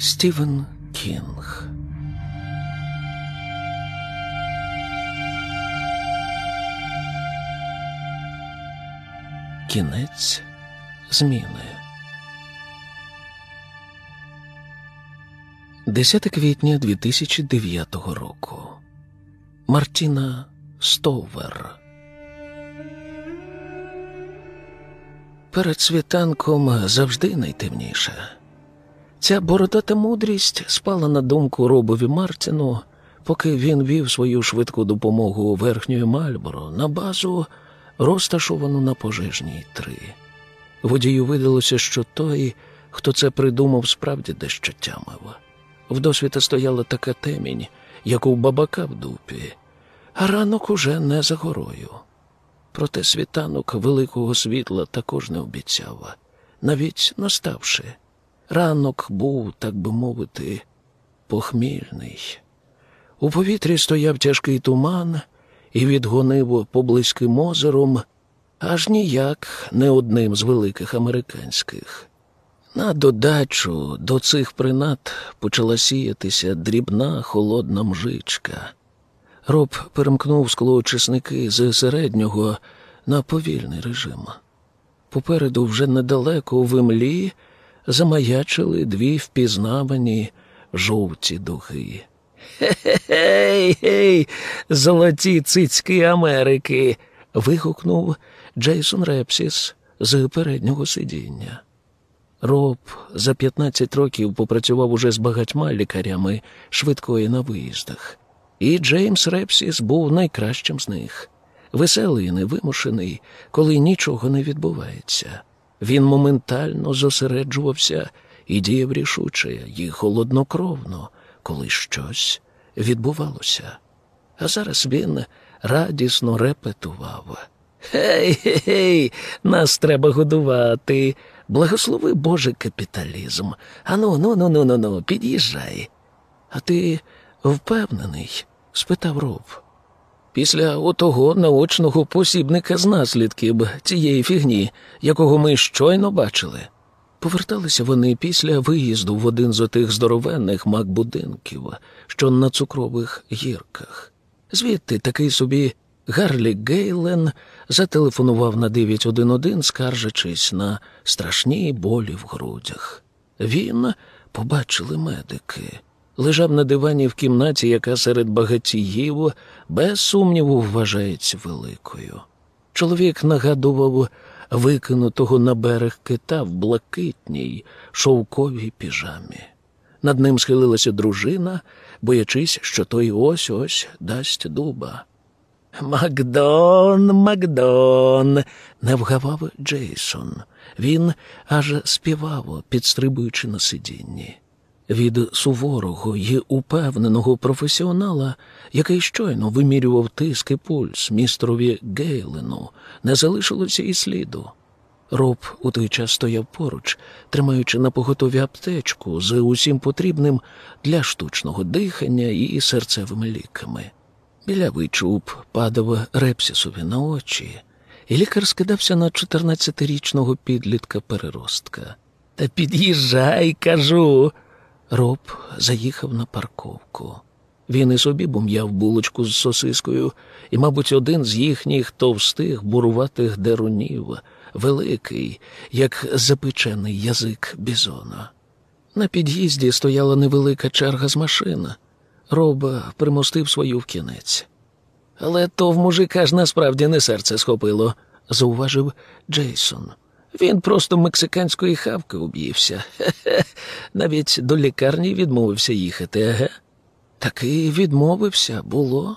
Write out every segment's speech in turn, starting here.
Стівен Кінг. Кінець зміни. 10 квітня 2009 року. Мартіна Стовер. Перед світанком завжди найтемніше. Ця бородата мудрість спала на думку робові Мартіну, поки він вів свою швидку допомогу верхньої Мальборо на базу, розташовану на пожежній три. Водію видалося, що той, хто це придумав, справді дещо тямив. В досвіта стояла така темінь, як у бабака в дупі, а ранок уже не за горою. Проте світанок великого світла також не обіцяв, навіть наставши. Ранок був, так би мовити, похмільний. У повітрі стояв тяжкий туман і відгонив поблизьким озером, аж ніяк не одним з великих американських. На додачу до цих принад почала сіятися дрібна холодна мжичка. Роб перемкнув склоочисники з середнього на повільний режим. Попереду вже недалеко у вимлі замаячили дві впізнавані жовті дуги. Гей, гей, золоті цицьки Америки. вигукнув Джейсон Репсіс з переднього сидіння. Роб за 15 років попрацював уже з багатьма лікарями швидкої на виїздах, і Джеймс Репсіс був найкращим з них. Веселий невимушений, коли нічого не відбувається. Він моментально зосереджувався і діяв рішуче і холоднокровно, коли щось відбувалося. А зараз він радісно репетував. Гей, гей, нас треба годувати. Благослови Боже капіталізм. Ану, ну, ну, ну, ну, ну, під'їжджай. А ти впевнений? спитав Роб. Після отого наочного посібника з наслідків цієї фігні, якого ми щойно бачили. Поверталися вони після виїзду в один з отих здоровенних макбудинків, що на цукрових гірках. Звідти такий собі Гарлі Гейлен зателефонував на 911, скаржачись на страшні болі в грудях. Він побачили медики. Лежав на дивані в кімнаті, яка серед багатіїв, без сумніву, вважається великою. Чоловік нагадував викинутого на берег кита в блакитній шовковій піжамі. Над ним схилилася дружина, боячись, що той ось ось дасть дуба. Макдон, Макдон, не вгавав Джейсон. Він аж співав, підстрибуючи на сидінні. Від суворого й упевненого професіонала, який щойно вимірював тиск і пульс містерові Гейлену, не залишилося і сліду. Роб у той час стояв поруч, тримаючи на поготові аптечку з усім потрібним для штучного дихання і серцевими ліками. Білявий чуб падав репсісові на очі, і лікар скидався на 14-річного підлітка переростка. Та під'їжджай, кажу. Роб заїхав на парковку. Він і собі бум'яв булочку з сосискою, і, мабуть, один з їхніх товстих буруватих дерунів, великий, як запечений язик бізона. На під'їзді стояла невелика черга з машин. Роб примостив свою в кінець. Але то в мужика ж насправді не серце схопило, зауважив Джейсон. Він просто мексиканської хавки уб'ївся. Хе-хе. Навіть до лікарні відмовився їхати, еге? Таки відмовився, було.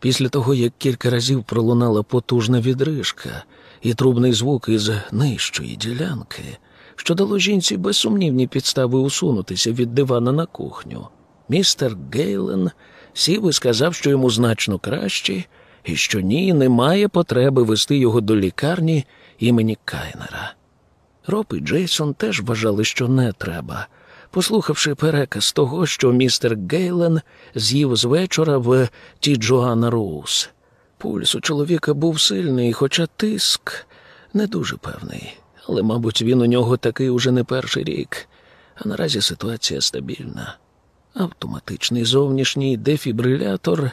Після того, як кілька разів пролунала потужна відрижка і трубний звук із нижчої ділянки, що дало жінці безсумнівні підстави усунутися від дивана на кухню, містер Гейлен сів і сказав, що йому значно краще, і що ні, немає потреби вести його до лікарні імені Кайнера. Роб і Джейсон теж вважали, що не треба, послухавши переказ того, що містер Гейлен з'їв з вечора в The Joanna Роуз. Пульс у чоловіка був сильний, хоча тиск не дуже певний, але, мабуть, він у нього такий уже не перший рік. а наразі ситуація стабільна. Автоматичний зовнішній дефібрилятор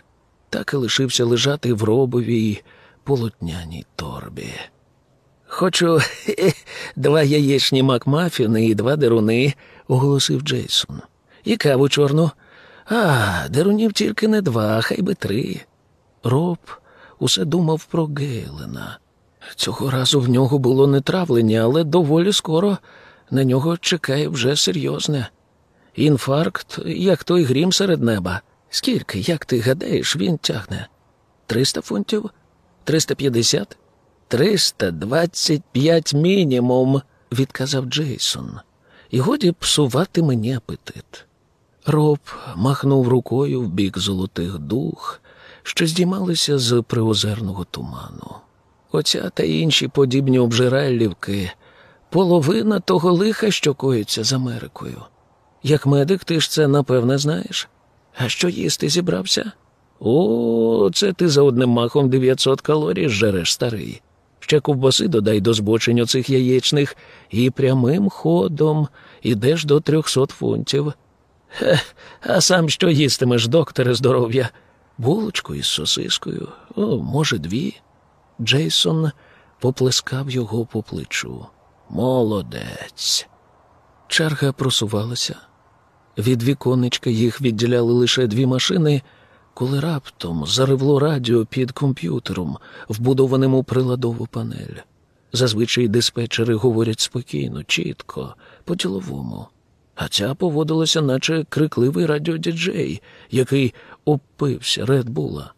так і лишився лежати в робовій полотняній торбі. Хочу два яєчні макмафіни і два деруни, оголосив Джейсон. І каву чорну. А, дерунів тільки не два, хай би три. Роб усе думав про Гейлена. Цього разу в нього було не травлення, але доволі скоро на нього чекає вже серйозне. Інфаркт, як той грім серед неба. Скільки, як ти гадаєш, він тягне? Триста фунтів? Триста п'ятдесят? Триста двадцять п'ять мінімум, відказав Джейсон. І годі псувати мені апетит. Роб махнув рукою в бік золотих дух, що здіймалися з приозерного туману. Оця та інші подібні обжирайлівки половина того лиха, що коїться з Америкою. Як медик, ти ж це напевне знаєш. А що їсти зібрався? О, це ти за одним махом 900 калорій жереш, старий. Ще ковбаси додай до збочень оцих яєчних і прямим ходом ідеш до 300 фунтів. Хе, а сам що їстимеш, докторе здоров'я? Булочку із сосискою, о, може, дві. Джейсон поплескав його по плечу. Молодець. Черга просувалася. Від віконечка їх відділяли лише дві машини, коли раптом заревло радіо під комп'ютером, вбудованим у приладову панель. Зазвичай диспетчери говорять спокійно, чітко, по-діловому. А ця поводилася, наче крикливий радіодіджей, який опився Редбула.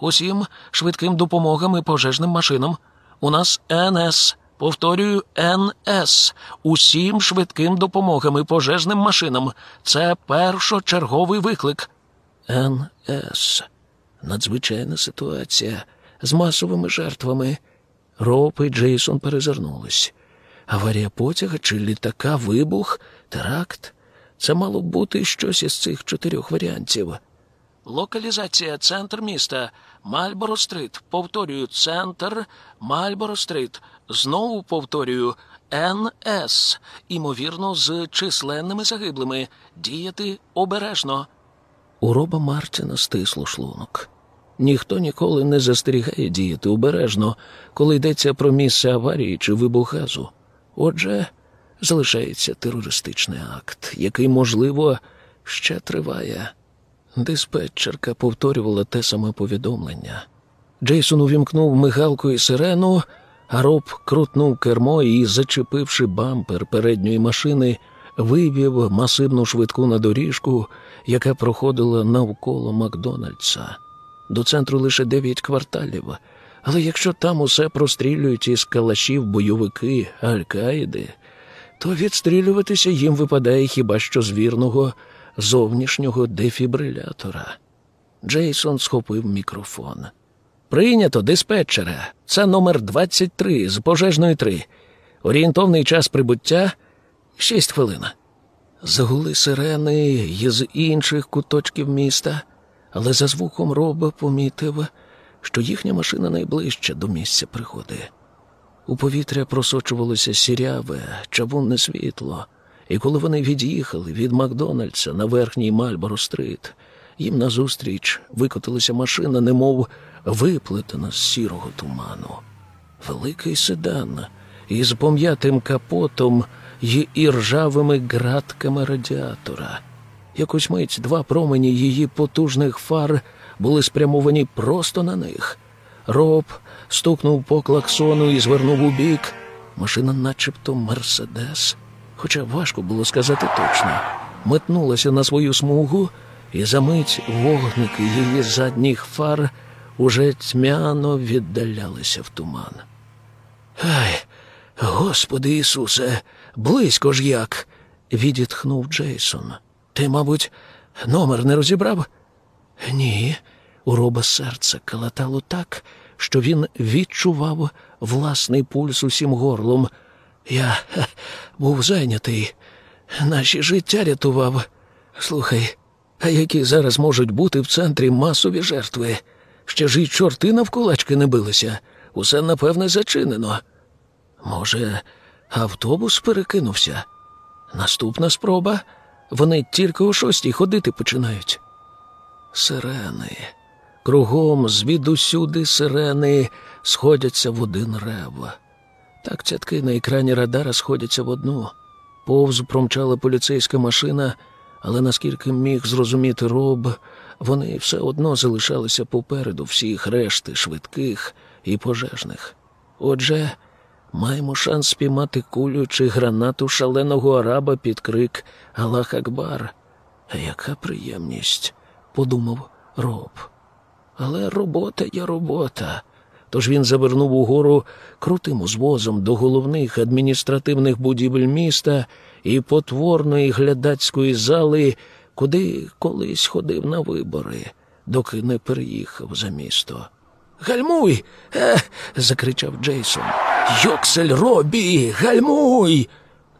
Усім швидким допомогам і пожежним машинам. У нас НС. Повторюю, НС. Усім швидким допомогам і пожежним машинам. Це першочерговий виклик. НС. Надзвичайна ситуація з масовими жертвами. Роб і Джейсон перезирнулись. Аварія потяга чи літака, вибух, теракт. Це мало бути щось із цих чотирьох варіантів. Локалізація центр міста. Мальборо Стрит. Повторюю, центр Мальборо Стрит. Знову повторюю НС. Імовірно, з численними загиблими. Діяти обережно. У роба Мартіна стисло шлунок. Ніхто ніколи не застерігає діяти обережно, коли йдеться про місце аварії чи вибух газу. Отже, залишається терористичний акт, який, можливо, ще триває. Диспетчерка повторювала те саме повідомлення. Джейсон увімкнув мигалку і сирену, а роб крутнув кермо і, зачепивши бампер передньої машини, вивів масивну швидку на доріжку, яка проходила навколо Макдональдса. До центру лише дев'ять кварталів. Але якщо там усе прострілюють із калашів бойовики Аль-Каїди, то відстрілюватися їм випадає хіба що з вірного зовнішнього дефібрилятора. Джейсон схопив мікрофон. Прийнято, диспетчере. Це номер 23 з пожежної 3. Орієнтовний час прибуття шість хвилин. Загули сирени й з інших куточків міста, але за звуком роба помітив, що їхня машина найближча до місця пригоди. У повітря просочувалося сіряве, чавунне світло, і коли вони від'їхали від Макдональдса на верхній Мальборо-стрит, їм назустріч викотилася машина, немов виплетена з сірого туману. Великий седан із пом'ятим капотом й іржавими ґратками радіатора. Якусь мить два промені її потужних фар були спрямовані просто на них. Роб стукнув по клаксону і звернув у бік. Машина, начебто Мерседес, хоча важко було сказати точно, метнулася на свою смугу, і за мить вогники її задніх фар уже тьмяно віддалялися в туман. Ай, Господи Ісусе, близько ж як. відітхнув Джейсон. Ти, мабуть, номер не розібрав? Ні. У роба серце калатало так, що він відчував власний пульс усім горлом. Я був зайнятий, наші життя рятував. Слухай, а які зараз можуть бути в центрі масові жертви? Ще ж й чорти навкулачки не билися. Усе, напевне, зачинено. Може, автобус перекинувся? Наступна спроба. Вони тільки о шостій ходити починають. Сирени. Кругом звідусюди сирени сходяться в один рев. Так цятки на екрані радара сходяться в одну. Повз промчала поліцейська машина, але наскільки міг зрозуміти роб, вони все одно залишалися попереду всіх решти швидких і пожежних. Отже, маємо шанс спіймати кулю чи гранату шаленого араба під крик Аллах Акбар. Яка приємність, подумав роб. Але робота є робота. Тож він завернув угору крутим узвозом до головних адміністративних будівель міста і потворної глядацької зали, куди колись ходив на вибори, доки не переїхав за місто. Гальмуй. Е, закричав Джейсон. Йоксель Робі, гальмуй.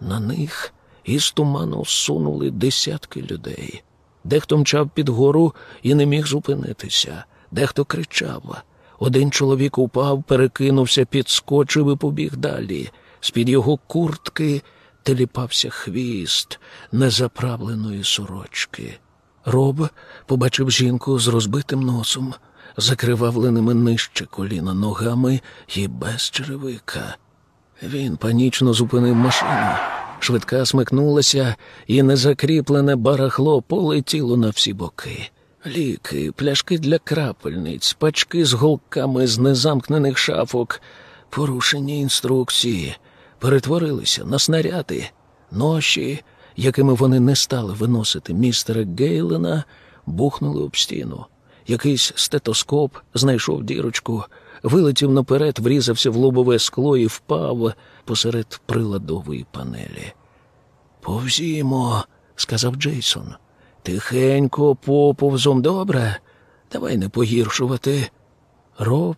На них із туману сунули десятки людей. Дехто мчав під гору і не міг зупинитися, дехто кричав. Один чоловік упав, перекинувся, підскочив і побіг далі. З-під його куртки теліпався хвіст незаправленої сорочки. Роб побачив жінку з розбитим носом, закривавленими нижче коліна ногами і без черевика. Він панічно зупинив машину. Швидка смикнулася, і незакріплене барахло полетіло на всі боки. Ліки, пляшки для крапельниць, пачки з голками з незамкнених шафок, порушені інструкції, перетворилися на снаряди, ноші, якими вони не стали виносити містера Гейлена, бухнули об стіну. Якийсь стетоскоп знайшов дірочку, вилетів наперед, врізався в лобове скло і впав посеред приладової панелі. Повзімо, сказав Джейсон. Тихенько, поповзом, добре. Давай не погіршувати. Роб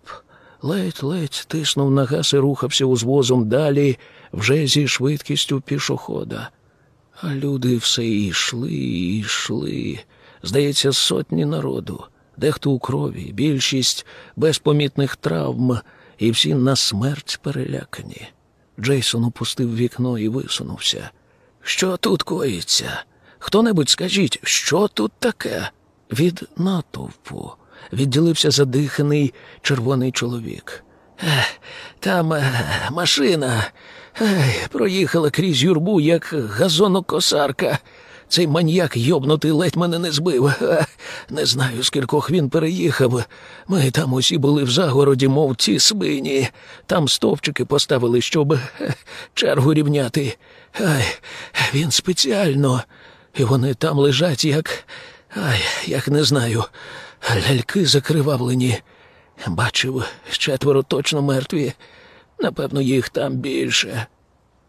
ледь-ледь тиснув на газ і рухався узвозом далі, вже зі швидкістю пішохода. А люди все йшли і йшли. Здається, сотні народу, дехто у крові, більшість без помітних травм, і всі на смерть перелякані. Джейсон опустив вікно і висунувся. Що тут коїться? Хто-небудь скажіть, що тут таке? Від натовпу відділився задиханий червоний чоловік. Там е, машина проїхала крізь юрбу, як газонокосарка. Цей маньяк йобнутий ледь мене не збив. Не знаю, скількох він переїхав. Ми там усі були в загороді, мов ці свині. Там стовпчики поставили, щоб чергу рівняти. Ай, він спеціально. І вони там лежать, як. Ай, як не знаю. Ляльки закривавлені. Бачив, четверо точно мертві. Напевно, їх там більше.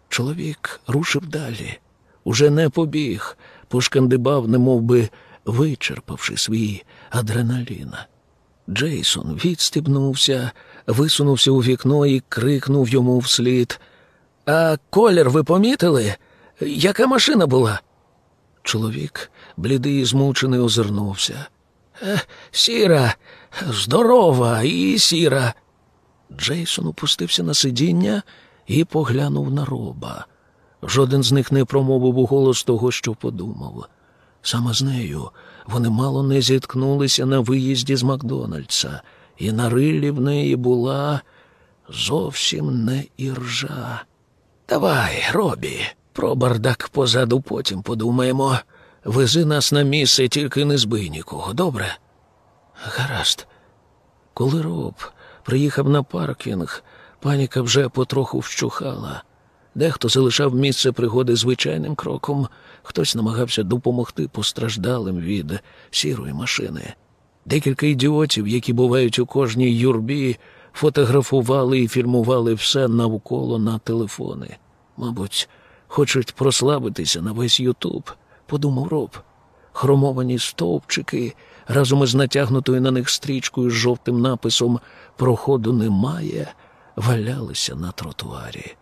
Чоловік рушив далі. Уже не побіг, пошкандибав, немов би вичерпавши свій адреналін. Джейсон відстібнувся, висунувся у вікно і крикнув йому вслід. А колір ви помітили? Яка машина була? Чоловік, блідий і змучений, озирнувся. «Е, Сіра, здорова і сіра. Джейсон опустився на сидіння і поглянув на роба. Жоден з них не промовив у голос того, що подумав. Саме з нею вони мало не зіткнулися на виїзді з Макдональдса, і на рилі в неї була зовсім не іржа. Давай, Робі, про бардак позаду потім подумаємо. Вези нас на місце, тільки не збий нікого, добре? Гаразд. Коли роб приїхав на паркінг, паніка вже потроху вщухала. Дехто залишав місце пригоди звичайним кроком, хтось намагався допомогти постраждалим від сірої машини. Декілька ідіотів, які бувають у кожній юрбі, фотографували і фільмували все навколо на телефони. Мабуть, хочуть прославитися на весь Ютуб, подумав роб. Хромовані стовпчики разом із натягнутою на них стрічкою з жовтим написом Проходу немає, валялися на тротуарі.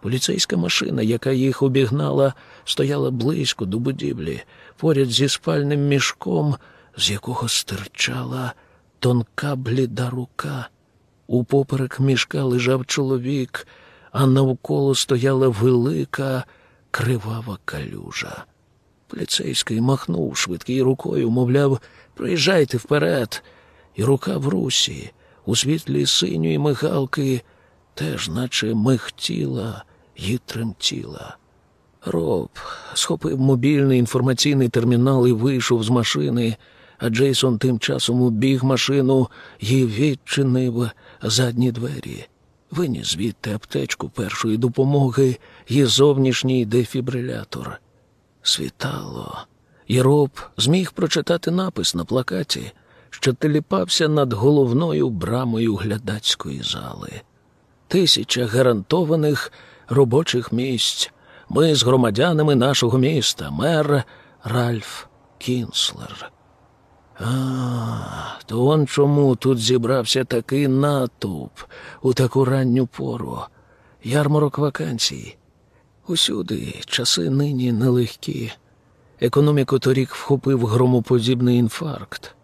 Поліцейська машина, яка їх обігнала, стояла близько до будівлі, поряд зі спальним мішком, з якого стирчала тонка бліда рука. Упоперек мішка лежав чоловік, а навколо стояла велика кривава калюжа. Поліцейський махнув швидкою рукою, мовляв, приїжджайте вперед, і рука в русі, у світлі синьої мигалки, теж наче михтіла й тремтіла. Роб схопив мобільний інформаційний термінал і вийшов з машини, а Джейсон тим часом убіг машину і відчинив задні двері. Виніс звідти аптечку першої допомоги і зовнішній дефібрилятор. Світало, і роб зміг прочитати напис на плакаті, що теліпався над головною брамою глядацької зали. Тисяча гарантованих робочих місць. Ми з громадянами нашого міста, мер Ральф Кінслер. А, то он чому тут зібрався такий натовп у таку ранню пору, ярмарок вакансій. Усюди часи нині нелегкі. Економіку торік вхопив громоподібний інфаркт.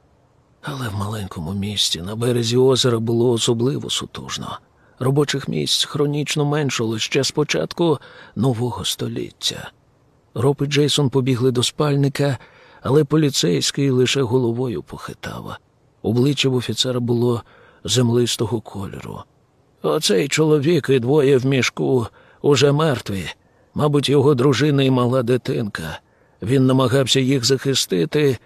Але в маленькому місті на березі озера було особливо сутужно. Робочих місць хронічно меншало ще з початку нового століття. Роб і Джейсон побігли до спальника, але поліцейський лише головою похитав. Обличчя в офіцера було землистого кольору. Оцей чоловік і двоє в мішку уже мертві. Мабуть, його дружина і мала дитинка. Він намагався їх захистити.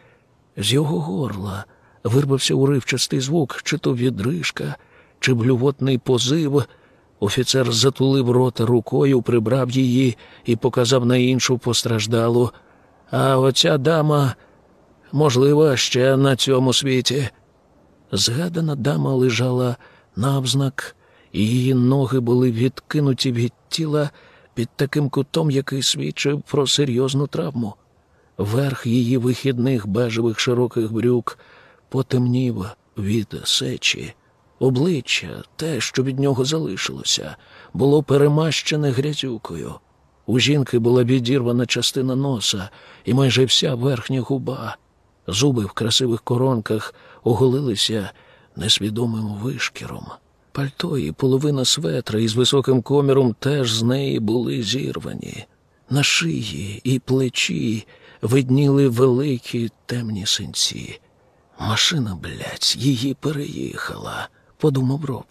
З його горла вирвався уривчастий звук, чи то відрижка, чи блювотний позив. Офіцер затулив рота рукою, прибрав її і показав на іншу постраждалу. А оця дама, можливо, ще на цьому світі. Згадана дама лежала навзнак, і її ноги були відкинуті від тіла під таким кутом, який свідчив про серйозну травму. Верх її вихідних бежевих широких брюк потемнів від сечі. Обличчя, те, що від нього залишилося, було перемащене грязюкою. У жінки була відірвана частина носа і майже вся верхня губа. Зуби в красивих коронках оголилися несвідомим вишкіром. Пальто і половина светра із високим коміром теж з неї були зірвані. На шиї і плечі видніли великі темні синці. Машина, блядь, її переїхала, подумав роб.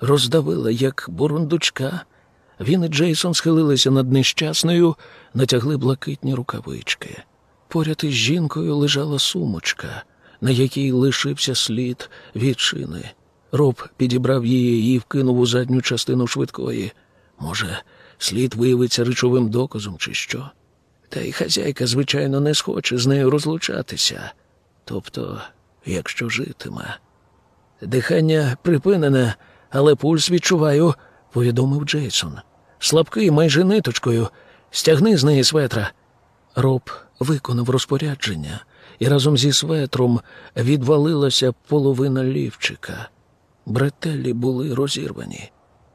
Роздавила, як бурундучка. Він і Джейсон схилилися над нещасною, натягли блакитні рукавички. Поряд із жінкою лежала сумочка, на якій лишився слід відчини. Роб підібрав її і вкинув у задню частину швидкої. Може, слід виявиться речовим доказом, чи що? Та й хазяйка, звичайно, не схоче з нею розлучатися. Тобто, якщо житиме. Дихання припинене, але пульс відчуваю, повідомив Джейсон. Слабкий майже ниточкою. Стягни з неї светра. Роб виконав розпорядження, і разом зі светром відвалилася половина лівчика. Бретелі були розірвані.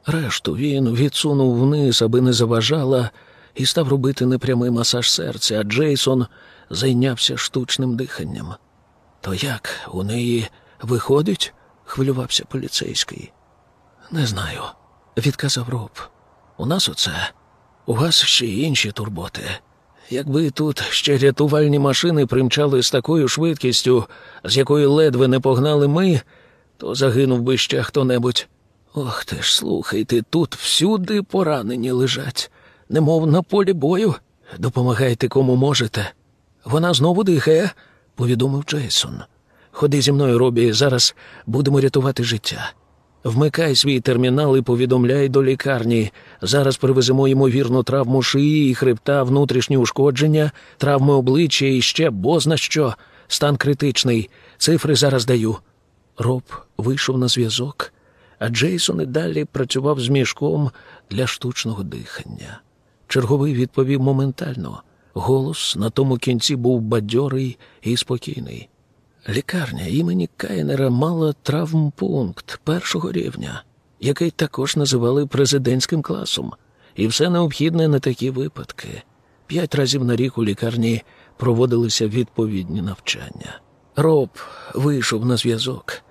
Решту він відсунув вниз, аби не заважала, і став робити непрямий масаж серця, а Джейсон зайнявся штучним диханням. То як у неї виходить? Хвилювався поліцейський. Не знаю, відказав Роб. У нас оце, у вас ще інші турботи. Якби тут ще рятувальні машини примчали з такою швидкістю, з якою ледве не погнали ми, то загинув би ще хто-небудь. Ох ти ж, слухайте, тут всюди поранені лежать, немов на полі бою. Допомагайте кому можете. Вона знову дихає, повідомив Джейсон. Ходи зі мною, Робі, зараз будемо рятувати життя. Вмикай свій термінал і повідомляй до лікарні. Зараз привеземо ймовірну травму шиї і хребта, внутрішні ушкодження, травми обличчя і ще бозна що. Стан критичний. Цифри зараз даю. Роб вийшов на зв'язок, а Джейсон і далі працював з мішком для штучного дихання. Черговий відповів моментально. Голос на тому кінці був бадьорий і спокійний. Лікарня імені Кайнера мала травмпункт першого рівня, який також називали президентським класом, і все необхідне на такі випадки. П'ять разів на рік у лікарні проводилися відповідні навчання. Роб вийшов на зв'язок.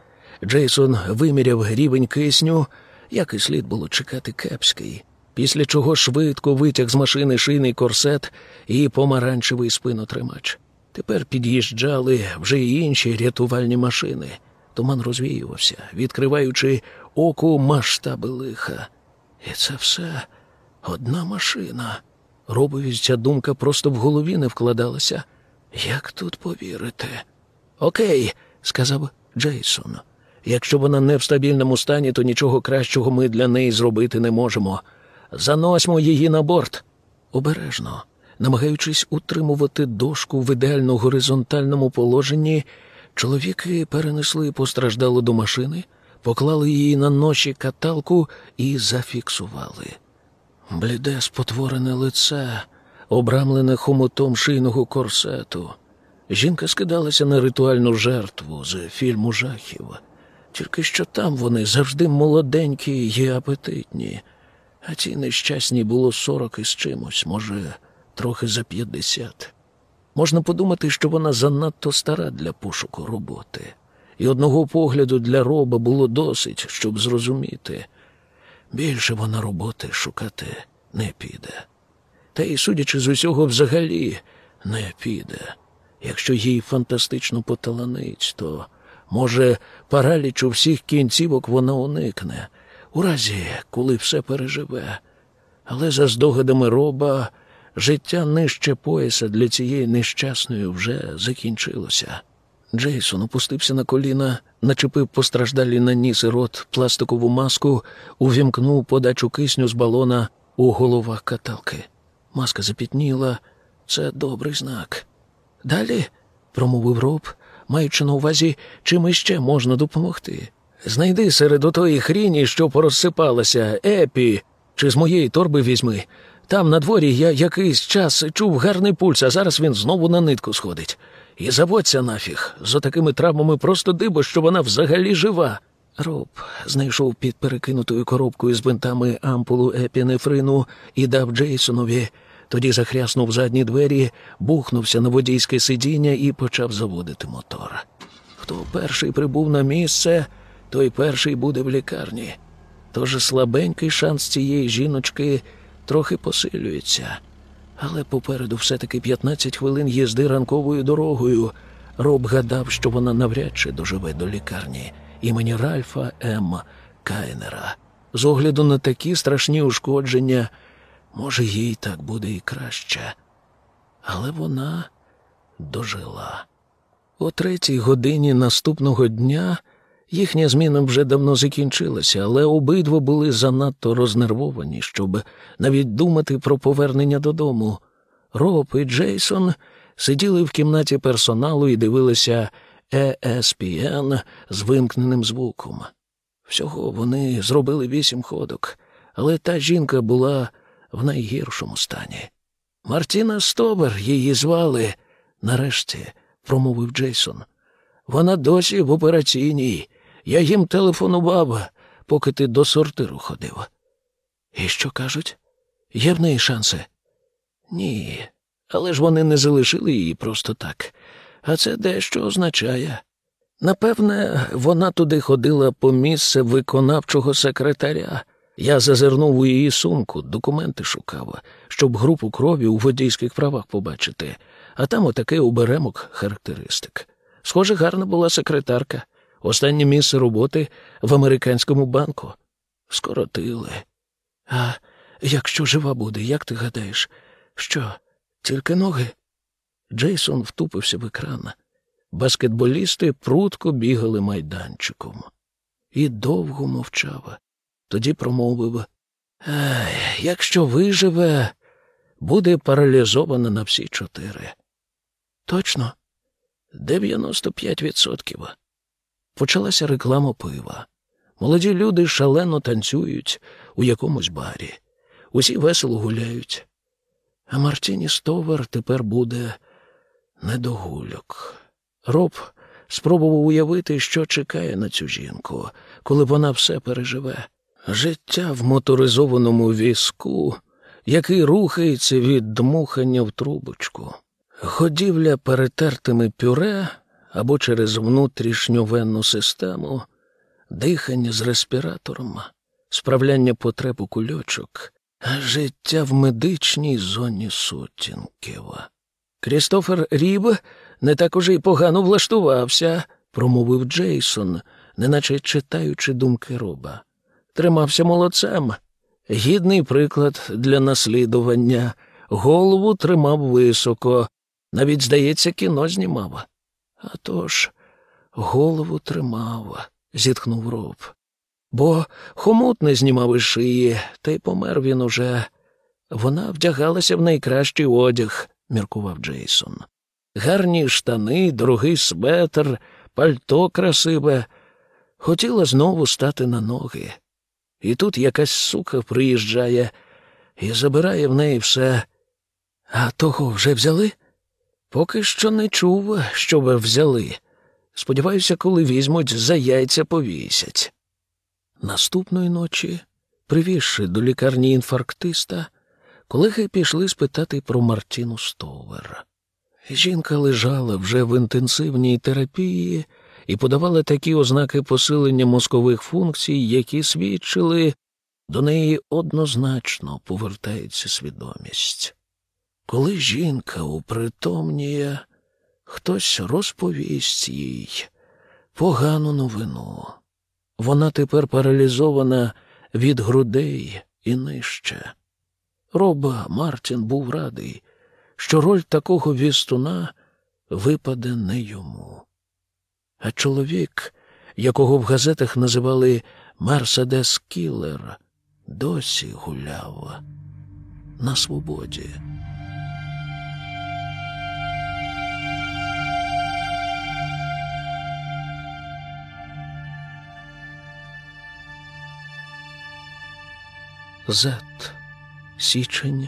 Джейсон виміряв рівень кисню, як і слід було чекати кепський. після чого швидко витяг з машини шийний корсет і помаранчевий спинотримач. Тепер під'їжджали вже й інші рятувальні машини. Туман розвіювався, відкриваючи оку масштаби лиха. І це все одна машина. Робові ця думка просто в голові не вкладалася. Як тут повірити? Окей, сказав Джейсон. Якщо вона не в стабільному стані, то нічого кращого ми для неї зробити не можемо. Заносьмо її на борт. Обережно, намагаючись утримувати дошку в ідеально горизонтальному положенні, чоловіки перенесли постраждалу до машини, поклали її на ноші каталку і зафіксували. Бліде спотворене лице, обрамлене хомутом шийного корсету. Жінка скидалася на ритуальну жертву з фільму жахів. Тільки що там вони завжди молоденькі і апетитні, а ці нещасні було сорок із чимось, може, трохи за п'ятдесят. Можна подумати, що вона занадто стара для пошуку роботи, і одного погляду для роба було досить, щоб зрозуміти. Більше вона роботи шукати не піде. Та й, судячи з усього, взагалі не піде. Якщо їй фантастично поталанить, то, може, паралічу всіх кінцівок вона уникне, у разі, коли все переживе. Але за здогадами роба, життя нижче пояса для цієї нещасної вже закінчилося. Джейсон опустився на коліна, начепив постраждалі на ніс і рот пластикову маску, увімкнув подачу кисню з балона у головах каталки. Маска запітніла. Це добрий знак. Далі, промовив роб, маючи на увазі, чим іще можна допомогти. Знайди серед отої хріні, що порозсипалася, епі, чи з моєї торби візьми. Там на дворі я якийсь час чув гарний пульс, а зараз він знову на нитку сходить. І заводься нафіг. За такими травмами просто диво, що вона взагалі жива. Роб знайшов під перекинутою коробкою з бинтами ампулу епінефрину і дав Джейсонові. Тоді захряснув задні двері, бухнувся на водійське сидіння і почав заводити мотор. Хто перший прибув на місце, той перший буде в лікарні. Тож слабенький шанс цієї жіночки трохи посилюється. Але попереду все-таки 15 хвилин їзди ранковою дорогою. Роб гадав, що вона навряд чи доживе до лікарні імені Ральфа М. Кайнера. З огляду на такі страшні ушкодження, може, їй так буде і краще. Але вона дожила. О третій годині наступного дня їхня зміна вже давно закінчилася, але обидва були занадто рознервовані, щоб навіть думати про повернення додому. Роб і Джейсон сиділи в кімнаті персоналу і дивилися ESPN з вимкненим звуком. Всього вони зробили вісім ходок, але та жінка була в найгіршому стані. Мартіна Стобер її звали, нарешті, промовив Джейсон. Вона досі в операційній. Я їм телефонував, поки ти до сортиру ходив. І що кажуть? Є в неї шанси? Ні, але ж вони не залишили її просто так а це дещо означає. Напевне, вона туди ходила по місце виконавчого секретаря. Я зазирнув у її сумку, документи шукав, щоб групу крові у водійських правах побачити, а там отакий оберемок характеристик. Схоже, гарна була секретарка. Останнє місце роботи в американському банку. Скоротили. А якщо жива буде, як ти гадаєш? Що, тільки ноги? Джейсон втупився в екран. Баскетболісти прутко бігали майданчиком. І довго мовчав. Тоді промовив якщо виживе, буде паралізована на всі чотири. Точно, 95%. Почалася реклама пива. Молоді люди шалено танцюють у якомусь барі. Усі весело гуляють. А Мартіні Стовер тепер буде недогульок. Роб спробував уявити, що чекає на цю жінку, коли вона все переживе. Життя в моторизованому візку, який рухається від дмухання в трубочку, ходівля перетертими пюре або через внутрішньовенну систему, дихання з респіратором, справляння потреб у кульочок, Життя в медичній зоні сутінків. Крістофер Ріб не так уже й погано влаштувався, промовив Джейсон, неначе читаючи думки роба. Тримався молодцем. Гідний приклад для наслідування. Голову тримав високо, навіть, здається, кіно знімав. А тож, голову тримав, зітхнув роб. Бо хомут не знімав із шиї, та й помер він уже. Вона вдягалася в найкращий одяг, міркував Джейсон. Гарні штани, дорогий светр, пальто красиве. Хотіла знову стати на ноги. І тут якась сука приїжджає і забирає в неї все. А того вже взяли? Поки що не чув, що ви взяли. Сподіваюся, коли візьмуть, за яйця повісять. Наступної ночі, привізши до лікарні інфарктиста, колеги пішли спитати про Мартіну Стовер. Жінка лежала вже в інтенсивній терапії і подавала такі ознаки посилення мозкових функцій, які свідчили, до неї однозначно повертається свідомість. Коли жінка упритомніє, хтось розповість їй погану новину. Вона тепер паралізована від грудей і нижче. Роба Мартін був радий, що роль такого вістуна випаде не йому. А чоловік, якого в газетах називали Мерседес Кілер, досі гуляв на свободі. Зет. Січень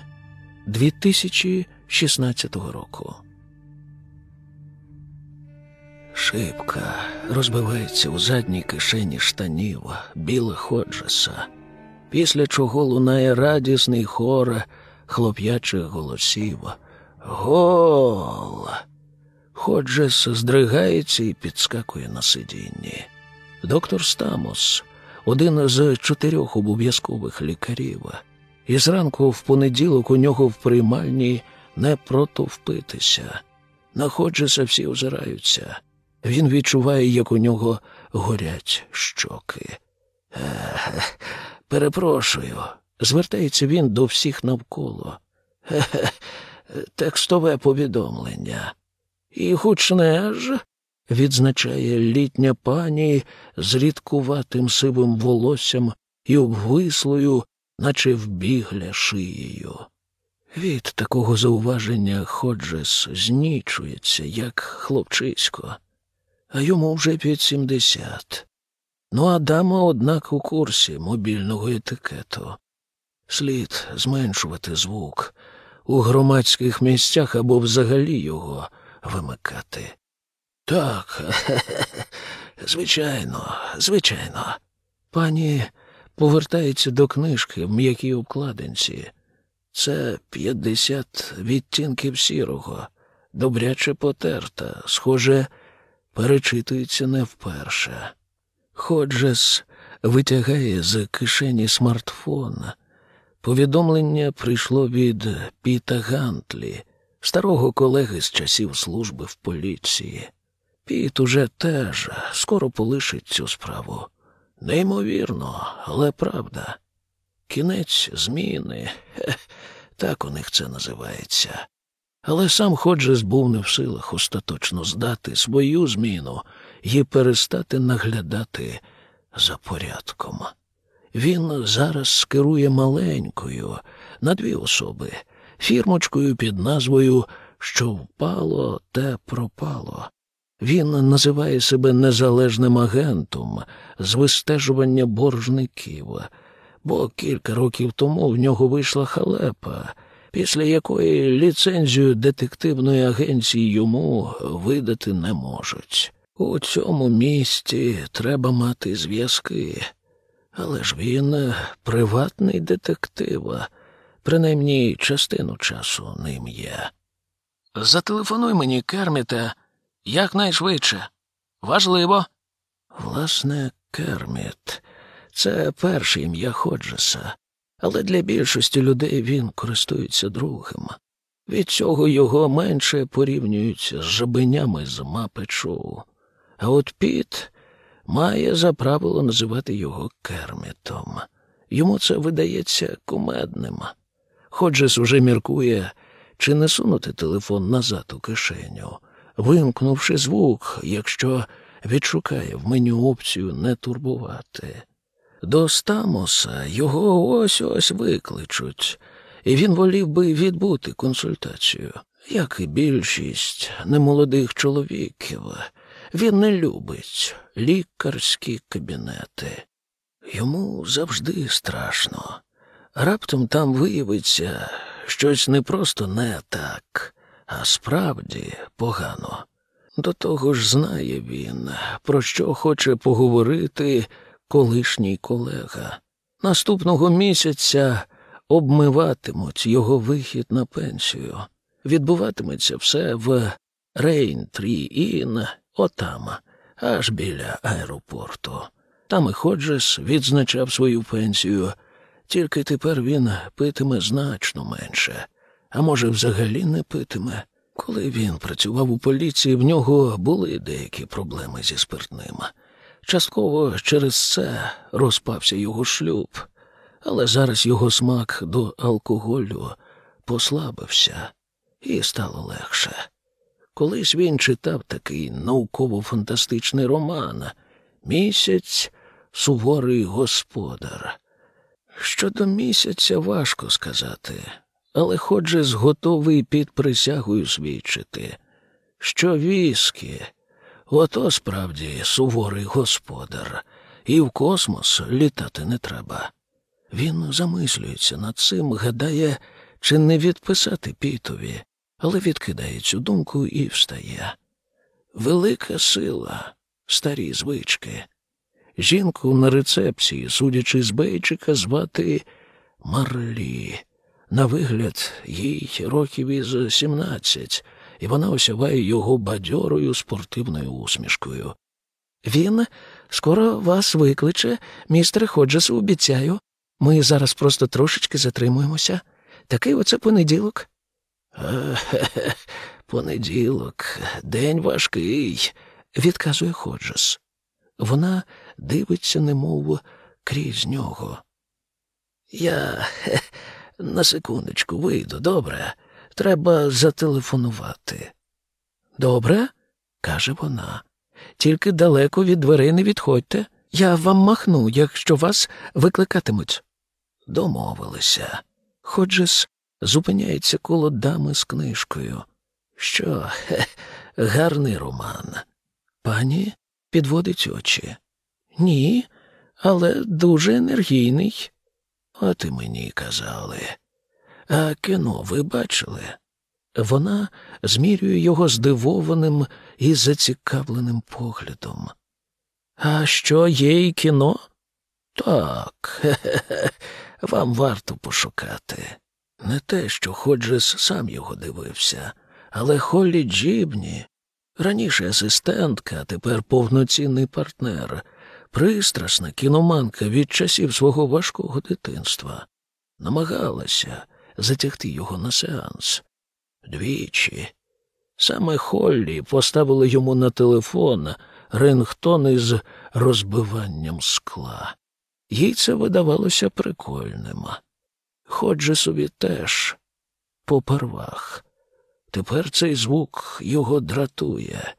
2016 року. Шибка розбивається у задній кишені штанів Біла Ходжеса, після чого лунає радісний хор хлоп'ячих голосів. Гол! Ходжес здригається і підскакує на сидінні. Доктор Стамос один з чотирьох обов'язкових лікарів. І зранку в понеділок у нього в приймальні не протовпитися. Находжеся всі озираються. Він відчуває, як у нього горять щоки. Е, перепрошую, звертається він до всіх навколо. Е, текстове повідомлення. І гучне ж, відзначає літня пані з рідкуватим сивим волоссям і обвислою, наче вбігля шиєю. Від такого зауваження Ходжес знічується, як хлопчисько, а йому вже під сімдесят. Ну, а дама, однак, у курсі мобільного етикету. Слід зменшувати звук у громадських місцях або взагалі його вимикати. Так, звичайно, звичайно. Пані повертається до книжки в м'якій обкладинці. Це п'ятдесят відтінків сірого, добряче потерта, схоже, перечитується не вперше. Ходжес витягає з кишені смартфона. Повідомлення прийшло від Піта Гантлі, старого колеги з часів служби в поліції. Піт уже теж скоро полишить цю справу. Неймовірно, але правда. Кінець зміни, Хе, так у них це називається. Але сам Ходжес був не в силах остаточно здати свою зміну і перестати наглядати за порядком. Він зараз скерує маленькою на дві особи, фірмочкою під назвою Що впало, те пропало. Він називає себе незалежним агентом з вистежування боржників, бо кілька років тому в нього вийшла халепа, після якої ліцензію детективної агенції йому видати не можуть. У цьому місті треба мати зв'язки, але ж він приватний детектив, принаймні частину часу ним є. Зателефонуй мені, Керміта, якнайшвидше. Важливо. Власне, Керміт, це перше ім'я Ходжеса. але для більшості людей він користується другим. Від цього його менше порівнюються з жабенями з мапи шоу. А от Піт має за правило називати його Кермітом. Йому це видається кумедним. Ходжес уже міркує, чи не сунути телефон назад у кишеню, вимкнувши звук, якщо відшукає в меню опцію не турбувати. До Стамоса його ось ось викличуть, і він волів би відбути консультацію. Як і більшість немолодих чоловіків, він не любить лікарські кабінети. Йому завжди страшно. Раптом там виявиться щось не просто не так, а справді погано. До того ж знає він, про що хоче поговорити колишній колега. Наступного місяця обмиватимуть його вихід на пенсію. Відбуватиметься все в Рейнтрі Ін, отам, аж біля аеропорту. Там і Ходжес відзначав свою пенсію, тільки тепер він питиме значно менше, а може, взагалі не питиме. Коли він працював у поліції, в нього були деякі проблеми зі спиртним. Частково через це розпався його шлюб, але зараз його смак до алкоголю послабився і стало легше. Колись він читав такий науково-фантастичний роман Місяць суворий господар. Щодо місяця важко сказати, але Ходжес готовий під присягою свідчити, що віскі ото справді суворий господар, і в космос літати не треба. Він замислюється над цим, гадає, чи не відписати пітові, але відкидає цю думку і встає. Велика сила, старі звички. Жінку на рецепції, судячи з бейчика, звати Марлі. На вигляд, їй років із сімнадцять, і вона осяває його бадьорою спортивною усмішкою. Він скоро вас викличе, містер Ходжес, обіцяю. Ми зараз просто трошечки затримуємося. Такий оце понеділок. «Е-хе-хе, Понеділок, день важкий, відказує Ходжес. Вона дивиться, немов крізь нього. Я хе, на секундочку вийду, добре. Треба зателефонувати. Добре, каже вона. Тільки далеко від дверей не відходьте. Я вам махну, якщо вас викликатимуть. Домовилися. Ходжес зупиняється коло дами з книжкою. Що, хе, гарний роман. Пані підводить очі. Ні, але дуже енергійний. От і мені казали. А кіно ви бачили? Вона змірює його здивованим і зацікавленим поглядом. А що є і кіно? Так, хе-хе, вам варто пошукати. Не те, що Ходжес сам його дивився, але Холлі Джібні, раніше асистентка, тепер повноцінний партнер, пристрасна кіноманка від часів свого важкого дитинства, намагалася затягти його на сеанс. Двічі. Саме Холлі поставила йому на телефон рингтон із розбиванням скла. Їй це видавалося прикольним. Ходже собі теж попервах. Тепер цей звук його дратує.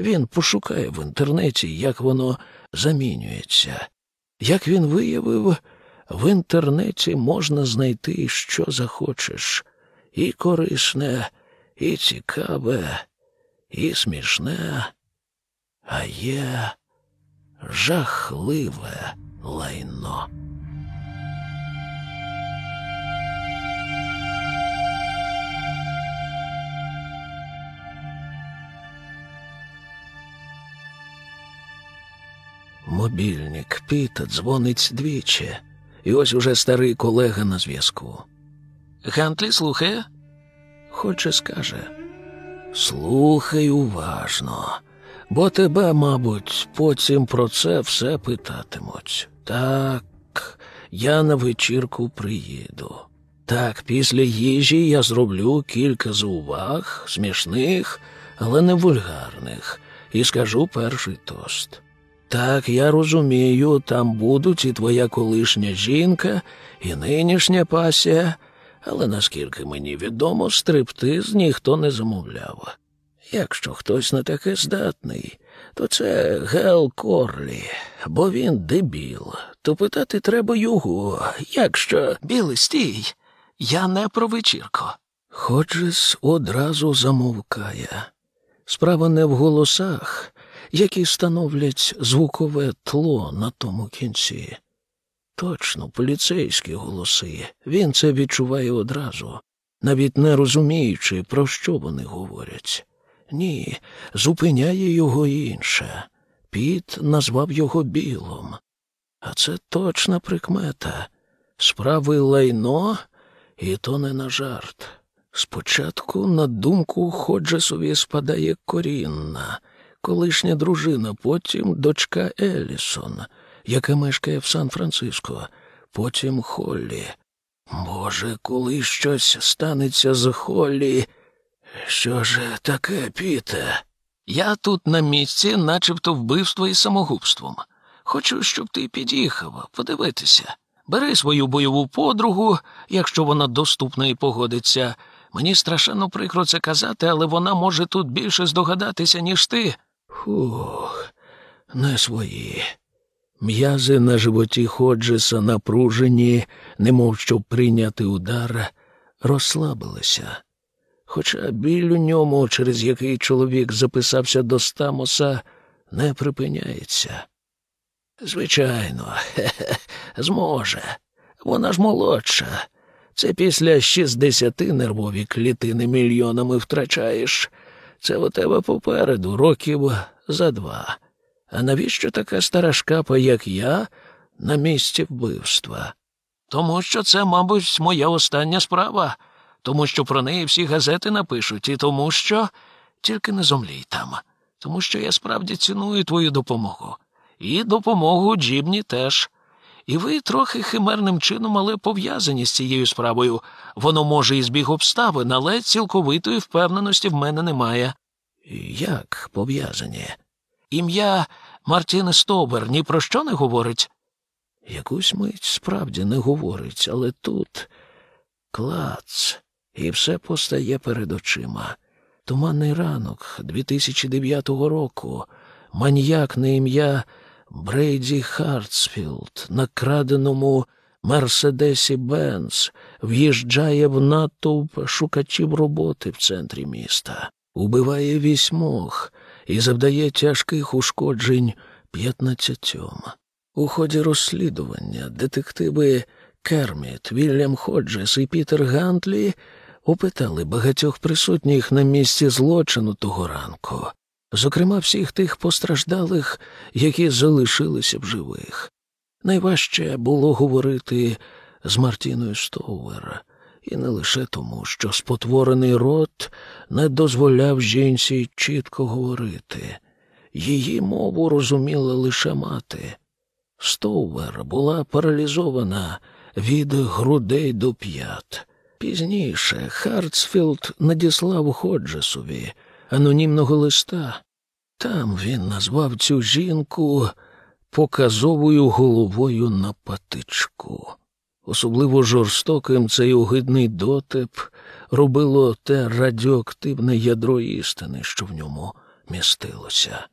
Він пошукає в інтернеті, як воно замінюється. Як він виявив, в інтернеті можна знайти що захочеш, і корисне, і цікаве, і смішне, а є жахливе лайно. Мобільник Піта дзвонить двічі, і ось уже старий колега на зв'язку. Гантлі слухає? Хоче скаже. Слухай уважно, бо тебе, мабуть, потім про це все питатимуть. Так, я на вечірку приїду. Так, після їжі я зроблю кілька зауваг, смішних, але не вульгарних, і скажу перший тост. Так, я розумію, там будуть і твоя колишня жінка, і нинішня пасія, але наскільки мені відомо, стриптиз ніхто не замовляв. Якщо хтось на таке здатний, то це Гел Корлі, бо він дебіл. То питати треба його, якщо білий стій, я не про вечірку. Ходжес одразу замовкає. Справа не в голосах, які становлять звукове тло на тому кінці. Точно, поліцейські голоси. Він це відчуває одразу, навіть не розуміючи, про що вони говорять. Ні, зупиняє його інше. Піт назвав його білом. А це точна прикмета. Справи лайно, і то не на жарт. Спочатку на думку Ходжесові спадає корінна, колишня дружина, потім дочка Елісон, яка мешкає в Сан-Франциско, потім Холлі. Боже, коли щось станеться з Холлі. Що ж таке, Піте? Я тут на місці, начебто вбивство і самогубством. Хочу, щоб ти під'їхав, подивитися. Бери свою бойову подругу, якщо вона доступна і погодиться. Мені страшенно прикро це казати, але вона може тут більше здогадатися, ніж ти. Фух, не свої. М'язи на животі Ходжеса напружені, немов щоб прийняти удар, розслабилися. Хоча біль у ньому, через який чоловік записався до Стамоса, не припиняється. Звичайно, хе-хе, зможе. Вона ж молодша. Це після шістдесяти нервові клітини мільйонами втрачаєш. Це у тебе попереду, років за два. А навіщо така стара шкапа, як я, на місці вбивства? Тому що це, мабуть, моя остання справа, тому що про неї всі газети напишуть, і тому що тільки не зомлій там, тому що я справді ціную твою допомогу. І допомогу Джібні теж. І ви трохи химерним чином, але пов'язані з цією справою. Воно може і збіг обставин, але цілковитої впевненості в мене немає. Як пов'язані? Ім'я Мартіна Стобер ні про що не говорить? Якусь мить справді не говорить, але тут клац, і все постає перед очима. Туманний ранок 2009 року, маньяк на ім'я Брейді Хартсфілд на краденому Мерседесі Бенц в'їжджає в натовп шукачів роботи в центрі міста, убиває вісьмох і завдає тяжких ушкоджень п'ятнадцятьом. У ході розслідування детективи Керміт, Вільям Ходжес і Пітер Гантлі опитали багатьох присутніх на місці злочину того ранку зокрема всіх тих постраждалих, які залишилися в живих. Найважче було говорити з Мартіною Стоувер, і не лише тому, що спотворений рот не дозволяв жінці чітко говорити. Її мову розуміла лише мати. Стоувер була паралізована від грудей до п'ят. Пізніше Хартсфілд надіслав Ходжесові анонімного листа. Там він назвав цю жінку показовою головою на патичку. Особливо жорстоким цей огидний дотип робило те радіоактивне ядро істини, що в ньому містилося.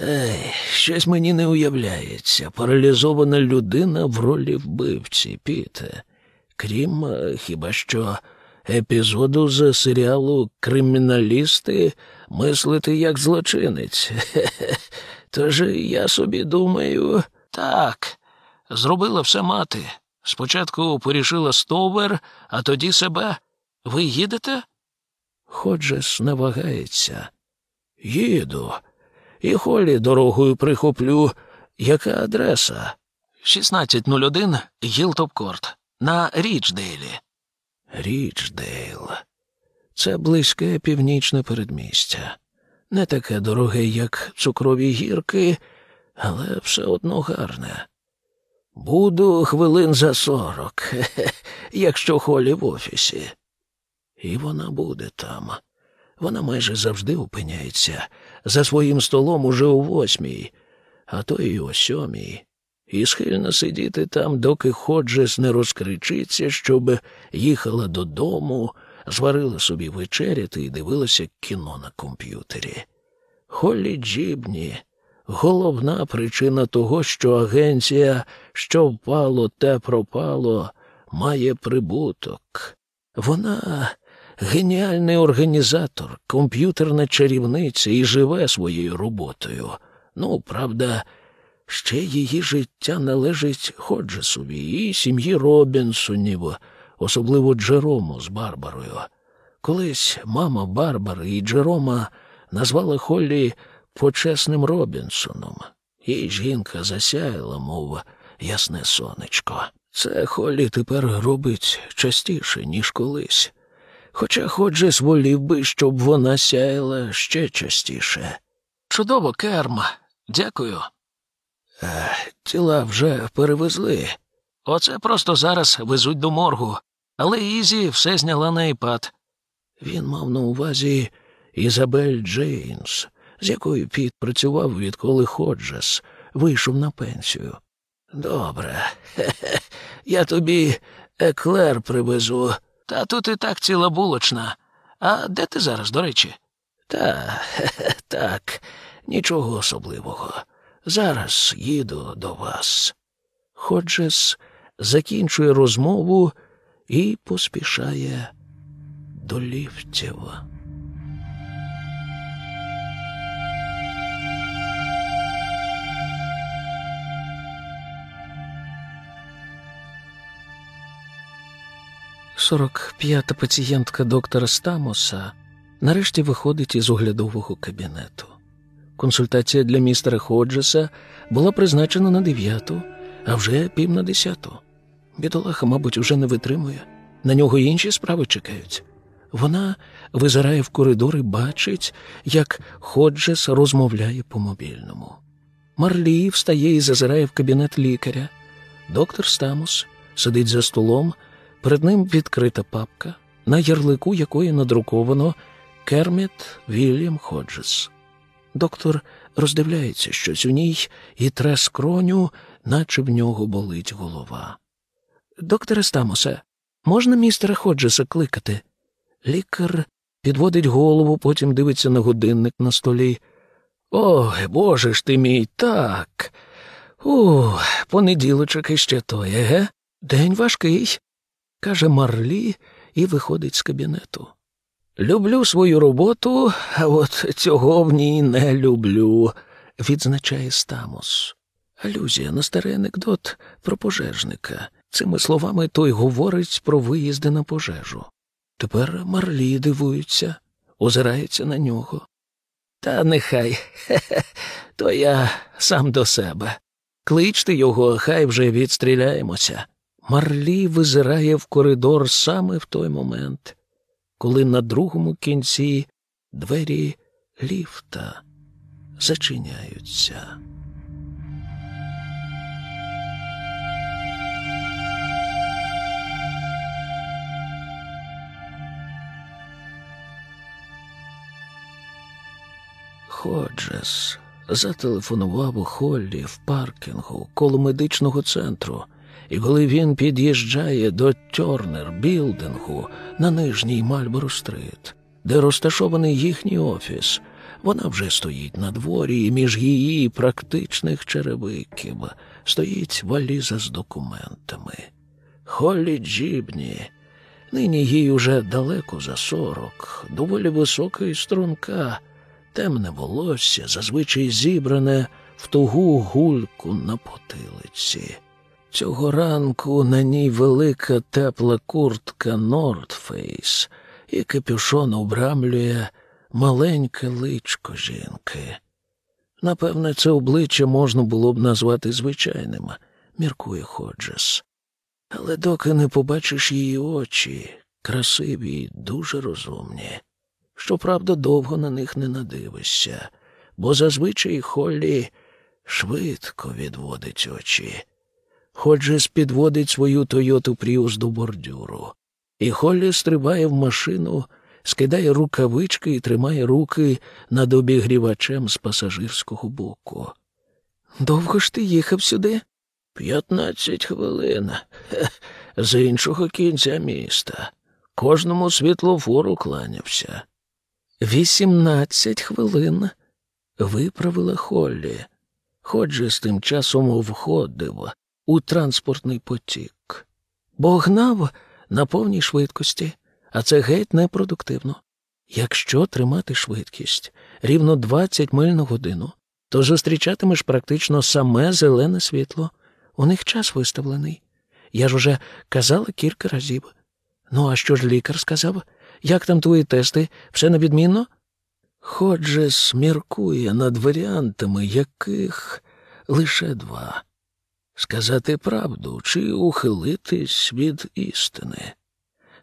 Ей, щось мені не уявляється. Паралізована людина в ролі вбивці, піте. Крім е, хіба що епізоду з серіалу Криміналісти мислити як злочинець. Тож я собі думаю, так, зробила все мати. Спочатку порішила стовер, а тоді себе. Ви їдете? Ходжес не вагається. Їду. І холі дорогою прихоплю. Яка адреса? 1601 Гілтопкорт на Річдейлі. Річдейл. Це близьке північне передмістя. Не таке дороге, як цукрові гірки, але все одно гарне. Буду хвилин за сорок, якщо холі в офісі. І вона буде там. Вона майже завжди опиняється за своїм столом уже о восьмій, а то й о сьомій, і схильна сидіти там, доки Ходжес не розкричиться, щоб їхала додому, зварила собі вечеряти і дивилася кіно на комп'ютері. Холлі Джібні головна причина того, що агенція, що впало, те пропало, має прибуток. Вона геніальний організатор, комп'ютерна чарівниця і живе своєю роботою. Ну, правда, ще її життя належить Ходжесові і сім'ї Робінсонів, особливо Джерому з Барбарою. Колись мама Барбари і Джерома назвала Холлі почесним Робінсоном. Їй жінка засяяла, мов ясне сонечко. Це Холлі тепер робить частіше, ніж колись. Хоча Ходжес волів би, щоб вона сяяла ще частіше. Чудово, керма. Дякую. Тіла вже перевезли. Оце просто зараз везуть до моргу, але Ізі все зняла на iPad. Він мав на увазі Ізабель Джейнс, з якою Піт працював, відколи Ходжес вийшов на пенсію. Добре, хе-хе, я тобі еклер привезу. Та тут і так ціла булочна. А де ти зараз, до речі? Та хе-хе, так, нічого особливого. Зараз їду до вас. Ходжес закінчує розмову і поспішає до ліфтів. Сорок п'ята пацієнтка доктора Стамоса нарешті виходить із оглядового кабінету. Консультація для містера Ходжеса була призначена на дев'яту, а вже пів на десяту. Бідолаха, мабуть, уже не витримує. На нього інші справи чекають. Вона визирає в коридор і бачить, як Ходжес розмовляє по мобільному. Марлі встає і зазирає в кабінет лікаря. Доктор Стамус сидить за столом, перед ним відкрита папка, на ярлику якої надруковано Керміт Вільям Ходжес. Доктор роздивляється щось у ній і тре скроню, наче в нього болить голова. Докторе Стамосе, можна містера Ходжеса кликати? Лікар підводить голову, потім дивиться на годинник на столі. Ой, боже ж ти мій, так. У, понеділочок іще той, еге? День важкий, каже Марлі і виходить з кабінету. Люблю свою роботу, а от цього в ній не люблю, відзначає Стамос. Алюзія на старий анекдот про пожежника. Цими словами той говорить про виїзди на пожежу. Тепер Марлі дивується, озирається на нього. Та нехай, хе-хе, то я сам до себе. Кличте його, хай вже відстріляємося. Марлі визирає в коридор саме в той момент, коли на другому кінці двері ліфта зачиняються. Ходжес зателефонував у Холлі в паркінгу коло медичного центру, і коли він під'їжджає до Тьорнер білдингу на нижній Мальборо-стрит, де розташований їхній офіс, вона вже стоїть на дворі, і між її практичних черевиків стоїть валіза з документами. Холлі Джібні. Нині їй уже далеко за сорок, доволі висока і струнка, темне волосся, зазвичай зібране в тугу гульку на потилиці. Цього ранку на ній велика тепла куртка North Face, і капюшон обрамлює маленьке личко жінки. Напевне, це обличчя можна було б назвати звичайним, міркує Ходжес. Але доки не побачиш її очі, красиві й дуже розумні. Щоправда, довго на них не надивишся, бо зазвичай Холлі швидко відводить очі. Ходжес підводить свою Тойоту Пріус до бордюру. І Холлі стрибає в машину, скидає рукавички і тримає руки над обігрівачем з пасажирського боку. Довго ж ти їхав сюди? П'ятнадцять хвилин. З іншого кінця міста. Кожному світлофору кланявся. Вісімнадцять хвилин. Виправила Холлі. Ходже з тим часом входив у транспортний потік, бо гнав на повній швидкості, а це геть непродуктивно. Якщо тримати швидкість рівно 20 миль на годину, то зустрічатимеш практично саме зелене світло. У них час виставлений. Я ж уже казала кілька разів. Ну, а що ж лікар сказав? Як там твої тести? Все невідмінно? Ходже сміркує над варіантами, яких лише два сказати правду чи ухилитись від істини.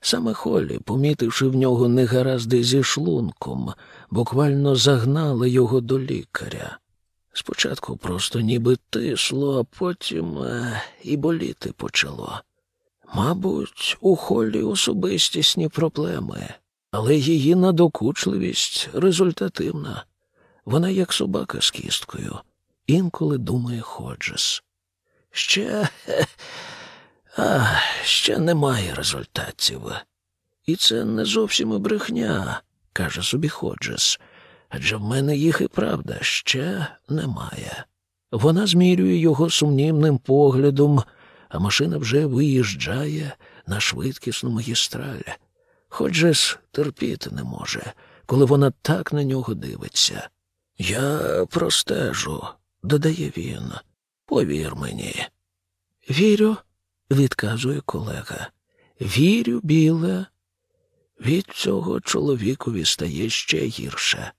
Саме Холі, помітивши в нього негаразди зі шлунком, буквально загнала його до лікаря. Спочатку просто ніби тисло, а потім е, і боліти почало. Мабуть, у Холі особистісні проблеми, але її надокучливість результативна. Вона як собака з кісткою, інколи думає Ходжес. Ще а, ще немає результатів. І це не зовсім і брехня, каже собі Ходжес. Адже в мене їх і правда ще немає. Вона змірює його сумнівним поглядом, а машина вже виїжджає на швидкісну магістраль. Ходжес терпіти не може, коли вона так на нього дивиться. Я простежу, додає він. Повір мені. Вірю, відказує колега. Вірю, Білле. Від цього чоловікові стає ще гірше.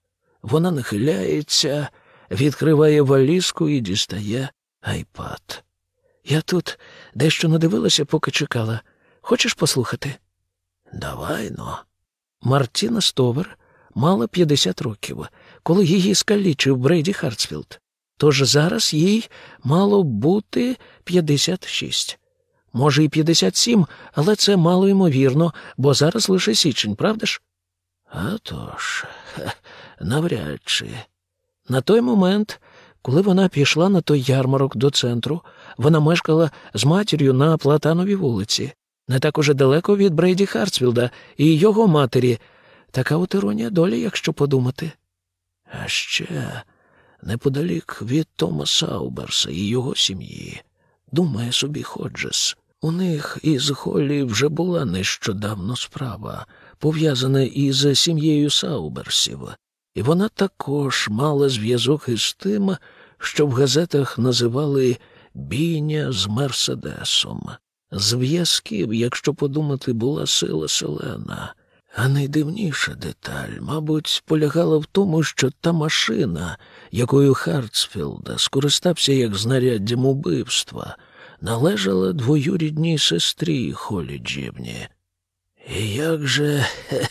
Вона нахиляється, відкриває валізку і дістає iPad. Я тут дещо надивилася, поки чекала. Хочеш послухати? Давай-но. Мартіна Стовер мала 50 років, коли її скалічив Брейді Хартсфілд. Тож зараз їй мало бути 56. Може, і 57, але це мало ймовірно, бо зараз лише січень, правда ж? А тож, навряд чи. На той момент, коли вона пішла на той ярмарок до центру, вона мешкала з матір'ю на Платановій вулиці, не так уже далеко від Брейді Хартсфілда і його матері. Така от іронія долі, якщо подумати. А ще неподалік від Тома Сауберса і його сім'ї. Думає собі Ходжес. У них із Холлі вже була нещодавно справа, пов'язана із сім'єю Сауберсів, і вона також мала зв'язок із тим, що в газетах називали бійня з Мерседесом. Зв'язків, якщо подумати, була сила селена. А найдивніша деталь, мабуть, полягала в тому, що та машина, якою Хартсфілд скористався як знаряддям убивства, належала двоюрідній сестрі Холлі Джібні. І як же хе,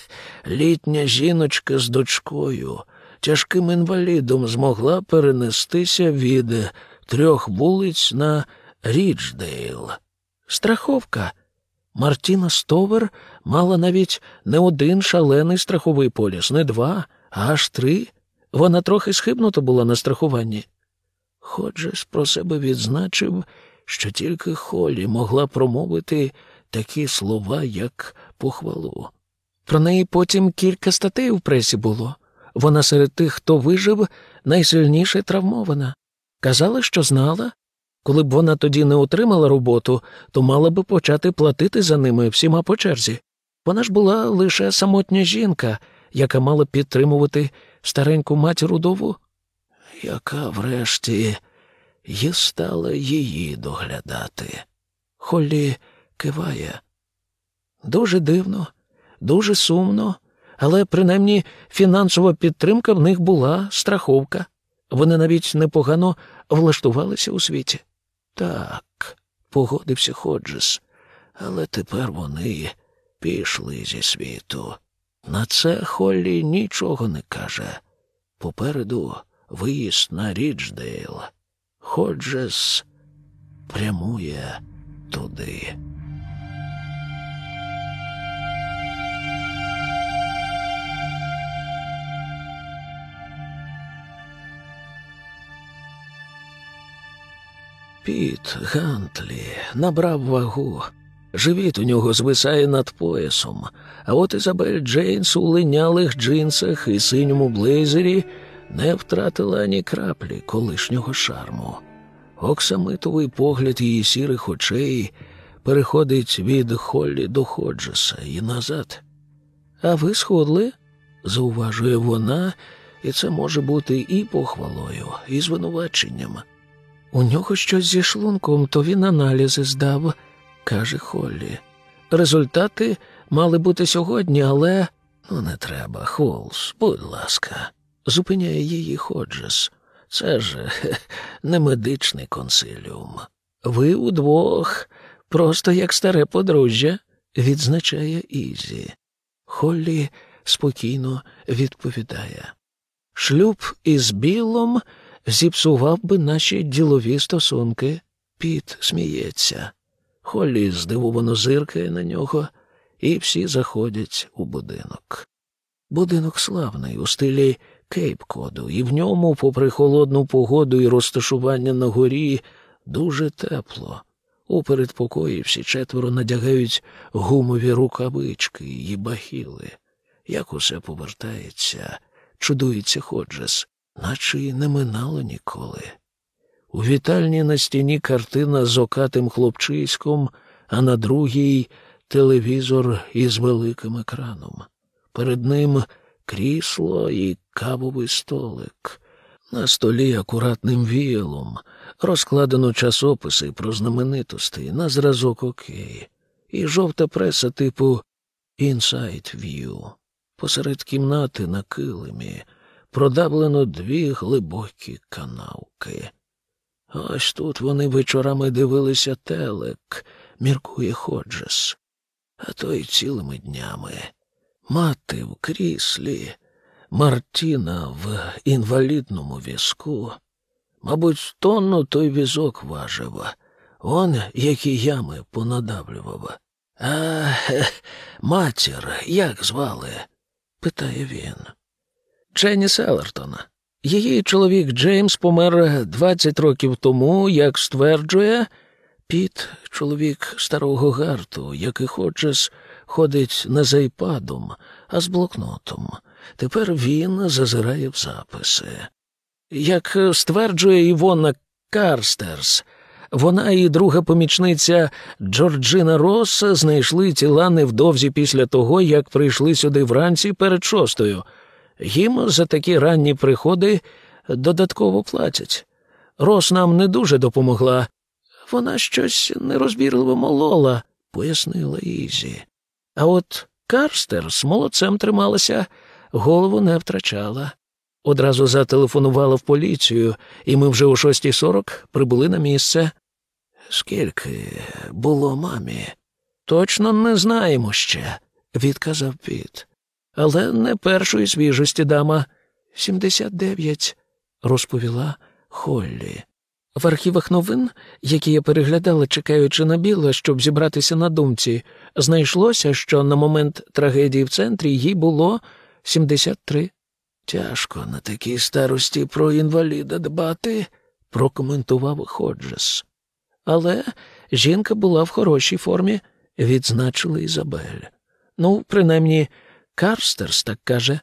літня жіночка з дочкою, тяжким інвалідом змогла перенестися від трьох вулиць на Рідждейл? Страховка. Мартіна Стовер мала навіть не один шалений страховий поліс, не два, а аж три. Вона трохи схибнута була на страхуванні. Ходжес про себе відзначив, що тільки Холі могла промовити такі слова, як похвалу. Про неї потім кілька статей у пресі було. Вона серед тих, хто вижив, найсильніше травмована. Казала, що знала, коли б вона тоді не отримала роботу, то мала би почати платити за ними всіма по черзі. Вона ж була лише самотня жінка, яка мала підтримувати стареньку матір удову, яка врешті й стала її доглядати. Холлі киває. Дуже дивно, дуже сумно, але принаймні фінансова підтримка в них була страховка. Вони навіть непогано влаштувалися у світі. Так, погодився Ходжес, але тепер вони пішли зі світу. На це Холлі нічого не каже. Попереду виїзд на Рідждейл. Ходжес прямує туди. Піт Гантлі набрав вагу. Живіт у нього звисає над поясом, а от Ізабель Джейнс у линялих джинсах і синьому блейзері не втратила ні краплі колишнього шарму. Оксамитовий погляд її сірих очей переходить від Холлі до Ходжеса і назад. А ви сходли? зауважує вона, і це може бути і похвалою, і звинуваченням. У нього щось зі шлунком, то він аналізи здав, каже Холлі. Результати мали бути сьогодні, але ну не треба, Холс, будь ласка, зупиняє її Ходжес. Це ж хе, не медичний консиліум. Ви удвох, просто як старе подружжя, відзначає Ізі. Холлі спокійно відповідає. Шлюб із Білом зіпсував би наші ділові стосунки. Піт сміється. Холлі здивовано зиркає на нього, і всі заходять у будинок. Будинок славний у стилі Кейп-Коду, і в ньому, попри холодну погоду і розташування на горі, дуже тепло. У передпокої всі четверо надягають гумові рукавички і бахіли. Як усе повертається, чудується Ходжес, наче й не минало ніколи. У вітальні на стіні картина з окатим хлопчиськом, а на другій телевізор із великим екраном. Перед ним крісло і кавовий столик. На столі акуратним віялом розкладено часописи про знаменитості на зразок окей, і жовта преса типу Inside View. Посеред кімнати на килимі продавлено дві глибокі канавки. Ось тут вони вечорами дивилися телек, міркує Ходжес, а то й цілими днями. Мати в кріслі, Мартіна в інвалідному візку. Мабуть, тонну той візок важив, он які ями понадавлював. А матір як звали? питає він. Дженні Селертона. Її чоловік Джеймс помер 20 років тому, як стверджує, Піт, чоловік старого гарту, який Ходжес ходить не за айпадом, а з блокнотом. Тепер він зазирає в записи. Як стверджує Івона Карстерс, вона і друга помічниця Джорджина Росс знайшли тіла невдовзі після того, як прийшли сюди вранці перед шостою. Їм за такі ранні приходи додатково платять. Росс нам не дуже допомогла. Вона щось нерозбірливо молола, пояснила Ізі. А от Карстер молодцем трималася, голову не втрачала. Одразу зателефонувала в поліцію, і ми вже о 6.40 прибули на місце. Скільки було мамі? Точно не знаємо ще, відказав Піт. Але не першої свіжості дама. Сімдесят дев'ять, розповіла Холлі. В архівах новин, які я переглядала, чекаючи на біла, щоб зібратися на думці, знайшлося, що на момент трагедії в центрі їй було 73. Тяжко на такій старості про інваліда дбати, прокоментував Ходжес. Але жінка була в хорошій формі, відзначила Ізабель. Ну, принаймні, Карстерс так каже,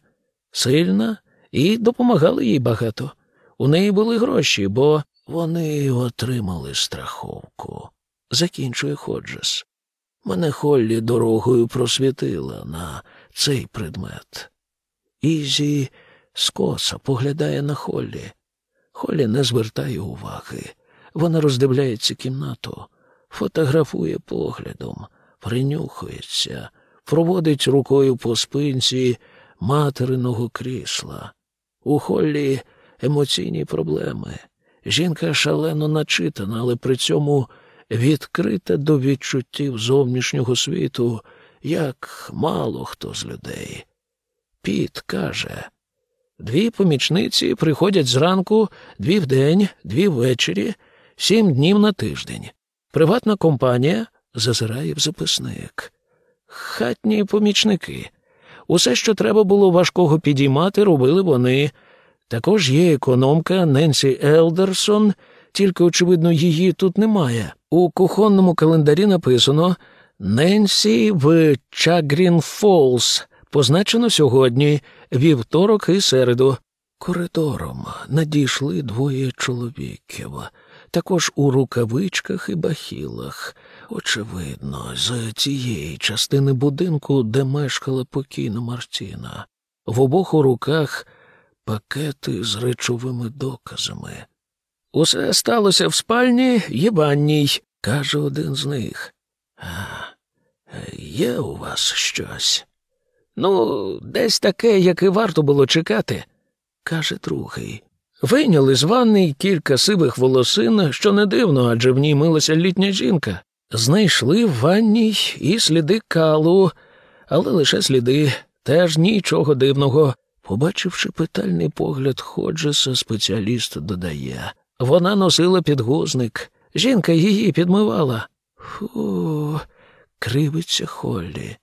сильна, і допомагали їй багато. У неї були гроші, бо вони отримали страховку. Закінчує Ходжес. Мене Холлі дорогою просвітила на цей предмет. Ізі скоса поглядає на Холлі. Холлі не звертає уваги. Вона роздивляється кімнату, фотографує поглядом, принюхується, проводить рукою по спинці материного крісла. У Холлі емоційні проблеми. Жінка шалено начитана, але при цьому відкрита до відчуттів зовнішнього світу, як мало хто з людей. Піт каже, Дві помічниці приходять зранку, дві вдень, дві ввечері, сім днів на тиждень. Приватна компанія зазирає в записник. Хатні помічники. Усе, що треба було важкого підіймати, робили вони. Також є економка Ненсі Елдерсон, тільки, очевидно, її тут немає. У кухонному календарі написано Ненсі в Чагрін Фолс. Позначено сьогодні, вівторок і середу. Коридором надійшли двоє чоловіків, також у рукавичках і бахілах. Очевидно, з цієї частини будинку, де мешкала покійна Мартіна. В обох у руках пакети з речовими доказами. Усе сталося в спальні єбанній, каже один з них. А, є у вас щось? Ну, десь таке, яке варто було чекати, каже другий. Вийняли з ванни кілька сивих волосин, що не дивно, адже в ній милася літня жінка. Знайшли в ванній і сліди калу, але лише сліди, теж нічого дивного. Побачивши питальний погляд Ходжеса, спеціаліст додає вона носила підгузник, жінка її підмивала. Фу, кривиться Холлі.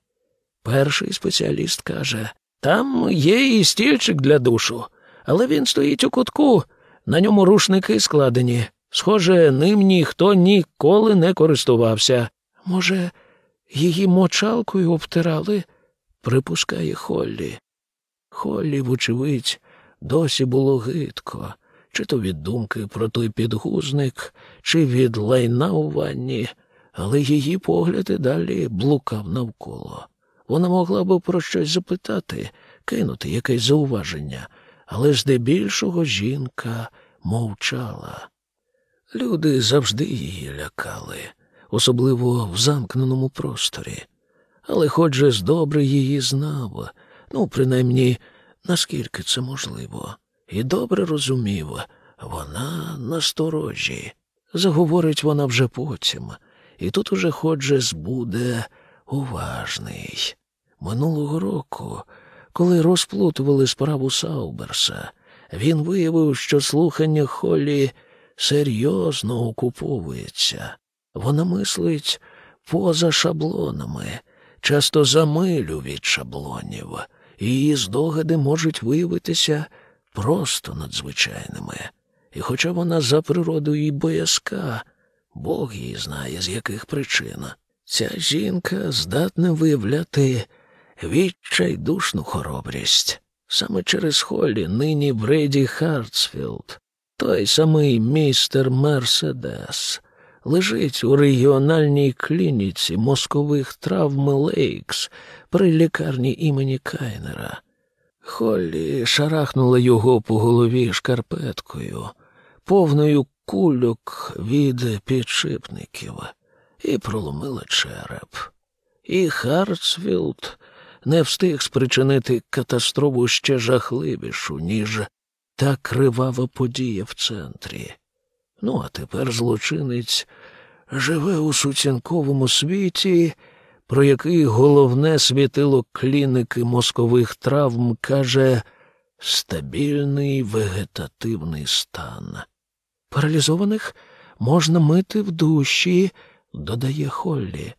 Перший спеціаліст каже там є і стільчик для душу, але він стоїть у кутку, на ньому рушники складені. Схоже, ним ніхто ніколи не користувався. Може, її мочалкою обтирали? припускає Холлі. Холлі, вочевидь, досі було гидко, чи то від думки про той підгузник, чи від лайна у ванні, але її погляд і далі блукав навколо. Вона могла б про щось запитати, кинути якесь зауваження, але здебільшого жінка мовчала. Люди завжди її лякали, особливо в замкненому просторі. Але Ходжес добре її знав, ну, принаймні, наскільки це можливо, і добре розумів, вона насторожі. Заговорить вона вже потім, і тут уже Ходжес буде уважний. Минулого року, коли розплутували справу Сауберса, він виявив, що слухання Холлі серйозно окуповується. Вона мислить поза шаблонами, часто за милю від шаблонів, і її здогади можуть виявитися просто надзвичайними. І хоча вона за природою і боязка, Бог її знає, з яких причин. Ця жінка здатна виявляти відчайдушну хоробрість. Саме через Холлі нині Бреді Хартсфілд, той самий містер Мерседес, лежить у регіональній клініці мозкових травм Лейкс при лікарні імені Кайнера. Холлі шарахнула його по голові шкарпеткою, повною кульок від підшипників, і проломила череп. І Хартсфілд не встиг спричинити катастрофу ще жахливішу, ніж та кривава подія в центрі. Ну, а тепер злочинець живе у сутінковому світі, про який головне світило кліники мозкових травм каже стабільний вегетативний стан. Паралізованих можна мити в душі, додає Холлі.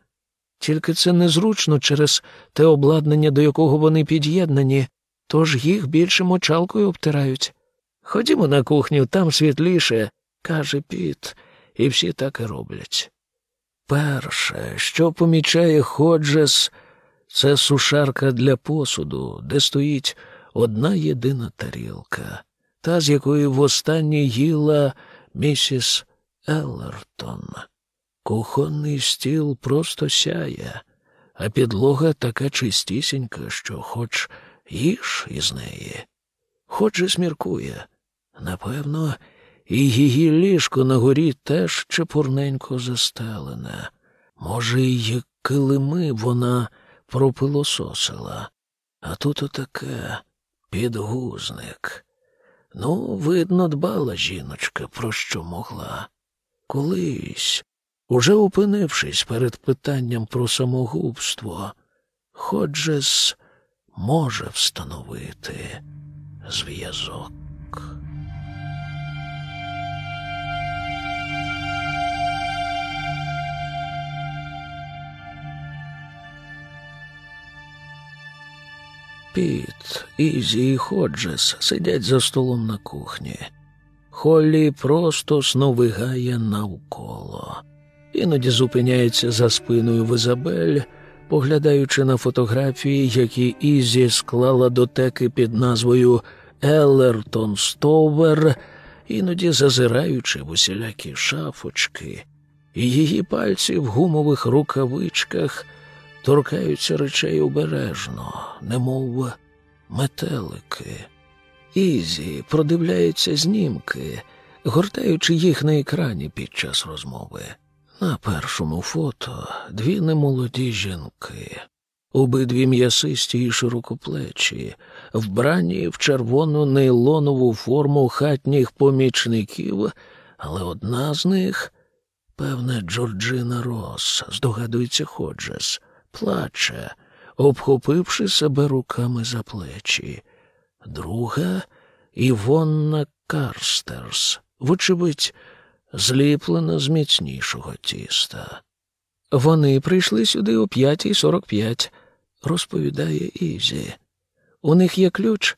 Тільки це незручно через те обладнання, до якого вони під'єднані, тож їх більше мочалкою обтирають. Ходімо на кухню, там світліше, каже Піт, і всі так і роблять. Перше, що помічає Ходжес, це сушарка для посуду, де стоїть одна єдина тарілка, та з якої востаннє їла місіс Еллертон. Кухонний стіл просто сяє, а підлога така чистісінька, що хоч їж із неї. Хоч сміркує. Напевно, і її ліжко на горі теж чепурненько застелене. Може, й килими вона пропилососила, а тут отаке підгузник. Ну, видно, дбала жіночка, про що могла. Колись Уже опинившись перед питанням про самогубство, Ходжес може встановити, зв'язок. Піт, Ізі і Ходжес сидять за столом на кухні. Холлі просто сновигає навколо. Іноді зупиняється за спиною в Ізабель, поглядаючи на фотографії, які Ізі склала до теки під назвою Еллертон Стовер, іноді зазираючи в усілякі шафочки, її пальці в гумових рукавичках торкаються речей обережно, немов метелики. Ізі продивляється знімки, гортаючи їх на екрані під час розмови. На першому фото дві немолоді жінки, обидві м'ясисті і широкоплечі, вбрані в червону нейлонову форму хатніх помічників, але одна з них, певне, Джорджина Рос, здогадується Ходжес, плаче, обхопивши себе руками за плечі. Друга Івонна Карстерс, вочевидь, зліплена з міцнішого тіста. Вони прийшли сюди о 5.45, розповідає Ізі. У них є ключ,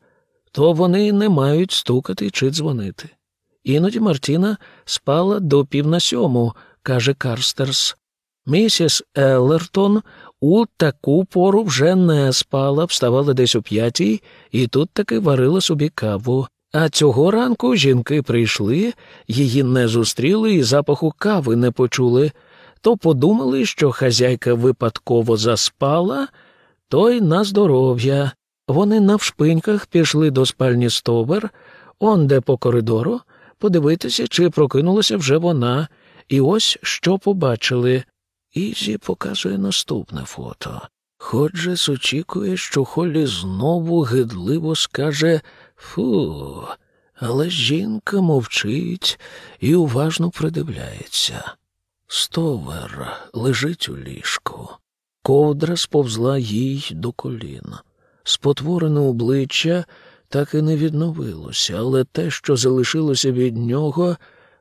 то вони не мають стукати чи дзвонити. Іноді Мартіна спала до пів на сьому, каже Карстерс. Місіс Еллертон у таку пору вже не спала, вставала десь о п'ятій, і тут таки варила собі каву. А цього ранку жінки прийшли, її не зустріли і запаху кави не почули, то подумали, що хазяйка випадково заспала, то й на здоров'я. Вони навшпиньках пішли до спальні Стовер, он де по коридору, подивитися, чи прокинулася вже вона, і ось що побачили. Ізі показує наступне фото. Ходжес очікує, що Холлі знову гидливо скаже Фу, але жінка мовчить і уважно придивляється. Стовер лежить у ліжку. Ковдра сповзла їй до колін. Спотворене обличчя так і не відновилося, але те, що залишилося від нього,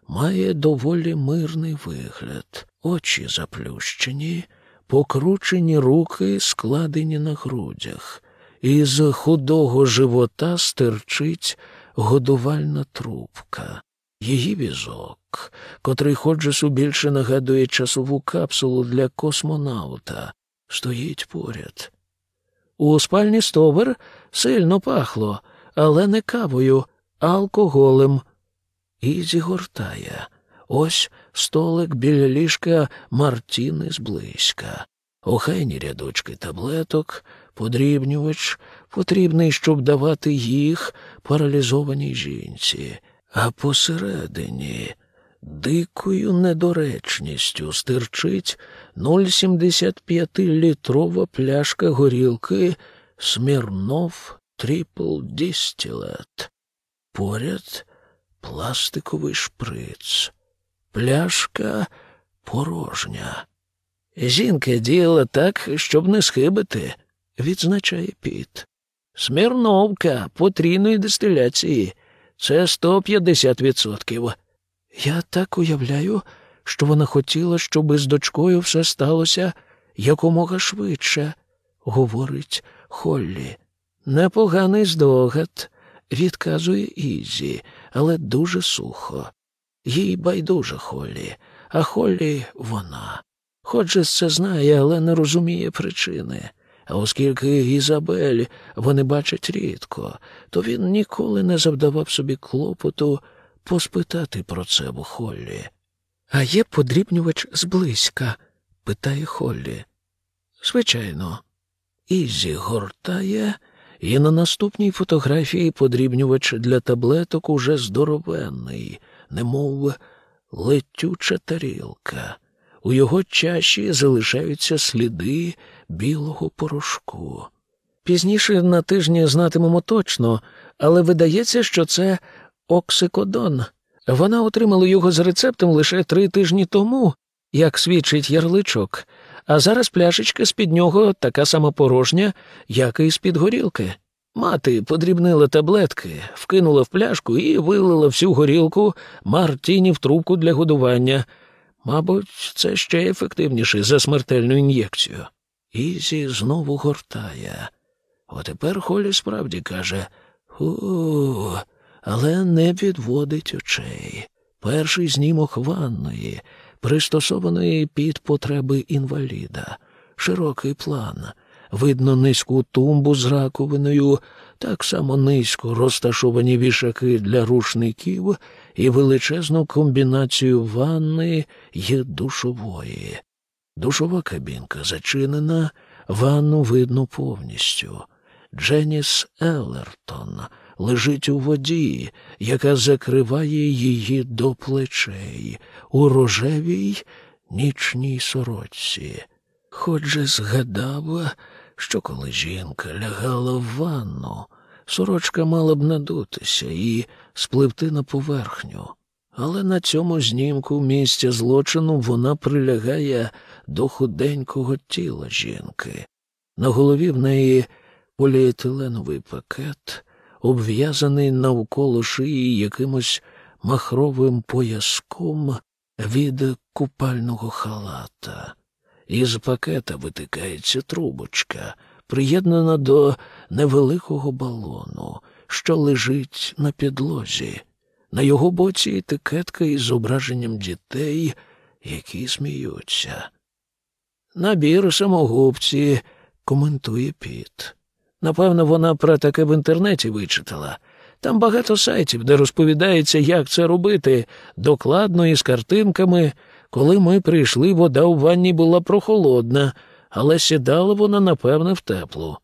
має доволі мирний вигляд, очі заплющені, покручені руки складені на грудях. Із худого живота стирчить годувальна трубка. Її візок, котрий Ходжесу більше нагадує часову капсулу для космонавта, стоїть поряд. У спальні стовер сильно пахло, але не кавою, а алкоголем. І зігортає. Ось столик біля ліжка Мартіни зблизька. Охайні рядочки таблеток, подрібнювач, потрібний, щоб давати їх паралізованій жінці, а посередині дикою недоречністю стирчить 0,75-літрова пляшка горілки Smirnoff Triple Distilled. Поряд пластиковий шприц. Пляшка порожня. Жінка діяла так, щоб не схибити, відзначає піт. Смірновка потрійної дистиляції. Це 150%. Я так уявляю, що вона хотіла, щоб із дочкою все сталося якомога швидше, говорить Холлі. Непоганий здогад, відказує Ізі, але дуже сухо. Їй байдуже Холлі, а Холлі вона. Ходжес це знає, але не розуміє причини. А оскільки Ізабель вони бачать рідко, то він ніколи не завдавав собі клопоту поспитати про це в Холлі. А є подрібнювач зблизька? питає Холлі. Звичайно. Ізі гортає, і на наступній фотографії подрібнювач для таблеток уже здоровенний, немов летюча тарілка. У його чаші залишаються сліди білого порошку. Пізніше на тижні знатимемо точно, але видається, що це оксикодон. Вона отримала його з рецептом лише три тижні тому, як свідчить ярличок, а зараз пляшечка з під нього така сама порожня, як і з під горілки. Мати подрібнила таблетки, вкинула в пляшку і вилила всю горілку Мартіні в трубку для годування. Мабуть, це ще ефективніше за смертельну ін'єкцію. Ізі знову гортає. Отепер Холі справді каже у, але не підводить очей. Перший знімок ванної, пристосованої під потреби інваліда, широкий план. Видно низьку тумбу з раковиною, так само низько розташовані вішаки для рушників і величезну комбінацію ванни й душової. Душова кабінка зачинена, ванну видно повністю. Дженіс Еллертон лежить у воді, яка закриває її до плечей у рожевій нічній сорочці. Хоч же згадав, що коли жінка лягала в ванну, сорочка мала б надутися і спливти на поверхню. Але на цьому знімку місця злочину вона прилягає до худенького тіла жінки. На голові в неї поліетиленовий пакет, обв'язаний навколо шиї якимось махровим пояском від купального халата. Із пакета витикається трубочка, приєднана до невеликого балону, що лежить на підлозі. На його боці етикетка із зображенням дітей, які сміються. Набір самогубці, коментує Піт. Напевно, вона про таке в інтернеті вичитала. Там багато сайтів, де розповідається, як це робити, докладно і з картинками. Коли ми прийшли, вода у ванні була прохолодна, але сідала вона, напевне, в теплу.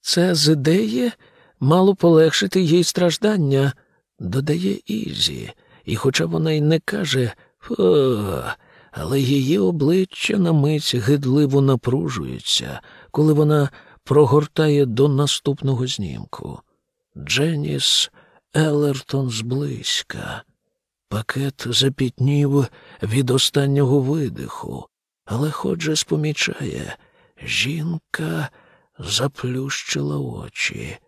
Це з ідеї мало полегшити їй страждання, додає Ізі, і хоча вона й не каже «Фу», але її обличчя на мить гидливо напружується, коли вона прогортає до наступного знімку. Дженіс Елертон зблизька. Пакет запітнів від останнього видиху, але Ходжес спомічає, жінка заплющила очі.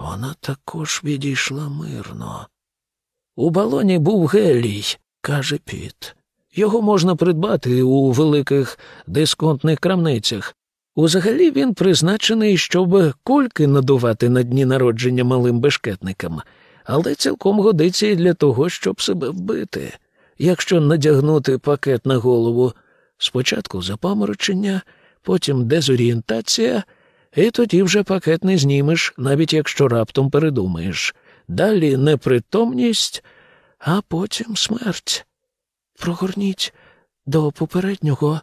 Вона також відійшла мирно. У балоні був гелій, каже Піт. Його можна придбати у великих дисконтних крамницях. Узагалі він призначений, щоб кульки надувати на дні народження малим бешкетникам, але цілком годиться і для того, щоб себе вбити. Якщо надягнути пакет на голову, спочатку запаморочення, потім дезорієнтація, і тоді вже пакет не знімеш, навіть якщо раптом передумаєш. Далі непритомність, а потім смерть. Прогорніть до попереднього,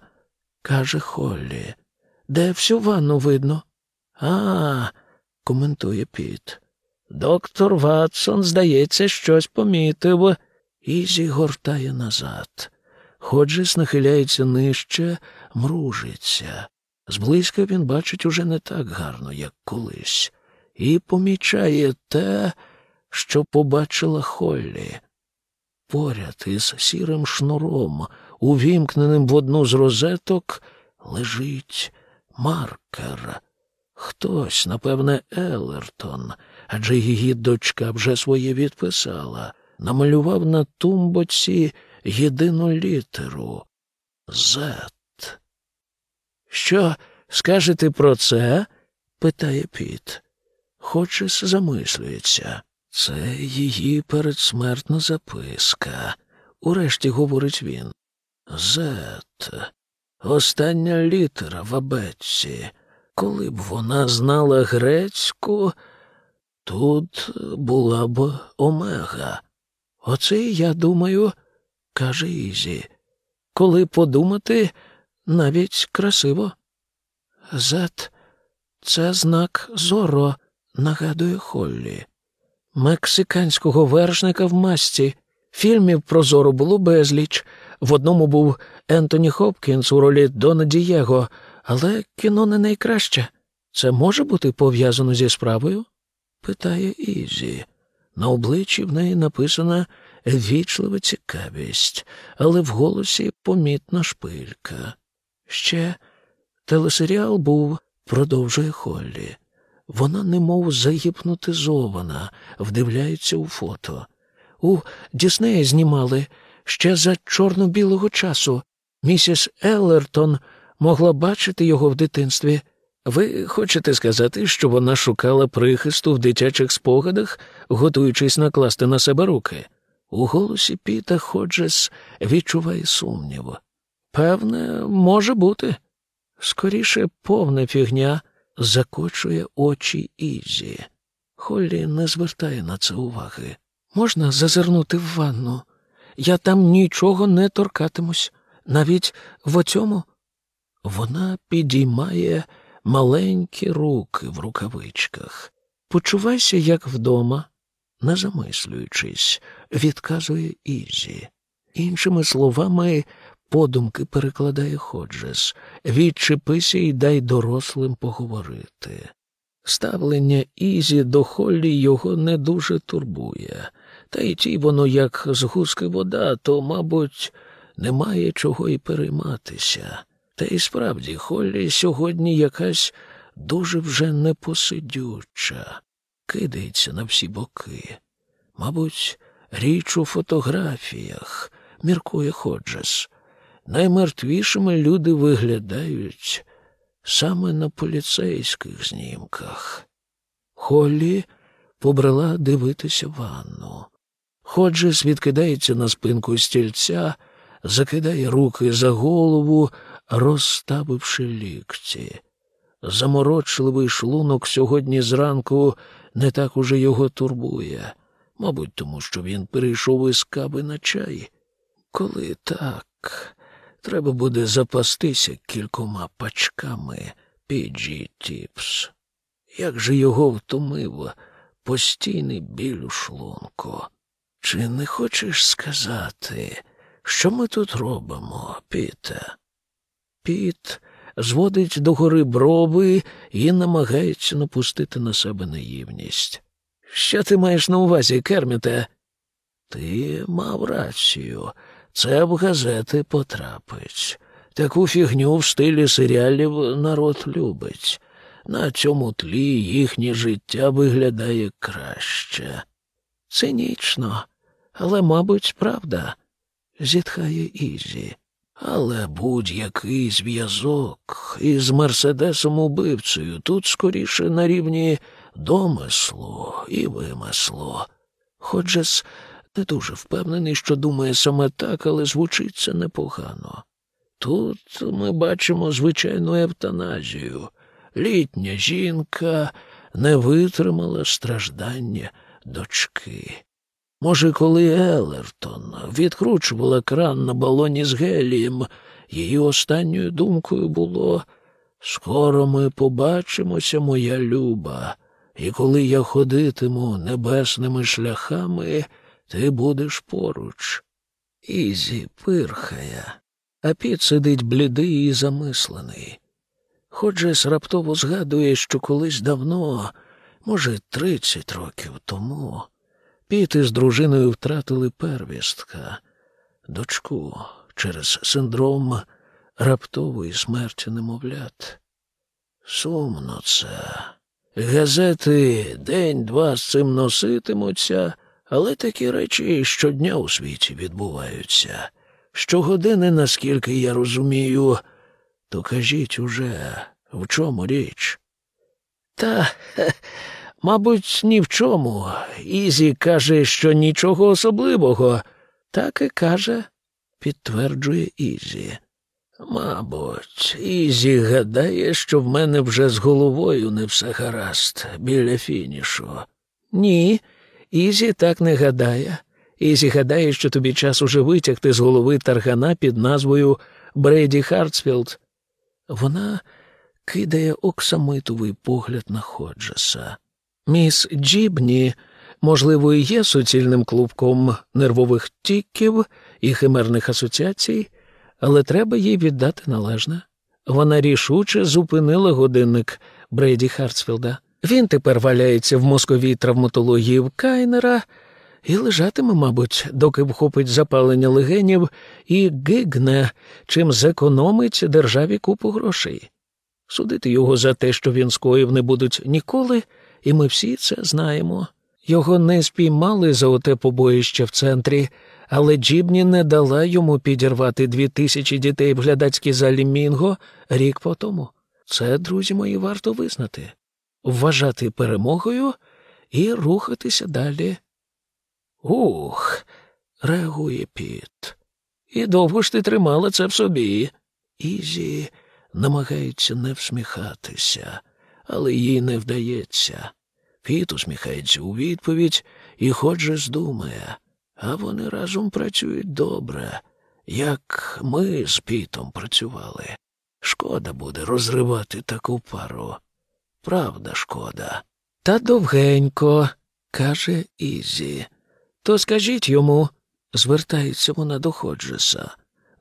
каже Холлі. Де всю ванну видно? А, коментує Піт. Доктор Ватсон, здається, щось помітив. Ізі гортає назад. Ходжес нахиляється нижче, мружиться. Зблизька він бачить уже не так гарно, як колись, і помічає те, що побачила Холлі. Поряд із сірим шнуром, увімкненим в одну з розеток, лежить маркер. Хтось, напевне, Елертон, адже її дочка вже своє відписала, намалював на тумбоці єдину літеру Зет. Що скажете про це? питає Піт. Хочес замислюється. Це її передсмертна записка. Урешті говорить він. Зет. Остання літера в абетці. Коли б вона знала грецьку, тут була б омега. Оце, я думаю, каже Ізі. Коли подумати, навіть красиво. Зет це знак Зорро, нагадує Холлі. Мексиканського вершника в масці. Фільмів про Зорро було безліч. В одному був Ентоні Хопкінс у ролі Дона Дієго, але кіно не найкраще. Це може бути пов'язано зі справою? Питає Ізі. На обличчі в неї написана вічлива цікавість, але в голосі помітна шпилька. Ще телесеріал був, продовжує Холлі. Вона немов загіпнотизована, вдивляється у фото. У Діснея знімали ще за чорно-білого часу. Місіс Еллертон могла бачити його в дитинстві. Ви хочете сказати, що вона шукала прихисту в дитячих спогадах, готуючись накласти на себе руки? У голосі Піта Ходжес відчуває сумнів. Певне, може бути. Скоріше повна фігня закочує очі Ізі. Холлі не звертає на це уваги. Можна зазирнути в ванну? Я там нічого не торкатимусь, навіть в оцьому. Вона підіймає маленькі руки в рукавичках. Почувайся, як вдома, не замислюючись, відказує Ізі. Іншими словами, подумки перекладає Ходжес. Відчепися і дай дорослим поговорити. Ставлення Ізі до Холлі його не дуже турбує, та й тій воно як з гуски вода, то, мабуть, немає чого й перейматися. Та й справді, Холлі сьогодні якась дуже вже непосидюча, кидається на всі боки. Мабуть, річ у фотографіях, міркує Ходжес. Наймертвішими люди виглядають саме на поліцейських знімках. Холлі побрела дивитися ванну. Ходжес відкидається на спинку стільця, закидає руки за голову, розставивши лікті. Заморочливий шлунок сьогодні зранку не так уже його турбує, мабуть, тому що він перейшов із кави на чай. Коли так, треба буде запастися кількома пачками піджі Тіпс. Як же його втомив постійний біль у шлунку? Чи не хочеш сказати, що ми тут робимо, Піте? Піт зводить догори брови і намагається напустити на себе наївність. Що ти маєш на увазі, Керміте? Ти мав рацію. Це в газети потрапить. Таку фігню в стилі серіалів народ любить. На цьому тлі їхнє життя виглядає краще. Цинічно, але, мабуть, правда, зітхає Ізі. Але будь-який зв'язок із Мерседесом убивцею тут скоріше на рівні домислу і вимислу. Ходжес не дуже впевнений, що думає саме так, але звучить це непогано. Тут ми бачимо звичайну евтаназію. Літня жінка не витримала страждання дочки. Може, коли Елертон відкручувала кран на балоні з гелієм, її останньою думкою було скоро ми побачимося, моя люба, і коли я ходитиму небесними шляхами, ти будеш поруч. Ізі пирхає, а піт сидить блідий і замислений. Ходжес раптово згадує, що колись давно, може, тридцять років тому. Піти з дружиною втратили первістка, дочку через синдром раптової смерті немовлят. Сумно це. Газети день-два з цим носитимуться, але такі речі щодня у світі відбуваються. Щогодини, наскільки я розумію, то кажіть уже, в чому річ? Та. Мабуть, ні в чому. Ізі каже, що нічого особливого. Так і каже, підтверджує Ізі. Мабуть, Ізі гадає, що в мене вже з головою не все гаразд біля фінішу. Ні, Ізі так не гадає. Ізі гадає, що тобі час уже витягти з голови таргана під назвою Бреді Хартсфілд. Вона кидає оксамитовий погляд на Ходжеса. Міс Джібні, можливо, і є суцільним клубком нервових тіків і химерних асоціацій, але треба їй віддати належне. Вона рішуче зупинила годинник Брейді Хартсфілда. Він тепер валяється в мозковій травматології в Кайнера і лежатиме, мабуть, доки вхопить запалення легенів і гигне, чим зекономить державі купу грошей. Судити його за те, що він скоїв, не будуть ніколи, і ми всі це знаємо. Його не спіймали за оте побоїще в центрі, але Джібні не дала йому підірвати дві тисячі дітей в глядацькій залі Мінго рік по тому. Це, друзі мої, варто визнати, вважати перемогою і рухатися далі. Ух, реагує Піт. І довго ж ти тримала це в собі. Ізі намагається не всміхатися, але їй не вдається. Піт усміхається у відповідь і Ходжес думає, а вони разом працюють добре, як ми з Пітом працювали. Шкода буде розривати таку пару. Правда, шкода. Та довгенько, каже Ізі. То скажіть йому, звертається вона до Ходжеса.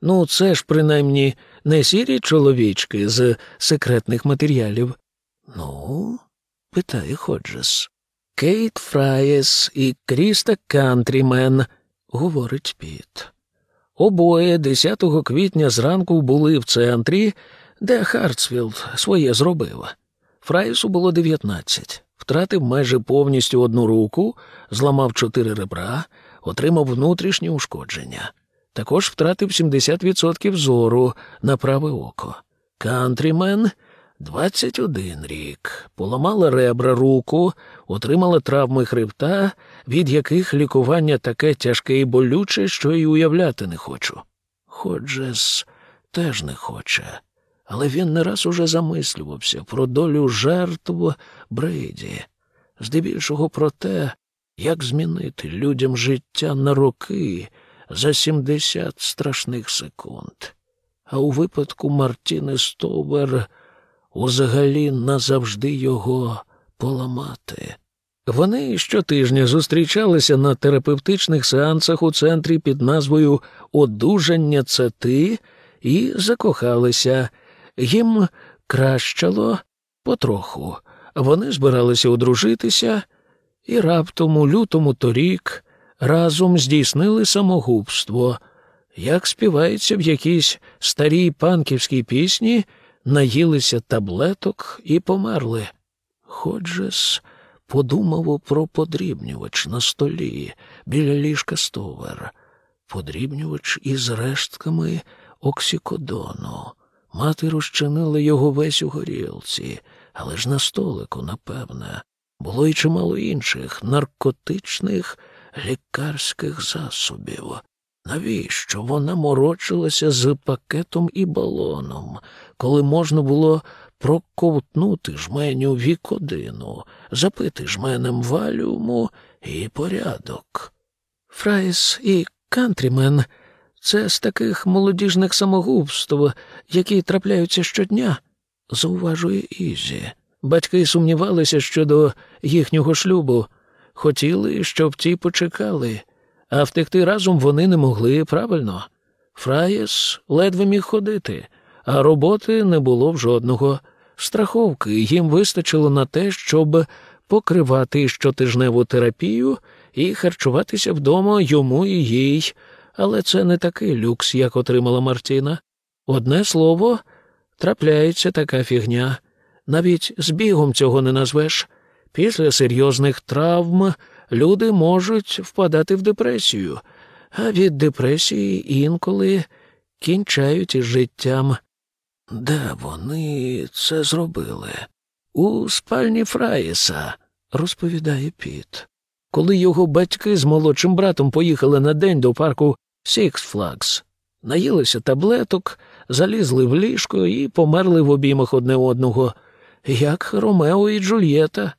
Ну, це ж принаймні не сірі чоловічки з секретних матеріалів. Ну, питає Ходжес. Кейт Фраєс і Кріста Кантрімен, говорить Піт. Обоє 10 квітня зранку були в центрі, де Хартсфілд своє зробив. Фраєсу було 19. Втратив майже повністю одну руку, зламав чотири ребра, отримав внутрішні ушкодження. Також втратив 70% зору на праве око. Кантрімен 21 рік, поламала ребра руку, отримала травми хребта, від яких лікування таке тяжке і болюче, що й уявляти не хочу. Ходжес теж не хоче, але він не раз уже замислювався про долю жертв Брейді, здебільшого про те, як змінити людям життя на роки за 70 страшних секунд. А у випадку Мартіни Стовер узагалі назавжди його поламати. Вони щотижня зустрічалися на терапевтичних сеансах у центрі під назвою Одужання це ти і закохалися. Їм кращало потроху. Вони збиралися одружитися, і раптом у лютому торік разом здійснили самогубство. Як співається в якійсь старій панківській пісні, наїлися таблеток і померли. Ходжес подумав про подрібнювач на столі біля ліжка стовер, подрібнювач із рештками оксикодону. Мати розчинила його весь у горілці, але ж на столику, напевне, було й чимало інших наркотичних лікарських засобів. Навіщо вона морочилася з пакетом і балоном, коли можна було проковтнути жменю вікодину, запити жменею валіуму і порядок? Фрайс і Кантрімен це з таких молодіжних самогубств, які трапляються щодня, зауважує Ізі. Батьки сумнівалися щодо їхнього шлюбу, хотіли, щоб ті почекали, а втекти разом вони не могли правильно. Фраєс ледве міг ходити, а роботи не було в жодного. Страховки їм вистачило на те, щоб покривати щотижневу терапію і харчуватися вдома йому і їй, але це не такий люкс, як отримала Мартіна. Одне слово, трапляється така фігня. Навіть збігом цього не назвеш. Після серйозних травм люди можуть впадати в депресію, а від депресії інколи кінчають із життям. Де вони це зробили? У спальні Фраїса, розповідає Піт. Коли його батьки з молодшим братом поїхали на день до парку Flags, наїлися таблеток, залізли в ліжко і померли в обіймах одне одного, як Ромео і Джульєта.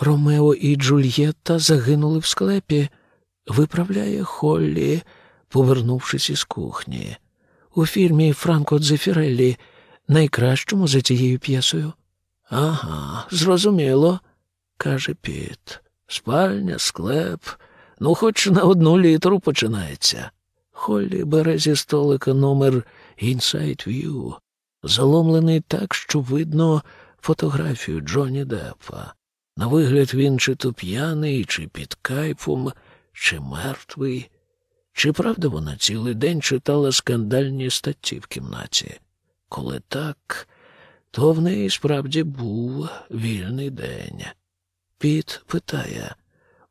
Ромео і Джульєта загинули в склепі, виправляє Холлі, повернувшись із кухні. У фільмі Франко Дзефіреллі найкращому за цією п'єсою. Ага, зрозуміло, каже Піт. Спальня, склеп, ну, хоч на одну літру починається. Холлі бере зі столика номер Inside View, заломлений так, що видно фотографію Джоні Деппа. На вигляд він чи то п'яний, чи під кайфом, чи мертвий. Чи правда вона цілий день читала скандальні статті в кімнаті? Коли так, то в неї справді був вільний день. Піт питає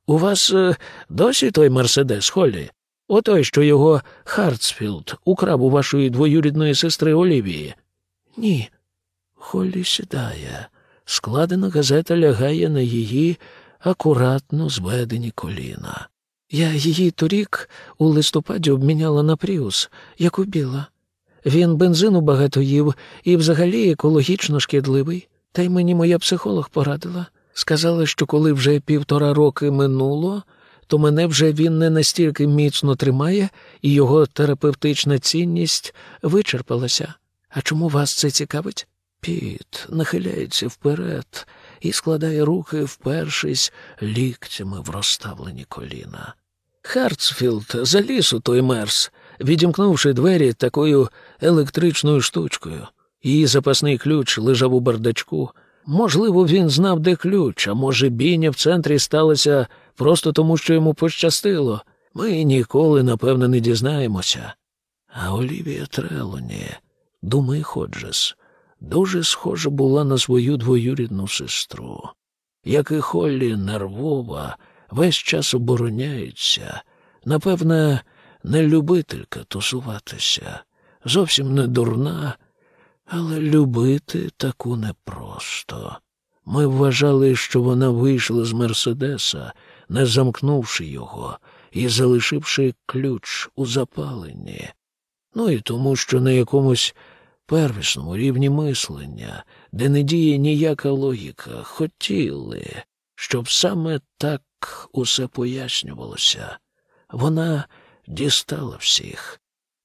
У вас е, досі той Мерседес Холлі? Отой, що його Хартсфілд украв у вашої двоюрідної сестри Олівії? Ні. Холлі сідає. Складена газета лягає на її акуратно зведені коліна. Я її торік у листопаді обміняла на Пріус, як біла. Він бензину багато їв і взагалі екологічно шкідливий, та й мені моя психолог порадила. Сказала, що коли вже півтора роки минуло, то мене вже він не настільки міцно тримає, і його терапевтична цінність вичерпалася. А чому вас це цікавить? Піт нахиляється вперед і складає руки, впершись ліктями в розставлені коліна. Хартсфілд заліз у той мерз, відімкнувши двері такою електричною штучкою. Її запасний ключ лежав у бардачку. Можливо, він знав, де ключ, а може, бійня в центрі сталося просто тому, що йому пощастило. Ми ніколи, напевно, не дізнаємося. А Олівія Трелоні, думає Ходжес, дуже схожа була на свою двоюрідну сестру. Як і Холлі нервова, весь час обороняється, напевне, не любителька тусуватися, зовсім не дурна, але любити таку непросто. Ми вважали, що вона вийшла з Мерседеса, не замкнувши його і залишивши ключ у запаленні. Ну і тому, що на якомусь первісному рівні мислення, де не діє ніяка логіка, хотіли, щоб саме так усе пояснювалося. Вона дістала всіх.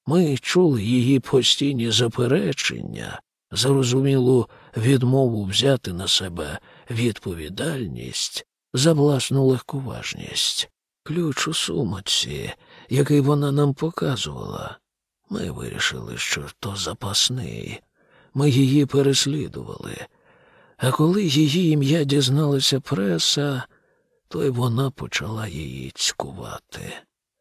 Ми чули її постійні заперечення, зрозумілу відмову взяти на себе відповідальність за власну легковажність, ключ у сумочці, який вона нам показувала. Ми вирішили, що то запасний. Ми її переслідували. А коли її ім'я дізналася преса, то й вона почала її цькувати.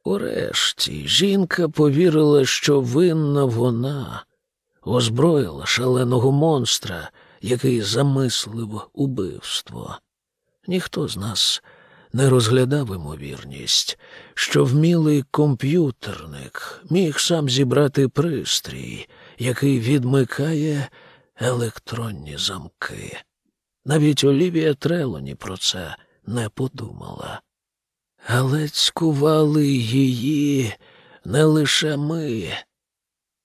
Урешті жінка повірила, що винна вона, озброїла шаленого монстра, який замислив убивство. Ніхто з нас не розглядав імовірність, що вмілий комп'ютерник міг сам зібрати пристрій, який відмикає електронні замки. Навіть Олівія Трелоні про це не подумала. Але цькували її не лише ми.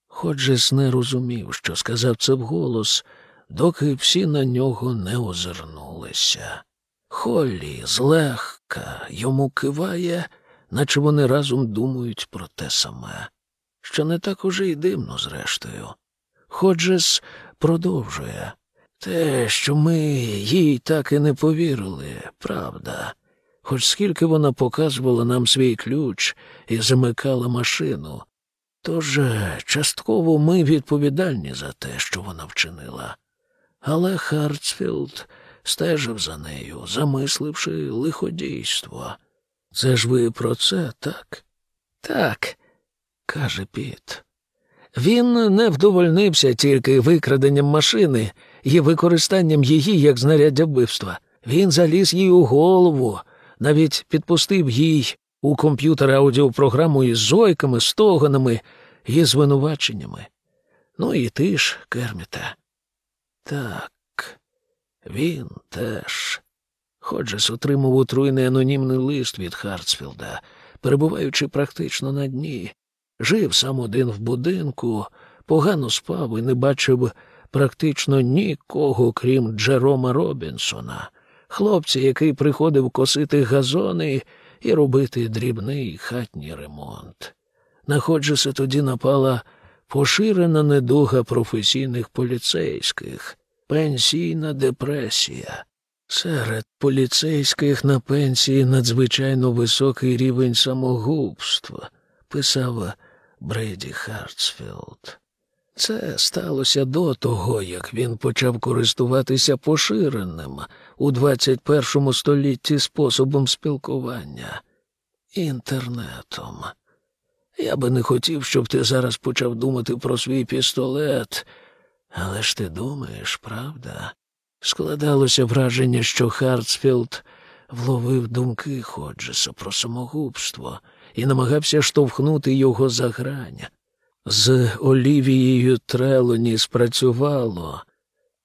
Ходжес не розумів, що сказав це вголос, доки всі на нього не озирнулися. Холлі злегка йому киває, наче вони разом думають про те саме, що не так уже й дивно, зрештою. Ходжес продовжує те, що ми їй так і не повірили, правда. Хоч скільки вона показувала нам свій ключ і замикала машину, тож частково ми відповідальні за те, що вона вчинила. Але Хартсфілд стежив за нею, замисливши лиходійство. Це ж ви про це, так? Так, каже Піт. Він не вдовольнився тільки викраденням машини і використанням її як знаряддя вбивства. Він заліз їй у голову, навіть підпустив їй у комп'ютер аудіопрограму із зойками, стогонами і звинуваченнями. Ну і ти ж, Керміта. Так, він теж. Ходжес отримав отруйний анонімний лист від Хартсфілда, перебуваючи практично на дні, жив сам один в будинку, погано спав і не бачив практично нікого, крім Джерома Робінсона, хлопця, який приходив косити газони і робити дрібний хатній ремонт. На Ходжеса тоді напала поширена недуга професійних поліцейських, пенсійна депресія. Серед поліцейських на пенсії надзвичайно високий рівень самогубства, писав Бреді Хартсфілд. Це сталося до того, як він почав користуватися поширеним у 21 столітті способом спілкування інтернетом. Я би не хотів, щоб ти зараз почав думати про свій пістолет, Але ж ти думаєш, правда? Складалося враження, що Хартсфілд вловив думки Ходжеса про самогубство і намагався штовхнути його за грань. З Олівією Трелоні спрацювало,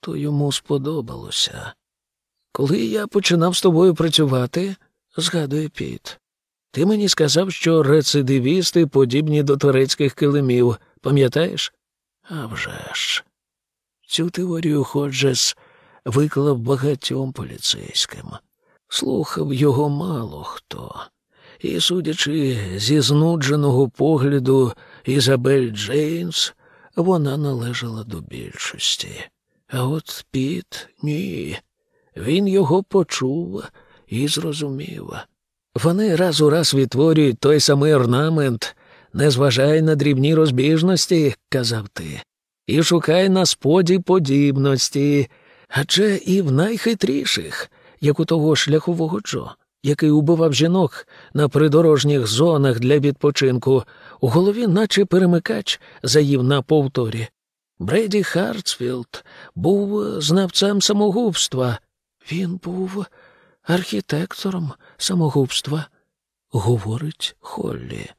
то йому сподобалося. Коли я починав з тобою працювати, згадує Піт, ти мені сказав, що рецидивісти подібні до турецьких килимів, пам'ятаєш? «А вже ж!» Цю теорію Ходжес виклав багатьом поліцейським. Слухав його мало хто, і, судячи зі знудженого погляду Ізабель Джейнс, вона належала до більшості. А от Піт ні. Він його почув і зрозумів. Вони раз у раз відтворюють той самий орнамент, не зважай на дрібні розбіжності, казав ти, і шукай на споді подібності, адже і в найхитріших, як у того шляхового Джо, який убивав жінок на придорожніх зонах для відпочинку, у голові, наче перемикач, заїв на повторі. Бреді Хартсфілд був знавцем самогубства. Він був архітектором самогубства, говорить Холлі.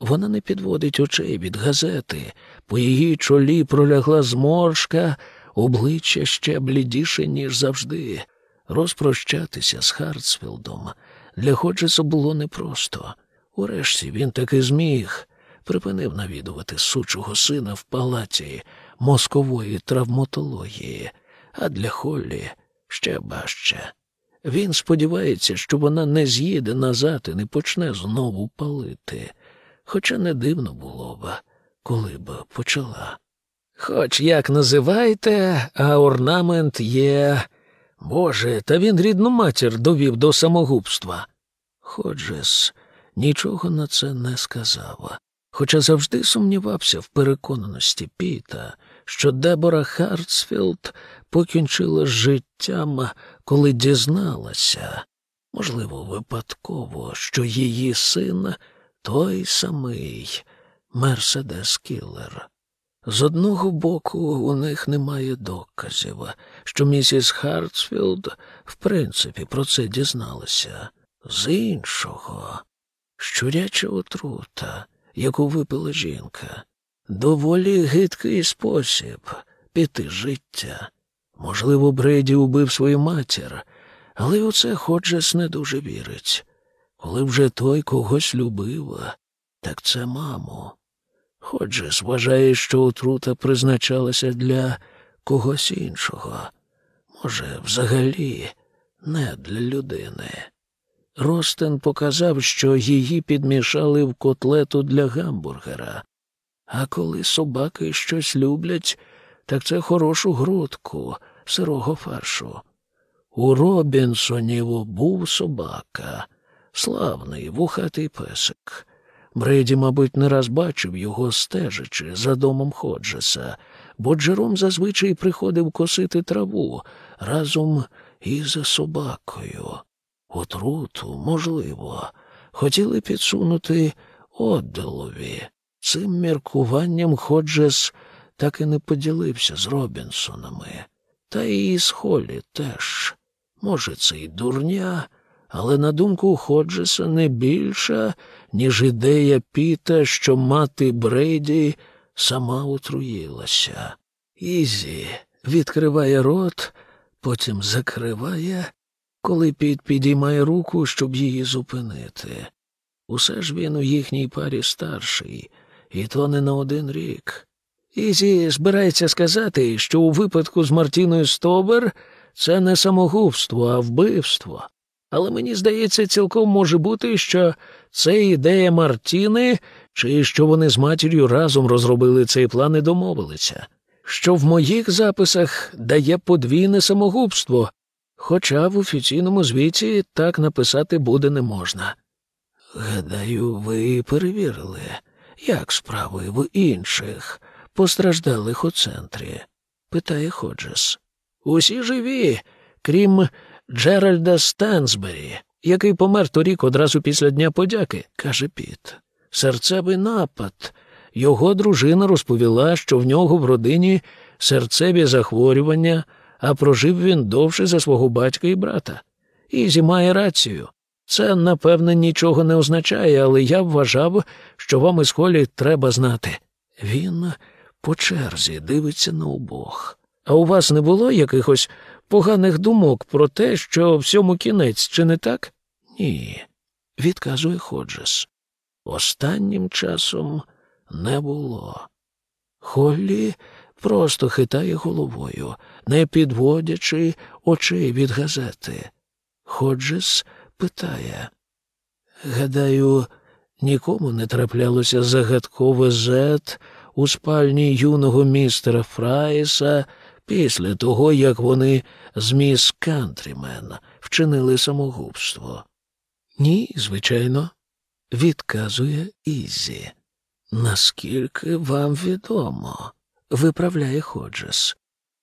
Вона не підводить очей від газети, по її чолі пролягла зморшка, обличчя ще блідіше, ніж завжди. Розпрощатися з Хартсфілдом для Ходжеса було непросто. Урешті він таки зміг, припинив навідувати сучого сина в палаті мозкової травматології, а для Холлі ще важче. Він сподівається, що вона не з'їде назад і не почне знову палити, хоча не дивно було б, коли б почала. Хоч як називайте, а орнамент є. Боже, та він рідну матір довів до самогубства. Ходжес нічого на це не сказав, хоча завжди сумнівався в переконаності Піта, що Дебора Хартсфілд покінчила з життям, коли дізналася, можливо, випадково, що її син той самий Мерседес Кіллер. З одного боку, у них немає доказів, що місіс Хартсфілд в принципі про це дізналася. З іншого, щуряча отрута, яку випила жінка, доволі гидкий спосіб піти життя. Можливо, Бреді убив свою матір, але у це Ходжес не дуже вірить. Коли вже той когось любив, так це маму. Ходжес вважає, що отрута призначалася для когось іншого. Може, взагалі, не для людини. Ростен показав, що її підмішали в котлету для гамбургера. А коли собаки щось люблять, так це хорошу грудку сирого фаршу. У Робінсонів був собака, славний вухатий песик. Бреді, мабуть, не раз бачив його стежачи за домом Ходжеса, бо Джером зазвичай приходив косити траву разом із собакою. Отруту, можливо, хотіли підсунути Одделові. Цим міркуванням Ходжес так і не поділився з Робінсонами. Та і з Холі теж. Може, це й дурня, але на думку Ходжеса не більша, ніж ідея Піта, що мати Брейді сама отруїлася. Ізі відкриває рот, потім закриває, коли Піт підіймає руку, щоб її зупинити. Усе ж він у їхній парі старший, і то не на один рік. Ізі збирається сказати, що у випадку з Мартіною Стобер це не самогубство, а вбивство. Але мені здається, цілком може бути, що це ідея Мартіни, чи що вони з матір'ю разом розробили цей план і домовилися, що в моїх записах дає подвійне самогубство, хоча в офіційному звіті так написати буде не можна. Гадаю, ви перевірили, як справи в інших постраждалих у центрі? питає Ходжес. Усі живі, крім Джеральда Стенсбері, який помер торік одразу після Дня подяки, каже Піт. Серцевий напад. Його дружина розповіла, що в нього в родині серцеві захворювання, а прожив він довше за свого батька і брата. Ізі має рацію. Це, напевне, нічого не означає, але я вважав, що вам із Холі треба знати. Він по черзі дивиться на обох. А у вас не було якихось поганих думок про те, що всьому кінець, чи не так? Ні, відказує Ходжес. Останнім часом не було. Холлі просто хитає головою, не підводячи очей від газети. Ходжес питає. Гадаю, нікому не траплялося загадкове зет у спальні юного містера Фрайса після того, як вони з міс Кантрімен вчинили самогубство. Ні, звичайно, відказує Ізі. Наскільки вам відомо, виправляє Ходжес.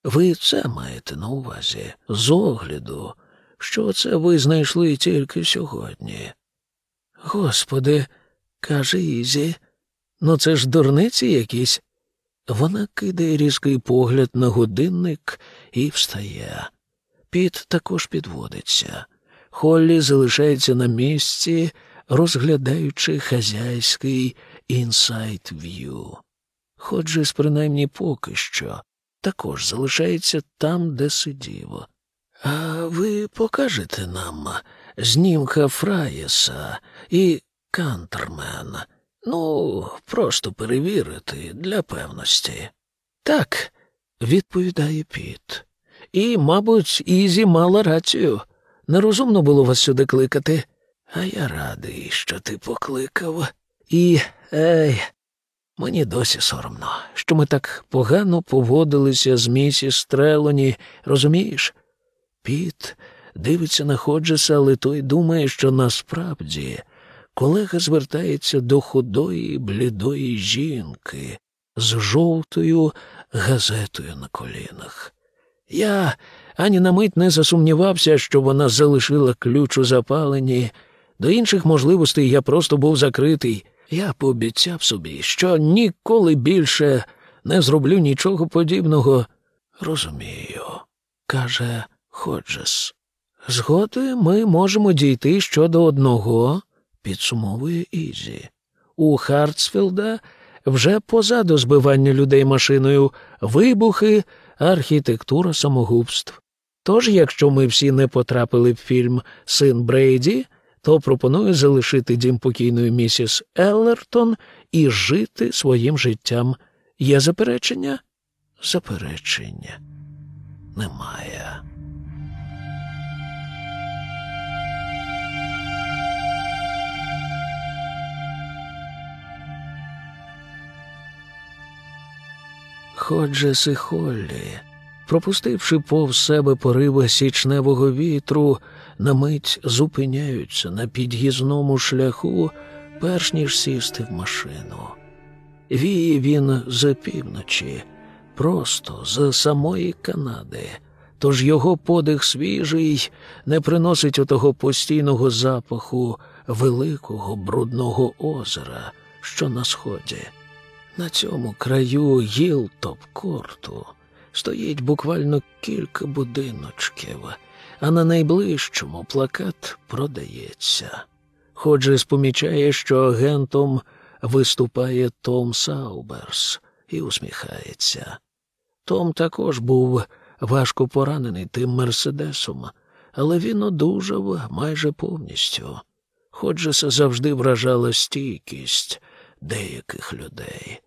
Ви це маєте на увазі з огляду, що це ви знайшли тільки сьогодні. Господи, каже Ізі, ну це ж дурниці якісь. Вона кидає різкий погляд на годинник і встає. Піт також підводиться. Холлі залишається на місці, розглядаючи хазяйський інсайт в'ю. Ходжес, принаймні поки що, також залишається там, де сидів. А ви покажете нам знімка Фраєса і Кантермен? Ну, просто перевірити для певності. Так, відповідає Піт. І, мабуть, Ізі мала рацію. Нерозумно було вас сюди кликати. А я радий, що ти покликав. І, ей, мені досі соромно, що ми так погано поводилися з місіс Трелоні, розумієш? Піт дивиться на Ходжеса, але той думає, що насправді колега звертається до худої, блідої жінки з жовтою газетою на колінах. Я ані на мить не засумнівався, що вона залишила ключ у запаленні. До інших можливостей я просто був закритий. Я пообіцяв собі, що ніколи більше не зроблю нічого подібного. Розумію, каже Ходжес. Згоди ми можемо дійти щодо одного, підсумовує Ізі. У Хартсфілда вже позаду збивання людей машиною вибухи, архітектура самогубств. Тож, якщо ми всі не потрапили в фільм Син Брейді, то пропоную залишити дім покійної місіс Еллертон і жити своїм життям. Є заперечення? Заперечення немає. Ходжес і Холлі, пропустивши повз себе пориви січневого вітру, на мить зупиняються на під'їзному шляху, перш ніж сісти в машину. Віє він з півночі, просто з самої Канади, тож його подих свіжий не приносить отого постійного запаху великого брудного озера, що на сході. На цьому краю гілтоп-корту стоїть буквально кілька будиночків, а на найближчому плакат продається. Ходжес помічає, що агентом виступає Том Сауберс і усміхається. Том також був важко поранений тим мерседесом, але він одужав майже повністю. Ходжеса завжди вражала стійкість деяких людей.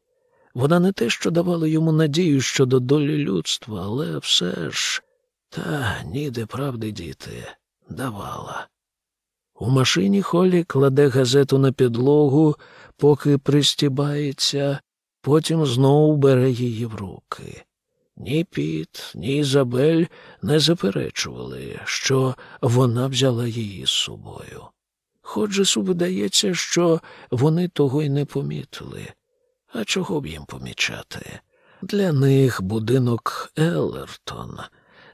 Вона не те, що давала йому надію щодо долі людства, але все ж та ніде правди діти давала. У машині Холі кладе газету на підлогу, поки пристібається, потім знову бере її в руки. Ні Піт, ні Ізабель не заперечували, що вона взяла її з собою. Ходжесу видається, що вони того й не помітили. А чого б їм помічати? Для них будинок Еллертон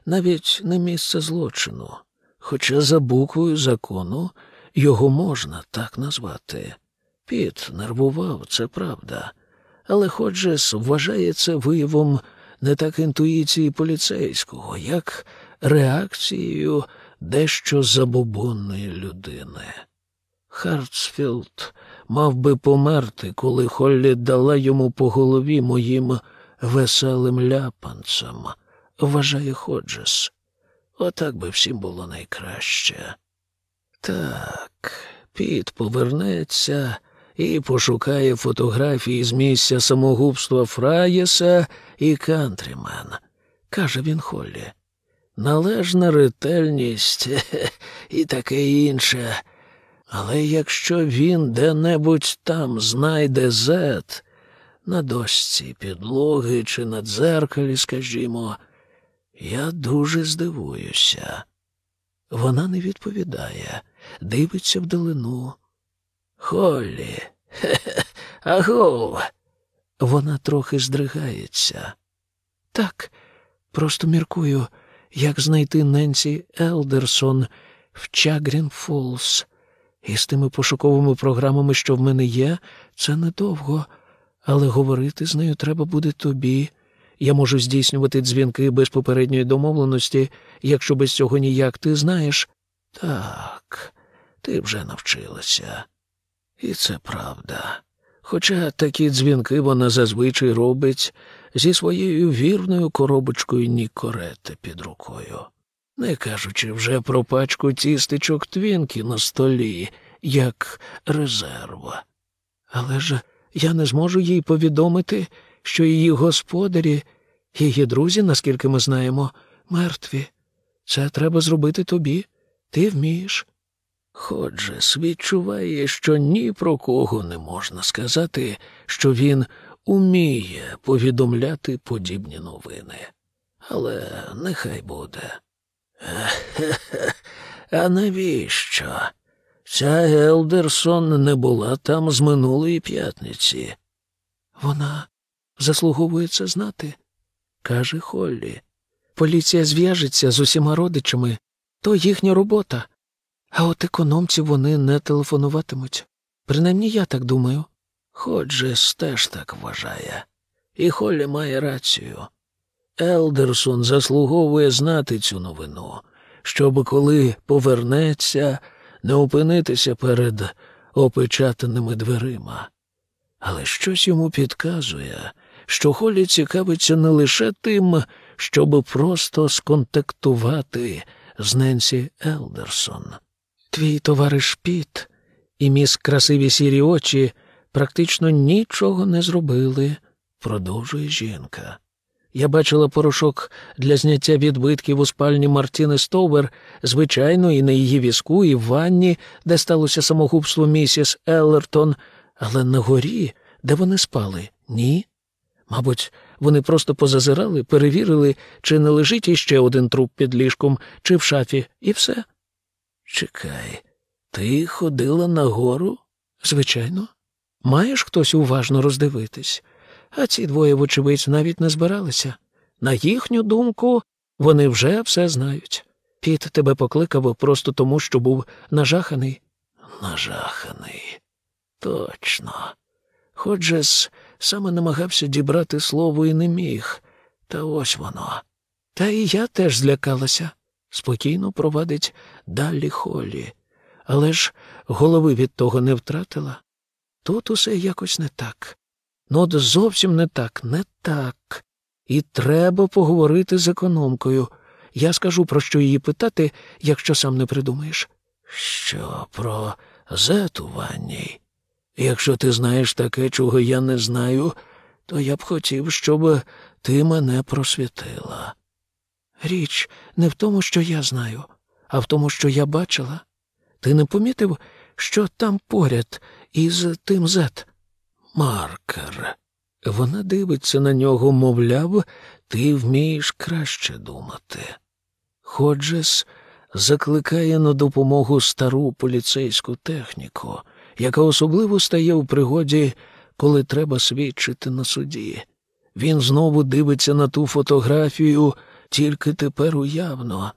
навіть не місце злочину, хоча за буквою закону його можна так назвати. Піт нервував, це правда, але Ходжес вважає це виявом не так інтуїції поліцейського, як реакцією дещо забобонної людини. Хартсфілд мав би померти, коли Холлі дала йому по голові моїм веселим ляпанцем, вважає Ходжес. Отак би всім було найкраще. Так, Піт повернеться і пошукає фотографії з місця самогубства Фраєса і Кантрімен, каже він Холлі. Належна ретельність і таке інше. Але якщо він де-небудь там знайде зет, на дошці підлоги чи на дзеркалі, скажімо, я дуже здивуюся. Вона не відповідає, дивиться вдалину. Холлі, хе-хе, агов. Вона трохи здригається. Так, просто міркую, як знайти Ненсі Елдерсон в Чагрін Фолс. І з тими пошуковими програмами, що в мене є, це недовго, але говорити з нею треба буде тобі. Я можу здійснювати дзвінки без попередньої домовленості, якщо без цього ніяк ти знаєш. Так, ти вже навчилася. І це правда. Хоча такі дзвінки вона зазвичай робить зі своєю вірною коробочкою Нікорети під рукою, не кажучи вже про пачку тістечок твінки на столі, як резерва. Але ж я не зможу їй повідомити, що її господарі, її друзі, наскільки ми знаємо, мертві. Це треба зробити тобі. Ти вмієш. Ходжес відчуває, що ні про кого не можна сказати, що він уміє повідомляти подібні новини. Але нехай буде. А навіщо? Ця Елдерсон не була там з минулої п'ятниці. Вона заслуговує це знати, каже Холлі. Поліція зв'яжеться з усіма родичами, то їхня робота. А от економців вони не телефонуватимуть. Принаймні я так думаю. Ходжес теж так вважає. І Холлі має рацію. Елдерсон заслуговує знати цю новину, щоб коли повернеться, не опинитися перед опечатаними дверима. Але щось йому підказує, що Холлі цікавиться не лише тим, щоб просто сконтактувати з Ненсі Елдерсон. Твій товариш Піт і міс красиві сірі очі практично нічого не зробили, продовжує жінка. Я бачила порошок для зняття відбитків у спальні Мартіни Стовер, звичайно, і на її візку, і в ванні, де сталося самогубство місіс Еллертон, але на горі, де вони спали, ні. Мабуть, вони просто позазирали, перевірили, чи не лежить іще один труп під ліжком, чи в шафі, і все. Чекай, ти ходила нагору? Звичайно. Маєш хтось уважно роздивитись? А ці двоє, вочевидь, навіть не збиралися. На їхню думку, вони вже все знають. Піт тебе покликав просто тому, що був нажаханий. Нажаханий. Точно. Ходжес саме намагався дібрати слово і не міг. Та ось воно. Та і я теж злякалася. Спокійно провадить далі холі. Але ж голови від того не втратила. Тут усе якось не так. Ну, от зовсім не так, не так. І треба поговорити з економкою. Я скажу, про що її питати, якщо сам не придумаєш. Що про зету ванній? Якщо ти знаєш таке, чого я не знаю, то я б хотів, щоб ти мене просвітила. Річ не в тому, що я знаю, а в тому, що я бачила. Ти не помітив, що там поряд із тим зет? Маркер. Вона дивиться на нього, мовляв, ти вмієш краще думати. Ходжес закликає на допомогу стару поліцейську техніку, яка особливо стає у пригоді, коли треба свідчити на суді. Він знову дивиться на ту фотографію, тільки тепер уявно.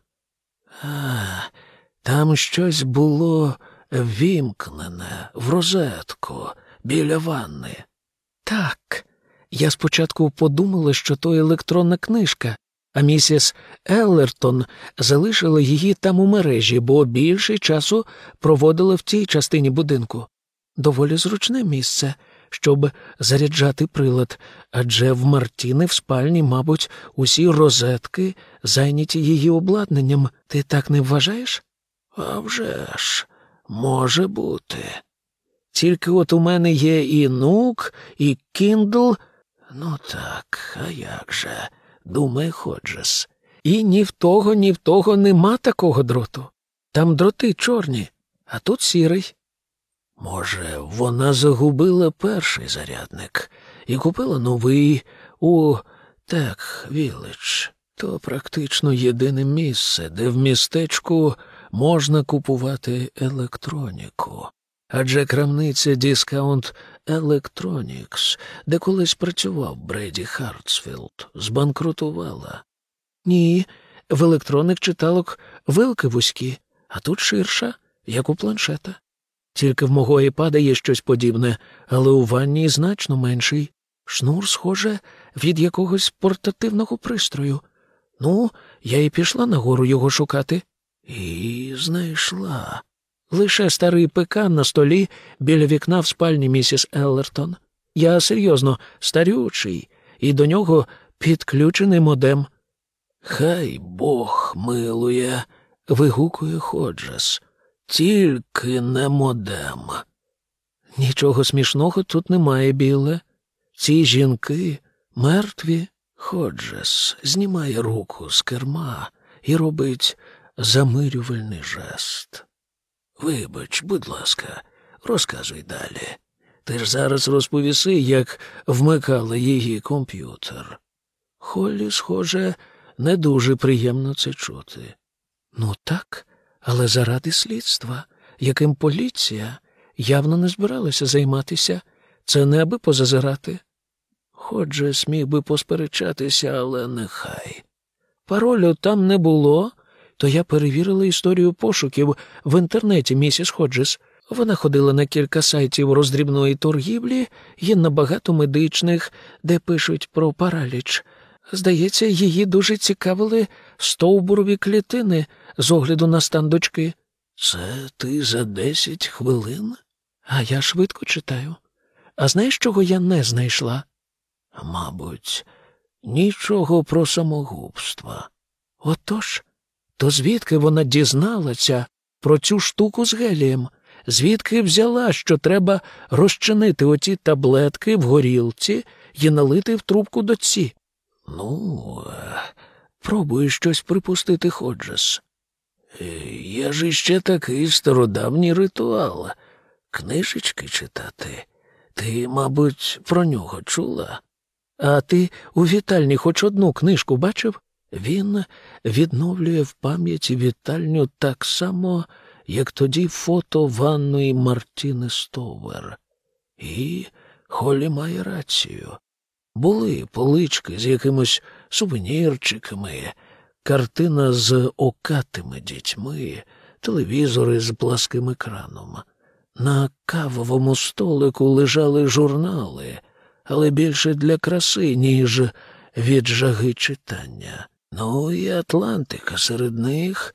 А, там щось було вімкнене в розетку біля ванни. Так, Я спочатку подумала, що то електронна книжка, а місіс Еллертон залишила її там у мережі, бо більше часу проводила в цій частині будинку. Доволі зручне місце, щоб заряджати прилад, адже в Мартіни в спальні, мабуть, усі розетки зайняті її обладнанням. Ти так не вважаєш? «А вже ж, може бути. Тільки от у мене є і нук, і кіндл. Ну так, а як же? Думай, Ходжес. І ні в того, ні в того нема такого дроту. Там дроти чорні, а тут сірий. Може, вона загубила перший зарядник і купила новий у Тек Вілледж. То практично єдине місце, де в містечку можна купувати електроніку. Адже крамниця Discount Electronics, де колись працював Бреді Хартсфілд, збанкрутувала. Ні, в електронних читалок вилки вузькі, а тут ширша, як у планшета. Тільки в мого іпада є щось подібне, але у ванні значно менший. Шнур, схоже, від якогось портативного пристрою. Ну, я і пішла нагору його шукати. І знайшла. Лише старий пекан на столі біля вікна в спальні місіс Еллертон. Я серйозно старючий, і до нього підключений модем. Хай Бог милує, вигукує Ходжес. Тільки не модем. Нічого смішного тут немає, біле. Ці жінки мертві. Ходжес знімає руку з керма і робить замирювальний жест. Вибач, будь ласка, розказуй далі. Ти ж зараз розповіси, як вмикали її комп'ютер. Холлі, схоже, не дуже приємно це чути. Ну так, але заради слідства, яким поліція явно не збиралася займатися, це не аби позазирати. Ходже сміг би посперечатися, але нехай. Паролю там не було, то я перевірила історію пошуків в інтернеті, місіс Ходжес. Вона ходила на кілька сайтів роздрібної торгівлі і на багато медичних, де пишуть про параліч. Здається, її дуже цікавили стовбурові клітини з огляду на стан дочки. Це ти за десять хвилин? А я швидко читаю. А знаєш, чого я не знайшла? Мабуть, нічого про самогубство. Отож, то звідки вона дізналася про цю штуку з гелієм? Звідки взяла, що треба розчинити оті таблетки в горілці і налити в трубку доці? Ну, е, пробуй щось припустити, Ходжес. Е, є ж іще такий стародавній ритуал. Книжечки читати. Ти, мабуть, про нього чула? А ти у вітальні хоч одну книжку бачив? Він відновлює в пам'яті вітальню так само, як тоді фото ванної Мартіни Стовер. І Холі має рацію. Були полички з якимось сувенірчиками, картина з окатими дітьми, телевізори з пласким екраном. На кавовому столику лежали журнали, але більше для краси, ніж від жаги читання. Ну і Атлантика серед них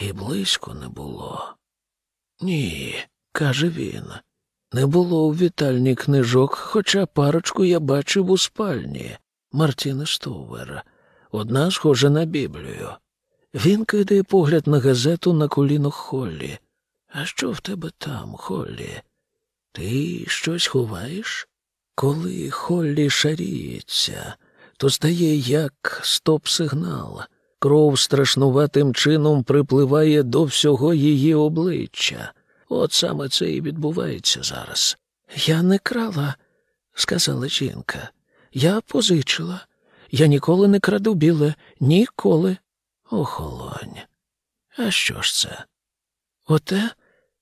і близько не було. Ні, каже він, не було у вітальні книжок, хоча парочку я бачив у спальні Мартіни Стовер. Одна схожа на Біблію. Він кидає погляд на газету на коліно Холлі. А що в тебе там, Холлі? Ти щось ховаєш? Коли Холлі шаріється, то стає як стоп-сигнал. Кров страшнуватим чином припливає до всього її обличчя. От саме це і відбувається зараз. Я не крала, сказала жінка. Я позичила. Я ніколи не краду біле, ніколи. Охолонь. А що ж це? Оте,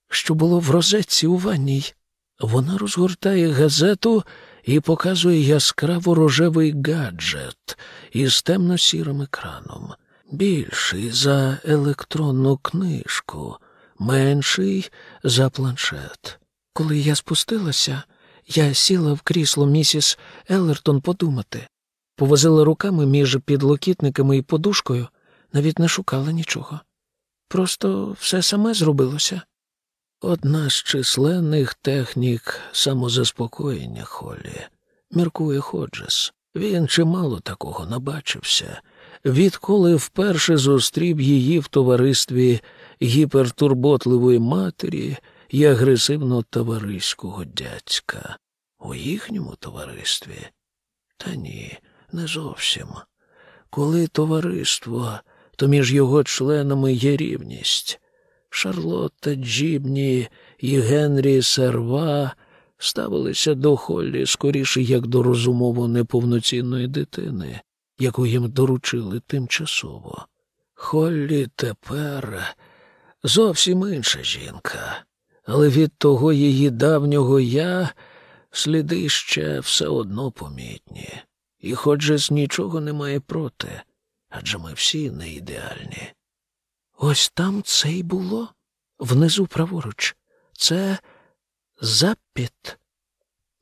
що було в розетці у ванній. Вона розгортає газету і показує яскраво рожевий гаджет із темно-сірим екраном, більший за електронну книжку, менший за планшет. Коли я спустилася, Я сіла в крісло місіс Еллертон подумати, повозила руками між підлокітниками і подушкою, навіть не шукала нічого. Просто все саме зробилося. Одна з численних технік самозаспокоєння Холлі, міркує Ходжес. Він чимало такого набачився, відколи вперше зустрів її в товаристві гіпертурботливої матері і агресивно товариського дядька. У їхньому товаристві? Та ні, не зовсім. Коли товариство, то між його членами є рівність. Шарлотта Джібні і Генрі Серва ставилися до Холлі скоріше як до розумово неповноцінної дитини, яку їм доручили тимчасово. Холлі тепер зовсім інша жінка, але від того її давнього я сліди ще все одно помітні. І хоч же нічого немає проти, адже ми всі не ідеальні. Ось там це й було, внизу праворуч. Це запіт.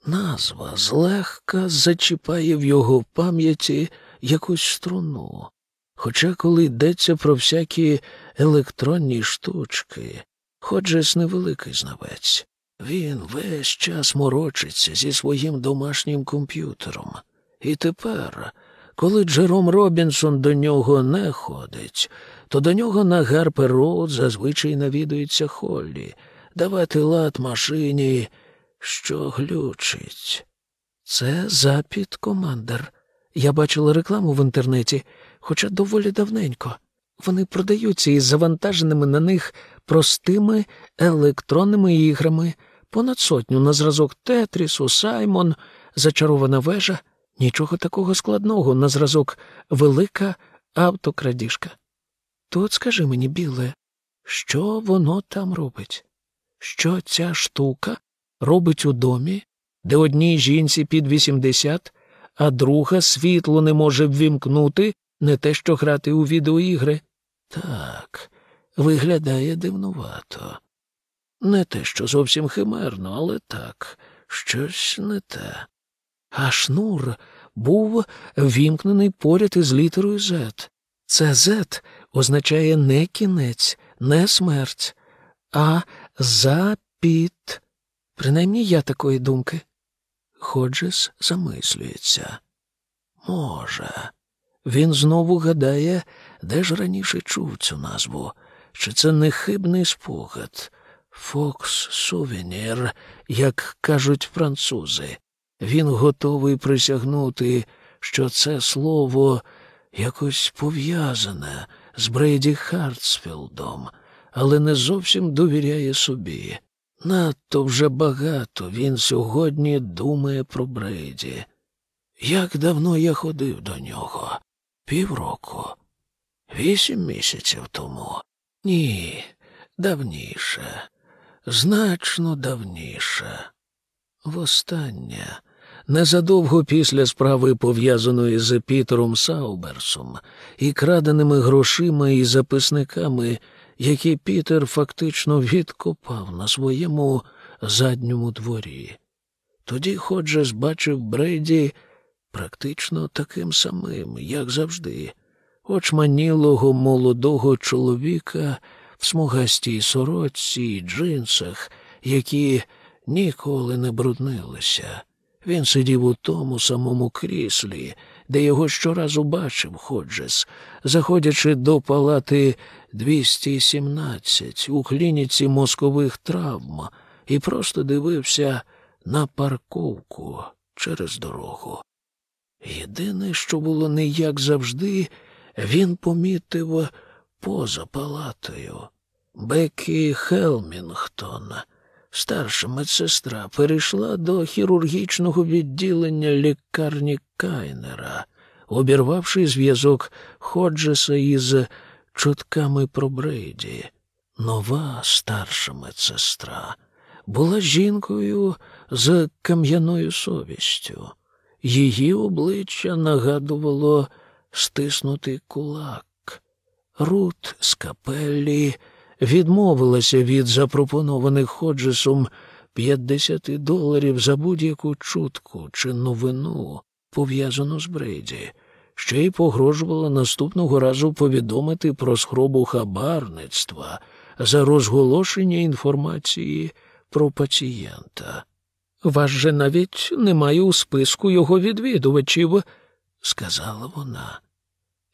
Назва злегка зачіпає в його пам'яті якусь струну. Хоча, коли йдеться про всякі електронні штучки, Ходжес невеликий знавець. Він весь час морочиться зі своїм домашнім комп'ютером. І тепер, коли Джером Робінсон до нього не ходить, то до нього на Гарпер Роуд зазвичай навідується Холлі, давати лад машині, що глючить. Це Запіт Командер. Я бачила рекламу в інтернеті, хоча доволі давненько. Вони продаються із завантаженими на них простими електронними іграми, понад сотню на зразок Тетрісу, Саймон, зачарована вежа, нічого такого складного на зразок велика автокрадіжка. Тут скажи мені, біле, що воно там робить? Що ця штука робить у домі, де одній жінці під вісімдесят, а друга світло не може ввімкнути, не те що грати у відеоігри? Так, виглядає дивнувато. Не те, що зовсім химерно, але так, щось не те. А шнур був вімкнений поряд із літерою Z. Це Z означає не кінець, не смерть, а запіт. Принаймні я такої думки. Ходжес замислюється. Може, він знову гадає, де ж раніше чув цю назву, чи це нехибний спогад. Фокс сувенір, як кажуть французи. Він готовий присягнути, що це слово якось пов'язане з Брейді Хартсфілдом, але не зовсім довіряє собі. Надто вже багато він сьогодні думає про Брейді. Як давно я ходив до нього? Півроку. Вісім місяців тому. Ні, давніше, значно давніше. Востаннє, незадовго після справи, пов'язаної з Пітером Сауберсом і краденими грошима і записниками, які Пітер фактично відкопав на своєму задньому дворі. Тоді Ходжес бачив Брейді практично таким самим, як завжди, очманілого молодого чоловіка в смугастій сорочці й джинсах, які ніколи не бруднилися. Він сидів у тому самому кріслі, де його щоразу бачив Ходжес, заходячи до палати 217 у клініці мозкових травм, і просто дивився на парковку через дорогу. Єдине, що було не як завжди, він помітив поза палатою. Бекі Хелмінгтон, старша медсестра, перейшла до хірургічного відділення лікарні Кайнера, обірвавши зв'язок Ходжеса із чутками про Брейді. Нова старша медсестра була жінкою з кам'яною совістю. Її обличчя нагадувало стиснутий кулак. Рут з капеллі відмовилася від запропонованих Ходжесом 50 доларів за будь-яку чутку чи новину, пов'язану з Брейді, ще й погрожувала наступного разу повідомити про спробу хабарництва за розголошення інформації про пацієнта. Вас же навіть немає у списку його відвідувачів, сказала вона.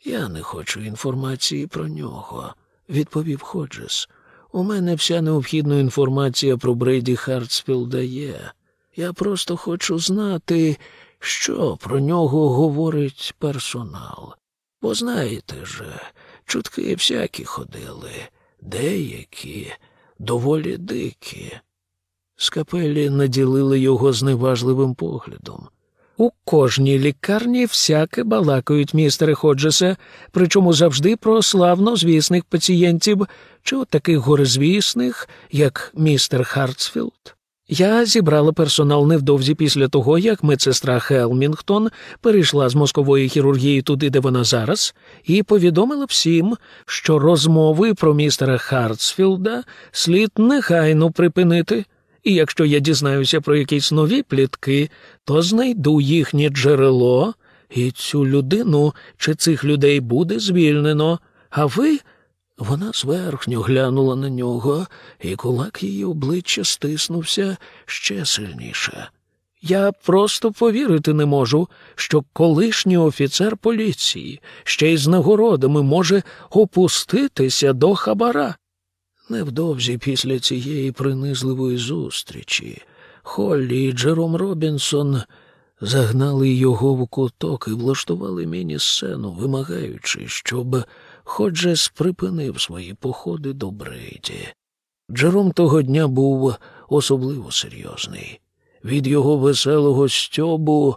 Я не хочу інформації про нього, відповів Ходжес. У мене вся необхідна інформація про Брейді Хартсфілда є. Я просто хочу знати, що про нього говорить персонал. Бо знаєте ж, чутки всякі ходили, деякі доволі дикі. Скапелі наділили його зневажливим поглядом. У кожній лікарні всяке балакають, містере Ходжесе, причому завжди про славнозвісних пацієнтів чи от таких горезвісних, як містер Хартсфілд. Я зібрала персонал невдовзі після того, як медсестра Хелмінгтон перейшла з мозкової хірургії туди, де вона зараз, і повідомила всім, що розмови про містера Хартсфілда слід негайно припинити. І якщо я дізнаюся про якісь нові плітки, то знайду їхнє джерело, і цю людину чи цих людей буде звільнено. А ви. Вона зверхньо глянула на нього, і кулак її обличчя стиснувся ще сильніше. Я просто повірити не можу, що колишній офіцер поліції ще й з нагородами може опуститися до хабара. Невдовзі після цієї принизливої зустрічі Холлі і Джером Робінсон загнали його в куток і влаштували міні-сцену, вимагаючи, щоб Ходжес припинив свої походи до Брейді. Джером того дня був особливо серйозний. Від його веселого стьобу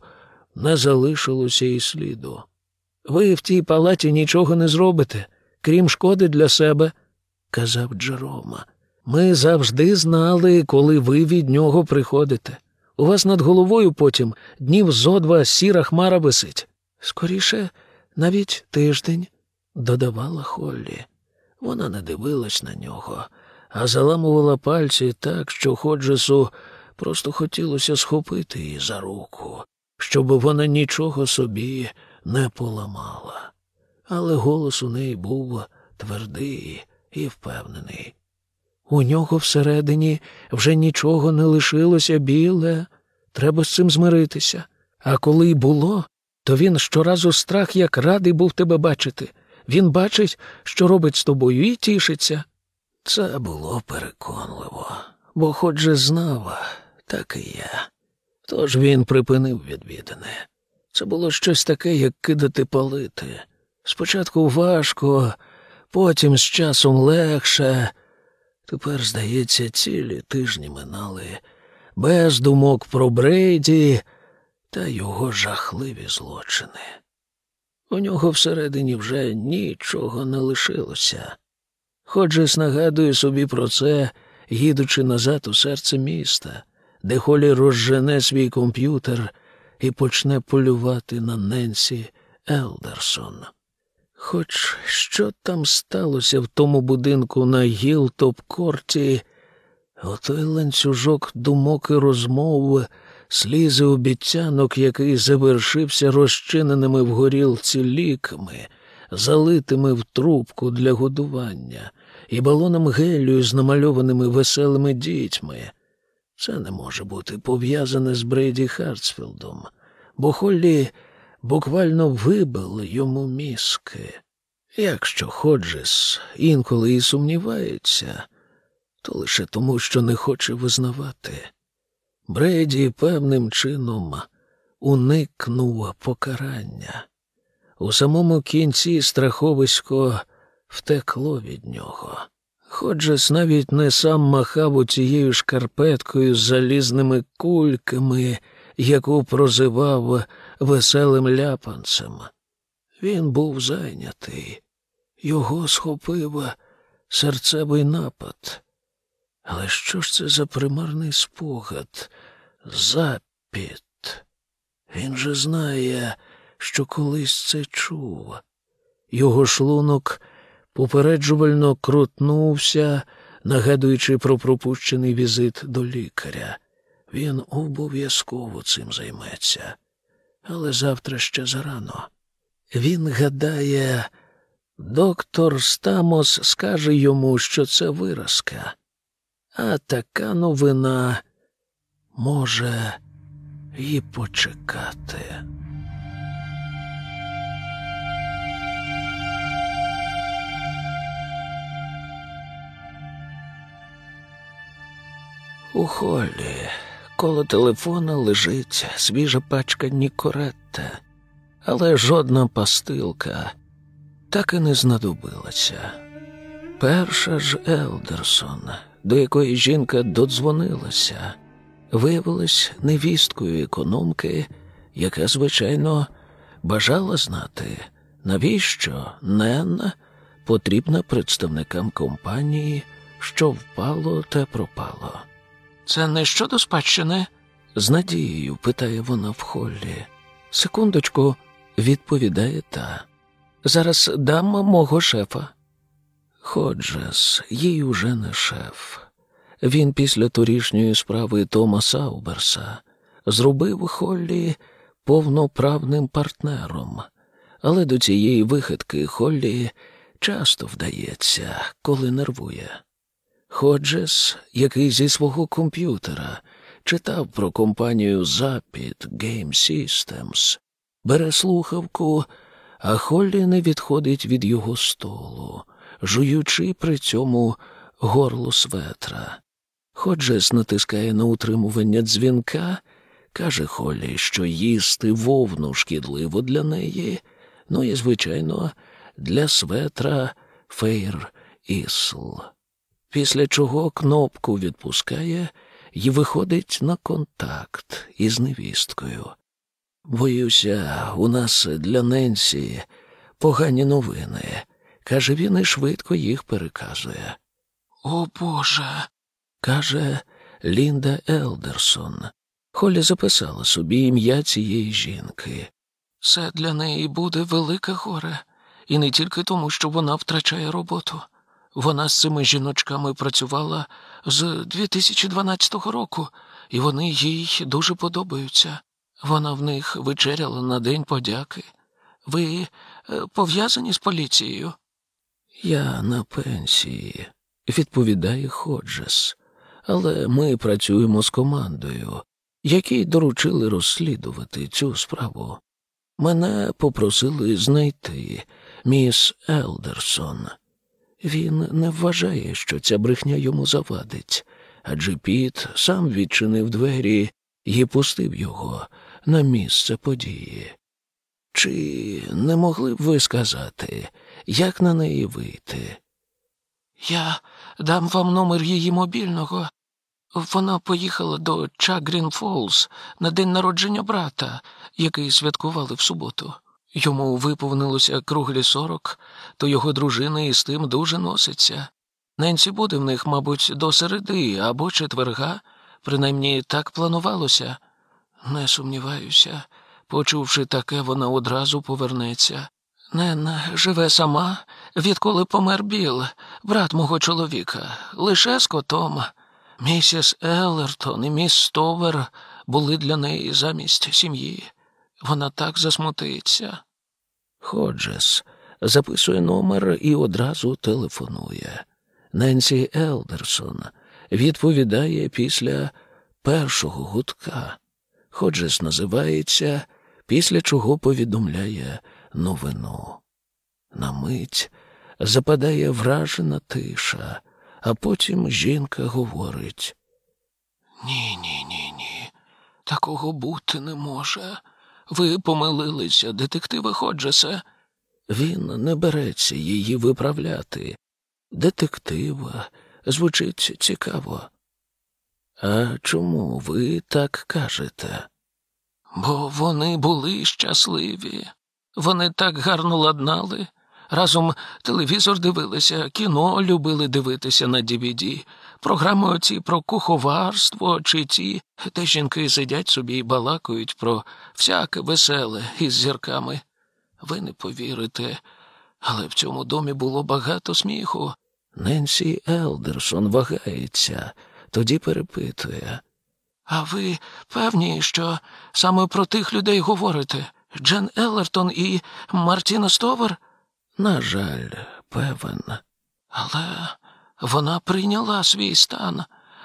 не залишилося і сліду. Ви в тій палаті нічого не зробите, крім шкоди для себе казав Джерома. Ми завжди знали, коли ви від нього приходите. У вас над головою потім днів зо два сіра хмара висить. Скоріше, навіть тиждень, додавала Холлі. Вона не дивилась на нього, а заламувала пальці так, що Ходжесу просто хотілося схопити її за руку, щоб вона нічого собі не поламала. Але голос у неї був твердий і впевнений. У нього всередині вже нічого не лишилося біле, треба з цим змиритися. А коли й було, то він щоразу страх як радий був тебе бачити. Він бачить, що робить з тобою, і тішиться. Це було переконливо, бо хоч же знав, так і я. Тож він припинив відвідини. Це було щось таке, як кидати палити. Спочатку важко, потім з часом легше. Тепер, здається, цілі тижні минали без думок про Брейді та його жахливі злочини. У нього всередині вже нічого не лишилося. Ходжес нагадує собі про це, їдучи назад у серце міста, де Холі розжене свій комп'ютер і почне полювати на Ненсі Елдерсон. Хоч що там сталося в тому будинку на Гілтоп-корті, отой ланцюжок думок і розмов, слізи обіцянок, який завершився розчиненими в горілці ліками, залитими в трубку для годування, і балоном гелію з намальованими веселими дітьми. Це не може бути пов'язане з Брейді Хартсфілдом, бо Холлі буквально вибили йому мізки. Якщо Ходжес інколи і сумнівається, то лише тому, що не хоче визнавати. Бреді певним чином уникнув покарання. У самому кінці страховисько втекло від нього. Ходжес навіть не сам махав у цією шкарпеткою з залізними кульками, яку прозивав веселим ляпанцем. Він був зайнятий, його схопив серцевий напад. Але що ж це за примарний спогад? Запіт. Він же знає, що колись це чув. Його шлунок попереджувально крутнувся, нагадуючи про пропущений візит до лікаря. Він обов'язково цим займеться. Але завтра ще зарано. Він гадає, доктор Стамос скаже йому, що це виразка, а така новина може і почекати. У холі коло телефона лежить свіжа пачка Нікоретте, але жодна пастилка так і не знадобилася. Перша ж Елдерсон, до якої жінка додзвонилася, виявилась невісткою економки, яка, звичайно, бажала знати, навіщо Нен потрібна представникам компанії, що впало та пропало. Це не щодо спадщини? з надією питає вона в холлі. Секундочку, відповідає та. Зараз дам мого шефа. Ходжес, їй уже не шеф. Він після торішньої справи Тома Сауберса зробив Холлі повноправним партнером, але до цієї вихидки Холлі часто вдається, коли нервує. Ходжес, який зі свого комп'ютера читав про компанію Запід Game Systems, бере слухавку, а Холлі не відходить від його столу, жуючи при цьому горло светра. Ходжес натискає на утримування дзвінка, каже Холлі, що їсти вовну шкідливо для неї, ну і, звичайно, для светра Фейр Ісл після чого кнопку відпускає і виходить на контакт із невісткою. Боюся, у нас для Ненсі погані новини, каже він і швидко їх переказує. О Боже, каже Лінда Елдерсон. Холі записала собі ім'я цієї жінки. Це для неї буде велике горе, і не тільки тому, що вона втрачає роботу. Вона з цими жіночками працювала з 2012 року, і вони їй дуже подобаються. Вона в них вечеряла на День подяки. Ви е, пов'язані з поліцією? Я на пенсії, відповідає Ходжес. Але ми працюємо з командою, якій доручили розслідувати цю справу. Мене попросили знайти міс Елдерсон. Він не вважає, що ця брехня йому завадить, адже Піт сам відчинив двері і пустив його на місце події. Чи не могли б ви сказати, як на неї вийти? Я дам вам номер її мобільного. Вона поїхала до Чагрін Фолз на день народження брата, який святкували в суботу. Йому виповнилося круглі сорок, то його дружина із тим дуже носиться. Ненці буде в них, мабуть, до середи або четверга, принаймні так планувалося. Не сумніваюся, почувши таке, вона одразу повернеться. Нен живе сама, відколи помер Біл, брат мого чоловіка, лише з котом. Місіс Еллертон і міс Стовер були для неї замість сім'ї. Вона так засмутиться. Ходжес записує номер і одразу телефонує. Ненсі Елдерсон відповідає після першого гудка. Ходжес називається, після чого повідомляє новину. На мить западає вражена тиша, а потім жінка говорить: Ні, ні, ні, ні, такого бути не може. Ви помилилися, детективе Ходжеса. Він не береться її виправляти. Детектива звучить цікаво. А чому ви так кажете? Бо вони були щасливі. Вони так гарно ладнали. Разом телевізор дивилися, кіно любили дивитися на DVD, програми оці про куховарство чи ті, де жінки сидять собі і балакають про всяке веселе із зірками. Ви не повірите, але в цьому домі було багато сміху. Ненсі Елдерсон вагається, тоді перепитує. А ви певні, що саме про тих людей говорите? Джен Еллертон і Мартіна Стовер? На жаль, певен. Але вона прийняла свій стан.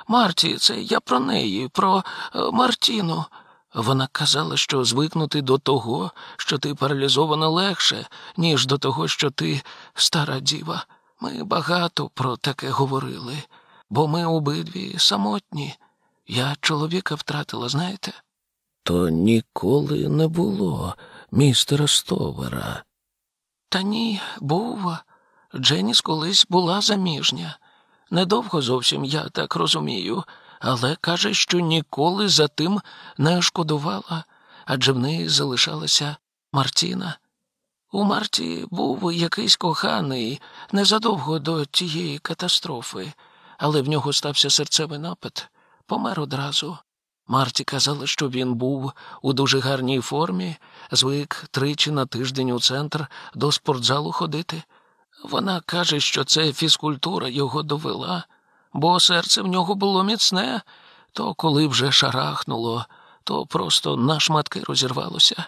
Марті, це я про неї, про е, Мартіну. Вона казала, що звикнути до того, що ти паралізована легше, ніж до того, що ти стара діва. Ми багато про таке говорили, бо ми обидві самотні. Я чоловіка втратила, знаєте? То ніколи не було містера Стовера. Та ні, був. Дженіс колись була заміжня. Недовго зовсім я так розумію, але каже, що ніколи за тим не шкодувала, адже в неї залишалася Мартіна. У Марті був якийсь коханий незадовго до тієї катастрофи, але в нього стався серцевий напад, помер одразу. Марті казала, що він був у дуже гарній формі, звик тричі на тиждень у центр до спортзалу ходити. Вона каже, що це фізкультура його довела, бо серце в нього було міцне, то коли вже шарахнуло, то просто на шматки розірвалося.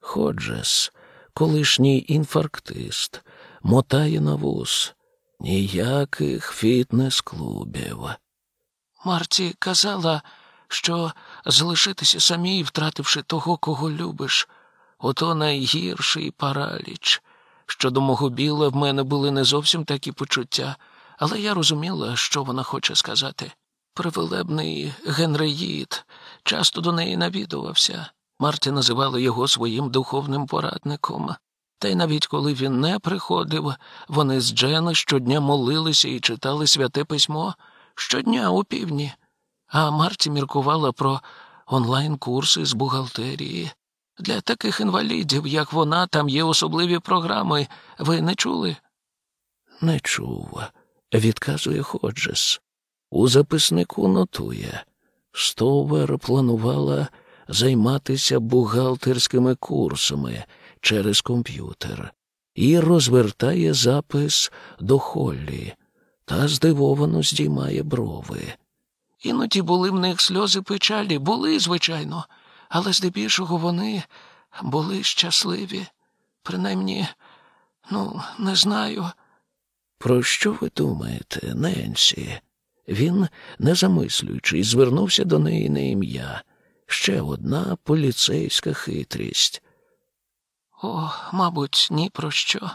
Ходжес, колишній інфарктист, мотає на вус. Ніяких фітнес-клубів. Марті казала, що залишитися самій, втративши того, кого любиш, ото найгірший параліч. Щодо мого біла в мене були не зовсім такі почуття, але я розуміла, що вона хоче сказати. Привелебний Генреїд часто до неї навідувався. Марті називала його своїм духовним порадником. Та й навіть коли він не приходив, вони з Джена щодня молилися і читали святе письмо щодня у півдні. А Марті міркувала про онлайн-курси з бухгалтерії. Для таких інвалідів, як вона, там є особливі програми. Ви не чули? Не чув, відказує Ходжес. У записнику нотує. Стовер планувала займатися бухгалтерськими курсами через комп'ютер і розвертає запис до Холлі та здивовано здіймає брови. Іноді були в них сльози печалі, були, звичайно, але здебільшого вони були щасливі. Принаймні, ну, не знаю. Про що ви думаєте, Ненсі? Він, не замислюючись, звернувся до неї на ім'я. Ще одна поліцейська хитрість. О, мабуть, ні про що.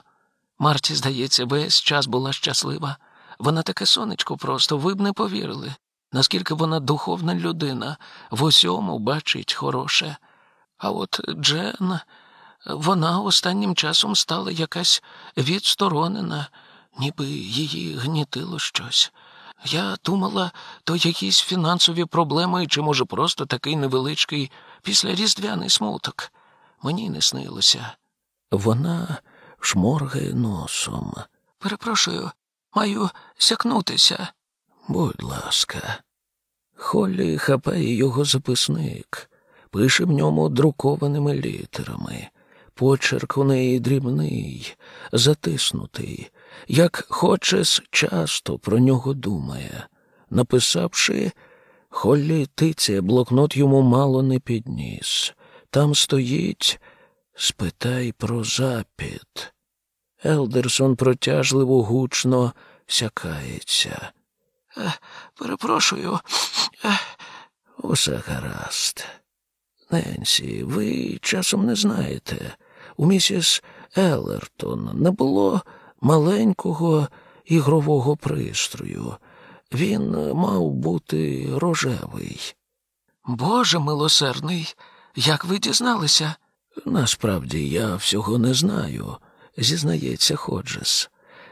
Марті, здається, весь час була щаслива. Вона таке сонечко просто, ви б не повірили, наскільки вона духовна людина, в усьому бачить хороше. А от Джен, вона останнім часом стала якась відсторонена, ніби її гнітило щось. Я думала, то якісь фінансові проблеми, чи, може, просто такий невеличкий післяріздвяний смуток. Мені не снилося. Вона шморгає носом. Перепрошую, маю сякнутися. Будь ласка. Холлі хапає його записник, пише в ньому друкованими літерами. Почерк у неї дрібний, затиснутий, як Хочес часто про нього думає. Написавши, Холлі тицяє блокнот йому мало не підніс. Там стоїть спитай про запіт. Елдерсон протяжливо гучно сякається. Перепрошую. Усе гаразд. Ненсі, ви часом не знаєте. У місіс Еллертон не було маленького ігрового пристрою. Він мав бути рожевий. Боже милосердний, як ви дізналися? Насправді я всього не знаю, зізнається Ходжес.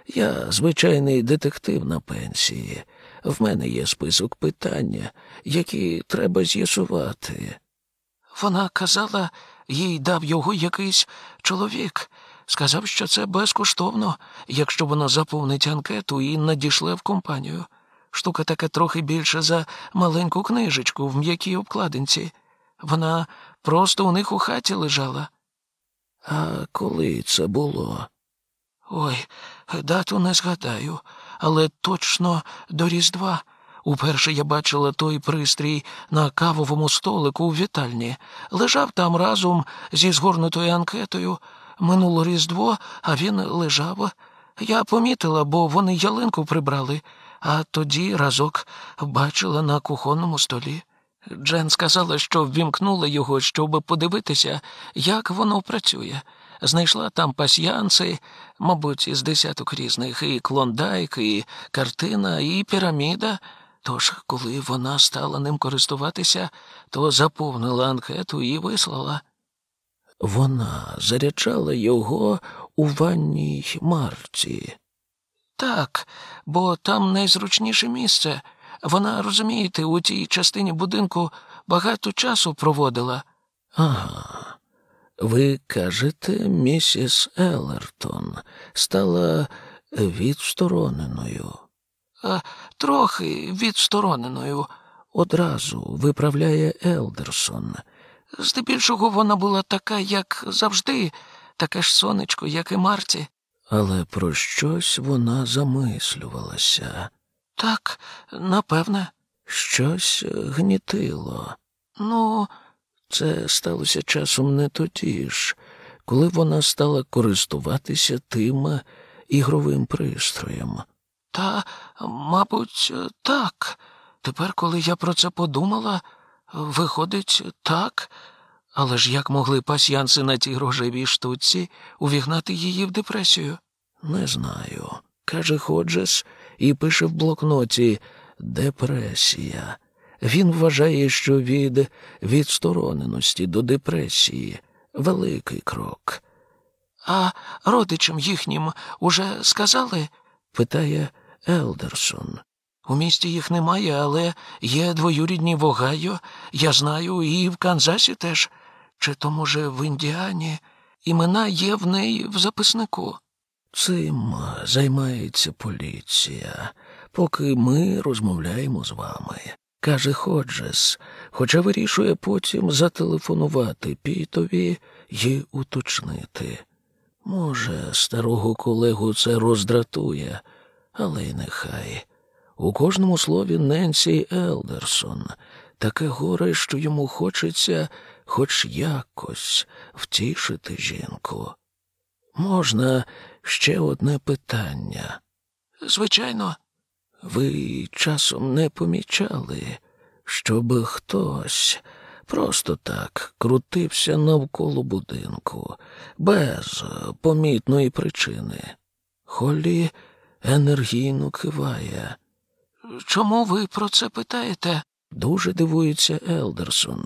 Я звичайний детектив на пенсії. В мене є список питання, які треба з'ясувати. Вона казала, їй дав його якийсь чоловік. Сказав, що це безкоштовно, якщо вона заповнить анкету і надішле в компанію. Штука така трохи більше за маленьку книжечку в м'якій обкладинці. Вона просто у них у хаті лежала. А коли це було? Ой, дату не згадаю, але точно до Різдва. Уперше я бачила той пристрій на кавовому столику у вітальні. Лежав там разом зі згорнутою анкетою. Минуло Різдво, а він лежав. Я помітила, бо вони ялинку прибрали, а тоді разок бачила на кухонному столі. Джен сказала, що ввімкнула його, щоб подивитися, як воно працює. Знайшла там пасьянси, мабуть, із десяток різних, і клондайк, і картина, і піраміда. Тож, коли вона стала ним користуватися, то заповнила анкету і вислала. Вона заряджала його у ванній марці. Так, бо там найзручніше місце. Вона, розумієте, у тій частині будинку багато часу проводила. Ага. Ви кажете, місіс Елертон стала відстороненою. А, трохи відстороненою. Одразу виправляє Елдерсон. Здебільшого вона була така, як завжди, таке ж сонечко, як і Марті. Але про щось вона замислювалася. Так, напевне. Щось гнітило. Ну, Це сталося часом не тоді ж, коли вона стала користуватися тим ігровим пристроєм. та, мабуть, так. Тепер, коли я про це подумала, виходить, так. Але ж як могли пасьянси на тій рожевій штуці увігнати її в депресію? Не знаю. каже Ходжес і пише в блокноті Депресія. Він вважає, що від відстороненості до депресії великий крок. А родичам їхнім уже сказали? Питає Елдерсон. У місті їх немає, але є двоюрідні в Огайо, я знаю, і в Канзасі теж. Чи то, може, в Індіані? Імена є в неї в записнику. Цим займається поліція, поки ми розмовляємо з вами, каже Ходжес, хоча вирішує потім зателефонувати Пітові і уточнити. Може, старого колегу це роздратує, але й нехай. У кожному слові Ненсі Елдерсон таке горе, що йому хочеться хоч якось втішити жінку. Можна ще одне питання. Звичайно, Ви часом не помічали, щоб хтось просто так крутився навколо будинку, без помітної причини. Холі енергійно киває. чому ви про це питаєте? Дуже дивується Елдерсон.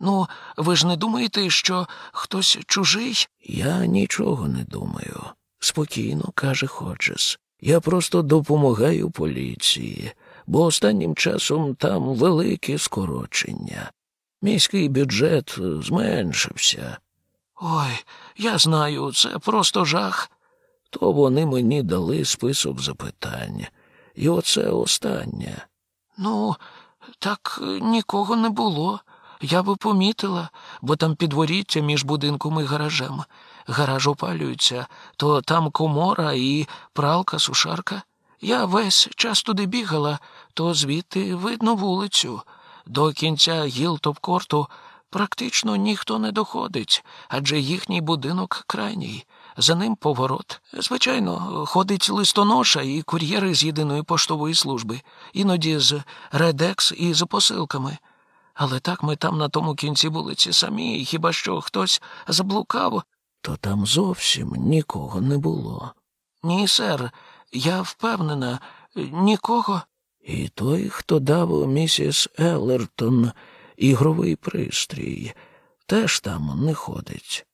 Ну, ви ж не думаєте, що хтось чужий? Я нічого не думаю, спокійно каже Ходжес. Я просто допомагаю поліції, бо останнім часом там велике скорочення. Міський бюджет зменшився, Ой, я знаю, це просто жах. то вони мені дали список запитань. І оце останнє. Ну, так е, нікого не було. Я би помітила, бо там підворіття між будинком і гаражем. Гараж опалюється, то там комора і пралка, сушарка. Я весь час туди бігала, то звідти видно вулицю. До кінця гілтопкорту практично ніхто не доходить, адже їхній будинок крайній. За ним поворот. Звичайно, ходить листоноша і кур'єри з єдиної поштової служби, іноді з редекс і з посилками. Але так ми там на тому кінці вулиці самі, хіба що хтось заблукав. То там зовсім нікого не було. Ні, сер, я впевнена, нікого. І той, хто дав місіс Еллертон ігровий пристрій, теж там не ходить.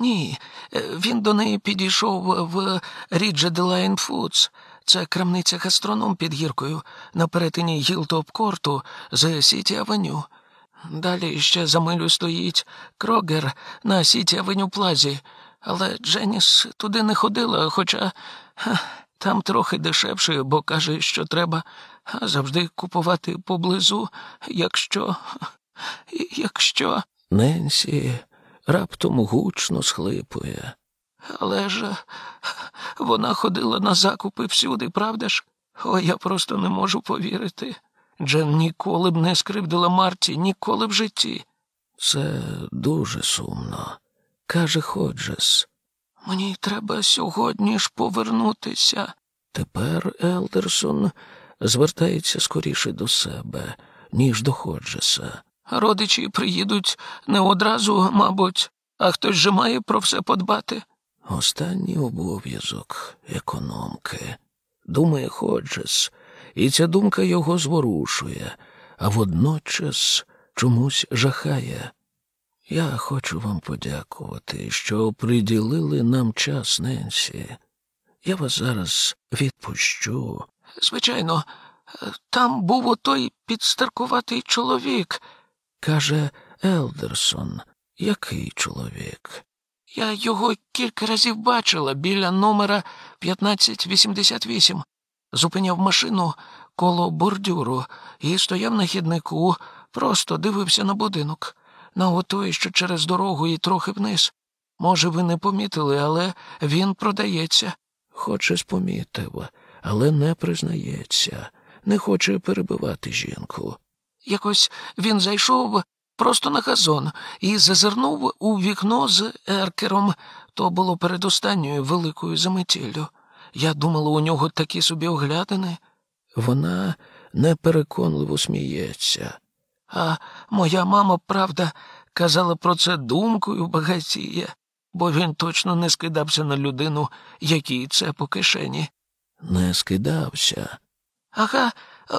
Ні, е, він до неї підійшов в Ріджлайн Фудс. Це крамниця гастроном під гіркою на перетині Гілтоп-Корту з Сіті Авеню. Далі ще за милю стоїть Крогер на Сіті Авеню Плазі, але Дженіс туди не ходила, хоча ха, там трохи дешевше, бо каже, що треба завжди купувати поблизу, якщо. якщо. Ненсі раптом гучно схлипує. Але ж вона ходила на закупи всюди, правда ж? О, я просто не можу повірити. Джен ніколи б не скривдила Марті, ніколи в житті. Це дуже сумно, каже Ходжес. Мені треба сьогодні ж повернутися. Тепер Елдерсон звертається скоріше до себе, ніж до Ходжеса. Родичі приїдуть не одразу, мабуть, а хтось же має про все подбати. Останній обов'язок економки, думає Ходжес, і ця думка його зворушує, а водночас чомусь жахає. Я хочу вам подякувати, що приділили нам час, Ненсі. Я вас зараз відпущу. Звичайно, там був отой підстаркуватий чоловік, каже Елдерсон. Який чоловік? Я його кілька разів бачила біля номера 1588. Зупиняв машину коло бордюру і стояв на хіднику, просто дивився на будинок, на отой, що через дорогу і трохи вниз. Може, ви не помітили, але він продається. Хоче помітив, але не признається, не хоче перебивати жінку. Якось він зайшов просто на газон і зазирнув у вікно з еркером. То було перед останньою великою заметіллю. Я думала, у нього такі собі оглядини. Вона непереконливо сміється. А моя мама, правда, казала про це думкою багатіє, бо він точно не скидався на людину, якій це по кишені. Не скидався. Ага,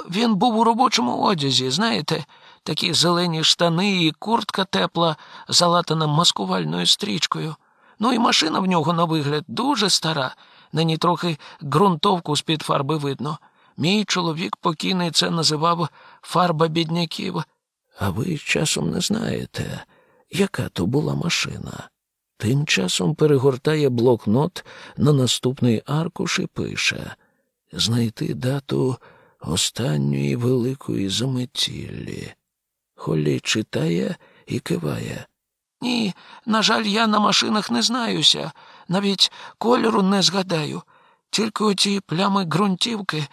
він був у робочому одязі, знаєте, такі зелені штани і куртка тепла, залатана маскувальною стрічкою. Ну і машина в нього на вигляд дуже стара, нині трохи ґрунтовку з-під фарби видно. Мій чоловік покійний це називав фарба бідняків. А ви часом не знаєте, яка то була машина. Тим часом перегортає блокнот на наступний аркуш і пише знайти дату останньої великої заметіллі. Холі читає і киває. Ні, на жаль, я на машинах не знаюся, навіть кольору не згадаю, тільки оті плями ґрунтівки.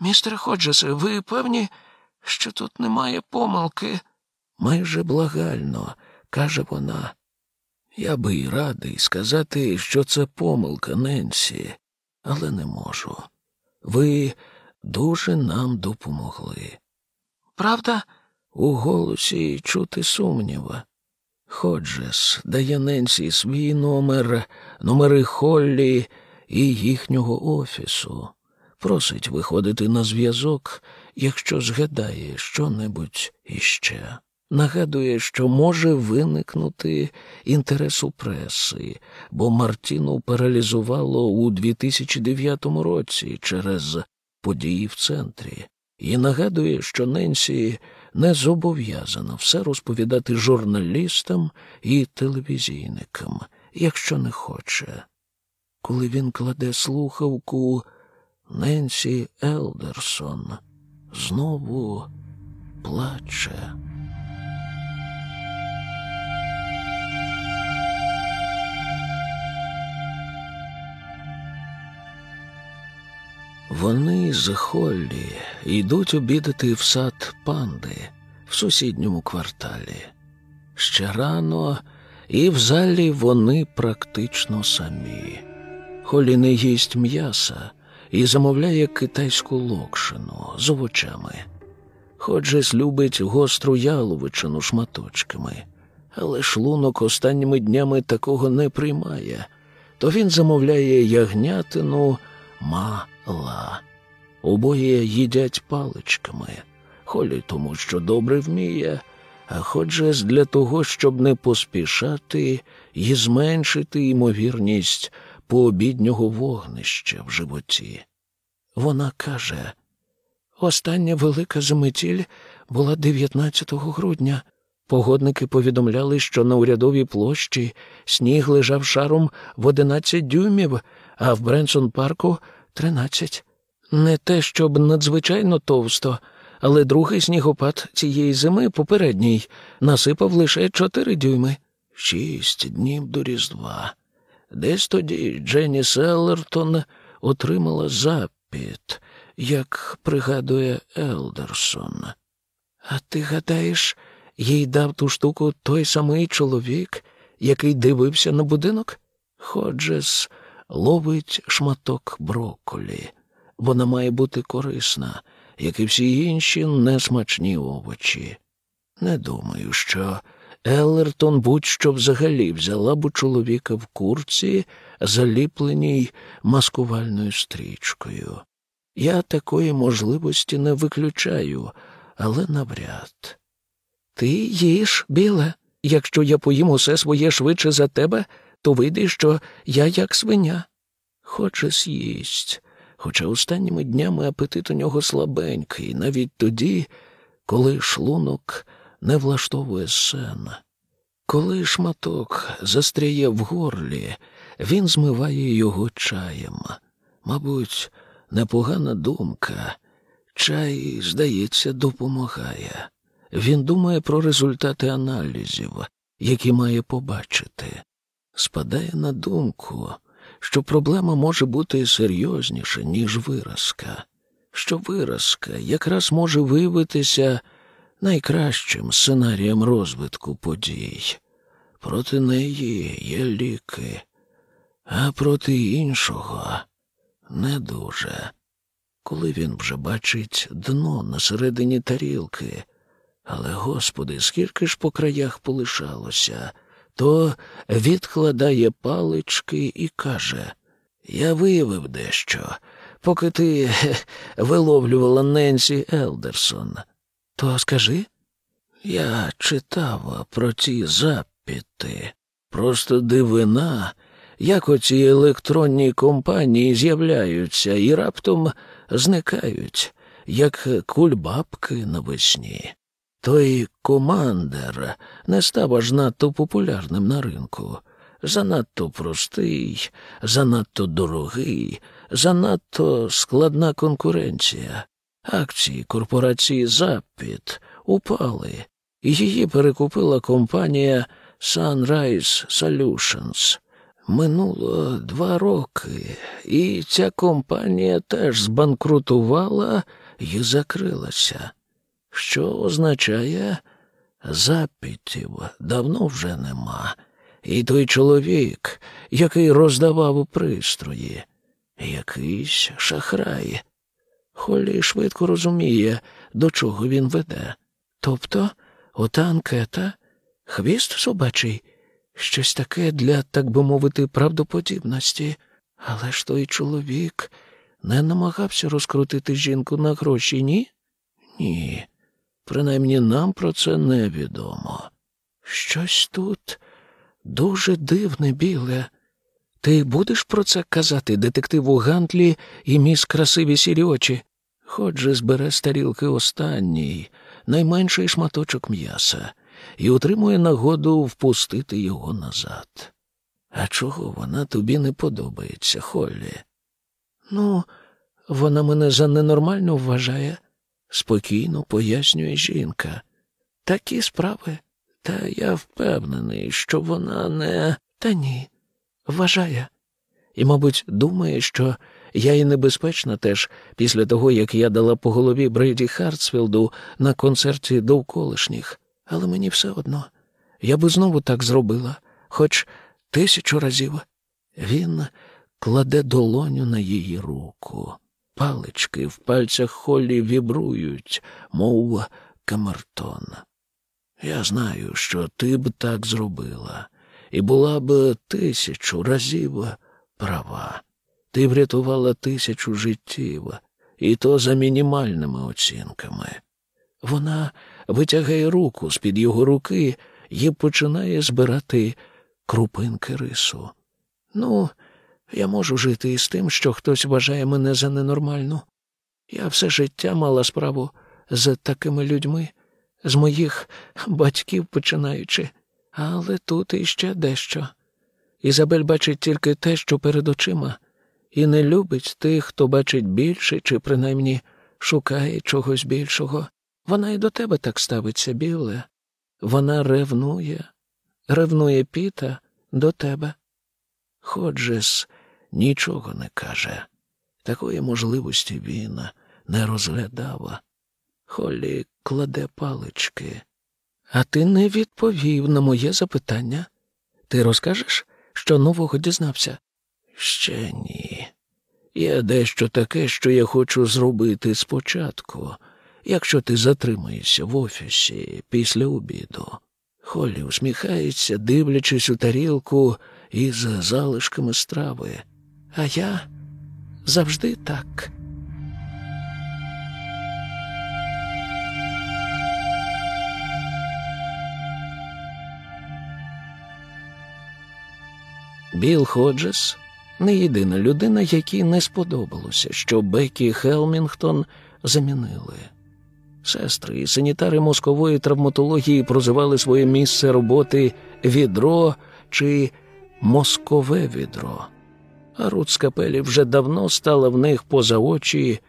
Містере Ходжесе, ви певні, що тут немає помилки? Майже благально, каже вона. Я би й радий сказати, що це помилка, Ненсі, але не можу. Ви дуже нам допомогли. Правда? У голосі чути сумніва. Ходжес дає Ненсі свій номер, номери Холлі і їхнього офісу. Просить виходити на зв'язок, якщо згадає що-небудь іще. Нагадує, що може виникнути інтерес у преси, бо Мартіну паралізувало у 2009 році через події в центрі, і нагадує, що Ненсі не зобов'язана все розповідати журналістам і телевізійникам, якщо не хоче. Коли він кладе слухавку, Ненсі Елдерсон знову плаче. Вони з Холлі йдуть обідати в сад панди в сусідньому кварталі. Ще рано, і в залі вони практично самі. Холлі не їсть м'яса і замовляє китайську локшину з овочами. Ходжес любить гостру яловичину шматочками, але шлунок останніми днями такого не приймає, то він замовляє ягнятину мала. Обоє їдять паличками, холі тому, що добре вміє, а Ходжес для того, щоб не поспішати і зменшити ймовірність пообіднього вогнища в животі. Вона каже остання велика заметіль була 19 грудня. Погодники повідомляли, що на урядовій площі сніг лежав шаром в 11 дюймів, а в Бренсон парку 13. Не те, щоб надзвичайно товсто, але другий снігопад цієї зими попередній насипав лише 4 дюйми. Шість днів до Різдва. Десь тоді Дженні Селлертон отримала запит як пригадує Елдерсон. А ти гадаєш, їй дав ту штуку той самий чоловік, який дивився на будинок? Ходжес ловить шматок брокколі. Вона має бути корисна, як і всі інші несмачні овочі. Не думаю, що Еллертон будь-що взагалі взяла б у чоловіка в курці, заліпленій маскувальною стрічкою. Я такої можливості не виключаю, але навряд. Ти їш, біле. Якщо я поїм усе своє швидше за тебе, то вийде, що я як свиня. Хоче з'їсть, хоча останніми днями апетит у нього слабенький, навіть тоді, коли шлунок не влаштовує сен. Коли шматок застряє в горлі, він змиває його чаєм. Мабуть, непогана думка. Чай, здається, допомагає. Він думає про результати аналізів, які має побачити. Спадає на думку, що проблема може бути серйозніша, ніж виразка, що виразка якраз може виявитися найкращим сценарієм розвитку подій. Проти неї є ліки, а проти іншого не дуже. Коли він вже бачить дно на середині тарілки, але, господи, скільки ж по краях полишалося, то відкладає палички і каже Я виявив дещо, поки ти виловлювала Ненсі Елдерсон. То скажи? Я читав про ці запіти. Просто дивина, як оці електронні компанії з'являються і раптом зникають, як кульбабки навесні. Той командер не став аж надто популярним на ринку. Занадто простий, занадто дорогий, занадто складна конкуренція. Акції корпорації Запіт упали, і її перекупила компанія Sunrise Solutions. Минуло два роки, і ця компанія теж збанкрутувала і закрилася, що означає, запитів давно вже нема. І той чоловік, який роздавав пристрої, якийсь шахрай. Холлі швидко розуміє, до чого він веде. Тобто, ота анкета, хвіст собачий, щось таке для, так би мовити, правдоподібності. Але ж той чоловік не намагався розкрутити жінку на гроші, ні? Ні. Принаймні нам про це невідомо. Щось тут дуже дивне, біле. Ти будеш про це казати детективу Гантлі і міс красиві сірі очі? Хоч же збере з тарілки останній, найменший шматочок м'яса, і отримує нагоду впустити його назад. А чого вона тобі не подобається, Холлі? Ну, вона мене за ненормально вважає, спокійно пояснює жінка. Такі справи. Та я впевнений, що вона не. Та ні, вважає. І, мабуть, думає, що я і небезпечна теж після того, як я дала по голові Брейді Хартсфілду на концерті довколишніх. Але мені все одно. Я би знову так зробила, хоч тисячу разів. Він кладе долоню на її руку. Палички в пальцях Холлі вібрують, мов камертон. Я знаю, що ти б так зробила, і була б тисячу разів права. Ти врятувала тисячу життів, і то за мінімальними оцінками. Вона витягає руку з під його руки і починає збирати крупинки рису. Ну, я можу жити із тим, що хтось вважає мене за ненормальну. Я все життя мала справу з такими людьми, з моїх батьків починаючи, але тут іще дещо. Ізабель бачить тільки те, що перед очима, і не любить тих, хто бачить більше чи принаймні шукає чогось більшого. Вона і до тебе так ставиться, біле. Вона ревнує, ревнує піта до тебе. Ходжес нічого не каже. Такої можливості він не розглядав. Холі кладе палички. А ти не відповів на моє запитання. Ти розкажеш, що нового дізнався? Ще ні. Є дещо таке, що я хочу зробити спочатку, якщо ти затримаєшся в офісі після обіду. Холі усміхається, дивлячись у тарілку із залишками страви. А я завжди так. Біл Ходжес не єдина людина, якій не сподобалося, що Бекі Хелмінгтон замінили. Сестри і санітари мозкової травматології прозивали своє місце роботи відро чи мозкове відро. А Рут Скапелі вже давно стала в них поза очі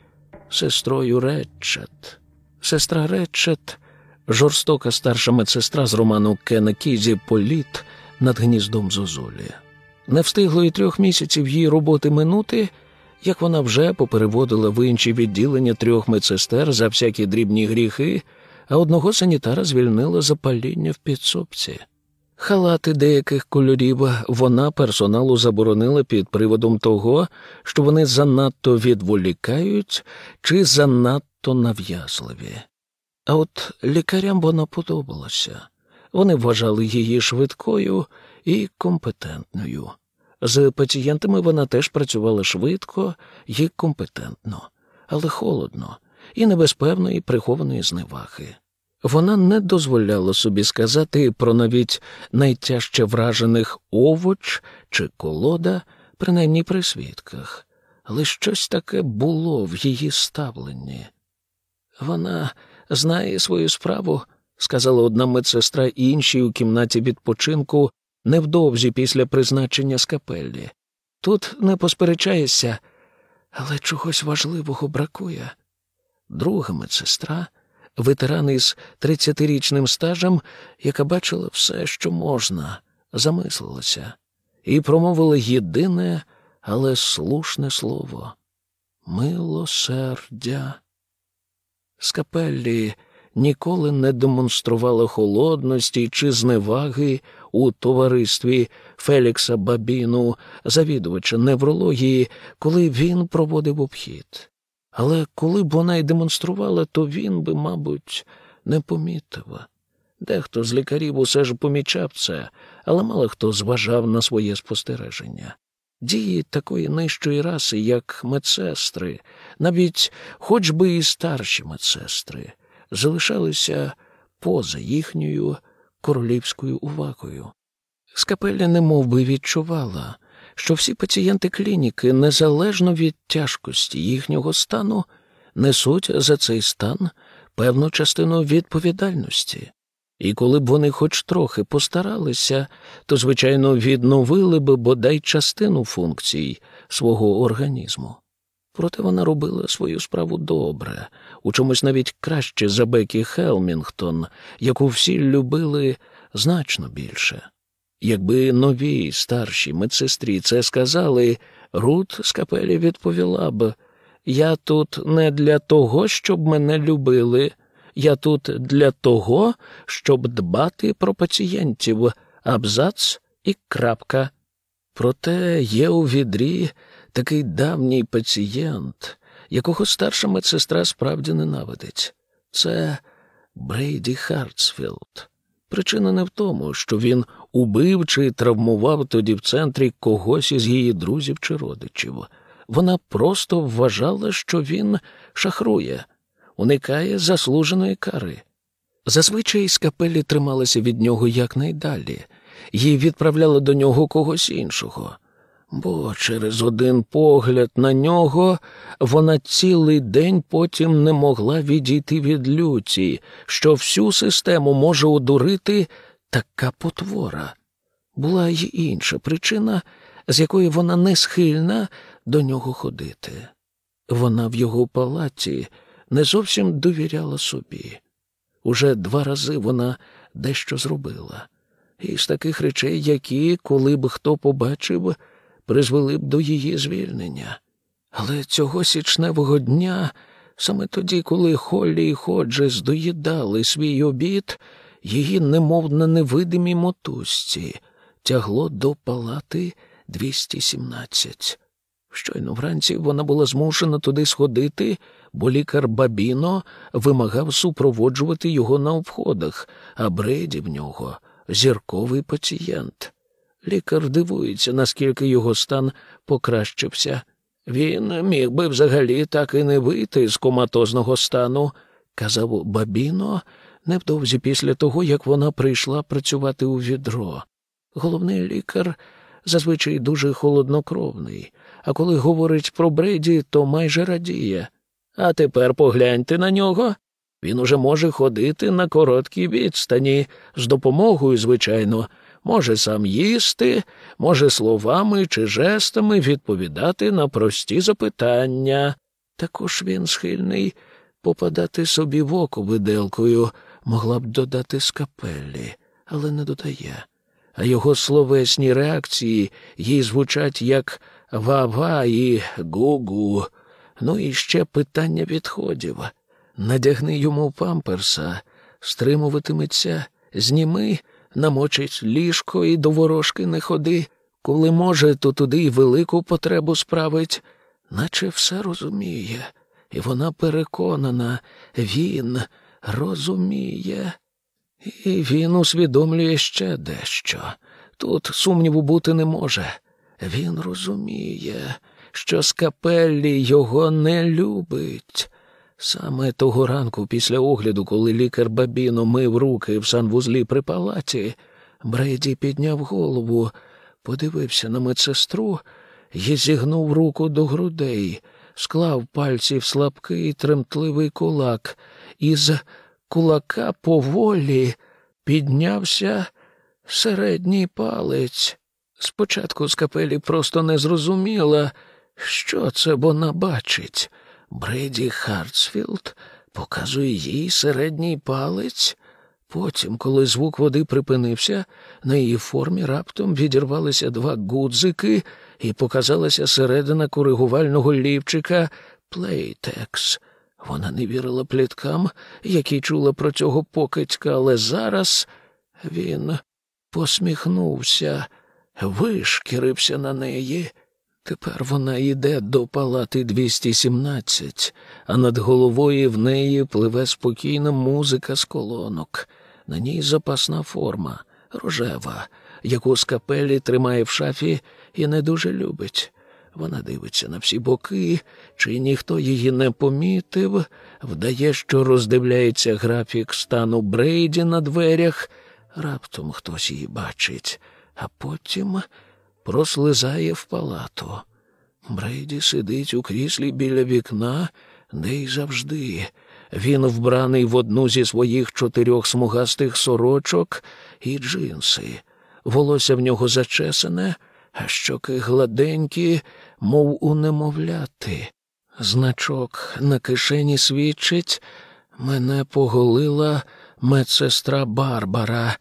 сестрою Ретчет. Сестра Ретчет, жорстока старша медсестра з роману Кена Кізі Політ над гніздом Зозулі. Не встигло і трьох місяців її роботи минути, як вона вже попереводила в інші відділення трьох медсестер за всякі дрібні гріхи, а одного санітара звільнила за паління в підсобці. Халати деяких кольорів вона персоналу заборонила під приводом того, що вони занадто відволікають чи занадто нав'язливі. А от лікарям вона подобалася. Вони вважали її швидкою і компетентною. З пацієнтами вона теж працювала швидко і компетентно, але холодно і не без певної прихованої зневаги. Вона не дозволяла собі сказати про навіть найтяжче вражених овоч чи колода, принаймні при свідках, але щось таке було в її ставленні. Вона знає свою справу, сказала одна медсестра іншій у кімнаті відпочинку невдовзі після призначення з капеллі. Тут не посперечаєшся, але чогось важливого бракує. Друга медсестра, ветеран із тридцятирічним стажем, яка бачила все, що можна, замислилася, і промовила єдине, але слушне слово милосердя. З капеллі ніколи не демонструвала холодності чи зневаги у товаристві Фелікса Бабіну, завідувача неврології, коли він проводив обхід. Але коли б вона й демонструвала, то він би, мабуть, не помітив. Дехто з лікарів усе ж помічав це, але мало хто зважав на своє спостереження. Дії такої нижчої раси, як медсестри, навіть хоч би і старші медсестри, залишалися поза їхньою королівською увагою. Скапелля немов би відчувала, що всі пацієнти клініки, незалежно від тяжкості їхнього стану, несуть за цей стан певну частину відповідальності. І коли б вони хоч трохи постаралися, то, звичайно, відновили б бодай частину функцій свого організму. Проте вона робила свою справу добре, у чомусь навіть краще за Бекі Хелмінгтон, яку всі любили значно більше. Якби новій старшій медсестрі це сказали, Рут з капелі відповіла б Я тут не для того, щоб мене любили, я тут для того, щоб дбати про пацієнтів, абзац і крапка. Проте є у Відрі такий давній пацієнт, якого старша медсестра справді ненавидить. Це Брейді Хартсфілд. Причина не в тому, що він убив чи травмував тоді в центрі когось із її друзів чи родичів. Вона просто вважала, що він шахрує, уникає заслуженої кари. Зазвичай Скапелі трималася від нього якнайдалі, їй відправляли до нього когось іншого бо через один погляд на нього вона цілий день потім не могла відійти від люті, що всю систему може одурити така потвора. Була й інша причина, з якої вона не схильна до нього ходити. Вона в його палаті не зовсім довіряла собі. Уже два рази вона дещо зробила. Із таких речей, які, коли б хто побачив, призвели б до її звільнення. Але цього січневого дня Саме тоді, коли Холлі і Ходжес доїдали свій обід, її, немов на невидимій мотузці, тягло до палати 217. Щойно вранці вона була змушена туди сходити, бо лікар Бабіно вимагав супроводжувати його на обходах, а Бреді в нього зірковий пацієнт. Лікар дивується, наскільки його стан покращився. Він міг би взагалі так і не вийти з коматозного стану, казав Бабіно невдовзі після того, як вона прийшла працювати у відро. Головний лікар зазвичай дуже холоднокровний, а коли говорить про Бреді, то майже радіє. А тепер погляньте на нього. Він уже може ходити на короткій відстані, з допомогою, звичайно, може сам їсти, може словами чи жестами відповідати на прості запитання. Також він схильний попадати собі в око виделкою, могла б додати скапеллі, але не додає. А його словесні реакції їй звучать як ва-ва і гу-гу. Ну і ще питання відходів. Надягни йому памперса, стримуватиметься, зніми, намочить ліжко і до ворожки не ходи. Коли може, то туди й велику потребу справить, наче все розуміє, і вона переконана, він розуміє. І він усвідомлює ще дещо. Тут сумніву бути не може. Він розуміє, що Скапеллі його не любить. Саме того ранку, після огляду, коли лікар Бабіно мив руки в санвузлі при палаті, Брейді підняв голову, подивився на медсестру і зігнув руку до грудей, склав пальці в слабкий тремтливий кулак, і з кулака поволі піднявся середній палець. Спочатку Скапелі просто не зрозуміла, що це вона бачить. Бреді Хартсфілд показує їй середній палець. Потім, коли звук води припинився, на її формі раптом відірвалися два гудзики і показалася середина коригувального лівчика Плейтекс. Вона не вірила пліткам, які чула про цього покидька, але зараз він посміхнувся, вишкірився на неї. Тепер вона йде до палати 217, а над головою в неї пливе спокійна музика з колонок. На ній запасна форма, рожева, яку з капелі тримає в шафі і не дуже любить. Вона дивиться на всі боки, чи ніхто її не помітив, вдає, що роздивляється графік стану Брейді на дверях. Раптом хтось її бачить, а потім прослизає в палату. Брейді сидить у кріслі біля вікна, де й завжди. Він вбраний в одну зі своїх чотирьох смугастих сорочок і джинси. Волосся в нього зачесане, а щоки гладенькі, мов у немовляти. Значок на кишені свідчить, мене поголила медсестра Барбара.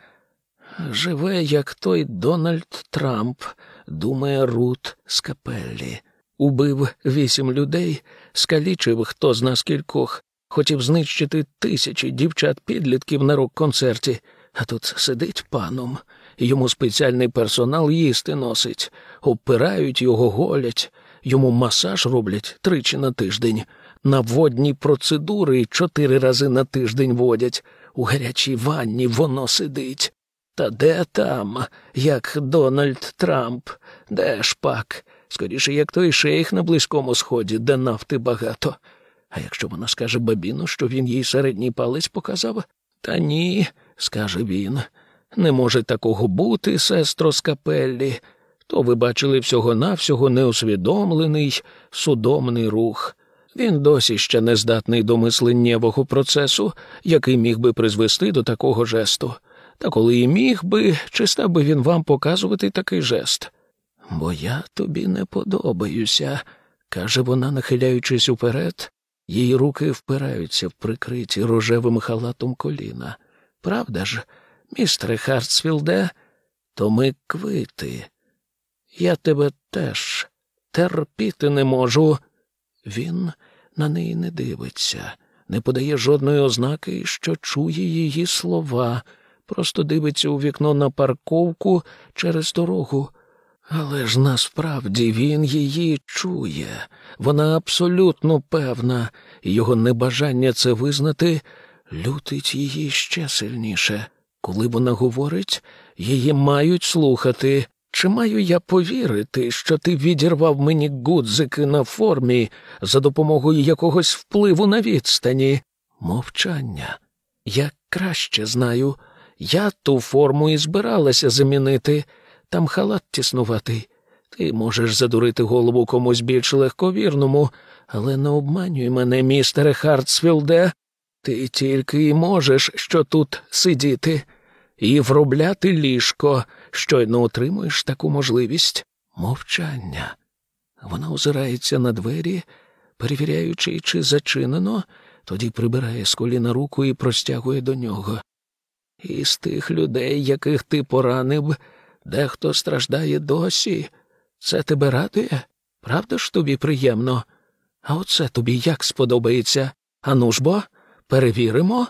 Живе, як той Дональд Трамп, думає Рут з капеллі. Убив вісім людей, скалічив хто з нас кількох, хотів знищити тисячі дівчат-підлітків на рок-концерті, а тут сидить паном, йому спеціальний персонал їсти носить, обпирають його, голять, йому масаж роблять тричі на тиждень, на водні процедури чотири рази на тиждень водять, у гарячій ванні воно сидить. Та де там, як Дональд Трамп, де ж пак? Скоріше, як той шейх на Близькому Сході, де нафти багато. А якщо вона скаже бабіну, що він їй середній палець показав? Та ні, скаже він. Не може такого бути, сестро з капеллі. То ви бачили всього-навсього неусвідомлений судомний рух. Він досі ще не здатний до мисленнєвого процесу, який міг би призвести до такого жесту. Та коли і міг би, чи став би він вам показувати такий жест? Бо я тобі не подобаюся, каже вона, нахиляючись уперед, її руки впираються в прикриті рожевим халатом коліна. Правда ж, містере Хартсфілде, то ми квити. Я тебе теж терпіти не можу. Він на неї не дивиться, не подає жодної ознаки, що чує її слова, просто дивиться у вікно на парковку через дорогу. Але ж насправді він її чує, вона абсолютно певна, і його небажання це визнати лютить її ще сильніше. Коли вона говорить, її мають слухати. Чи маю я повірити, що ти відірвав мені гудзики на формі за допомогою якогось впливу на відстані? Мовчання. Я краще знаю. Я ту форму і збиралася замінити. Там халат тіснуватий. Ти можеш задурити голову комусь більш легковірному, але не обманюй мене, містере Хартсфілде. Ти тільки й можеш що тут сидіти і вробляти ліжко, щойно отримуєш таку можливість мовчання. Вона озирається на двері, перевіряючи, чи зачинено, тоді прибирає з коліна руку і простягує до нього. Із тих людей, яких ти поранив, дехто страждає досі. Це тебе радує? Правда ж тобі приємно? А оце тобі як сподобається? Ану ж бо, перевіримо.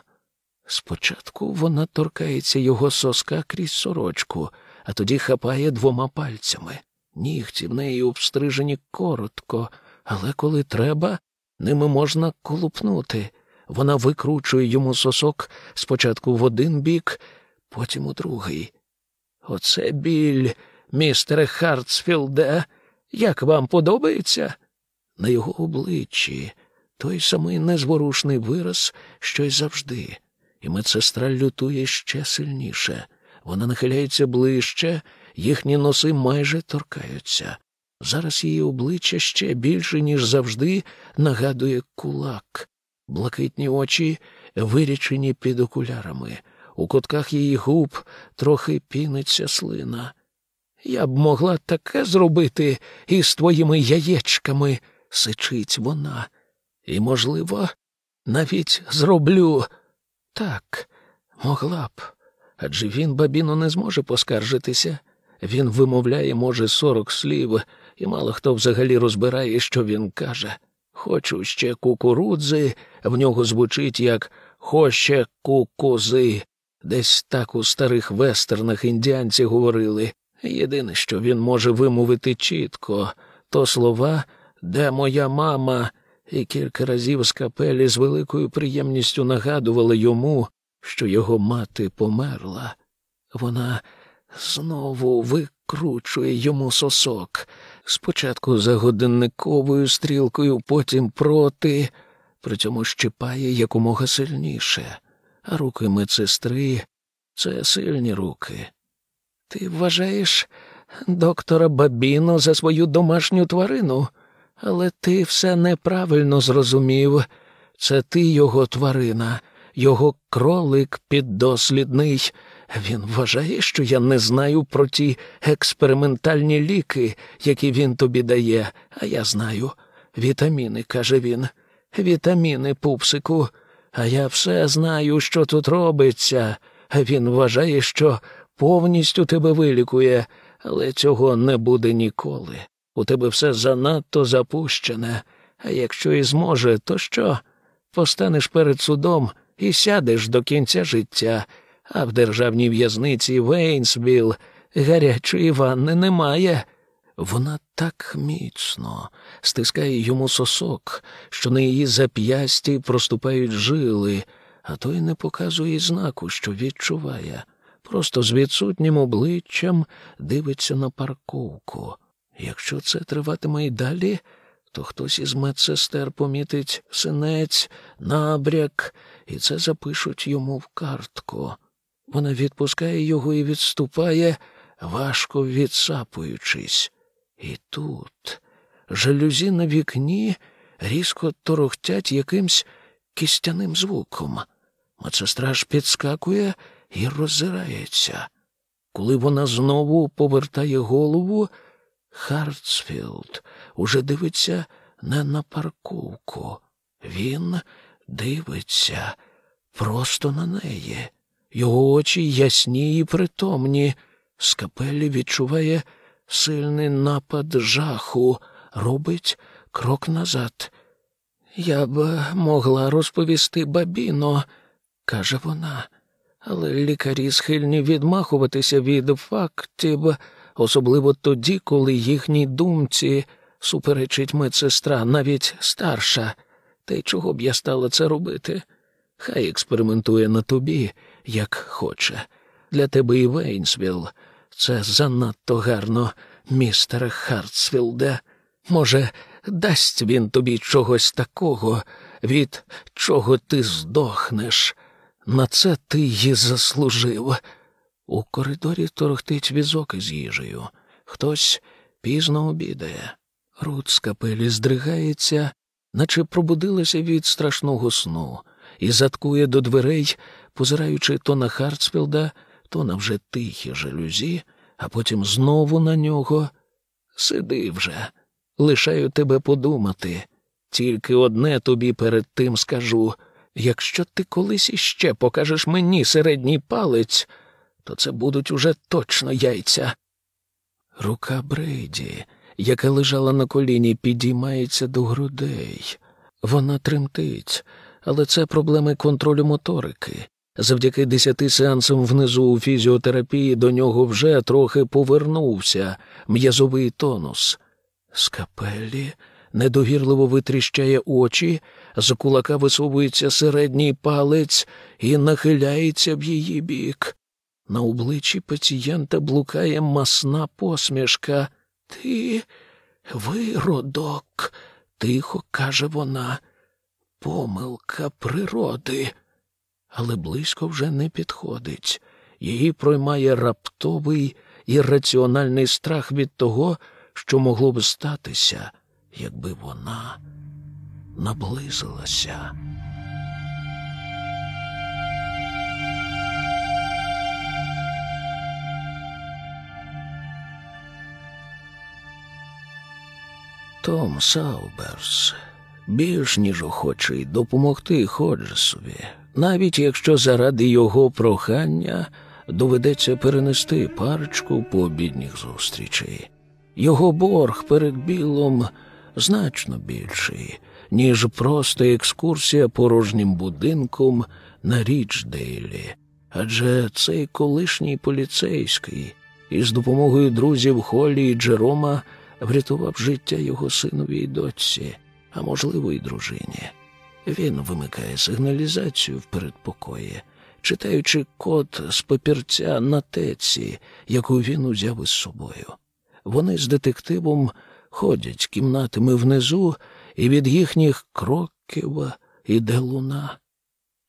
Спочатку вона торкається його соска крізь сорочку, а тоді хапає двома пальцями. Нігті в неї обстрижені коротко, але коли треба, ними можна колупнути. Вона викручує йому сосок спочатку в один бік, потім у другий. Оце біль, містере Хартсфілде. Як вам подобається? На його обличчі той самий незворушний вираз, що й завжди, і медсестра лютує ще сильніше. Вона нахиляється ближче, їхні носи майже торкаються. Зараз її обличчя ще більше, ніж завжди, нагадує кулак, блакитні очі вирічені під окулярами. У кутках її губ трохи піниться слина. Я б могла таке зробити із твоїми яєчками, сичить вона. І, можливо, навіть зроблю так, могла б. Адже він, бабіно, не зможе поскаржитися. Він вимовляє, може, сорок слів, і мало хто взагалі розбирає, що він каже. Хочу ще кукурудзи, в нього звучить як хоще кукузи. Десь так у старих вестернах індіанці говорили. Єдине, що він може вимовити чітко, то слова де моя мама, і кілька разів з капелі з великою приємністю нагадували йому, що його мати померла. Вона знову викручує йому сосок, спочатку за годинниковою стрілкою, потім проти, при цьому щипає якомога сильніше, а руки медсестри це сильні руки. Ти вважаєш доктора Бабіно за свою домашню тварину, але ти все неправильно зрозумів. Це ти його тварина, його кролик піддослідний. Він вважає, що я не знаю про ті експериментальні ліки, які він тобі дає, а я знаю. Вітаміни, каже він. Вітаміни, пупсику. А я все знаю, що тут робиться. Він вважає, що повністю тебе вилікує, але цього не буде ніколи. У тебе все занадто запущене, а якщо і зможе, то що? Постанеш перед судом і сядеш до кінця життя, а в державній в'язниці Вейнсвіл гарячої ванни немає. Вона так міцно стискає йому сосок, що на її зап'ясті проступають жили, а той не показує знаку, що відчуває просто з відсутнім обличчям дивиться на парковку. Якщо це триватиме й далі, то хтось із медсестер помітить синець, набряк, і це запишуть йому в картку. Вона відпускає його і відступає, важко відсапуючись. І тут жалюзі на вікні різко торохтять якимсь кістяним звуком. Медсестра ж підскакує і роззирається. Коли вона знову повертає голову, Хартсфілд уже дивиться не на парковку. Він дивиться просто на неї. Його очі ясні і притомні. Скапелі відчуває сильний напад жаху, робить крок назад. Я б могла розповісти бабіно, каже вона, але лікарі схильні відмахуватися від фактів, особливо тоді, коли їхній думці суперечить медсестра, навіть старша. Та й чого б я стала це робити? Хай експериментує на тобі, як хоче. Для тебе і Вейнсвіл. Це занадто гарно, містер Хартсфілде. Може, дасть він тобі чогось такого, від чого ти здохнеш. На це ти її заслужив. У коридорі торохтить візок із їжею. Хтось пізно обідає. Рут з капелі здригається, наче пробудилася від страшного сну, і заткує до дверей, позираючи то на Хартсфілда, то на вже тихі жалюзі, а потім знову на нього. Сиди вже, лишаю тебе подумати. Тільки одне тобі перед тим скажу якщо ти колись іще покажеш мені середній палець, то це будуть уже точно яйця. Рука Брейді, яка лежала на коліні, підіймається до грудей. Вона тремтить, але це проблеми контролю моторики. Завдяки десяти сеансам внизу у фізіотерапії до нього вже трохи повернувся м'язовий тонус. З капелі недовірливо витріщає очі, з кулака висовується середній палець і нахиляється в її бік. На обличчі пацієнта блукає масна посмішка. Ти виродок, тихо каже вона, помилка природи. Але близько вже не підходить. Її проймає раптовий ірраціональний страх від того, що могло б статися, якби вона наблизилася. Том Сауберс більш ніж охочий допомогти Ходжесові, навіть якщо заради його прохання доведеться перенести парочку пообідніх зустрічей. Його борг перед білом значно більший, ніж просто екскурсія порожнім будинком на Річдейлі. Адже цей колишній поліцейський із допомогою друзів Холі і Джерома врятував життя його синові й дочці, а можливо, й дружині. Він вимикає сигналізацію в передпокої, читаючи код з папірця на теці, яку він узяв із собою. Вони з детективом ходять кімнатами внизу, і від їхніх кроків іде луна.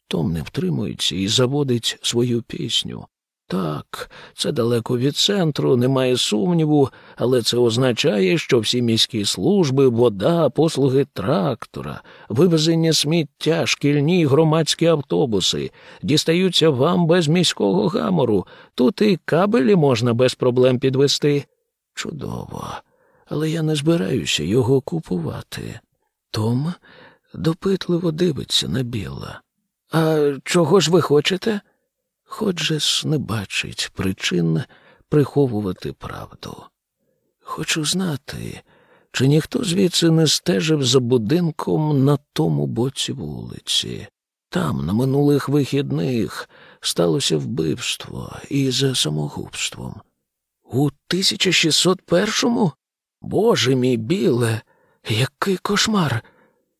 Том не втримується і заводить свою пісню. Так, це далеко від центру, немає сумніву, але це означає, що всі міські служби, вода, послуги трактора, вивезення сміття, шкільні громадські автобуси дістаються вам без міського гамору. Тут і кабелі можна без проблем підвести. Чудово, але я не збираюся його купувати. Том допитливо дивиться на біла. А чого ж ви хочете? Ходжес не бачить причин приховувати правду. Хочу знати, чи ніхто звідси не стежив за будинком на тому боці вулиці. Там, на минулих вихідних, сталося вбивство із самогубством. У 1601-му? Боже мій біле, який кошмар!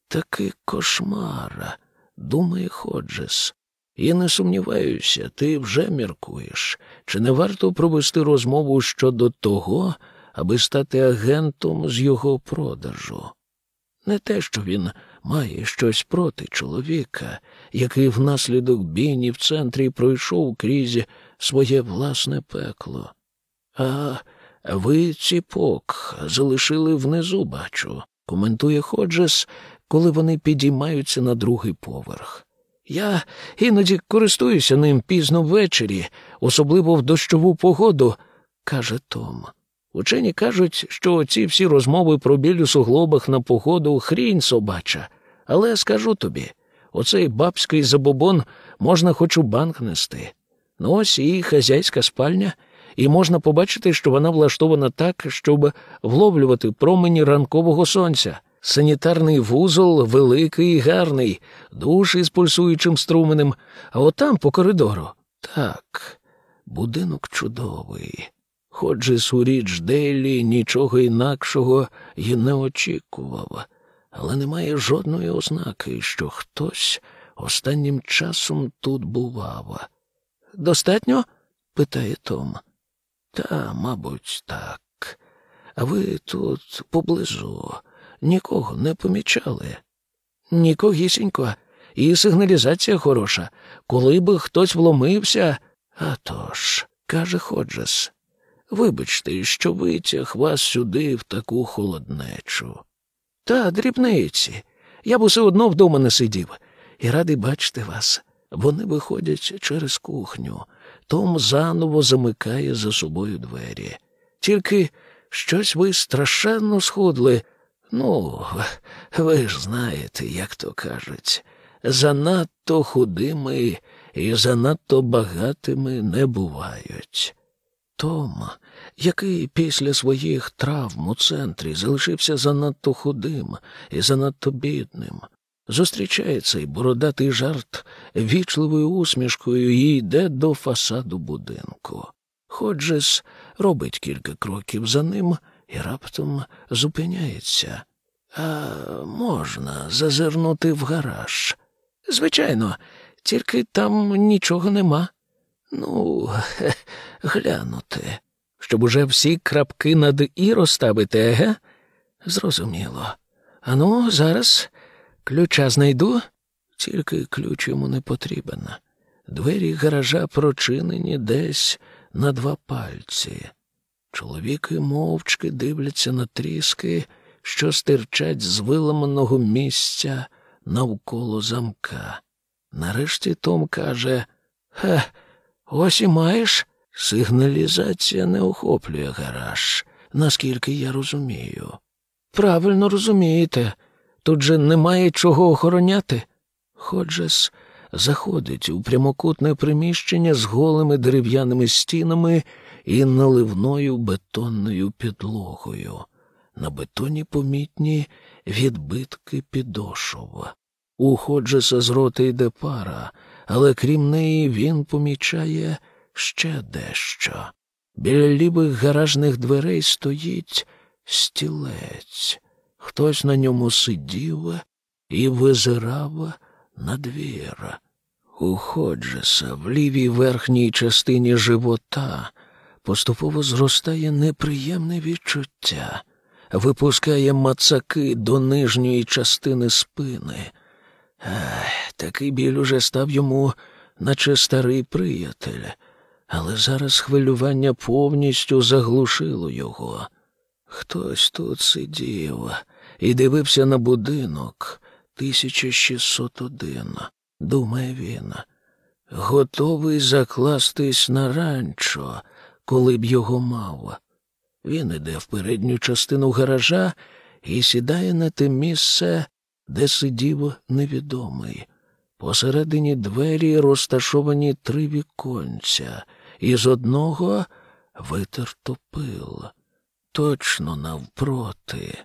Такий кошмар, думає Ходжес. І не сумніваюся, ти вже міркуєш, чи не варто провести розмову щодо того, аби стати агентом з його продажу. Не те, що він має щось проти чоловіка, який внаслідок бійні в центрі пройшов крізь своє власне пекло. А ви ціпок залишили внизу, бачу, коментує Ходжес, коли вони підіймаються на другий поверх. Я іноді користуюся ним пізно ввечері, особливо в дощову погоду, каже Том. Учені кажуть, що ці всі розмови про біль у суглобах на погоду хрінь собача. Але скажу тобі, оцей бабський забобон можна хоч у банк нести. Ну ось і хазяйська спальня, і можна побачити, що вона влаштована так, щоб вловлювати промені ранкового сонця. Санітарний вузол великий і гарний, душ із пульсуючим струменем, а отам по коридору. Так, будинок чудовий. Ходжес у річ Дейлі нічого інакшого й не очікував, але немає жодної ознаки, що хтось останнім часом тут бував. Достатньо? питає Том. Та, мабуть, так. А ви тут поблизу нікого не помічали? Нікогісінько. І сигналізація хороша. Коли би хтось вломився. А тож, каже Ходжес, вибачте, що витяг вас сюди в таку холоднечу. Та дрібниці. Я б усе одно вдома не сидів і радий бачити вас. Вони виходять через кухню. Том заново замикає за собою двері. Тільки щось ви страшенно схудли. Ну, ви ж знаєте, як то кажуть, занадто худими і занадто багатими не бувають. Том, який після своїх травм у центрі залишився занадто худим і занадто бідним, зустрічає цей бородатий жарт вічливою усмішкою і йде до фасаду будинку. Ходжес робить кілька кроків за ним і раптом зупиняється. А можна зазирнути в гараж? Звичайно, тільки там нічого нема. Ну, хе, глянути, щоб уже всі крапки над і розставити, еге? Зрозуміло. Ану, зараз ключа знайду, тільки ключ йому не потрібен. Двері гаража прочинені десь на два пальці. Чоловіки мовчки дивляться на тріски, що стирчать з виламаного місця навколо замка. Нарешті Том каже: Хе, ось і маєш. Сигналізація не охоплює гараж, наскільки я розумію. Правильно розумієте, тут же немає чого охороняти. Ходжес заходить у прямокутне приміщення з голими дерев'яними стінами і наливною бетонною підлогою. На бетоні помітні відбитки підошов. У Ходжеса з роти йде пара, але крім неї він помічає ще дещо. Біля лівих гаражних дверей стоїть стілець. Хтось на ньому сидів і визирав на двір. У Ходжеса в лівій верхній частині живота поступово зростає неприємне відчуття, випускає мацаки до нижньої частини спини. Ах, такий біль уже став йому, наче старий приятель, але зараз хвилювання повністю заглушило його. Хтось тут сидів і дивився на будинок. 1601, думає він, готовий закластись на ранчо, коли б його мав. Він іде в передню частину гаража і сідає на те місце, де сидів невідомий. Посередині двері розташовані три віконця, і з одного витерто пил. Точно навпроти,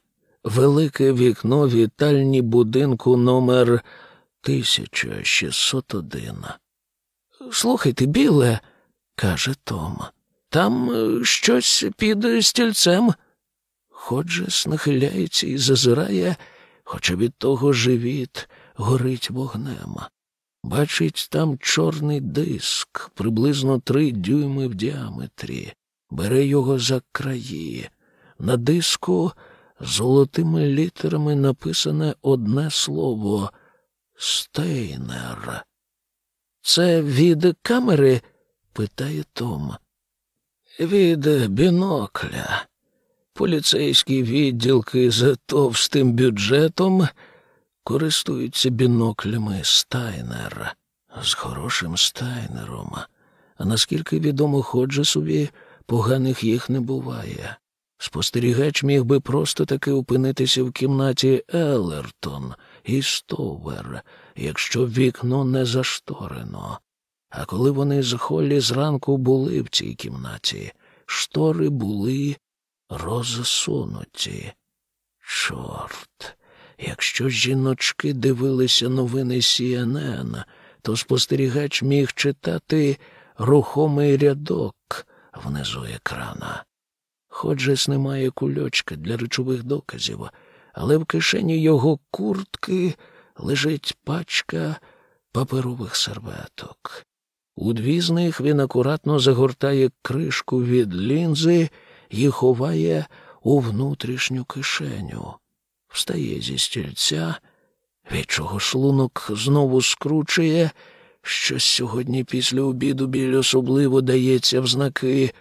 велике вікно вітальні будинку номер 1601. Слухайте, біле, каже Том, там е, щось під стільцем. Ходжес нахиляється і зазирає, хоча від того живіт горить вогнем. Бачить там чорний диск, приблизно три дюйми в діаметрі, бере його за краї. На диску золотими літерами написане одне слово Стейнер. Це від камери? питає Том. Від бінокля. Поліцейські відділки з товстим бюджетом користуються біноклями Стайнер з хорошим Стайнером. А наскільки відомо Ходжесові, поганих їх не буває. Спостерігач міг би просто таки опинитися в кімнаті Еллертон і Стовер, якщо вікно не зашторено. А коли вони з Холлі зранку були в цій кімнаті, штори були розсунуті. Чорт, Якщо жіночки дивилися новини CNN, то спостерігач міг читати рухомий рядок внизу екрана. Ходжес немає кульочка для речових доказів, але в кишені його куртки лежить пачка паперових серветок. У дві з них він акуратно загортає кришку від лінзи і ховає у внутрішню кишеню. Встає зі стільця, від чого шлунок знову скручує, що сьогодні після обіду біль особливо дається в знаки,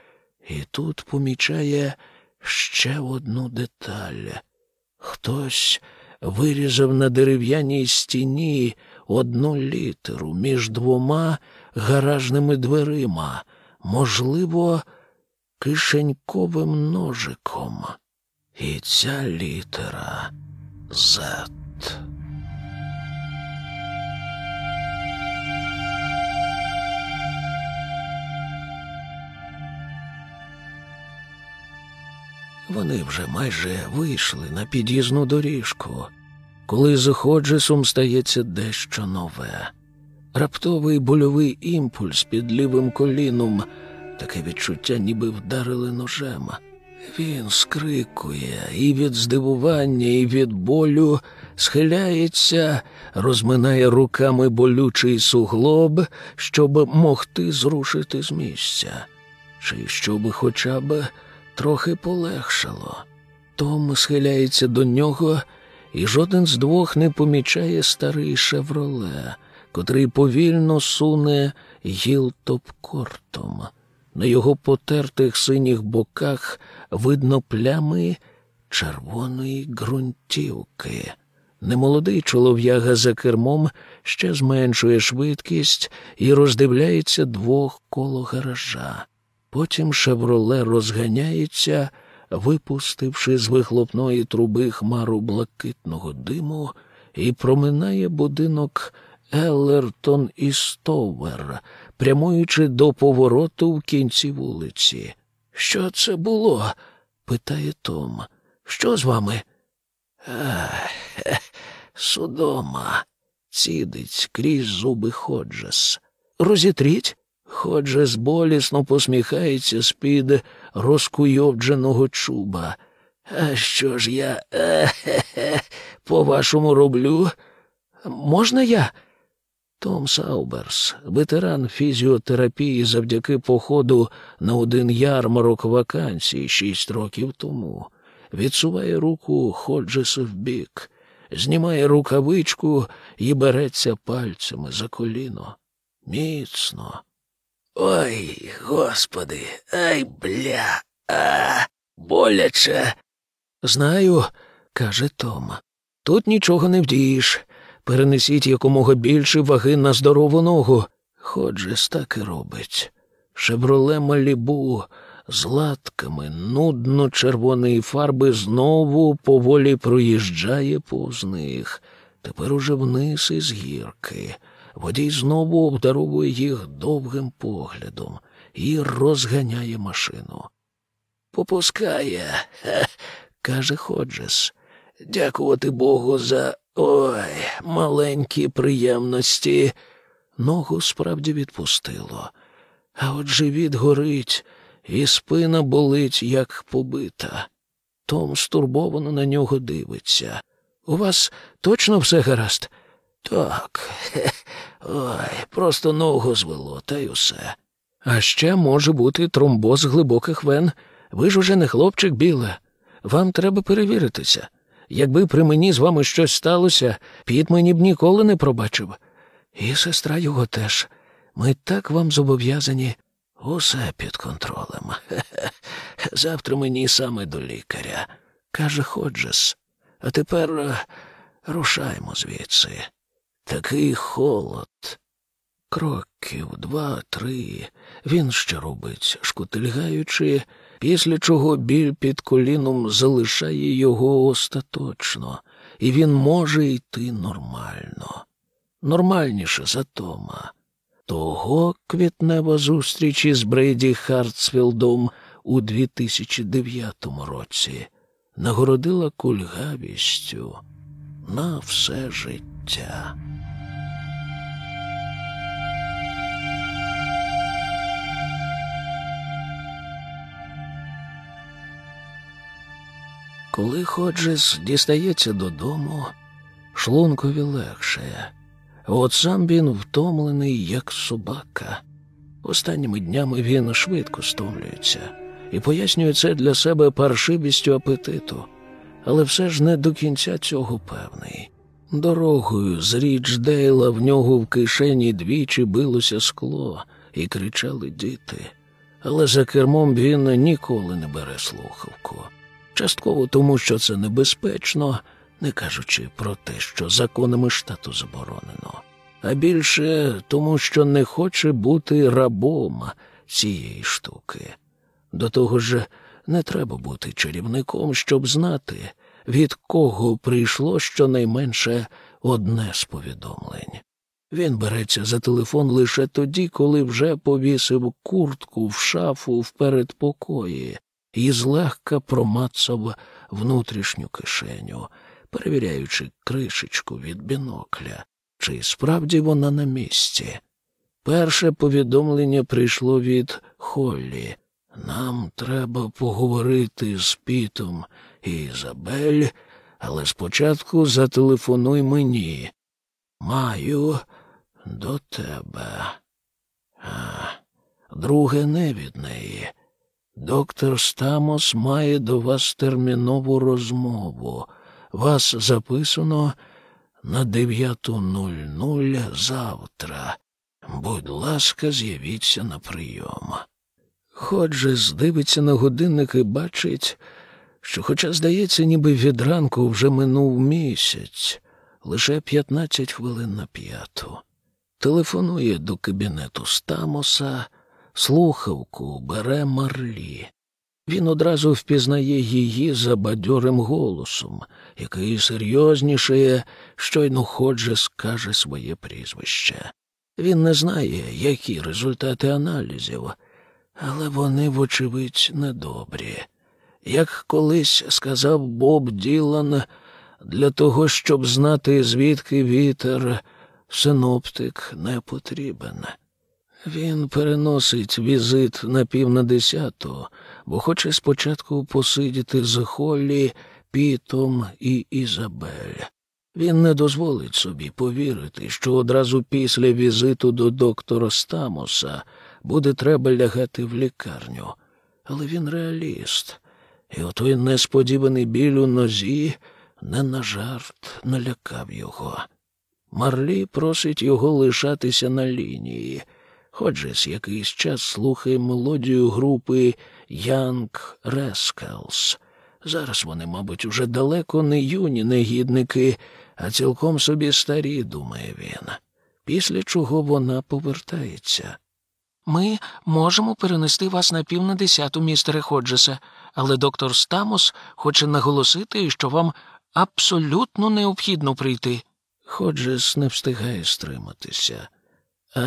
і тут помічає ще одну деталь. Хтось вирізав на дерев'яній стіні одну літеру між двома гаражними дверима, можливо, кишеньковим ножиком. І ця літера Z. Вони вже майже вийшли на під'їзну доріжку, коли з Ходжесом стається дещо нове. Раптовий больовий імпульс під лівим коліном, таке відчуття, ніби вдарили ножем. Він скрикує і від здивування, і від болю схиляється, розминає руками болючий суглоб, щоб могти зрушити з місця, чи щоб хоча б трохи полегшало. Том схиляється до нього, і жоден з двох не помічає старий шевроле, котрий повільно суне гілтопкортом. На його потертих синіх боках видно плями червоної ґрунтівки. Немолодий чолов'яга за кермом ще зменшує швидкість і роздивляється двох коло гаража. Потім шевроле розганяється, випустивши з вихлопної труби хмару блакитного диму, і проминає будинок Еллертон і Стовер, прямуючи до повороту в кінці вулиці. Що це було? питає Том. Що з вами? Ах, судома, цідить крізь зуби Ходжес. Розітріть? Ходжес болісно посміхається з-під розкуйовдженого чуба. А що ж я, е-хе-хе, по-вашому роблю? Можна я? Том Сауберс, ветеран фізіотерапії завдяки походу на один ярмарок вакансій шість років тому, відсуває руку Ходжесу в бік, знімає рукавичку і береться пальцями за коліно. Міцно. Ой, господи, ай бля, а, боляче. Знаю, каже Том. Тут нічого не вдієш. Перенесіть якомога більше ваги на здорову ногу. Ходжес так і робить. Шевроле Малібу з латками нудно червоної фарби знову поволі проїжджає повз них. Тепер уже вниз із гірки. Водій знову обдаровує їх довгим поглядом і розганяє машину. Попускає, хе, каже Ходжес. Дякувати Богу за ой, маленькі приємності. Ногу справді відпустило, а от живіт горить, і спина болить, як побита. Том стурбовано на нього дивиться. У вас точно все гаразд? Так. Хе, ой, просто ногу звело, та й усе. А ще може бути тромбоз глибоких вен. Ви ж уже не хлопчик біле. Вам треба перевіритися. Якби при мені з вами щось сталося, піт мені б ніколи не пробачив. І сестра його теж. Ми так вам зобов'язані. Усе під контролем. Хе-хе. Завтра мені саме до лікаря, каже Ходжес. А тепер е, рушаймо звідси. Такий холод. Кроків два-три. Він ще робить, шкутильгаючи, після чого біль під коліном залишає його остаточно, і він може йти нормально. Нормальніше за Тома. Того квітнева зустріч із Брейді Хартсфілдом у 2009 році нагородила кульгавістю. на все життя. Коли Ходжес дістається додому, шлункові легше. От сам він втомлений, як собака. Останніми днями він швидко стомлюється і пояснює це для себе паршивістю апетиту, але все ж не до кінця цього певний. Дорогою з Річдейла в нього в кишені двічі билося скло і кричали діти, але за кермом він ніколи не бере слухавку. Частково тому, що це небезпечно, не кажучи про те, що законами штату заборонено, а більше тому, що не хоче бути рабом цієї штуки. До того ж, не треба бути чарівником, щоб знати, від кого прийшло щонайменше одне з повідомлень. Він береться за телефон лише тоді, коли вже повісив куртку в шафу в передпокої і злегка промацав внутрішню кишеню, перевіряючи кришечку від бінокля, чи справді вона на місці. Перше повідомлення прийшло від Холлі. Нам треба поговорити з Пітом і Ізабель, але спочатку зателефонуй мені. Маю до тебе. А, друге не від неї. Доктор Стамос має до вас термінову розмову. Вас записано на 9.00 завтра. Будь ласка, з'явіться на прийом. Ходже здивиться на годинник і бачить, що, хоча, здається, ніби від ранку вже минув місяць, лише 15 хвилин на п'яту. Телефонує до кабінету Стамоса, слухавку бере Марлі. Він одразу впізнає її за бадьорим голосом, який серйозніше, щойно Ходже скаже своє прізвище. Він не знає, які результати аналізів, але вони, вочевидь, недобрі. Як колись сказав Боб Ділан, для того, щоб знати, звідки вітер, синоптик не потрібен. Він переносить візит на пів на десяту, бо хоче спочатку посидіти з Холлі, Пітом і Ізабель. Він не дозволить собі повірити, що одразу після візиту до доктора Стамоса буде треба лягати в лікарню. Але він реаліст, і отой несподіваний біль у нозі не на жарт налякав його. Марлі просить його лишатися на лінії. З якийсь час слухає мелодію групи Young Rascals. Зараз вони, мабуть, уже далеко не юні негідники, а цілком собі старі, думає він. Після чого вона повертається. Ми можемо перенести вас на пів на десяту, містере Ходжесе, але доктор Стамос хоче наголосити, що вам абсолютно необхідно прийти. Ходжес не встигає стриматися. А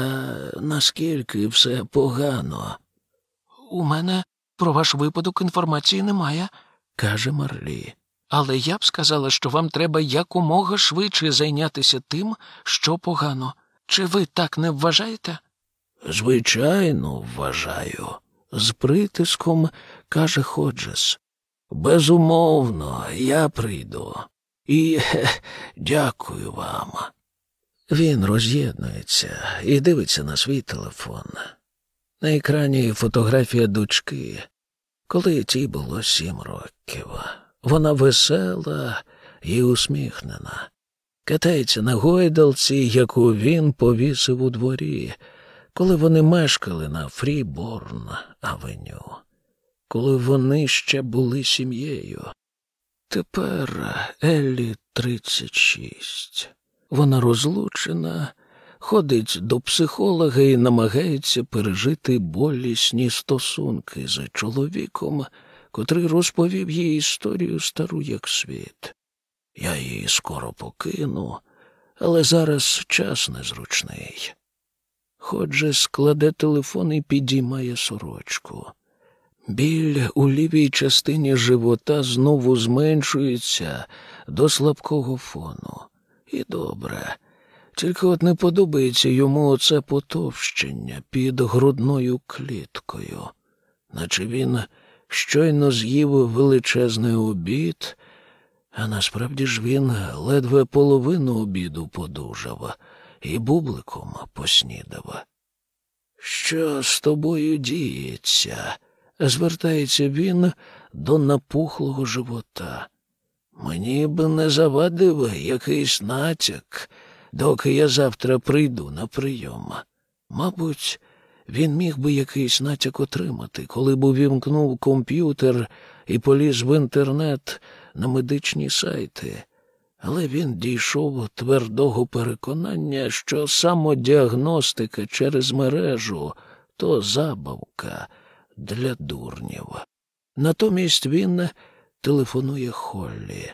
наскільки все погано? У мене про ваш випадок інформації немає, каже Марлі. Але я б сказала, що вам треба якомога швидше зайнятися тим, що погано. Чи ви так не вважаєте? Звичайно, вважаю, з притиском каже Ходжес. Безумовно, я прийду. І хе, дякую вам. Він роз'єднується і дивиться на свій телефон. На екрані фотографія дочки, коли тій було сім років. Вона весела і усміхнена. Катається на гойдалці, яку він повісив у дворі, коли вони мешкали на Фріборн Авеню, коли вони ще були сім'єю. Тепер Еллі 36. Вона розлучена, ходить до психолога і намагається пережити болісні стосунки з чоловіком, котрий розповів їй історію стару як світ. Я її скоро покину, але зараз час незручний. Ходже складе телефон і підіймає сорочку. Біль у лівій частині живота знову зменшується, до слабкого фону. І добре. Тільки от не подобається йому оце потовщення під грудною кліткою, наче він щойно з'їв величезний обід, а насправді ж він ледве половину обіду подужав і бубликом поснідав. Що з тобою діється? звертається він до напухлого живота. Мені б не завадив якийсь натяк, доки я завтра прийду на прийом. Мабуть, він міг би якийсь натяк отримати, коли б увімкнув комп'ютер і поліз в інтернет на медичні сайти, але він дійшов твердого переконання, що самодіагностика через мережу то забавка для дурнів. Натомість він телефонує Холлі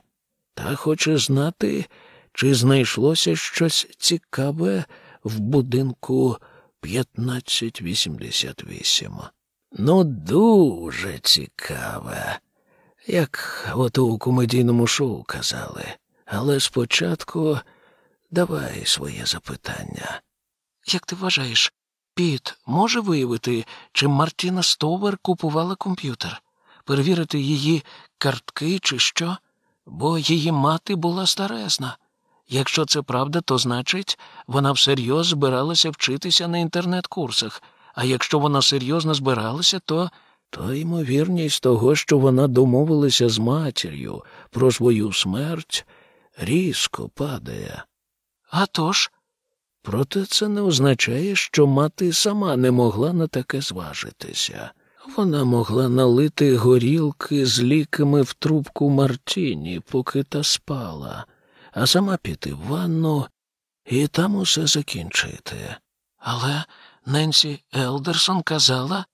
та хоче знати, чи знайшлося щось цікаве в будинку 1588. Ну, дуже цікаве, як от у комедійному шоу казали. Але спочатку давай своє запитання. Як ти вважаєш, Піт може виявити, чи Мартіна Стовер купувала комп'ютер, перевірити її картки чи що? Бо її мати була старезна. Якщо це правда, то значить, вона всерйоз збиралася вчитися на інтернет-курсах, а якщо вона серйозно збиралася, то то ймовірність того, що вона домовилася з матір'ю про свою смерть, різко падає. А тож? Проте це не означає, що мати сама не могла на таке зважитися. Вона могла налити горілки з ліками в трубку Мартіні, поки та спала, а сама піти в ванну і там усе закінчити. Але Ненсі Елдерсон казала,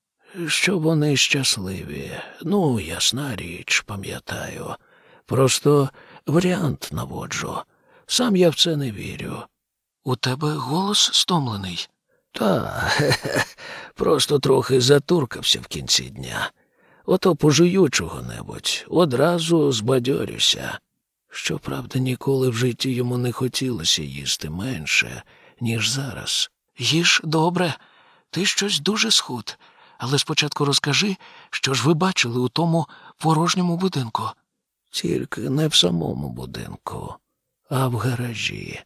що вони щасливі. Ну, ясна річ, пам'ятаю. Просто варіант наводжу. Сам я в це не вірю. У тебе голос стомлений. Та, просто трохи затуркався в кінці дня. Ото пожую чого-небудь, одразу збадьорюся. Щоправда, ніколи в житті йому не хотілося їсти менше, ніж зараз. Їж добре, ти щось дуже схуд. Але спочатку розкажи, що ж ви бачили у тому порожньому будинку. Тільки не в самому будинку, а в гаражі.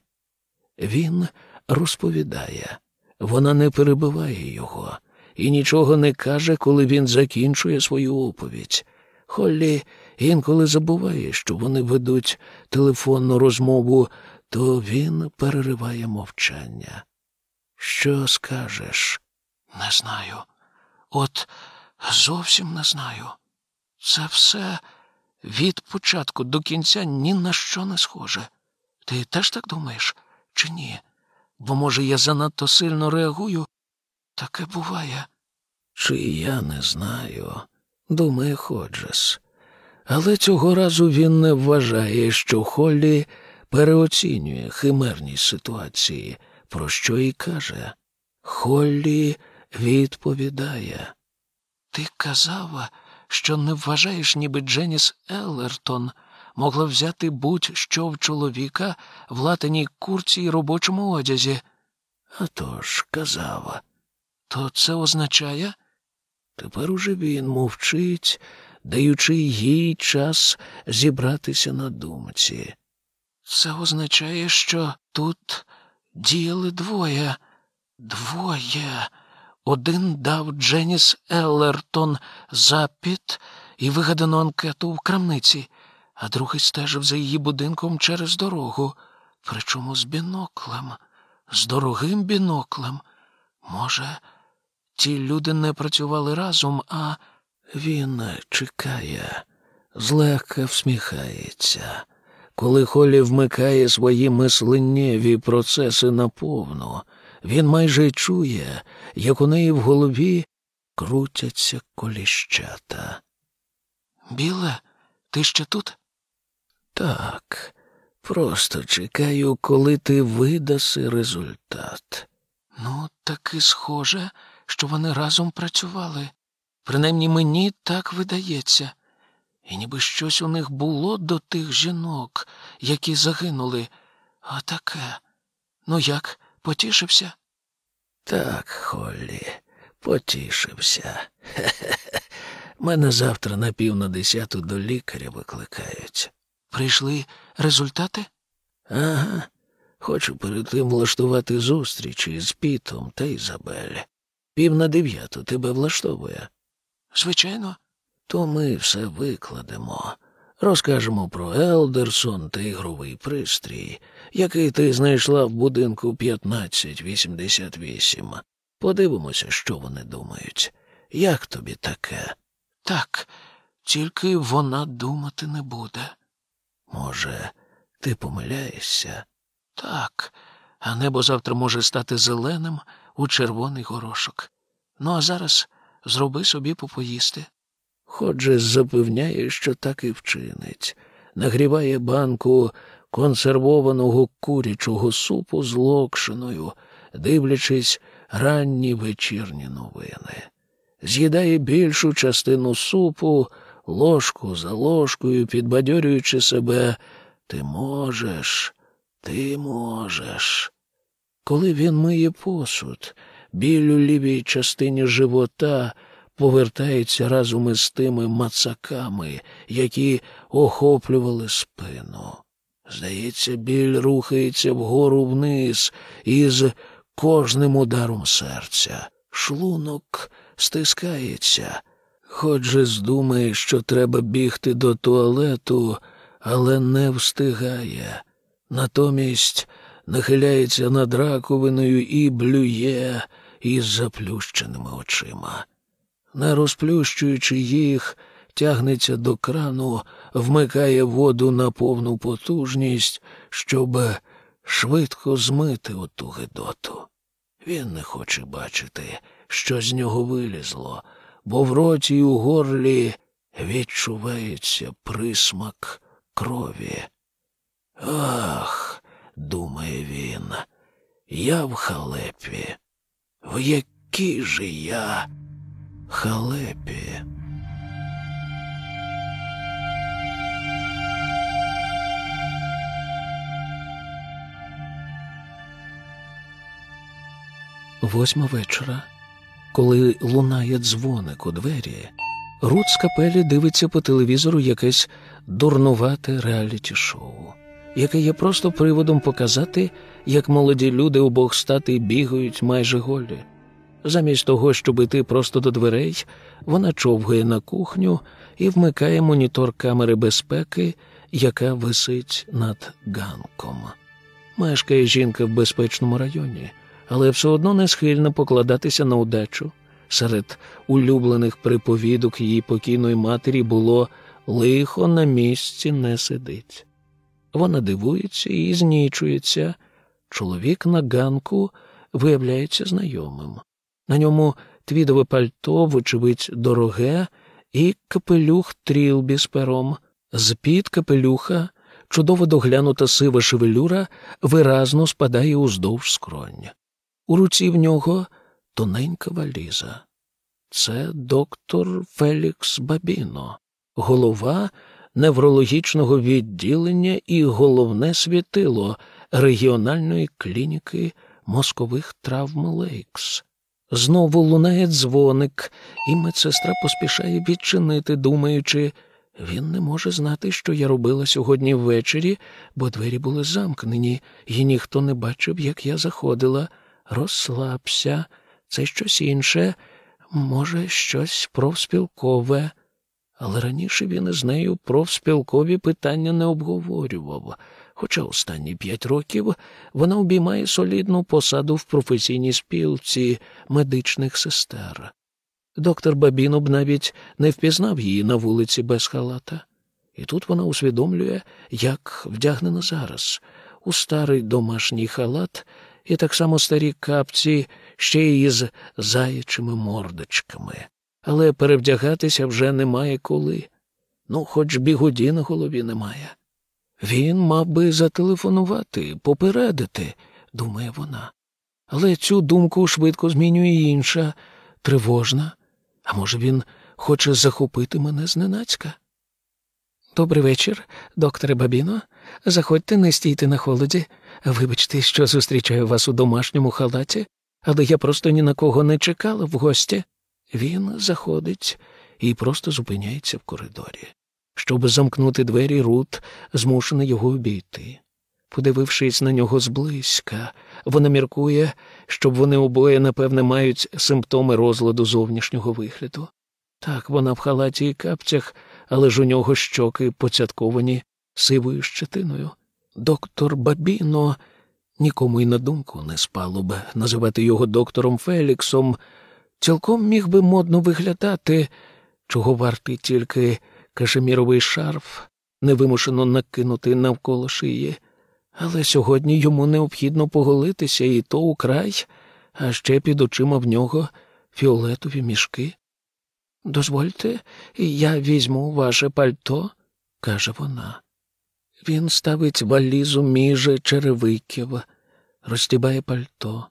Він розповідає, вона не перебиває його і нічого не каже, коли він закінчує свою оповідь. Холлі інколи забуває, що вони ведуть телефонну розмову, то він перериває мовчання. Що скажеш? Не знаю. От зовсім не знаю. Це все від початку до кінця ні на що не схоже. Ти теж так думаєш, чи ні? Бо, може, я занадто сильно реагую? Таке буває. Чи я не знаю, думає Ходжес. Але цього разу він не вважає, що Холлі переоцінює химерність ситуації, про що і каже. Холлі відповідає. Ти казав, що не вважаєш, ніби Дженіс Еллертон могла взяти будь-що в чоловіка в латаній курці й робочому одязі. «А тож, казав. То це означає? Тепер уже він мовчить, даючи їй час зібратися на думці. Це означає, що тут діяли двоє. Двоє. Один дав Дженіс Еллертон запит і вигадану анкету в крамниці, а другий стежив за її будинком через дорогу, причому з біноклем, з дорогим біноклем. Може, ті люди не працювали разом, а він чекає, злегка всміхається. Коли Холі вмикає свої мисленнєві процеси наповну, він майже чує, як у неї в голові крутяться коліщата. Біле, ти ще тут? Так, просто чекаю, коли ти видаси результат. Ну, таки схоже, що вони разом працювали. Принаймні мені так видається. І ніби щось у них було до тих жінок, які загинули. А таке. Ну як, потішився? Так, Холлі, потішився. Хе-хе. Мене завтра на пів на десяту до лікаря викликають. Прийшли результати? Ага. Хочу перед тим влаштувати зустріч із Пітом та Ізабель. Пів на дев'яту тебе влаштовує. Звичайно. То ми все викладемо. Розкажемо про Елдерсон та ігровий пристрій, який ти знайшла в будинку 1588. Подивимося, що вони думають. Як тобі таке? Так, тільки вона думати не буде. Може, ти помиляєшся? Так, а небо завтра може стати зеленим у червоний горошок. Ну, а зараз зроби собі попоїсти. Ходже запевняє, що так і вчинить. Нагріває банку консервованого курячого супу з локшиною, дивлячись ранні вечірні новини. З'їдає більшу частину супу, ложку за ложкою, підбадьорюючи себе Ти можеш, ти можеш. Коли він миє посуд, біль у лівій частині живота повертається разом із тими мацаками, які охоплювали спину. Здається, біль рухається вгору вниз із кожним ударом серця. Шлунок стискається. Хоч здумає, що треба бігти до туалету, але не встигає. Натомість нахиляється над раковиною і блює із заплющеними очима. Не розплющуючи їх, тягнеться до крану, вмикає воду на повну потужність, щоб швидко змити оту гидоту. Він не хоче бачити, що з нього вилізло, бо в роті й у горлі відчувається присмак крові. Ах, думає він, я в халепі. В якій же я халепі? Восьма вечора, коли лунає дзвоник у двері, Рут з капелі дивиться по телевізору якесь дурнувате реаліті-шоу, яке є просто приводом показати, як молоді люди обох стати бігають майже голі. Замість того, щоб іти просто до дверей, вона човгає на кухню і вмикає монітор камери безпеки, яка висить над ганком. Мешкає жінка в безпечному районі, але все одно не схильна покладатися на удачу. Серед улюблених приповідок її покійної матері було лихо на місці не сидить. Вона дивується і знічується. Чоловік на ганку виявляється знайомим. На ньому твідове пальто, вочевидь, дороге, і капелюх трілбі з пером. З-під капелюха чудово доглянута сива шевелюра виразно спадає уздовж скронь. У руці в нього тоненька валіза. Це доктор Фелікс Бабіно, голова неврологічного відділення і головне світило регіональної клініки мозкових травм Лейкс. Знову лунає дзвоник, і медсестра поспішає відчинити, думаючи, він не може знати, що я робила сьогодні ввечері, бо двері були замкнені, і ніхто не бачив, як я заходила. Розслабся, це щось інше, може, щось профспілкове. Але раніше він із нею профспілкові питання не обговорював, хоча останні п'ять років вона обіймає солідну посаду в професійній спілці медичних сестер. Доктор Бабіноб навіть не впізнав її на вулиці без халата. І тут вона усвідомлює, як вдягнена зараз, у старий домашній халат і так само старі капці ще й із заячими мордочками. Але перевдягатися вже немає коли. Ну, хоч бігуді на голові немає. Він мав би зателефонувати, попередити, думає вона. Але цю думку швидко змінює інша, тривожна. А може, він хоче захопити мене зненацька? Добрий вечір, докторе Бабіно. Заходьте, не стійте на холоді. Вибачте, що зустрічаю вас у домашньому халаті, але я просто ні на кого не чекала в гості. Він заходить і просто зупиняється в коридорі. Щоб замкнути двері, Рут змушена його обійти. Подивившись на нього зблизька, вона міркує, щоб вони обоє, напевне, мають симптоми розладу зовнішнього вигляду. Так, вона в халаті і капцях, але ж у нього щоки поцятковані сивою щетиною. Доктор Бабіно нікому й на думку не спало б називати його доктором Феліксом. Цілком міг би модно виглядати, чого вартий тільки кашеміровий шарф, невимушено накинути навколо шиї. Але сьогодні йому необхідно поголитися і то украй, а ще під очима в нього фіолетові мішки. Дозвольте, я візьму ваше пальто, каже вона. Він ставить валізу між черевиків, розтібає пальто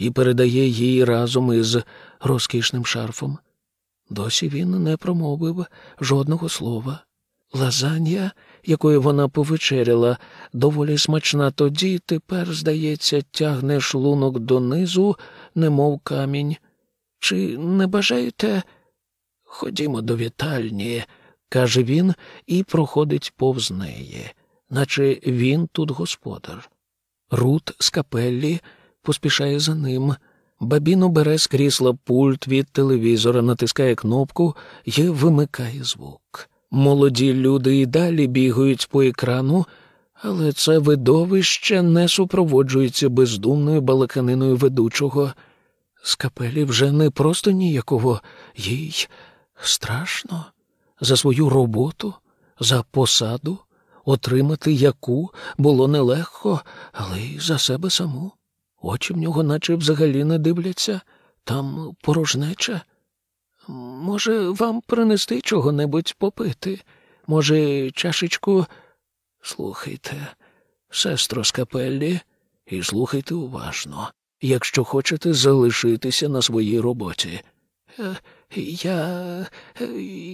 і передає їй разом із розкішним шарфом. Досі він не промовив жодного слова. Лазанья, якою вона повечеряла, доволі смачна тоді, тепер, здається, тягне шлунок донизу, немов камінь. Чи не бажаєте? Ходімо до вітальні, каже він і проходить повз неї, наче він тут господар. Рут з капеллі поспішає за ним. Бабіно бере з крісла пульт від телевізора, натискає кнопку і вимикає звук. Молоді люди і далі бігають по екрану, але це видовище не супроводжується бездумною балаканиною ведучого. З капелі вже не просто ніяково, їй страшно за свою роботу, за посаду, отримати яку було нелегко, але й за себе саму. Очі в нього наче взагалі не дивляться, там порожнеча. Може, вам принести чого-небудь попити? Може, чашечку. Слухайте, сестро з капеллі, і слухайте уважно, якщо хочете залишитися на своїй роботі. Е, я.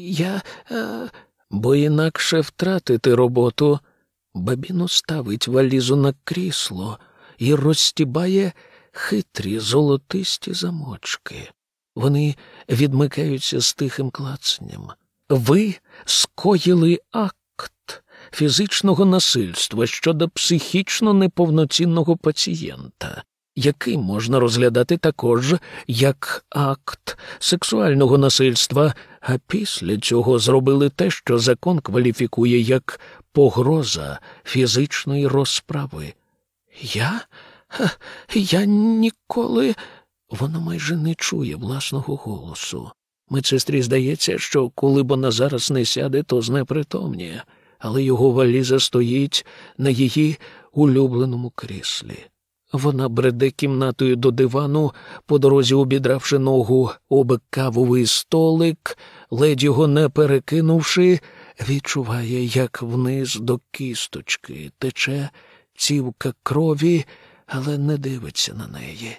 я. Е, бо інакше втратити роботу. Бабіно ставить валізу на крісло і розстібає хитрі золотисті замочки. Вони відмикаються з тихим клацанням. Ви скоїли акт фізичного насильства щодо психічно неповноцінного пацієнта, який можна розглядати також як акт сексуального насильства, а після цього зробили те, що закон кваліфікує як погроза фізичної розправи. Я? Я ніколи. Вона майже не чує власного голосу. Медсестрі здається, що коли б вона зараз не сяде, то знепритомніє, але його валіза стоїть на її улюбленому кріслі. Вона бреде кімнатою до дивану, по дорозі обідравши ногу об кавовий столик, ледь його не перекинувши, відчуває, як вниз до кісточки тече цівка крові, але не дивиться на неї.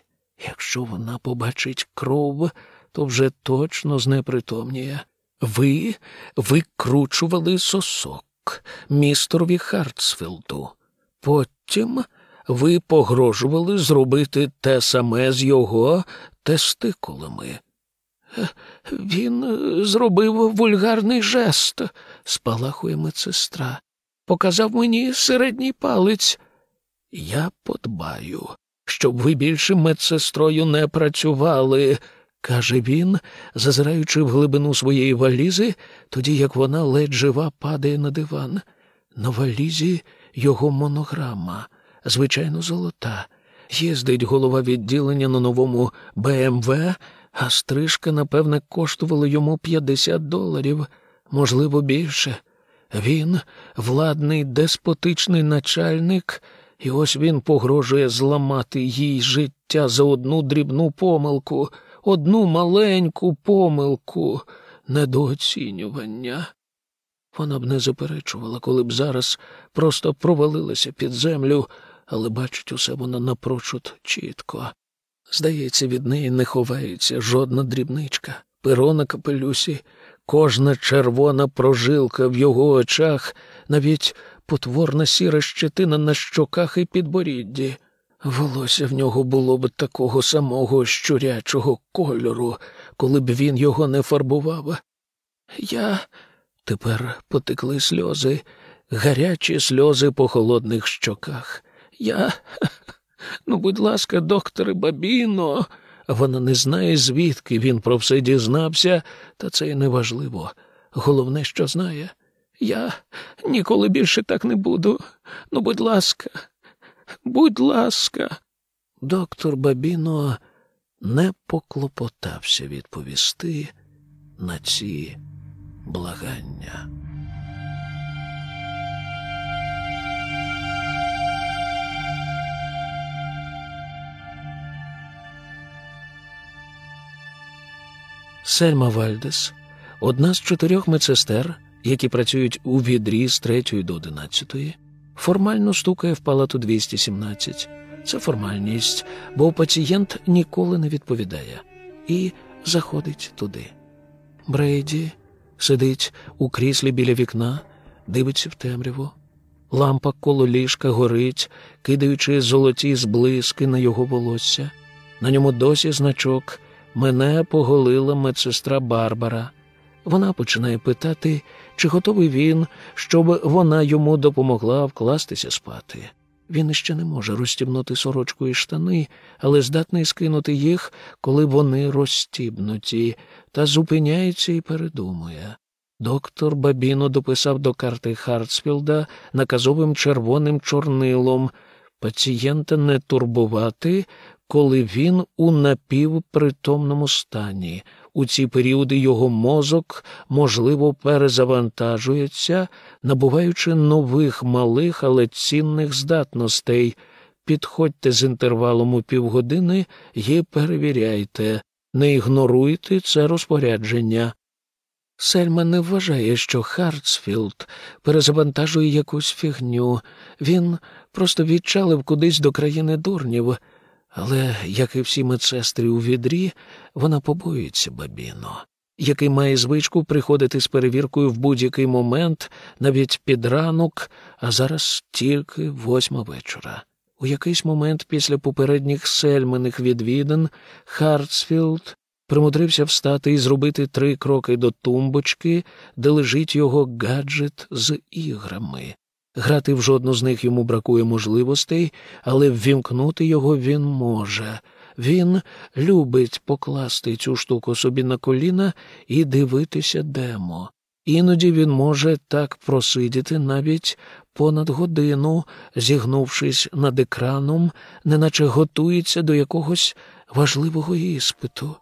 Якщо вона побачить кров, то вже точно знепритомніє. Ви викручували сосок містерові Хартсфілду. Потім ви погрожували зробити те саме з його тестикулами. Він зробив вульгарний жест, спалахує медсестра. Показав мені середній палець. Я подбаю, щоб ви більше медсестрою не працювали, каже він, зазираючи в глибину своєї валізи, тоді як вона ледь жива падає на диван. На валізі його монограма, звичайно, золота. Їздить голова відділення на новому БМВ, а стрижка, напевне, коштувала йому 50 доларів, можливо, більше. Він владний деспотичний начальник, і ось він погрожує зламати їй життя за одну дрібну помилку, одну маленьку помилку недооцінювання. Вона б не заперечувала, коли б зараз просто провалилася під землю, але бачить усе вона напрочуд чітко. Здається, від неї не ховається жодна дрібничка, перо на капелюсі, Кожна червона прожилка в його очах, навіть потворна сіра щетина на щоках і підборідді. Волосся в нього було б такого самого щурячого кольору, коли б він його не фарбував. Я тепер потекли сльози, гарячі сльози по холодних щоках. Я. Ну, будь ласка, докторе Бабіно. Вона не знає, звідки він про все дізнався, та це й неважливо. Головне, що знає. Я ніколи більше так не буду. Ну, будь ласка, будь ласка. Доктор Бабіно не поклопотався відповісти на ці благання. Сельма Вальдес, одна з чотирьох медсестер, які працюють у відрі з 3 до 11, формально стукає в палату 217. Це формальність, бо пацієнт ніколи не відповідає і заходить туди. Брейді сидить у кріслі біля вікна, дивиться в темряву. Лампа коло ліжка горить, кидаючи золоті зблиски на його волосся. На ньому досі значок Мене поголила медсестра Барбара. Вона починає питати, чи готовий він, щоб вона йому допомогла вкластися спати. Він іще не може розстібнути сорочку і штани, але здатний скинути їх, коли вони розстібнуті, та зупиняється і передумує. Доктор Бабіно дописав до карти Хартсфілда наказовим червоним чорнилом пацієнта не турбувати, коли він у напівпритомному стані. У ці періоди його мозок, можливо, перезавантажується, набуваючи нових малих, але цінних здатностей. Підходьте з інтервалом у півгодини і перевіряйте, не ігноруйте це розпорядження. Сельма не вважає, що Хартсфілд перезавантажує якусь фігню. Він просто відчалив кудись до країни дурнів. Але, як і всі медсестри у відрі, вона побоюється Бабіно, який має звичку приходити з перевіркою в будь-який момент, навіть під ранок, а зараз тільки восьма вечора. У якийсь момент після попередніх сельмених відвідин Хартсфілд примудрився встати і зробити три кроки до тумбочки, де лежить його гаджет з іграми. Грати в жодну з них йому бракує можливостей, але ввімкнути його він може. Він любить покласти цю штуку собі на коліна і дивитися демо. Іноді він може так просидіти навіть понад годину, зігнувшись над екраном, неначе готується до якогось важливого іспиту.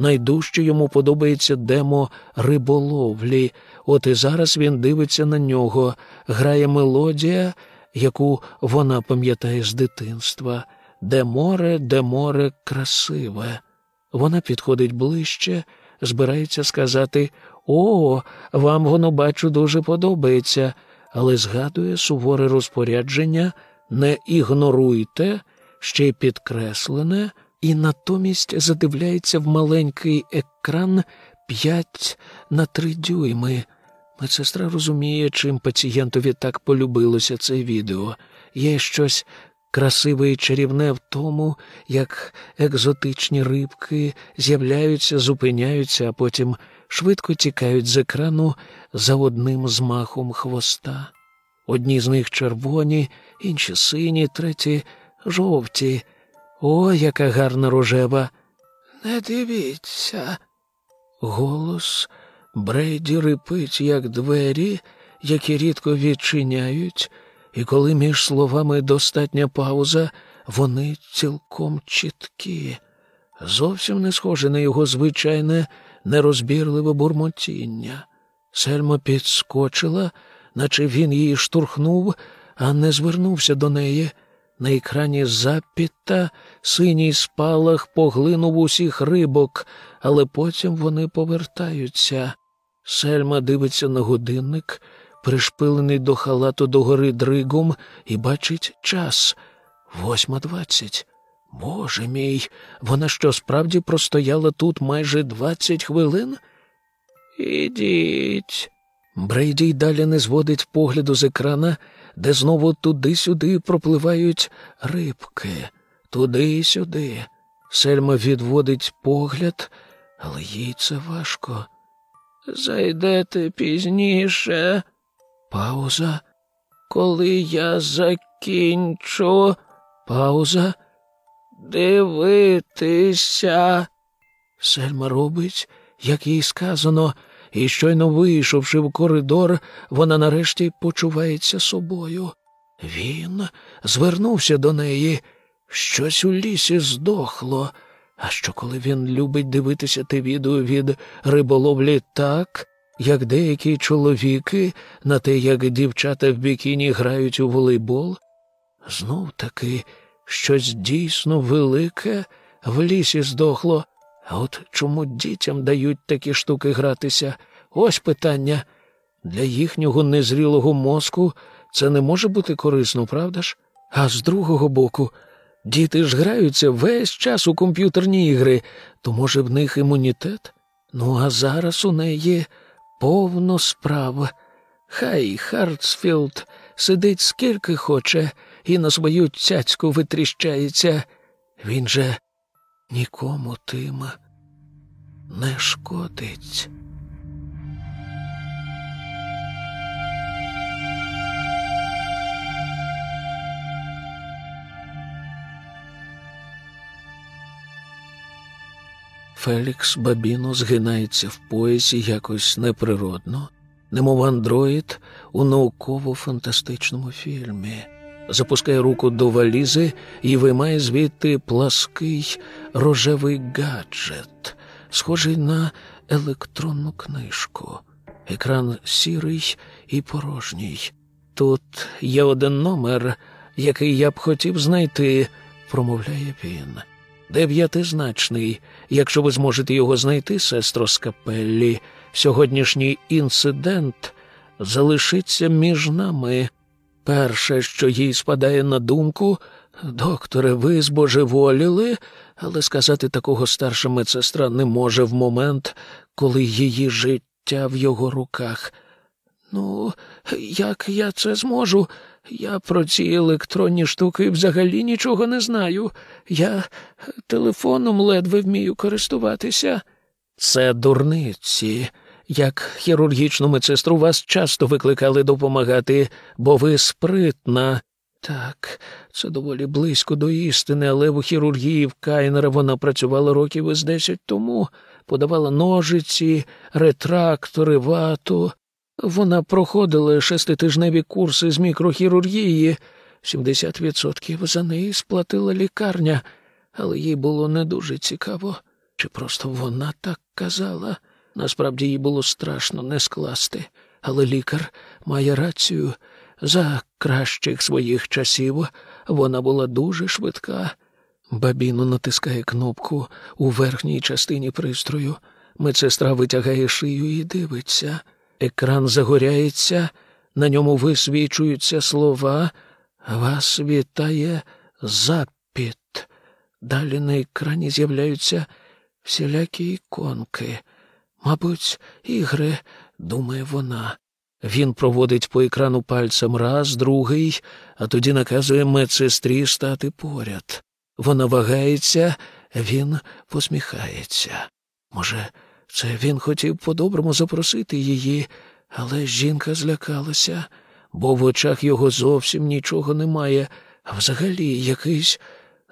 Найдужче йому подобається демо риболовлі. От і зараз він дивиться на нього, грає мелодія, яку вона пам'ятає з дитинства. Де море, де море красиве. Вона підходить ближче, збирається сказати О, вам воно, бачу, дуже подобається, але згадує суворе розпорядження не ігноруйте, ще й підкреслене і натомість задивляється в маленький екран п'ять на три дюйми. Медсестра розуміє, чим пацієнтові так полюбилося це відео. Є щось красиве і чарівне в тому, як екзотичні рибки з'являються, зупиняються, а потім швидко тікають з екрану за одним змахом хвоста. Одні з них червоні, інші сині, треті жовті. О, яка гарна рожева. Не дивіться. Голос Брейді рипить, як двері, які рідко відчиняють, і коли між словами достатня пауза, вони цілком чіткі, зовсім не схоже на його звичайне нерозбірливе бурмотіння. Сельма підскочила, наче він її штурхнув, а не звернувся до неї. На екрані запіта синій спалах поглинув усіх рибок, але потім вони повертаються. Сельма дивиться на годинник, пришпилений до халату догори дригом, і бачить час восьма двадцять. Боже мій, вона що справді простояла тут майже двадцять хвилин? ідіть. Брейді й далі не зводить погляду з екрана, де знову туди-сюди пропливають рибки, туди й сюди. Сельма відводить погляд, але їй це важко. Зайдете пізніше. Пауза. Коли я закінчу. Пауза. Дивитися. Сельма робить, як їй сказано, і щойно вийшовши в коридор, вона нарешті почувається собою. Він звернувся до неї. Щось у лісі здохло. А що, коли він любить дивитися те відео від риболовлі так, як деякі чоловіки на те, як дівчата в бікіні грають у волейбол? Знов таки щось дійсно велике в лісі здохло. А от чому дітям дають такі штуки гратися? Ось питання. Для їхнього незрілого мозку це не може бути корисно, правда ж? А з другого боку, діти ж граються весь час у комп'ютерні ігри, то, може, в них імунітет? Ну, а зараз у неї повно справ. Хай Хартсфілд сидить скільки хоче і на свою цяцьку витріщається. Він же нікому тим не шкодить. Фелікс Бабіно згинається в поясі якось неприродно, немов андроїд у науково-фантастичному фільмі. Запускає руку до валізи і виймає звідти плаский рожевий гаджет, схожий на електронну книжку. Екран сірий і порожній. Тут є один номер, який я б хотів знайти, промовляє він. Дев'ятизначний. Якщо ви зможете його знайти, сестро Скапеллі, сьогоднішній інцидент залишиться між нами. Перше, що їй спадає на думку, докторе, ви збожеволіли, але сказати такого старша медсестра не може в момент, коли її життя в його руках. Ну, як я це зможу? Я про ці електронні штуки взагалі нічого не знаю. Я телефоном ледве вмію користуватися. Це дурниці. Як хірургічну медсестру вас часто викликали допомагати, бо ви спритна. Так, це доволі близько до істини, але в хірургії в Кайнера вона працювала років із десять тому, подавала ножиці, ретрактори, вату. Вона проходила шеститижневі курси з мікрохірургії. 70% за неї сплатила лікарня, але їй було не дуже цікаво. Чи просто вона так казала? Насправді їй було страшно не скласти, але лікар має рацію. За кращих своїх часів вона була дуже швидка. Бабіно натискає кнопку у верхній частині пристрою. Медсестра витягає шию і дивиться. Екран загоряється, на ньому висвічуються слова. Вас вітає запіт. Далі на екрані з'являються всілякі іконки. Мабуть, ігри, думає вона. Він проводить по екрану пальцем раз, другий, а тоді наказує медсестрі стати поряд. Вона вагається, він посміхається. Може, це він хотів по-доброму запросити її, але жінка злякалася, бо в очах його зовсім нічого немає, а взагалі якийсь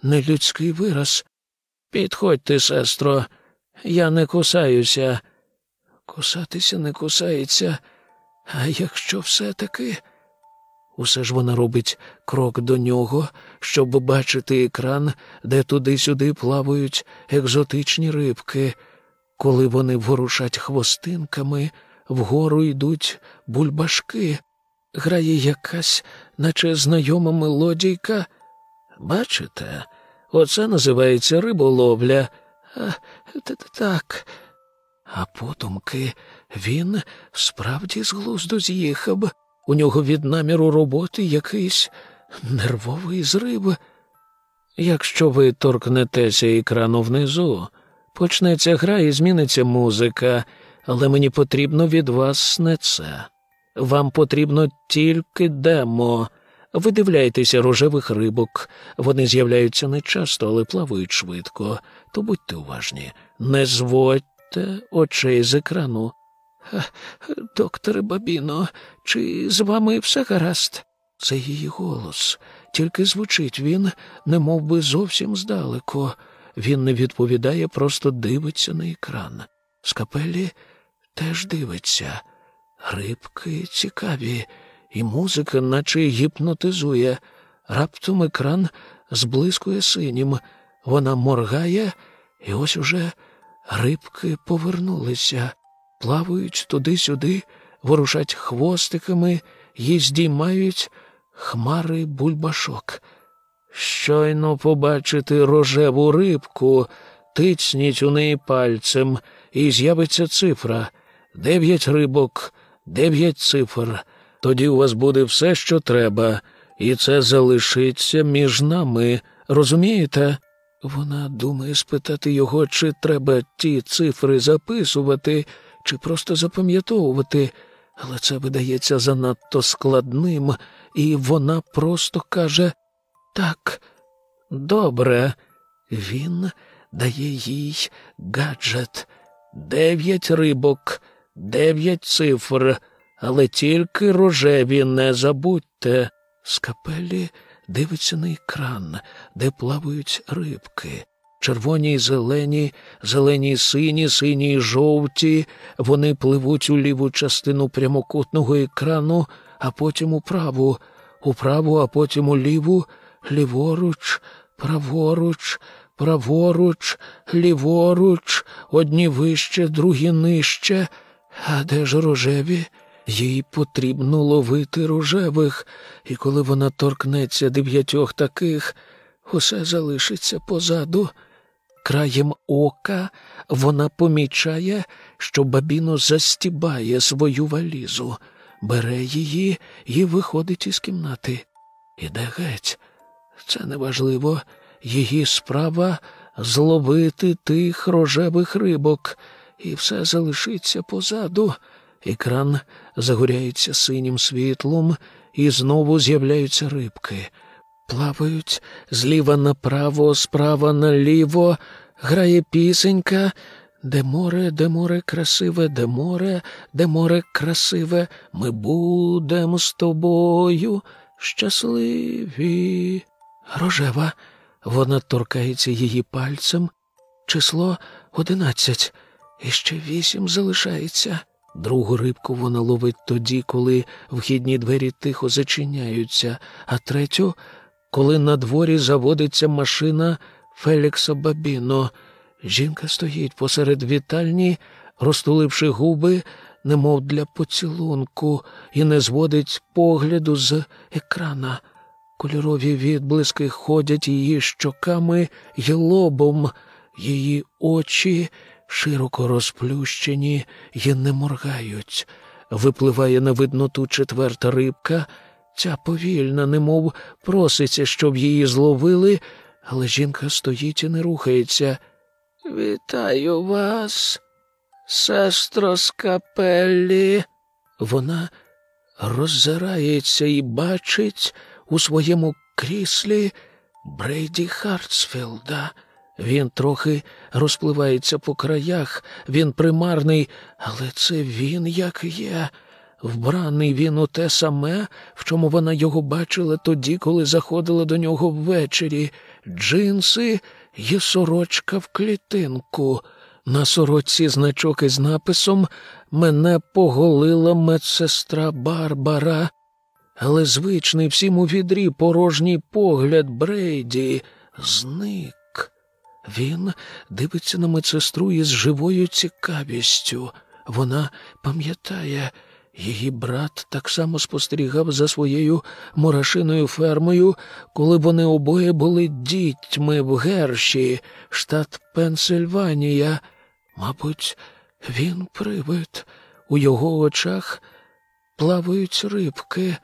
нелюдський вираз. Підходьте, сестро, я не кусаюся. Кусатися не кусається, а якщо все-таки. Усе ж вона робить крок до нього, щоб бачити екран, де туди-сюди плавають екзотичні рибки. Коли вони ворушать хвостинками, вгору йдуть бульбашки, грає якась, наче знайома мелодійка. Бачите, оце називається риболовля. А, Так. А подумки він справді з глузду з'їхав. У нього від наміру роботи якийсь нервовий зрив. Якщо ви торкнетеся екрану внизу, почнеться гра і зміниться музика, але мені потрібно від вас не це. Вам потрібно тільки демо. Видивляйтеся рожевих рибок. Вони з'являються не часто, але плавають швидко. То будьте уважні. Не зводьте очей з екрану. Докторе Бабіно, чи з вами все гаразд? Це її голос. Тільки звучить він, не мов би зовсім здалеку. Він не відповідає, просто дивиться на екран. З капелі теж дивиться. Рибки цікаві, і музика, наче гіпнотизує. Раптом екран зблискує синім. Вона моргає, і ось уже рибки повернулися, плавають туди-сюди, ворушать хвостиками і здіймають хмари бульбашок. Щойно побачити рожеву рибку, тицніть у неї пальцем, і з'явиться цифра дев'ять рибок, дев'ять цифр. Тоді у вас буде все, що треба, і це залишиться між нами. Розумієте? Вона думає спитати його, чи треба ті цифри записувати, чи просто запам'ятовувати, але це видається занадто складним, і вона просто каже так, добре. Він дає їй гаджет. Дев'ять рибок, дев'ять цифр, але тільки рожеві не забудьте. З капелі дивиться на екран, де плавають рибки. Червоні й зелені, зелені й сині, сині й жовті. Вони пливуть у ліву частину прямокутного екрану, а потім у праву, у праву, а потім у ліву, ліворуч, праворуч, праворуч, ліворуч, одні вище, другі нижче. А де ж рожеві? Їй потрібно ловити рожевих, і коли вона торкнеться дев'ятьох таких, усе залишиться позаду. Краєм ока вона помічає, що бабіно застібає свою валізу, бере її і виходить із кімнати. Іде геть. Це неважливо. Її справа зловити тих рожевих рибок, і все залишиться позаду. Екран загоряється синім світлом, і знову з'являються рибки. Плавають зліва направо, справа наліво, грає пісенька. Де море, де море красиве, де море, де море красиве, ми будемо з тобою щасливі. Рожева, вона торкається її пальцем. Число одинадцять, і ще вісім залишається. Другу рибку вона ловить тоді, коли вхідні двері тихо зачиняються, а третю, коли на дворі заводиться машина Фелікса Бабіно. Жінка стоїть посеред вітальні, розтуливши губи, немов для поцілунку, і не зводить погляду з екрана. Кольорові відблиски ходять її щоками й лобом, її очі широко розплющені й не моргають. Випливає на видноту четверта рибка, ця повільна, немов проситься, щоб її зловили, але жінка стоїть і не рухається. Вітаю вас, сестро з капеллі. Вона роззирається і бачить у своєму кріслі Брейді Хартсфілда. Він трохи розпливається по краях, він примарний, але це він як є. Вбраний він у те саме, в чому вона його бачила тоді, коли заходила до нього ввечері, джинси і сорочка в клітинку. На сорочці значок із написом Мене поголила медсестра Барбара, але звичний всім у відрі порожній погляд Брейді зник. Він дивиться на медсестру із живою цікавістю. Вона пам'ятає, її брат так само спостерігав за своєю мурашиною фермою, коли вони обоє були дітьми в Герші, штат Пенсильванія. Мабуть, він привид. У його очах плавають рибки.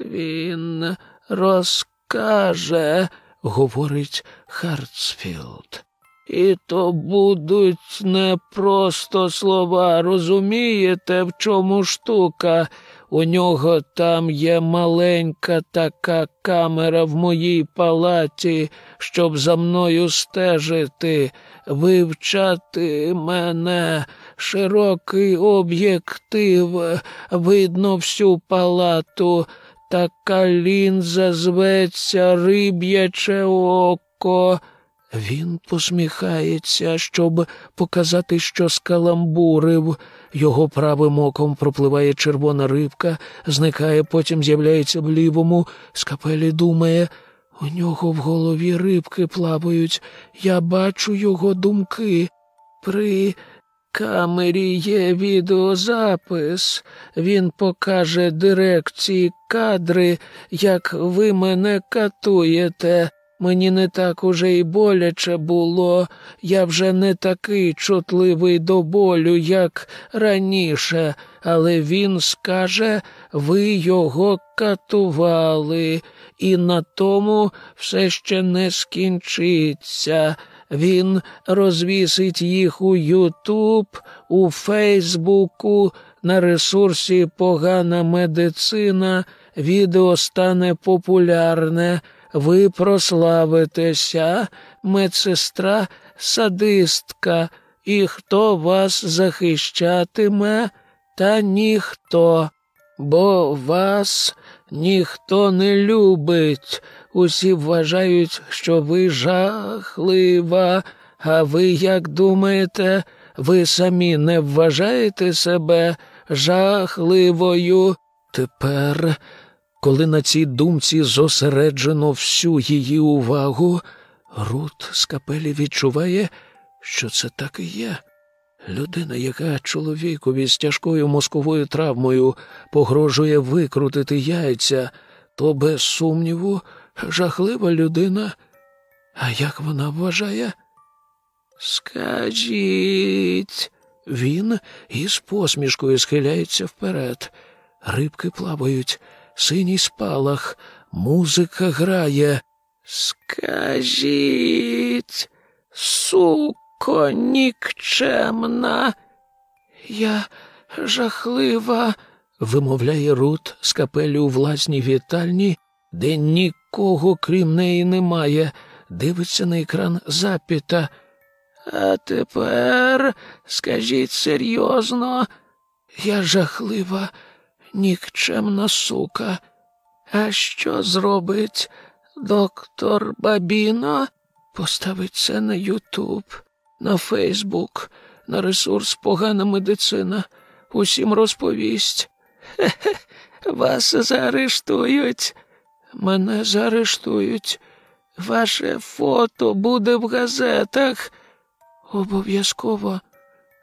Він розкаже, говорить Хартсфілд. І то будуть не просто слова, розумієте, в чому штука? У нього там є маленька така камера в моїй палаті, щоб за мною стежити, вивчати мене, широкий об'єктив, видно всю палату. Така лінза зветься риб'яче око. Він посміхається, щоб показати, що скаламбурив. Його правим оком пропливає червона рибка, зникає, потім з'являється в лівому. Скапелі думає, у нього в голові рибки плавають. Я бачу його думки. При камері є відеозапис. Він покаже дирекції кадри, як ви мене катуєте. Мені не так уже й боляче було, я вже не такий чутливий до болю, як раніше, але він скаже, ви його катували, і на тому все ще не скінчиться. Він розвісить їх у Ютуб, у Фейсбуку, на ресурсі Погана медицина, відео стане популярне. Ви прославитеся, медсестра садистка, і хто вас захищатиме, та ніхто, бо вас ніхто не любить. Усі вважають, що ви жахлива. А ви як думаєте, ви самі не вважаєте себе жахливою? Тепер коли на цій думці зосереджено всю її увагу, Рут з капелі відчуває, що це так і є. Людина, яка чоловікові з тяжкою мозковою травмою погрожує викрутити яйця, то без сумніву жахлива людина. А як вона вважає? Скажіть, він із посмішкою схиляється вперед. Рибки плавають синій спалах, музика грає. Скажіть, суко, нікчемна, я жахлива, вимовляє Рут з капелі у власній вітальні, де нікого крім неї немає, дивиться на екран запіта. А тепер скажіть серйозно, я жахлива нікчемна сука. А що зробить доктор Бабіно? Поставить це на Ютуб, на Фейсбук, на ресурс Погана медицина. Усім розповість. Хе-хе, вас заарештують. Мене заарештують. Ваше фото буде в газетах. Обов'язково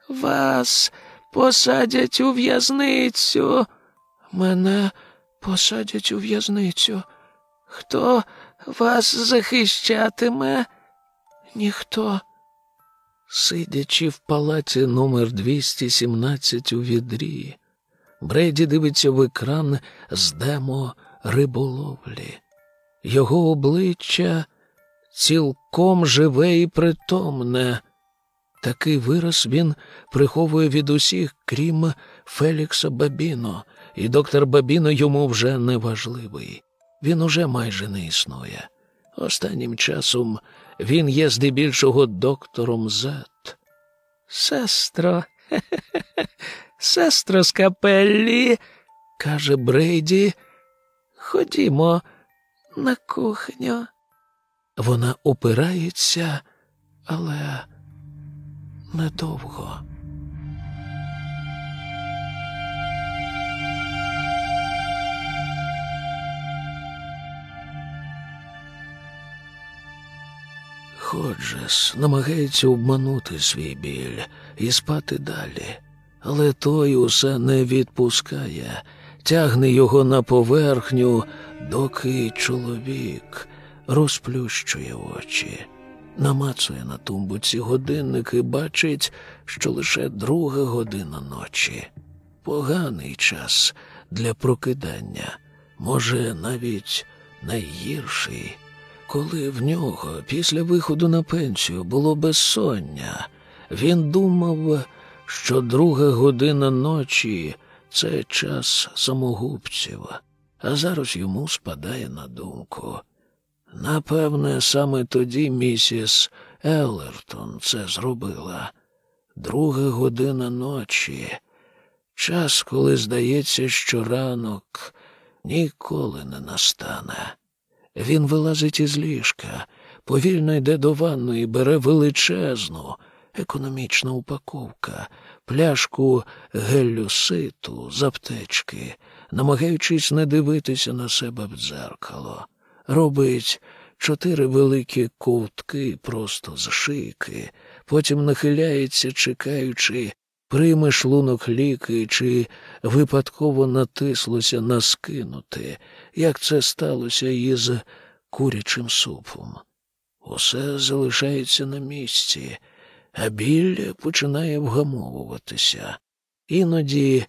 вас посадять у в'язницю. Мене посадять у в'язницю. Хто вас захищатиме? Ніхто. Сидячи в палаці номер 217 у відрі, Бреді дивиться в екран з демо риболовлі. Його обличчя цілком живе і притомне. Такий вираз він приховує від усіх, крім Фелікса Бабіно, і доктор Бабіно йому вже не важливий. Він уже майже не існує. Останнім часом він є здебільшого доктором Зет. Сестро, сестро з капеллі, каже Брейді, ходімо на кухню. Вона опирається, але недовго. Ходжес намагається обманути свій біль і спати далі, але той усе не відпускає, тягне його на поверхню, доки чоловік розплющує очі, намацує на тумбуці годинник і бачить, що лише друга година ночі. Поганий час для прокидання, може, навіть найгірший. Коли в нього після виходу на пенсію було безсоння, він думав, що друга година ночі це час самогубців, а зараз йому спадає на думку. Напевне, саме тоді місіс Еллертон це зробила. Друга година ночі, час, коли здається, що ранок ніколи не настане. Він вилазить із ліжка, повільно йде до ванної, бере величезну, економічна упаковка, пляшку гелюситу з аптечки, намагаючись не дивитися на себе в дзеркало. Робить чотири великі ковтки просто з шийки, потім нахиляється, чекаючи, прийме шлунок ліки чи випадково натислося на скинути, як це сталося із курячим супом. Усе залишається на місці, а біль починає вгамовуватися. Іноді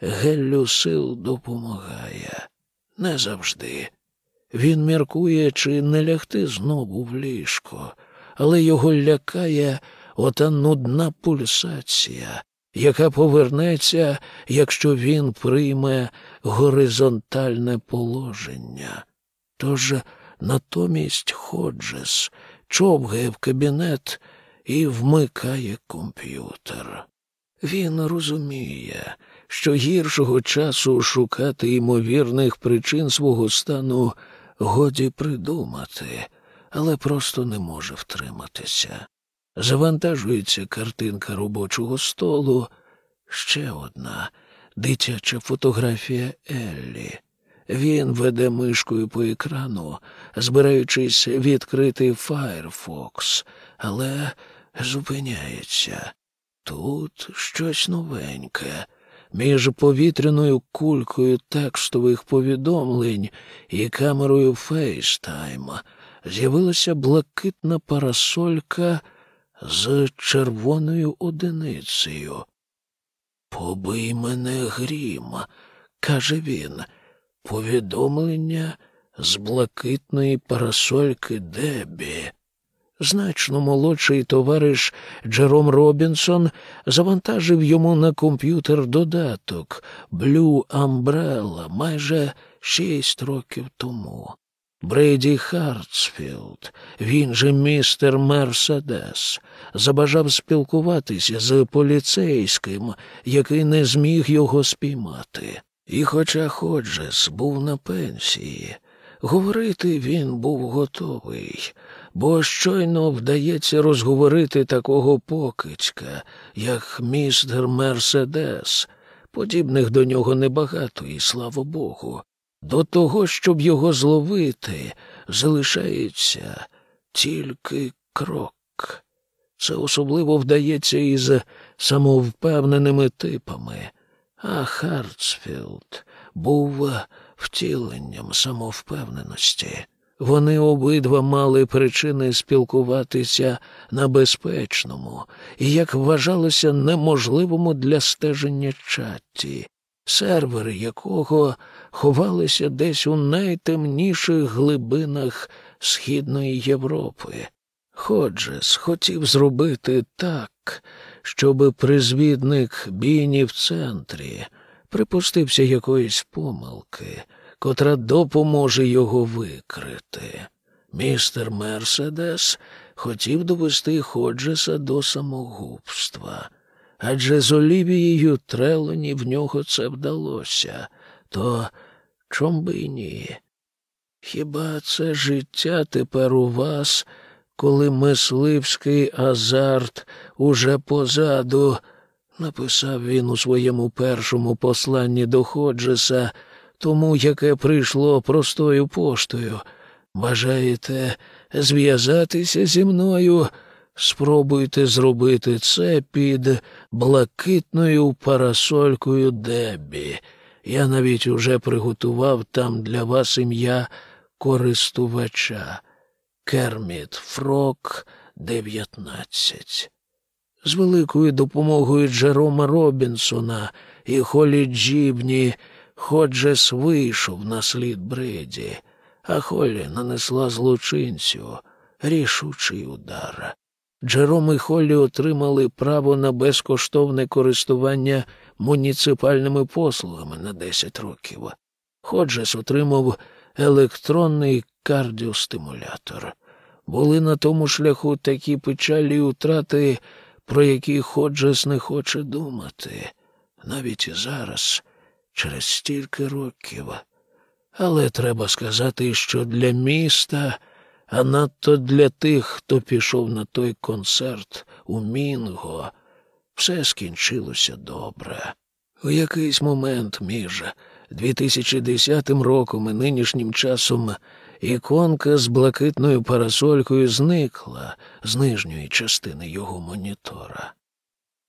гелюсил допомагає. Не завжди. Він міркує, чи не лягти знову в ліжко, але його лякає ота нудна пульсація, яка повернеться, якщо він прийме горизонтальне положення. Тож натомість Ходжес човгає в кабінет і вмикає комп'ютер. Він розуміє, що гіршого часу шукати ймовірних причин свого стану годі придумати, але просто не може втриматися. Завантажується картинка робочого столу, ще одна дитяча фотографія Еллі. Він веде мишкою по екрану, збираючись відкрити Firefox, але зупиняється. Тут щось новеньке. Між повітряною кулькою текстових повідомлень і камерою FaceTime з'явилася блакитна парасолька з червоною одиницею. Побий мене грім, каже він. Повідомлення з блакитної парасольки Дебі. Значно молодший товариш Джером Робінсон завантажив йому на комп'ютер додаток Blue Umbrella майже шість років тому. Брейді Хартсфілд, він же містер Мерседес, забажав спілкуватися з поліцейським, який не зміг його спіймати. І, хоча Ходжес був на пенсії, говорити він був готовий, бо щойно вдається розговорити такого покидька, як містер Мерседес. Подібних до нього небагато, і слава Богу. До того, щоб його зловити, залишається тільки крок. Це особливо вдається із самовпевненими типами, а Хартсфілд був втіленням самовпевненості. Вони обидва мали причини спілкуватися на безпечному і, як вважалося, неможливому для стеження чаті, сервери якого ховалися десь у найтемніших глибинах Східної Європи. Ходжес хотів зробити так, щоб призвідник бійні в центрі припустився якоїсь помилки, котра допоможе його викрити. Містер Мерседес хотів довести Ходжеса до самогубства, адже з Олівією Трелоні в нього це вдалося, то чом би й ні? Хіба це життя тепер у вас, коли мисливський азарт уже позаду? написав він у своєму першому посланні до Ходжеса, тому яке прийшло простою поштою. Бажаєте зв'язатися зі мною? Спробуйте зробити це під блакитною парасолькою Деббі. Я навіть уже приготував там для вас ім'я користувача Керміт Фрок 19. З великою допомогою Джерома Робінсона і Холі Джібні Ходжес вийшов на слід Бреді, а Холлі нанесла злочинцю рішучий удар. Джером і Холлі отримали право на безкоштовне користування муніципальними послугами на 10 років. Ходжес отримав електронний кардіостимулятор. Були на тому шляху такі печалі утрати, про які Ходжес не хоче думати, навіть і зараз, через стільки років. Але треба сказати, що для міста, а надто для тих, хто пішов на той концерт у Мінго, все скінчилося добре. У якийсь момент між 2010 роком і нинішнім часом іконка з блакитною парасолькою зникла з нижньої частини його монітора.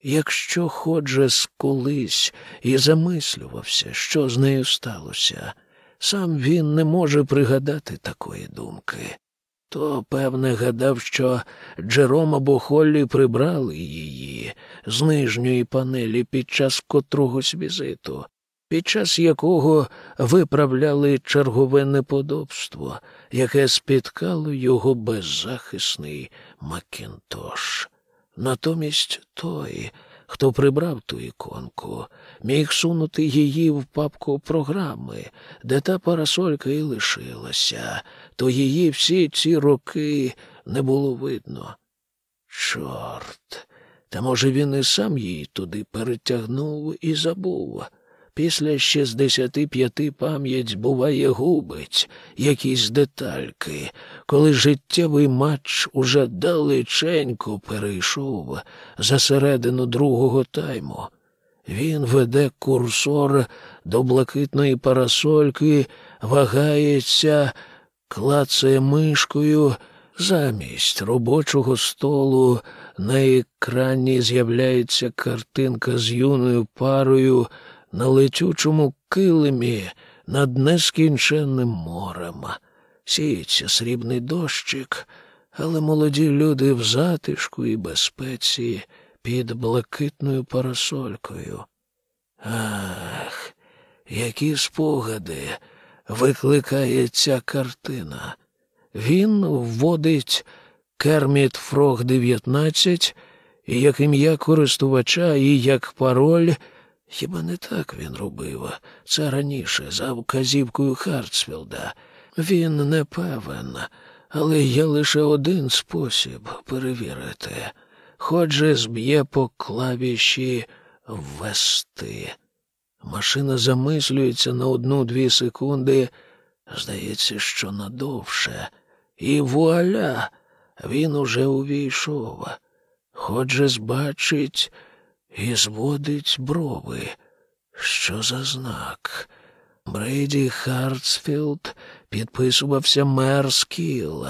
Якщо Ходжес колись і замислювався, що з нею сталося, сам він не може пригадати такої думки, то, певне, гадав, що Джером або Холлі прибрали її з нижньої панелі під час котрогось візиту, під час якого виправляли чергове неподобство, яке спіткало його беззахисний Макінтош. Натомість той, хто прибрав ту іконку, міг сунути її в папку програми, де та парасолька і лишилася, то її всі ці роки не було видно. Чорт, та може він і сам її туди перетягнув і забув. Після 65 пам'ять буває губить якісь детальки, коли життєвий матч уже далеченько перейшов за середину другого тайму. Він веде курсор до блакитної парасольки, вагається, клацає мишкою. Замість робочого столу на екрані з'являється картинка з юною парою на летючому килимі над нескінченним морем. Сіється срібний дощик, але молоді люди в затишку і безпеці під блакитною парасолькою. Ах, які спогади викликає ця картина. Він вводить Керміт Фрог 19 і як ім'я користувача, і як пароль. Хіба не так він робив? Це раніше, за вказівкою Хартсфілда. Він не певен, але є лише один спосіб перевірити. Ходже зб'є по клавіші ввести. Машина замислюється на одну-дві секунди, здається, що надовше. І вуаля, він уже увійшов. Ходжес бачить і зводить брови. Що за знак? Брейді Хартсфілд підписувався Мерскіл,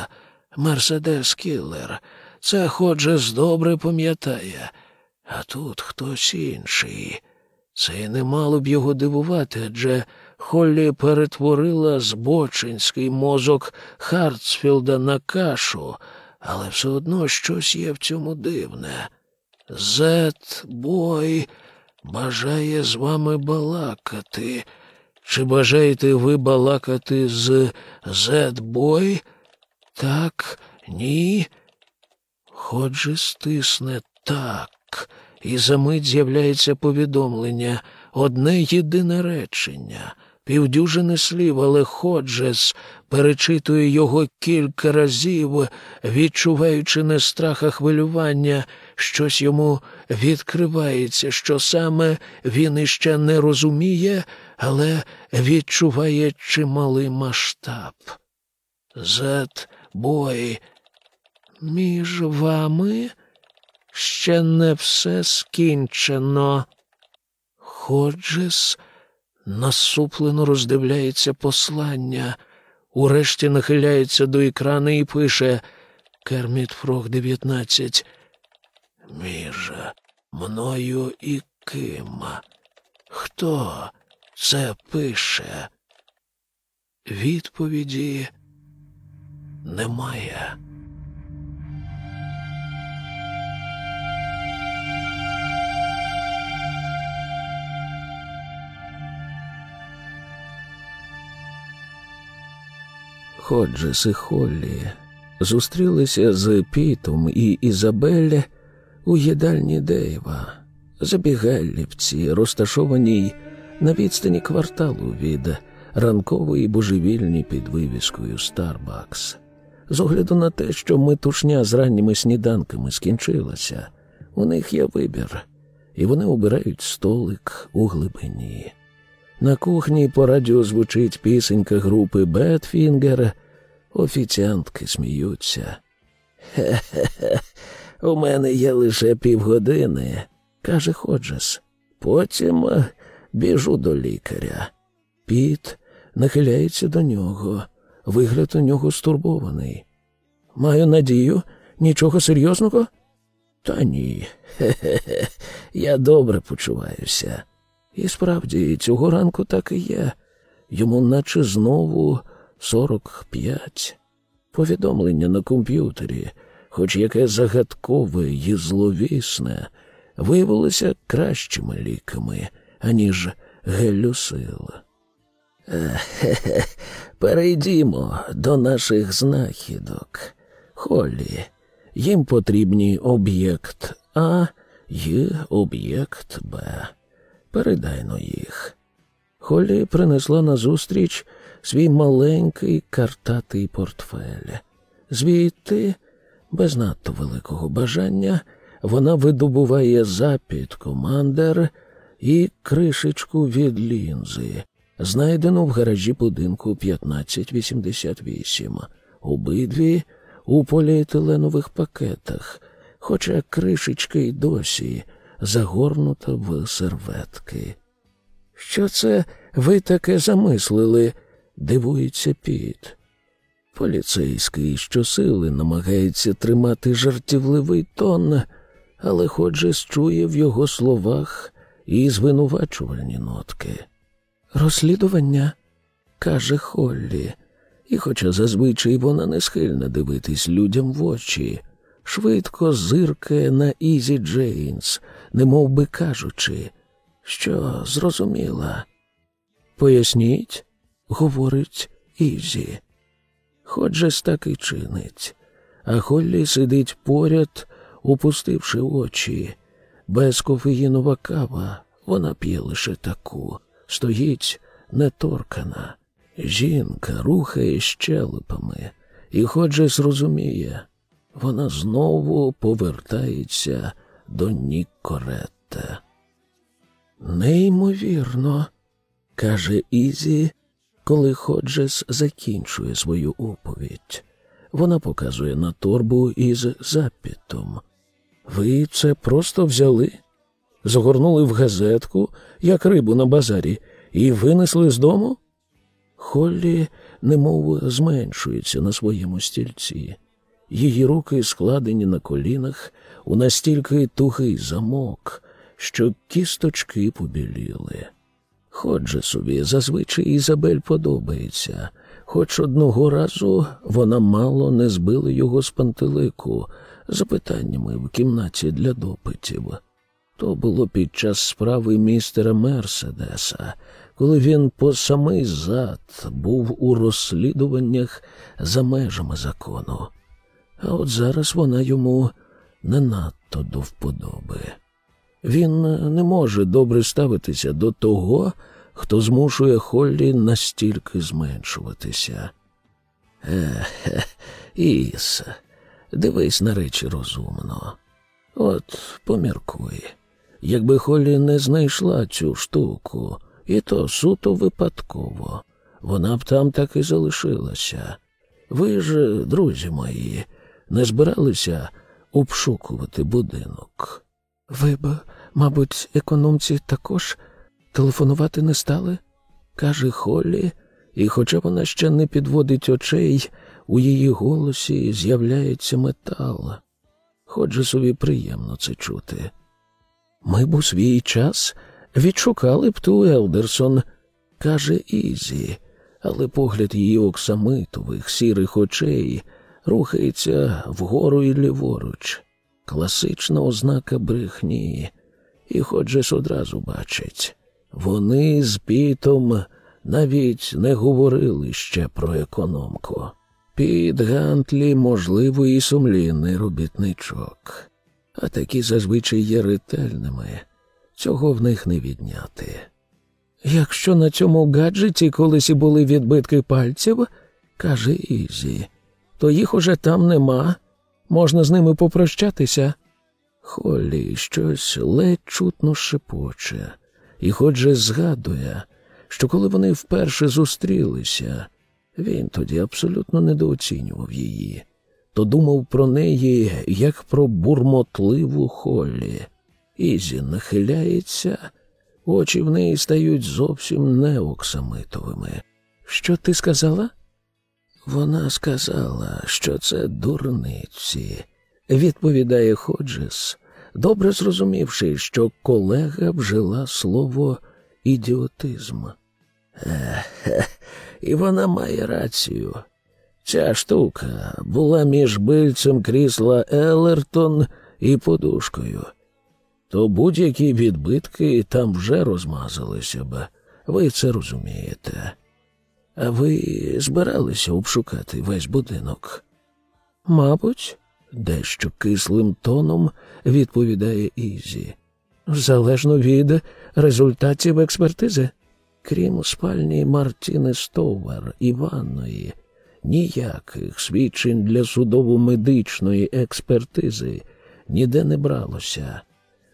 Мерседес Кіллер. Це Ходжес добре пам'ятає, а тут хтось інший. Це й не мало б його дивувати, адже Холлі перетворила збоченський мозок Хартсфілда на кашу, але все одно щось є в цьому дивне. Зет бой бажає з вами балакати. Чи бажаєте ви балакати з Зет бой? Так, ні. Ходжес тисне так, і за мить з'являється повідомлення, одне єдине речення, півдюжини слів, але Ходжес перечитує його кілька разів, відчуваючи не страх, а хвилювання, щось йому відкривається, що саме він іще не розуміє, але відчуває чималий масштаб. Зет бой між вами ще не все скінчено. Ходжес насуплено роздивляється послання, урешті нахиляється до екрану і пише Керміт Фрог 19. Між мною і ким? Хто це пише? Відповіді немає. Ходжес і Холлі зустрілися з Пітом і Ізабель у їдальні Дейва, забігайлівці, розташованій на відстані кварталу від ранкової божевільні під вивіскою Старбакс. З огляду на те, що метушня з ранніми сніданками скінчилася, у них є вибір, і вони обирають столик у глибині. На кухні по радіо звучить пісенька групи Бетфінгер. Офіціантки сміються. Хе-хе-хе, у мене є лише півгодини, каже Ходжес. Потім е, біжу до лікаря. Піт нахиляється до нього. Вигляд у нього стурбований. Маю надію, нічого серйозного? Та ні. Хе-хе-хе, я добре почуваюся. І справді, цього ранку так і є. Йому наче знову сорок п'ять. Повідомлення на комп'ютері, хоч яке загадкове і зловісне, виявилося кращими ліками, аніж гелюсил. Хе-хе, перейдімо до наших знахідок. Холі, їм потрібні об'єкт А і об'єкт Б. Передай но їх. Холі принесла назустріч свій маленький картатий портфель. Звідти, без надто великого бажання, вона видобуває запід командер і кришечку від лінзи, знайдену в гаражі будинку 1588, обидві у поліетиленових пакетах, хоча кришечка й досі загорнута в серветки. Що це ви таке замислили? дивується Піт. Поліцейський щосили намагається тримати жартівливий тон, але Ходжес чує в його словах і звинувачувальні нотки. Розслідування, каже Холлі, і, хоча зазвичай вона не схильна дивитись людям в очі, швидко зиркає на Ізі Джейнс, немов би кажучи, що зрозуміла. Поясніть, говорить Ізі. Ходжес так і чинить, а Холлі сидить поряд, опустивши очі. Без кофеїнова кава вона п'є лише таку, стоїть неторкана. Жінка рухає щелепами, і Ходжес розуміє, вона знову повертається до Нікоретта. Неймовірно, каже Ізі, коли Ходжес закінчує свою оповідь. Вона показує на торбу із запітом. Ви це просто взяли, загорнули в газетку, як рибу на базарі, і винесли з дому? Холлі немов зменшується на своєму стільці. Її руки складені на колінах у настільки тухий замок, що кісточки побіліли. Ходжесові зазвичай Ізабель подобається, хоч одного разу вона мало не збила його з пантелику запитаннями в кімнаті для допитів. То було під час справи містера Мерседеса, коли він по самий зад був у розслідуваннях за межами закону. А от зараз вона йому не надто до вподоби. Він не може добре ставитися до того, хто змушує Холлі настільки зменшуватися. Ех, Іс, дивись на речі розумно. От поміркуй. Якби Холлі не знайшла цю штуку, і то суто випадково, вона б там так і залишилася. Ви ж, друзі мої, не збиралися обшукувати будинок. Ви б, мабуть, економці також телефонувати не стали? каже Холлі, і, хоча вона ще не підводить очей, у її голосі з'являється метал. Ходжесові приємно це чути. Ми б у свій час відшукали б ту Елдерсон, каже Ізі, але погляд її оксамитових сірих очей рухається вгору і ліворуч. Класична ознака брехні, і Ходжес одразу бачить. Вони з пітом навіть не говорили ще про економку. Під Гантлі, можливо, і сумлінний робітничок, а такі зазвичай є ретельними, цього в них не відняти. Якщо на цьому гаджеті колись і були відбитки пальців, каже Ізі, то їх уже там нема, можна з ними попрощатися. Холлі щось ледь чутно шепоче, і хоч же згадує, що коли вони вперше зустрілися, він тоді абсолютно недооцінював її, то думав про неї як про бурмотливу Холлі. Ізі нахиляється, очі в неї стають зовсім не оксамитовими. Що ти сказала? Вона сказала, що це дурниці, відповідає Ходжес, добре зрозумівши, що колега вжила слово ідіотизм. Ех, і вона має рацію. Ця штука була між бильцем крісла Елертон і подушкою. То будь-які відбитки там вже розмазалися б. Ви це розумієте. А ви збиралися обшукати весь будинок? Мабуть, дещо кислим тоном відповідає Ізі. Залежно від результатів експертизи. Крім спальні Мартіни Стовар і ванної, ніяких свідчень для судово-медичної експертизи ніде не бралося.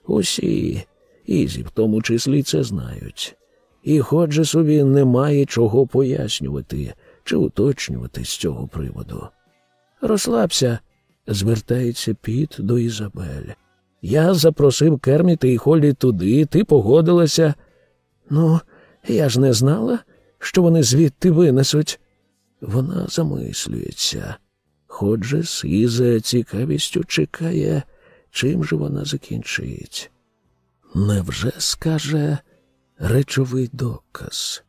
Усі, Ізі в тому числі це знають. І хоч собі немає чого пояснювати чи уточнювати з цього приводу. Розслабся, звертається Піт до Ізабель. Я запросив Керміта і Холлі туди, ти погодилася. Ну, я ж не знала, що вони звідти винесуть. Вона замислюється. Ходже і за цікавістю чекає, чим же вона закінчить. Невже скаже речовий доказ?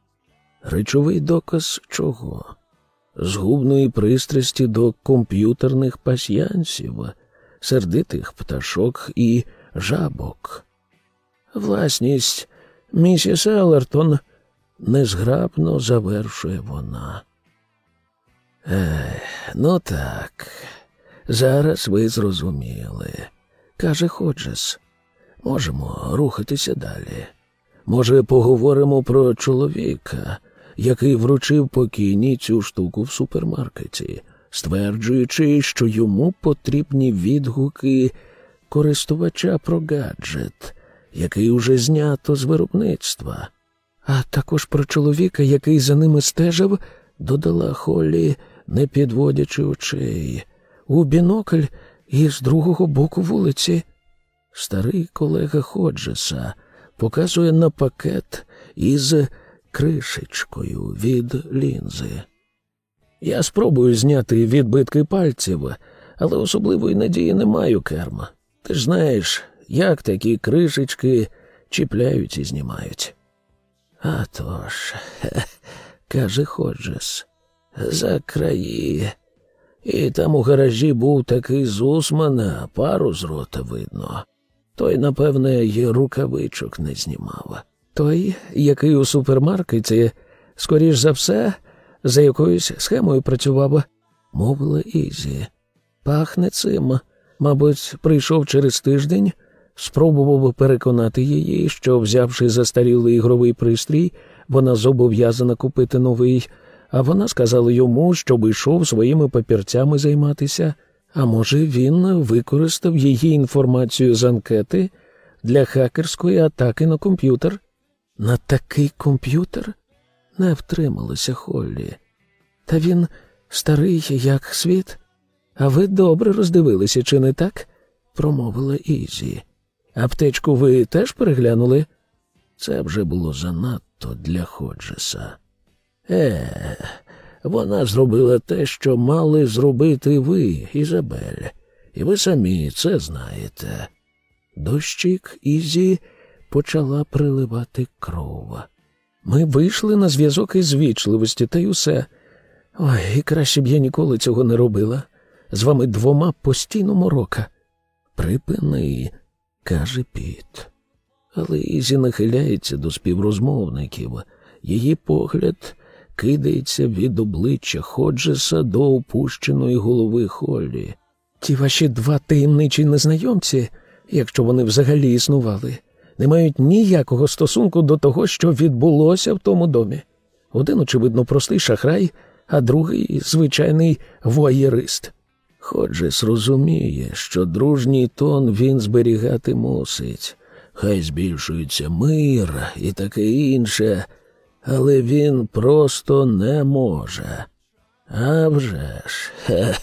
Речовий доказ чого? Згубної пристрасті до комп'ютерних пасьянсів, сердитих пташок і жабок. Власність місіс Елертон незграбно завершує вона. Ех, ну так, зараз ви зрозуміли, каже Ходжес. Можемо рухатися далі. Може, поговоримо про чоловіка, який вручив покійній цю штуку в супермаркеті, стверджуючи, що йому потрібні відгуки користувача про гаджет, який уже знято з виробництва, а також про чоловіка, який за ними стежив, додала Холлі, не підводячи очей, у бінокль і з другого боку вулиці. Старий колега Ходжеса показує на пакет із кришечкою від лінзи. Я спробую зняти відбитки пальців, але особливої надії не маю керма. Ти ж знаєш, як такі кришечки чіпляють і знімають. «А тож, хе, каже Ходжес, за краї. І там у гаражі був такий зусман, пару з рота видно. Той, напевне, й рукавичок не знімав. Той, який у супермаркеті, скоріш за все, за якоюсь схемою працював, мовила Ізі. Пахне цим. Мабуть, прийшов через тиждень, спробував переконати її, що, взявши застарілий ігровий пристрій, вона зобов'язана купити новий, а вона сказала йому, щоб йшов своїми папірцями займатися. А може, він використав її інформацію з анкети для хакерської атаки на комп'ютер? На такий комп'ютер? Не втрималася Холлі. Та він старий, як світ. А ви добре роздивилися, чи не так? промовила Ізі. Аптечку ви теж переглянули? Це вже було занадто для Ходжеса. Е, вона зробила те, що мали зробити ви, Ізабель, і ви самі це знаєте. До щік Ізі почала приливати кров. Ми вийшли на зв'язок із вічливості, та й усе. Ой, і краще б я ніколи цього не робила. З вами двома постійно морока. Припини, каже Піт. Але Ізі нахиляється до співрозмовників Її погляд кидається від обличчя Ходжеса до опущеної голови Холлі. Ті ваші два таємничі незнайомці, якщо вони взагалі існували, не мають ніякого стосунку до того, що відбулося в тому домі. Один, очевидно, простий шахрай, а другий звичайний воєрист. Ходжес розуміє, що дружній тон він зберігати мусить. Хай збільшується мир і таке інше, але він просто не може. А вже ж, хе,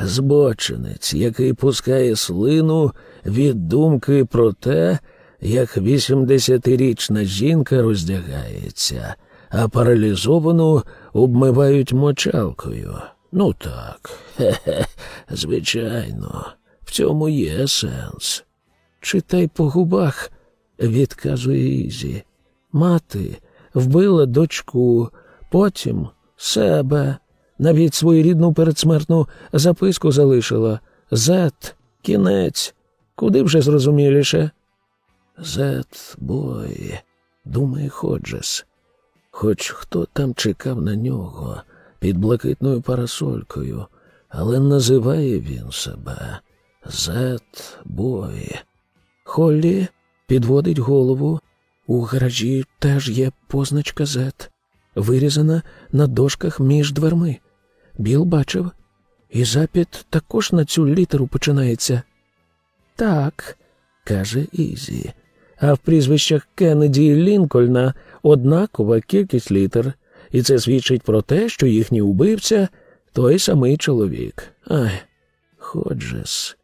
збочинець, який пускає слину від думки про те, як вісімдесятирічна жінка роздягається, а паралізовану обмивають мочалкою. Ну так, хе-хе, звичайно, в цьому є сенс. Читай по губах, відказує Ізі. Мати вбила дочку, потім себе, навіть своєрідну передсмертну записку залишила. Зет, кінець, куди вже зрозуміліше? Зет бой, думає Ходжес. Хоч хто там чекав на нього під блакитною парасолькою, але називає він себе Зет Бой. Холлі підводить голову. У гаражі теж є позначка Зет, вирізана на дошках між дверми. Біл бачив, і запит також на цю літеру починається. Так, каже Ізі. А в прізвищах Кеннеді і Лінкольна однакова кількість літер, і це свідчить про те, що їхній убивця той самий чоловік. Ай, Ходжес.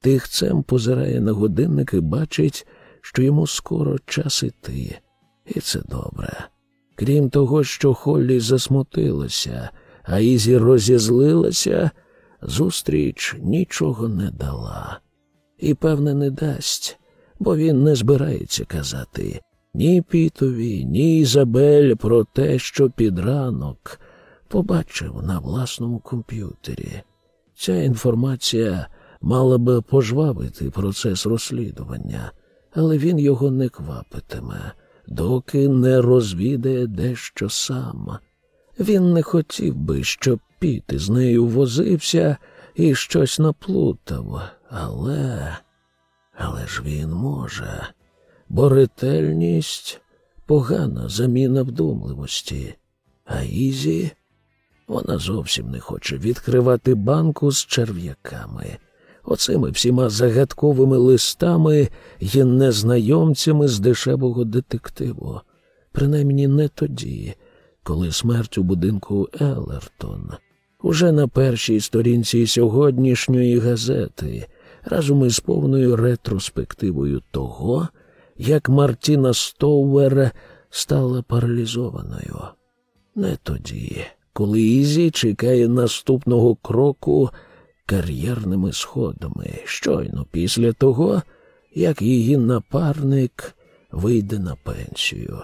Тихцем позирає на годинник і бачить, що йому скоро час іти. І це добре. Крім того, що Холлі засмутилася, а Ізі розізлилася, зустріч нічого не дала. І, певне, не дасть, бо він не збирається казати ні Пітові, ні Ізабель про те, що під ранок побачив на власному комп'ютері. Ця інформація мала би пожвавити процес розслідування, але він його не квапитиме, доки не розвідає дещо сам. Він не хотів би, щоб піти з нею возився і щось наплутав, але. Але ж він може, бо ретельність погана заміна вдумливості, а Ізі вона зовсім не хоче відкривати банку з черв'яками, оцими всіма загадковими листами і незнайомцями з дешевого детективу. Принаймні не тоді, коли смерть у будинку Елертон. Уже на першій сторінці сьогоднішньої газети, разом із повною ретроспективою того, як Мартіна Стоуер стала паралізованою. Не тоді, коли Ізі чекає наступного кроку кар'єрними сходами, щойно після того, як її напарник вийде на пенсію.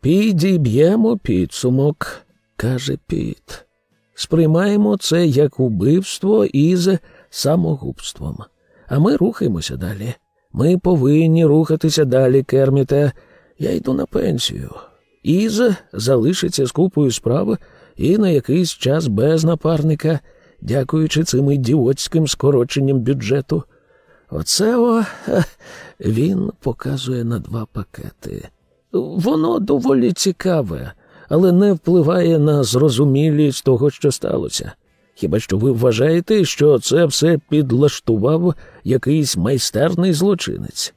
Підіб'ємо підсумок, каже Піт. Сприймаємо це як убивство із самогубством. А ми рухаємося далі. Ми повинні рухатися далі, Керміте. Я йду на пенсію. Із залишиться з купою справ і на якийсь час без напарника, дякуючи цим ідіотським скороченням бюджету. Оце о, він показує на два пакети. Воно доволі цікаве, але не впливає на зрозумілість того, що сталося. Хіба що ви вважаєте, що це все підлаштував якийсь майстерний злочинець?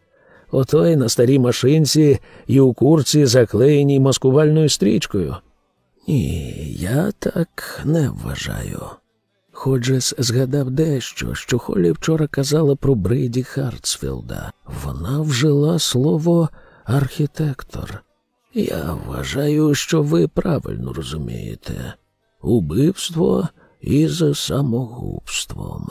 Отой на старій машинці і у курці заклеєній маскувальною стрічкою. Ні, я так не вважаю. Ходжес згадав дещо, що Холі вчора казала про Брейді Хартсфілда. Вона вжила слово архітектор. Я вважаю, що ви правильно розумієте. Убивство із самогубством.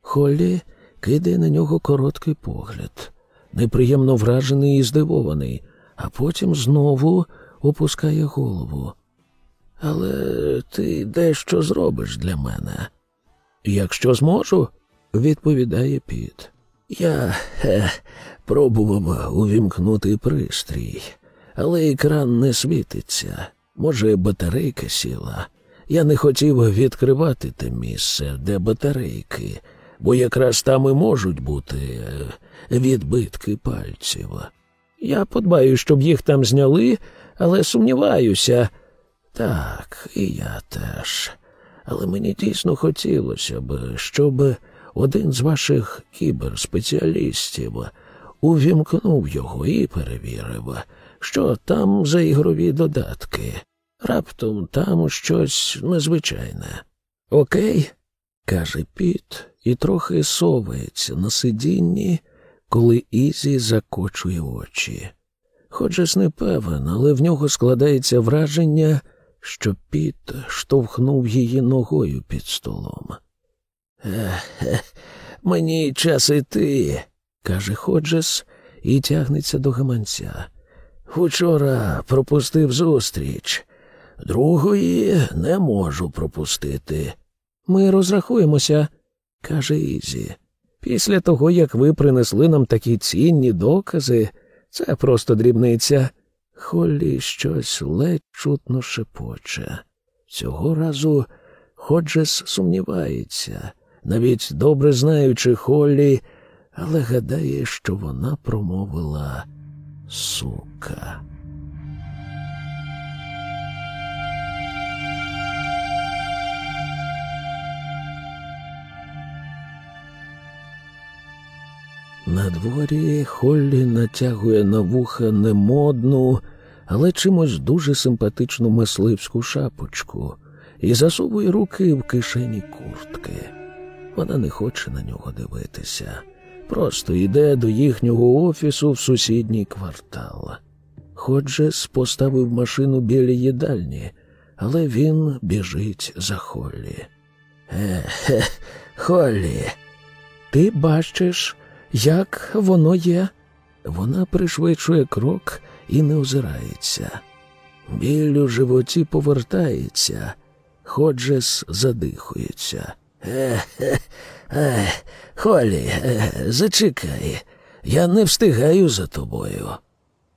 Холлі кидає на нього короткий погляд, неприємно вражений і здивований, а потім знову опускає голову. Але ти дещо зробиш для мене. Якщо зможу, відповідає Піт. Я хе, пробував увімкнути пристрій, але екран не світиться. Може, батарейка сіла. Я не хотів відкривати те місце, де батарейки, бо якраз там і можуть бути е, відбитки пальців. Я подбаю, щоб їх там зняли, але сумніваюся. Так, і я теж. Але мені дійсно хотілося б, щоб один з ваших кіберспеціалістів увімкнув його і перевірив, що там за ігрові додатки. Раптом там щось незвичайне. Окей? каже Піт і трохи совається на сидінні, коли Ізі закочує очі. Ходжес не певен, але в нього складається враження, що Піт штовхнув її ногою під столом. Ех, мені час іти, каже Ходжес і тягнеться до гаманця. Учора пропустив зустріч, другої не можу пропустити. Ми розрахуємося, каже Ізі. Після того, як ви принесли нам такі цінні докази, це просто дрібниця. Холлі щось ледь чутно шепоче. Цього разу Ходжес сумнівається, навіть добре знаючи Холлі, але гадає, що вона промовила сука. На дворі Холлі натягує на вуха немодну, але чимось дуже симпатичну мисливську шапочку і засовує руки в кишені куртки. Вона не хоче на нього дивитися, просто йде до їхнього офісу в сусідній квартал. Ходжес поставив машину біля їдальні, але він біжить за Холлі. Е-хе, Холлі, ти бачиш, як воно є? Вона пришвидшує крок і не озирається. Біль у животі повертається, Ходжес задихується. Е, е, е, Холі, е, зачекай, я не встигаю за тобою.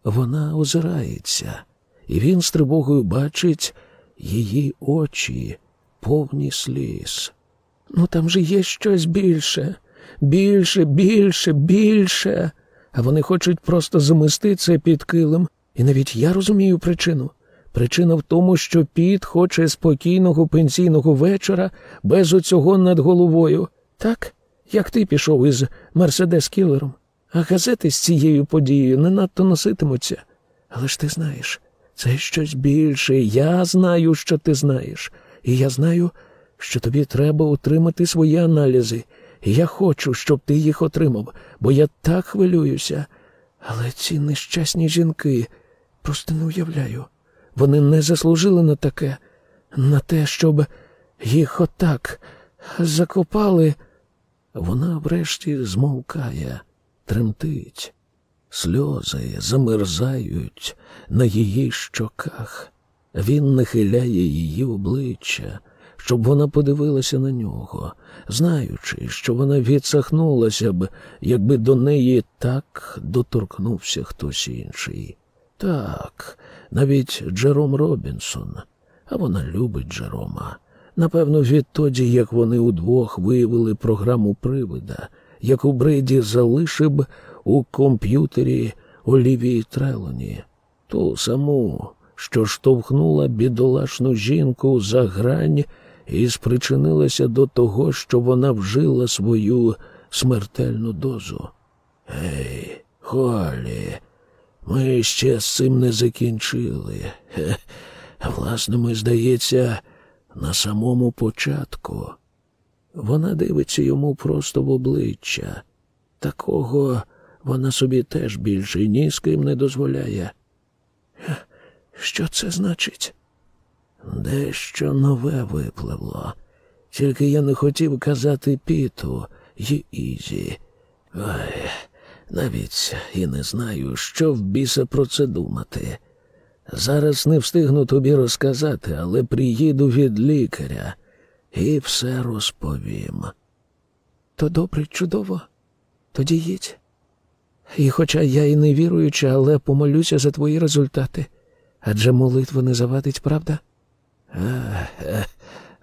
Вона озирається, і він з тривогою бачить її очі, повні сліз. Ну там же є щось більше, більше, більше, більше. А вони хочуть просто замести це під килим. І навіть я розумію причину. Причина в тому, що Піт хоче спокійного пенсійного вечора без оцього над головою. Так, як ти пішов із Мерседес Кілером. А газети з цією подією не надто носитимуться. Але ж ти знаєш, це щось більше. Я знаю, що ти знаєш. І я знаю, що тобі треба отримати свої аналізи. Я хочу, щоб ти їх отримав, бо я так хвилююся. Але ці нещасні жінки просто не уявляю. Вони не заслужили на таке, на те, щоб їх отак закопали. Вона врешті змовкає, тремтить. Сльози замерзають на її щоках. Він нахиляє її обличчя, щоб вона подивилася на нього, знаючи, що вона відсахнулася б, якби до неї так доторкнувся хтось інший. Так, навіть Джером Робінсон, а вона любить Джерома. Напевно, відтоді, як вони удвох виявили програму привида, яку Брейді залишив у комп'ютері Олівії Трелоні, ту саму, що штовхнула бідолашну жінку за грань і спричинилася до того, що вона вжила свою смертельну дозу. Гей, Холі, ми ще з цим не закінчили. Хе. Власне, ми, здається, на самому початку. Вона дивиться йому просто в обличчя. Такого вона собі теж більше ні з ким не дозволяє. Що це значить? Дещо нове випливло. Тільки я не хотів казати Піту й Ізі. Ой, навіть і не знаю, що в біса про це думати. Зараз не встигну тобі розказати, але приїду від лікаря і все розповім. То добре, чудово. Тоді їдь. І хоча я і не віруюча, але помолюся за твої результати. Адже молитва не завадить, правда? А,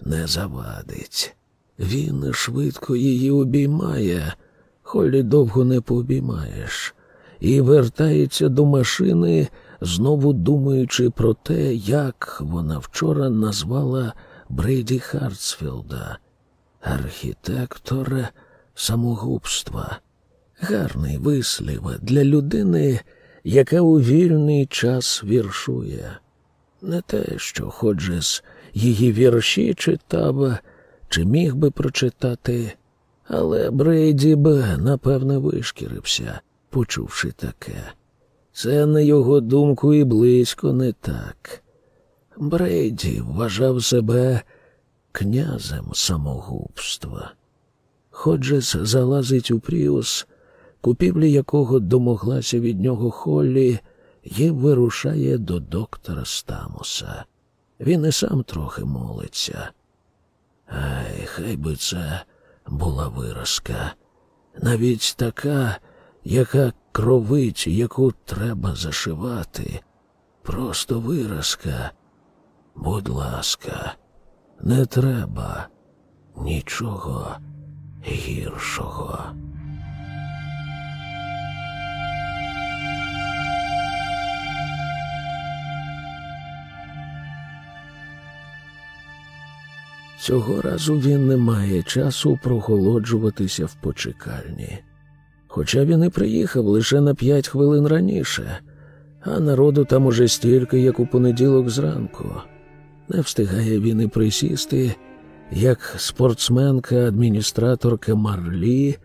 не завадить. Він швидко її обіймає, холі довго не пообіймаєш, і вертається до машини, знову думаючи про те, як вона вчора назвала Брейді Хартсфілда, архітектор самогубства. Гарний вислів для людини, яка у вільний час віршує. Не те, що Ходжес її вірші читав, чи міг би прочитати, але Брейді б, напевне, вишкірився, почувши таке. Це, на його думку, і близько не так. Брейді вважав себе князем самогубства. Ходжес залазить у Пріус, купівлі якого домоглася від нього Холлі, і вирушає до доктора Стамуса. Він і сам трохи молиться. Ай, хай би це була виразка, навіть така, яка кровить, яку треба зашивати. Просто виразка. Будь ласка, не треба нічого гіршого. Цього разу він не має часу прохолоджуватися в почекальні. Хоча він і приїхав лише на п'ять хвилин раніше, а народу там уже стільки, як у понеділок зранку. Не встигає він і присісти, як спортсменка-адміністраторка Марлі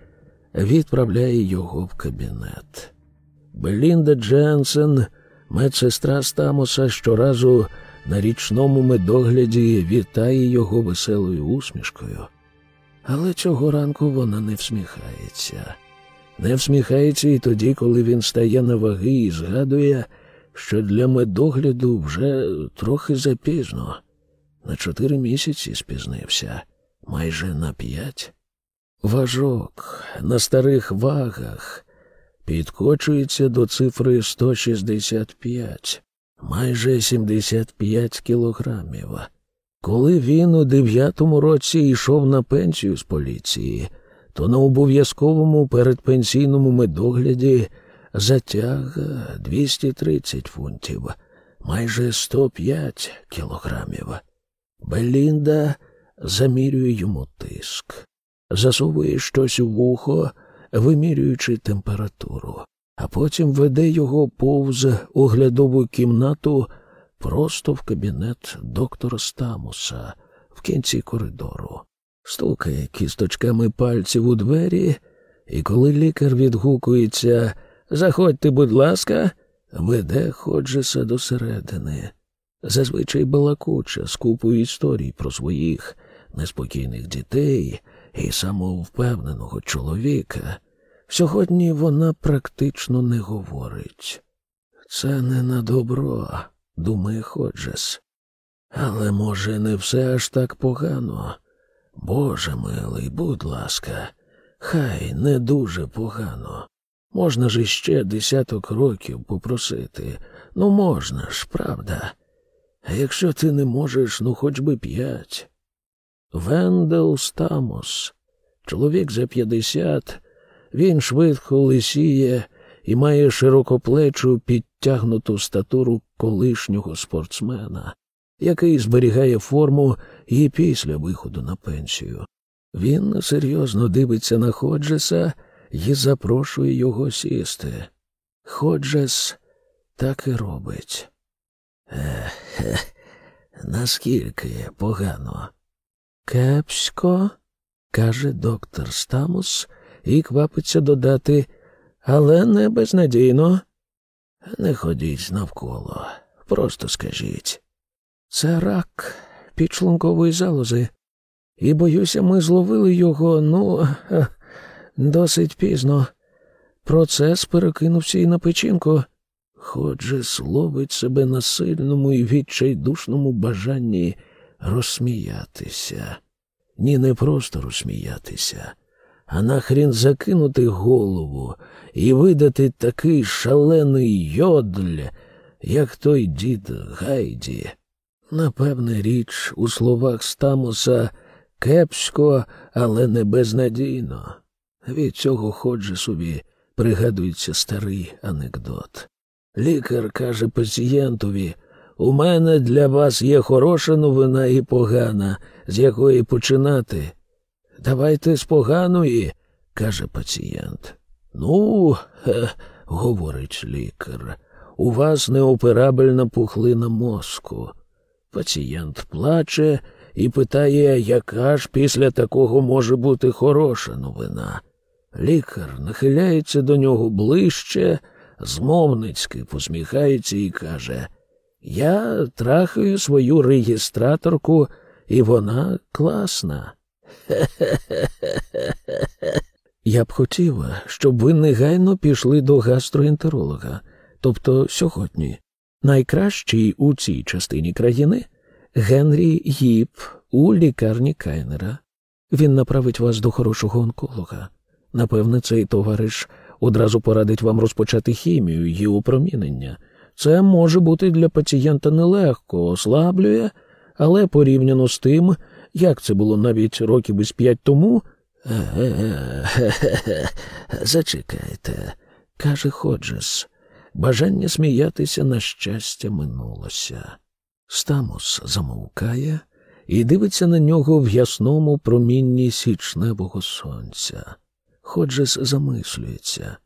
відправляє його в кабінет. Белінда Дженсен, медсестра Стамоса, щоразу на річному медогляді вітає його веселою усмішкою. Але цього ранку вона не всміхається. Не всміхається і тоді, коли він стає на ваги і згадує, що для медогляду вже трохи запізно. На чотири місяці спізнився, майже на п'ять. Важок на старих вагах підкочується до цифри 165 майже 75 кілограмів. Коли він у дев'ятому році йшов на пенсію з поліції, то на обов'язковому передпенсійному медогляді затяг 230 фунтів, майже 105 кілограмів. Белінда замірює йому тиск, засовує щось у вухо, вимірюючи температуру а потім веде його повз оглядову кімнату просто в кабінет доктора Стамуса в кінці коридору, стукає кісточками пальців у двері, і коли лікар відгукується Заходьте, будь ласка, веде Ходжеса досередини. Зазвичай балакуча з купою історій про своїх неспокійних дітей і самовпевненого чоловіка. Сьогодні вона практично не говорить. Це не на добро, думає Ходжес. Але, може, не все аж так погано. Боже милий, будь ласка, хай не дуже погано. Можна ж іще десяток років попросити. Ну, можна ж, правда. А якщо ти не можеш, ну хоч би п'ять. Вендел Стамос, чоловік за п'ятдесят, він швидко лисіє і має широкоплечу підтягнуту статуру колишнього спортсмена, який зберігає форму і після виходу на пенсію. Він серйозно дивиться на Ходжеса і запрошує його сісти. Ходжес так і робить. Ех, наскільки погано? Кепсько, каже доктор Стамус і квапиться додати, але не безнадійно. Не ходіть навколо, просто скажіть. Це рак підшлункової залози, і, боюся, ми зловили його, ну, досить пізно. Процес перекинувся і на печінку. Ходже словить себе на сильному і відчайдушному бажанні розсміятися. Ні, не просто розсміятися, а нахрін закинути голову і видати такий шалений йодль, як той дід Гайді. Напевне, річ у словах Стамуса кепсько, але не безнадійно. Від цього ходжу собі пригадується старий анекдот. Лікар каже пацієнтові, у мене для вас є хороша новина і погана, з якої починати. Давайте з поганої, каже пацієнт. Ну, хе, говорить лікар, у вас неоперабельна пухлина мозку. Пацієнт плаче і питає, яка ж після такого може бути хороша новина. Лікар нахиляється до нього ближче, змовницьки посміхається і каже Я трахаю свою реєстраторку, і вона класна. Я б хотіла, щоб ви негайно пішли до гастроентеролога, тобто сьогодні. Найкращий у цій частині країни Генрі Їп у лікарні Кайнера. Він направить вас до хорошого онколога. Напевне, цей товариш одразу порадить вам розпочати хімію і опромінення. Це може бути для пацієнта нелегко, ослаблює, але порівняно з тим, як це було навіть років із п'ять тому. Зачекайте, каже Ходжес. Бажання сміятися на щастя минулося. Стамус замовкає і дивиться на нього в ясному промінні січневого сонця. Ходжес замислюється.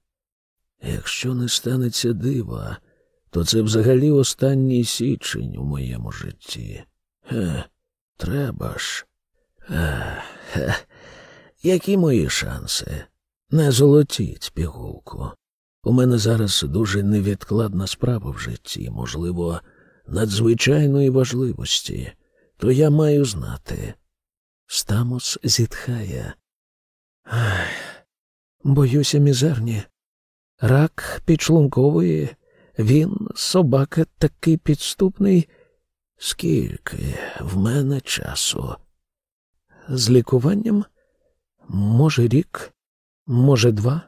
Якщо не станеться дива, то це взагалі останній січень у моєму житті. Хе, треба ж. Хе, які мої шанси? Не золотіть пігулку. У мене зараз дуже невідкладна справа в житті, можливо, надзвичайної важливості, то я маю знати. Стамус зітхає. Ах, боюся, мізерні. Рак підшлункової, він, собака, такий підступний. Скільки в мене часу? З лікуванням? Може, рік, може, два?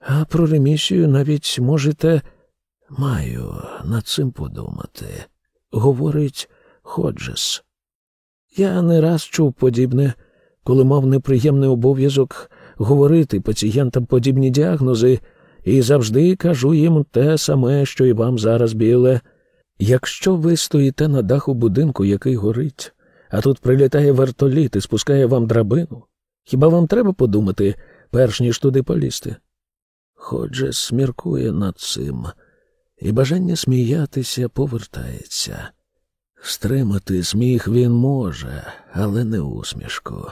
А про ремісію навіть можете маю над цим подумати, говорить Ходжес. Я не раз чув подібне, коли мав неприємний обов'язок говорити пацієнтам подібні діагнози, і завжди кажу їм те саме, що і вам зараз біле. Якщо ви стоїте на даху будинку, який горить, а тут прилітає вертоліт і спускає вам драбину, хіба вам треба подумати, перш ніж туди полізти? Ходже сміркує над цим, і бажання сміятися повертається. Стримати сміх він може, але не усмішку.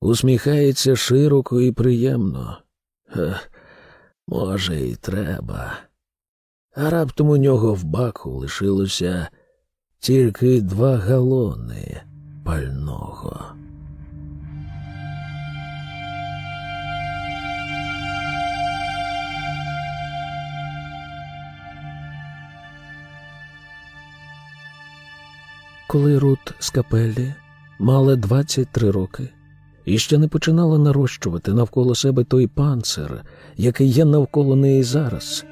Усміхається широко і приємно. Ха, може, і треба. А раптом у нього в баку лишилося тільки два галони пального. Коли Рут з капелі мала 23 роки і ще не починала нарощувати навколо себе той панцир, який є навколо неї зараз,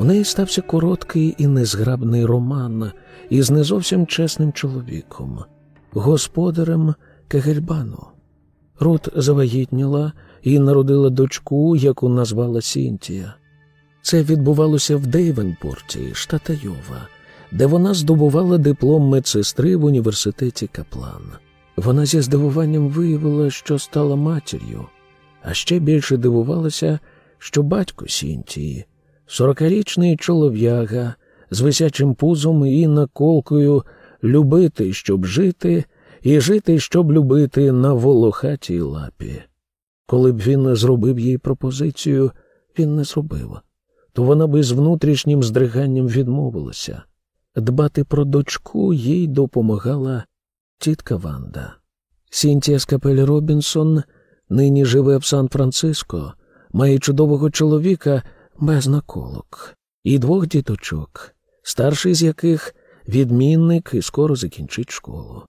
у неї стався короткий і незграбний роман із не зовсім чесним чоловіком, господарем Кегельбану. Рут завагітніла і народила дочку, яку назвала Сінтія. Це відбувалося в Дейвенпорті, штата Йова де вона здобувала диплом медсестри в університеті Каплан. Вона зі здивуванням виявила, що стала матір'ю, а ще більше дивувалася, що батько Сінтії, сорокарічний чолов'яга з висячим пузом і наколкою любити, щоб жити, і жити, щоб любити на волохатій лапі. Коли б він зробив їй пропозицію, він не зробив, то вона би з внутрішнім здриганням відмовилася. Дбати про дочку їй допомагала тітка Ванда. Сінтія Скапель Робінсон нині живе в Сан-Франциско, має чудового чоловіка без наколок і двох діточок, старший з яких відмінник і скоро закінчить школу.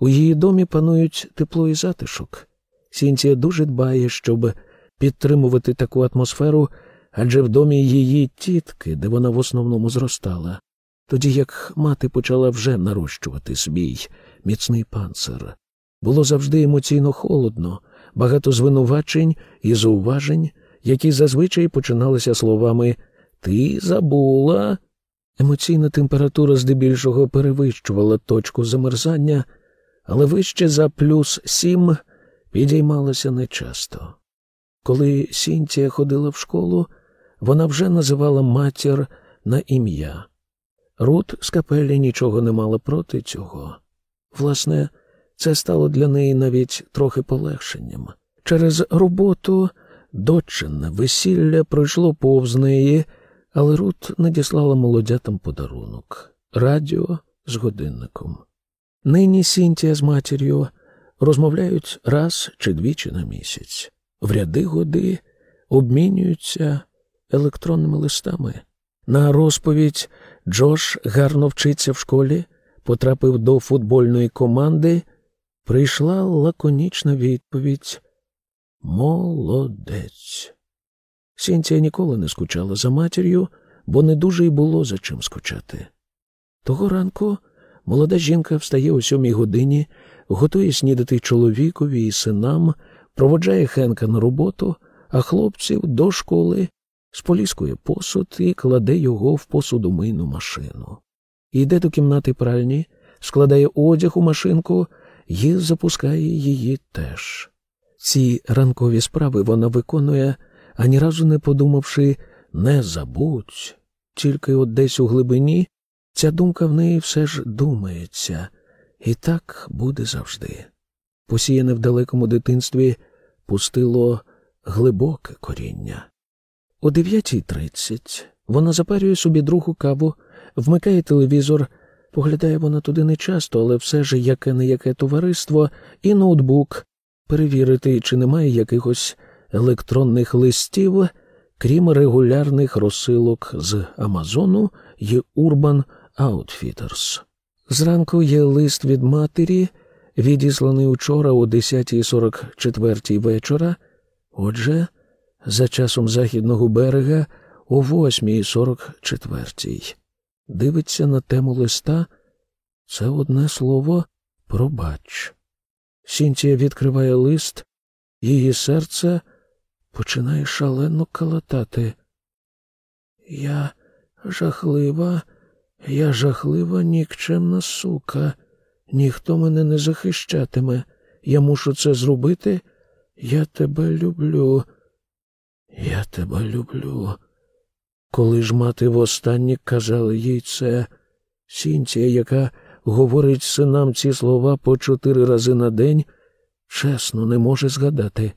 У її домі панують тепло і затишок. Сінція дуже дбає, щоб підтримувати таку атмосферу, адже в домі її тітки, де вона в основному зростала, тоді як мати почала вже нарощувати свій міцний панцир. Було завжди емоційно холодно, багато звинувачень і зауважень, які зазвичай починалися словами Ти забула. Емоційна температура здебільшого перевищувала точку замерзання, але вище за плюс сім підіймалася нечасто. Коли Сінтія ходила в школу, вона вже називала матір на ім'я. Рут з капелі нічого не мала проти цього. Власне, це стало для неї навіть трохи полегшенням. Через роботу дочинне весілля пройшло повз неї, але Рут надіслала молодятам подарунок радіо з годинником. Нині Сінтія з матір'ю розмовляють раз чи двічі на місяць, в ряди годи обмінюються електронними листами. На розповідь Джош гарно вчиться в школі, потрапив до футбольної команди, прийшла лаконічна відповідь Молодець. Сінція ніколи не скучала за матір'ю, бо не дуже й було за чим скучати. Того ранку молода жінка встає о сьомій годині, готує снідати чоловікові і синам, проводжає Хенка на роботу, а хлопців до школи споліскує посуд і кладе його в посудомийну машину. Йде до кімнати пральні, складає одяг у машинку і запускає її теж. Ці ранкові справи вона виконує, ані разу не подумавши не забудь, тільки от десь у глибині ця думка в неї все ж думається, і так буде завжди. Посіяне в далекому дитинстві пустило глибоке коріння. О 9.30 вона запарює собі другу каву, вмикає телевізор, поглядає вона туди не часто, але все ж яке не яке товариство, і ноутбук, перевірити, чи немає якихось електронних листів, крім регулярних розсилок з Амазону і Urban Outfitters. Зранку є лист від матері, відісланий учора о 10.44 вечора. Отже, за часом західного берега о 8.44. Дивиться на тему листа. Це одне слово пробач. Сінтія відкриває лист, її серце починає шалено калатати. Я жахлива, я жахлива, нікчемна сука. Ніхто мене не захищатиме. Я мушу це зробити. Я тебе люблю. Я тебе люблю. Коли ж мати востаннє казала їй це, Сінція, яка говорить синам ці слова по чотири рази на день, чесно не може згадати.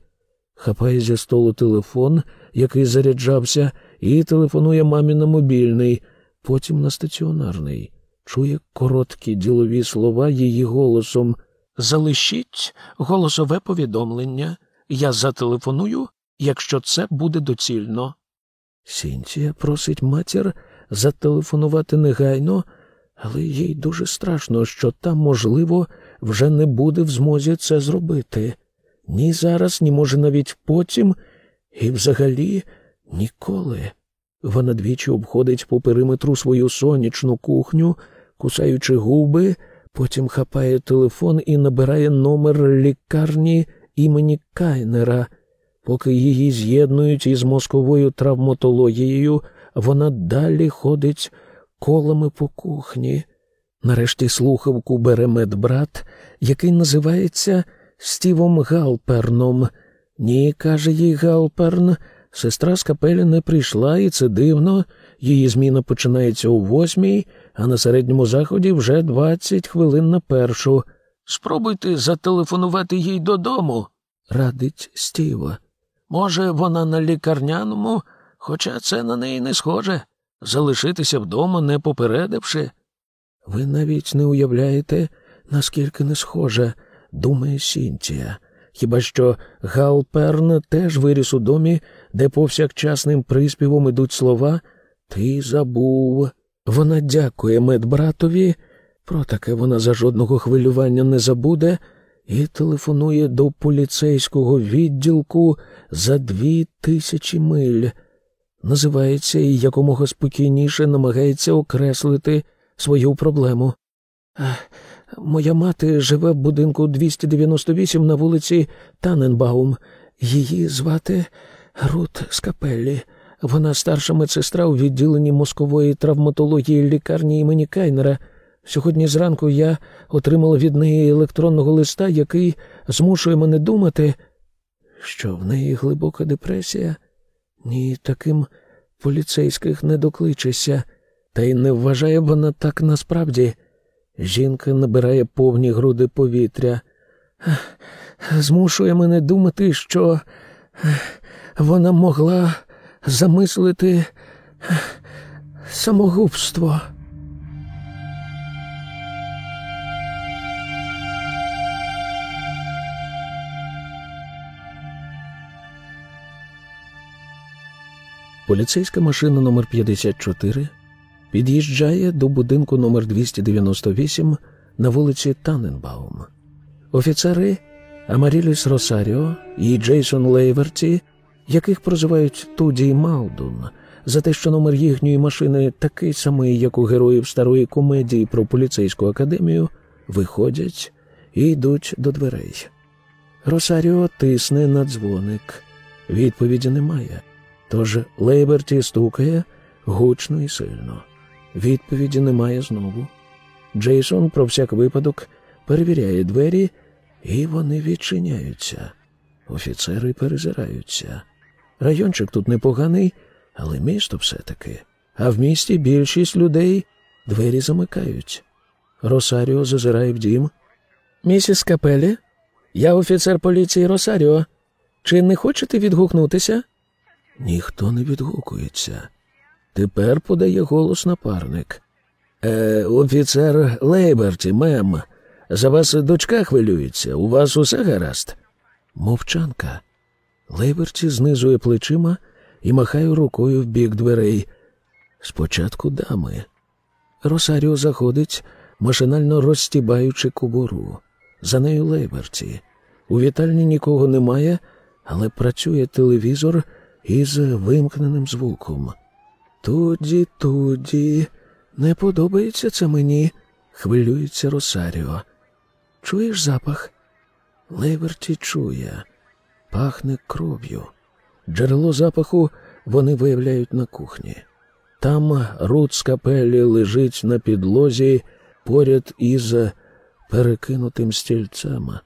Хапає зі столу телефон, який заряджався, і телефонує мамі на мобільний, потім на стаціонарний. Чує короткі ділові слова її голосом. Залишіть голосове повідомлення. Я зателефоную, якщо це буде доцільно. Сінція просить матір зателефонувати негайно, але їй дуже страшно, що там, можливо, вже не буде в змозі це зробити. Ні зараз, ні, може, навіть потім, і взагалі ніколи. Вона двічі обходить по периметру свою сонячну кухню, кусаючи губи, потім хапає телефон і набирає номер лікарні імені Кайнера. Поки її з'єднують із мозковою травматологією, вона далі ходить колами по кухні. Нарешті слухавку бере медбрат, який називається Стівом Галперном. Ні, каже їй Галперн, сестра з капелі не прийшла, і це дивно. Її зміна починається о восьмій, а на середньому заході вже двадцять хвилин на першу. Спробуйте зателефонувати їй додому, радить Стіва. Може, вона на лікарняному, хоча це на неї не схоже. Залишитися вдома, не попередивши. Ви навіть не уявляєте, наскільки не схоже, думає Сінтія. Хіба що Галперн теж виріс у домі, де повсякчасним приспівом ідуть слова Ти забув. Вона дякує медбратові, про таке вона за жодного хвилювання не забуде, і телефонує до поліцейського відділку за дві тисячі миль. Називається і якомога спокійніше намагається окреслити свою проблему. Моя мати живе в будинку 298 на вулиці Таненбаум. Її звати Рут Скапеллі. Вона старша медсестра у відділенні мозкової травматології лікарні імені Кайнера. Сьогодні зранку я отримала від неї електронного листа, який змушує мене думати, що в неї глибока депресія. Ні, таким поліцейських не докличешся, та й не вважає вона так насправді. Жінка набирає повні груди повітря. Змушує мене думати, що вона могла замислити самогубство. Поліцейська машина номер 54 під'їжджає до будинку номер 298 на вулиці Таненбаум. Офіцери Амаріліс Росаріо і Джейсон Лейверті, яких прозивають Туді Малдун, за те, що номер їхньої машини такий самий, як у героїв старої комедії про поліцейську академію, виходять і йдуть до дверей. Росаріо тисне на дзвоник. Відповіді немає. Тож Лейберті стукає гучно і сильно. Відповіді немає знову. Джейсон про всяк випадок перевіряє двері, і вони відчиняються. Офіцери перезираються. Райончик тут непоганий, але місто все-таки. А в місті більшість людей двері замикають. Росаріо зазирає в дім. Місіс Капелі, я офіцер поліції Росаріо. Чи не хочете відгукнутися? Ніхто не відгукується. Тепер подає голос напарник. Е, Офіцер Лейберті, мем. За вас дочка хвилюється. У вас усе гаразд? Мовчанка. Лейберті знизує плечима і махає рукою в бік дверей. Спочатку дами. Росаріо заходить, машинально розстібаючи кубуру. За нею Лейберті. У вітальні нікого немає, але працює телевізор із вимкненим звуком. Туді, туді, не подобається це мені, хвилюється Росаріо. Чуєш запах? Лейверті чує, пахне кров'ю. Джерело запаху вони виявляють на кухні. Там Рут з капелі лежить на підлозі поряд із перекинутим стільцем.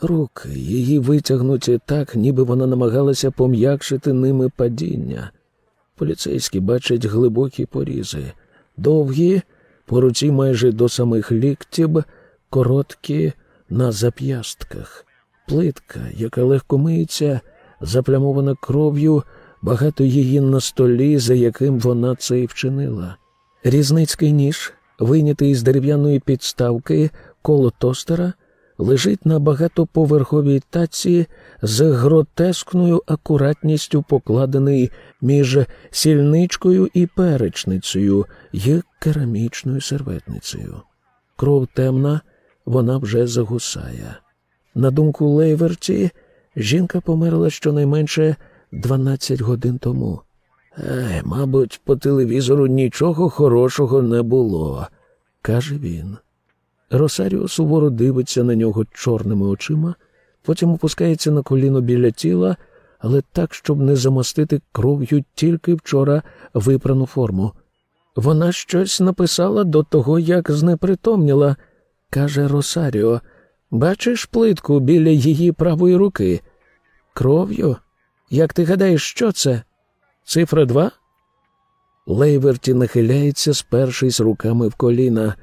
Руки її витягнуті так, ніби вона намагалася пом'якшити ними падіння. Поліцейські бачать глибокі порізи, довгі, по руці майже до самих ліктів, короткі на зап'ястках, плитка, яка легко миється, заплямована кров'ю, багато її на столі, за яким вона це і вчинила. Різницький ніж, вийнятий з дерев'яної підставки коло тостера, лежить на багатоповерховій таці з гротескною акуратністю покладений між сільничкою і перечницею й керамічною серветницею. Кров темна, вона вже загусає. На думку Лейверті, жінка померла щонайменше 12 годин тому. Ей, мабуть, по телевізору нічого хорошого не було, каже він. Росаріо суворо дивиться на нього чорними очима, потім опускається на коліно біля тіла, але так, щоб не замастити кров'ю тільки вчора випрану форму. Вона щось написала до того, як знепритомніла, каже Росаріо. Бачиш плитку біля її правої руки? Кров'ю? Як ти гадаєш, що це? Цифра два? Лейверті нахиляється, спершись руками в коліна.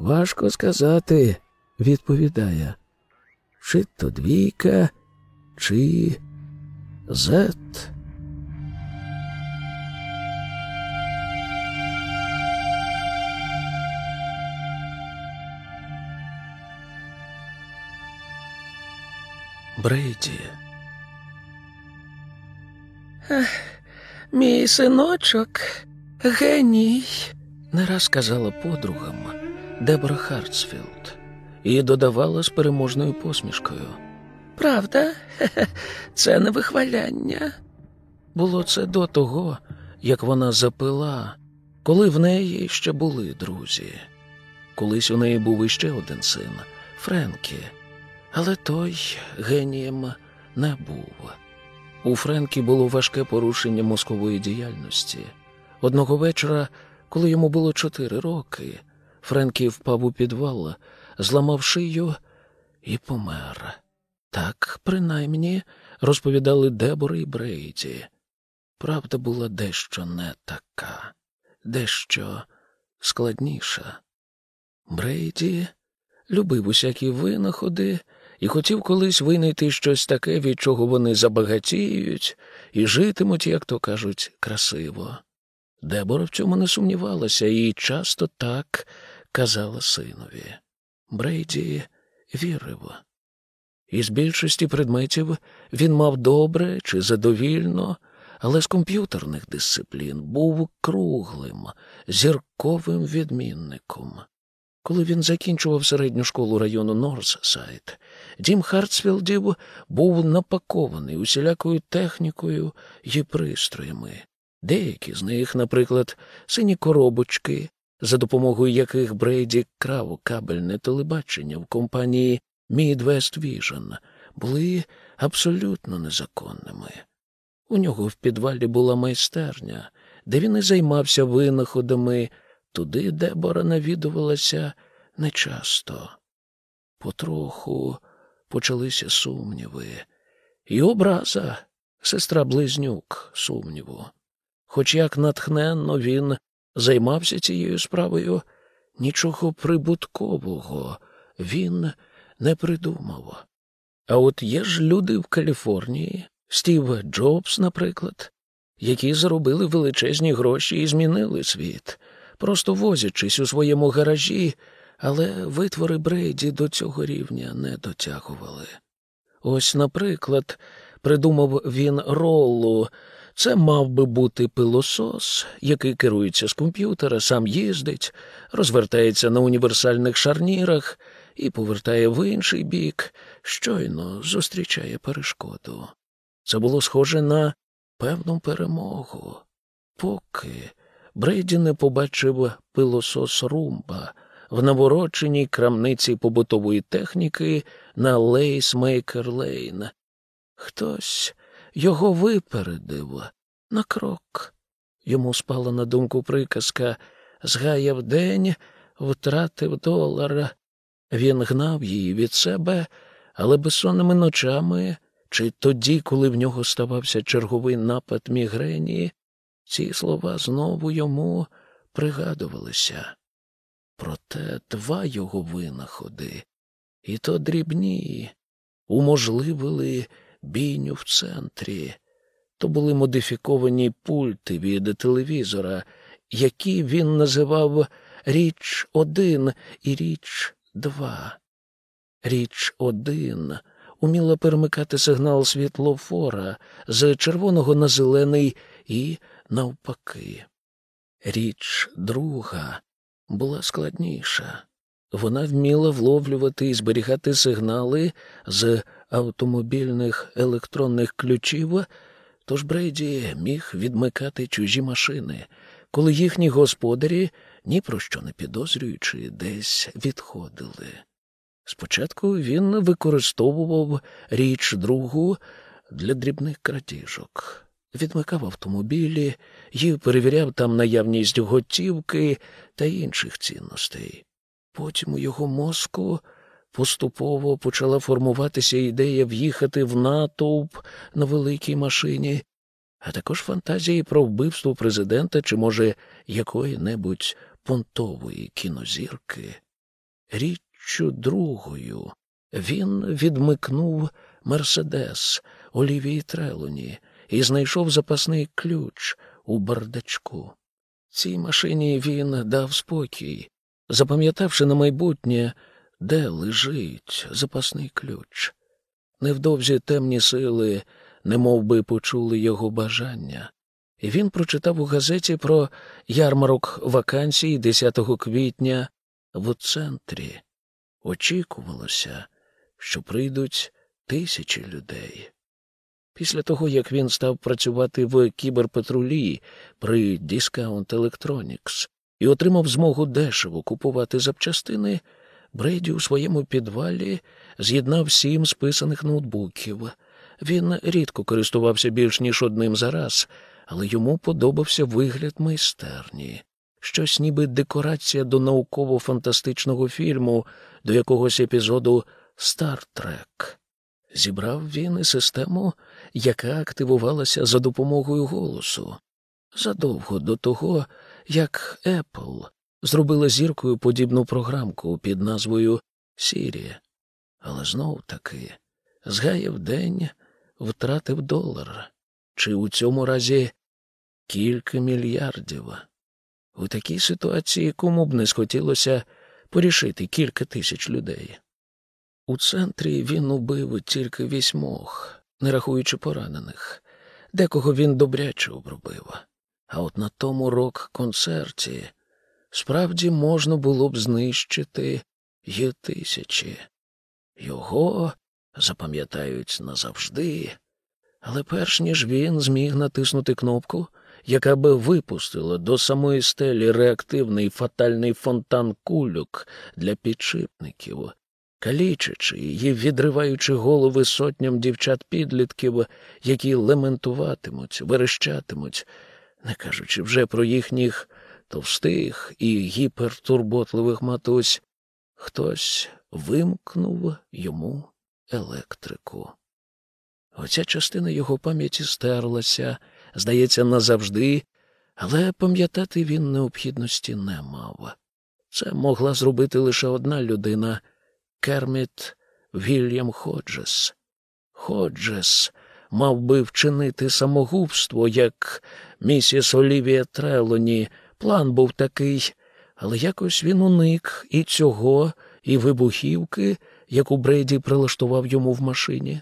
Важко сказати, відповідає. Чи то двійка, чи зет. Брейді. Мій синочок геній, не раз казала подругам Дебора Хартсфілд. і додавала з переможною посмішкою. Правда, це не вихваляння. Було це до того, як вона запила, коли в неї ще були друзі. Колись у неї був іще один син Френкі, але той генієм не був. У Френкі було важке порушення мозкової діяльності. Одного вечора, коли йому було чотири роки, Френкі впав у підвал, зламав шию і помер. Так, принаймні, розповідали Дебора і Брейді. Правда була дещо не така, дещо складніша. Брейді любив усякі винаходи і хотів колись винайти щось таке, від чого вони забагатіють і житимуть, як то кажуть, красиво. Дебора в цьому не сумнівалася і часто так казала синові. Брейді вірив. Із більшості предметів він мав добре чи задовільно, але з комп'ютерних дисциплін був круглим, зірковим відмінником. Коли він закінчував середню школу району Норссайд, дім Хартсфілдів був напакований усілякою технікою і пристроями. Деякі з них, наприклад, сині коробочки, за допомогою яких Брейді крав кабельне телебачення в компанії Midwest Vision, були абсолютно незаконними. У нього в підвалі була майстерня, де він і займався винаходами, туди Дебора навідувалася нечасто. Потроху почалися сумніви, і образа, сестра близнюк сумніву. Хоч як натхненно він займався цією справою, нічого прибуткового він не придумав. А от є ж люди в Каліфорнії, Стів Джобс, наприклад, які заробили величезні гроші і змінили світ, просто возячись у своєму гаражі, але витвори Брейді до цього рівня не дотягували. Ось, наприклад, придумав він роллу. Це мав би бути пилосос, який керується з комп'ютера, сам їздить, розвертається на універсальних шарнірах і повертає в інший бік, щойно зустрічає перешкоду. Це було схоже на певну перемогу, поки Брейді не побачив пилосос румба в навороченій крамниці побутової техніки на Лейсмейкер Лейн. Хтось його випередив на крок. Йому спала на думку приказка згаяв день, втратив долар. Він гнав її від себе, але безсонними ночами, чи тоді, коли в нього ставався черговий напад мігрені, ці слова знову йому пригадувалися. Проте два його винаходи, і то дрібні, уможливили бійню в центрі. То були модифіковані пульти від телевізора, які він називав річ один і річ два. Річ один уміла перемикати сигнал світлофора з червоного на зелений і навпаки. Річ друга була складніша. Вона вміла вловлювати і зберігати сигнали з автомобільних електронних ключів, тож Брейді міг відмикати чужі машини, коли їхні господарі, ні про що не підозрюючи, десь відходили. Спочатку він використовував річ другу для дрібних крадіжок, відмикав автомобілі і перевіряв там наявність готівки та інших цінностей. Потім у його мозку поступово почала формуватися ідея в'їхати в натовп на великій машині, а також фантазії про вбивство президента чи, може, якої-небудь понтової кінозірки. Річчю другою він відмикнув Мерседес Олівії Трелоні і знайшов запасний ключ у бардачку. Цій машині він дав спокій, запам'ятавши на майбутнє, де лежить запасний ключ. Невдовзі темні сили немов би почули його бажання, і він прочитав у газеті про ярмарок вакансій 10 квітня в центрі. Очікувалося, що прийдуть тисячі людей. Після того, як він став працювати в кіберпатрулі при Discount Electronics і отримав змогу дешево купувати запчастини, Брейді у своєму підвалі з'єднав сім списаних ноутбуків. Він рідко користувався більш ніж одним за раз, але йому подобався вигляд майстерні. Щось ніби декорація до науково-фантастичного фільму, до якогось епізоду Стар Трек. Зібрав він і систему, яка активувалася за допомогою голосу. Задовго до того, як Apple зробила зіркою подібну програмку під назвою Сірі. Але знов таки згаяв день, втратив долар, чи у цьому разі кілька мільярдів. У такій ситуації кому б не схотілося порішити кілька тисяч людей. У центрі він убив тільки вісьмох, не рахуючи поранених, декого він добряче обробив. А от на тому рок-концерті справді можна було б знищити є тисячі. Його запам'ятають назавжди, але перш ніж він зміг натиснути кнопку, яка би випустила до самої стелі реактивний фатальний фонтан кульок для підшипників, калічачи і відриваючи голови сотням дівчат-підлітків, які лементуватимуть, верещатимуть, не кажучи вже про їхніх товстих і гіпертурботливих матусь, хтось вимкнув йому електрику. Оця частина його пам'яті стерлася, здається, назавжди, але пам'ятати він необхідності не мав. Це могла зробити лише одна людина Керміт Вільям Ходжес. Ходжес мав би вчинити самогубство, як місіс Олівія Трелоні. План був такий, але якось він уник і цього, і вибухівки, яку Брейді прилаштував йому в машині.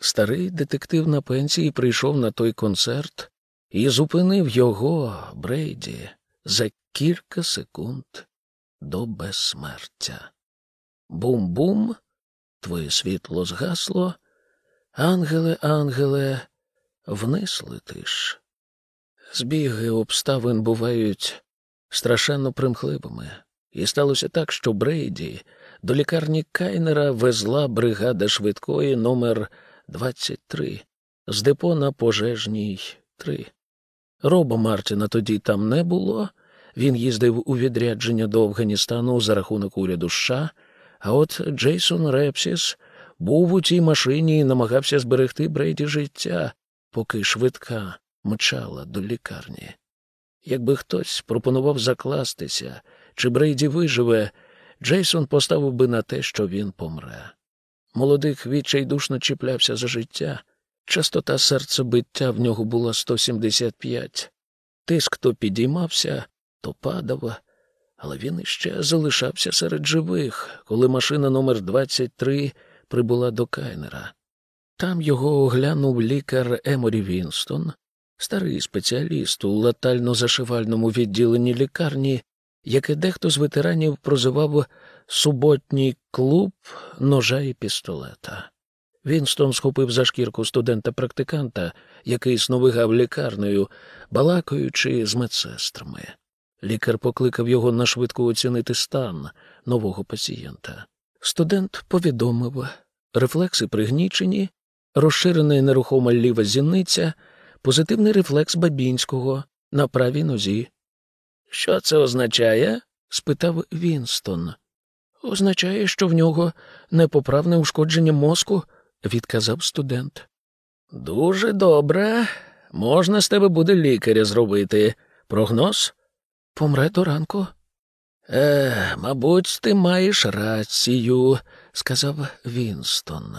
Старий детектив на пенсії прийшов на той концерт і зупинив його, Брейді, за кілька секунд до безсмертя. Бум-бум, твоє світло згасло, ангеле, ангеле, вниз летиш. Збіги обставин бувають страшенно примхливими, і сталося так, що Брейді до лікарні Кайнера везла бригада швидкої номер 23 з депо на пожежній 3. Роба Мартіна тоді там не було. Він їздив у відрядження до Афганістану за рахунок уряду США, а от Джейсон Репсіс був у цій машині і намагався зберегти Брейді життя, поки швидка мчала до лікарні. Якби хтось пропонував закластися, чи Брейді виживе, Джейсон поставив би на те, що він помре. Молодик відчайдушно чіплявся за життя. Частота серцебиття в нього була 175. Тиск то підіймався, то падав, але він іще залишався серед живих, коли машина номер 23 прибула до Кайнера. Там його оглянув лікар Еморі Вінстон, старий спеціаліст у латально-зашивальному відділенні лікарні, яке дехто з ветеранів прозивав суботній клуб ножа і пістолета. Вінстон схопив за шкірку студента-практиканта, який сновигав лікарнею, балакаючи з медсестрами. Лікар покликав його на швидко оцінити стан нового пацієнта. Студент повідомив рефлекси пригнічені, розширена нерухома ліва зіниця, позитивний рефлекс Бабінського на правій нозі. Що це означає? спитав Вінстон. Означає, що в нього непоправне ушкодження мозку, відказав студент. Дуже добре. Можна з тебе буде лікаря зробити. Прогноз? Помре до ранку. Е, мабуть, ти маєш рацію, сказав Вінстон.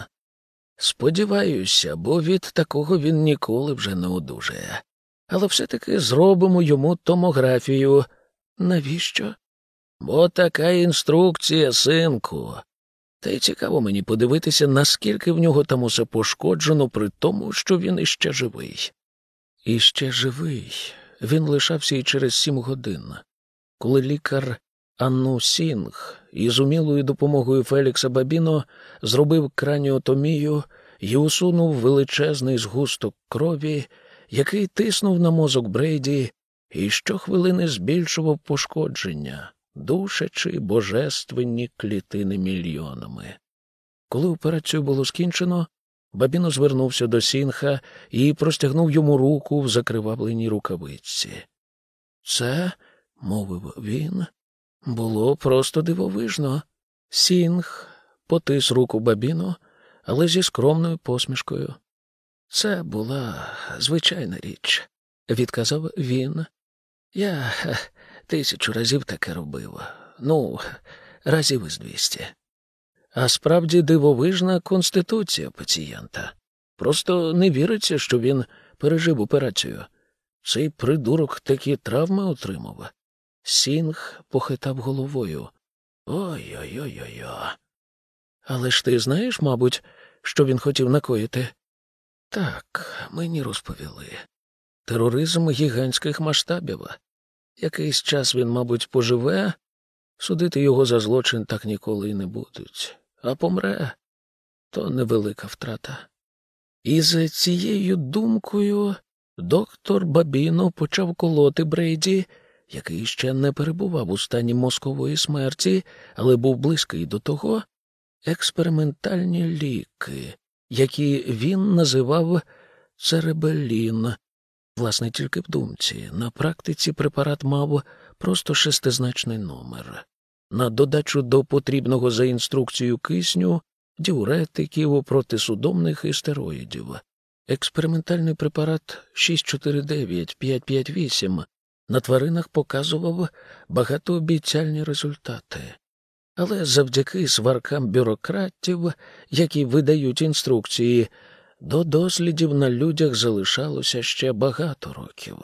Сподіваюся, бо від такого він ніколи вже не одужає. Але все-таки зробимо йому томографію. Навіщо? Бо така інструкція, синку. Та й цікаво мені подивитися, наскільки в нього там усе пошкоджено, при тому, що він іще живий. Іще живий. Він лишався і через сім годин. Коли лікар Анну Сінг і з умілою допомогою Фелікса Бабіно зробив краніотомію і усунув величезний згусток крові, який тиснув на мозок Брейді і щохвилини збільшував пошкодження, душачи божественні клітини мільйонами. Коли операцію було скінчено, Бабіно звернувся до Сінха і простягнув йому руку в закривавленій рукавиці. Це, мовив він, було просто дивовижно. Сінг потис руку Бабіно, але зі скромною посмішкою. Це була звичайна річ, відказав він. Я тисячу разів таке робив. Ну, разів із двісті. А справді дивовижна конституція пацієнта. Просто не віриться, що він пережив операцію. Цей придурок такі травми отримав. Сінг похитав головою. Ой-ой-ой. ой Але ж ти знаєш, мабуть, що він хотів накоїти? Так, мені розповіли. Тероризм гігантських масштабів. Якийсь час він, мабуть, поживе, судити його за злочин так ніколи й не будуть, а помре то невелика втрата. І за цією думкою доктор Бабіно почав колоти Брейді, який ще не перебував у стані мозкової смерті, але був близький до того, експериментальні ліки, які він називав церебелін. Власне, тільки в думці. На практиці препарат мав просто шестизначний номер. На додачу до потрібного за інструкцією кисню, діуретиків, протисудомних і стероїдів. Експериментальний препарат 649-558 на тваринах показував багатообіцяльні результати. Але завдяки сваркам бюрократів, які видають інструкції, до дослідів на людях залишалося ще багато років.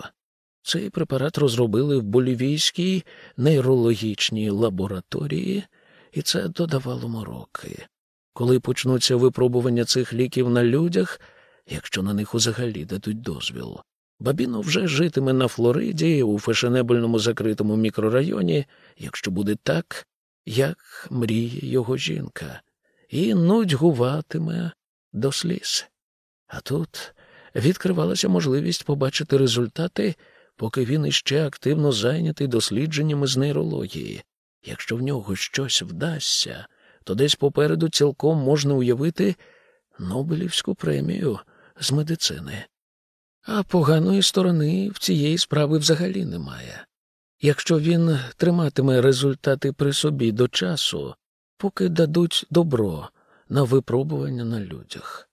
Цей препарат розробили в болівійській нейрологічній лабораторії, і це додавало мороки. Коли почнуться випробування цих ліків на людях, якщо на них взагалі дадуть дозвіл, Бабіно вже житиме на Флориді у фешенебельному закритому мікрорайоні, якщо буде так, як мріє його жінка, і нудьгуватиме до сліз. А тут відкривалася можливість побачити результати, поки він іще активно зайнятий дослідженнями з нейрології. Якщо в нього щось вдасться, то десь попереду цілком можна уявити Нобелівську премію з медицини. А поганої сторони в цієї справи взагалі немає. Якщо він триматиме результати при собі до часу, поки дадуть добро на випробування на людях.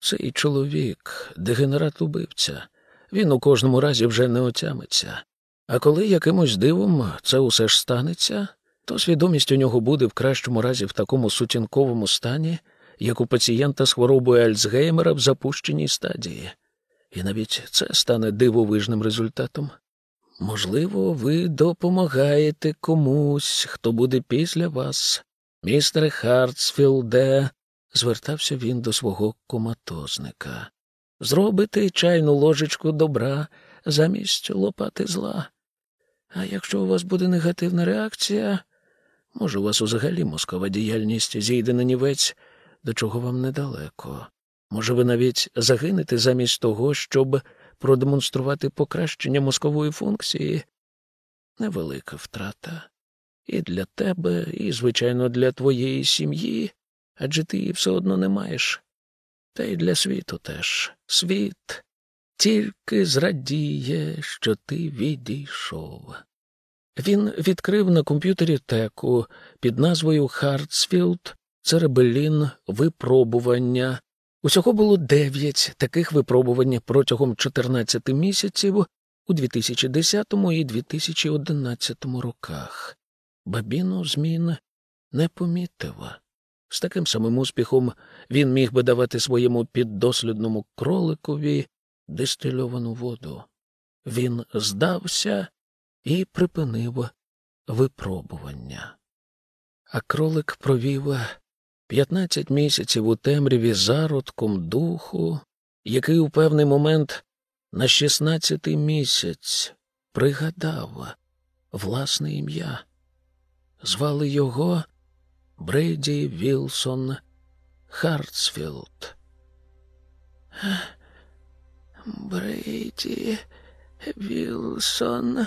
Цей чоловік, дегенерат убивця, він у кожному разі вже не отямиться. А коли якимось дивом це усе ж станеться, то свідомість у нього буде в кращому разі в такому сутінковому стані, як у пацієнта з хворобою Альцгеймера в запущеній стадії. І навіть це стане дивовижним результатом. Можливо, ви допомагаєте комусь, хто буде після вас, містере Хартсфілде, звертався він до свого коматозника. Зробити чайну ложечку добра замість лопати зла. А якщо у вас буде негативна реакція, може, у вас взагалі мозкова діяльність зійде на нівець, до чого вам недалеко. Може, ви навіть загинете замість того, щоб продемонструвати покращення мозкової функції? Невелика втрата. І для тебе, і, звичайно, для твоєї сім'ї, адже ти її все одно не маєш. Та й для світу теж. Світ тільки зрадіє, що ти відійшов. Він відкрив на комп'ютері теку під назвою Хартсфілд Церебелін випробування. Усього було дев'ять таких випробувань протягом 14 місяців у 2010 і 2011 роках. Бабіно змін не помітив. З таким самим успіхом він міг би давати своєму піддослідному кроликові дистильовану воду. Він здався і припинив випробування. А кролик провів п'ятнадцять місяців у темряві зародком духу, який у певний момент на шістнадцятий місяць пригадав власне ім'я. Звали його Брейді Вілсон Хартсфілд. Брейді Вілсон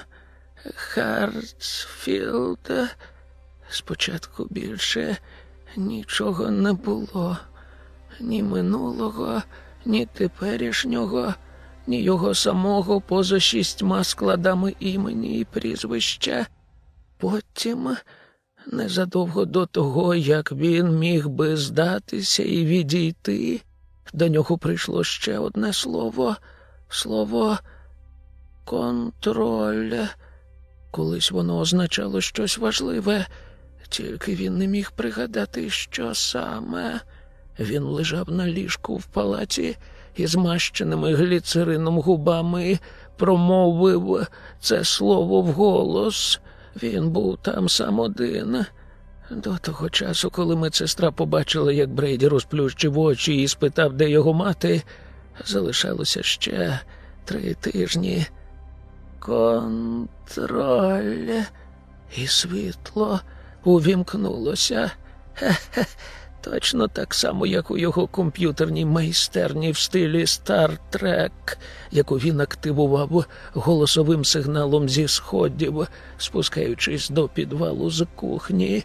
Хартсфілд. Спочатку більше нічого не було, ні минулого, ні теперішнього, ні його самого поза шістьма складами імені і прізвища. Потім, незадовго до того, як він міг би здатися і відійти, до нього прийшло ще одне слово слово контроль. Колись воно означало щось важливе, тільки він не міг пригадати, що саме. Він лежав на ліжку в палаці і змащеними гліцерином губами промовив це слово вголос. Він був там сам один. До того часу, коли медсестра побачила, як Брейді розплющив очі і спитав, де його мати, залишалося ще три тижні. Контроль і світло увімкнулося. Хе-хе, точно так само, як у його комп'ютерній майстерні в стилі Star Trek, яку він активував голосовим сигналом зі сходів, спускаючись до підвалу з кухні.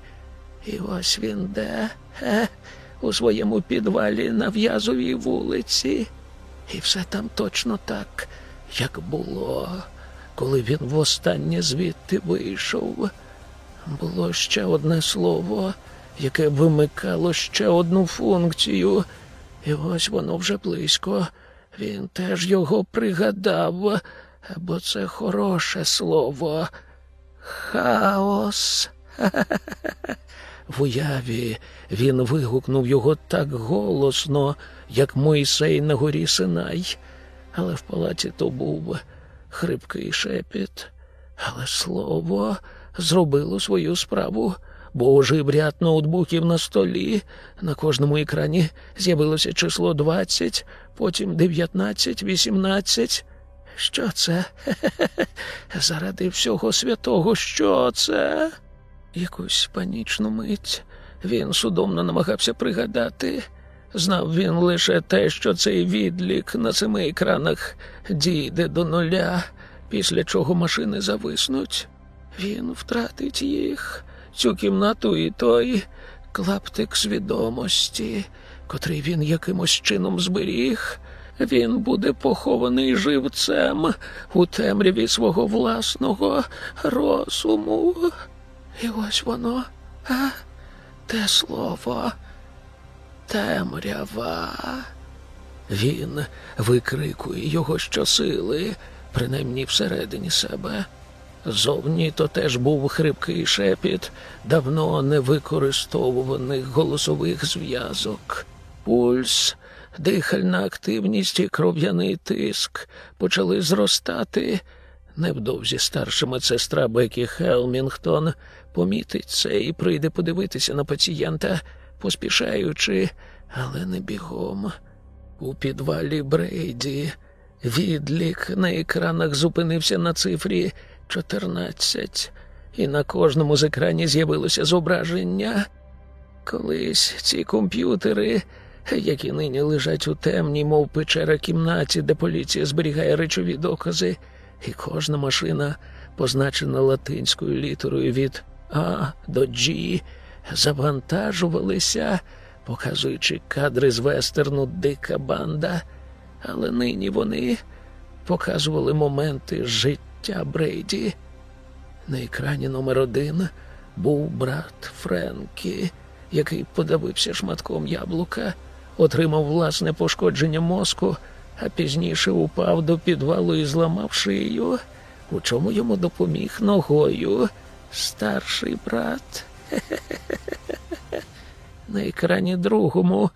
І ось він де, Хе, у своєму підвалі на в'язовій вулиці. І все там точно так, як було, коли він востаннє звідти вийшов. Було ще одне слово, яке вимикало ще одну функцію, і ось воно вже близько. Він теж його пригадав, бо це хороше слово. Хаос. В уяві він вигукнув його так голосно, як Мойсей на горі Синай, але в палаті то був хрипкий шепіт. Але слово зробило свою справу, бо ожив ряд ноутбуків на столі. На кожному екрані з'явилося число 20, потім 19, 18. Що це? Хе-хе-хе. Заради всього святого, що це? Якусь панічну мить він судомно намагався пригадати. Знав він лише те, що цей відлік на семи екранах дійде до нуля, після чого машини зависнуть. Він втратить їх, цю кімнату і той клаптик свідомості, котрий він якимось чином зберіг. Він буде похований живцем у темряві свого власного розуму. І ось воно, а, те слово темрява. Він викрикує його щосили, принаймні всередині себе. Зовні то теж був хрипкий шепіт давно не використовуваних голосових зв'язок. Пульс, дихальна активність і кров'яний тиск почали зростати. Невдовзі старша медсестра Бекі Хелмінгтон помітить це і прийде подивитися на пацієнта, поспішаючи, але не бігом. У підвалі Брейді відлік на екранах зупинився на цифрі 14, і на кожному з екранів з'явилося зображення. Колись ці комп'ютери, які нині лежать у темній, мов печера кімнаті, де поліція зберігає речові докази, і кожна машина, позначена латинською літерою від А до G, завантажувалися, показуючи кадри з вестерну Дика банда, але нині вони показували моменти життя Брейді. На екрані номер один був брат Френкі, який подавився шматком яблука, отримав власне пошкодження мозку, а пізніше упав до підвалу і зламав шию, у чому йому допоміг ногою старший брат. На екрані другому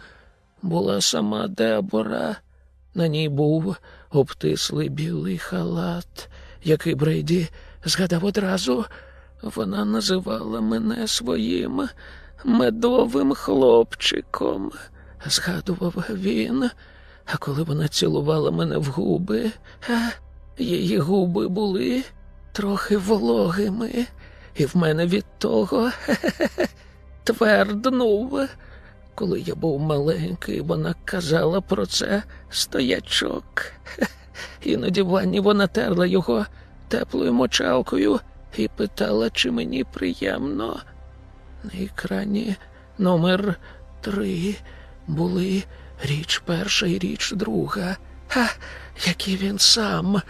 була сама Дебора. На ній був обтислий білий халат, який Брейді згадав одразу. Вона називала мене своїм медовим хлопчиком, згадував він. А коли вона цілувала мене в губи, а її губи були трохи вологими, і в мене від того тверднув. Коли я був маленький, вона казала про це стоячок. Іноді в ванні вона терла його теплою мочалкою і питала, чи мені приємно. На екрані номер три були річ перша і річ друга. Ха, який він сам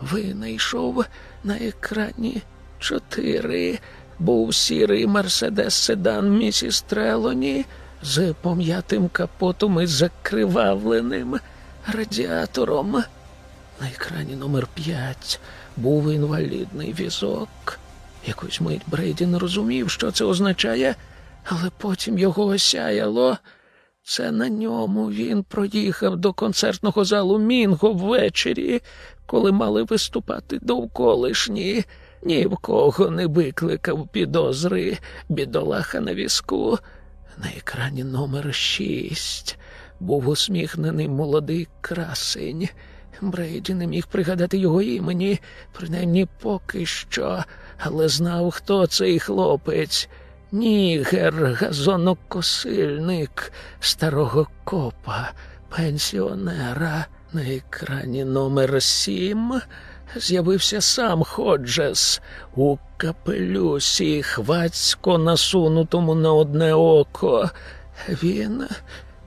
винайшов на екрані чотири. Був сірий мерседес седан місіс Трелоні з пом'ятим капотом і закривавленим радіатором. На екрані номер п'ять був інвалідний візок. Якусь мить Брейді не розумів, що це означає, але потім його осяяло. Це на ньому він проїхав до концертного залу Мінго ввечері, коли мали виступати довколишні. Ні в кого не викликав підозри бідолаха на візку. На екрані номер шість був усміхнений молодий красень. Брейді не міг пригадати його імені, принаймні поки що, але знав, хто цей хлопець. Нігер, газонокосильник старого копа, пенсіонера. На екрані номер сім з'явився сам Ходжес у капелюсі, хвацько насунутому на одне око. Він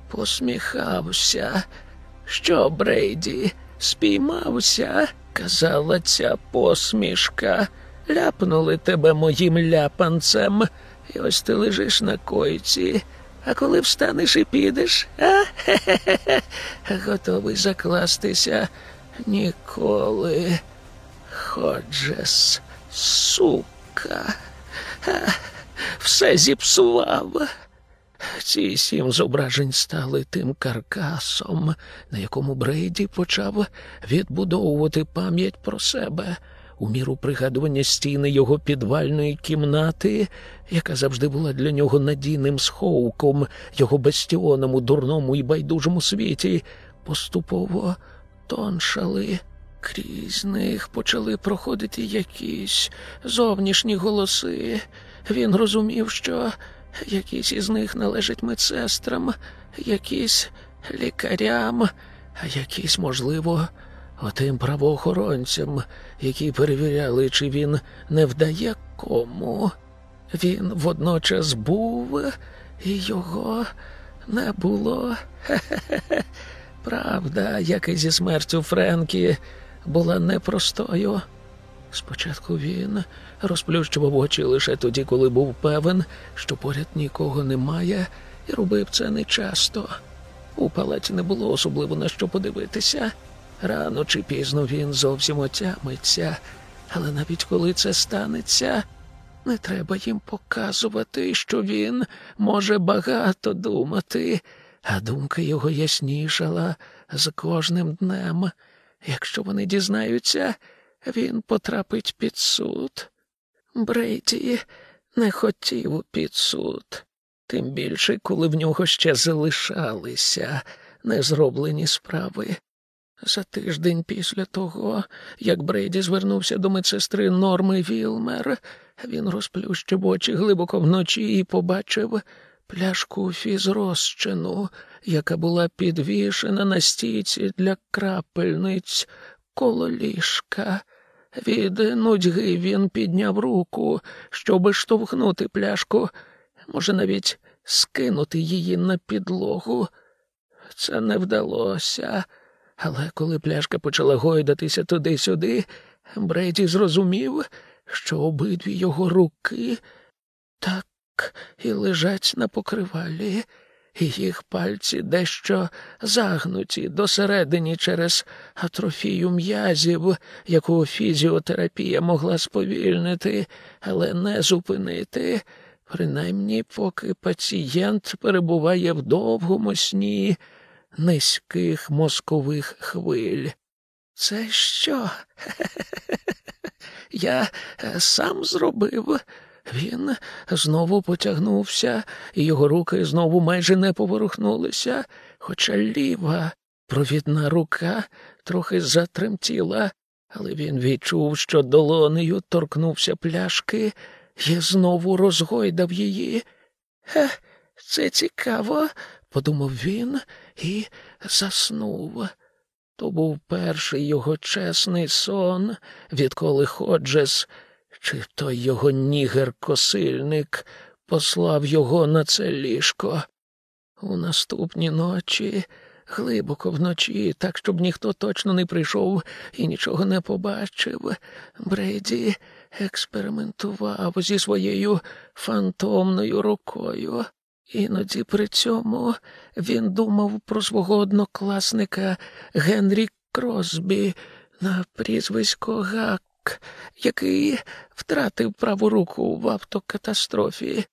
посміхався. Що, Брейді, спіймався? казала ця посмішка. Ляпнули тебе моїм ляпанцем, і ось ти лежиш на койці. А коли встанеш і підеш, а? Хе-хе-хе, готовий закластися ніколи. Ходжес, сука, Ха, все зіпсував. Ці сім зображень стали тим каркасом, на якому Брейді почав відбудовувати пам'ять про себе у міру пригадування стіни його підвальної кімнати, яка завжди була для нього надійним сховком, його бастіоном у дурному і байдужому світі, поступово тоншали. Крізь них почали проходити якісь зовнішні голоси. Він розумів, що якісь із них належать медсестрам, якісь лікарям, а якісь, можливо, отим правоохоронцям, які перевіряли, чи він не вдає кому. Він водночас був, і його не було. Хе-хе-хе. Правда, як і зі смертю Френкі, була непростою. Спочатку він розплющував очі лише тоді, коли був певен, що поряд нікого немає, і робив це нечасто. У палаті не було особливо на що подивитися. Рано чи пізно він зовсім отямиться, але навіть коли це станеться, не треба їм показувати, що він може багато думати, а думка його яснішала з кожним днем. Якщо вони дізнаються, він потрапить під суд. Брейді не хотів під суд, тим більше, коли в нього ще залишалися незроблені справи. За тиждень після того, як Брейді звернувся до медсестри Норми Вілмер, він розплющив очі глибоко вночі і побачив пляшку фізрозчину, яка була підвішена на стійці для крапельниць коло ліжка. Від нудьги він підняв руку, щоб штовхнути пляшку, може, навіть скинути її на підлогу. Це не вдалося, але коли пляшка почала гойдатися туди-сюди, Бреді зрозумів, що обидві його руки так і лежать на покривалі їх пальці дещо загнуті досередині через атрофію м'язів, яку фізіотерапія могла сповільнити, але не зупинити, принаймні поки пацієнт перебуває в довгому сні низьких мозкових хвиль. Це що? Я сам зробив. Він знову потягнувся, і його руки знову майже не поворухнулися, хоча ліва провідна рука трохи затремтіла, але він відчув, що долонею торкнувся пляшки і знову розгойдав її. Хе, це цікаво, подумав він і заснув. То був перший його чесний сон, відколи Ходжес, чи той його нігер-косильник, послав його на це ліжко. У наступні ночі, глибоко вночі, так, щоб ніхто точно не прийшов і нічого не побачив, Брейді експериментував зі своєю фантомною рукою. Іноді при цьому він думав про свого однокласника Генрі Кросбі на прізвисько Гак, який втратив праву руку в автокатастрофі.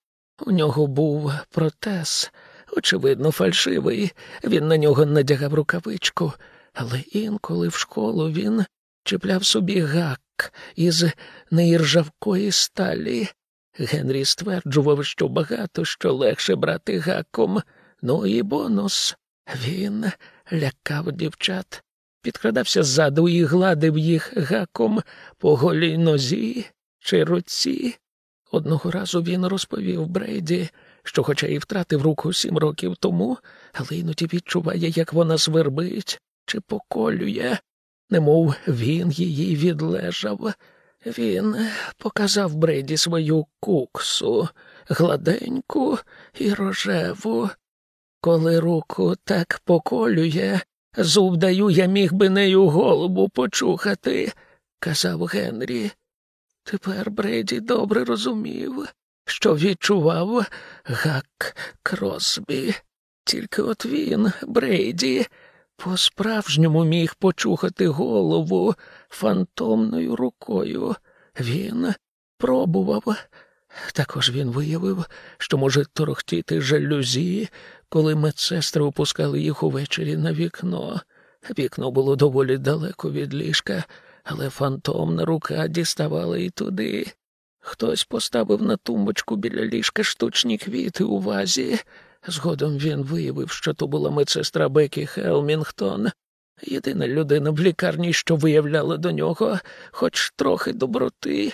У нього був протез, очевидно, фальшивий. Він на нього надягав рукавичку, але інколи в школу він чіпляв собі гак із неіржавкої сталі. Генрі стверджував, що багато що легше брати гаком. Ну і бонус. Він лякав дівчат, підкрадався ззаду і гладив їх гаком по голій нозі чи руці. Одного разу він розповів Брейді, що, хоча і втратив руку сім років тому, але іноді відчуває, як вона свербить чи поколює, немов він її відлежав. Він показав Брейді свою куксу, гладеньку і рожеву. Коли руку так поколює, зуб даю, я міг би нею голову почухати, казав Генрі. Тепер Брейді добре розумів, що відчував гак Кросбі. Тільки от він, Брейді, по-справжньому міг почухати голову фантомною рукою. Він пробував. Також він виявив, що може торохтіти жалюзі, коли медсестри опускали їх увечері на вікно. Вікно було доволі далеко від ліжка, але фантомна рука діставала і туди. Хтось поставив на тумбочку біля ліжка штучні квіти у вазі. Згодом він виявив, що то була медсестра Бекі Хелмінгтон, єдина людина в лікарні, що виявляла до нього хоч трохи доброти,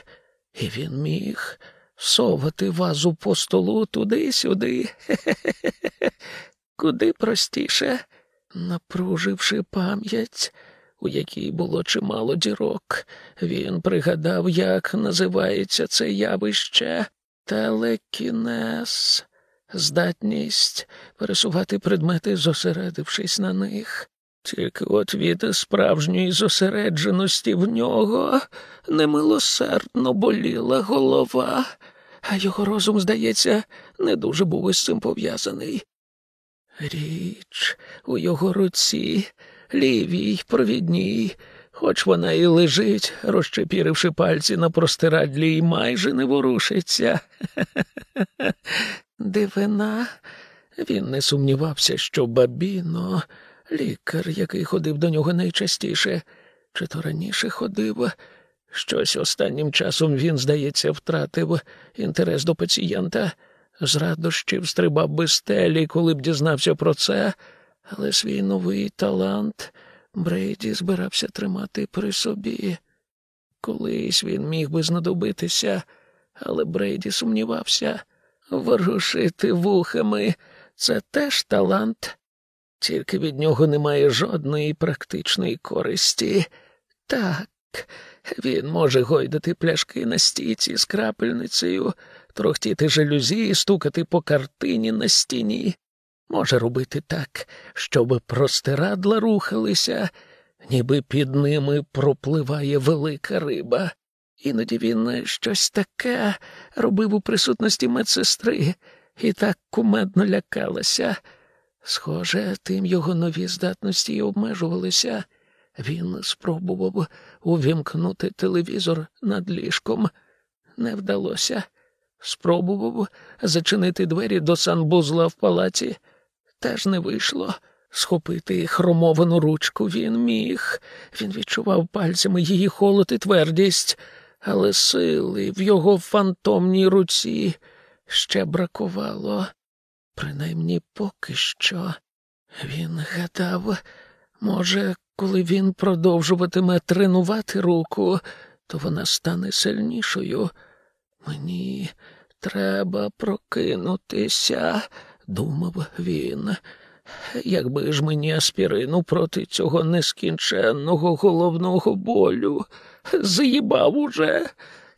і він міг совати вазу по столу туди-сюди. Куди простіше, напруживши пам'ять, у якій було чимало дірок, він пригадав, як називається це явище телекінез здатність пересувати предмети, зосередившись на них. Тільки от від справжньої зосередженості в нього немилосердно боліла голова, а його розум, здається, не дуже був із цим пов'язаний. Річ у його руці, лівій, провідній, хоч вона і лежить, розчепіривши пальці на простирадлі, і майже не ворушиться. Дивина. Він не сумнівався, що бабіно, лікар, який ходив до нього найчастіше, чи то раніше ходив. Щось останнім часом він, здається, втратив інтерес до пацієнта. З радощів стрибав би стелі, коли б дізнався про це, але свій новий талант Брейді збирався тримати при собі. Колись він міг би знадобитися, але Брейді сумнівався. Ворушити вухами це теж талант, тільки від нього немає жодної практичної користі. Так, він може гойдати пляшки на стійці з крапельницею, трохтіти жалюзі, стукати по картині на стіні. Може робити так, щоб простирадла рухалися, ніби під ними пропливає велика риба. Іноді він щось таке робив у присутності медсестри і так кумедно лякалася. Схоже, тим його нові здатності й обмежувалися. Він спробував увімкнути телевізор над ліжком. Не вдалося. Спробував зачинити двері до санбузла в палаці. Теж не вийшло. Схопити хромовану ручку він міг. Він відчував пальцями її холод і твердість але сили в його фантомній руці ще бракувало. Принаймні поки що. Він гадав, може, коли він продовжуватиме тренувати руку, то вона стане сильнішою. Мені треба прокинутися, думав він. Якби ж мені аспірину проти цього нескінченного головного болю з'їбав уже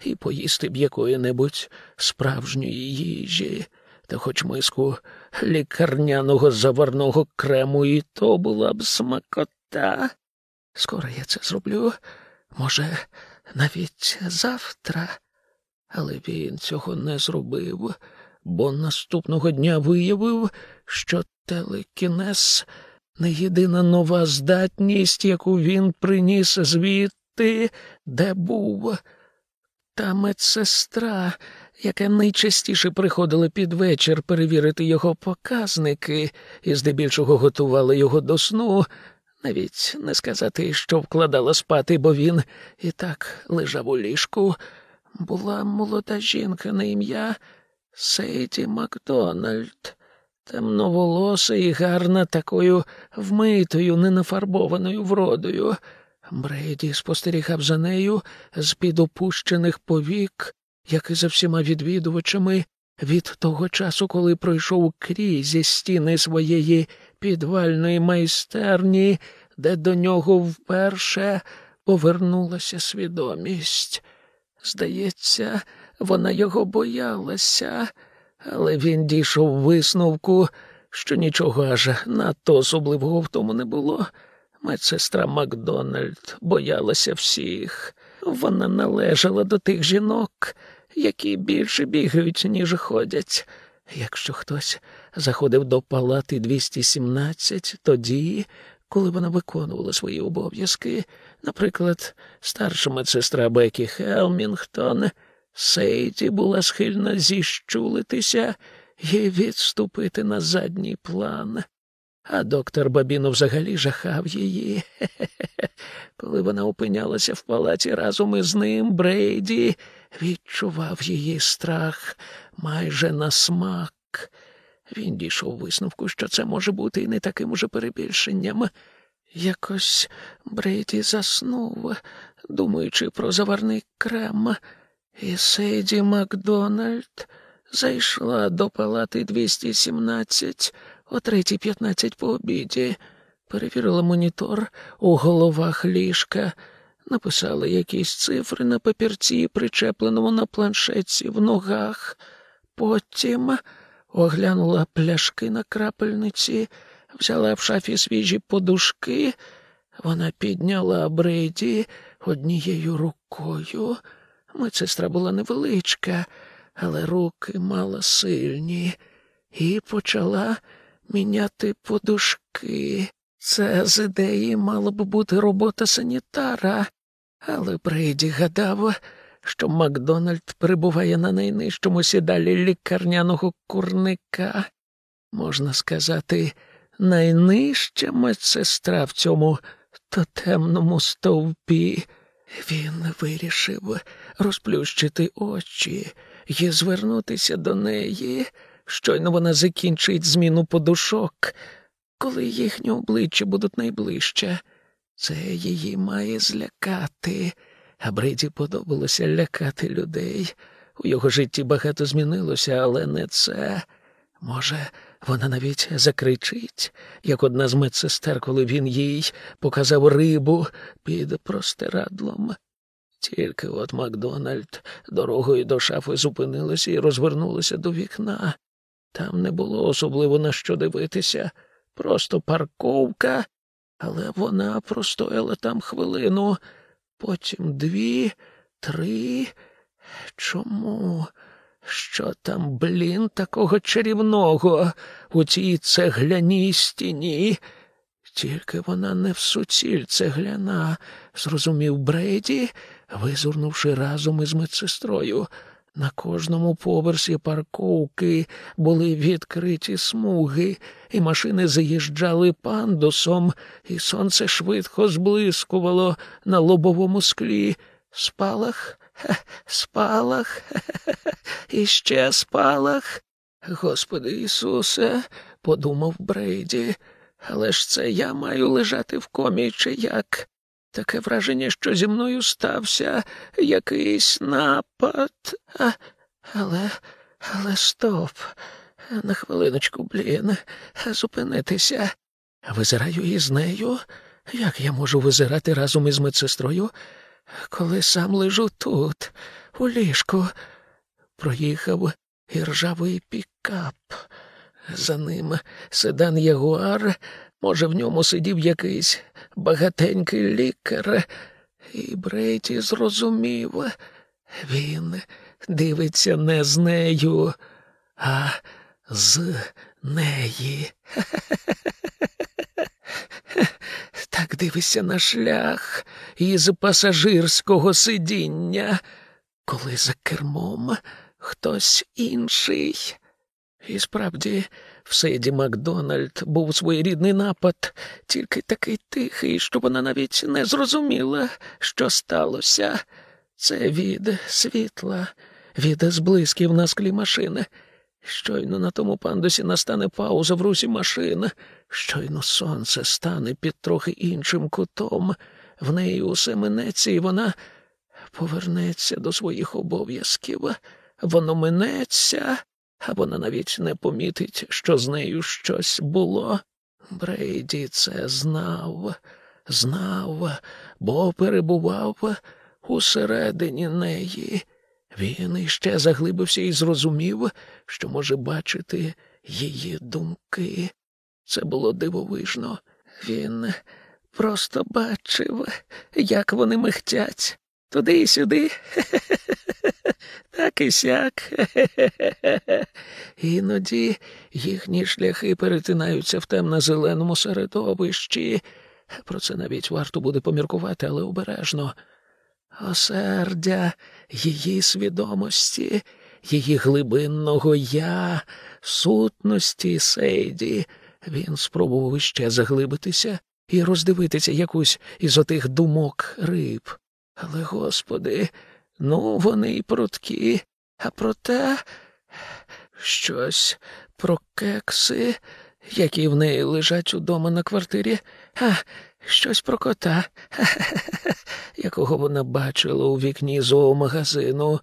і поїсти б якої-небудь справжньої їжі, та хоч миску лікарняного заварного крему, і то була б смакота. Скоро я це зроблю, може, навіть завтра. Але він цього не зробив, бо наступного дня виявив, що телекінез не єдина нова здатність, яку він приніс звідти, де був. Та медсестра, яка найчастіше приходила під вечір перевірити його показники і здебільшого готувала його до сну, навіть не сказати, що вкладала спати, бо він і так лежав у ліжку, була молода жінка на ім'я Сейді Макдональд, темноволоса і гарна такою вмитою, ненафарбованою вродою. Брейді спостерігав за нею з під опущених повік, як і за всіма відвідувачами, від того часу, коли пройшов крізь стіни своєї підвальної майстерні, де до нього вперше повернулася свідомість. Здається, вона його боялася, але він дійшов висновку, що нічого аж надто особливого в тому не було. Медсестра Макдональд боялася всіх. Вона належала до тих жінок, які більше бігають, ніж ходять. Якщо хтось заходив до палати 217, тоді, коли вона виконувала свої обов'язки, наприклад, старша медсестра Бекі Хелмінгтон, Сейті була схильна зіщулитися і відступити на задній план. А доктор Бабіно взагалі жахав її. Коли вона опинялася в палаті разом із ним, Брейді відчував її страх майже на смак. Він дійшов висновку, що це може бути і не таким уже перебільшенням. Якось Брейді заснув, думаючи про заварний крем, і Сейді Макдональд зайшла до палати 217 о третій п'ятнадцять по обіді. Перевірила монітор у головах ліжка, написала якісь цифри на папірці, причепленому на планшетці в ногах. Потім оглянула пляшки на крапельниці, взяла в шафі свіжі подушки. Вона підняла Брейді однією рукою. Медсестра була невеличка, але руки мала сильні, і почала міняти подушки. Це з ідеї мала б бути робота санітара, але Брейді гадав, що Макдональд перебуває на найнижчому сідалі лікарняного курника. Можна сказати, найнижча медсестра в цьому тотемному стовпі. Він вирішив розплющити очі і звернутися до неї. Щойно вона закінчить зміну подушок, коли їхні обличчя будуть найближче. Це її має злякати. А Бреді подобалося лякати людей. У його житті багато змінилося, але не це. Може, вона навіть закричить, як одна з медсестер, коли він їй показав рибу під простирадлом. Тільки от Макдональд дорогою до шафи зупинилася і розвернулася до вікна. Там не було особливо на що дивитися, просто парковка, але вона простояла там хвилину, потім дві, три. Чому? Що там, блін, такого чарівного у цій цегляній стіні? Тільки вона не в суціль цегляна, зрозумів Брейді, визурнувши разом із медсестрою. На кожному поверсі парковки були відкриті смуги, і машини заїжджали пандусом, і сонце швидко зблискувало на лобовому склі. Спалах, Хе, спалах, Хе-хе-хе. і ще спалах. Господи Ісусе, подумав Брейді, але ж це я маю лежати в комі, чи як? Таке враження, що зі мною стався якийсь напад. А Але, але стоп. На хвилиночку, блін, зупинитися. Визираю із нею. Як я можу визирати разом із медсестрою, коли сам лежу тут, у ліжку? Проїхав іржавий пікап. За ним седан Ягуар, може, в ньому сидів якийсь багатенький лікар, і Брейті зрозумів. Він дивиться не з нею, а з неї. Так дивися на шлях із пасажирського сидіння, коли за кермом хтось інший. І справді, в Седі Макдональд був своєрідний напад, тільки такий тихий, що вона навіть не зрозуміла, що сталося. Це від світла, від зблисків на склі машини. Щойно на тому пандусі настане пауза в русі машин. Щойно сонце стане під трохи іншим кутом. В неї усе минеться, і вона повернеться до своїх обов'язків. Воно минеться, а вона навіть не помітить, що з нею щось було. Брейді це знав, знав, бо перебував усередині неї. Він іще заглибився і зрозумів, що може бачити її думки. Це було дивовижно. Він просто бачив, як вони михтять туди і сюди. Так і сяк. Іноді їхні шляхи перетинаються в темно-зеленому середовищі. Про це навіть варто буде поміркувати, але обережно. Осердя її свідомості, її глибинного я, сутності Сейді. Він спробував іще заглибитися і роздивитися якусь із отих думок риб. Але, господи, ну вони й прудкі, а проте щось про кекси, які в неї лежать удома на квартирі, а щось про кота, якого вона бачила у вікні зоомагазину,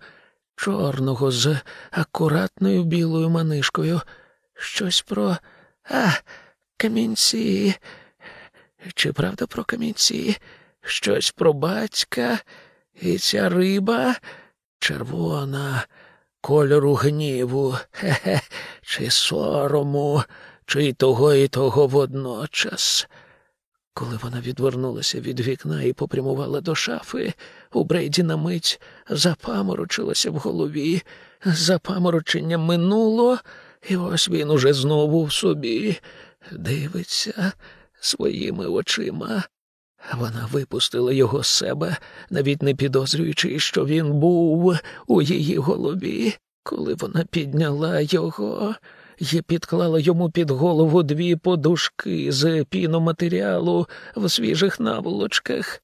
чорного з акуратною білою манишкою, щось про а, камінці. Чи правда про камінці? Щось про батька, і ця риба червона, кольору гніву, хе-хе, чи сорому, чи й того, і того водночас. Коли вона відвернулася від вікна і попрямувала до шафи, у Брейді на мить запаморочилася в голові. Запаморочення минуло, і ось він уже знову в собі дивиться своїми очима. Вона випустила його з себе, навіть не підозрюючи, що він був у її голові, коли вона підняла його і підклала йому під голову дві подушки з піноматеріалу в свіжих наволочках.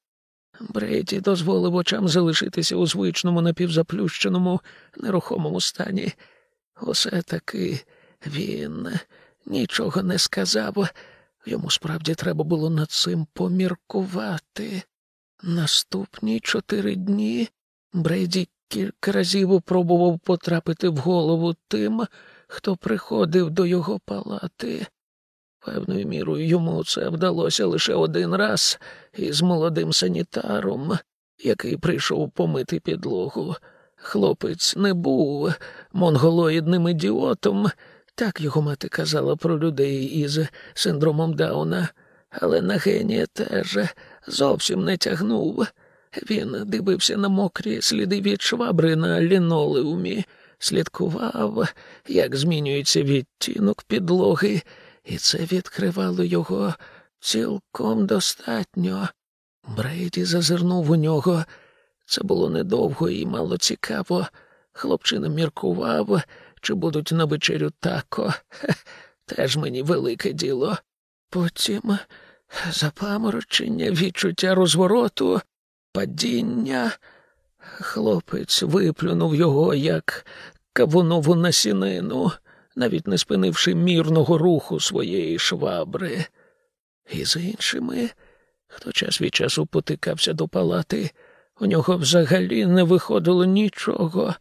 Брейді дозволив очам залишитися у звичному напівзаплющеному, нерухомому стані. Усе таки він нічого не сказав. Йому справді треба було над цим поміркувати. Наступні чотири дні Брейді кілька разів пробував потрапити в голову тим, хто приходив до його палати. Певною мірою йому це вдалося лише один раз із молодим санітаром, який прийшов помити підлогу. Хлопець не був монголоїдним ідіотом, так його мати казала про людей із синдромом Дауна, але на генія теж зовсім не тягнув. Він дивився на мокрі сліди від швабри на лінолеумі, слідкував, як змінюється відтінок підлоги, і це відкривало його цілком достатньо. Брейді зазирнув у нього. Це було недовго і мало цікаво. Хлопчина міркував, чи будуть на вечерю тако. Теж мені велике діло. Потім запаморочення, відчуття розвороту, падіння. Хлопець виплюнув його, як кавунову насінину, навіть не спинивши мірного руху своєї швабри. І з іншими, хто час від часу потикався до палати, у нього взагалі не виходило нічого.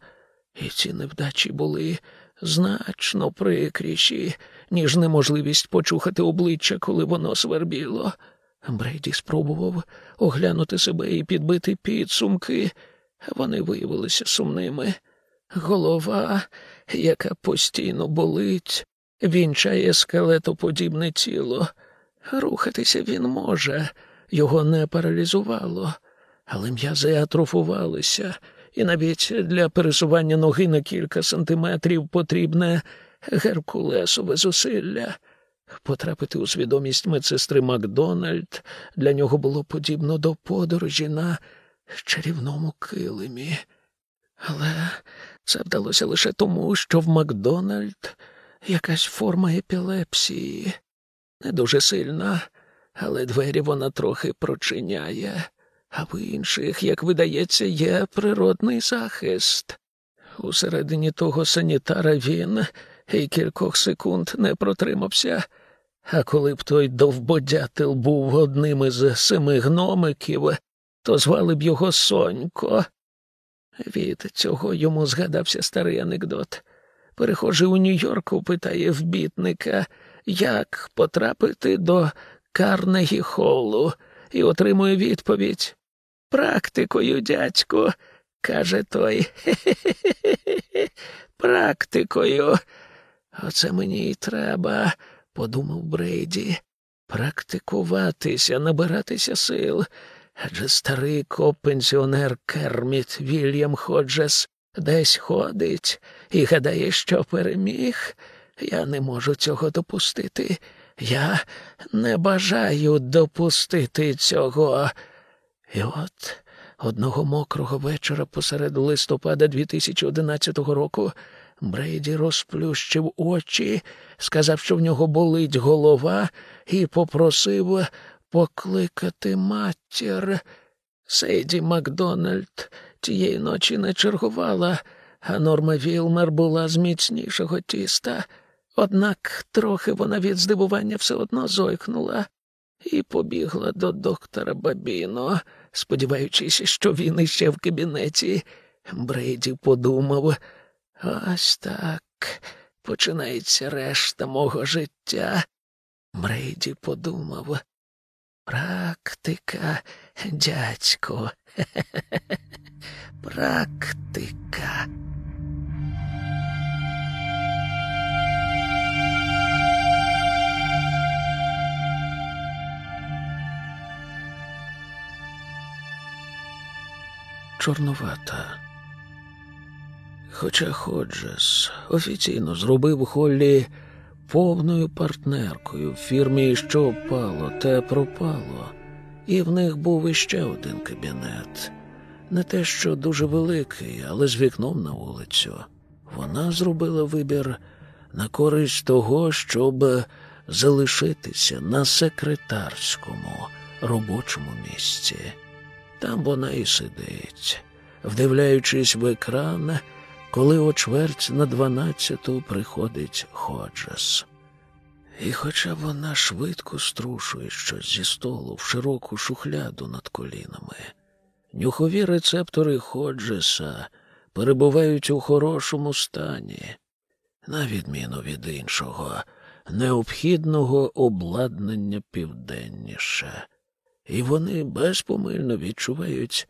І ці невдачі були значно прикріші, ніж неможливість почухати обличчя, коли воно свербіло. Брейді спробував оглянути себе і підбити підсумки. Вони виявилися сумними. Голова, яка постійно болить, вінчає скелетоподібне тіло. Рухатися він може, його не паралізувало, але м'язи атрофувалися, і навіть для пересування ноги на кілька сантиметрів потрібне геркулесове зусилля. Потрапити у свідомість медсестри Макдональд для нього було подібно до подорожі на чарівному килимі. Але це вдалося лише тому, що в Макдональд якась форма епілепсії. Не дуже сильна, але двері вона трохи прочиняє, а в інших, як видається, є природний захист. Усередині того санітара він і кількох секунд не протримався. А коли б той довбодятел був одним із семи гномиків, то звали б його Сонько. Від цього йому згадався старий анекдот. Перехожий у Нью-Йорку питає вбітника, як потрапити до Карнегі Холлу, і отримує відповідь. Практикою, дядьку, каже той. Хе-хе-хе, практикою. Оце мені й треба, подумав Брейді. Практикуватися, набиратися сил. Адже старий коп-пенсіонер Керміт Вільям Ходжес десь ходить і гадає, що переміг. Я не можу цього допустити. Я не бажаю допустити цього. І от одного мокрого вечора посеред листопада 2011 року Брейді розплющив очі, сказав, що в нього болить голова, і попросив покликати матір. Сейді Макдональд тієї ночі не чергувала, а Норма Вілмер була з міцнішого тіста. Однак трохи вона від здивування все одно зойкнула і побігла до доктора Бабіно, сподіваючись, що він іще в кабінеті. Брейді подумав, ось так починається решта мого життя. Брейді подумав. Практика, дядько, практика. Чорновата. Хоча Ходжес офіційно зробив Холлі повною партнеркою в фірмі, що впало, те пропало, і в них був іще один кабінет. Не те, що дуже великий, але з вікном на вулицю. Вона зробила вибір на користь того, щоб залишитися на секретарському робочому місці. Там вона і сидить, вдивляючись в екран, коли о чверть на дванадцяту приходить Ходжес. І хоча вона швидко струшує щось зі столу в широку шухляду над колінами, нюхові рецептори Ходжеса перебувають у хорошому стані, на відміну від іншого, необхідного обладнання південніше, і вони безпомильно відчувають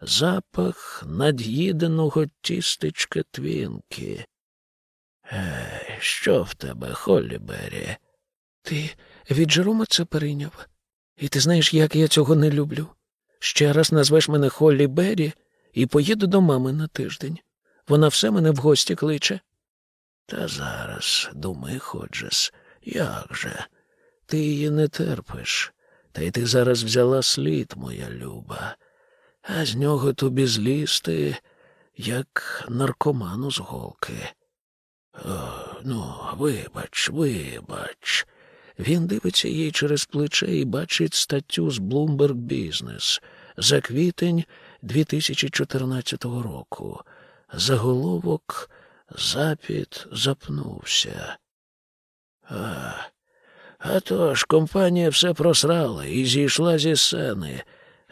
запах над'їденого тістечка твінки. Ей, що в тебе, Холлібері? Ти від Джерома це перейняв. І ти знаєш, як я цього не люблю. Ще раз назвеш мене Холлі Беррі і поїду до мами на тиждень. Вона все мене в гості кличе. Та зараз, думай, Ходжес, як же? Ти її не терпиш. Та й ти зараз взяла слід, моя люба, а з нього тобі злізти, як наркоману з голки. О, ну, вибач, вибач. Він дивиться їй через плече і бачить статтю з Bloomberg Business за квітень 2014 року. Заголовок запіт запнувся. А, а то ж компанія все просрала і зійшла зі сцени.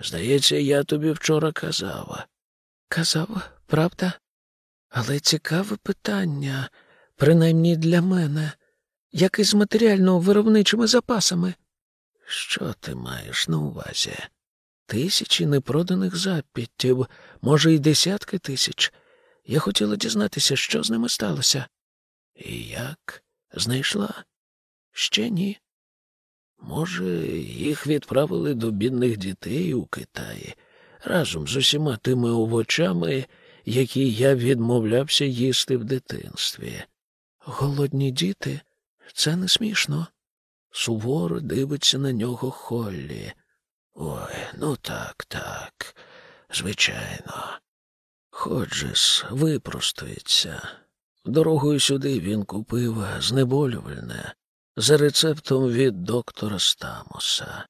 Здається, я тобі вчора казав. Казав, правда? Але цікаве питання, принаймні для мене, як із матеріально-виробничими запасами. Що ти маєш на увазі? Тисячі непроданих запіттів, може, й десятки тисяч. Я хотіла дізнатися, що з ними сталося. І як? Знайшла? Ще ні. Може, їх відправили до бідних дітей у Китаї разом з усіма тими овочами, які я відмовлявся їсти в дитинстві. Голодні діти це не смішно. Суворо дивиться на нього Холлі. Ой, ну так, так, звичайно. Ходжес випростується. Дорогою сюди він купив знеболювальне за рецептом від доктора Стамоса.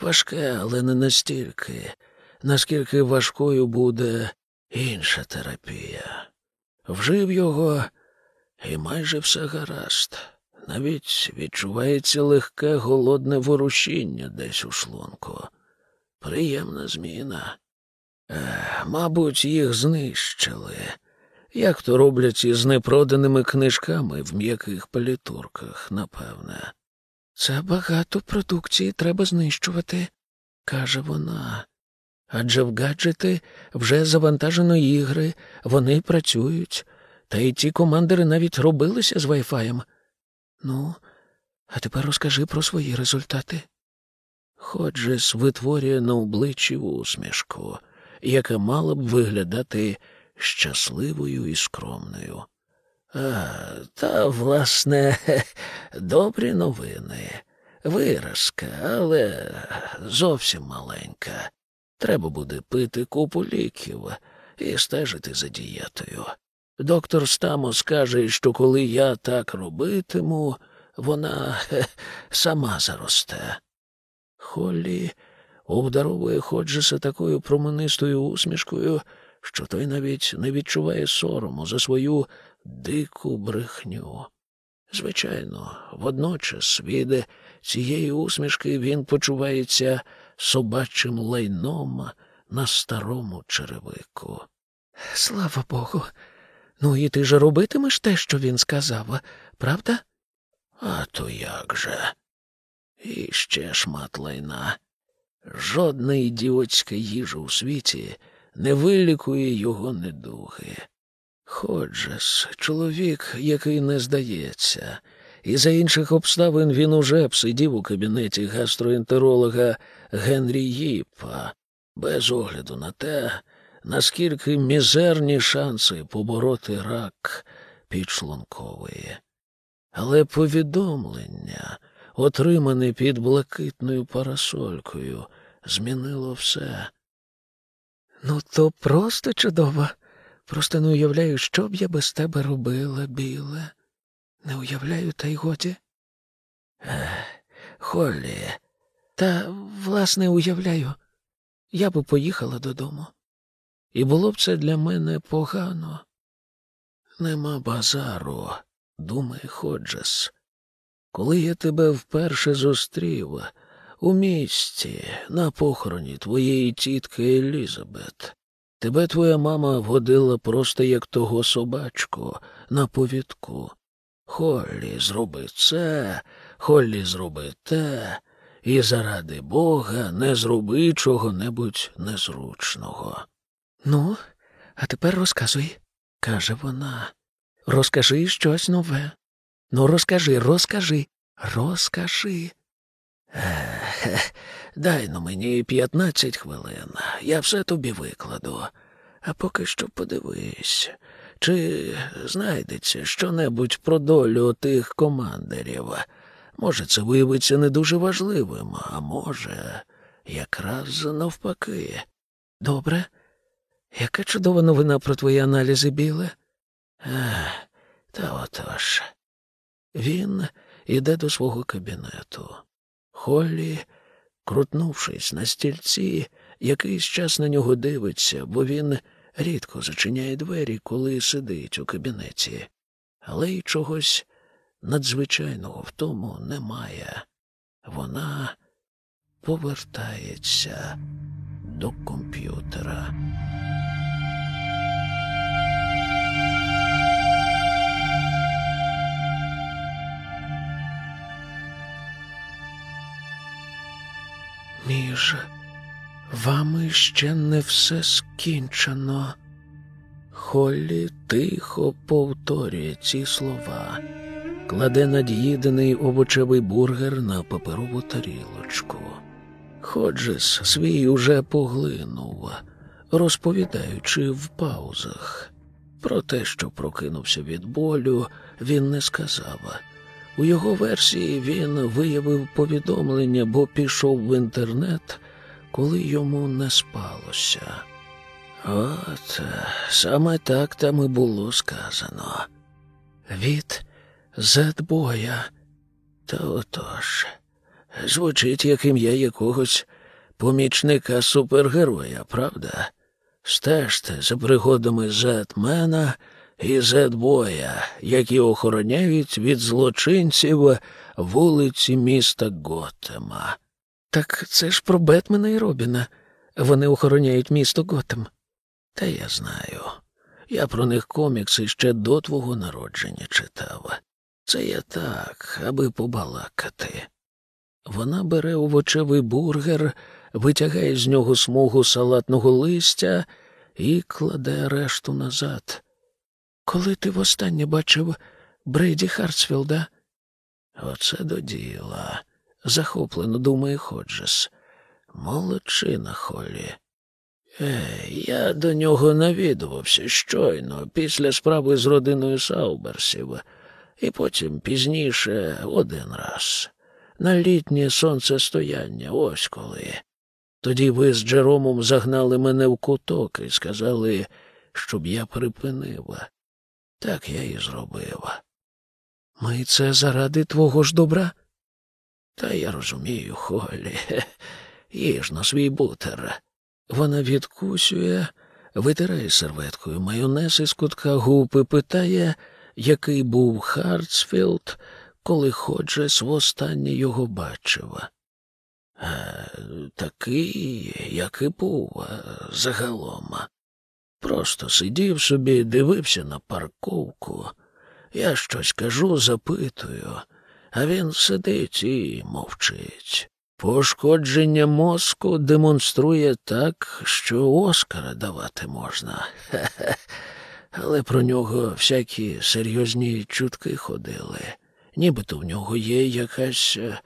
Важке, але не настільки, наскільки важкою буде інша терапія. Вжив його, і майже все гаразд. Навіть відчувається легке голодне ворушіння десь у шлунку. Приємна зміна. Е, мабуть, їх знищили, як то роблять із непроданими книжками в м'яких палітурках, напевне. Це багато продукції треба знищувати, каже вона. Адже в гаджети вже завантажено ігри, вони працюють, та й ті командири навіть робилися з вайфаєм. Ну, а тепер розкажи про свої результати. Ходжес витворює на обличчі усмішку, яка мала б виглядати щасливою і скромною. А, Та, власне, добрі новини. Виразка, але зовсім маленька. Треба буде пити купу ліків і стежити за дієтою. Доктор Стамо скаже, що коли я так робитиму, вона хе, сама заросте. Холлі обдаровує Ходжеса такою променистою усмішкою, що той навіть не відчуває сорому за свою дику брехню. Звичайно, водночас від цієї усмішки він почувається собачим лайном на старому черевику. Слава Богу. Ну, і ти ж робитимеш те, що він сказав, правда? А то як же? І ще шмат лайна. Жодна ідіотська їжа у світі не вилікує його недуги. Ходжес, чоловік, який не здається, і за інших обставин він уже б сидів у кабінеті гастроентеролога Генрі Їпа, без огляду на те, наскільки мізерні шанси побороти рак підшлункової. Але повідомлення, отримане під блакитною парасолькою, змінило все. Ну, то просто чудово. Просто не уявляю, що б я без тебе робила, біле. Не уявляю, та й годі. Холлі. Та, власне, уявляю, я би поїхала додому. І було б це для мене погано. Нема базару, думає Ходжес. Коли я тебе вперше зустрів у місті на похороні твоєї тітки Елізабет, тебе твоя мама водила просто як того собачку на повідку. Холлі, зроби це, Холлі, зроби те, і заради Бога не зроби чого-небудь незручного. Ну, а тепер розказуй, каже вона. Розкажи щось нове. Ну, розкажи, розкажи, розкажи. Ех, дай ну мені п'ятнадцять хвилин, я все тобі викладу. А поки що подивись, чи знайдеться щонебудь про долю тих командирів. Може, це виявиться не дуже важливим, а може, якраз навпаки. Добре. Яка чудова новина про твої аналізи, біле? Ех, та отож. Він іде до свого кабінету. Холлі, крутнувшись на стільці, якийсь час на нього дивиться, бо він рідко зачиняє двері, коли сидить у кабінеті, але й чогось надзвичайного в тому немає. Вона повертається до комп'ютера. Між вами ще не все скінчено. Холлі тихо повторює ці слова, кладе над'їдений овочевий бургер на паперову тарілочку. Ходжес свій уже поглинув, розповідаючи в паузах. Про те, що прокинувся від болю, він не сказав. У його версії він виявив повідомлення, бо пішов в інтернет, коли йому не спалося. От саме так там і було сказано. Від Зетбоя. Та отож, звучить як ім'я якогось помічника супергероя, правда? Стежте за пригодами Зетмена і Зетбоя, які охороняють від злочинців вулиці міста Готема. Так це ж про Бетмена і Робіна. Вони охороняють місто Готем. Та я знаю. Я про них комікси ще до твого народження читав. Це я так, аби побалакати. Вона бере овочевий бургер, витягає з нього смугу салатного листя і кладе решту назад. Коли ти востаннє бачив Брейді Хартсфілда? Оце до діла. Захоплено думає Ходжес. Молодчина Холлі. Ей, я до нього навідувався щойно, після справи з родиною Сауберсів, і потім пізніше один раз. На літнє сонцестояння, ось коли. Тоді ви з Джеромом загнали мене в куток і сказали, щоб я припинив. Так я і зробив. Ми це заради твого ж добра? Та я розумію, Холлі. Їж-но свій бутер. Вона відкусює, витирає серветкою майонез із кутка губ питає, який був Хартсфілд, коли Ходжес востаннє його бачив. Е, такий, як і був, е, загалом. Просто сидів собі, дивився на парковку. Я щось кажу, запитую, а він сидить і мовчить. Пошкодження мозку демонструє так, що Оскара давати можна. Хе-хе. Але про нього всякі серйозні чутки ходили. Нібито в нього є якась е,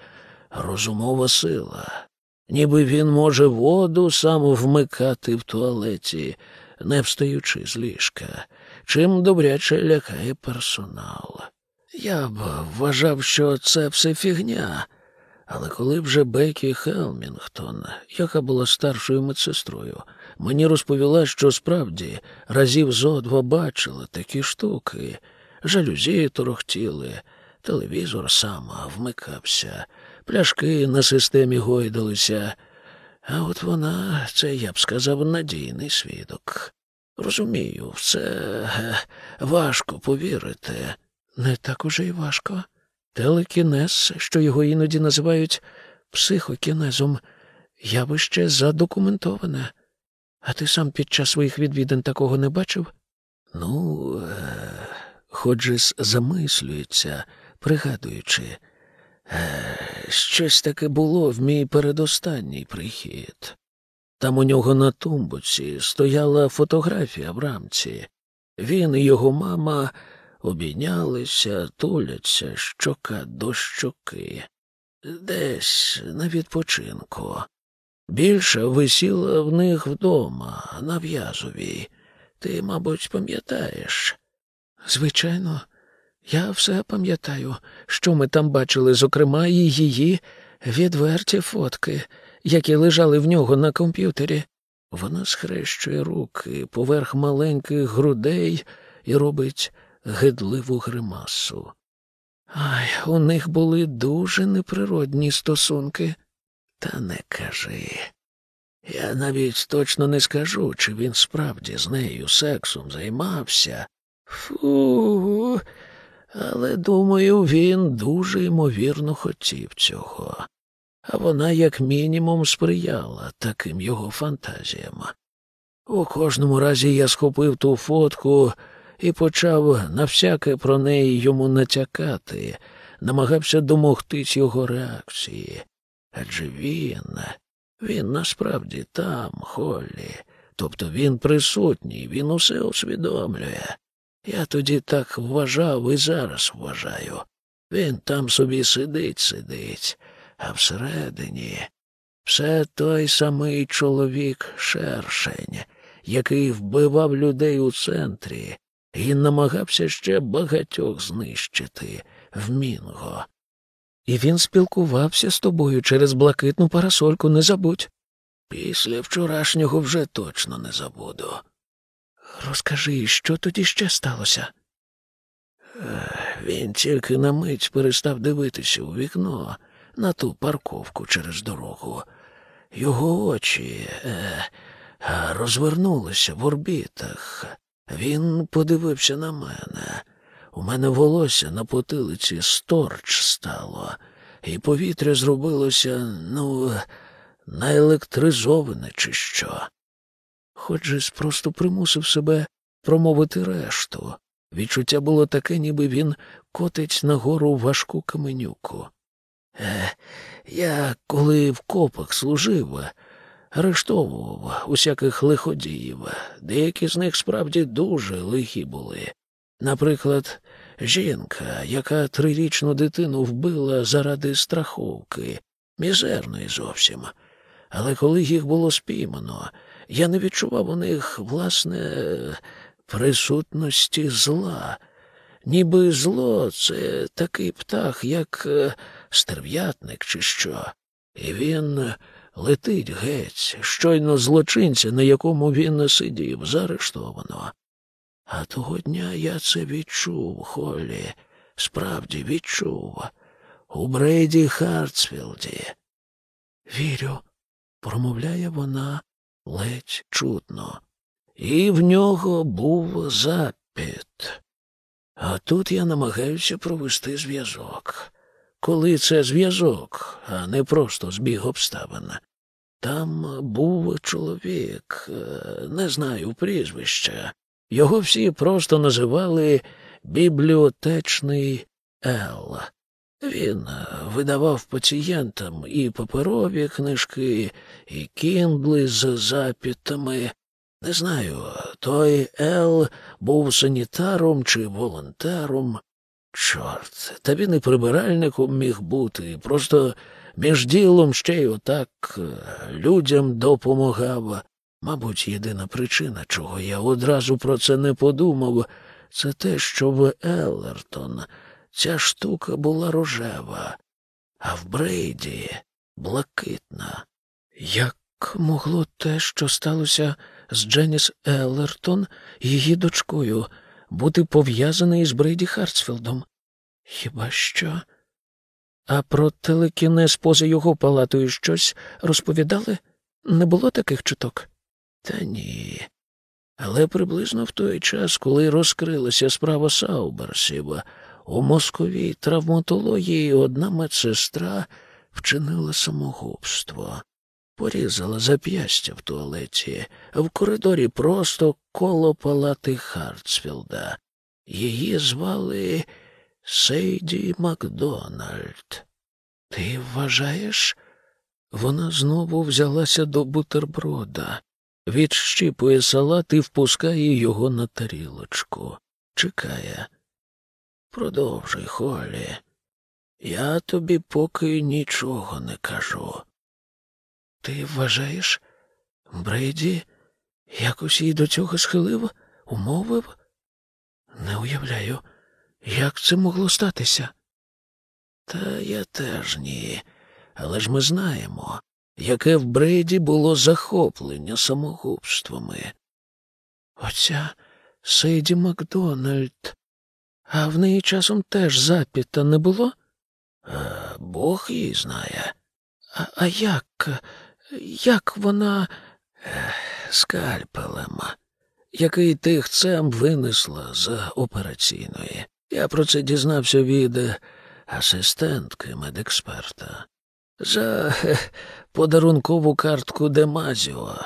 розумова сила. Ніби він може воду сам вмикати в туалеті, не встаючи з ліжка, чим добряче лякає персонал. Я б вважав, що це все фігня. Але коли вже Бекі Хелмінгтон, яка була старшою медсестрою, мені розповіла, що справді разів зо два бачила такі штуки, жалюзі торохтіли, телевізор сам вмикався, пляшки на системі гойдалися. А от вона, це я б сказав, надійний свідок. Розумію, це е, важко повірити. Не так уже й важко. Телекінез, що його іноді називають психокінезом, явище задокументоване. А ти сам під час своїх відвідин такого не бачив? Ну, е, Ходжес замислюється, пригадуючи, щось таке було в мій передостанній прихід. Там у нього на тумбуці стояла фотографія в рамці. Він і його мама обійнялися, туляться щока до щоки, десь на відпочинку. Більше висіла в них вдома, на в'язовій. Ти, мабуть, пам'ятаєш? Звичайно, я все пам'ятаю, що ми там бачили, зокрема, і її відверті фотки, які лежали в нього на комп'ютері. Вона схрещує руки поверх маленьких грудей і робить гидливу гримасу. Ай, у них були дуже неприродні стосунки. Та не кажи. Я навіть точно не скажу, чи він справді з нею сексом займався. Фу, але, думаю, він дуже ймовірно хотів цього, а вона, як мінімум, сприяла таким його фантазіям. У кожному разі я схопив ту фотку і почав навсяке про неї йому натякати, намагався домогтись його реакції. Адже він, Він насправді там, Холлі. Тобто він присутній, він усе усвідомлює. Я тоді так вважав і зараз вважаю. Він там собі сидить, сидить, а всередині все той самий чоловік шершень, який вбивав людей у центрі і намагався ще багатьох знищити в Мінго. І він спілкувався з тобою через блакитну парасольку, не забудь. Після вчорашнього вже точно не забуду. Розкажи, що тоді ще сталося? Він тільки на мить перестав дивитися у вікно на ту парковку через дорогу. Його очі е, розвернулися в орбітах. Він подивився на мене. У мене волосся на потилиці сторч стало, і повітря зробилося, ну, наелектризоване, чи що. Хоч просто примусив себе промовити решту. Відчуття було таке, ніби він котить нагору важку каменюку. Е, я, коли в копах служив, арештовував усяких лиходіїв. Деякі з них справді дуже лихі були. Наприклад, жінка, яка трирічну дитину вбила заради страховки, мізерної зовсім. Але коли їх було спіймано, я не відчував у них, власне, присутності зла. Ніби зло це такий птах, як е, стерв'ятник, чи що, і він летить геть, щойно злочинця, на якому він сидів, заарештовано. А того дня я це відчув, Холлі, справді відчув. У Брейді Хартсфілді. Вірю, промовляє вона ледь чутно. І в нього був запит. А тут я намагаюся провести зв'язок. Коли це зв'язок, а не просто збіг обставин. Там був чоловік, е, не знаю прізвища. Його всі просто називали бібліотечний Ел. Він видавав пацієнтам і паперові книжки, і кіндли з запитами. Не знаю, той Ел був санітаром чи волонтером. Чорт, та він і прибиральником міг бути, просто між ділом ще й отак е, людям допомагав. Мабуть, єдина причина, чого я одразу про це не подумав, це те, що в Еллертон ця штука була рожева, а в Брейді блакитна. Як могло те, що сталося з Дженіс Еллертон, її дочкою, бути пов'язане із Брейді Хартсфілдом? Хіба що? А про телекінез поза його палатою щось розповідали? Не було таких чуток? Та ні. Але приблизно в той час, коли розкрилася справа Сауберсів, у мозковій травматології одна медсестра вчинила самогубство, порізала зап'ястя в туалеті, в коридорі просто коло палати Хартсфілда. Її звали Сейді Макдональд. Ти вважаєш? Вона знову взялася до бутерброда, відщіпує салат і впускає його на тарілочку. Чекає. Продовжуй, Холі. Я тобі поки нічого не кажу. Ти вважаєш, Брейді якось їй до цього схилив, умовив? Не уявляю, як це могло статися. Та я теж ні. Але ж ми знаємо, яке в Брейді було захоплення самогубствами. Оця Сейді Макдональд а в неї часом теж запіта не було? Бог її знає. А, а як? Як вона скальпелем, який тихцем винесла з операційної? Я про це дізнався від асистентки медексперта. За подарункову картку Демазіо,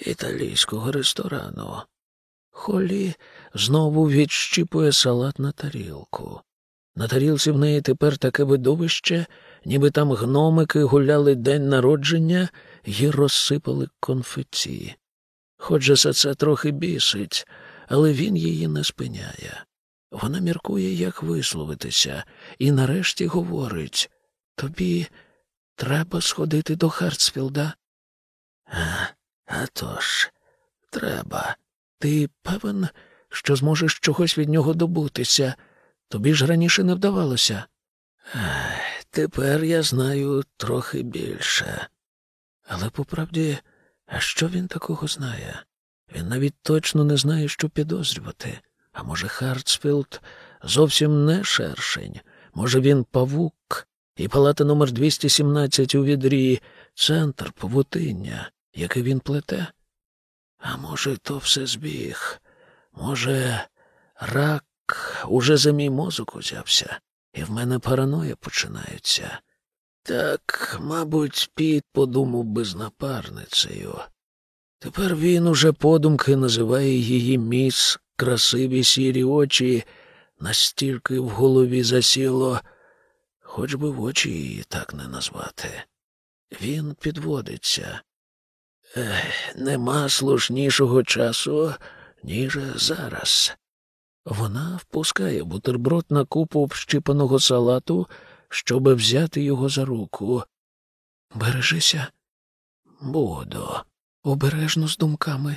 італійського ресторану. Холі знову відщіпує салат на тарілку. На тарілці в неї тепер таке видовище, ніби там гномики гуляли день народження і розсипали конфеті. Ходжеса це трохи бісить, але він її не спиняє. Вона міркує, як висловитися, і нарешті говорить тобі треба сходити до Хартсфілда. А, а тож, треба. Ти певен, що зможеш чогось від нього добутися? Тобі ж раніше не вдавалося. Тепер я знаю трохи більше. Але по правді, а що він такого знає? Він навіть точно не знає, що підозрювати. А може, Хартсфілд зовсім не шершень, може, він павук, і палата номер 217 у Відрі центр павутиння, який він плете? А може, то все збіг. Може, рак уже за мій мозок узявся, і в мене параноя починається. Так, мабуть, Піт подумав би з напарницею. Тепер він уже подумки називає її міс, красиві сірі очі, настільки в голові засіло, хоч би в очі її так не назвати. Він підводиться. Ех, нема слушнішого часу, ніж зараз. Вона впускає бутерброд на купу общипаного салату, щоби взяти його за руку. Бережися, буду. Обережно з думками.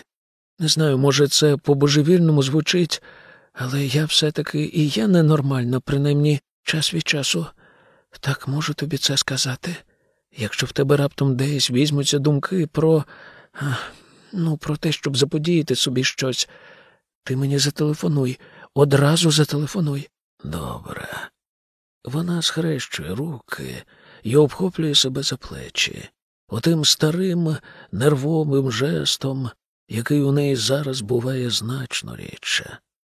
Не знаю, може, це по-божевільному звучить, але я все-таки і я ненормальна, принаймні час від часу. Так можу тобі це сказати. Якщо в тебе раптом десь візьмуться думки про. Ну, про те, щоб заподіяти собі щось, ти мені зателефонуй, одразу зателефонуй. Добре. Вона схрещує руки і обхоплює себе за плечі. Отим старим нервовим жестом, який у неї зараз буває значно рідше.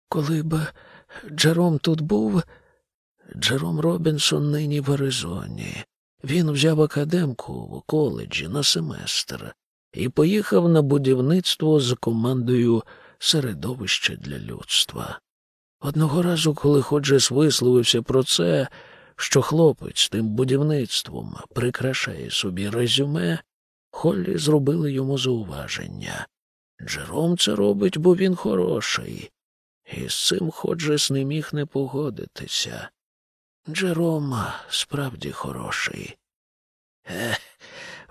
Коли б Джером тут був, Джером Робінсон нині в Аризоні. Він взяв академку в коледжі на семестр і поїхав на будівництво з командою середовище для людства. Одного разу, коли Ходжес висловився про це, що хлопець тим будівництвом прикрашає собі резюме, Холлі зробили йому зауваження. Джером це робить, бо він хороший, і з цим Ходжес не міг не погодитися. Джером справді хороший. Ех,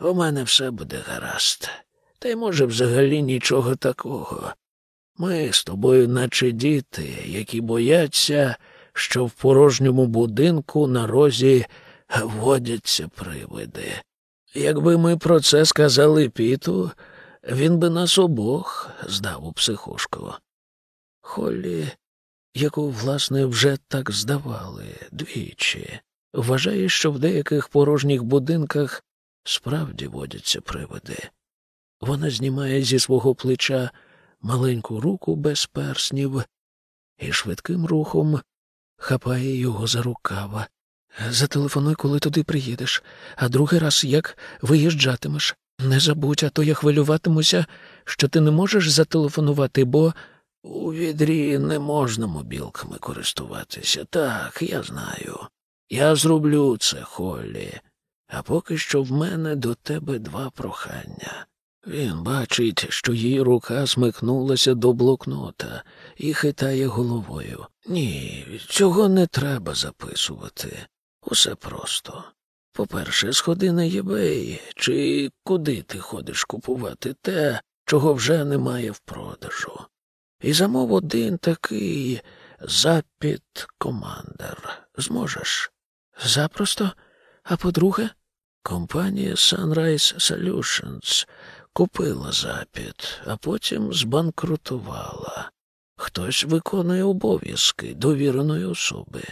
у мене все буде гаразд. Та й, може, взагалі нічого такого. Ми з тобою, наче діти, які бояться, що в порожньому будинку на розі водяться привиди. Якби ми про це сказали Піту, він би нас обох здав у психушку. Холлі, яку, власне, вже так здавали двічі, вважає, що в деяких порожніх будинках справді водяться привиди. Вона знімає зі свого плеча маленьку руку без перснів і швидким рухом хапає його за рукава. Зателефонуй, коли туди приїдеш, а другий раз як виїжджатимеш. Не забудь, а то я хвилюватимуся, що ти не можеш зателефонувати, бо у відрі не можна мобілками користуватися. Так, я знаю. Я зроблю це, Холлі. А поки що в мене до тебе два прохання. Він бачить, що її рука смикнулася до блокнота і хитає головою. Ні, цього не треба записувати. Усе просто. По-перше, сходи на єбей, чи куди ти ходиш купувати те, чого вже немає в продажу. І замов один такий запіт командер. Зможеш? Запросто. А по-друге, компанія Sunrise Solutions купила запіт, а потім збанкрутувала. Хтось виконує обов'язки довіреної особи.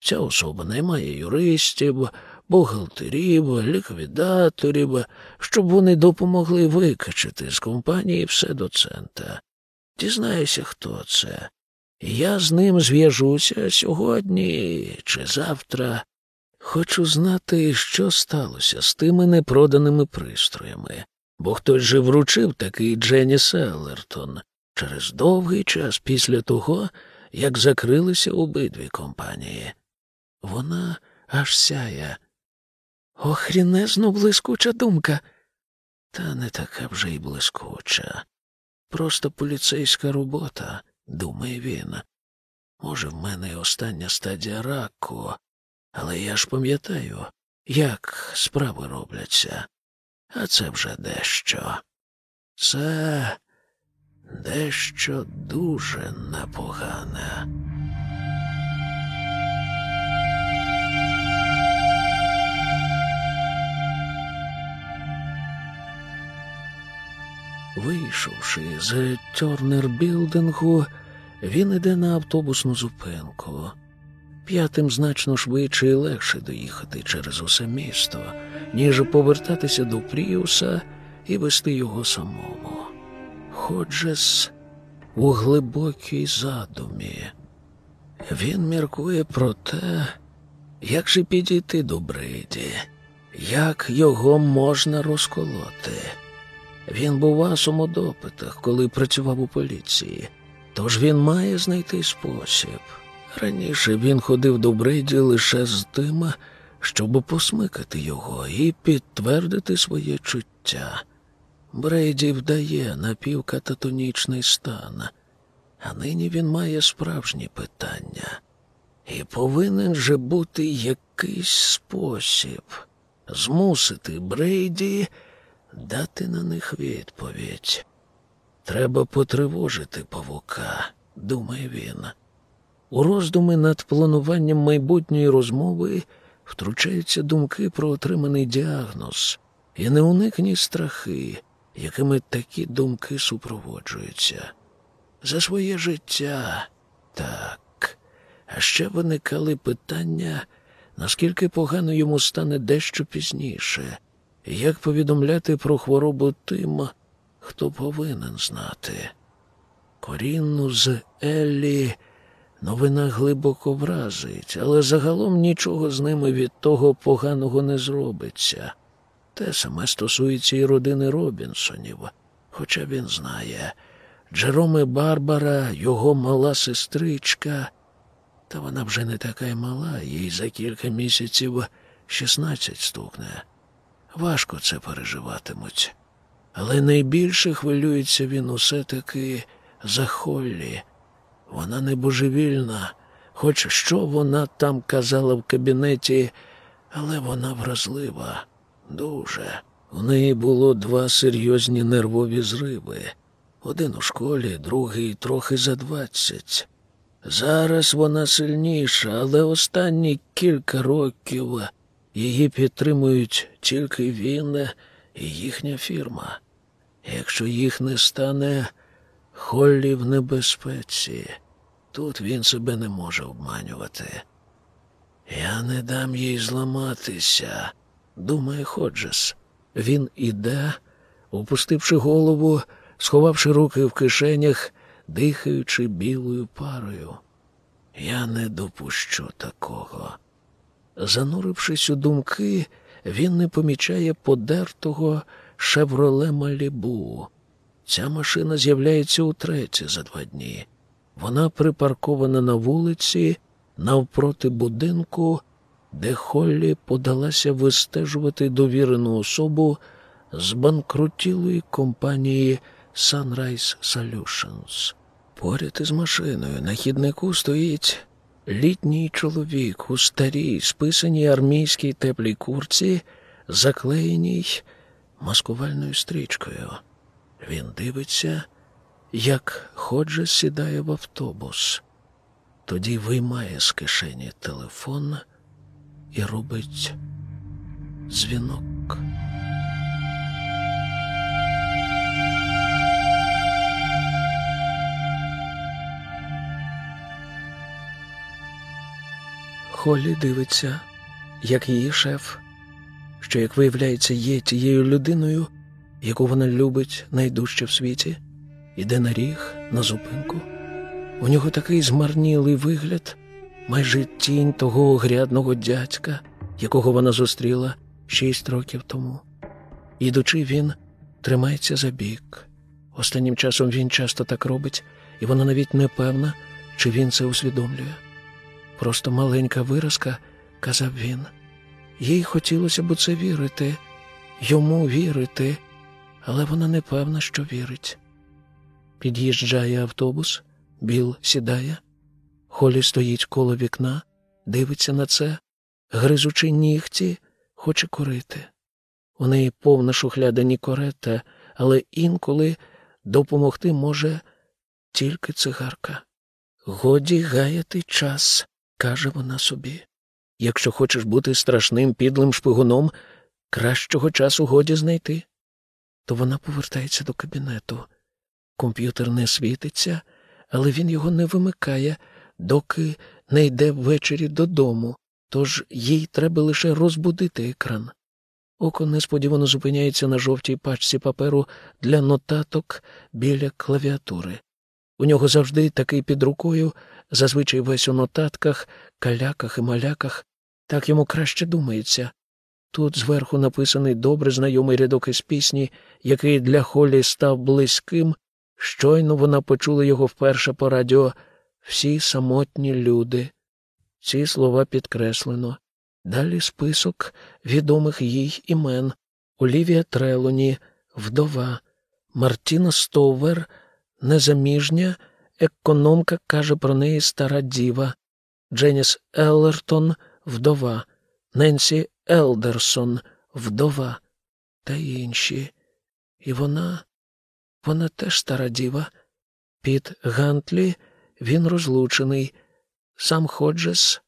Ця особа наймає юристів, бухгалтерів, ліквідаторів, щоб вони допомогли викачати з компанії все до цента. Дізнайся, хто це. Я з ним зв'яжуся сьогодні чи завтра. Хочу знати, що сталося з тими непроданими пристроями, бо хтось же вручив такий Дженні Селлертон через довгий час після того, як закрилися обидві компанії. Вона аж сяє. Охрінезно блискуча думка. Та не така вже й блискуча. Просто поліцейська робота, думає він. Може, в мене й остання стадія раку, але я ж пам'ятаю, як справи робляться. А це вже дещо. Це дещо дуже непогане. Вийшовши з Тьорнер-білдингу, він іде на автобусну зупинку. П'ятим значно швидше і легше доїхати через усе місто, ніж повертатися до Пріуса і вести його самому. Ходжес у глибокій задумі. Він міркує про те, як же підійти до Брейді, як його можна розколоти. Він був асом у допитах, коли працював у поліції, тож він має знайти спосіб. Раніше він ходив до Брейді лише з тим, щоб посмикати його і підтвердити своє чуття. Брейді вдає напівкататонічний стан, а нині він має справжні питання. І повинен же бути якийсь спосіб змусити Брейді дати на них відповідь. Треба потривожити павука, думає він. У роздуми над плануванням майбутньої розмови втручаються думки про отриманий діагноз і неуникні страхи, якими такі думки супроводжуються. За своє життя так. А ще виникали питання, наскільки погано йому стане дещо пізніше, як повідомляти про хворобу тим, хто повинен знати. Корінну з Еллі новина глибоко вразить, але загалом нічого з ними від того поганого не зробиться. Те саме стосується і родини Робінсонів, хоча він знає. Джероме Барбара, його мала сестричка, та вона вже не така й мала, їй за кілька місяців шістнадцять стукне. Важко це переживатимуть. Але найбільше хвилюється він усе таки за Холлі. Вона не божевільна, хоч що вона там казала в кабінеті, але вона вразлива, дуже. У неї було два серйозні нервові зриви. Один у школі, другий трохи за двадцять. Зараз вона сильніша, але останні кілька років її підтримують тільки він і їхня фірма. Якщо їх не стане, Холлі в небезпеці. Тут він себе не може обманювати. Я не дам їй зламатися, думає Ходжес. Він іде, опустивши голову, сховавши руки в кишенях, дихаючи білою парою. Я не допущу такого. Занурившись у думки, він не помічає подертого шевроле Малібу. Ця машина з'являється утретє за два дні. Вона припаркована на вулиці навпроти будинку, де Холлі подалася вистежувати довірену особу з банкрутілої компанії Sunrise Solutions. Поряд із машиною на хіднику стоїть літній чоловік у старій, списаній армійській теплій курці, заклеєній маскувальною стрічкою. Він дивиться, як Ходжес сідає в автобус, тоді виймає з кишені телефон і робить дзвінок. Холі дивиться, як її шеф, що, як виявляється, є тією людиною, яку вона любить найдужче в світі, іде на ріг, на зупинку. У нього такий змарнілий вигляд, майже тінь того огрядного дядька, якого вона зустріла шість років тому. Ідучи, він тримається за бік. Останнім часом він часто так робить, і вона навіть не певна, чи він це усвідомлює. Просто маленька виразка, казав він. Їй хотілося б у це вірити, йому вірити, але вона не певна, що вірить. Під'їжджає автобус, Біл сідає. Холі стоїть коло вікна, дивиться на це, гризучи нігті, хоче курити. У неї повна шухляда Нікоретта, але інколи допомогти може тільки цигарка. Годі гаяти час, каже вона собі. Якщо хочеш бути страшним підлим шпигуном, кращого часу годі знайти. То вона повертається до кабінету. Комп'ютер не світиться, але він його не вимикає, доки не йде ввечері додому, тож їй треба лише розбудити екран. Око несподівано зупиняється на жовтій пачці паперу для нотаток біля клавіатури. У нього завжди такий під рукою, зазвичай весь у нотатках, каляках і маляках, так йому краще думається. Тут зверху написаний добре знайомий рядок із пісні, який для Холі став близьким. Щойно вона почула його вперше по радіо всі самотні люди. Ці слова підкреслено. Далі список відомих їй імен Олівія Трелоні, вдова, Мартіна Стовер, незаміжня, економка каже про неї стара діва, Дженіс Еллертон, вдова, Ненсі Елдерсон, вдова та інші. І вона, вона теж стара діва. Піт Гантлі він розлучений, сам Ходжес,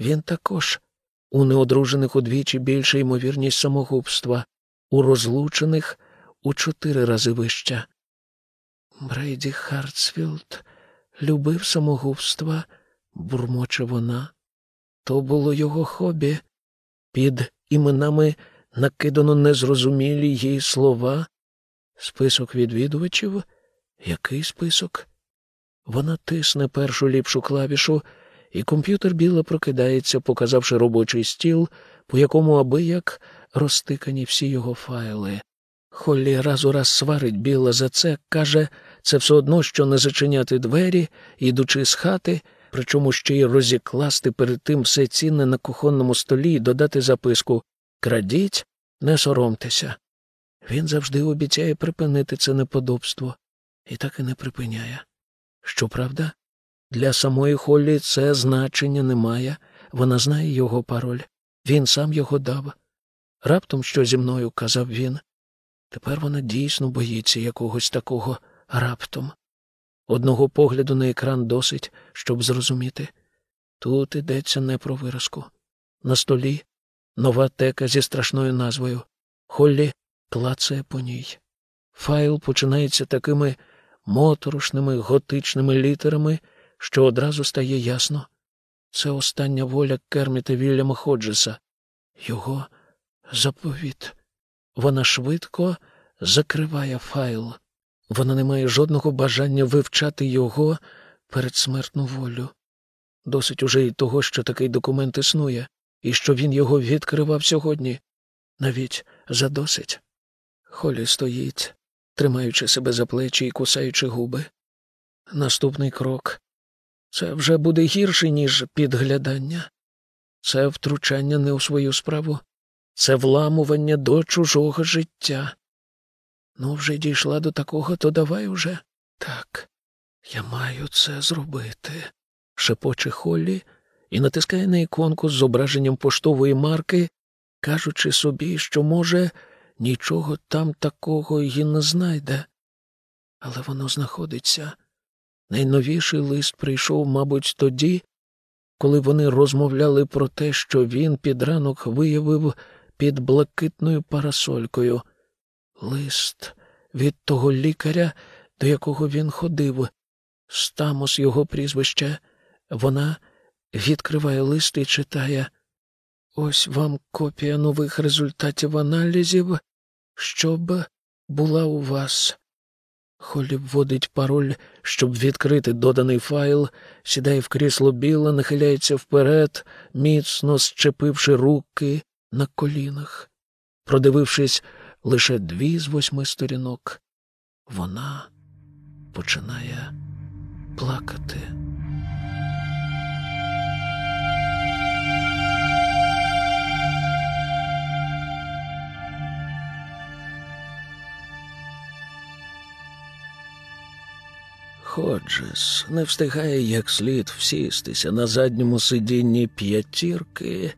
він також. У неодружених удвічі більша ймовірність самогубства, у розлучених у чотири рази вища. Брейді Хартсфілд любив самогубства, бурмоче вона. То було його хобі. Під іменами накидано незрозумілі їй слова. Список відвідувачів? Який список? Вона тисне першу ліпшу клавішу, і комп'ютер Біла прокидається, показавши робочий стіл, по якому аби як розтикані всі його файли. Холлі раз у раз сварить Біла за це, каже, це все одно, що не зачиняти двері, ідучи з хати, причому ще й розікласти перед тим все цінне на кухонному столі і додати записку Крадіть, не соромтеся. Він завжди обіцяє припинити це неподобство, і так і не припиняє. Щоправда, для самої Холлі це значення немає, вона знає його пароль, він сам його дав. Раптом що зі мною, казав він. Тепер вона дійсно боїться якогось такого раптом. Одного погляду на екран досить, щоб зрозуміти. Тут йдеться не про виразку. На столі нова тека зі страшною назвою. Холлі клацає по ній. Файл починається такими моторошними готичними літерами, що одразу стає ясно. Це остання воля Керміта Вільяма Ходжеса, його заповіт. Вона швидко закриває файл. Вона не має жодного бажання вивчати його передсмертну волю. Досить уже й того, що такий документ існує, і що він його відкривав сьогодні. Навіть задосить. Холі стоїть, тримаючи себе за плечі і кусаючи губи. Наступний крок це вже буде гірше, ніж підглядання. Це втручання не у свою справу, це вламування до чужого життя. Ну, вже дійшла до такого, то давай уже. Так, я маю це зробити, шепоче Холлі і натискає на іконку з зображенням поштової марки, кажучи собі, що, може, нічого там такого й не знайде. Але воно знаходиться. Найновіший лист прийшов, мабуть, тоді, коли вони розмовляли про те, що він під ранок виявив під блакитною парасолькою. Лист від того лікаря, до якого він ходив, Стамос його прізвище. Вона відкриває лист і читає Ось вам копія нових результатів аналізів, щоб була у вас. Холі вводить пароль, щоб відкрити доданий файл, сідає в крісло біла, нахиляється вперед, міцно щепивши руки на колінах. Продивившись лише дві з восьми сторінок, вона починає плакати. Ходжес не встигає як слід всістися на задньому сидінні п'ятірки,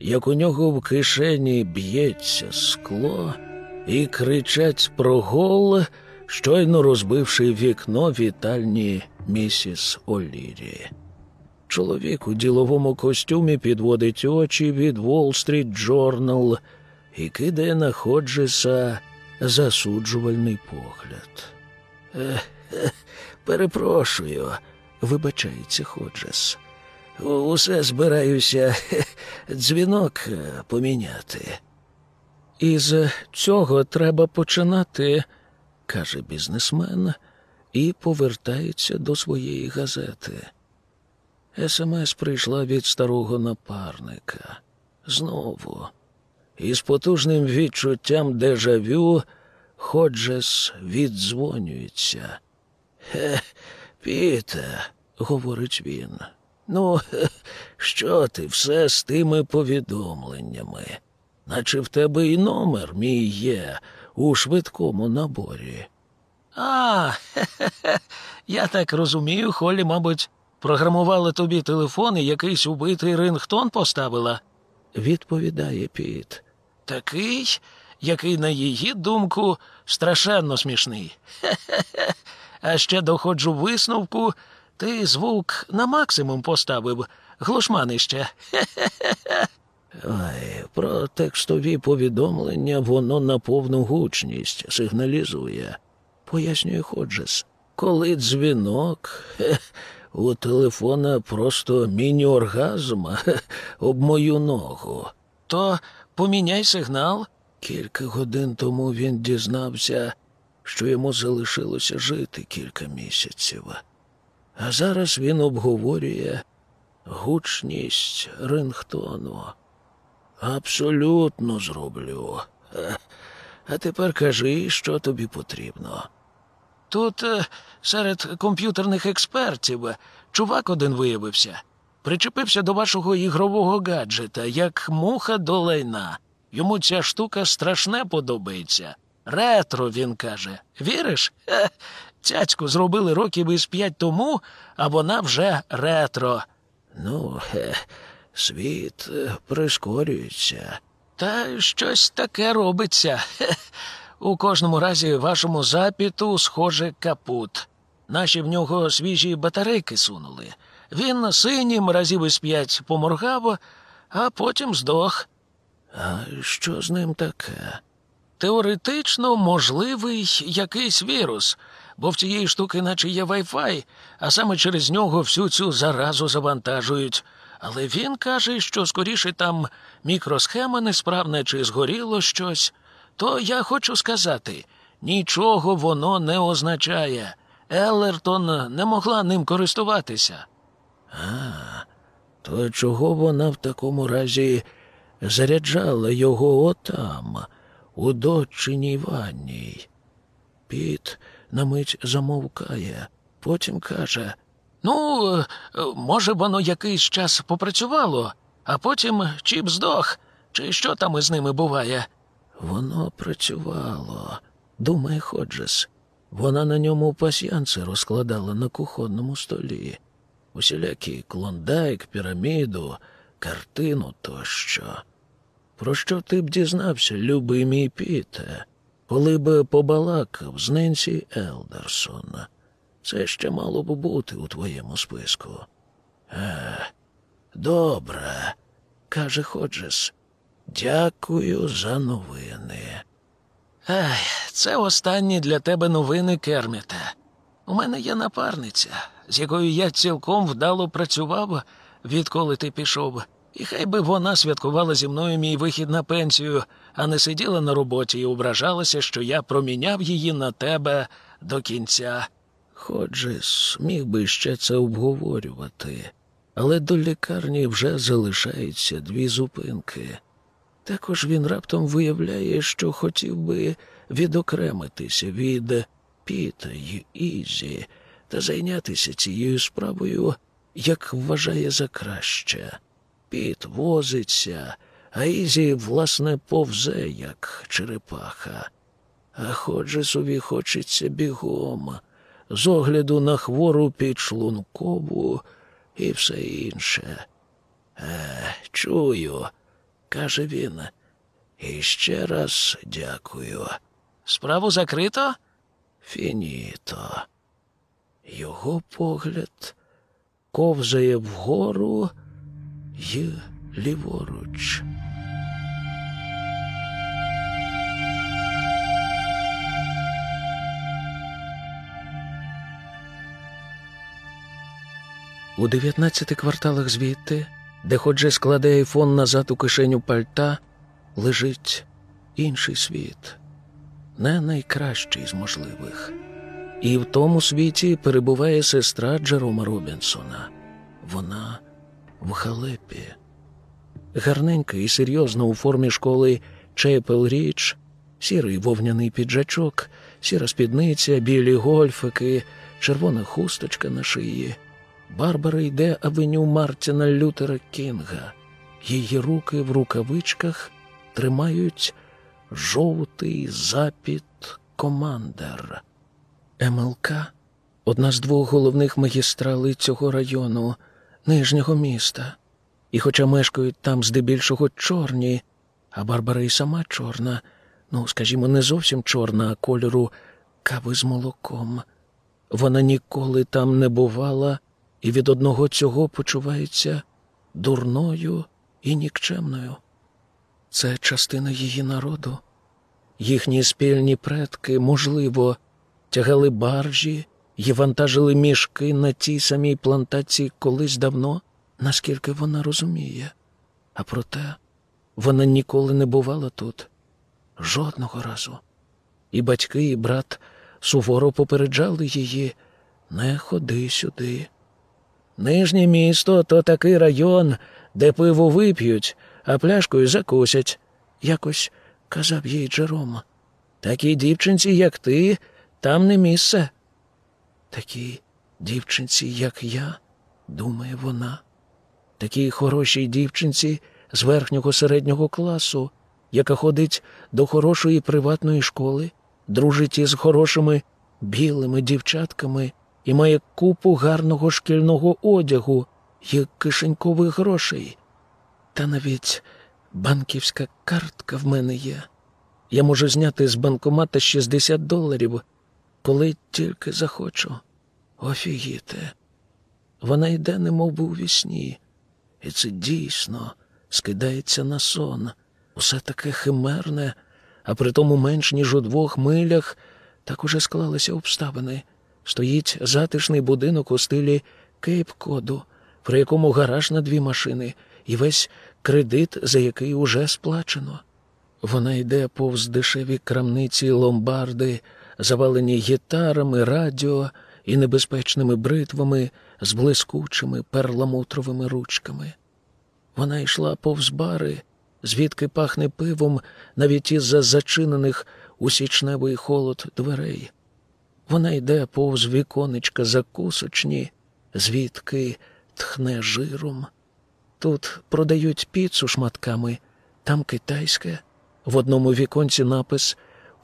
як у нього в кишені б'ється скло і кричать про гол, щойно розбивши вікно вітальні місіс Олірі. Чоловік у діловому костюмі підводить очі від Wall Street Journal і кидає на Ходжеса засуджувальний погляд. Перепрошую, вибачається Ходжес. Усе збираюся дзвінок е, поміняти. Із цього треба починати, каже бізнесмен, і повертається до своєї газети. СМС прийшла від старого напарника. Знову. Із потужним відчуттям дежавю Ходжес віддзвонюється. Хе, Піте, говорить він. Ну, хе, що ти все з тими повідомленнями? Наче в тебе і номер мій є у швидкому наборі. А, хе-хе-хе, я так розумію, Холі, мабуть, програмувала тобі телефон і якийсь убитий рингтон поставила, відповідає Піт. Такий, який, на її думку, страшенно смішний. Хе-хе-хе. А ще доходжу висновку, ти звук на максимум поставив, глушманище. Хе-хе-хе. Ой, про текстові повідомлення воно на повну гучність сигналізує, пояснює Ходжес. Коли дзвінок, хе, у телефона просто міні-оргазм об мою ногу. То поміняй сигнал. Кілька годин тому він дізнався, що йому залишилося жити кілька місяців. А зараз він обговорює гучність рингтону. Абсолютно зроблю. Е, А тепер кажи, що тобі потрібно. Тут е, серед комп'ютерних експертів чувак один виявився. Причепився до вашого ігрового гаджета, як муха до лайна. Йому ця штука страшне подобається. Ретро, він каже. Віриш? Хе, цяцьку зробили років із п'ять тому, а вона вже ретро. Ну, хе, світ е, прискорюється. Та щось таке робиться. Хе. У кожному разі вашому запіту, схоже, капут. Наші в нього свіжі батарейки сунули. Він синім разів із п'ять поморгав, а потім здох. А що з ним таке? Теоретично можливий якийсь вірус, бо в цієї штуки наче є Wi-Fi, а саме через нього всю цю заразу завантажують. Але він каже, що скоріше там мікросхема несправна чи згоріло щось. То я хочу сказати, нічого воно не означає. Еллертон не могла ним користуватися. А, то чого вона в такому разі заряджала його отам, у дочиній ванній? Піт на мить замовкає, потім каже: Ну, е, може, воно якийсь час попрацювало, а потім чіп здох, чи що там із ними буває. Воно працювало, думає Ходжес. Вона на ньому пасьянці розкладала на кухонному столі. Усілякі клондайк, піраміду, картину тощо. Про що ти б дізнався, любий мій Піте, коли б побалакав з Ненсі Елдерсон? Це ще мало б бути у твоєму списку. Е, добре, каже Ходжес. Дякую за новини. Ай, це останні для тебе новини, Керміте. У мене є напарниця, з якою я цілком вдало працював, відколи ти пішов. І хай би вона святкувала зі мною мій вихід на пенсію, а не сиділа на роботі і ображалася, що я проміняв її на тебе до кінця. Ходжес міг би ще це обговорювати, але до лікарні вже залишаються дві зупинки. Також він раптом виявляє, що хотів би відокремитися від Піта й Ізі та зайнятися цією справою, як вважає за краще. Піт возиться, а Ізі, власне, повзе, як черепаха. А Ходжесові хочеться бігом з огляду на хвору підшлункову і все інше. Е, чую, каже він. І ще раз дякую. Справу закрито? Фініто. Його погляд ковзає вгору й ліворуч. У дев'ятнадцяти кварталах звідти, де Ходже складе айфон назад у кишеню пальта, лежить інший світ, не найкращий з можливих. І в тому світі перебуває сестра Джерома Робінсона. Вона в халепі. Гарненька і серйозна у формі школи Чейпел Річ, сірий вовняний піджачок, сіра спідниця, білі гольфики, червона хусточка на шиї. Барбара йде авеню Мартіна Лютера Кінга. Її руки в рукавичках тримають жовтий запід командер. МЛК одна з двох головних магістралей цього району, нижнього міста. І хоча мешкають там здебільшого чорні, а Барбара і сама чорна, ну, скажімо, не зовсім чорна, а кольору кави з молоком. Вона ніколи там не бувала і від одного цього почувається дурною і нікчемною. Це частина її народу. Їхні спільні предки, можливо, тягали баржі і вантажили мішки на тій самій плантації колись давно, наскільки вона розуміє. А проте вона ніколи не бувала тут жодного разу. І батьки, і брат суворо попереджали її не ходи сюди. Нижнє місто то такий район, де пиво вип'ють, а пляшкою закусять, якось казав їй Джером. Такій дівчинці, як ти, там не місце. Такій дівчинці, як я, думає вона, такій хорошій дівчинці з верхнього середнього класу, яка ходить до хорошої приватної школи, дружить із хорошими білими дівчатками і має купу гарного шкільного одягу і кишенькових грошей. Та навіть банківська картка в мене є. Я можу зняти з банкомата 60 доларів, коли тільки захочу. Офігіти. Вона йде, немов би у вісні, і це дійсно скидається на сон. Усе таке химерне, а при тому менш ніж у двох милях так уже склалися обставини. Стоїть затишний будинок у стилі Кейп-Коду, при якому гараж на дві машини, і весь кредит, за який уже сплачено. Вона йде повз дешеві крамниці ломбарди, завалені гітарами, радіо і небезпечними бритвами з блискучими перламутровими ручками. Вона йшла повз бари, звідки пахне пивом навіть із-за зачинених у січневий холод дверей. Вона йде повз віконечка закусочні, звідки тхне жиром. Тут продають піцу шматками, там китайське. В одному віконці напис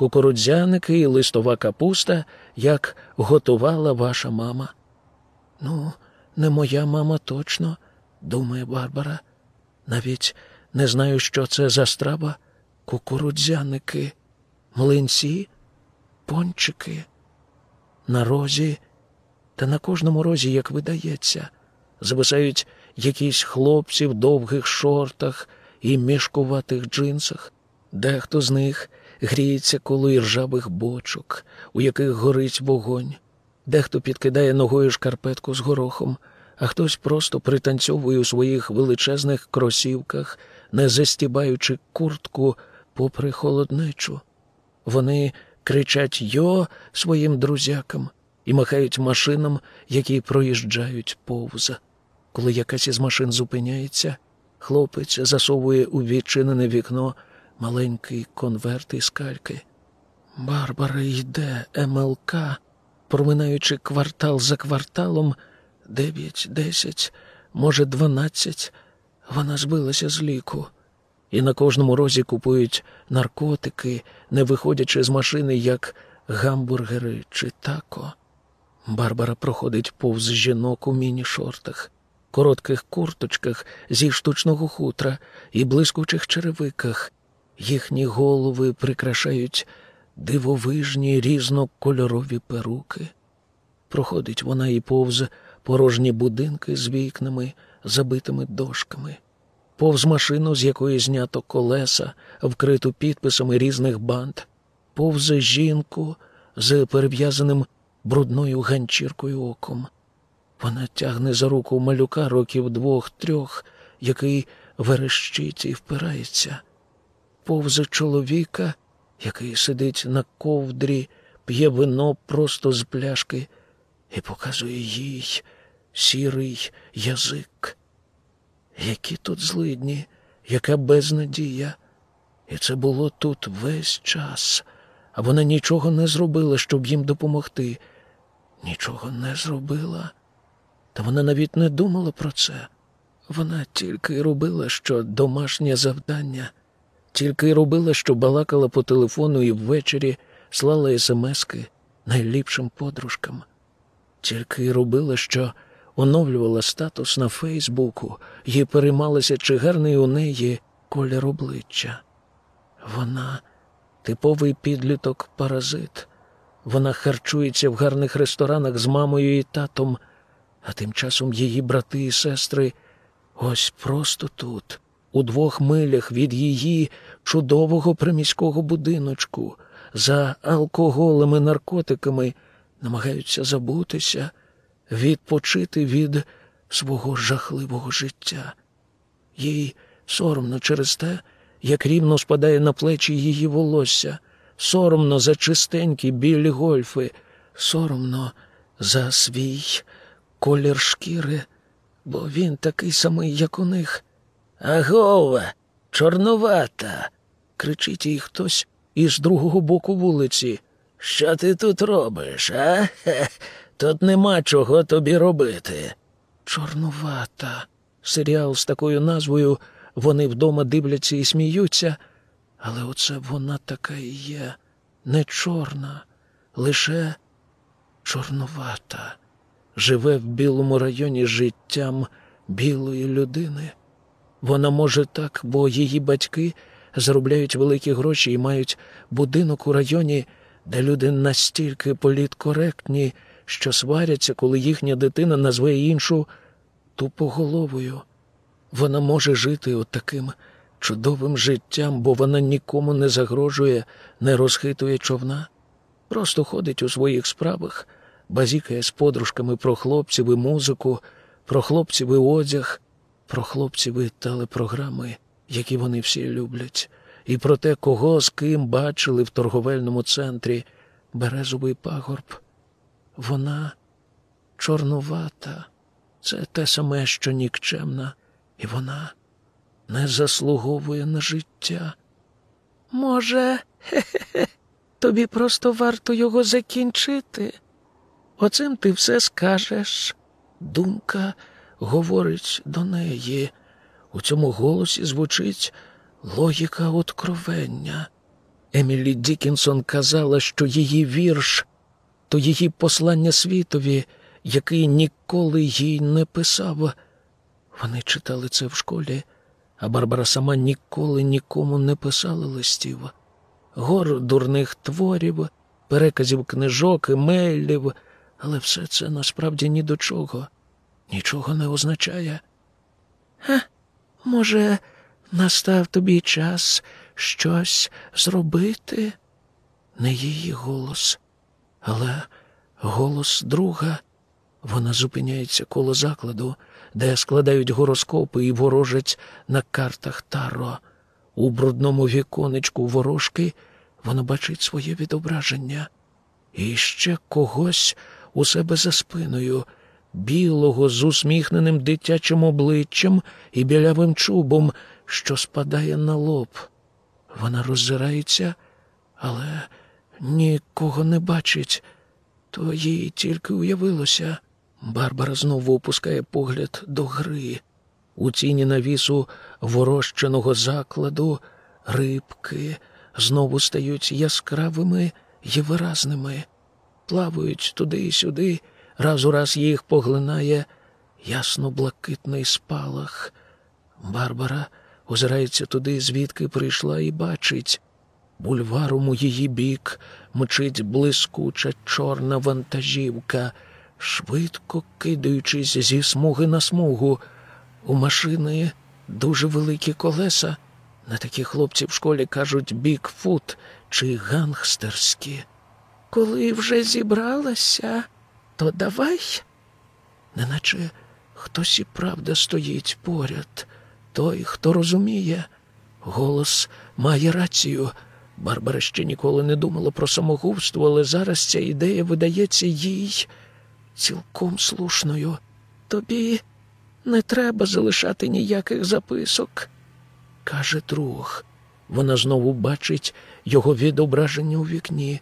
кукурудзяники і листова капуста, як готувала ваша мама. Ну, не моя мама точно, думає Барбара. Навіть не знаю, що це за страва. Кукурудзяники, млинці, пончики. На розі, та на кожному розі, як видається, зависають якісь хлопці в довгих шортах і мішкуватих джинсах. Дехто з них гріється коло іржавих бочок, у яких горить вогонь, дехто підкидає ногою шкарпетку з горохом, а хтось просто пританцьовує у своїх величезних кросівках, не застібаючи куртку попри холоднечу. Вони кричать Йо своїм друзякам і махають машинам, які проїжджають повз. Коли якась із машин зупиняється, хлопець засовує у відчинене вікно маленький конверт із кальки. Барбара йде МЛК, проминаючи квартал за кварталом, дев'ять, десять, може, дванадцять. Вона збилася з ліку. І на кожному розі купують наркотики, не виходячи з машини, як гамбургери чи тако. Барбара проходить повз жінок у міні-шортах, коротких курточках зі штучного хутра і блискучих черевиках. Їхні голови прикрашають дивовижні різнокольорові перуки. Проходить вона і повз порожні будинки з вікнами, забитими дошками, повз машину, з якої знято колеса, вкриту підписами різних банд, повз жінку з перев'язаним брудною ганчіркою оком. Вона тягне за руку малюка років двох-трьох, який верещить і впирається, повз чоловіка, який сидить на ковдрі, п'є вино просто з пляшки і показує їй сірий язик. Які тут злидні, яка безнадія. І це було тут весь час, а вона нічого не зробила, щоб їм допомогти. Нічого не зробила. Та вона навіть не думала про це. Вона тільки й робила, що домашнє завдання, тільки й робила, що балакала по телефону і ввечері слала смски найліпшим подружкам. Тільки й робила, що оновлювала статус на Фейсбуку і переймалася, чи гарний у неї колір обличчя. Вона типовий підліток паразит. Вона харчується в гарних ресторанах з мамою і татом, а тим часом її брати і сестри ось просто тут, у двох милях від її чудового приміського будиночку, за алкоголем і наркотиками намагаються забутися, відпочити від свого жахливого життя. Їй соромно через те, як рівно спадає на плечі її волосся, соромно за чистенькі білі гольфи, соромно за свій колір шкіри, бо він такий самий, як у них. Агова, чорновата. кричить їй хтось із другого боку вулиці. Що ти тут робиш, а? Хе, тут нема чого тобі робити. Чорнувата. Серіал з такою назвою вони вдома дивляться і сміються, але оце вона така і є, не чорна, лише чорнувата. Живе в білому районі життям білої людини. Вона може так, бо її батьки заробляють великі гроші і мають будинок у районі, де люди настільки політкоректні, що сваряться, коли їхня дитина назве іншу тупоголовою. Вона може жити отаким чудовим життям, бо вона нікому не загрожує, не розхитує човна, просто ходить у своїх справах, базікає з подружками про хлопців і музику, про хлопців і одяг, про хлопців і телепрограми, які вони всі люблять, і про те, кого з ким бачили в торговельному центрі березовий пагорб. Вона чорнувата, це те саме, що нікчемна, і вона не заслуговує на життя. Може, хе-хе, тобі просто варто його закінчити. Оцим ти все скажеш. Думка говорить до неї. У цьому голосі звучить логіка откровення. Емілі Дікінсон казала, що її вірш то її послання світові, який ніколи їй не писав. Вони читали це в школі, а Барбара сама ніколи нікому не писала листів. Гор дурних творів, переказів книжок, емейлів, але все це насправді ні до чого, нічого не означає. Ха, може, настав тобі час щось зробити? Не її голос, але голос друга. Вона зупиняється коло закладу, де складають гороскопи і ворожать на картах таро. У брудному віконечку ворожки вона бачить своє відображення. І ще когось у себе за спиною, білого з усміхненим дитячим обличчям і білявим чубом, що спадає на лоб. Вона роззирається, але нікого не бачить, то їй тільки уявилося. Барбара знову опускає погляд до гри. У тіні навісу ворощеного закладу рибки знову стають яскравими і виразними, плавають туди і сюди раз у раз їх поглинає ясно-блакитний спалах. Барбара озирається туди, звідки прийшла, і бачить. Бульваром у її бік мчить блискуча чорна вантажівка, швидко кидаючись зі смуги на смугу. У машини дуже великі колеса. На такі хлопці в школі кажуть бікфут чи гангстерські. Коли вже зібралася, то давай. Неначе хтось і правда стоїть поряд. Той, хто розуміє, голос має рацію. Барбара ще ніколи не думала про самогубство, але зараз ця ідея видається їй цілком слушною. Тобі не треба залишати ніяких записок, каже друг. Вона знову бачить його відображення у вікні.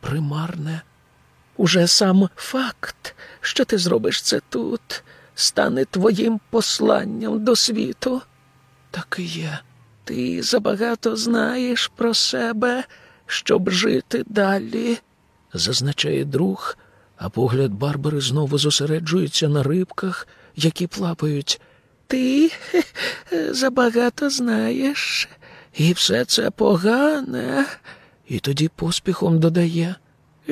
Примарне. Уже сам факт, що ти зробиш це тут, стане твоїм посланням до світу. Так і є. Ти забагато знаєш про себе, щоб жити далі, зазначає друг, а погляд Барбари знову зосереджується на рибках, які плапають. Ти забагато знаєш, і все це погане. І тоді поспіхом додає,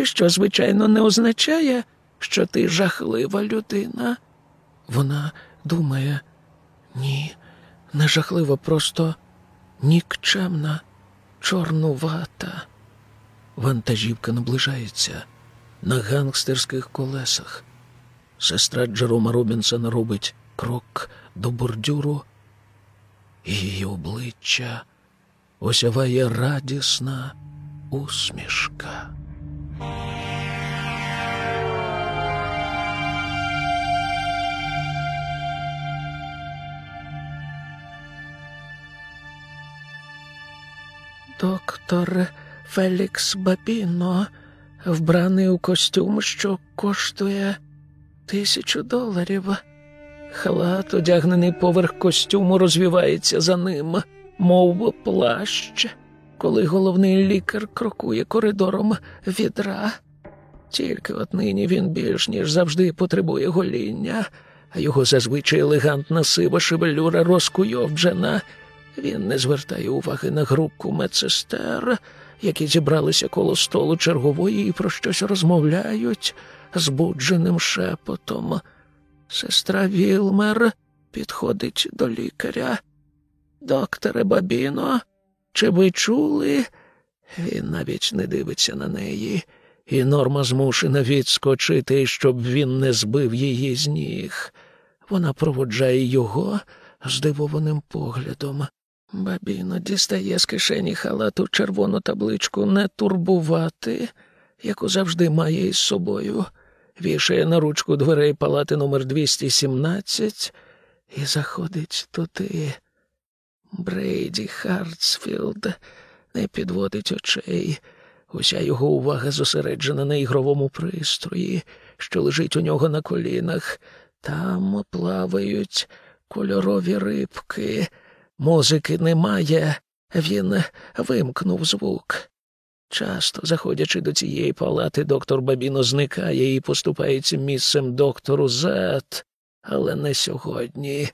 що, звичайно, не означає, що ти жахлива людина. Вона думає, ні, не жахлива, просто нікчемна, чорнувата. Вантажівка наближається на гангстерських колесах. Сестра Джерома Робінсона робить крок до бордюру, і її обличчя осяває радісна усмішка. Доктор Фелікс Бабіно, вбраний у костюм, що коштує тисячу доларів. Халат, одягнений поверх костюму, розвівається за ним, мов плащ, коли головний лікар крокує коридором відра. Тільки от нині він більш ніж завжди потребує гоління, а його зазвичай елегантна сива шевелюра розкуйовджена. Він не звертає уваги на групку медсестер, які зібралися коло столу чергової і про щось розмовляють збудженим шепотом. Сестра Вілмер підходить до лікаря. Докторе Бабіно, чи ви чули? Він навіть не дивиться на неї, і норма змушена відскочити, щоб він не збив її з ніг. Вона проводжає його здивованим поглядом. Бабіно дістає з кишені халату червону табличку не турбувати, яку завжди має із собою, вішає на ручку дверей палати номер 217 і заходить туди. Брейді Хартсфілд не підводить очей. Уся його увага зосереджена на ігровому пристрої, що лежить у нього на колінах. Там плавають кольорові рибки. Музики немає, він вимкнув звук. Часто, заходячи до цієї палати, доктор Бабіно зникає і поступається місцем доктору Зет, але не сьогодні.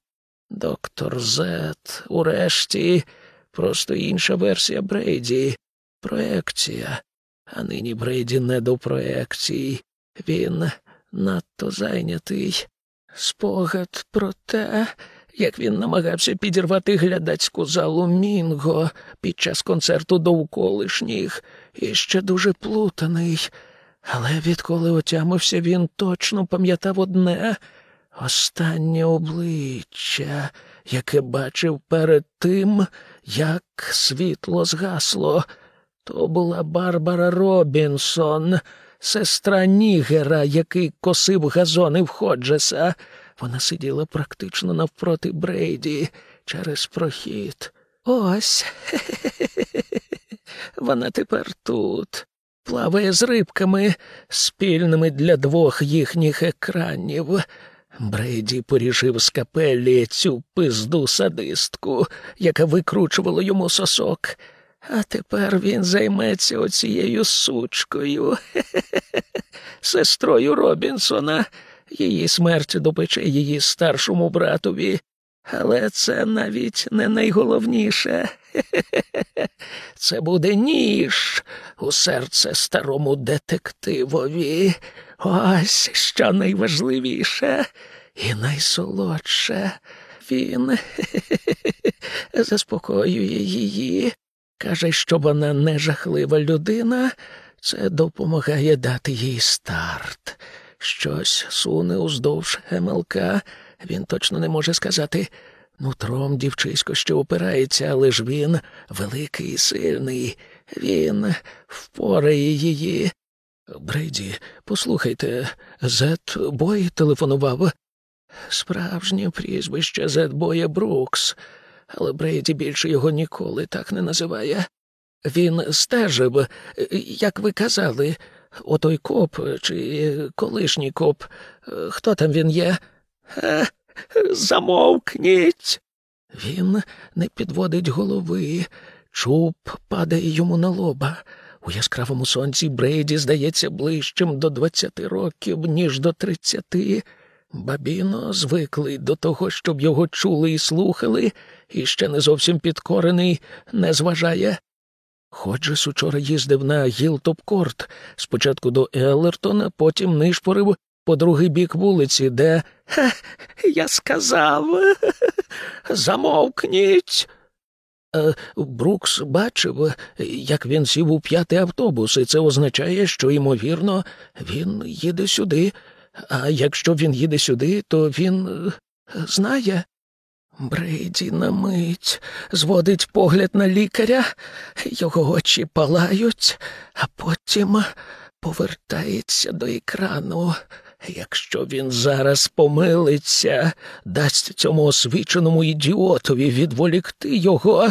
Доктор Зет, урешті, просто інша версія Брейді, проекція. А нині Брейді не до проекцій. Він надто зайнятий. Спогад про те, як він намагався підірвати глядацьку залу Мінго під час концерту довколишніх, і ще дуже плутаний. Але відколи отямився, він точно пам'ятав одне останнє обличчя, яке бачив перед тим, як світло згасло. То була Барбара Робінсон, сестра Нігера, який косив газони в Ходжеса. Вона сиділа практично навпроти Брейді через прохід. Ось. Вона тепер тут, плаває з рибками, спільними для двох їхніх екранів. Брейді порішив з капелі цю пизду садистку, яка викручувала йому сосок. А тепер він займеться оцією сучкою. сестрою Робінсона. Її смерть допече її старшому братові. Але це навіть не найголовніше. Це буде ніж у серце старому детективові. Ось що найважливіше і найсолодше. Він заспокоює її, каже, що вона не жахлива людина, це допомагає дати їй старт. Щось суне уздовж МЛК, він точно не може сказати. Нутром дівчисько що опирається, але ж він великий і сильний, він впорає її. Брейді, послухайте, Зет Бой телефонував. Справжнє прізвище Зет Боя Брукс, але Брейді більше його ніколи так не називає. Він стежив, як ви казали, отой коп чи колишній коп. Хто там він є? Е, замовкніть. Він не підводить голови, чуб падає йому на лоба. У яскравому сонці Брейді здається ближчим до двадцяти років, ніж до тридцяти. Бабіно, звиклий до того, щоб його чули і слухали, і ще не зовсім підкорений, не зважає. Ходжес учора їздив на Гілтопкорт, спочатку до Еллертона, потім нишпорив по другий бік вулиці, де. Ха, я сказав. Замовкніть. Е, Брукс бачив, як він сів у п'ятий автобус, і це означає, що, ймовірно, він їде сюди. А якщо він їде сюди, то він е, знає. Брейді на мить зводить погляд на лікаря, його очі палають, а потім повертається до екрану. Якщо він зараз помилиться, дасть цьому освіченому ідіотові відволікти його,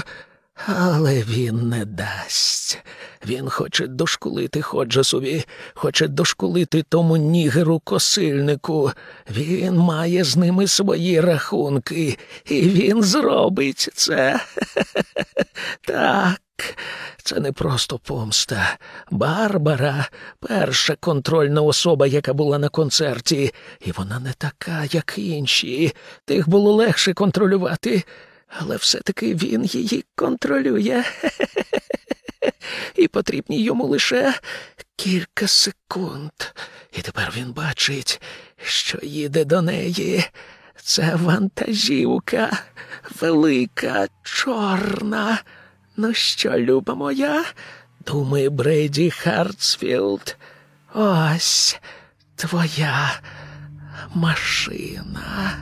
але він не дасть. Він хоче дошкулити Ходжесові, хоче дошкулити тому нігеру косильнику. Він має з ними свої рахунки, і він зробить це. Так, це не просто помста. Барбара перша контрольна особа, яка була на концерті, і вона не така, як інші. Тих було легше контролювати, але все-таки він її контролює. І потрібні йому лише кілька секунд. І тепер він бачить, що їде до неї. Це вантажівка, велика, чорна. Ну що, люба моя? Думає Брейді Хартсфілд. Ось твоя машина.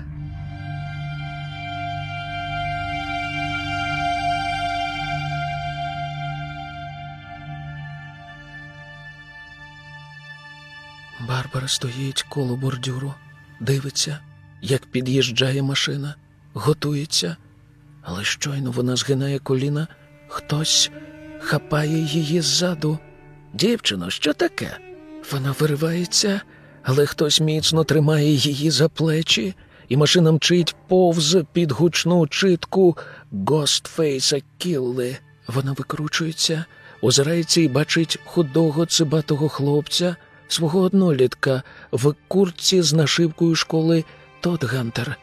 Барбара стоїть коло бордюру, дивиться, як під'їжджає машина, готується, але щойно вона згинає коліна, хтось хапає її ззаду. Дівчино, що таке? Вона виривається, але хтось міцно тримає її за плечі, і машина мчить повз під гучну читку Гостфейса Кілли. Вона викручується, озирається і бачить худого цибатого хлопця свого однолітка в куртці з нашивкою школи Тодгантер.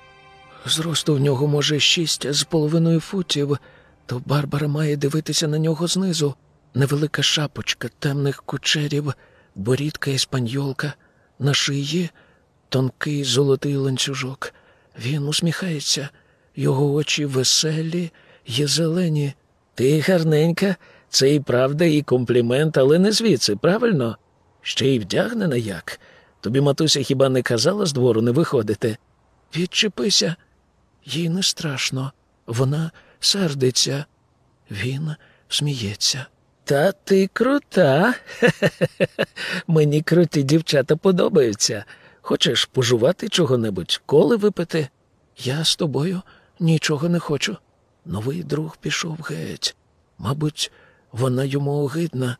Зросту в нього, може, шість з половиною футів, то Барбара має дивитися на нього знизу. Невелика шапочка темних кучерів, борідка іспаньолка, на шиї тонкий золотий ланцюжок. Він усміхається, його очі веселі й зелені. Ти гарненька, це і правда, і комплімент, але не звідси, правильно? Ще й вдягнена як? Тобі матуся хіба не казала з двору не виходити? Відчепися, їй не страшно. Вона сердиться. Він сміється. Та ти крута. Мені круті дівчата подобаються. Хочеш пожувати чого-небудь, коли випити? Я з тобою нічого не хочу. Новий друг пішов геть. Мабуть, вона йому огидна.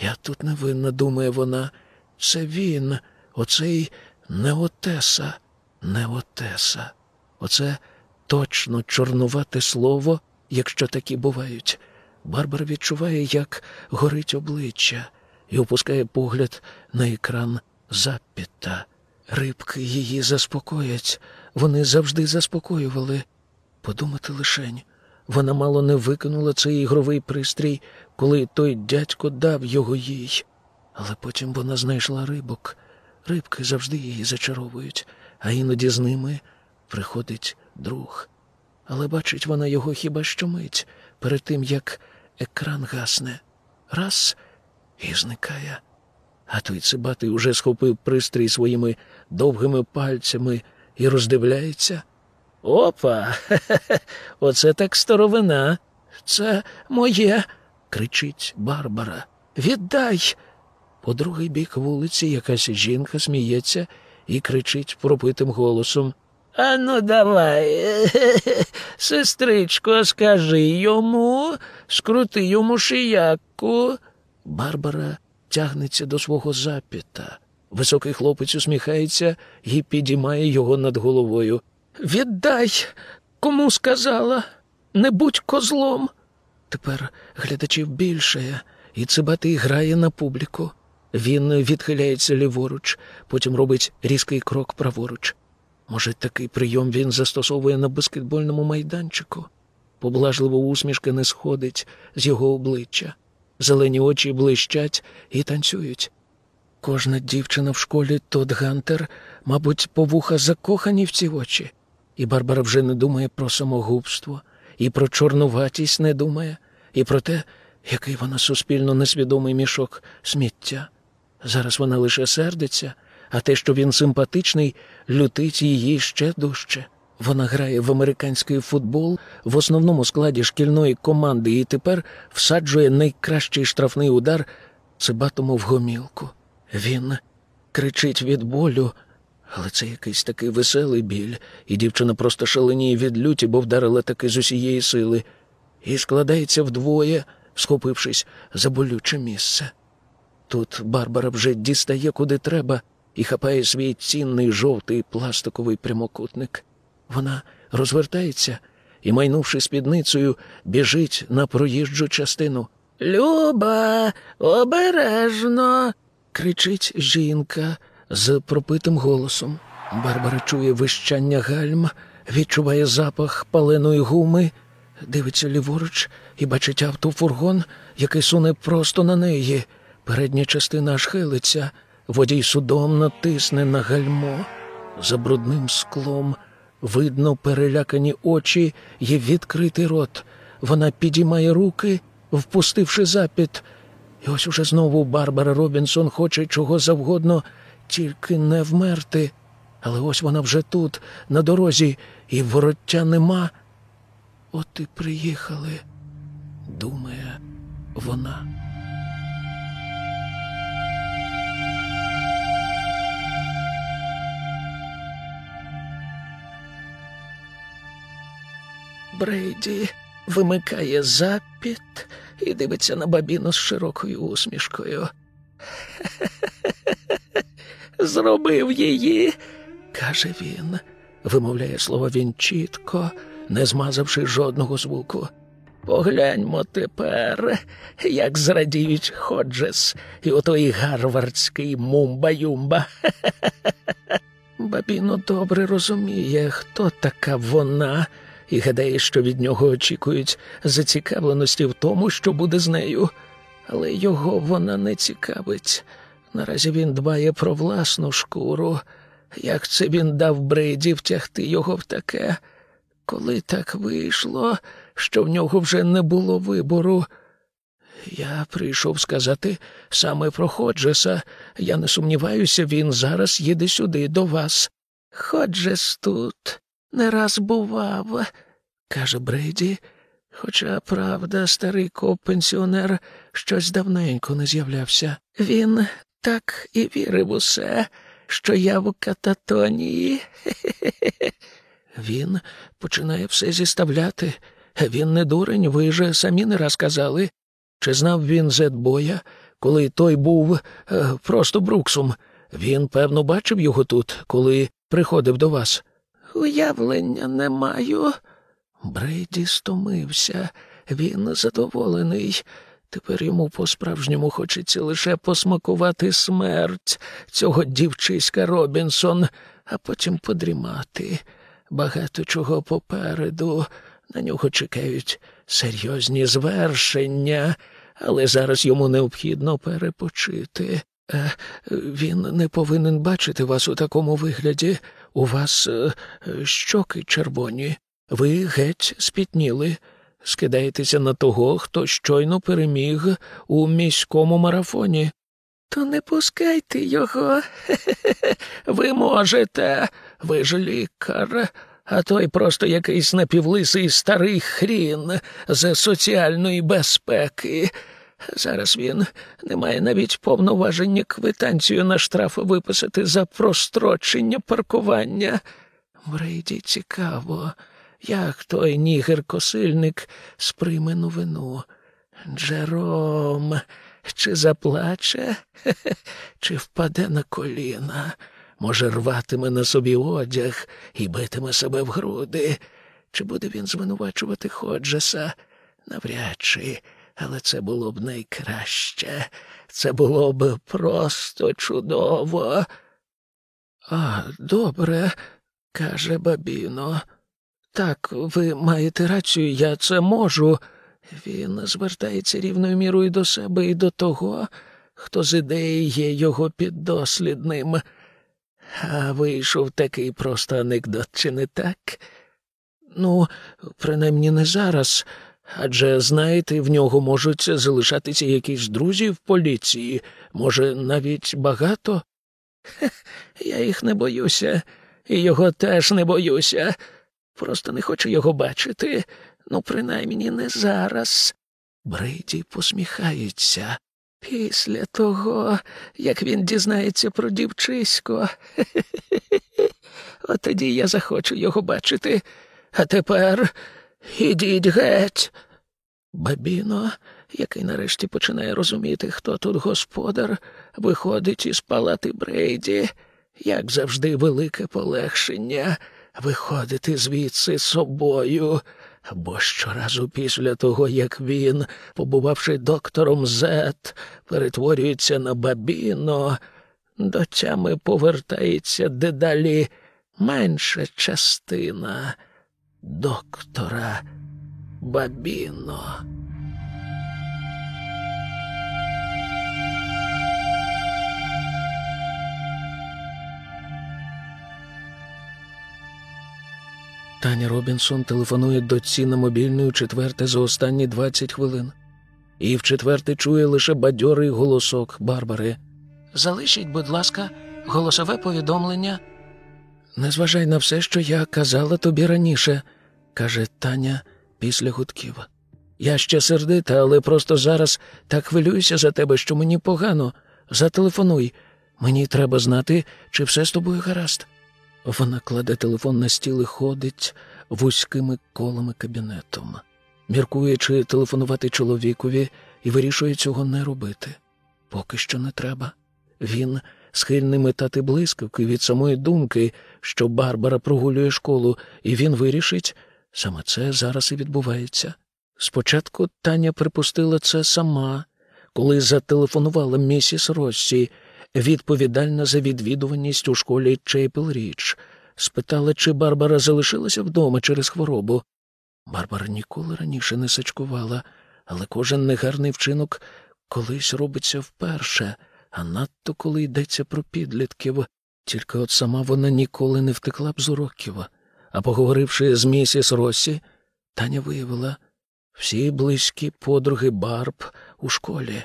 Я тут не винна, думає вона. Це він, оцей Неотеса, Неотеса. Оце точно чорнувате слово, якщо такі бувають. Барбара відчуває, як горить обличчя, і опускає погляд на екран запіта. Рибки її заспокоять, вони завжди заспокоювали. Подумати лишень, вона мало не викинула цей ігровий пристрій, коли той дядько дав його їй. Але потім вона знайшла рибок. Рибки завжди її зачаровують, а іноді з ними приходить друг. Але бачить вона його хіба що мить перед тим, як екран гасне. Раз і зникає. А той цибатий уже схопив пристрій своїми довгими пальцями і роздивляється. Опа, оце так старовина. Це моє, кричить Барбара. Віддай. По другий бік вулиці якась жінка сміється і кричить пропитим голосом. Ану, давай, сестричко, скажи йому, скрути йому шиякку. Барбара тягнеться до свого запіта. Високий хлопець усміхається і підіймає його над головою. Віддай, кому сказала, не будь козлом. Тепер глядачів більше, і цибатий грає на публіку. Він відхиляється ліворуч, потім робить різкий крок праворуч. Може, такий прийом він застосовує на баскетбольному майданчику. Поблажлива усмішка не сходить з його обличчя. Зелені очі блищать і танцюють. Кожна дівчина в школі Тод Гантер, мабуть, по вуха закохані в ці очі. І Барбара вже не думає про самогубство, і про чорнуватість не думає, і про те, який вона суспільно несвідомий мішок сміття. Зараз вона лише сердиться, а те, що він симпатичний, лютить її ще дужче. Вона грає в американський футбол в основному складі шкільної команди і тепер всаджує найкращий штрафний удар цибатому в гомілку. Він кричить від болю, але це якийсь такий веселий біль, і дівчина просто шаленіє від люті, бо вдарила таки з усієї сили, і складається вдвоє, схопившись за болюче місце. Тут Барбара вже дістає куди треба і хапає свій цінний жовтий пластиковий прямокутник. Вона розвертається і, майнувши спідницею, біжить на проїжджу частину. Люба, обережно. кричить жінка з пропитим голосом. Барбара чує вищання гальм, відчуває запах паленої гуми, дивиться ліворуч і бачить автофургон, який суне просто на неї. Передня частина аж хилиться, водій судом натисне на гальмо. За брудним склом видно перелякані очі і відкритий рот. Вона підіймає руки, впустивши запід. І ось уже знову Барбара Робінсон хоче чого завгодно, тільки не вмерти. Але ось вона вже тут, на дорозі, і вороття нема. От і приїхали, думає вона. Брейді вимикає запіт і дивиться на бабіну з широкою усмішкою. Зробив її, каже він, вимовляє слово він чітко, не змазавши жодного звуку. Погляньмо тепер, як зрадіють Ходжес і отой гарвардський мумба-юмба. Бабіно добре розуміє, хто така вона, і гадає, що від нього очікують зацікавленості в тому, що буде з нею. Але його вона не цікавить. Наразі він дбає про власну шкуру. Як це він дав Брейді втягти його в таке? Коли так вийшло, що в нього вже не було вибору. Я прийшов сказати саме про Ходжеса. Я не сумніваюся, він зараз їде сюди до вас. Ходжес тут не раз бував, каже Брейді. Хоча, правда, старий коп-пенсіонер щось давненько не з'являвся. Він так і вірив усе, що я в кататонії. Хе-хе-хе. Він починає все зіставляти. Він не дурень, ви же самі не раз казали. Чи знав він Зетбоя, коли той був е, просто Бруксом? Він, певно, бачив його тут, коли приходив до вас. Уявлення не маю. Брейді стомився. Він задоволений. Тепер йому по-справжньому хочеться лише посмакувати смерть цього дівчиська Робінсон, а потім подрімати. Багато чого попереду. На нього чекають серйозні звершення, але зараз йому необхідно перепочити. Е, Він не повинен бачити вас у такому вигляді. У вас е, щоки червоні. Ви геть спітніли. Скидаєтеся на того, хто щойно переміг у міському марафоні. То не пускайте його. Ви можете. Ви ж лікар, а той просто якийсь напівлисий старий хрін з соціальної безпеки. Зараз він не має навіть повноваження квитанцію на штраф виписати за прострочення паркування. Брейді цікаво, як той нігер-косильник сприйме новину. Джером, чи заплаче, Хе-хе. чи впаде на коліна, може, рватиме на собі одяг і битиме себе в груди. Чи буде він звинувачувати Ходжеса? Навряд чи, але це було б найкраще. Це було б просто чудово. А, добре, каже Бабіно. Так, ви маєте рацію, я це можу. Він звертається рівною мірою до себе і до того, хто з ідеї є його піддослідним. А вийшов такий просто анекдот, чи не так? Ну, принаймні не зараз. Адже, знаєте, в нього можуть залишатися якісь друзі в поліції, може, навіть багато. Хе, я їх не боюся, і його теж не боюся. Просто не хочу його бачити. Ну, принаймні, не зараз. Брейді посміхається. Після того, як він дізнається про дівчисько, от тоді я захочу його бачити. А тепер ідіть геть. Бабіно, який нарешті починає розуміти, хто тут господар, виходить із палати Брейді, як завжди, велике полегшення виходити звідси собою. Бо щоразу після того, як він, побувавши доктором Зет, перетворюється на бабіно, до тями повертається дедалі менша частина доктора Бабіно. Таня Робінсон телефонує дочці на мобільний у четверте за останні 20 хвилин. І в четверте чує лише бадьорий голосок Барбари. Залишіть, будь ласка, голосове повідомлення. Не зважай на все, що я казала тобі раніше, каже Таня після гудків. Я ще сердита, але просто зараз так хвилююся за тебе, що мені погано. Зателефонуй. Мені треба знати, чи все з тобою гаразд. Вона кладе телефон на стіл і ходить вузькими колами кабінетом, міркує, чи телефонувати чоловікові і вирішує цього не робити. Поки що не треба. Він схильний метати блискавки від самої думки, що Барбара прогулює школу, і він вирішить, саме це зараз і відбувається. Спочатку Таня припустила це сама, коли зателефонувала місіс Россі, відповідальна за відвідуваність у школі Чейпл Річ, спитала, чи Барбара залишилася вдома через хворобу. Барбара ніколи раніше не сачкувала, але кожен негарний вчинок колись робиться вперше, а надто коли йдеться про підлітків. Тільки от сама вона ніколи не втекла б з уроків. А поговоривши з місіс Росі, Таня виявила всі близькі подруги Барб у школі.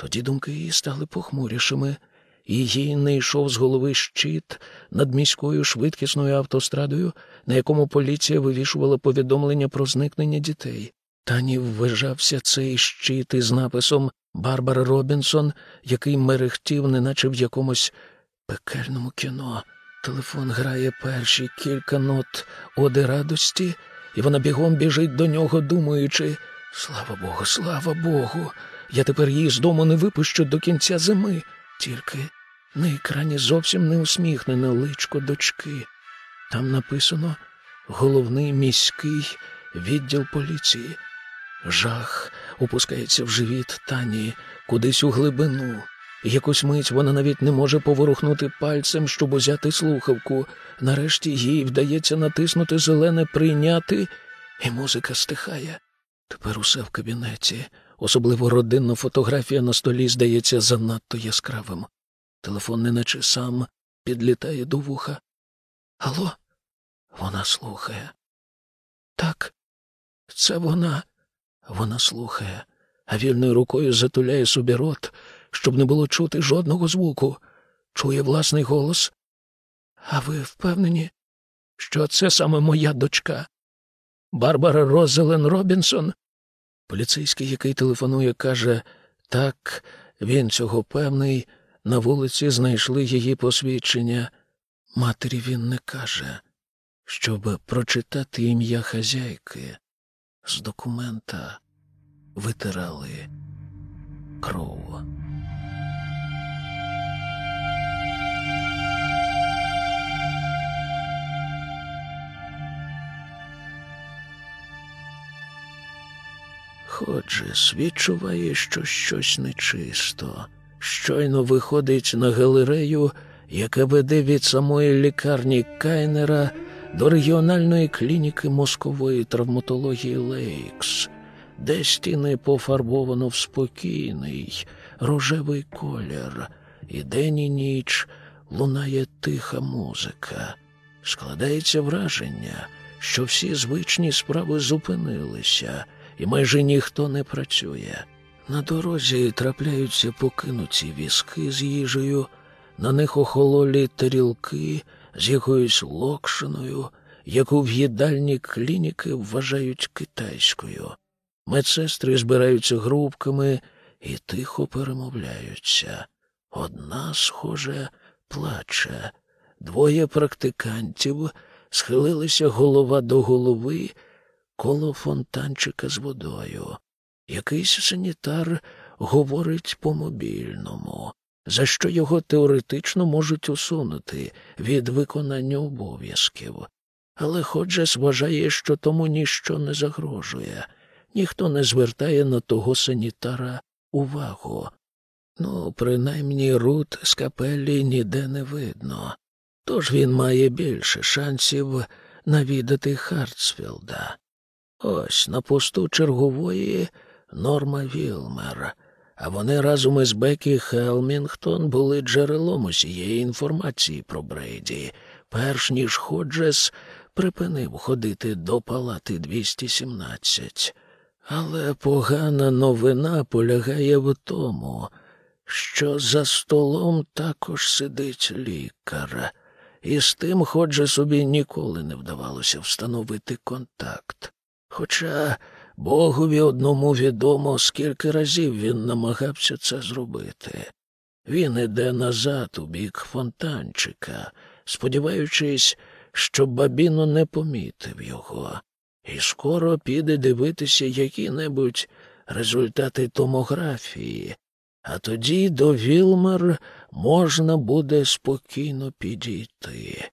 Тоді думки її стали похмурішими, і їй не йшов з голови щит над міською швидкісною автострадою, на якому поліція вивішувала повідомлення про зникнення дітей. Тані вважався цей щит із написом Барбара Робінсон, який мерехтів, неначе в якомусь пекельному кіно. Телефон грає перші кілька нот оди радості, і вона бігом біжить до нього, думаючи Слава Богу, слава Богу. Я тепер її з дому не випущу до кінця зими, тільки на екрані зовсім не усміхнене личко дочки. Там написано головний міський відділ поліції. Жах опускається в живіт Тані кудись у глибину. Якусь мить вона навіть не може поворухнути пальцем, щоб узяти слухавку. Нарешті їй вдається натиснути зелене прийняти, і музика стихає. Тепер усе в кабінеті, особливо родинна фотографія на столі здається занадто яскравим. Телефон неначе сам підлітає до вуха. Алло? Вона слухає. Так, це вона. Вона слухає, а вільною рукою затуляє собі рот, щоб не було чути жодного звуку. Чує власний голос. А ви впевнені, що це саме моя дочка? Барбара Розелен Робінсон? Поліцейський, який телефонує, каже так, він цього певний. На вулиці знайшли її посвідчення. Матері він не каже, щоб прочитати ім'я хазяйки. З документа витирали кров. Ходжес відчуває, що щось нечисто. Щойно виходить на галерею, яка веде від самої лікарні Кайнера до регіональної клініки мозкової травматології Лейкс, де стіни пофарбовано в спокійний, рожевий колір, і день і ніч лунає тиха музика. Складається враження, що всі звичні справи зупинилися, і майже ніхто не працює. На дорозі трапляються покинуті візки з їжею, на них охололі тарілки з якоюсь локшиною, яку в їдальні клініки вважають китайською. Медсестри збираються групками і тихо перемовляються. Одна, схоже, плаче. Двоє практикантів схилилися голова до голови коло фонтанчика з водою. Якийсь санітар говорить по мобільному, за що його теоретично можуть усунути від виконання обов'язків. Але Ходжес вважає, що тому ніщо не загрожує, ніхто не звертає на того санітара увагу. Ну, принаймні Рут Скапеллі ніде не видно, тож він має більше шансів навідати Хартсфілда. Ось на посту чергової Норма Вілмер, а вони разом із Бекі Хелмінгтон були джерелом усієї інформації про Брейді, перш ніж Ходжес припинив ходити до палати 217. Але погана новина полягає в тому, що за столом також сидить лікар, і з тим Ходже собі ніколи не вдавалося встановити контакт. Хоча Богові одному відомо, скільки разів він намагався це зробити. Він іде назад у бік фонтанчика, сподіваючись, що бабіно не помітив його, і скоро піде дивитися які-небудь результати томографії, а тоді до Вілмар можна буде спокійно підійти.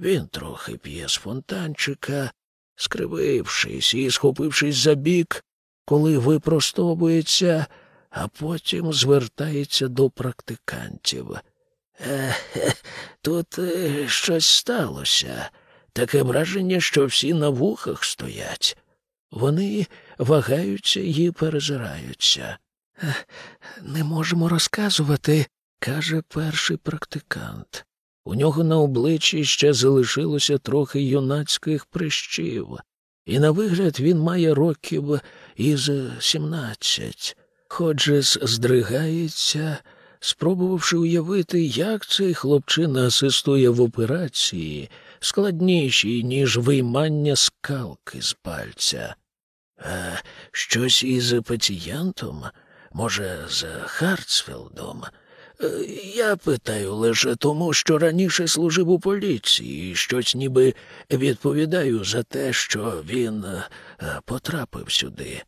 Він трохи п'є з фонтанчика, скривившись і схопившись за бік, коли випростовується, а потім звертається до практикантів. Е, тут е, щось сталося. Таке враження, що всі на вухах стоять. Вони вагаються і перезираються. Е, не можемо розказувати, каже перший практикант. У нього на обличчі ще залишилося трохи юнацьких прищів, і на вигляд він має років із сімнадцять. Ходжес здригається, спробувавши уявити, як цей хлопчина асистує в операції, складнішій, ніж виймання скалки з пальця. А щось із пацієнтом, може, з Хартсфілдом. Я питаю лише тому, що раніше служив у поліції, і щось ніби відповідаю за те, що він е, потрапив сюди.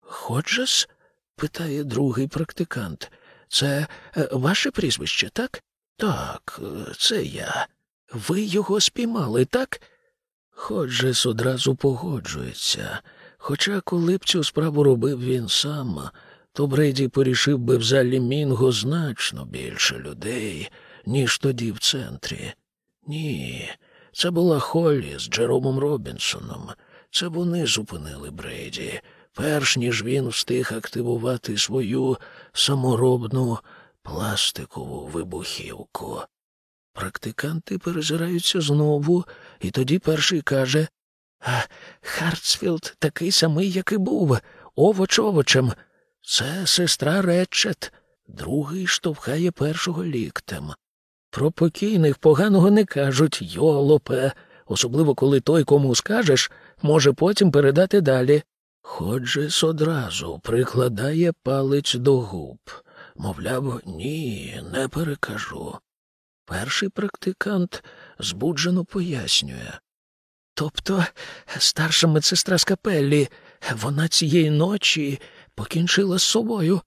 Ходжес? питає другий практикант. Це е, ваше прізвище, так? Так, це я. Ви його спіймали, так? Ходжес одразу погоджується, Хоча, коли б цю справу робив він сам, то Брейді порішив би в залі Мінго значно більше людей, ніж тоді в центрі. Ні, це була Холлі з Джеромом Робінсоном. Це вони зупинили Брейді, перш ніж він встиг активувати свою саморобну пластикову вибухівку. Практиканти перезираються знову, і тоді перший каже а Хартсфілд такий самий, як і був, овоч овочем. Це сестра Ретчет. Другий штовхає першого ліктем. Про покійних поганого не кажуть йолопе, особливо коли той, кому скажеш, може потім передати далі. Ходжес одразу прикладає палець до губ. Мовляв, ні, не перекажу. Перший практикант збуджено пояснює. Тобто старша медсестра з капеллі, вона цієї ночі покінчила з собою.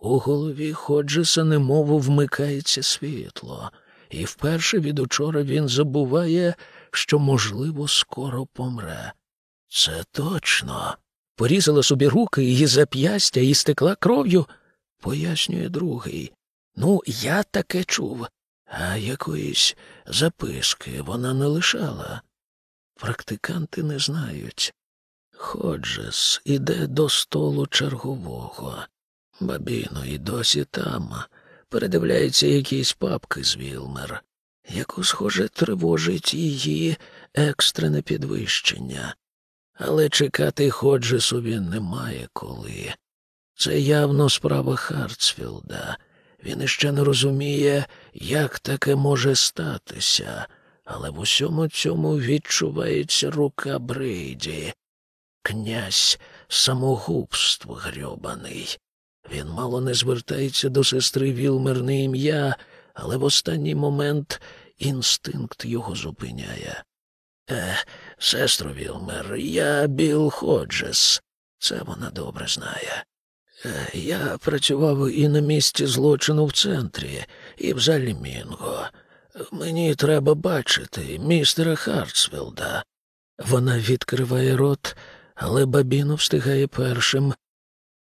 У голові Ходжеса немову вмикається світло, і вперше від учора він забуває, що, можливо, скоро помре. Це точно. Порізала собі руки, її зап'ястя і стекла кров'ю, пояснює другий. Ну, я таке чув, а якоїсь записки вона не лишала. Практиканти не знають. Ходжес іде до столу чергового. Бабіно і досі там передивляється якісь папки з Вілмер, яку, схоже, тривожить її екстрене підвищення. Але чекати Ходжесу він не має коли. Це явно справа Хартсфілда. Він іще не розуміє, як таке може статися, але в усьому цьому відчувається рука Брейді. Князь самогубство грьобаний. Він мало не звертається до сестри Вілмер на ім'я, але в останній момент інстинкт його зупиняє. Е, сестро Вілмер, я Біл Ходжес. Це вона добре знає. Е, я працював і на місці злочину в центрі, і в залі Мінго. Мені треба бачити містера Хартсфілда. Вона відкриває рот, але Бабіно встигає першим.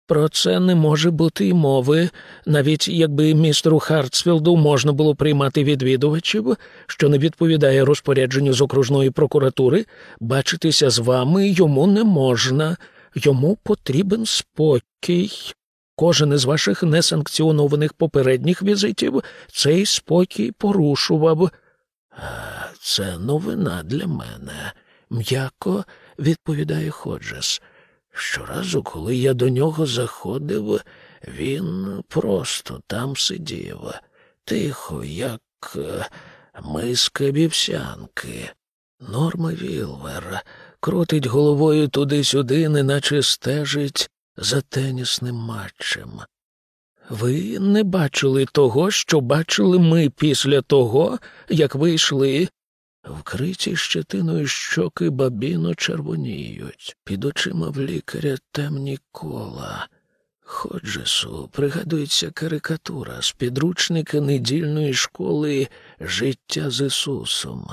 Про це не може бути й мови, навіть якби містеру Хартсфілду можна було приймати відвідувачів, що не відповідає розпорядженню з окружної прокуратури, бачитися з вами йому не можна, йому потрібен спокій. Кожен із ваших несанкціонованих попередніх візитів цей спокій порушував. Це новина для мене, м'яко відповідає Ходжес. Щоразу, коли я до нього заходив, він просто там сидів, тихо, як е, миска вівсянки. Норма Вілвер крутить головою туди-сюди, неначе стежить за тенісним матчем. Ви не бачили того, що бачили ми після того, як ви йшли Вкриті щетиною щоки бабіно червоніють, під очима в лікаря темні кола. Ходжесу пригадується карикатура з підручника недільної школи Життя з Ісусом.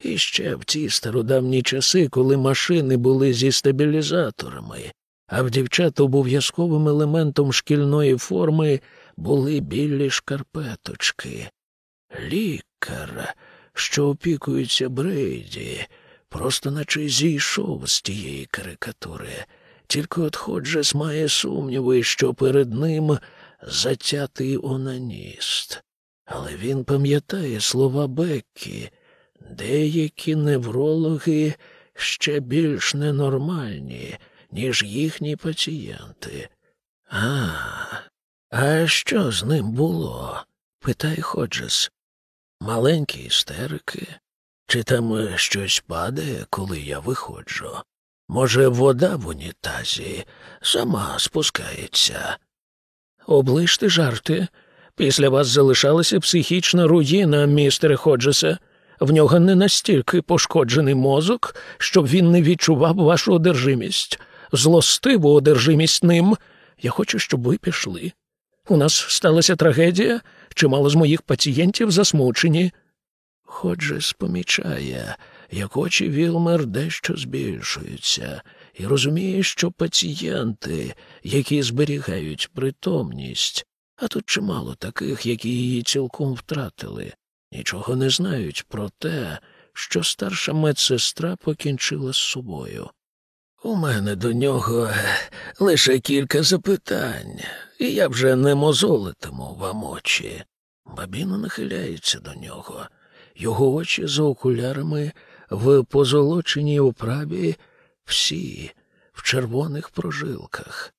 І ще в ті стародавні часи, коли машини були зі стабілізаторами, а в дівчат обов'язковим елементом шкільної форми були білі шкарпеточки. Лікар що опікується Брейді, просто наче зійшов з тієї карикатури. Тільки от Ходжес має сумніви, що перед ним затятий онаніст. Але він пам'ятає слова Беккі. Деякі неврологи ще більш ненормальні, ніж їхні пацієнти. А, а що з ним було? питає Ходжес маленькі істерики, чи там е, щось падає, коли я виходжу. Може, вода в унітазі сама спускається. Оближте жарти. Після вас залишалася психічна руїна, містере Ходжесе. В нього не настільки пошкоджений мозок, щоб він не відчував вашу одержимість, злостиву одержимість ним. Я хочу, щоб ви пішли. У нас сталася трагедія, чимало з моїх пацієнтів засмучені. Ходжес помічає, як очі Вілмер дещо збільшуються, і розуміє, що пацієнти, які зберігають притомність, а тут чимало таких, які її цілком втратили, нічого не знають про те, що старша медсестра покінчила з собою. У мене до нього лише кілька запитань, і я вже не мозолитиму вам очі. Бабіно нахиляється до нього. Його очі за окулярами в позолоченій оправі всі в червоних прожилках.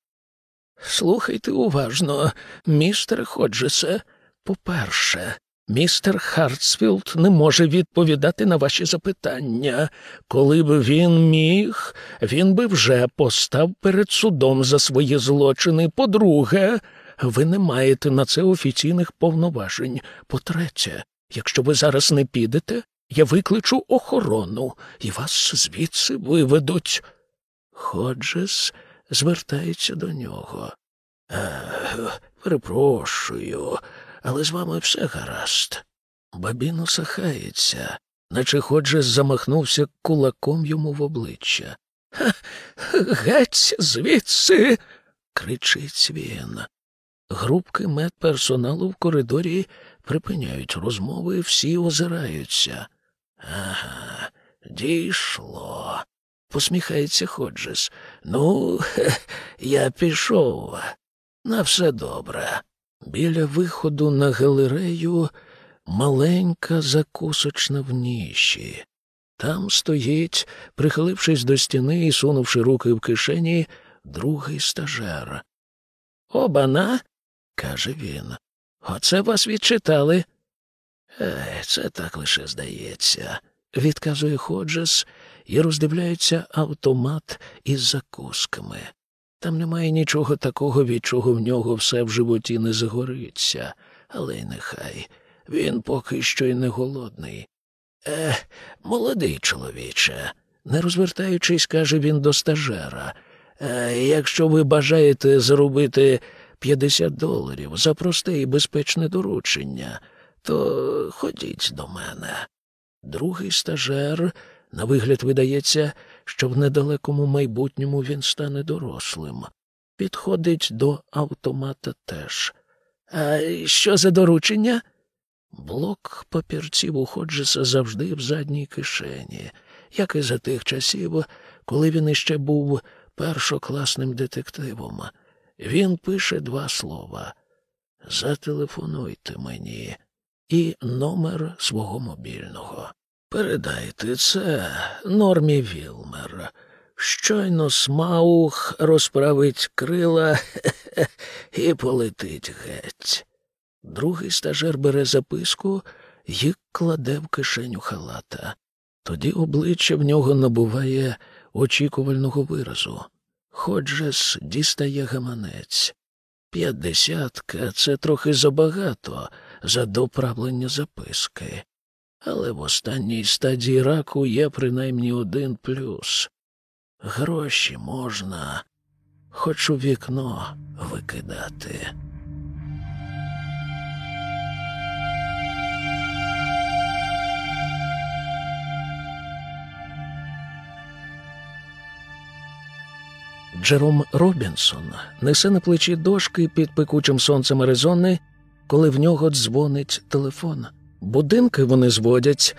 Слухайте уважно, містер Ходжесе. По-перше, містер Хартсфілд не може відповідати на ваші запитання. Коли б він міг, він би вже постав перед судом за свої злочини. По-друге, ви не маєте на це офіційних повноважень. По-третє, якщо ви зараз не підете, я викличу охорону, і вас звідси виведуть. Ходжес звертається до нього. Перепрошую, але з вами все гаразд. Бабін усахається, наче Ходжес замахнувся кулаком йому в обличчя. Геть звідси. кричить він. Групки медперсоналу в коридорі припиняють розмови, всі озираються. Ага, дійшло. Посміхається Ходжес. Ну, хе, я пішов. На все добре. Біля виходу на галерею маленька закусочна в ніші. Там стоїть, прихилившись до стіни і сунувши руки в кишені, другий стажер. Обана, каже він. Оце вас відчитали. Е, це так лише здається, відказує Ходжес і роздивляється автомат із закусками. Там немає нічого такого, від чого в нього все в животі не загориться, але й нехай. Він поки що й не голодний. Е, молодий чоловіче, не розвертаючись, каже він до стажера. Е, якщо ви бажаєте заробити 50 доларів за просте і безпечне доручення, то ходіть до мене. Другий стажер, на вигляд, видається, що в недалекому майбутньому він стане дорослим. Підходить до автомата теж. А що за доручення? Блок папірців у Ходжеса завжди в задній кишені, як і за тих часів, коли він іще був першокласним детективом. Він пише два слова Зателефонуйте мені і номер свого мобільного. Передайте це Нормі Вілмер. Щойно смаух розправить крила і полетить геть. Другий стажер бере записку і кладе в кишеню халата. Тоді обличчя в нього набуває очікувального виразу. Ходжес дістає гаманець. П'ятдесятка це трохи забагато за доправлення записки. Але в останній стадії раку є принаймні один плюс. Гроші можна хоч у вікно викидати. Джером Робінсон несе на плечі дошки під пекучим сонцем Аризони, коли в нього дзвонить телефон. Будинки вони зводять.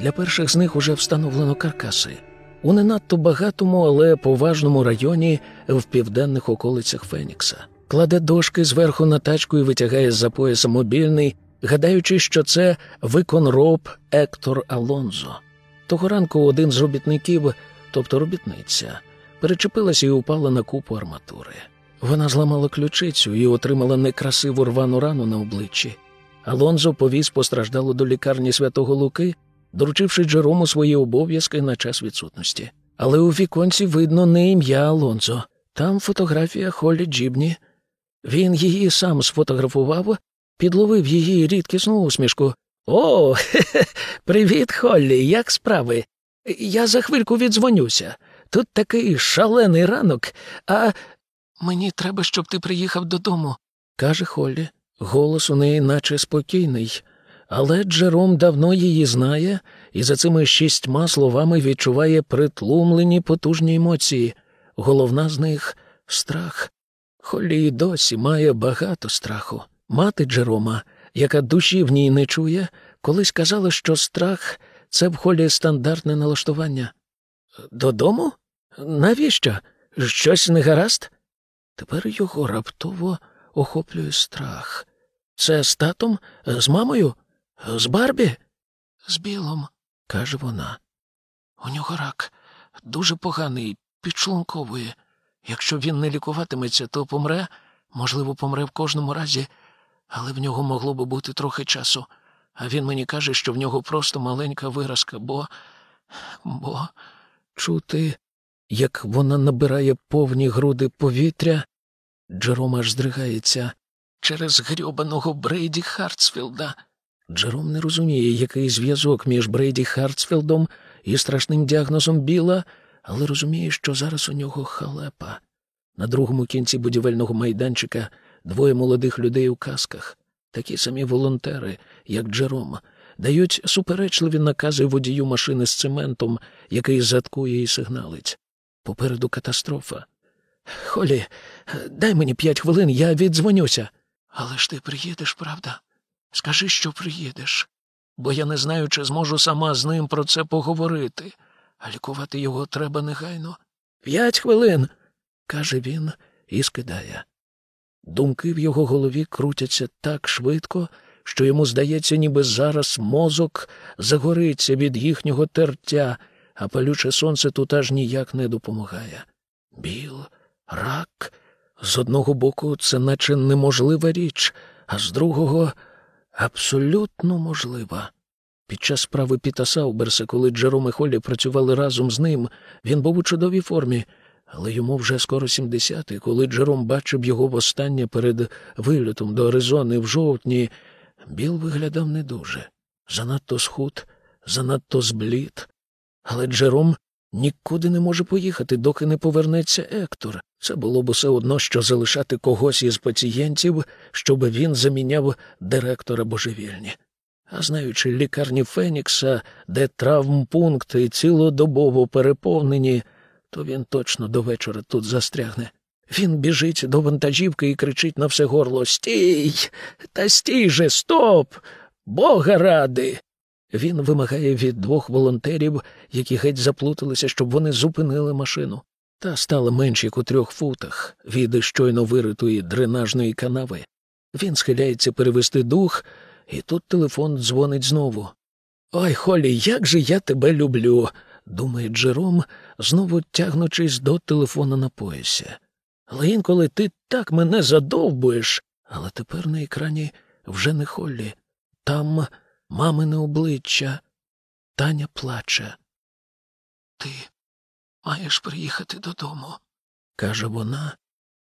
Для перших з них уже встановлено каркаси. У не надто багатому, але поважному районі в південних околицях Фенікса. Кладе дошки зверху на тачку і витягає з-за пояса мобільний, гадаючи, що це виконроб Ектор Алонзо. Того ранку один з робітників, тобто робітниця, перечепилася і упала на купу арматури. Вона зламала ключицю і отримала некрасиву рвану рану на обличчі. Алонзо повіз постраждалу до лікарні святого Луки, доручивши Джерому свої обов'язки на час відсутності. Але у віконці видно не ім'я Алонзо. Там фотографія Холі Джібні. Він її сам сфотографував, підловив її рідкісну усмішку. О, хе-хе, привіт, Холлі, як справи? Я за хвильку віддзвонюся. Тут такий шалений ранок, а мені треба, щоб ти приїхав додому, каже Холлі. Голос у неї наче спокійний, але Джером давно її знає і за цими шістьма словами відчуває притлумлені потужні емоції. головна з них страх. Холлі й досі має багато страху. Мати Джерома, яка душі в ній не чує, колись казала, що страх це в холі стандартне налаштування. Додому? Навіщо? Щось не гаразд? Тепер його раптово охоплює страх. Це з татом, з мамою, з Барбі? З Білом, каже вона. У нього рак дуже поганий, підшлунковує. Якщо він не лікуватиметься, то помре, можливо, помре в кожному разі, але в нього могло би бути трохи часу. А він мені каже, що в нього просто маленька виразка, бо. бо чути, як вона набирає повні груди повітря, Джером аж здригається через грьобаного Брейді Хартсфілда. Джером не розуміє, який зв'язок між Брейді Хартсфілдом і страшним діагнозом Біла, але розуміє, що зараз у нього халепа. На другому кінці будівельного майданчика двоє молодих людей у касках, такі самі волонтери, як Джером, дають суперечливі накази водію машини з цементом, який заткує і сигналить. Попереду катастрофа. Холі, дай мені п'ять хвилин, я віддзвонюся. Але ж ти приїдеш, правда? Скажи, що приїдеш, бо я не знаю, чи зможу сама з ним про це поговорити, а лікувати його треба негайно. П'ять хвилин, каже він і скидає. Думки в його голові крутяться так швидко, що йому здається, ніби зараз мозок загориться від їхнього тертя, а палюче сонце тут аж ніяк не допомагає. Біл, рак. З одного боку, це наче неможлива річ, а з другого абсолютно можлива. Під час справи Піта Сауберса, коли Джером і Холлі працювали разом з ним, він був у чудовій формі, але йому вже скоро 70, і коли Джером бачив його востаннє перед вильотом до Аризони в жовтні, Біл виглядав не дуже. Занадто схуд, занадто зблід. Але Джером нікуди не може поїхати, доки не повернеться Ектор. Це було б усе одно, що залишати когось із пацієнтів, щоб він заміняв директора божевільні. А знаючи лікарні Фенікса, де травмпункти цілодобово переповнені, то він точно до вечора тут застрягне. Він біжить до вантажівки і кричить на все горло Стій! Та стій же, стоп! Бога ради! Він вимагає від двох волонтерів, які геть заплуталися, щоб вони зупинили машину. Та стала менш як у трьох футах від щойно виритої дренажної канави. Він схиляється перевести дух, і тут телефон дзвонить знову. Ой, Холі, як же я тебе люблю, думає Джером, знову тягнучись до телефона на поясі. Але інколи ти так мене задовбуєш. Але тепер на екрані вже не Холлі. Там мамине обличчя. Таня плаче. Ти маєш приїхати додому, каже вона,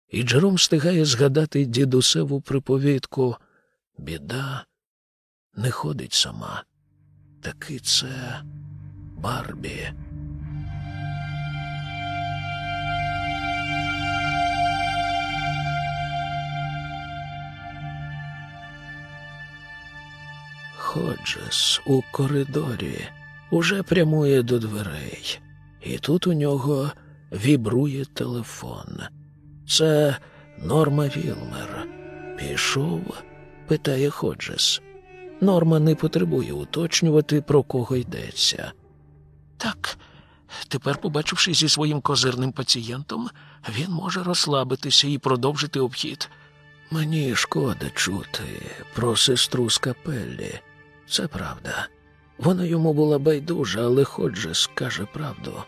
і Джером встигає згадати дідусеву приповідку Біда не ходить сама. Таки це Барбі. Ходжес у коридорі уже прямує до дверей, і тут у нього вібрує телефон. Це Норма Вілмер. Пішов? питає Ходжес. Норма не потребує уточнювати, про кого йдеться. Так, тепер, побачивши зі своїм козирним пацієнтом, він може розслабитися і продовжити обхід. Мені шкода чути про сестру з капеллі. Це правда. Вона йому була байдужа, але Ходжес скаже правду.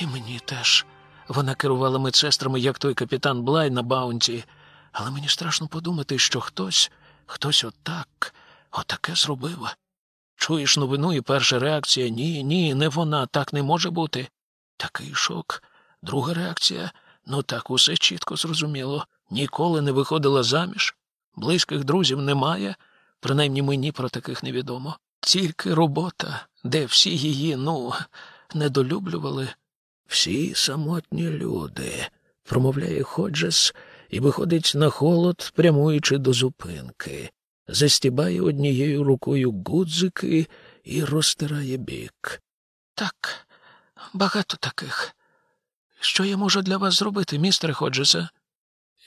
І мені теж. Вона керувала медсестрами, як той капітан Блай на Баунті, але мені страшно подумати, що хтось, хтось отак, отаке зробив. Чуєш новину, і перша реакція ні, ні, не вона, так не може бути. Такий шок. Друга реакція ну так усе чітко зрозуміло. Ніколи не виходила заміж, близьких друзів немає, принаймні мені про таких невідомо. Тільки робота, де всі її, ну, недолюблювали. Всі самотні люди, промовляє Ходжес і виходить на холод, прямуючи до зупинки, застібає однією рукою гудзики і розтирає бік. Так, багато таких. Що я можу для вас зробити, містере Ходжесе?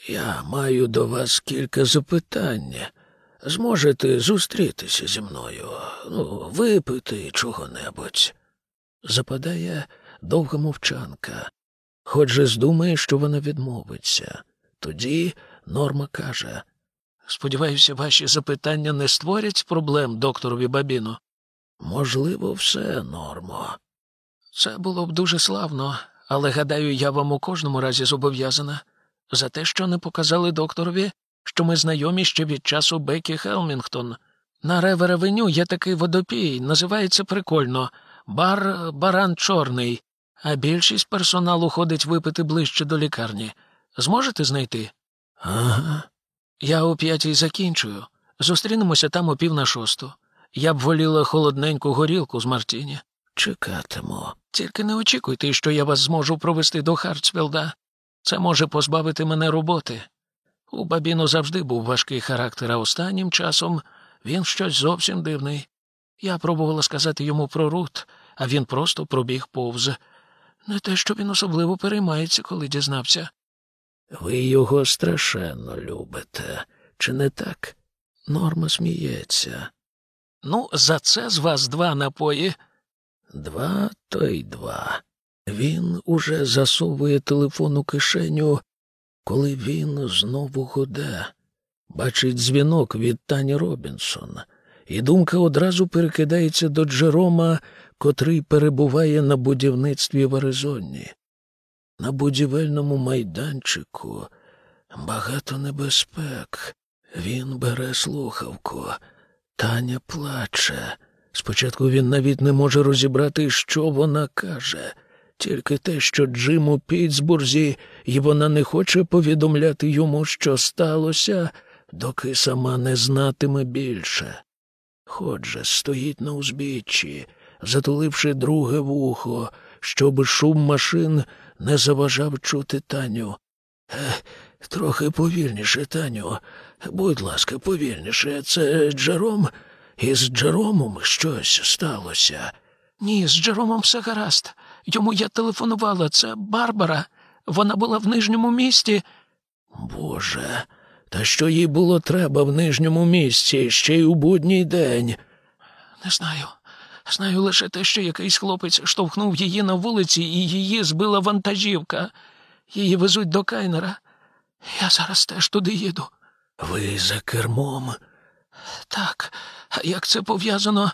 Я маю до вас кілька запитань. Зможете зустрітися зі мною, ну, випити чого-небудь. Западає довга мовчанка. Ходжес думає, що вона відмовиться. Тоді Норма каже Сподіваюся, ваші запитання не створять проблем докторові Бабіно. Можливо, все, Нормо. Це було б дуже славно, але гадаю, я вам у кожному разі зобов'язана за те, що не показали докторові, що ми знайомі ще від часу Бекі Хелмінгтон. На Ревер-авеню є такий водопій, називається прикольно бар Баран Чорний, а більшість персоналу ходить випити ближче до лікарні. Зможете знайти? Ага. Я о п'ятій закінчую. Зустрінемося там о пів на шосту. Я б воліла холодненьку горілку з Мартіні. Чекатиму. Тільки не очікуйте, що я вас зможу провести до Хартсфілда. Це може позбавити мене роботи. У Бабіно завжди був важкий характер, а останнім часом він щось зовсім дивний. Я пробувала сказати йому про Рут, а він просто пробіг повз. Не те, що він особливо переймається, коли дізнався. Ви його страшенно любите, чи не так? Норма сміється. Ну, за це з вас два напої. Два то й два. Він уже засовує телефон у кишеню, коли він знову гуде. Бачить дзвінок від Тані Робінсон, і думка одразу перекидається до Джерома, котрий перебуває на будівництві в Аризоні. На будівельному майданчику багато небезпек. Він бере слухавку. Таня плаче. Спочатку він навіть не може розібрати, що вона каже, тільки те, що Джим у Пітсбурзі, і вона не хоче повідомляти йому, що сталося, доки сама не знатиме більше. Ходже стоїть на узбіччі, затуливши друге вухо, щоб шум машин не заважав чути Таню. Е, трохи повільніше, Таню. Будь ласка, повільніше. Це Джером? Із Джеромом щось сталося. Ні, з Джеромом все гаразд. Йому я телефонувала. Це Барбара. Вона була в нижньому місті. Боже, та що їй було треба в нижньому місці ще й у будній день? Не знаю. Знаю лише те, що якийсь хлопець штовхнув її на вулиці, і її збила вантажівка. Її везуть до Кайнера. Я зараз теж туди їду. Ви за кермом? Так, а як це пов'язано?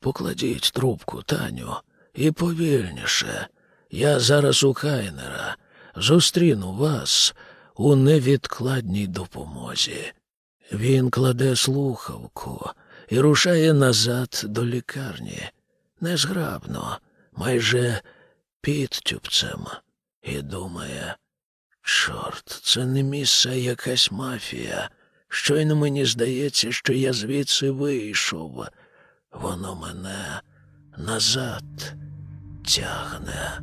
Покладіть трубку, Таню, і повільніше. Я зараз у Кайнера. Зустріну вас у невідкладній допомозі. Він кладе слухавку і рушає назад до лікарні. Незграбно, майже підтюпцем, і думає, чорт, це не місце, якась мафія. Щойно мені здається, що я звідси вийшов. Воно мене назад тягне.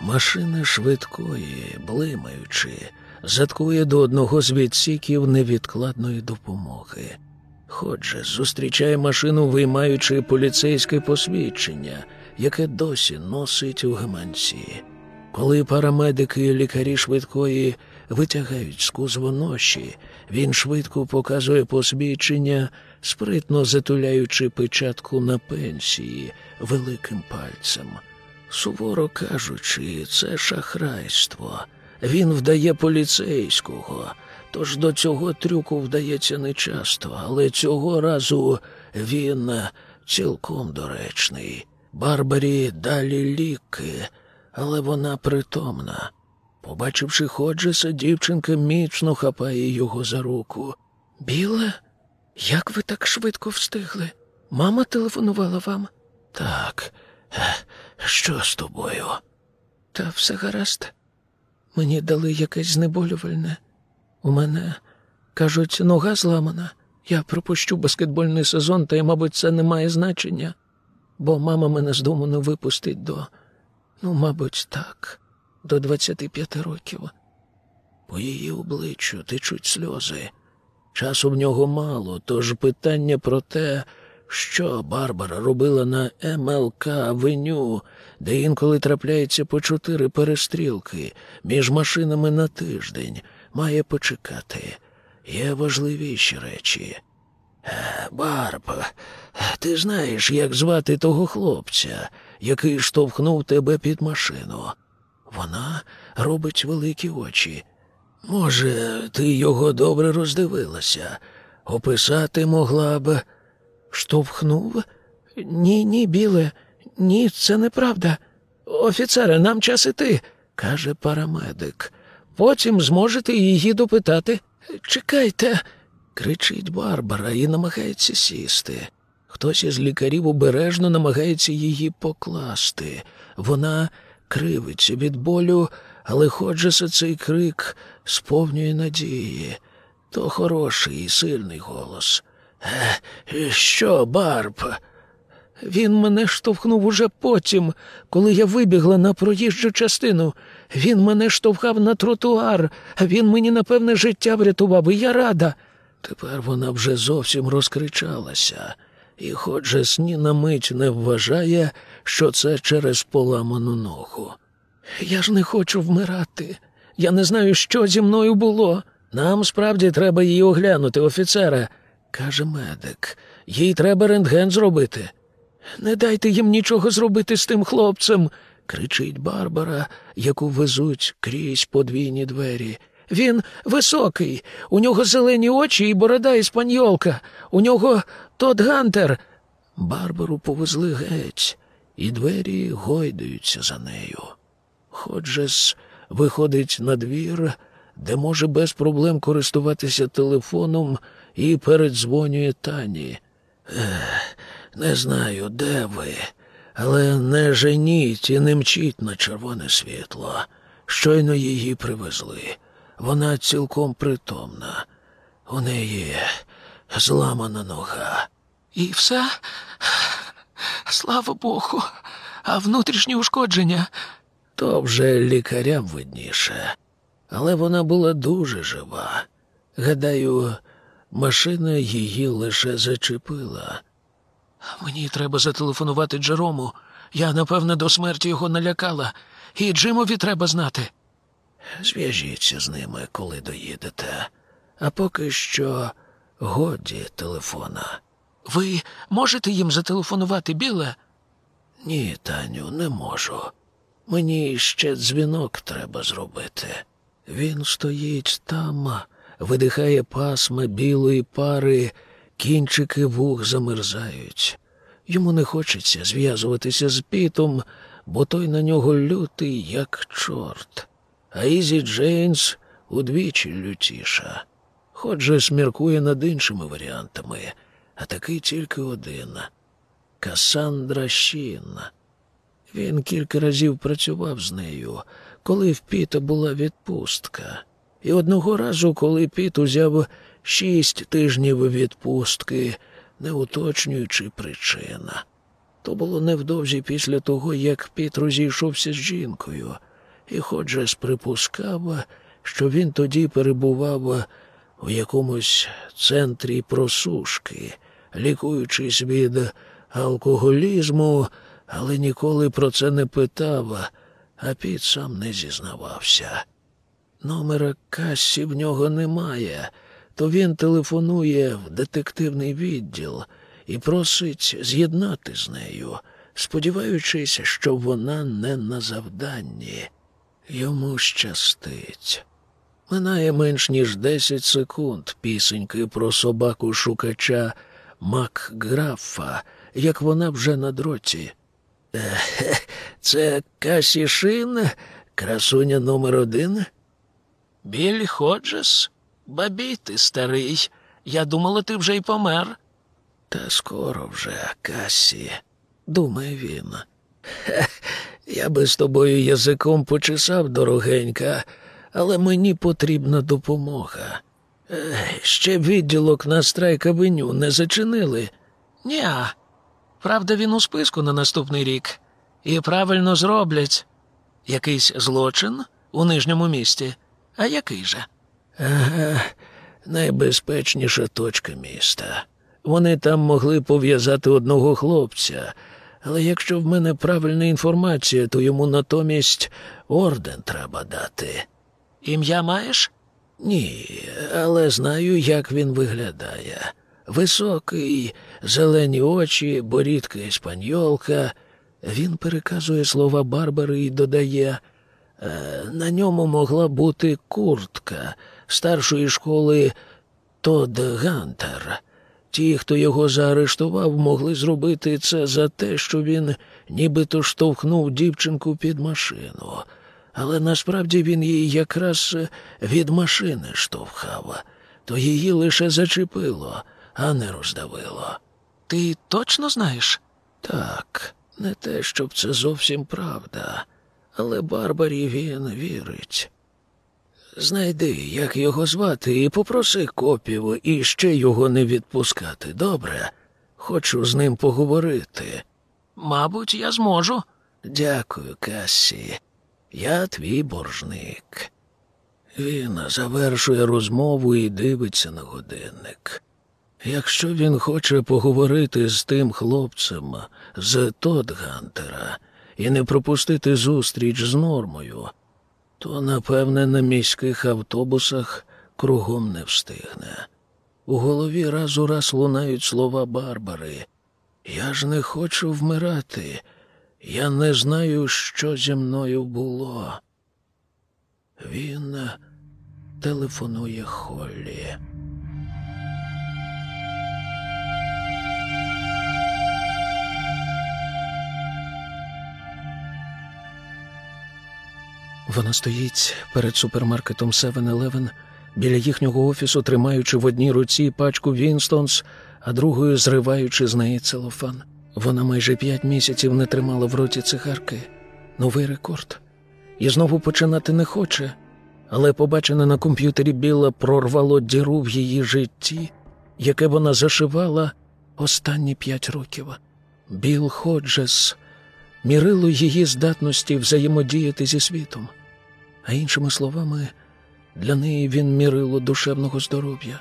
Машина швидкої, блимаючи, заткує до одного з відсіків невідкладної допомоги. Ходже зустрічає машину, виймаючи поліцейське посвідчення, яке досі носить у гаманці. Коли парамедики і лікарі швидкої витягають з кузова ноші, він швидко показує посвідчення, спритно затуляючи печатку на пенсії великим пальцем. Суворо кажучи, це шахрайство. Він вдає поліцейського, тож до цього трюку вдається нечасто, але цього разу він цілком доречний. Барбарі далі ліки, але вона притомна. Побачивши Ходжеса, дівчинка міцно хапає його за руку. Біле, як ви так швидко встигли? Мама телефонувала вам? Так. Що з тобою? Та все гаразд. Мені дали якесь знеболювальне. У мене, кажуть, нога зламана. Я пропущу баскетбольний сезон, та й, мабуть, це не має значення, бо мама мене з дому не випустить до, ну, мабуть, так, до 25 років. По її обличчю течуть сльози. Часу в нього мало, тож питання про те, що Барбара робила на МЛК Авеню, де інколи трапляється по чотири перестрілки між машинами на тиждень, має почекати. Є важливіші речі. Е, Барб, ти знаєш, як звати того хлопця, який штовхнув тебе під машину. Вона робить великі очі. Може, ти його добре роздивилася, описати могла б. Штовхнув? Ні, ні, біле, ні, це неправда. Офіцере, нам час іти, каже парамедик. Потім зможете її допитати. Чекайте, кричить Барбара і намагається сісти. Хтось із лікарів обережно намагається її покласти. Вона кривиться від болю, але Ходжеса цей крик сповнює надії. То хороший і сильний голос. Е, що, Барб? Він мене штовхнув уже потім, коли я вибігла на проїжджу частину. Він мене штовхав на тротуар, він мені, напевне, життя врятував, і я рада. Тепер вона вже зовсім розкричалася, і Ходжес ні на мить не вважає, що це через поламану ногу. Я ж не хочу вмирати. Я не знаю, що зі мною було. Нам справді треба її оглянути, офіцере, каже медик. Їй треба рентген зробити. Не дайте їм нічого зробити з тим хлопцем, кричить Барбара, яку везуть крізь подвійні двері. Він високий, у нього зелені очі і борода іспаньолка, у нього тот Гантер. Барбару повезли геть, і двері гойдаються за нею. Ходжес виходить на двір, де може без проблем користуватися телефоном і передзвонює Тані. Ех, не знаю, де ви, але не женіть і не мчіть на червоне світло. Щойно її привезли. Вона цілком притомна. У неї зламана нога. І все? Слава Богу, а внутрішні ушкодження. То вже лікарям видніше. Але вона була дуже жива. Гадаю, машина її лише зачепила. Мені треба зателефонувати Джерому. Я, напевне, до смерті його налякала, і Джимові треба знати. Зв'яжіться з ними, коли доїдете. А поки що годі телефона. Ви можете їм зателефонувати, біле? Ні, Таню, не можу. Мені ще дзвінок треба зробити. Він стоїть там, видихає пасма білої пари, кінчики вух замерзають. Йому не хочеться зв'язуватися з пітом, бо той на нього лютий, як чорт. А Ізі Джейнс удвічі лютіша. Хоч же сміркує над іншими варіантами, а такий тільки один Касандра Шін. Він кілька разів працював з нею, коли в Піта була відпустка. І одного разу, коли Піт узяв шість тижнів відпустки, не уточнюючи причина. То було невдовзі після того, як Піт розійшовся з жінкою, і Ходжес припускав, що він тоді перебував у якомусь центрі просушки, лікуючись від алкоголізму, але ніколи про це не питав, а Піт сам не зізнавався. Номера касі в нього немає, то він телефонує в детективний відділ і просить з'єднати з нею, сподіваючись, що вона не на завданні. Йому щастить. Минає менш ніж десять секунд пісеньки про собаку шукача Макграфа, як вона вже на дроті. Це Касі Шин, красуня номер один. Біллі Ходжес? Бабі, ти старий. Я думала, ти вже й помер. Та скоро вже, Касі, думає він. Я би з тобою язиком почесав, дорогенька, але мені потрібна допомога. Ще відділок на страйк-авеню не зачинили. Ня. Правда, він у списку на наступний рік. І правильно зроблять. Якийсь злочин у нижньому місті. А який же? Ага, найбезпечніша точка міста. Вони там могли пов'язати одного хлопця, але якщо в мене правильна інформація, то йому натомість орден треба дати. Ім'я маєш? Ні, але знаю, як він виглядає. Високий, зелені очі, борідка іспаньолка. Він переказує слова Барбари і додає. «Е, На ньому могла бути куртка старшої школи Тодд Гантер. Ті, хто його заарештував, могли зробити це за те, що він нібито штовхнув дівчинку під машину. Але насправді він її якраз від машини штовхав, то її лише зачепило, а не роздавило. Ти точно знаєш? Так, не те, щоб це зовсім правда, але Барбарі він вірить. Знайди, як його звати, і попроси копів і ще його не відпускати, добре? Хочу з ним поговорити. Мабуть, я зможу. Дякую, Кассі. Я твій боржник. Він завершує розмову і дивиться на годинник. Якщо він хоче поговорити з тим хлопцем з Тодгантера і не пропустити зустріч з нормою, то, напевне, на міських автобусах кругом не встигне. У голові раз у раз лунають слова Барбари. Я ж не хочу вмирати. Я не знаю, що зі мною було. Він телефонує Холлі. Вона стоїть перед супермаркетом 7-Eleven, біля їхнього офісу, тримаючи в одній руці пачку Вінстонс, а другою зриваючи з неї целофан. Вона майже п'ять місяців не тримала в роті цигарки. Новий рекорд. І знову починати не хоче, але побачене на комп'ютері Біла прорвало діру в її житті, яке вона зашивала останні п'ять років. Біл Ходжес мірило її здатності взаємодіяти зі світом. А іншими словами, для неї він мірило душевного здоров'я.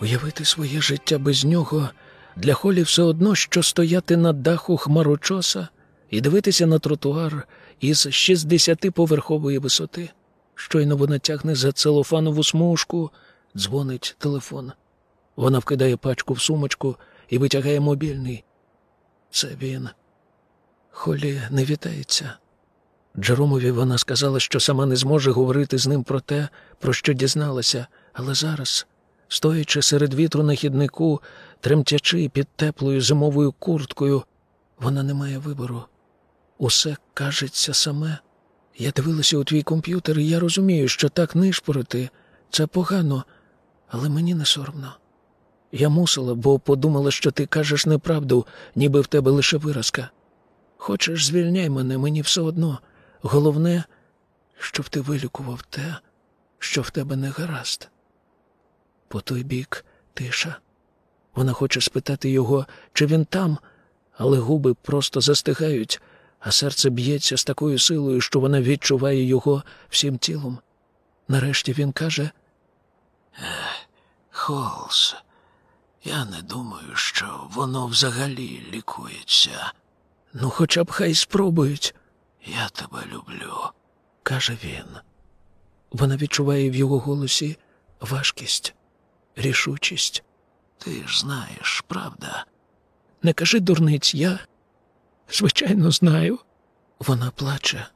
Уявити своє життя без нього для Холі все одно, що стояти на даху хмарочоса і дивитися на тротуар із 60-поверхової висоти. Щойно вона тягне за целофанову смужку, дзвонить телефон. Вона вкидає пачку в сумочку і витягає мобільний. Це він. Холі не вітається. Джеромові вона сказала, що сама не зможе говорити з ним про те, про що дізналася, але зараз, стоячи серед вітру на хіднику, тремтячи під теплою зимовою курткою, вона не має вибору. Усе кажеться саме. Я дивилася у твій комп'ютер, і я розумію, що так нишпорити це погано, але мені не соромно. Я мусила, бо подумала, що ти кажеш неправду, ніби в тебе лише виразка. Хочеш, звільняй мене, мені все одно. Головне, щоб ти вилікував те, що в тебе не гаразд. По той бік тиша. Вона хоче спитати його, чи він там, але губи просто застигають, а серце б'ється з такою силою, що вона відчуває його всім тілом. Нарешті він каже: Холс, я не думаю, що воно взагалі лікується. Ну, хоча б хай спробують. Я тебе люблю, каже він. Вона відчуває в його голосі важкість, рішучість. Ти ж знаєш, правда? Не кажи дурниць, я, звичайно, знаю. Вона плаче.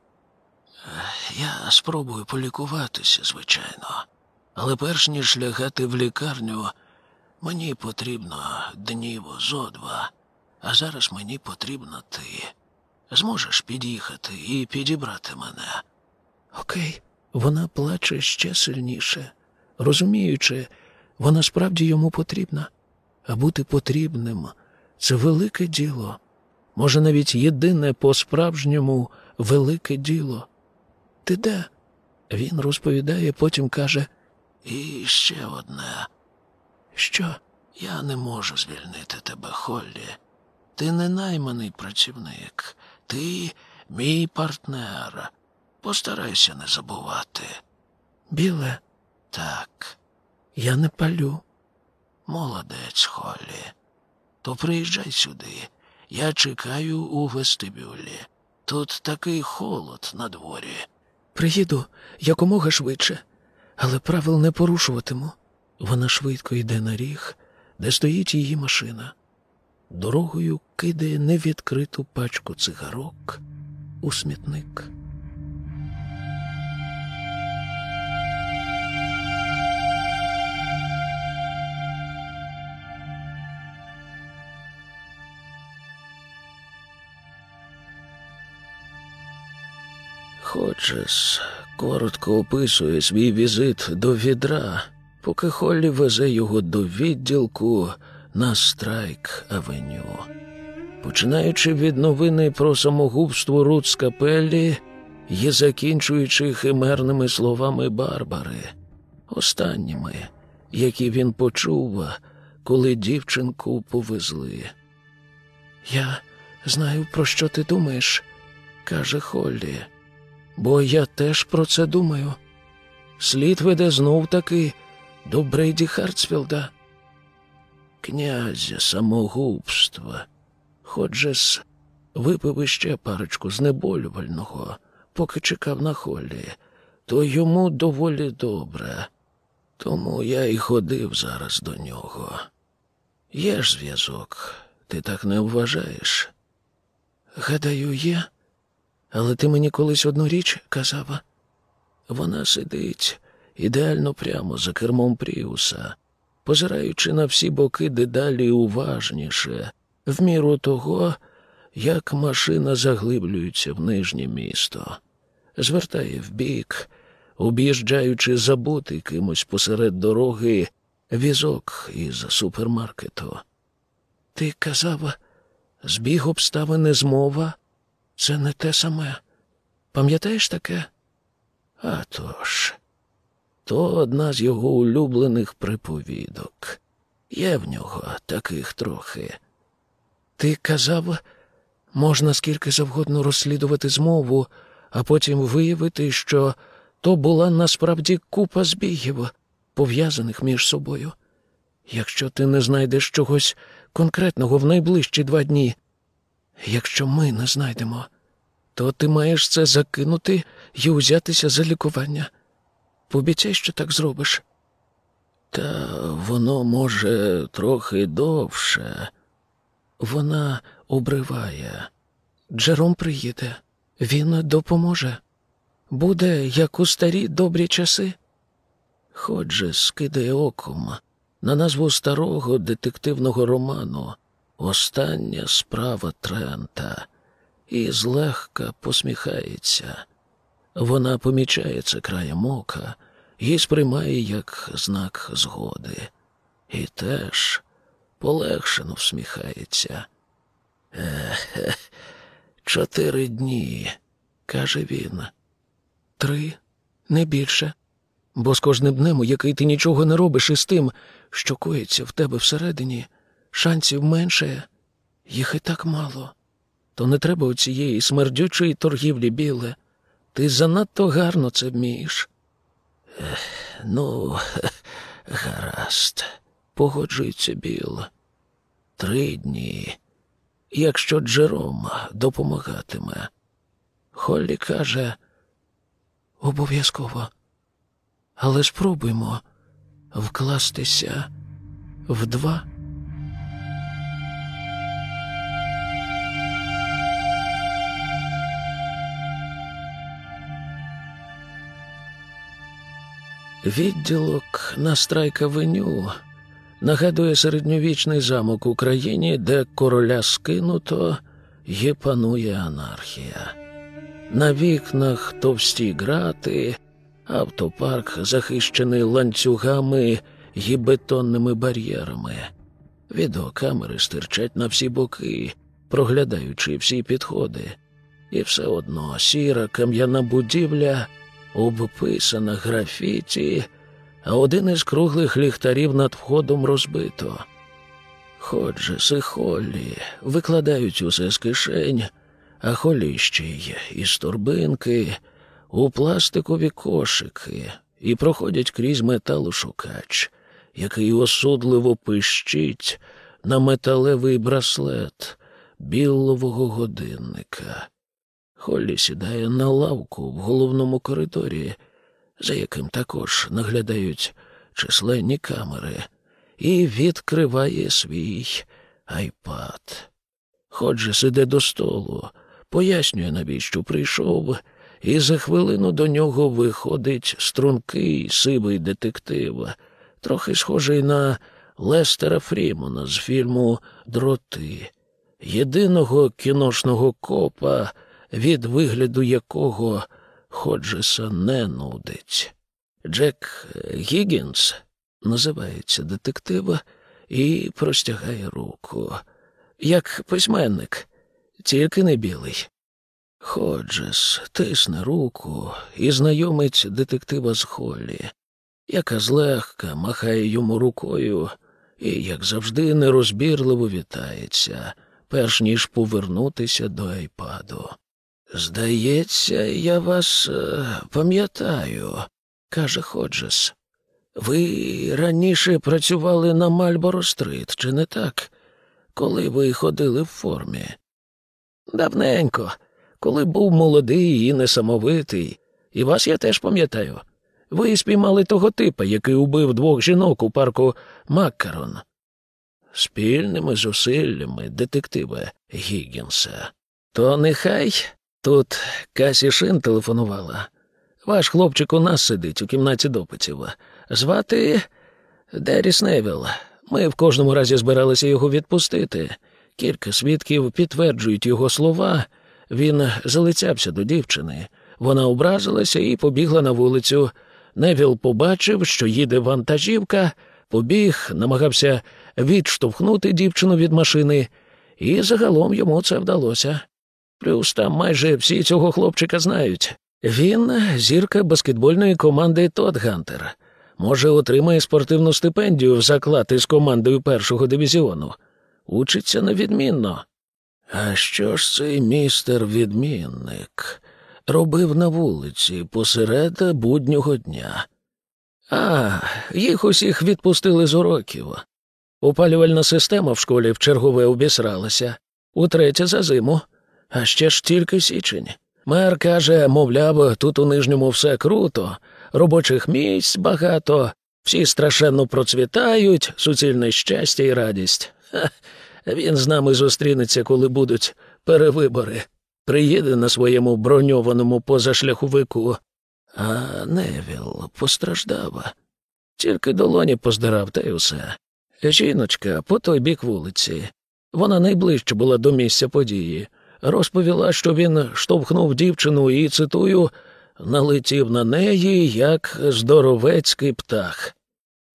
Я спробую полікуватися, звичайно. Але перш ніж лягати в лікарню, мені потрібно днів зо два, а зараз мені потрібна ти. Зможеш під'їхати і підібрати мене. Окей, вона плаче ще сильніше, розуміючи, вона справді йому потрібна. А бути потрібним це велике діло. Може, навіть єдине по-справжньому велике діло. Ти де? Він розповідає, потім каже І ще одне. Що? Я не можу звільнити тебе, Холлі. Ти не найманий працівник, ти мій партнер. Постарайся не забувати. Біле, так. Я не палю. Молодець, Холлі. То приїжджай сюди. Я чекаю у вестибюлі. Тут такий холод на дворі. Приїду якомога швидше, але правил не порушуватиму. Вона швидко йде на ріг, де стоїть її машина. Дорогою кидає невідкриту пачку цигарок у смітник. Ходжес коротко описує свій візит до відра, поки Холлі везе його до відділку на страйк авеню. Починаючи від новини про самогубство Рут Скапеллі і закінчуючи химерними словами Барбари, останніми, які він почув, коли дівчинку повезли. Я знаю, про що ти думаєш, каже Холлі, бо я теж про це думаю. Слід веде знов таки до Брейді Хартсфілда. Князя самогубства. Ходжес випив іще парочку знеболювального, поки чекав на холі, то йому доволі добре. Тому я і ходив зараз до нього. Є ж зв'язок, ти так не вважаєш? Гадаю, є, але ти мені колись одну річ казала. Вона сидить ідеально прямо за кермом Пріуса, позираючи на всі боки дедалі уважніше, в міру того, як машина заглиблюється в нижнє місто, звертає вбік, об'їжджаючи забутий кимось посеред дороги візок із супермаркету. Ти казав, збіг обставини змова це не те саме. Пам'ятаєш таке? А тож, то одна з його улюблених приповідок. Є в нього таких трохи. Ти казав, можна скільки завгодно розслідувати змову, а потім виявити, що то була насправді купа збігів, пов'язаних між собою. Якщо ти не знайдеш чогось конкретного в найближчі два дні, якщо ми не знайдемо, то ти маєш це закинути і узятися за лікування. Пообіцяй, що так зробиш. Та воно може трохи довше. Вона обриває. Джером приїде, він допоможе. Буде, як у старі добрі часи. Ходже скидає оком на назву старого детективного роману Остання справа Трента і злегка посміхається. Вона помічає це краєм ока і сприймає як знак згоди. І теж полегшено всміхається. Ех, чотири дні, каже він. Три, не більше. Бо з кожним днем, який ти нічого не робиш із тим, що коїться в тебе всередині, шансів менше, їх і так мало. То не треба оцієї смердючої торгівлі, біле. Ти занадто гарно це вмієш. Ну, гаразд, погоджується Біл. Три дні, якщо Джером допомагатиме. Холлі каже, обов'язково. Але спробуймо вкластися в два. Відділок на страйк-авеню нагадує середньовічний замок у де короля скинуто і панує анархія. На вікнах товсті грати, автопарк захищений ланцюгами і бетонними бар'єрами. Відеокамери стирчать на всі боки, проглядаючи всі підходи. І все одно сіра кам'яна будівля обписана графіті, а один із круглих ліхтарів над входом розбито. Ходжес і Холлі викладають усе з кишень, а й із торбинки у пластикові кошики і проходять крізь металошукач, який осудливо пищить на металевий браслет білового годинника. Холлі сідає на лавку в головному коридорі, за яким також наглядають численні камери, і відкриває свій айпад. Ходже сиде до столу, пояснює, навіщо прийшов, і за хвилину до нього виходить стрункий сивий детектив, трохи схожий на Лестера Фрімона з фільму Дроти, єдиного кіношного копа, від вигляду якого Ходжеса не нудить. Джек Гіггінс називається детектив і простягає руку. Як письменник, тільки не білий. Ходжес тисне руку і знайомить детектива з Холлі, яка злегка махає йому рукою і, як завжди, нерозбірливо вітається, перш ніж повернутися до айпаду. Здається, я вас е, пам'ятаю, каже Ходжес. Ви раніше працювали на Мальборо Стрит, чи не так? Коли ви ходили в формі? Давненько, коли був молодий і несамовитий, і вас я теж пам'ятаю. Ви спіймали того типа, який убив двох жінок у парку Маккарон. Спільними зусиллями детектива Гіггінса. То нехай тут Касі Шин телефонувала. Ваш хлопчик у нас сидить у кімнаті допитів. Звати Деріс Невіл. Ми в кожному разі збиралися його відпустити. Кілька свідків підтверджують його слова. Він залицявся до дівчини. Вона образилася і побігла на вулицю. Невіл побачив, що їде вантажівка, побіг, намагався відштовхнути дівчину від машини, і загалом йому це вдалося. Плюс там майже всі цього хлопчика знають. Він зірка баскетбольної команди Тодгантер. Може, отримає спортивну стипендію в заклад із командою першого дивізіону. Учиться невідмінно. А що ж цей містер відмінник робив на вулиці посеред буднього дня? А, їх усіх відпустили з уроків. Опалювальна система в школі в чергове обісралася, утретє за зиму, а ще ж тільки січень. Мер каже, мовляв, тут у нижньому все круто, робочих місць багато, всі страшенно процвітають, суцільне щастя і радість. Ха, він з нами зустрінеться, коли будуть перевибори. Приїде на своєму броньованому позашляховику. А Невіл постраждав. Тільки долоні поздирав, та й усе. Жіночка по той бік вулиці. Вона найближче була до місця події. Розповіла, що він штовхнув дівчину і, цитую, налетів на неї, як здоровецький птах.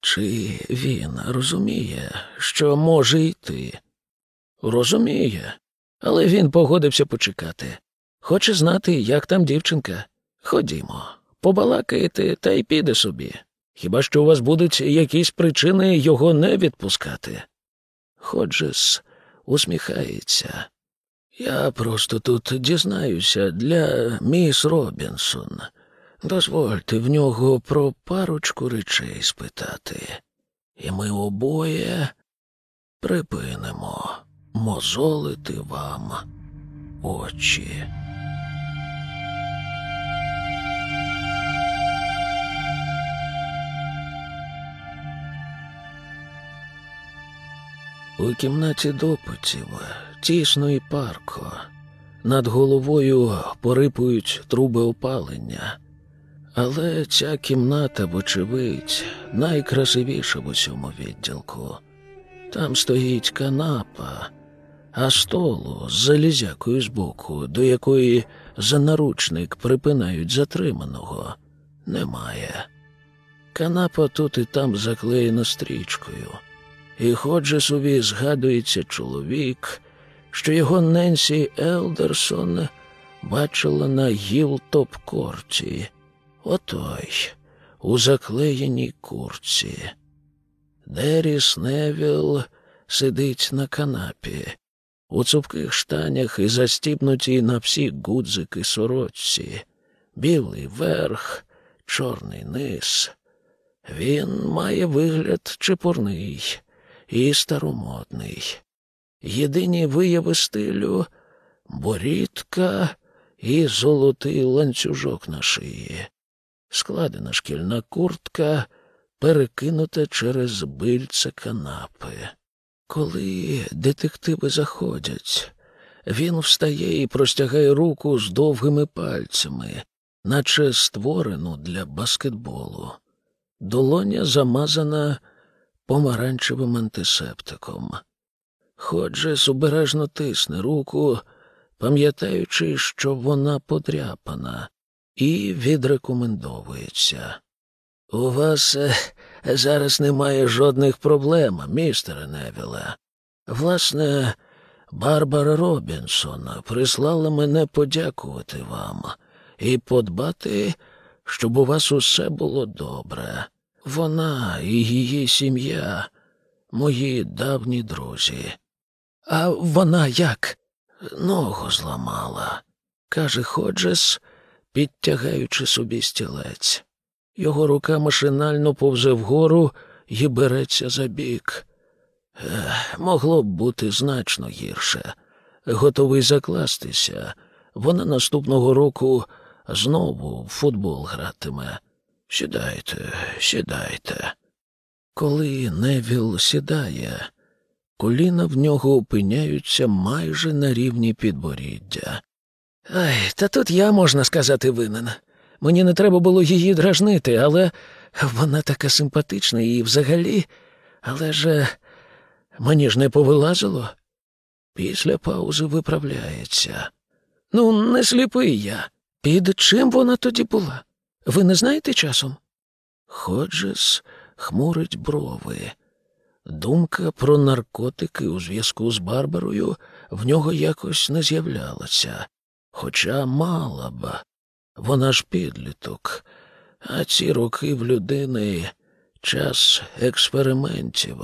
Чи він розуміє, що може йти? Розуміє, але він погодився почекати. Хоче знати, як там дівчинка. Ходімо, побалакаєте та й піде собі. Хіба що у вас будуть якісь причини його не відпускати? Ходжес усміхається. Я просто тут дізнаюся для міс Робінсон. Дозвольте в нього про парочку речей спитати, і ми обоє припинимо мозолити вам очі. У кімнаті допитів тісно і парко. Над головою порипують труби опалення. Але ця кімната, вочевидь, найкрасивіша в усьому відділку. Там стоїть канапа, а столу з залізякою збоку, до якої за наручник припинають затриманого, немає. Канапа тут і там заклеєна стрічкою. І ходже собі згадується чоловік, що його Ненсі Елдерсон бачила на Гілтоп-корті. Отой, у заклеєній куртці. Деріс Невіл сидить на канапі, у цупких штанях і застібнутій на всі гудзики сорочці, білий верх, чорний низ. Він має вигляд чепурний і старомодний. Єдині вияви стилю борідка і золотий ланцюжок на шиї, складена шкільна куртка, перекинута через бильце канапи. Коли детективи заходять, він встає і простягає руку з довгими пальцями, наче створену для баскетболу. Долоня замазана помаранчевим антисептиком. Ходжес обережно тисне руку, пам'ятаючи, що вона подряпана, і відрекомендовується. У вас е, зараз немає жодних проблем, містере Невіле. Власне, Барбара Робінсон прислала мене подякувати вам і подбати, щоб у вас усе було добре. Вона і її сім'я, мої давні друзі. А вона як? Ногу зламала, каже Ходжес, підтягаючи собі стілець. Його рука машинально повзе вгору і береться за бік. Ех, могло б бути значно гірше. Готовий закластися. Вона наступного року знову в футбол гратиме. Сідайте, сідайте. Коли Невіл сідає, коліна в нього опиняються майже на рівні підборіддя. Ай, та тут я, можна сказати, винен. Мені не треба було її дражнити, але вона така симпатична і взагалі, але ж мені ж не повилазило. Після паузи виправляється. Ну, не сліпий я. Під чим вона тоді була? Ви не знаєте часом? Ходжес хмурить брови. Думка про наркотики у зв'язку з Барбарою в нього якось не з'являлася, хоча мала б. Вона ж підліток, а ці роки в людини час експериментів.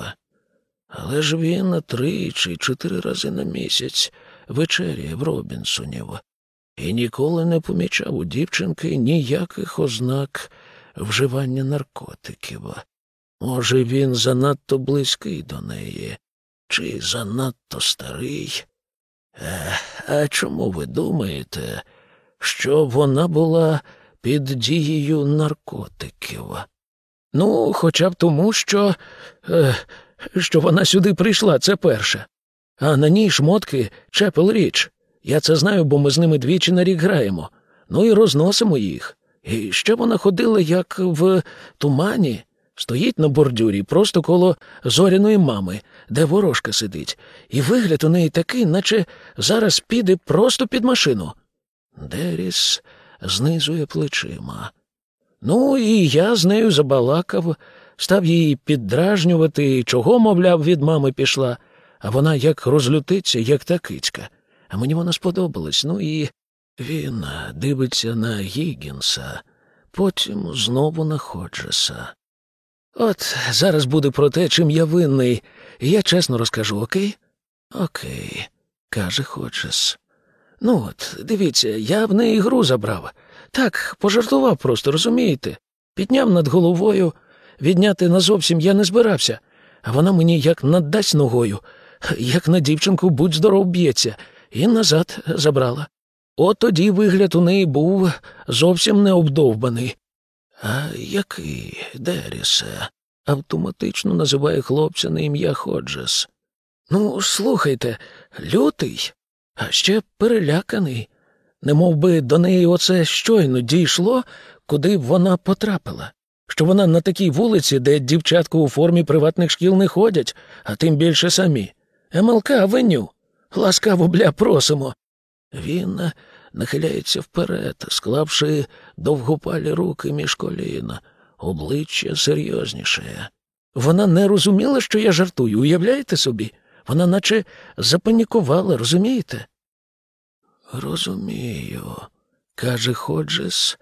Але ж він три чи чотири рази на місяць вечеряє в Робінсонів і ніколи не помічав у дівчинки ніяких ознак вживання наркотиків. Може, він занадто близький до неї, чи занадто старий? А чому ви думаєте, що вона була під дією наркотиків? Ну, хоча б тому, що, що вона сюди прийшла, це перше. А на ній шмотки Чепел Річ. Я це знаю, бо ми з ними двічі на рік граємо. Ну і розносимо їх. І ще вона ходила, як в тумані, стоїть на бордюрі, просто коло зоряної мами, де ворожка сидить, і вигляд у неї такий, наче зараз піде просто під машину. Деріс знизує плечима. Ну, і я з нею забалакав, став її піддражнювати, чого, мовляв, від мами пішла, а вона як розлютиться, як та кицька. А мені вона сподобалась. Ну і він дивиться на Гігінса, потім знову на Ходжеса. От зараз буде про те, чим я винний, і я чесно розкажу, окей? Окей, каже Ходжес. Ну от, дивіться, я в неї гру забрав. Так, пожартував просто, розумієте? Підняв над головою, відняти назовсім я не збирався, а вона мені як надасть ногою, як на дівчинку будь здоров б'ється, і назад забрала. От тоді вигляд у неї був зовсім необдовбаний. А який, Дерісе? автоматично називає хлопця на ім'я Ходжес. Ну, слухайте, лютий, а ще переляканий. Не мов би до неї оце щойно дійшло, куди б вона потрапила. Що вона на такій вулиці, де дівчатка у формі приватних шкіл не ходять, а тим більше самі. МЛК Авеню. Ласкаво, бля, просимо. Він нахиляється вперед, склавши довгопалі руки між коліна, обличчя серйозніше. Вона не розуміла, що я жартую, уявляєте собі? Вона наче запанікувала, розумієте? Розумію, каже Ходжес,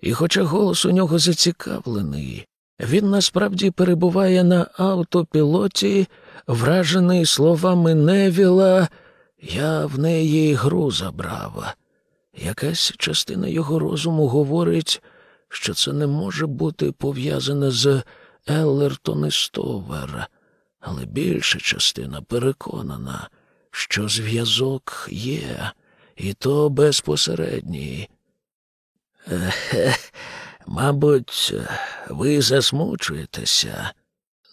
і, хоча голос у нього зацікавлений, він насправді перебуває на автопілоті, вражений словами Невіла, я в неї гру забрав. Якась частина його розуму говорить, що це не може бути пов'язане з Еллертон і Стовер, але більша частина переконана, що зв'язок є, і то безпосередній. Е, мабуть, ви засмучуєтеся.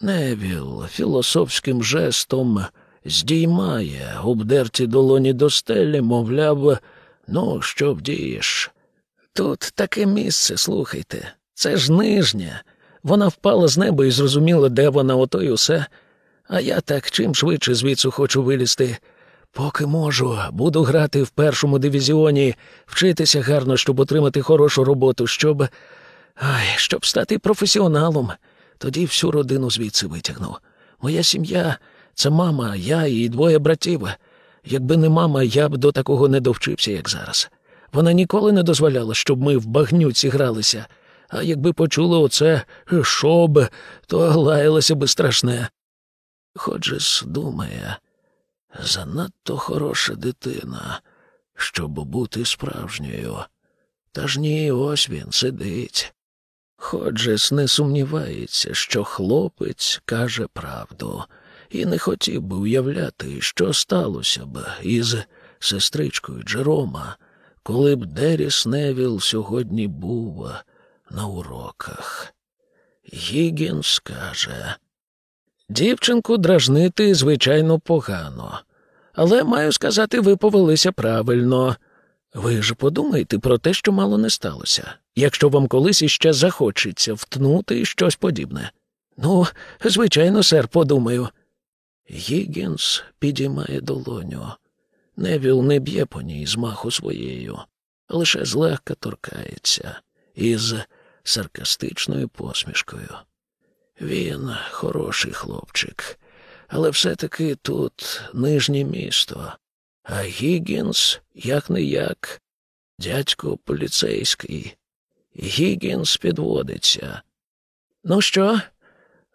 Невіл філософським жестом здіймає обдерті долоні до стелі, мовляв, ну, що вдієш. Тут таке місце, слухайте, це ж нижня. Вона впала з неба і зрозуміла, де вона, ото й усе. А я так чим швидше звідси хочу вилізти. Поки можу, буду грати в першому дивізіоні, вчитися гарно, щоб отримати хорошу роботу, щоб. Ай, щоб стати професіоналом. Тоді всю родину звідси витягну. Моя сім'я це мама, я і двоє братів. Якби не мама, я б до такого не довчився, як зараз. Вона ніколи не дозволяла, щоб ми в багнюці гралися, а якби почули оце «щоб», то лаялося би страшне. Ходжес думає, занадто хороша дитина, щоб бути справжньою. Та ж ні, ось він сидить. Ходжес не сумнівається, що хлопець каже правду, і не хотів би уявляти, що сталося б із сестричкою Джерома, коли б Деріс Невіл сьогодні був на уроках. Гігінс каже, дівчинку дражнити, звичайно, погано, але маю сказати, ви повелися правильно. Ви ж подумайте про те, що мало не сталося, якщо вам колись іще захочеться втнути щось подібне. Ну, звичайно, сер, подумаю. Гігінс підіймає долоню. Невіл не б'є по ній з маху своєю, лише злегка торкається із саркастичною посмішкою. Він хороший хлопчик, але все-таки тут нижнє місто, а Гігінс, як не як, дядько поліцейський. Гігінс підводиться. Ну що,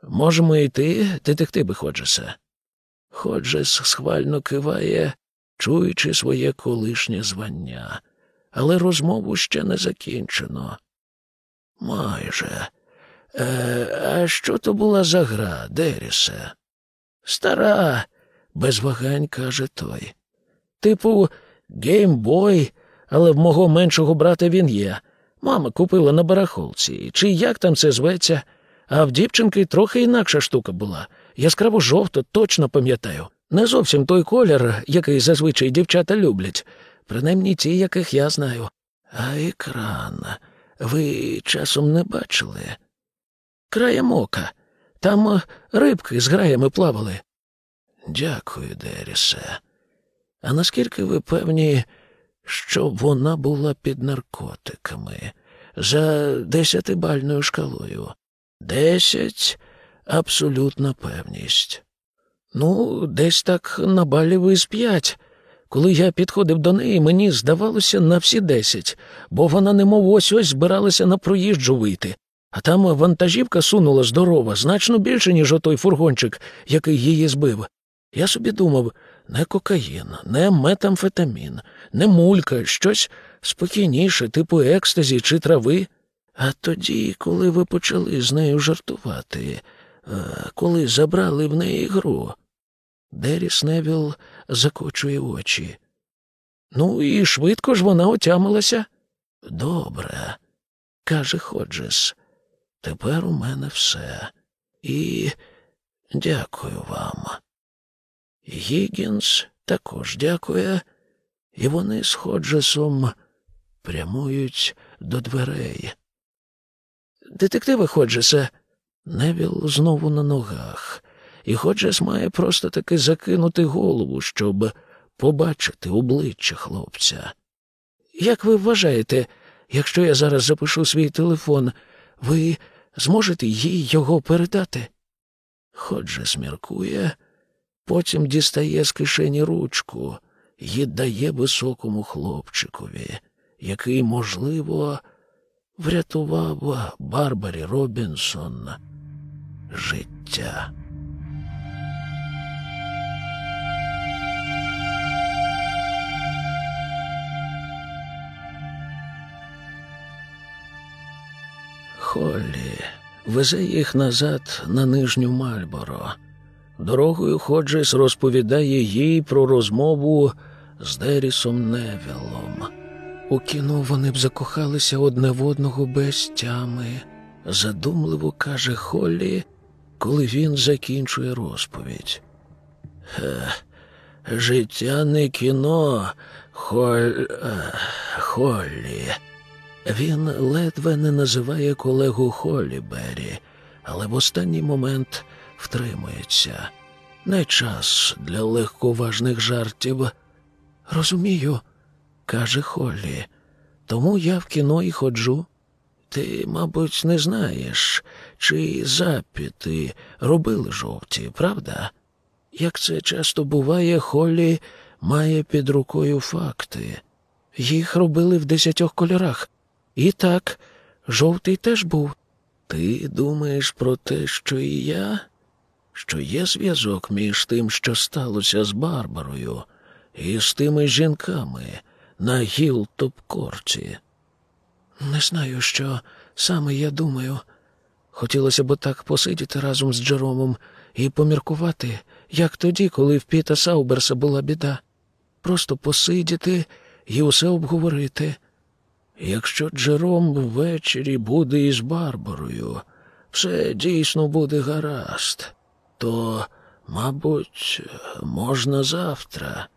можемо йти, детективи Ходжеса? Ходжес схвально киває, чуючи своє колишнє звання, але розмову ще не закінчено. Майже. Е, А що то була за гра, Дерісе? Стара, без вагань каже той. Типу, геймбой, але в мого меншого брата він є. Мама купила на барахолці, чи як там це зветься, а в дівчинки трохи інакша штука була. Яскраво-жовта, точно пам'ятаю. Не зовсім той колір, який зазвичай дівчата люблять, принаймні ті, яких я знаю. А екран ви часом не бачили? Краєм ока. Там рибки з граями плавали. Дякую, Дерісе. А наскільки ви певні, що вона була під наркотиками за десятибальною шкалою? Десять абсолютна певність. Ну, десь так на балів із п'ять. Коли я підходив до неї, мені здавалося на всі десять, бо вона немов ось ось збиралася на проїжджу вийти, а там вантажівка сунула здорова, значно більше, ніж отой фургончик, який її збив. Я собі думав не кокаїн, не метамфетамін, не мулька, щось спокійніше, типу екстазі чи трави. А тоді, коли ви почали з нею жартувати, коли забрали в неї гру, Деріс Невіл закочує очі. Ну, і швидко ж вона отямилася. Добре, каже Ходжес. Тепер у мене все. І дякую вам. Гігінс також дякує, і вони з Ходжесом прямують до дверей. Детективи Ходжеса, Невіл знову на ногах, і Ходжес має просто таки закинути голову, щоб побачити обличчя хлопця. Як ви вважаєте, якщо я зараз запишу свій телефон, ви зможете їй його передати? Ходжес міркує, потім дістає з кишені ручку і дає високому хлопчикові, який, можливо, врятував Барбарі Робінсон життя. Холлі везе їх назад на нижню Мальборо. Дорогою Ходжес розповідає їй про розмову з Дерісом Невілом. У кіно вони б закохалися одне в одного без тями, задумливо каже Холлі, коли він закінчує розповідь. Е, життя не кіно, Холь... е, Холлі. Він ледве не називає колегу Холлі Беррі, але в останній момент втримується. Не час для легковажних жартів. Розумію, каже Холлі. Тому я в кіно і ходжу. Ти, мабуть, не знаєш, чи запіти робили жовті, правда? Як це часто буває, Холлі має під рукою факти. Їх робили в десятьох кольорах. І так, жовтий теж був. Ти думаєш про те, що і я? Що є зв'язок між тим, що сталося з Барбарою, і з тими жінками на Гілтоп-корті? Не знаю, що саме я думаю. Хотілося б так посидіти разом з Джеромом і поміркувати, як тоді, коли в Піта Сауберса була біда. Просто посидіти і усе обговорити. Якщо Джером ввечері буде із Барбарою, все дійсно буде гаразд, то, мабуть, можна завтра.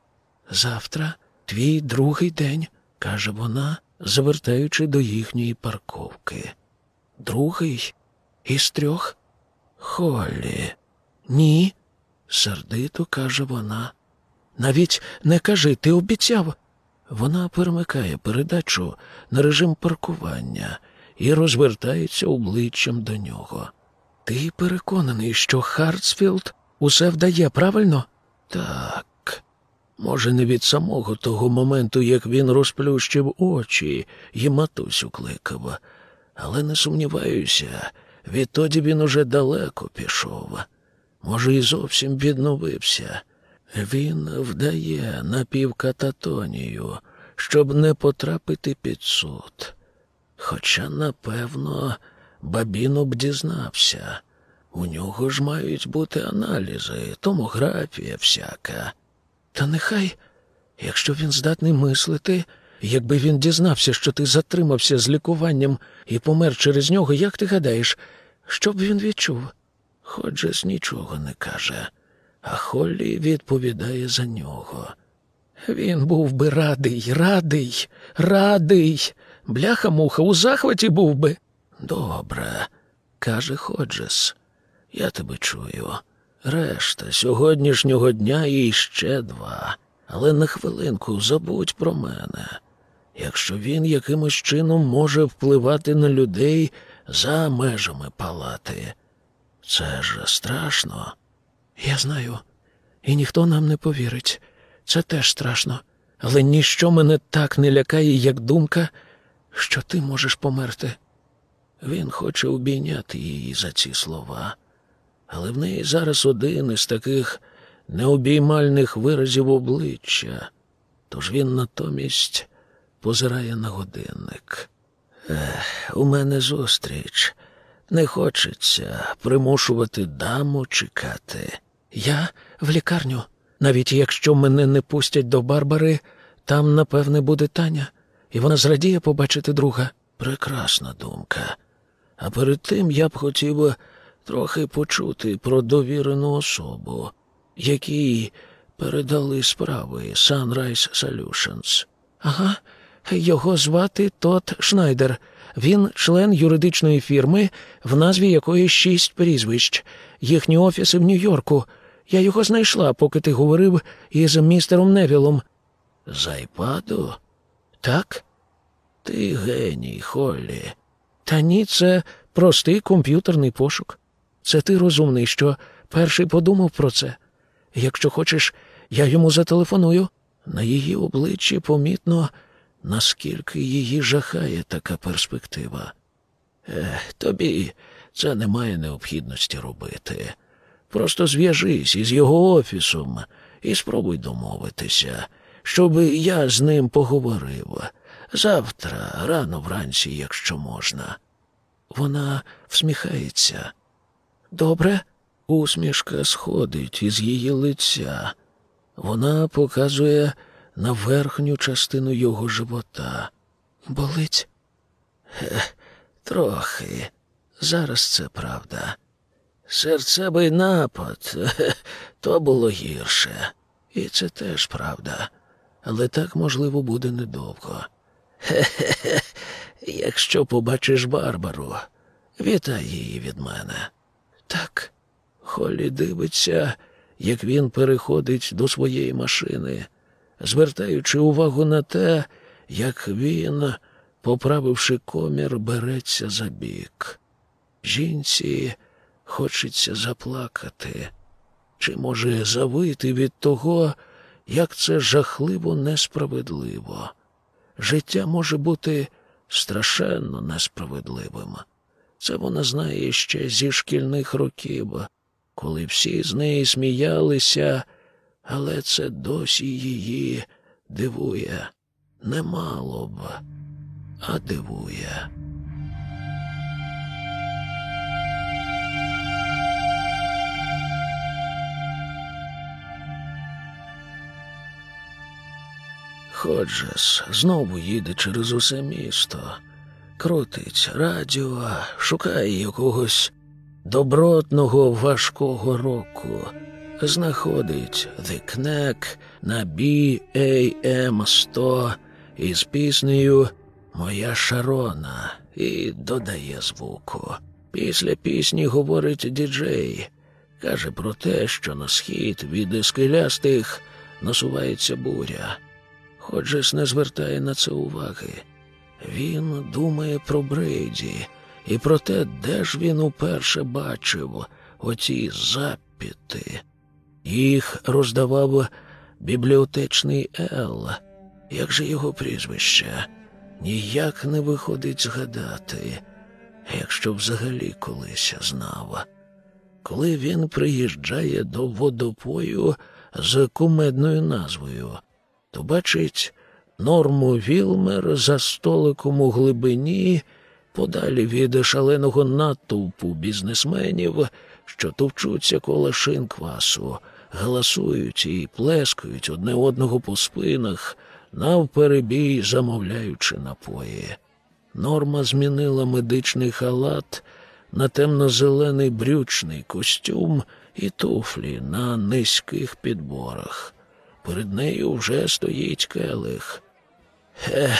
Завтра твій другий день, каже вона, завертаючи до їхньої парковки. Другий із трьох? Холлі. Ні, сердито каже вона. Навіть не кажи, ти обіцяв. Вона перемикає передачу на режим паркування і розвертається обличчям до нього. Ти переконаний, що Хартсфілд усе вдає правильно? Так. Може, не від самого того моменту, як він розплющив очі і матусю кликав, але не сумніваюся, відтоді він уже далеко пішов. Може, і зовсім відновився. Він вдає напівкататонію, щоб не потрапити під суд. Хоча, напевно, Бабіно б дізнався. У нього ж мають бути аналізи, томографія всяка. Та нехай, якщо він здатний мислити, якби він дізнався, що ти затримався з лікуванням і помер через нього, як ти гадаєш, що б він відчув? Ходжес нічого не каже а Холлі відповідає за нього. Він був би радий, радий, радий. Бляха муха у захваті був би. Добре, каже Ходжес. Я тебе чую. Решта сьогоднішнього дня і ще два. Але на хвилинку забудь про мене. Якщо він якимось чином може впливати на людей за межами палати, це ж страшно. Я знаю, і ніхто нам не повірить. Це теж страшно. Але ніщо мене так не лякає, як думка, що ти можеш померти. Він хоче обійняти її за ці слова, але в неї зараз один із таких необіймальних виразів обличчя, тож він натомість позирає на годинник. Ех, у мене зустріч. Не хочеться примушувати даму чекати. Я в лікарню. Навіть якщо мене не пустять до Барбари, там, напевне, буде Таня, і вона зрадіє побачити друга. Прекрасна думка. А перед тим я б хотів трохи почути про довірену особу, якій передали справи Sunrise Solutions. Ага, його звати Тот Шнайдер. Він член юридичної фірми, в назві якої шість прізвищ, їхні офіси в Нью-Йорку. Я його знайшла, поки ти говорив із містером Невілом. З айпаду? Так? Ти геній, Холлі. Та ні, це простий комп'ютерний пошук. Це ти розумний, що перший подумав про це. Якщо хочеш, я йому зателефоную. На її обличчі помітно, наскільки її жахає така перспектива. Ех, тобі це немає необхідності робити. Просто зв'яжись із його офісом і спробуй домовитися, щоб я з ним поговорив. Завтра, рано вранці, якщо можна. вона всміхається. Добре, Усмішка сходить із її лиця. Вона показує на верхню частину його живота. болить. Хе, Трохи. Зараз це правда. Серцевий напад то було гірше. І це теж правда. Але так, можливо, буде недовго. Хе-хе-хе. Якщо побачиш Барбару, вітай її від мене. Так, Холлі дивиться, як він переходить до своєї машини, звертаючи увагу на те, як він, поправивши комір, береться за бік. Жінці хочеться заплакати, чи може завити від того, як це жахливо несправедливо. Життя може бути страшенно несправедливим. Це вона знає ще зі шкільних років, коли всі з неї сміялися, але це досі її дивує. Немало б, а дивує. Ходжес знову їде через усе місто, крутить радіо, шукає якогось добротного важкого року, знаходить The Knack на BAM 100 із піснею Моя Шарона і додає звуку. Після пісні говорить діджей, каже про те, що на схід від скелястих насувається буря. Ходжес не звертає на це уваги. Він думає про Брейді і про те, де ж він уперше бачив оці запіти. Їх роздавав бібліотечний Ел. Як же його прізвище? Ніяк не виходить згадати, якщо взагалі колись знав. Коли він приїжджає до водопою з кумедною назвою, то бачить норму Вілмер за столиком у глибині, подалі від шаленого натовпу бізнесменів, що товчуться коло шинквасу, галасують і плескають одне одного по спинах, навперебій замовляючи напої. Норма змінила медичний халат на темно-зелений брючний костюм і туфлі на низьких підборах. Перед нею вже стоїть келих. Хе,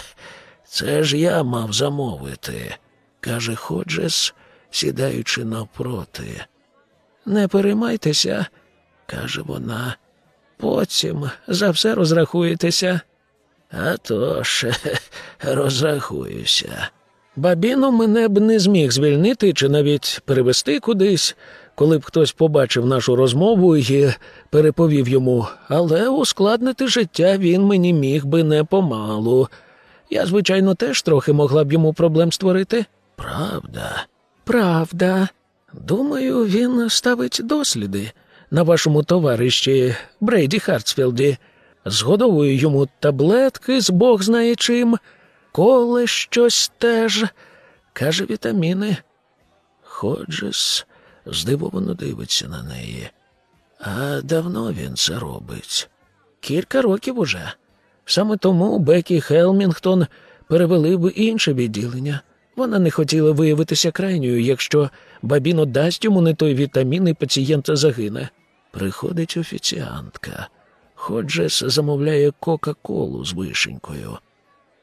це ж я мав замовити, каже Ходжес, сідаючи навпроти. Не переймайтеся, каже вона. Потім за все розрахуєтеся. «А то ж, розрахуюся. Бабіно мене б не зміг звільнити чи навіть перевести кудись, коли б хтось побачив нашу розмову і переповів йому, але ускладнити життя він мені міг би не помалу. Я, звичайно, теж трохи могла б йому проблем створити. Правда, правда. Думаю, він ставить досліди на вашому товариші Брейді Хартсфілді. Згодовує йому таблетки з бог знає чим, коле щось теж, каже вітаміни. Ходжес здивовано дивиться на неї. А давно він це робить? Кілька років уже. Саме тому Бекі Хелмінгтон перевели в інше відділення. Вона не хотіла виявитися крайньою, якщо Бабіно дасть йому не той вітамін, і пацієнт загине. Приходить офіціантка. Ходжес замовляє Кока-Колу з вишенькою.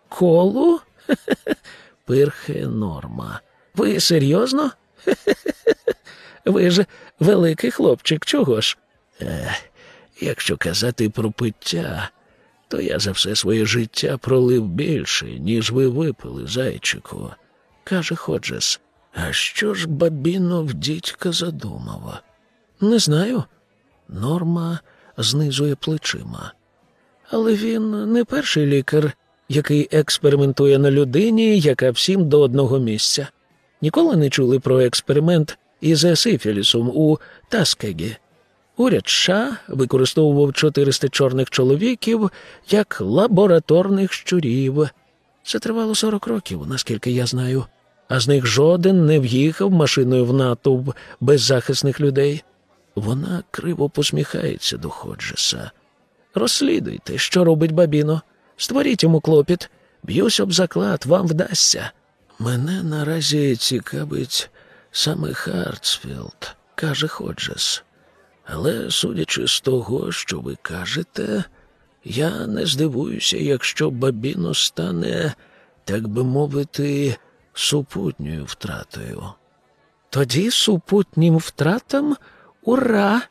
Колу? Пирхе норма. Ви серйозно? Ви ж великий хлопчик, чого ж? Е, якщо казати про пиття, то я за все своє життя пролив більше, ніж ви випили, зайчику, каже Ходжес. А що ж бабінов дідька задумав? Не знаю. Норма знизує плечима. Але він не перший лікар, який експериментує на людині, яка всім до одного місця. Ніколи не чули про експеримент із сифілісом у Таскегі. Уряд США використовував 400 чорних чоловіків як лабораторних щурів. Це тривало 40 років, наскільки я знаю. а з них жоден не в'їхав машиною в натовп беззахисних людей. Вона криво посміхається до Ходжеса. Розслідуйте, що робить Бабіно. Створіть йому клопіт. Б'юсь об заклад, вам вдасться. Мене наразі цікавить саме Хартсфілд, каже Ходжес. Але, судячи з того, що ви кажете, я не здивуюся, якщо бабіно стане, так би мовити, супутньою втратою. Тоді супутнім втратам ура!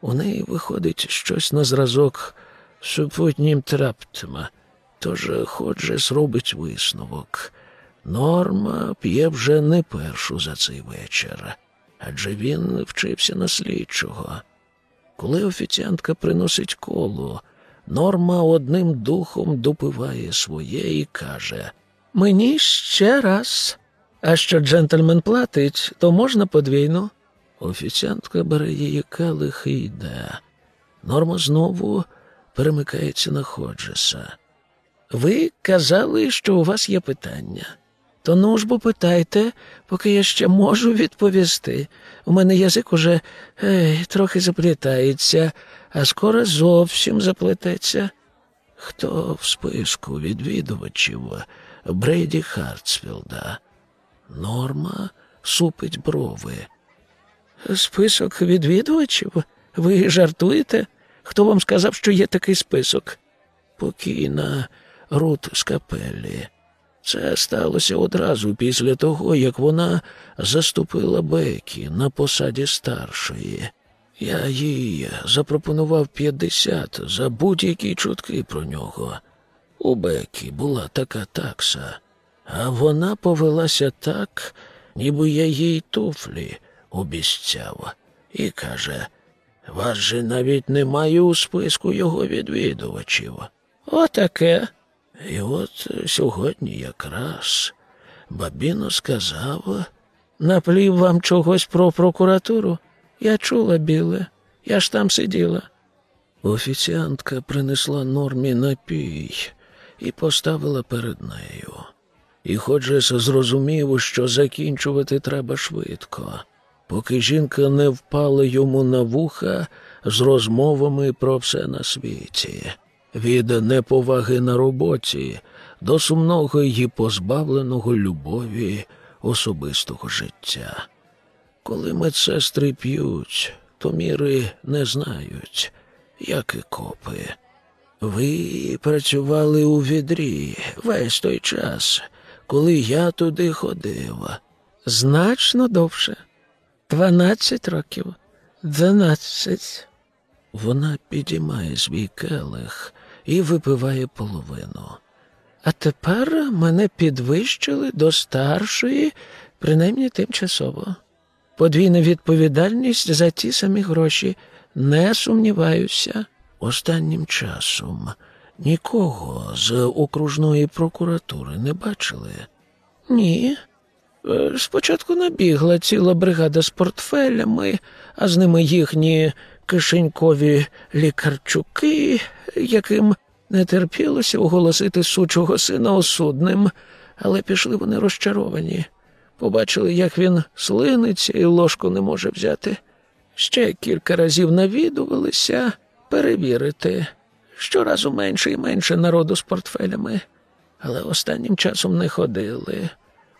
У неї виходить щось на зразок супутнім траптима. Тож Ходжес робить висновок. Норма п'є вже не першу за цей вечір, адже він вчився на слідчого. Коли офіціантка приносить коло, Норма одним духом допиває своє і каже Мені ще раз. А що джентльмен платить, то можна подвійно. Офіціантка бере її келих і йде. Норма знову перемикається на Ходжеса. Ви казали, що у вас є питання. То ну ж бо питайте, поки я ще можу відповісти. У мене язик уже ей, трохи заплітається, а скоро зовсім заплететься. Хто в списку відвідувачів Брейді Хартсфілда? Норма супить брови. Список відвідувачів? Ви жартуєте? Хто вам сказав, що є такий список? Покійна Рут з капеллі. Це сталося одразу після того, як вона заступила Бекі на посаді старшої. Я їй запропонував 50 за будь-які чутки про нього. У Бекі була така такса, а вона повелася так, ніби я їй туфлі обіцяв, і каже, вас же навіть немає у списку його відвідувачів. Отаке. І от сьогодні якраз бабіно сказав, наплів вам чогось про прокуратуру. Я чула, біле, я ж там сиділа. Офіціантка принесла нормі напій і поставила перед нею. І Ходжес зрозумів, що закінчувати треба швидко, поки жінка не впала йому на вуха з розмовами про все на світі від неповаги на роботі до сумного і позбавленого любові особистого життя. Коли медсестри п'ють, то міри не знають, як і копи. Ви працювали у відрі весь той час, коли я туди ходив. Значно довше. Дванадцять років. Дванадцять. Вона підіймає свій келих і випиває половину. А тепер мене підвищили до старшої, принаймні тимчасово. Подвійна відповідальність за ті самі гроші. Не сумніваюся. Останнім часом нікого з окружної прокуратури не бачили? Ні. Е, Спочатку набігла ціла бригада з портфелями, а з ними їхні кишенькові лікарчуки, яким не терпілося оголосити сучого сина осудним, але пішли вони розчаровані. Побачили, як він слиниться і ложку не може взяти. Ще кілька разів навідувалися перевірити. Щоразу менше і менше народу з портфелями, але останнім часом не ходили.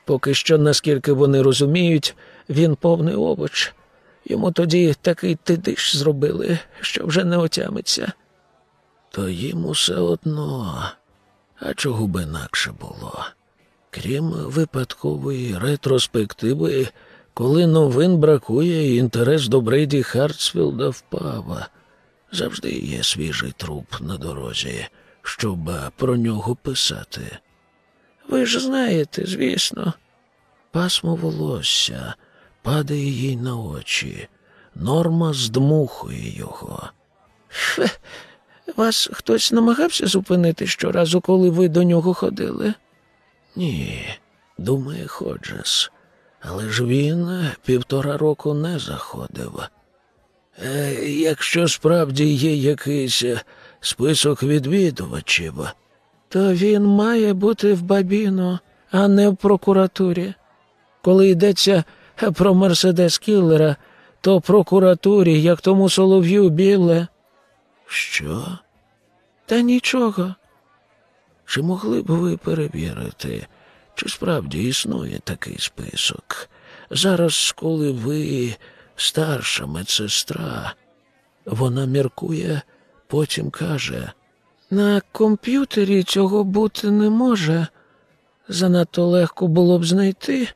Поки що, наскільки вони розуміють, він повний овоч. Йому тоді такий тидиш зробили, що вже не отямиться. То їм усе одно, а чого б інакше було. Крім випадкової ретроспективи, коли новин бракує, інтерес до Брейді Хартсфілда впав. Завжди є свіжий труп на дорозі, щоб про нього писати. Ви ж знаєте, звісно, пасмо волосся падає їй на очі. Норма здмухує його. Фе, вас хтось намагався зупинити щоразу, коли ви до нього ходили? Ні, думає Ходжес. Але ж він півтора року не заходив. Е, якщо справді є якийсь список відвідувачів, то він має бути в Бабіно, а не в прокуратурі. коли йдеться про Мерседес Кіллера, то прокуратурі, як тому солов'ю біле. Що? Та нічого. Чи могли б ви перевірити, чи справді існує такий список? Зараз, коли ви старша медсестра, вона міркує, потім каже. На комп'ютері цього бути не може. Занадто легко було б знайти,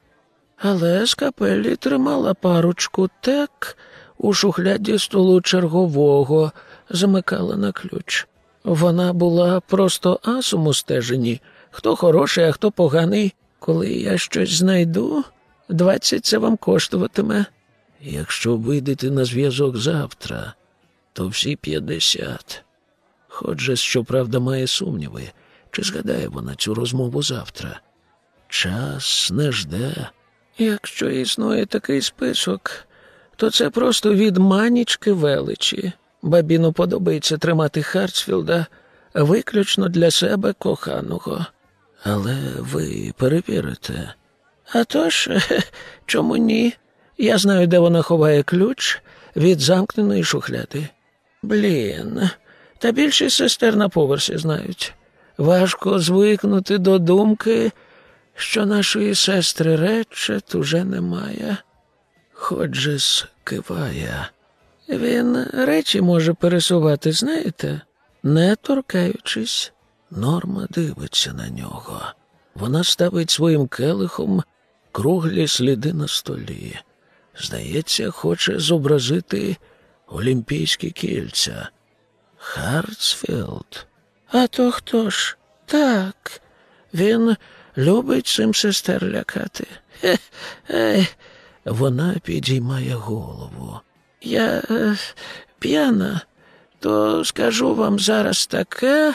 але скапелі тримала парочку так у шухляді столу чергового, замикала на ключ. Вона була просто асом у стеженні. Хто хороший, а хто поганий. Коли я щось знайду, двадцять це вам коштуватиме. Якщо вийдете на зв'язок завтра, то всі п'ятдесят. Ходже, щоправда, має сумніви, чи згадає вона цю розмову завтра. Час не жде. Якщо існує такий список, то це просто від манічки величі. Бабіну подобається тримати Хартсфілда виключно для себе коханого. Але ви перевірите. А тож, чому ні? Я знаю, де вона ховає ключ від замкненої шухляди. Блін, та більшість сестер на поверсі знають. Важко звикнути до думки, що нашої сестри Речет уже немає. Ходжес киває. Він речі може пересувати, знаєте, не торкаючись. Норма дивиться на нього. Вона ставить своїм келихом круглі сліди на столі. Здається, хоче зобразити олімпійські кільця. Хартсфілд. А то хто ж? Так, він любить цим сестер лякати. Хе, ей. Вона підіймає голову. Я е, п'яна, то скажу вам зараз таке,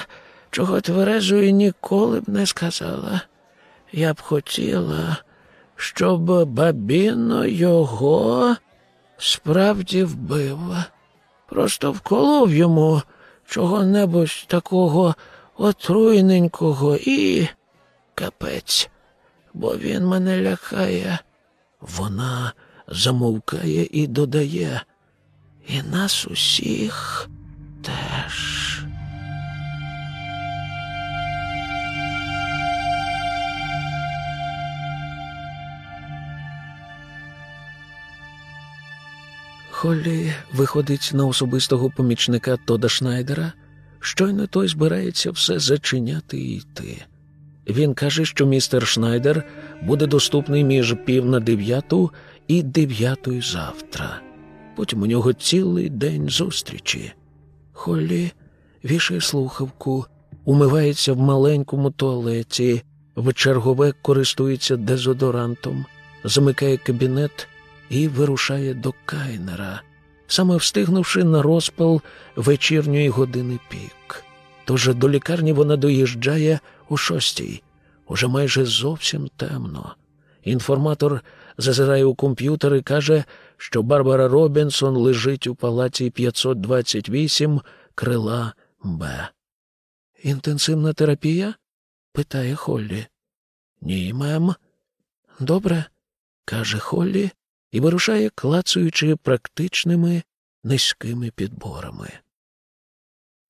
чого тверезої ніколи б не сказала. Я б хотіла, щоб бабіно його справді вбив. Просто вколов йому чого-небудь такого отруйненького і капець, бо він мене лякає. Вона замовкає і додає. І нас усіх теж. Холлі виходить на особистого помічника Тода Шнайдера. Щойно той збирається все зачиняти і йти. Він каже, що містер Шнайдер буде доступний між пів на дев'яту і дев'ятою завтра. Потім у нього цілий день зустрічі. Холлі вішає слухавку, умивається в маленькому туалеті, в чергове користується дезодорантом, замикає кабінет і вирушає до Кайнера, саме встигнувши на розпал вечірньої години пік. Тож до лікарні вона доїжджає у шостій. Уже майже зовсім темно. Інформатор зазирає у комп'ютер і каже, що Барбара Робінсон лежить у палаці 528 крила Б. Інтенсивна терапія? питає Холлі. Ні, мем. Добре, каже Холлі і вирушає, клацаючи практичними низькими підборами.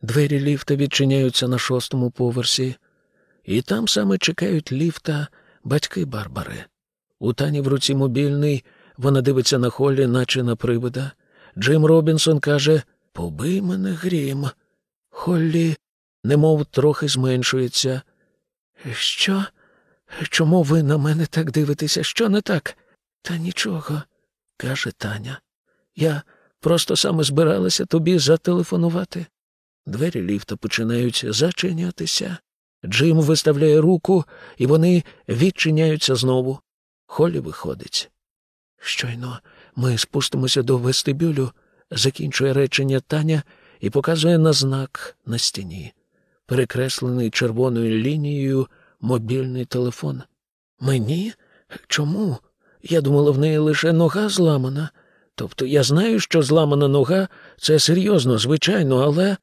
Двері ліфта відчиняються на шостому поверсі, і там саме чекають ліфта батьки Барбари. У тані в руці мобільний, вона дивиться на Холлі, наче на привида. Джим Робінсон каже Побий мене грім. Холлі, немов трохи зменшується. Що? Чому ви на мене так дивитеся? Що не так? Та нічого, каже Таня. Я просто саме збиралася тобі зателефонувати. Двері ліфта починають зачинятися. Джим виставляє руку, і вони відчиняються знову. Холі виходить. Щойно ми спустимося до вестибюлю, закінчує речення Таня і показує на знак на стіні, перекреслений червоною лінією мобільний телефон. Мені? Чому? Я думала, в неї лише нога зламана. Тобто я знаю, що зламана нога це серйозно, звичайно, але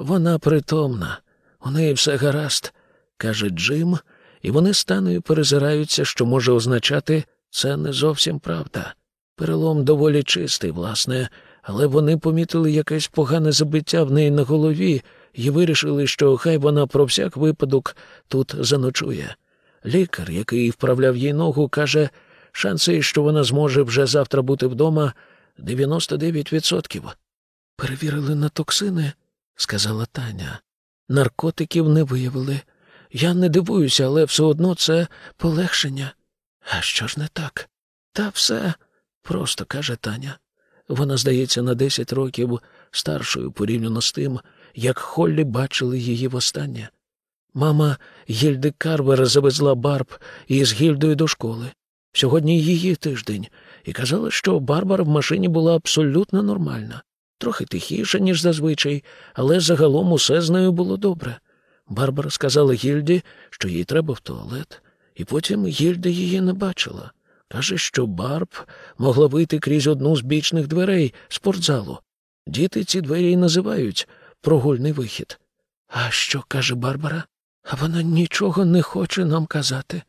вона притомна. У неї все гаразд, каже Джим, і вони станою перезираються, що може означати Це не зовсім правда. Перелом доволі чистий, власне, але вони помітили якесь погане забиття в неї на голові і вирішили, що хай вона про всяк випадок тут заночує. Лікар, який вправляв їй ногу, каже, шанси, що вона зможе вже завтра бути вдома, 99%. Перевірили на токсини, сказала Таня. Наркотиків не виявили. Я не дивуюся, але все одно це полегшення. А що ж не так? Та все, просто каже Таня. Вона, здається, на 10 років старшою порівняно з тим, як Холлі бачили її востаннє. Мама Гільди Карвер завезла Барб із Гільдою до школи. Сьогодні її тиждень, і казала, що Барбара в машині була абсолютно нормальна, трохи тихіша, ніж зазвичай, але загалом усе з нею було добре. Барбара сказала Гільді, що їй треба в туалет, і потім Гільда її не бачила. Каже, що Барб могла вийти крізь одну з бічних дверей спортзалу. Діти ці двері й називають прогульний вихід. А що каже Барбара? А вона нічого не хоче нам казати.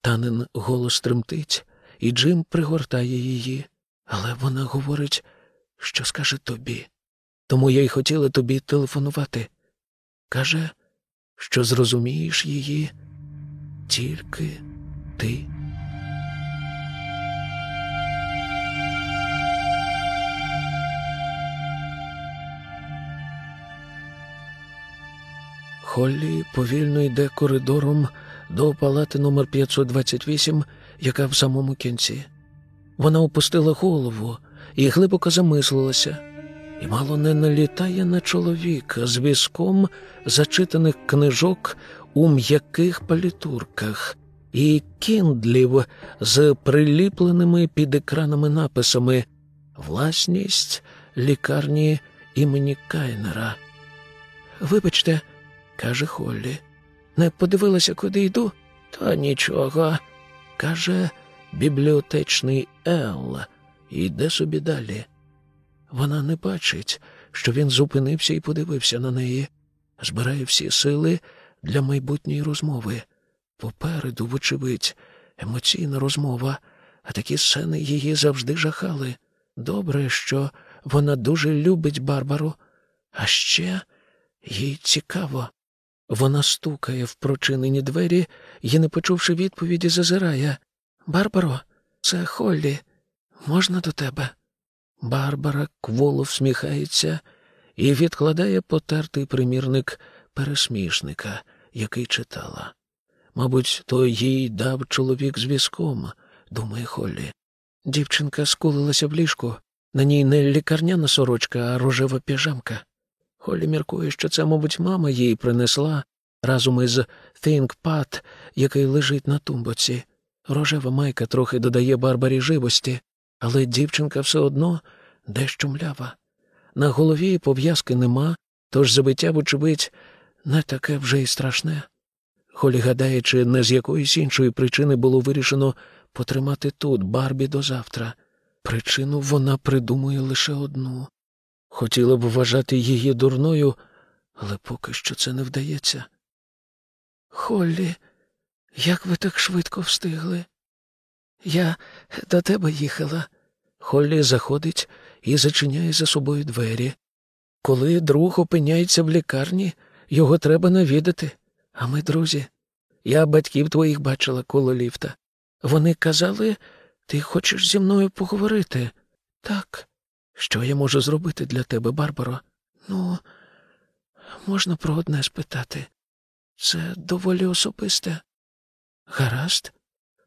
Танин голос тремтить, і Джим пригортає її, але вона говорить, що скаже тобі. Тому я й хотіла тобі телефонувати. Каже, що зрозумієш її тільки ти. Холлі повільно йде коридором до палати номер 528, яка в самому кінці. Вона опустила голову і глибоко замислилася, і мало не налітає на чоловіка з візком зачитаних книжок у м'яких палітурках і кіндлів з приліпленими під екранами написами Власність лікарні імені Кайнера. Вибачте, каже Холлі. Не подивилася, куди йду? Та нічого. каже бібліотечний Ел. Йде собі далі. Вона не бачить, що він зупинився і подивився на неї, збирає всі сили для майбутньої розмови. Попереду, вочевидь, емоційна розмова, а такі сцени її завжди жахали. Добре, що вона дуже любить Барбару, а ще їй цікаво. Вона стукає в прочинені двері і, не почувши відповіді, зазирає. Барбаро, це Холлі. Можна до тебе? Барбара кволо всміхається і відкладає потертий примірник пересмішника, який читала. Мабуть, то їй дав чоловік з візком, думає Холлі. Дівчинка скулилася в ліжку. На ній не лікарняна сорочка, а рожева піжамка. Холлі міркує, що це, мабуть, мама їй принесла разом із ThinkPad, який лежить на тумбоці. Рожева майка трохи додає Барбарі живості, але дівчинка все одно дещо млява. На голові пов'язки нема, тож забиття, вочевидь, не таке вже й страшне. Холі гадає, чи не з якоїсь іншої причини було вирішено потримати тут Барбі до завтра. Причину вона придумує лише одну. Хотіла б вважати її дурною, але поки що це не вдається. Холлі, як ви так швидко встигли? Я до тебе їхала. Холлі заходить і зачиняє за собою двері. Коли друг опиняється в лікарні, його треба навідати. А ми, друзі, я батьків твоїх бачила коло ліфта. Вони казали, ти хочеш зі мною поговорити? Так. Що я можу зробити для тебе, Барбаро? Ну, можна про одне спитати. Це доволі особисте. Гаразд.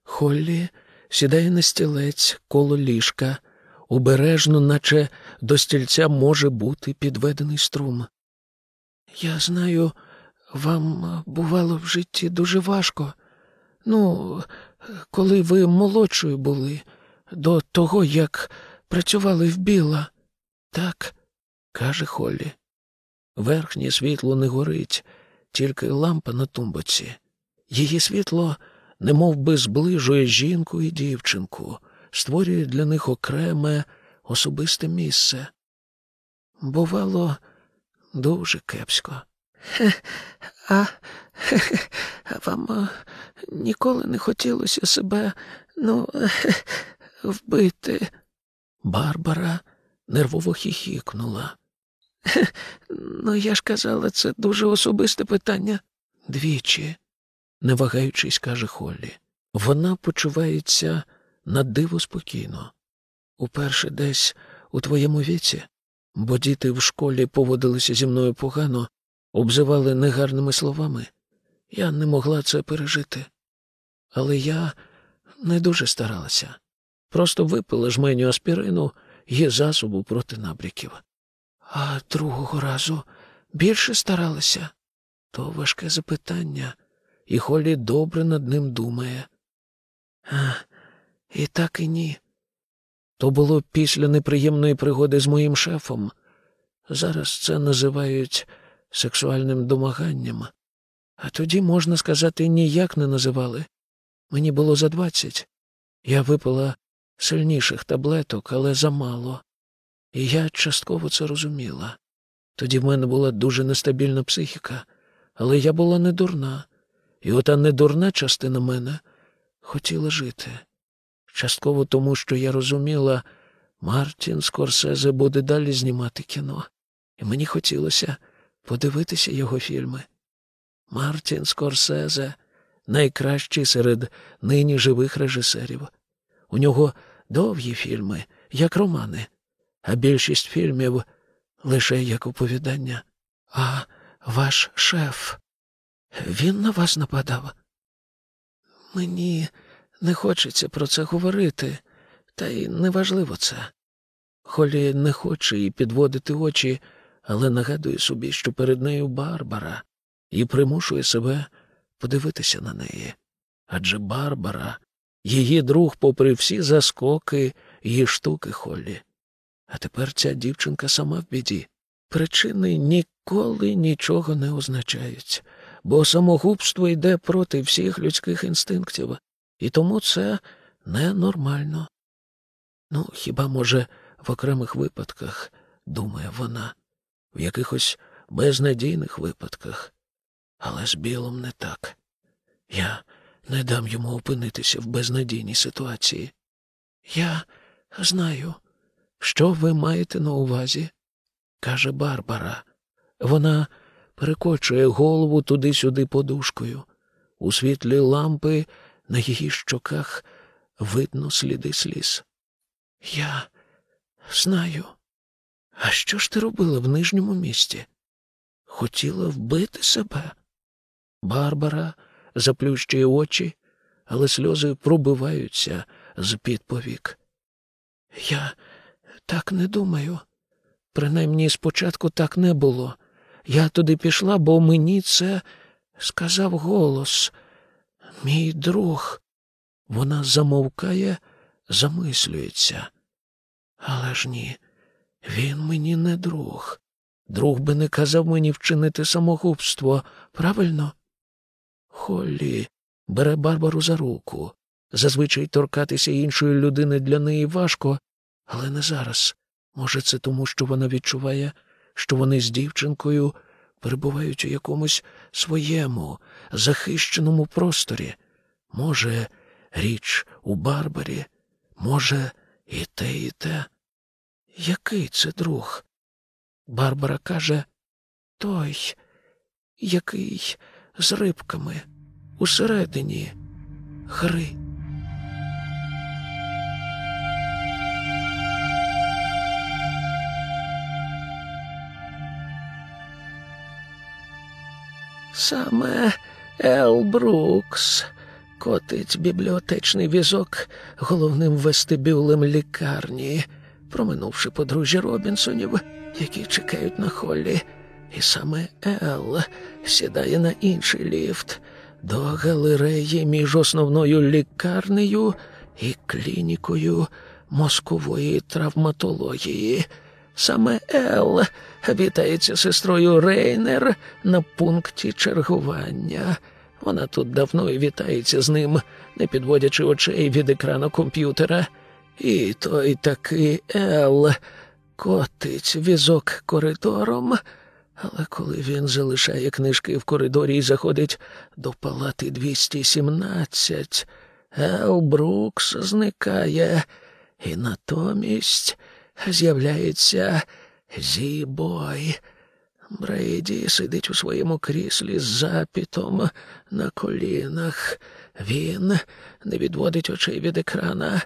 Холлі сідає на стілець коло ліжка, обережно, наче до стільця може бути підведений струм. Я знаю, вам бувало в житті дуже важко. Ну, коли ви молодшою були, до того, як працювали в біла. Так, каже Холлі. Верхнє світло не горить, тільки лампа на тумбоці. Її світло немов би зближує жінку і дівчинку, створює для них окреме особисте місце. Бувало, дуже кепсько. А вам ніколи не хотілося себе Ну, вбити. Барбара нервово хіхікнула. Ну, я ж казала, це дуже особисте питання. Двічі, не вагаючись, каже Холлі. Вона почувається на диво спокійно. Уперше десь у твоєму віці, бо діти в школі поводилися зі мною погано, обзивали негарними словами. Я не могла це пережити. Але я не дуже старалася. Просто випила жменю аспірину і засобу проти набряків. А другого разу більше старалася? То важке запитання, і Холі добре над ним думає. А, І так і ні. То було після неприємної пригоди з моїм шефом. Зараз це називають сексуальним домаганням. А тоді, можна сказати, ніяк не називали. Мені було за двадцять. Я випила сильніших таблеток, але замало. І я частково це розуміла. Тоді в мене була дуже нестабільна психіка, але я була не дурна, і ота недурна частина мене хотіла жити. Частково тому, що я розуміла, Мартін Скорсезе буде далі знімати кіно, і мені хотілося подивитися його фільми. Мартін Скорсезе найкращий серед нині живих режисерів. У нього довгі фільми, як романи, а більшість фільмів лише як оповідання. А ваш шеф, він на вас нападав? Мені не хочеться про це говорити, та й неважливо це. Холі не хоче і підводити очі, але нагадує собі, що перед нею Барбара, і примушує себе подивитися на неї. Адже Барбара, її друг, попри всі заскоки її штуки Холлі. А тепер ця дівчинка сама в біді. Причини ніколи нічого не означають, бо самогубство йде проти всіх людських інстинктів, і тому це ненормально. Ну, хіба, може, в окремих випадках, думає вона, в якихось безнадійних випадках, але з білом не так. Я не дам йому опинитися в безнадійній ситуації. Я знаю, що ви маєте на увазі, каже Барбара. Вона перекочує голову туди-сюди подушкою. У світлі лампи на її щоках видно сліди сліз. Я знаю. А що ж ти робила в нижньому місті? Хотіла вбити себе? Барбара заплющує очі, але сльози пробиваються з під повік. Я так не думаю. Принаймні спочатку так не було. Я туди пішла, бо мені це сказав голос. Мій друг. Вона замовкає, замислюється. Але ж ні, він мені не друг. Друг би не казав мені вчинити самогубство, правильно? Холлі бере Барбару за руку. Зазвичай торкатися іншої людини для неї важко, але не зараз. Може, це тому, що вона відчуває, що вони з дівчинкою перебувають у якомусь своєму захищеному просторі. Може, річ у Барбарі, може, і те, і те. Який це друг? Барбара каже той, який з рибками усередині гри. Саме Ел Брукс котить бібліотечний візок головним вестибюлем лікарні, проминувши подружжя Робінсонів, які чекають на холлі. І саме Ел сідає на інший ліфт до галереї між основною лікарнею і клінікою мозкової травматології. Саме Ел вітається сестрою Рейнер на пункті чергування. Вона тут давно і вітається з ним, не підводячи очей від екрану комп'ютера. І той таки Ел котить візок коридором. Але коли він залишає книжки в коридорі і заходить до палати 217, Ел Брукс зникає, і натомість з'являється Зібой. Брейді сидить у своєму кріслі з запітом на колінах. Він не відводить очей від екрана.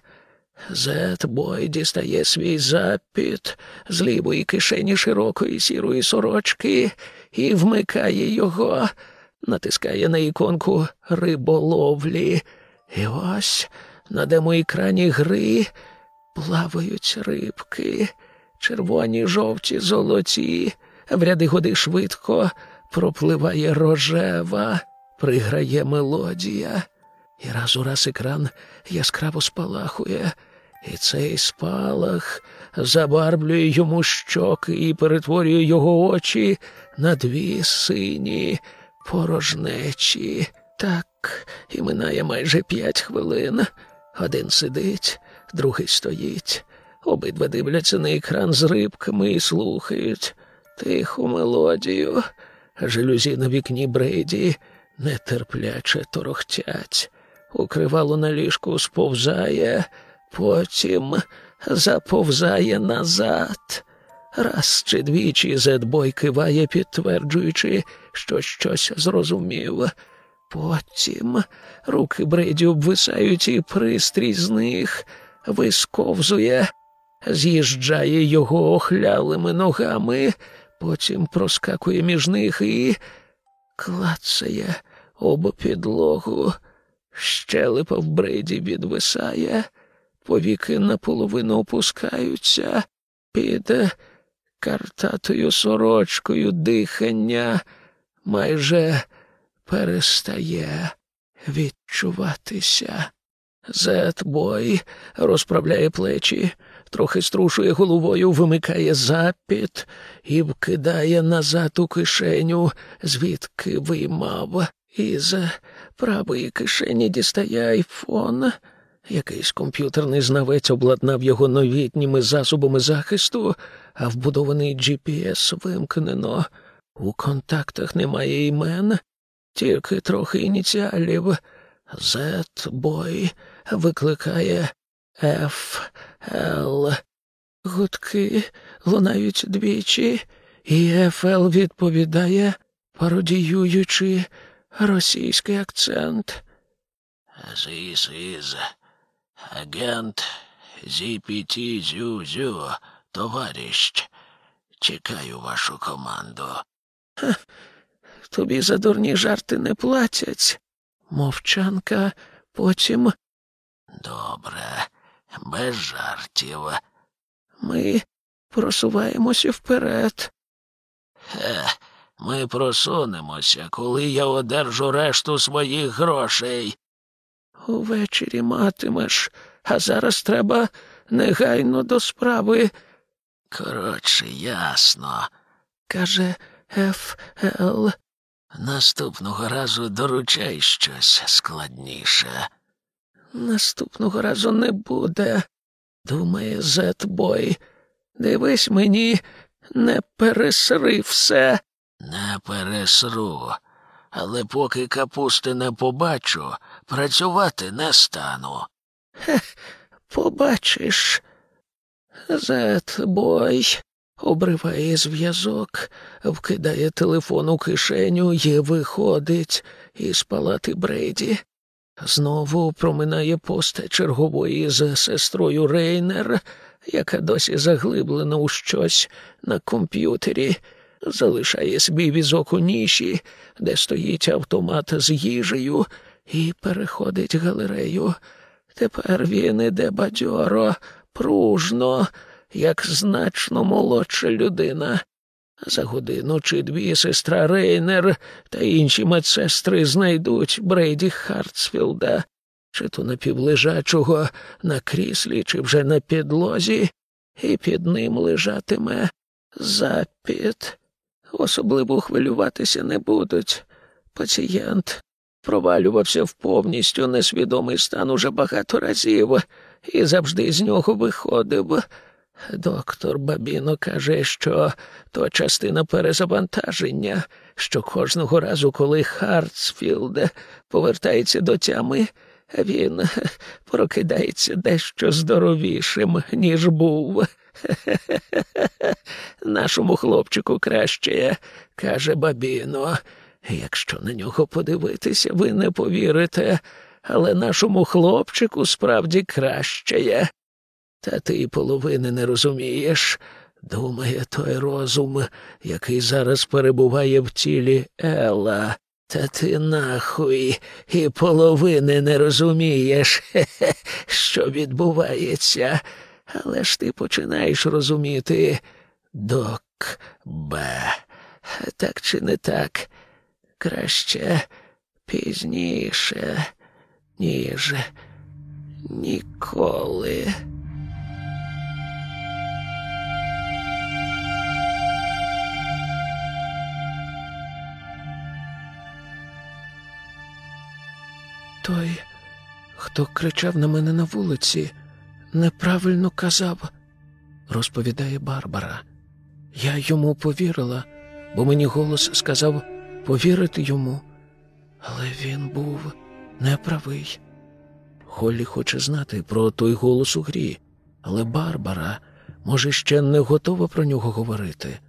Зет Бой дістає свій запіт з лівої кишені широкої сірої сорочки і вмикає його, натискає на іконку риболовлі. І ось на демоекрані гри плавають рибки, червоні, жовті, золоті. В ряди годи швидко пропливає рожева, приграє мелодія, і раз у раз екран яскраво спалахує, і цей спалах забарблює йому щоки і перетворює його очі на дві сині порожнечі. Так і минає майже п'ять хвилин. Один сидить, другий стоїть. Обидва дивляться на екран з рибками і слухають тиху мелодію. Жалюзі на вікні Брейді нетерпляче торохтять. Укривало на ліжку сповзає, потім заповзає назад. Раз чи двічі Зедбой киває, підтверджуючи, що щось зрозумів. Потім руки Бреді обвисають, і пристрій з них висковзує, з'їжджає його охлялими ногами, потім проскакує між них і клацає об підлогу. Щелепа в Бреді відвисає, повіки наполовину опускаються під картатою сорочкою дихання майже перестає відчуватися. Зетбой розправляє плечі, трохи струшує головою, вимикає запіт і вкидає назад у кишеню, звідки виймав. Із правої кишені дістає айфон. Якийсь комп'ютерний знавець обладнав його новітніми засобами захисту, а вбудований GPS вимкнено. У контактах немає імен, тільки трохи ініціалів. Зет-бой викликає Ф.Л. Гудки лунають двічі, і Ф.Л. відповідає, пародіюючи російський акцент. This is агент ZPT Зю-Зю, товарищ. Чекаю вашу команду. Тобі за дурні жарти не платять. Мовчанка, потім Добре, без жартів. ми просуваємося вперед. Хе, ми просунемося, коли я одержу решту своїх грошей. Увечері матимеш, а зараз треба негайно до справи, Коротше, ясно. каже Ф.Л. Наступного разу доручай щось складніше. Наступного разу не буде, думає Зетбой. Дивись мені, не пересри все. Не пересру. Але поки капусти не побачу, працювати не стану. Побачиш. Зетбой обриває зв'язок, вкидає телефон у кишеню і виходить із палати Брейді. Знову проминає постать чергової з сестрою Рейнер, яка досі заглиблена у щось на комп'ютері, залишає свій візок у ніші, де стоїть автомат з їжею, і переходить галерею. Тепер він іде бадьоро, пружно, як значно молодша людина. За годину чи дві сестра Рейнер та інші медсестри знайдуть Брейді Хартсфілда, чи то напівлежачого на кріслі, чи вже на підлозі, і під ним лежатиме запіт. Особливо хвилюватися не будуть. Пацієнт провалювався в повністю несвідомий стан уже багато разів і завжди з нього виходив. Доктор Бабіно каже, що то частина перезавантаження, що кожного разу, коли Хартсфілд повертається до тями, він прокидається дещо здоровішим, ніж був. Нашому хлопчику краще, каже бабіно. Якщо на нього подивитися, ви не повірите, але нашому хлопчику справді краще. Та ти половини не розумієш. Думає той розум, який зараз перебуває в тілі Ела. Та ти нахуй і половини не розумієш, хе-хе, що відбувається. Але ж ти починаєш розуміти док Б. Так чи не так? Краще пізніше, ніж ніколи. Той, хто кричав на мене на вулиці, неправильно казав, розповідає Барбара. Я йому повірила, бо мені голос сказав повірити йому, але він був неправий. Холлі хоче знати про той голос у грі, але Барбара, може, ще не готова про нього говорити.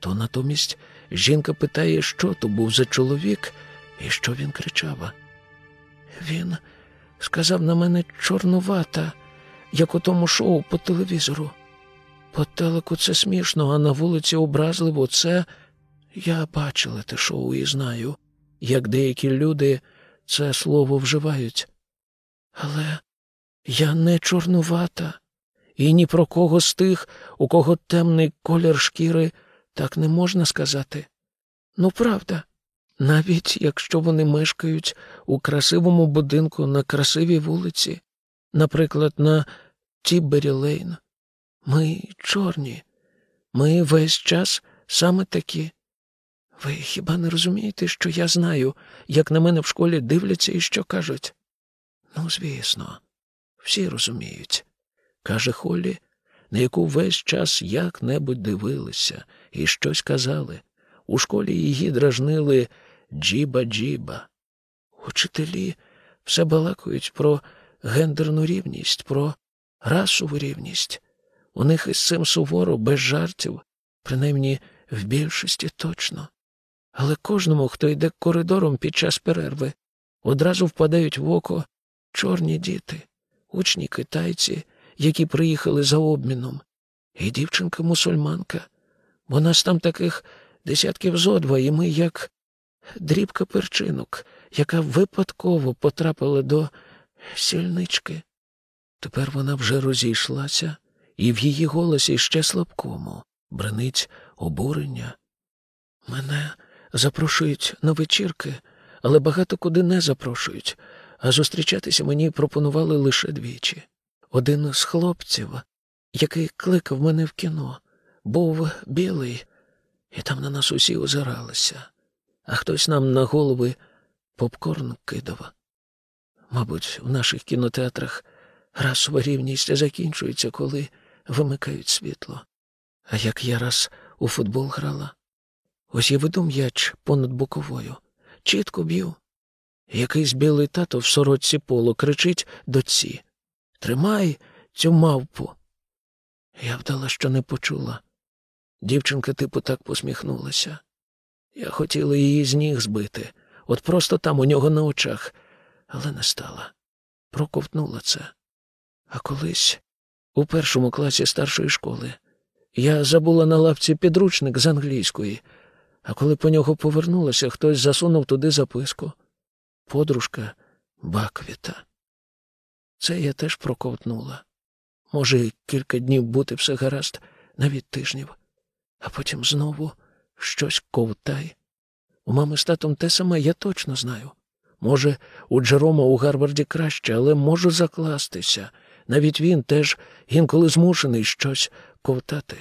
То натомість жінка питає, що то був за чоловік і що він кричав. Він сказав на мене чорнувата, як у тому шоу по телевізору. По телеку це смішно, а на вулиці образливо це. Я бачила те шоу і знаю, як деякі люди це слово вживають. Але я не чорнувата, і ні про кого з тих, у кого темний колір шкіри, так не можна сказати. Ну, правда, навіть якщо вони мешкають у красивому будинку на красивій вулиці, наприклад, на Тібері Лейн. Ми чорні, ми весь час саме такі. Ви хіба не розумієте, що я знаю, як на мене в школі дивляться і що кажуть? Ну, звісно, всі розуміють, каже Холлі, на яку весь час як-небудь дивилися і щось казали. У школі її дражнили джіба-джіба. Учителі все балакають про гендерну рівність, про расову рівність. У них із цим суворо, без жартів, принаймні в більшості точно. Але кожному, хто йде коридором під час перерви, одразу впадають в око чорні діти, учні китайці, які приїхали за обміном, і дівчинка-мусульманка. Бо нас там таких десятків зо два, і ми як дрібка перчинок, яка випадково потрапила до сільнички. Тепер вона вже розійшлася, і в її голосі ще слабкому бренить обурення. Мене запрошують на вечірки, але багато куди не запрошують, а зустрічатися мені пропонували лише двічі. Один з хлопців, який кликав мене в кіно, був білий, і там на нас усі озиралися, а хтось нам на голови попкорн кидав. Мабуть, в наших кінотеатрах расова рівність закінчується, коли вимикають світло. А як я раз у футбол грала, ось я веду м'яч понад боковою, чітко б'ю. Якийсь білий тато в сорочці поло кричить доці Тримай цю мавпу. Я вдала, що не почула. Дівчинка типу так посміхнулася. Я хотіла її з ніг збити, от просто там у нього на очах, але не стала. Проковтнула це. А колись, у першому класі старшої школи, я забула на лавці підручник з англійської, а коли по нього повернулася, хтось засунув туди записку. Подружка Баквіта. Це я теж проковтнула. Може, кілька днів бути все гаразд, навіть тижнів, а потім знову щось ковтай. У мами з татом те саме, я точно знаю. Може, у Джерома у Гарварді краще, але можу закластися. Навіть він теж інколи змушений щось ковтати.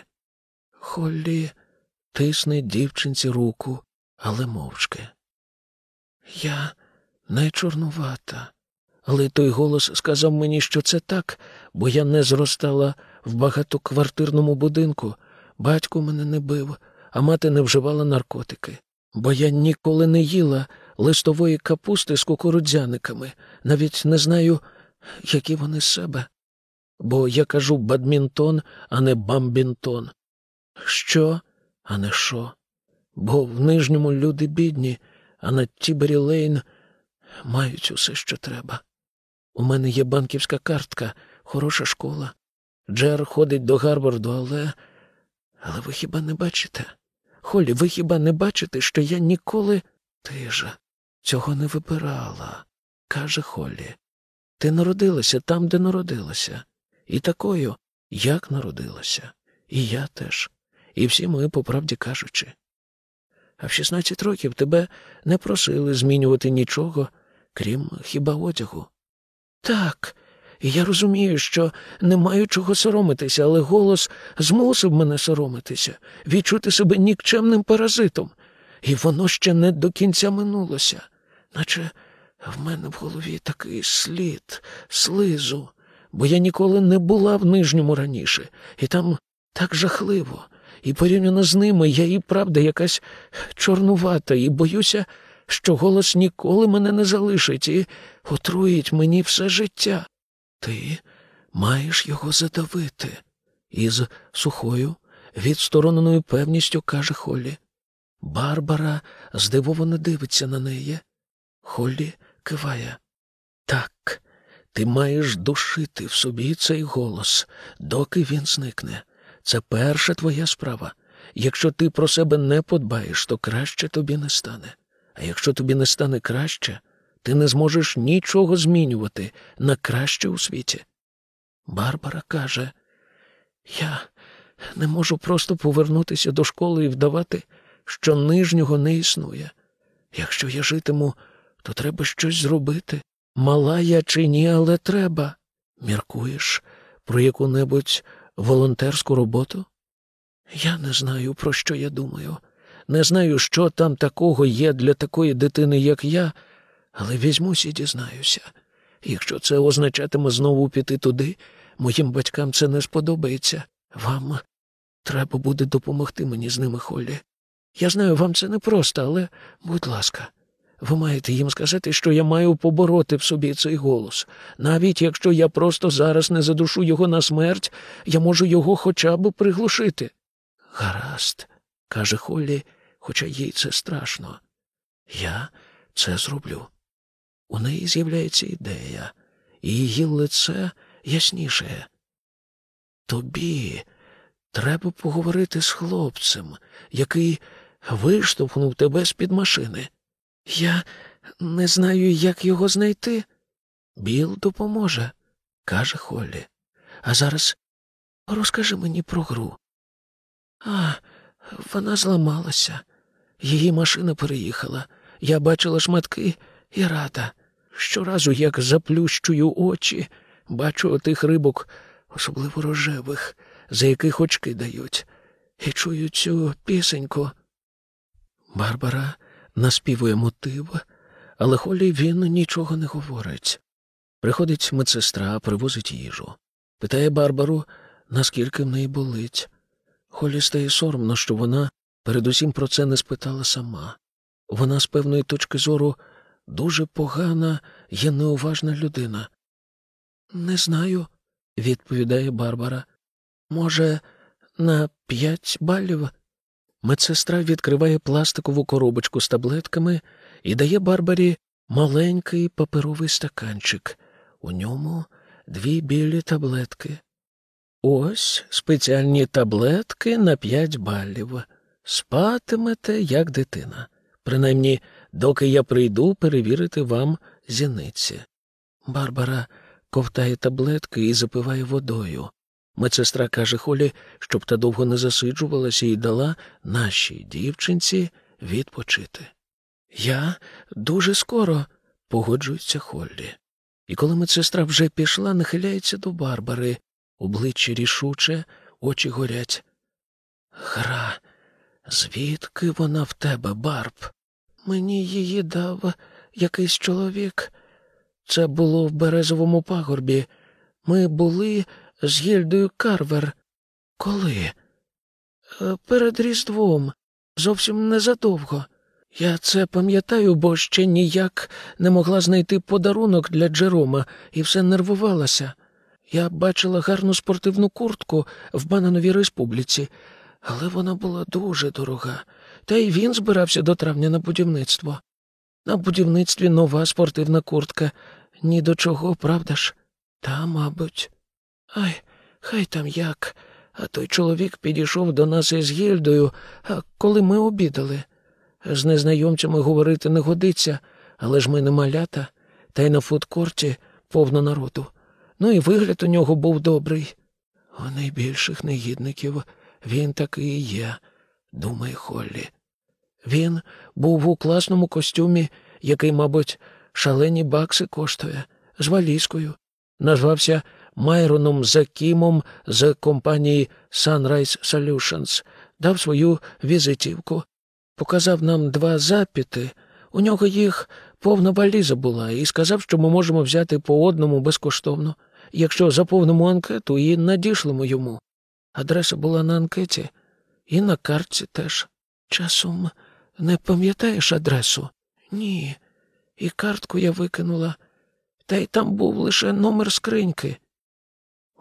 Холлі тисне дівчинці руку, але мовчки. Я не чорнувата, але той голос сказав мені, що це так, бо я не зростала в багатоквартирному будинку, батько мене не бив, а мати не вживала наркотики, бо я ніколи не їла листової капусти з кукурудзяниками. Навіть не знаю, які вони з себе. Бо я кажу бадмінтон, а не бамбінтон. Що, а не шо? Бо в нижньому люди бідні, а на Тібері Лейн мають усе, що треба. У мене є банківська картка, хороша школа. Джер ходить до Гарварду, але. Але ви хіба не бачите? Холі, ви хіба не бачите, що я ніколи ти ж цього не вибирала, каже Холлі. Ти народилася там, де народилася, і такою, як народилася, і я теж, і всі ми, по правді кажучи. А в 16 років тебе не просили змінювати нічого, крім хіба одягу. Так, і я розумію, що не маю чого соромитися, але голос змусив мене соромитися, відчути себе нікчемним паразитом, і воно ще не до кінця минулося, наче в мене в голові такий слід, слизу, бо я ніколи не була в нижньому раніше, і там так жахливо, і порівняно з ними я і правда якась чорнувата, і боюся, що голос ніколи мене не залишить і отруїть мені все життя. Ти маєш його задавити. Із сухою, відстороненою певністю каже Холлі. Барбара здивовано дивиться на неї. Холлі киває. Так, ти маєш душити в собі цей голос, доки він зникне. Це перша твоя справа. Якщо ти про себе не подбаєш, то краще тобі не стане. А якщо тобі не стане краще, ти не зможеш нічого змінювати на краще у світі. Барбара каже, я не можу просто повернутися до школи і вдавати, що нижнього не існує. Якщо я житиму, то треба щось зробити. Мала я чи ні, але треба. Міркуєш про яку-небудь волонтерську роботу? Я не знаю, про що я думаю. Не знаю, що там такого є для такої дитини, як я, але візьмусь і дізнаюся. Якщо це означатиме знову піти туди, моїм батькам це не сподобається. Вам треба буде допомогти мені з ними, Холлі. Я знаю, вам це непросто, але, будь ласка, ви маєте їм сказати, що я маю побороти в собі цей голос. Навіть якщо я просто зараз не задушу його на смерть, я можу його хоча б приглушити. Гаразд, каже Холлі, хоча їй це страшно. Я це зроблю. У неї з'являється ідея, і її лице ясніше. Тобі треба поговорити з хлопцем, який виштовхнув тебе з-під машини. Я не знаю, як його знайти. Біл допоможе, каже Холлі. А зараз розкажи мені про гру. А, вона зламалася. Її машина переїхала. Я бачила шматки і рада. Щоразу, як заплющую очі, бачу отих рибок, особливо рожевих, за яких очки дають, і чую цю пісеньку. Барбара наспівує мотив, але Холі він нічого не говорить. Приходить медсестра, привозить їжу. Питає Барбару, наскільки в неї болить. Холі стає соромно, що вона передусім про це не спитала сама. Вона з певної точки зору дуже погана є неуважна людина. Не знаю, відповідає Барбара. Може, на п'ять балів? Медсестра відкриває пластикову коробочку з таблетками і дає Барбарі маленький паперовий стаканчик. У ньому дві білі таблетки. Ось спеціальні таблетки на п'ять балів. Спатимете, як дитина. Принаймні, доки я прийду перевірити вам зіниці. Барбара ковтає таблетки і запиває водою. Медсестра каже Холі, щоб та довго не засиджувалася і дала нашій дівчинці відпочити. Я дуже скоро, погоджується Холлі. І коли медсестра вже пішла, нахиляється до Барбари, обличчя рішуче, очі горять. Гра, звідки вона в тебе, Барб? Мені її дав якийсь чоловік. Це було в березовому пагорбі. Ми були з Гільдою Карвер. Коли? «Е, Перед Різдвом, зовсім незадовго. Я це пам'ятаю, бо ще ніяк не могла знайти подарунок для Джерома і все нервувалася. Я бачила гарну спортивну куртку в Банановій республіці, але вона була дуже дорога. Та й він збирався до травня на будівництво. На будівництві нова спортивна куртка. Ні до чого, правда ж? Та, мабуть. Ай, хай там як. А той чоловік підійшов до нас із гільдою, коли ми обідали. З незнайомцями говорити не годиться, але ж ми не малята, та й на фудкорті повно народу. Ну і вигляд у нього був добрий. У найбільших негідників він такий і є, думає Холлі. Він був у класному костюмі, який, мабуть, шалені бакси коштує, з валізкою. Назвався Майроном Закімом з компанії Sunrise Solutions, дав свою візитівку, показав нам два запіти. У нього їх повна валіза була, і сказав, що ми можемо взяти по одному безкоштовно, якщо заповнимо анкету і надішлемо йому. Адреса була на анкеті, і на картці теж. Часом не пам'ятаєш адресу? Ні. І картку я викинула, та й там був лише номер скриньки.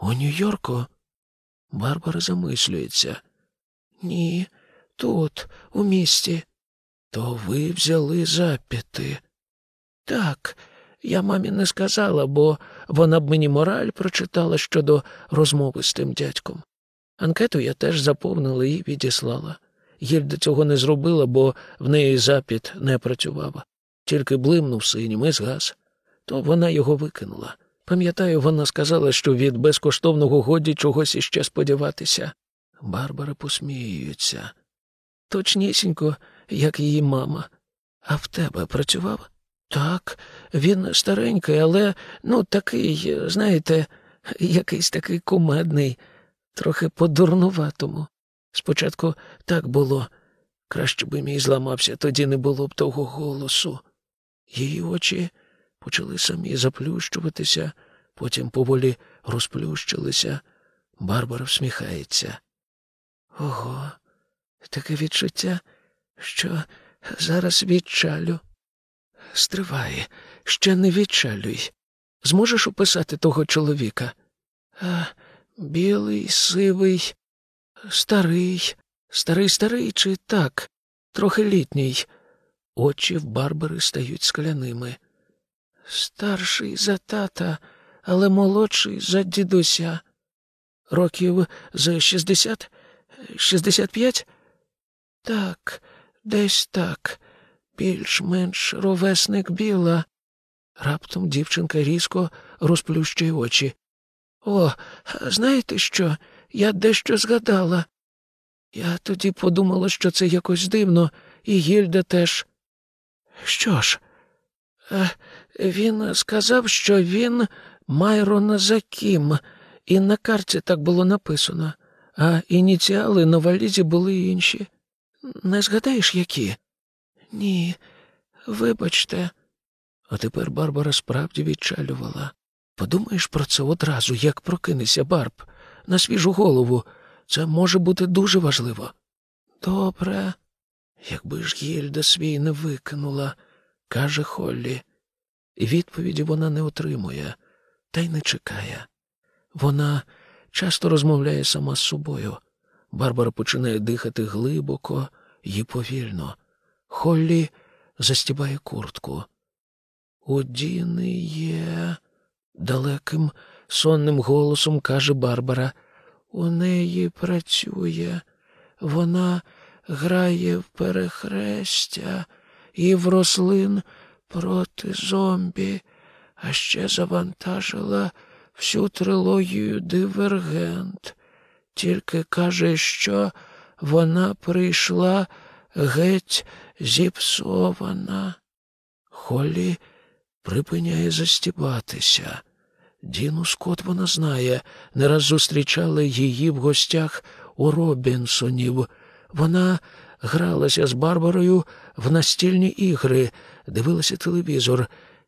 У Нью-Йорку? Барбара замислюється. Ні, тут, у місті. То ви взяли запіти. Так, я мамі не сказала, бо вона б мені мораль прочитала щодо розмови з тим дядьком. Анкету я теж заповнила і відіслала. Гільда цього не зробила, бо в неї запіт не працював. Тільки блимнув синім і згас. То вона його викинула. Пам'ятаю, вона сказала, що від безкоштовного годі чогось іще сподіватися. Барбара посміюється. Точнісінько, як її мама. А в тебе працював? Так, він старенький, але ну такий, знаєте, якийсь такий кумедний, трохи по-дурнуватому. Спочатку так було. Краще би мій зламався, тоді не було б того голосу. Її очі почали самі заплющуватися, потім поволі розплющилися. Барбара всміхається. Ого, таке відчуття, що зараз відчалю. Стривай, ще не відчалюй. Зможеш описати того чоловіка? А, Білий, сивий, старий, старий, старий, чи так, трохи літній. Очі в Барбари стають скляними. Старший за тата, але молодший за дідуся. Років з шістдесят? Шістдесят п'ять? Так, десь так, більш-менш ровесник біла. Раптом дівчинка різко розплющує очі. О, знаєте що? Я дещо згадала. Я тоді подумала, що це якось дивно, і Гільда теж. Що ж? Е, він сказав, що він Майрон Закім, і на карті так було написано, а ініціали на валізі були інші. Не згадаєш, які? Ні, вибачте. А тепер Барбара справді відчалювала. Подумаєш про це одразу, як прокинеться Барб, на свіжу голову. Це може бути дуже важливо. Добре, якби ж Гільда свій не викинула, каже Холлі. І відповіді вона не отримує, та й не чекає. Вона часто розмовляє сама з собою. Барбара починає дихати глибоко і повільно. Холлі застібає куртку. У Діни є, далеким сонним голосом каже Барбара. У неї працює. Вона грає в перехрестя і в рослин проти зомбі, а ще завантажила всю трилогію дивергент. Тільки каже, що вона прийшла геть зіпсована. Холі припиняє застібатися. Діну Скот вона знає, не раз зустрічала її в гостях у Робінсонів. Вона гралася з Барбарою в настільні ігри, дивилася телевізор,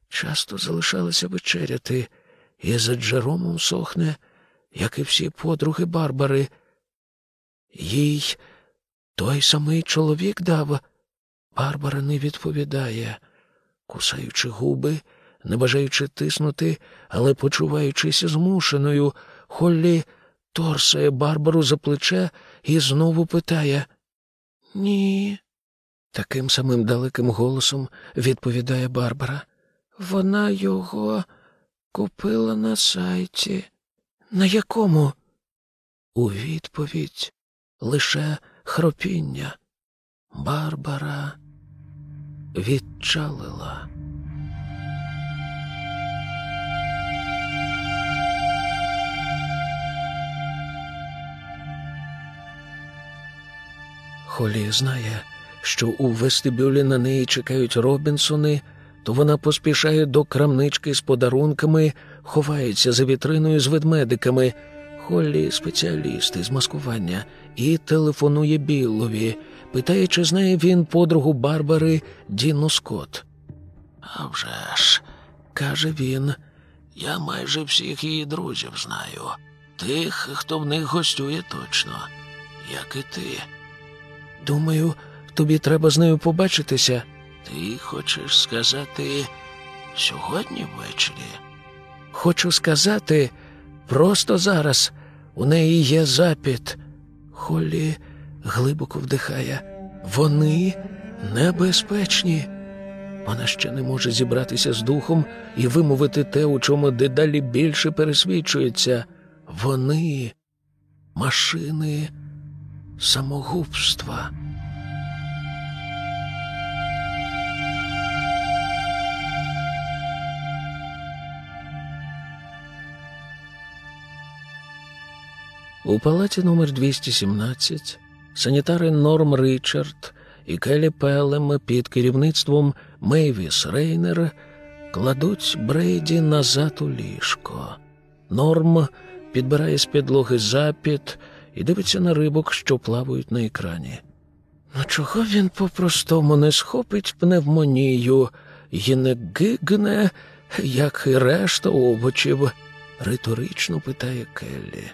часто залишалася вечеряти, і за Джеромом сохне, як і всі подруги Барбари. Їй той самий чоловік дав. Барбара не відповідає, кусаючи губи, не бажаючи тиснути, але почуваючись змушеною, Холлі торсає Барбару за плече і знову питає Ні. Таким самим далеким голосом відповідає Барбара. Вона його купила на сайті. На якому? У відповідь лише хропіння. Барбара відчалила. Холі знає, що у вестибюлі на неї чекають Робінсони, то вона поспішає до крамнички з подарунками, ховається за вітриною з ведмедиками. Холлі спеціаліст із маскування і телефонує Біллові, питає, чи знає він подругу Барбари Діну Скотт. «А вже ж», – каже він, я майже всіх її друзів знаю. Тих, хто в них гостює точно, як і ти. Думаю, тобі треба з нею побачитися. Ти хочеш сказати сьогодні ввечері? Хочу сказати просто зараз. У неї є запит. Холлі глибоко вдихає. Вони небезпечні. Вона ще не може зібратися з духом і вимовити те, у чому дедалі більше пересвідчується. Вони машини самогубства. У палаті номер 217 санітари Норм Ричард і Келі Пелем під керівництвом Мейвіс Рейнер кладуть Брейді назад у ліжко. Норм підбирає з підлоги запід і дивиться на рибок, що плавають на екрані. Ну чого він по-простому не схопить пневмонію і не гигне, як і решта овочів? риторично питає Келлі.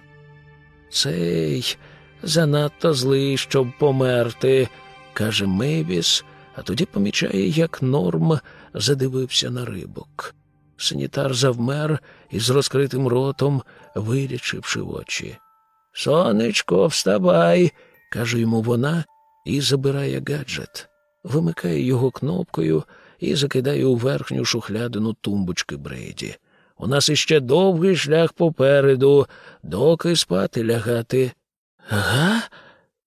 Цей занадто злий, щоб померти, каже Мейвіс, а тоді помічає, як норм задивився на рибок. Санітар завмер із розкритим ротом, вирічивши очі. Сонечко, вставай, каже йому вона і забирає гаджет, вимикає його кнопкою і закидає у верхню шухлядину тумбочки Брейді. У нас іще довгий шлях попереду, доки спати лягати. Ага?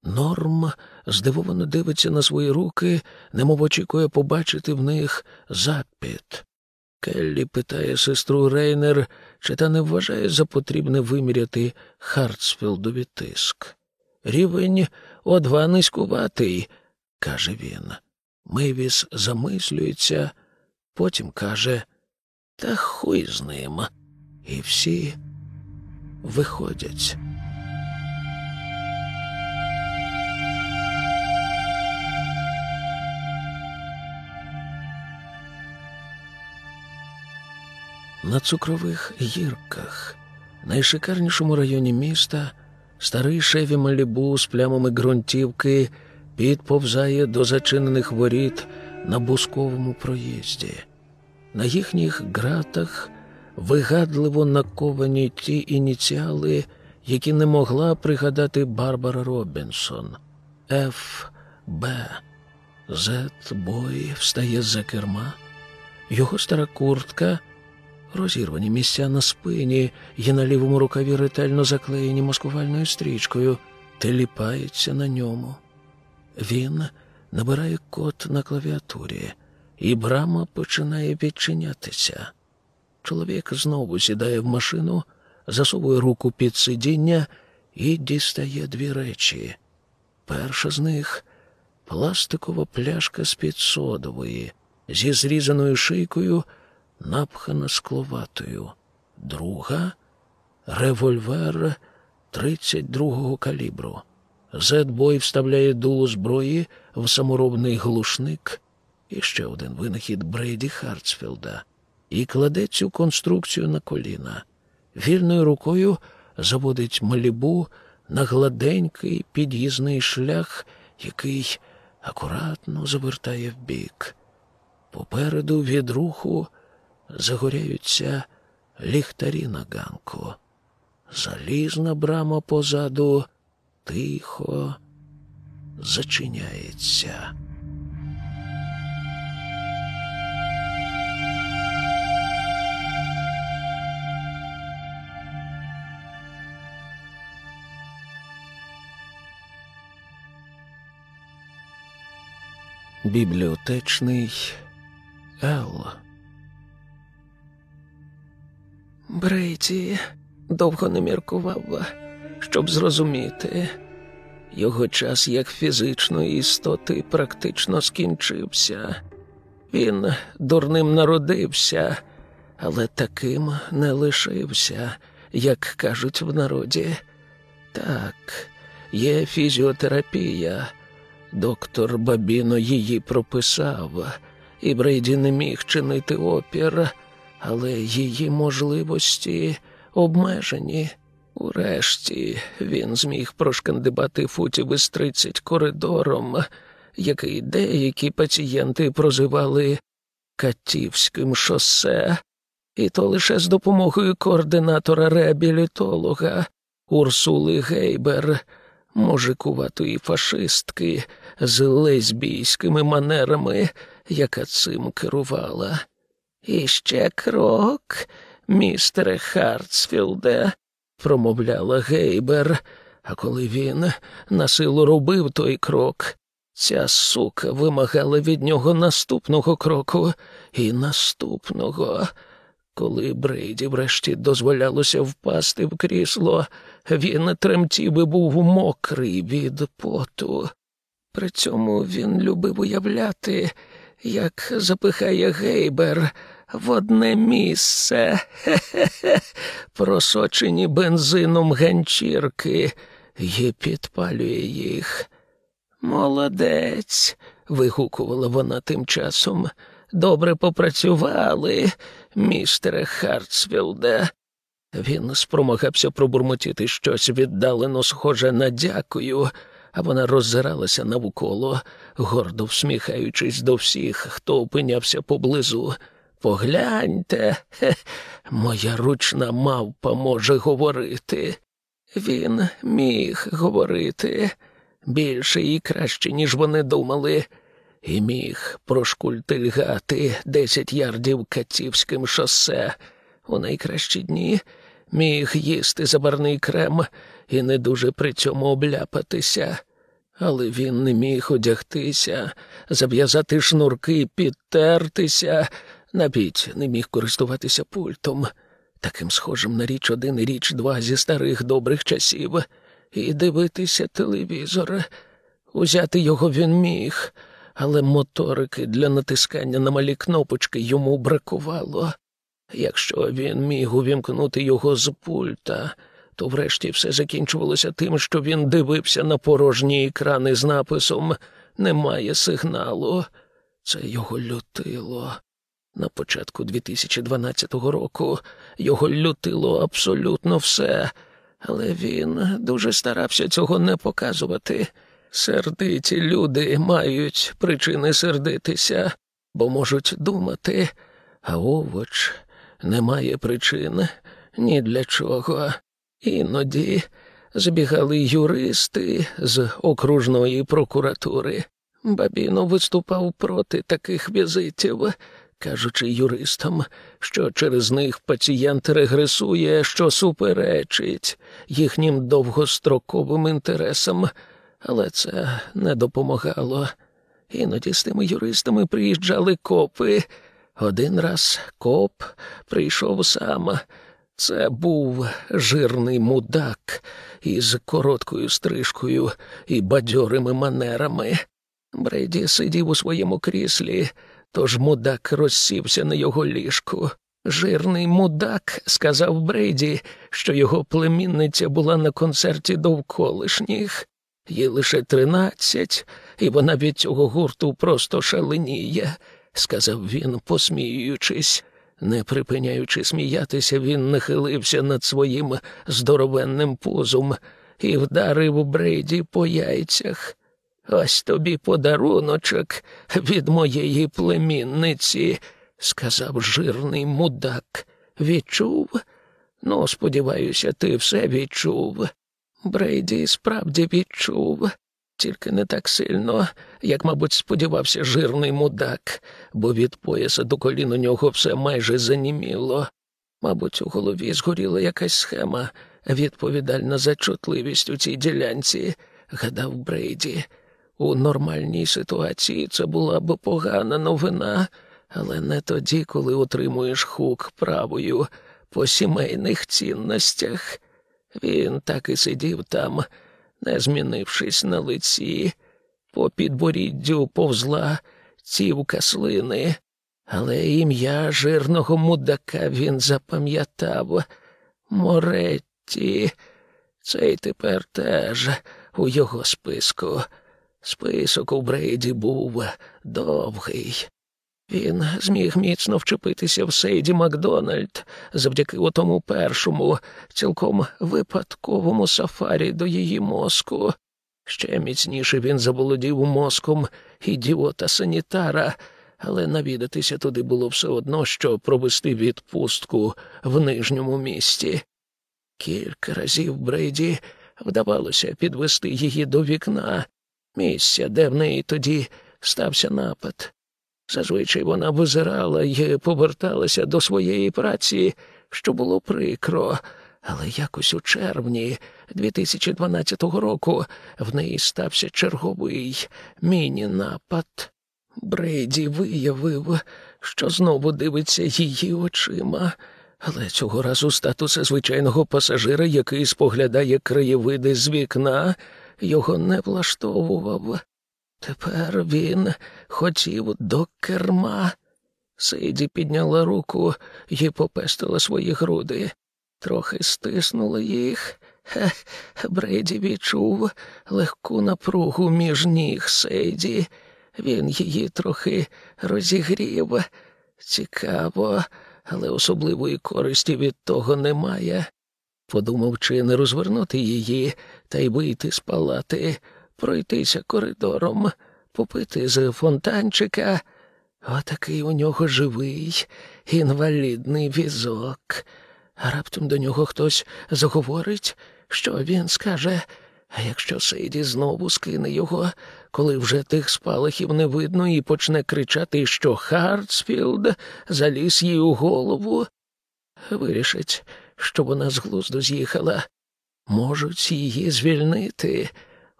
Норм здивовано дивиться на свої руки, немов очікує побачити в них запит. Келлі питає сестру Рейнер, чи та не вважає за потрібне виміряти Хартсфілдові тиск. Рівень о два низькуватий, каже він. Мейвіс замислюється, потім каже Та хуй з ним. І всі виходять. На цукрових гірках, найшикарнішому районі міста, старий шеві Малібу з плямами ґрунтівки підповзає до зачинених воріт на бусковому проїзді. На їхніх ґратах вигадливо наковані ті ініціали, які не могла пригадати Барбара Робінсон. Ф. Б. Зет Бой встає з-за керма. Його стара куртка розірвані місця на спині і на лівому рукаві ретельно заклеєні маскувальною стрічкою, теліпається на ньому. Він набирає код на клавіатурі, і брама починає відчинятися. Чоловік знову сідає в машину, засовує руку під сидіння і дістає дві речі. Перша з них пластикова пляшка з-під содової, зі зрізаною шийкою напхана скловатою, друга револьвер 32-го калібру. Зедбой вставляє дуло зброї в саморобний глушник і ще один винахід Брейді Хартсфілда і кладе цю конструкцію на коліна. Вільною рукою заводить малібу на гладенький під'їзний шлях, який акуратно завертає вбік. Попереду від руху загоряються ліхтарі на ганку. Залізна брама позаду тихо зачиняється. Бібліотечний Ел. Брейті довго не міркував, щоб зрозуміти. Його час як фізичної істоти практично скінчився. Він дурним народився, але таким не лишився, як кажуть в народі. Так, є фізіотерапія. Доктор Бабіно її прописав, і Брейді не міг чинити опір, але її можливості обмежені. Урешті він зміг прошкандибати футів із тридцять коридором, який деякі пацієнти прозивали Катівським шосе, і то лише з допомогою координатора реабілітолога Урсули Гейбер, мужикуватої фашистки з лесбійськими манерами, яка цим керувала. І ще крок, містере Хартсфілде, промовляла Гейбер, а коли він на силу робив той крок, ця сука вимагала від нього наступного кроку і наступного. Коли Брейді врешті дозволялося впасти в крісло, він тремтів і був мокрий від поту. При цьому він любив уявляти, як запихає Гейбер в одне місце, хе-хе-хе, просочені бензином ганчірки, і підпалює їх. Молодець, вигукувала вона тим часом. Добре попрацювали, містере Хартсфілде. Він спромагався пробурмотіти щось віддалено схоже на дякую, а вона роззиралася навколо, гордо всміхаючись до всіх, хто опинявся поблизу. Погляньте, хе, моя ручна мавпа може говорити. Він міг говорити більше і краще, ніж вони думали, і міг прошкультильгати десять ярдів катівським шосе. У найкращі дні міг їсти забарний крем і не дуже при цьому обляпатися. Але він не міг одягтися, зав'язати шнурки, підтертися, навіть не міг користуватися пультом, таким схожим на річ один і річ два зі старих добрих часів, і дивитися телевізор. Узяти його він міг, але моторики для натискання на малі кнопочки йому бракувало. Якщо він міг увімкнути його з пульта, то врешті все закінчувалося тим, що він дивився на порожні екрани з написом Немає сигналу. Це його лютило. На початку 2012 року його лютило абсолютно все, але він дуже старався цього не показувати. Сердиті люди мають причини сердитися, бо можуть думати, а овоч не має причин ні для чого. Іноді збігали юристи з окружної прокуратури. Бабіно виступав проти таких візитів, кажучи юристам, що через них пацієнт регресує, що суперечить їхнім довгостроковим інтересам, але це не допомагало. Іноді з тими юристами приїжджали копи. Один раз коп прийшов сам. Це був жирний мудак із короткою стрижкою і бадьорими манерами. Бреді сидів у своєму кріслі, тож мудак розсівся на його ліжку. Жирний мудак сказав Брейді, що його племінниця була на концерті довколишніх. Їй лише тринадцять, і вона від цього гурту просто шаленіє, сказав він, посміюючись. Не припиняючи сміятися, він нахилився над своїм здоровенним пузом і вдарив Брейді по яйцях. Ось тобі подаруночок від моєї племінниці, сказав жирний мудак. Відчув? Ну, сподіваюся, ти все відчув. Брейді справді відчув, тільки не так сильно, як, мабуть, сподівався жирний мудак, бо від пояса до колін у нього все майже заніміло. Мабуть, у голові згоріла якась схема, відповідальна за чутливість у цій ділянці, гадав Брейді. У нормальній ситуації це була б погана новина, але не тоді, коли отримуєш хук правою по сімейних цінностях. Він так і сидів там, не змінившись на лиці, по підборіддю повзла цівка слини, але ім'я жирного мудака він запам'ятав Моретті. Цей тепер теж у його списку. Список у Брейді був довгий. Він зміг міцно вчепитися в Сейді Макдональд завдяки отому першому, цілком випадковому сафарі до її мозку. Ще міцніше він заволодів мозком ідіота санітара, але навідатися туди було все одно, що провести відпустку в нижньому місті. Кілька разів Брейді вдавалося підвести її до вікна, місця, де в неї тоді стався напад. Зазвичай вона визирала і поверталася до своєї праці, що було прикро, але якось у червні 2012 року в неї стався черговий міні-напад. Брейді виявив, що знову дивиться її очима, але цього разу статус звичайного пасажира, який споглядає краєвиди з вікна, його не влаштовував. Тепер він хотів до керма. Сейді підняла руку і попестила свої груди, трохи стиснула їх. Хе, Бреді відчув легку напругу між ніг Сейді. Він її трохи розігрів. Цікаво, але особливої користі від того немає. Подумав, чи не розвернути її та й вийти з палати пройтися коридором, попити з фонтанчика. Отакий у нього живий, інвалідний візок. Раптом до нього хтось заговорить, що він скаже, а якщо Сейді знову скине його, коли вже тих спалахів не видно, і почне кричати, що Хартсфілд заліз їй у голову, вирішить, що вона з глузду з'їхала. Можуть її звільнити,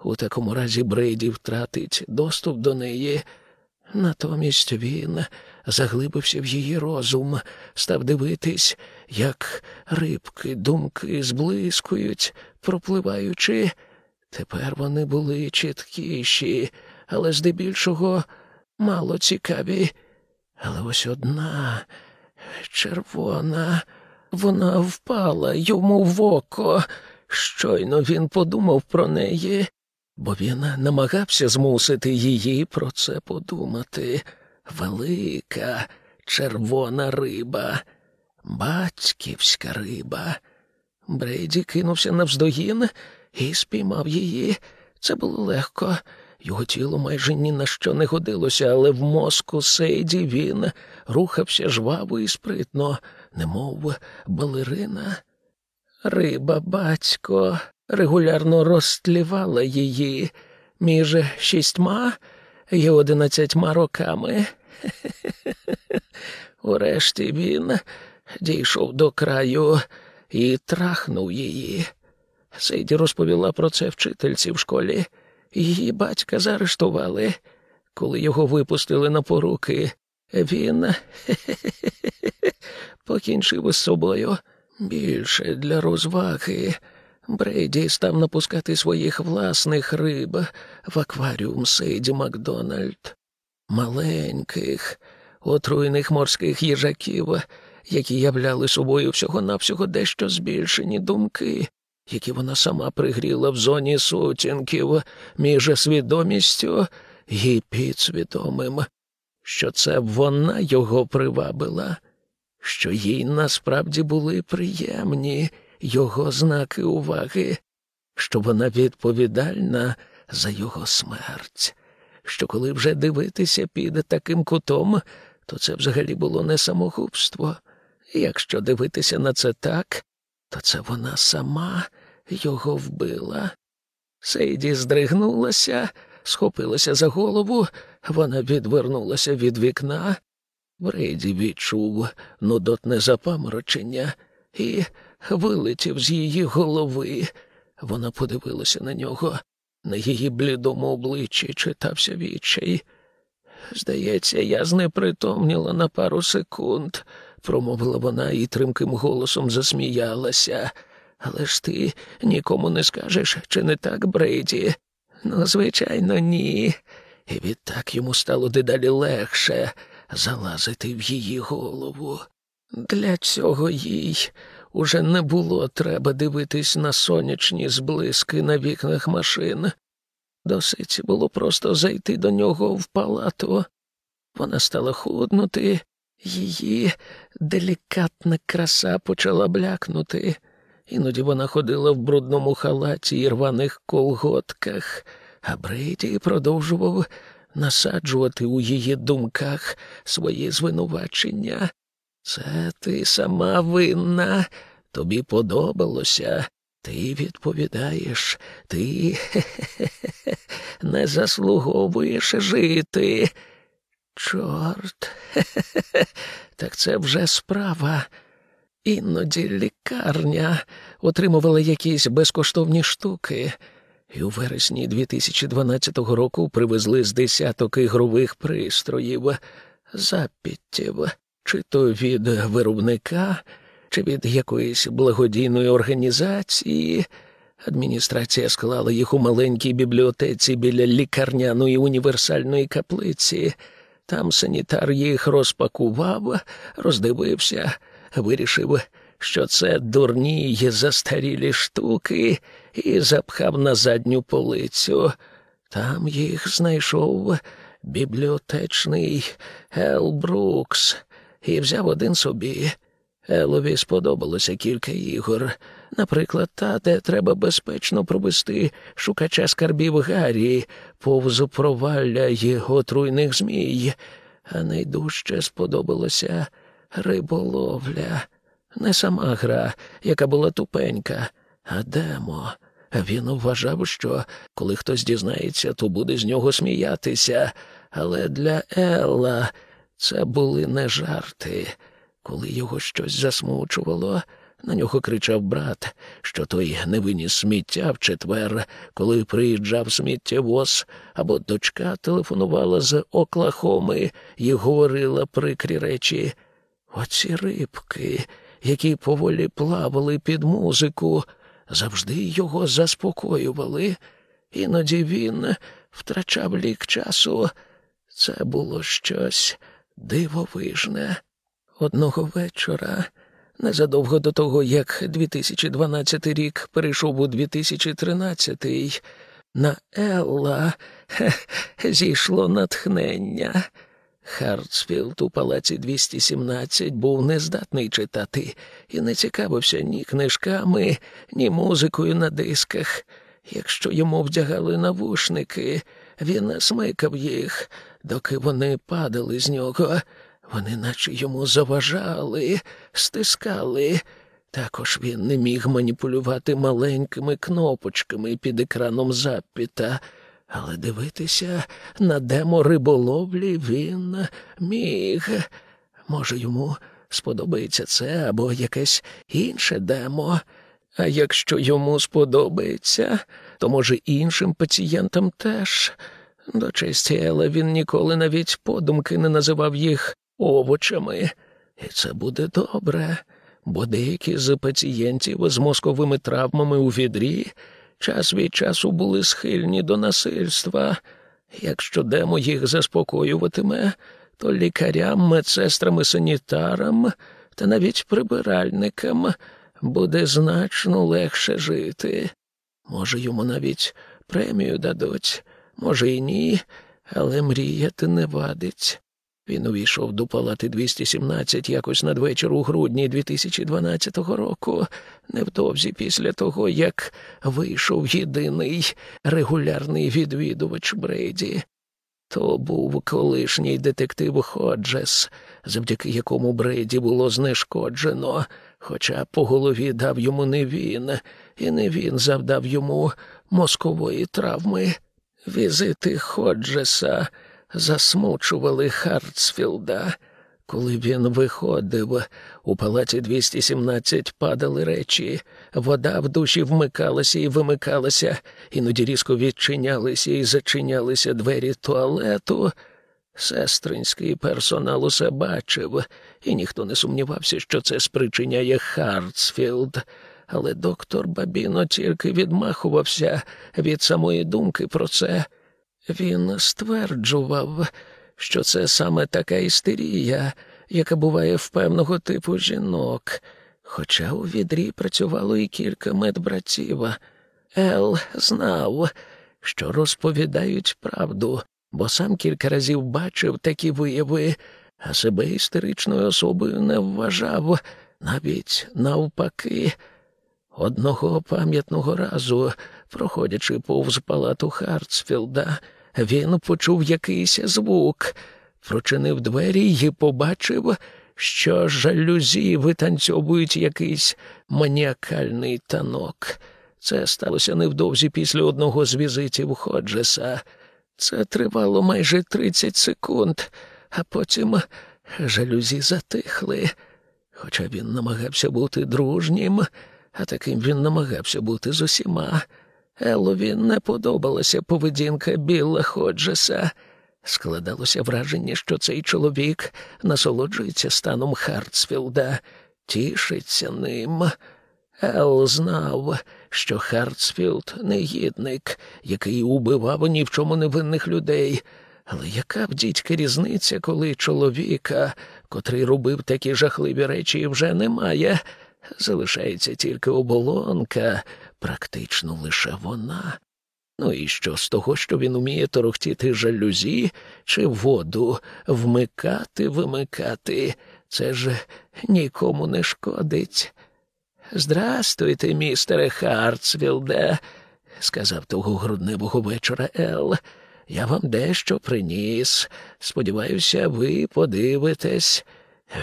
у такому разі Брейді втратить доступ до неї. Натомість він заглибився в її розум, став дивитись, як рибки думки зблискують, пропливаючи. Тепер вони були чіткіші, але здебільшого мало цікаві. Але ось одна червона, вона впала йому в око. Щойно він подумав про неї бо він намагався змусити її про це подумати. Велика червона риба, батьківська риба. Брейді кинувся навздогін і спіймав її. Це було легко. Його тіло майже ні на що не годилося, але в мозку Сейді він рухався жваво і спритно, немов балерина. Риба, батько, регулярно розтлівала її між шістьма і одинадцятьма роками. Урешті він дійшов до краю і трахнув її. Сейді розповіла про це вчительці в школі. Її батька заарештували. Коли його випустили на поруки, він покінчив із собою більше для розваги. Брейді став напускати своїх власних риб в акваріум Сейді Макдональд, маленьких, отруйних морських їжаків, які являли собою всього-навсього дещо збільшені думки, які вона сама пригріла в зоні сутінків між свідомістю і підсвідомим, що це вона його привабила, що їй насправді були приємні його знаки уваги, що вона відповідальна за його смерть. Що коли вже дивитися під таким кутом, то це взагалі було не самогубство. Якщо дивитися на це так, то це вона сама його вбила. Сейді здригнулася, схопилася за голову, вона відвернулася від вікна. Брейді відчув нудотне запаморочення і вилетів з її голови. Вона подивилася на нього. На її блідому обличчі читався відчай. Здається, я знепритомніла на пару секунд, промовила вона і тримким голосом засміялася. Але ж ти нікому не скажеш, чи не так, Брейді? Ну, звичайно, ні. І відтак йому стало дедалі легше залазити в її голову. Для цього їй уже не було треба дивитись на сонячні зблиски на вікнах машин. Досить було просто зайти до нього в палату. Вона стала худнути, її делікатна краса почала блякнути. Іноді вона ходила в брудному халаті і рваних колготках, а Брейді продовжував насаджувати у її думках свої звинувачення. Це ти сама винна, тобі подобалося. Ти відповідаєш, ти хе не заслуговуєш жити. Чорт, так це вже справа. Іноді лікарня отримувала якісь безкоштовні штуки, і у вересні 2012 року привезли з десяток ігрових пристроїв, запіттів, чи то від виробника, чи від якоїсь благодійної організації. Адміністрація склала їх у маленькій бібліотеці біля лікарняної універсальної каплиці. Там санітар їх розпакував, роздивився, вирішив, що це дурні й застарілі штуки, і запхав на задню полицю. Там їх знайшов бібліотечний Ел Брукс і взяв один собі. Елові сподобалося кілька ігор, наприклад, та, де треба безпечно провести шукача скарбів Гаррі, повз провалля його труйних змій, а найдужче сподобалося риболовля. Не сама гра, яка була тупенька, а демо. Він вважав, що коли хтось дізнається, то буде з нього сміятися, але для Елла це були не жарти. Коли його щось засмучувало, на нього кричав брат, що той не виніс сміття в четвер, коли приїжджав сміттєвоз, або дочка телефонувала з Оклахоми і говорила прикрі речі. Оці рибки, які поволі плавали під музику, завжди його заспокоювали. Іноді він втрачав лік часу. Це було щось дивовижне. Одного вечора, незадовго до того, як 2012 рік перейшов у 2013, на Ела зійшло натхнення. Хартсфілд у палаці 217 був нездатний читати і не цікавився ні книжками, ні музикою на дисках. Якщо йому вдягали навушники, він смикав їх, доки вони падали з нього. Вони наче йому заважали, стискали. Також він не міг маніпулювати маленькими кнопочками під екраном запіта, але дивитися на демо риболовлі він міг. Може, йому сподобається це або якесь інше демо. А якщо йому сподобається, то, може, іншим пацієнтам теж. До честі Ела він ніколи навіть подумки не називав їх овочами. І це буде добре, бо деякі з пацієнтів з мозковими травмами у відрі час від часу були схильні до насильства. Якщо демо їх заспокоюватиме, то лікарям, медсестрам і санітарам та навіть прибиральникам буде значно легше жити. Може, йому навіть премію дадуть, може, і ні, але мріяти не вадить. Він увійшов до палати 217 якось надвечір у грудні 2012 року, невдовзі після того, як вийшов єдиний регулярний відвідувач Брейді. То був колишній детектив Ходжес, завдяки якому Брейді було знешкоджено, хоча по голові дав йому не він, і не він завдав йому мозкової травми. Візити Ходжеса засмучували Хартсфілда. Коли він виходив, у палаті 217 падали речі, вода в душі вмикалася і вимикалася, іноді різко відчинялися і зачинялися двері туалету. Сестринський персонал усе бачив, і ніхто не сумнівався, що це спричиняє Хартсфілд. Але доктор Бабіно тільки відмахувався від самої думки про це. Він стверджував, що це саме така істерія, яка буває в певного типу жінок, хоча у відрі працювало і кілька медбратів. Ел знав, що розповідають правду, бо сам кілька разів бачив такі вияви, а себе істеричною особою не вважав, навіть навпаки. Одного пам'ятного разу, проходячи повз палату Хартсфілда, він почув якийсь звук, прочинив двері і побачив, що жалюзі витанцьовують якийсь маніакальний танок. Це сталося невдовзі після одного з візитів Ходжеса. Це тривало майже тридцять секунд, а потім жалюзі затихли. Хоча він намагався бути дружнім, а таким він намагався бути з усіма. Елові не подобалася поведінка Білла Ходжеса. Складалося враження, що цей чоловік насолоджується станом Хартсфілда, тішиться ним. Ел знав, що Хартсфілд негідник, який убивав ні в чому невинних людей. Але яка в дідька різниця, коли чоловіка, котрий робив такі жахливі речі, вже немає? Залишається тільки оболонка, практично лише вона. Ну і що з того, що він уміє торохтіти жалюзі чи воду, вмикати, вимикати, це ж нікому не шкодить. Здрастуйте, містере Хартсвілде, сказав того грудневого вечора Ел. Я вам дещо приніс. Сподіваюся, ви подивитесь.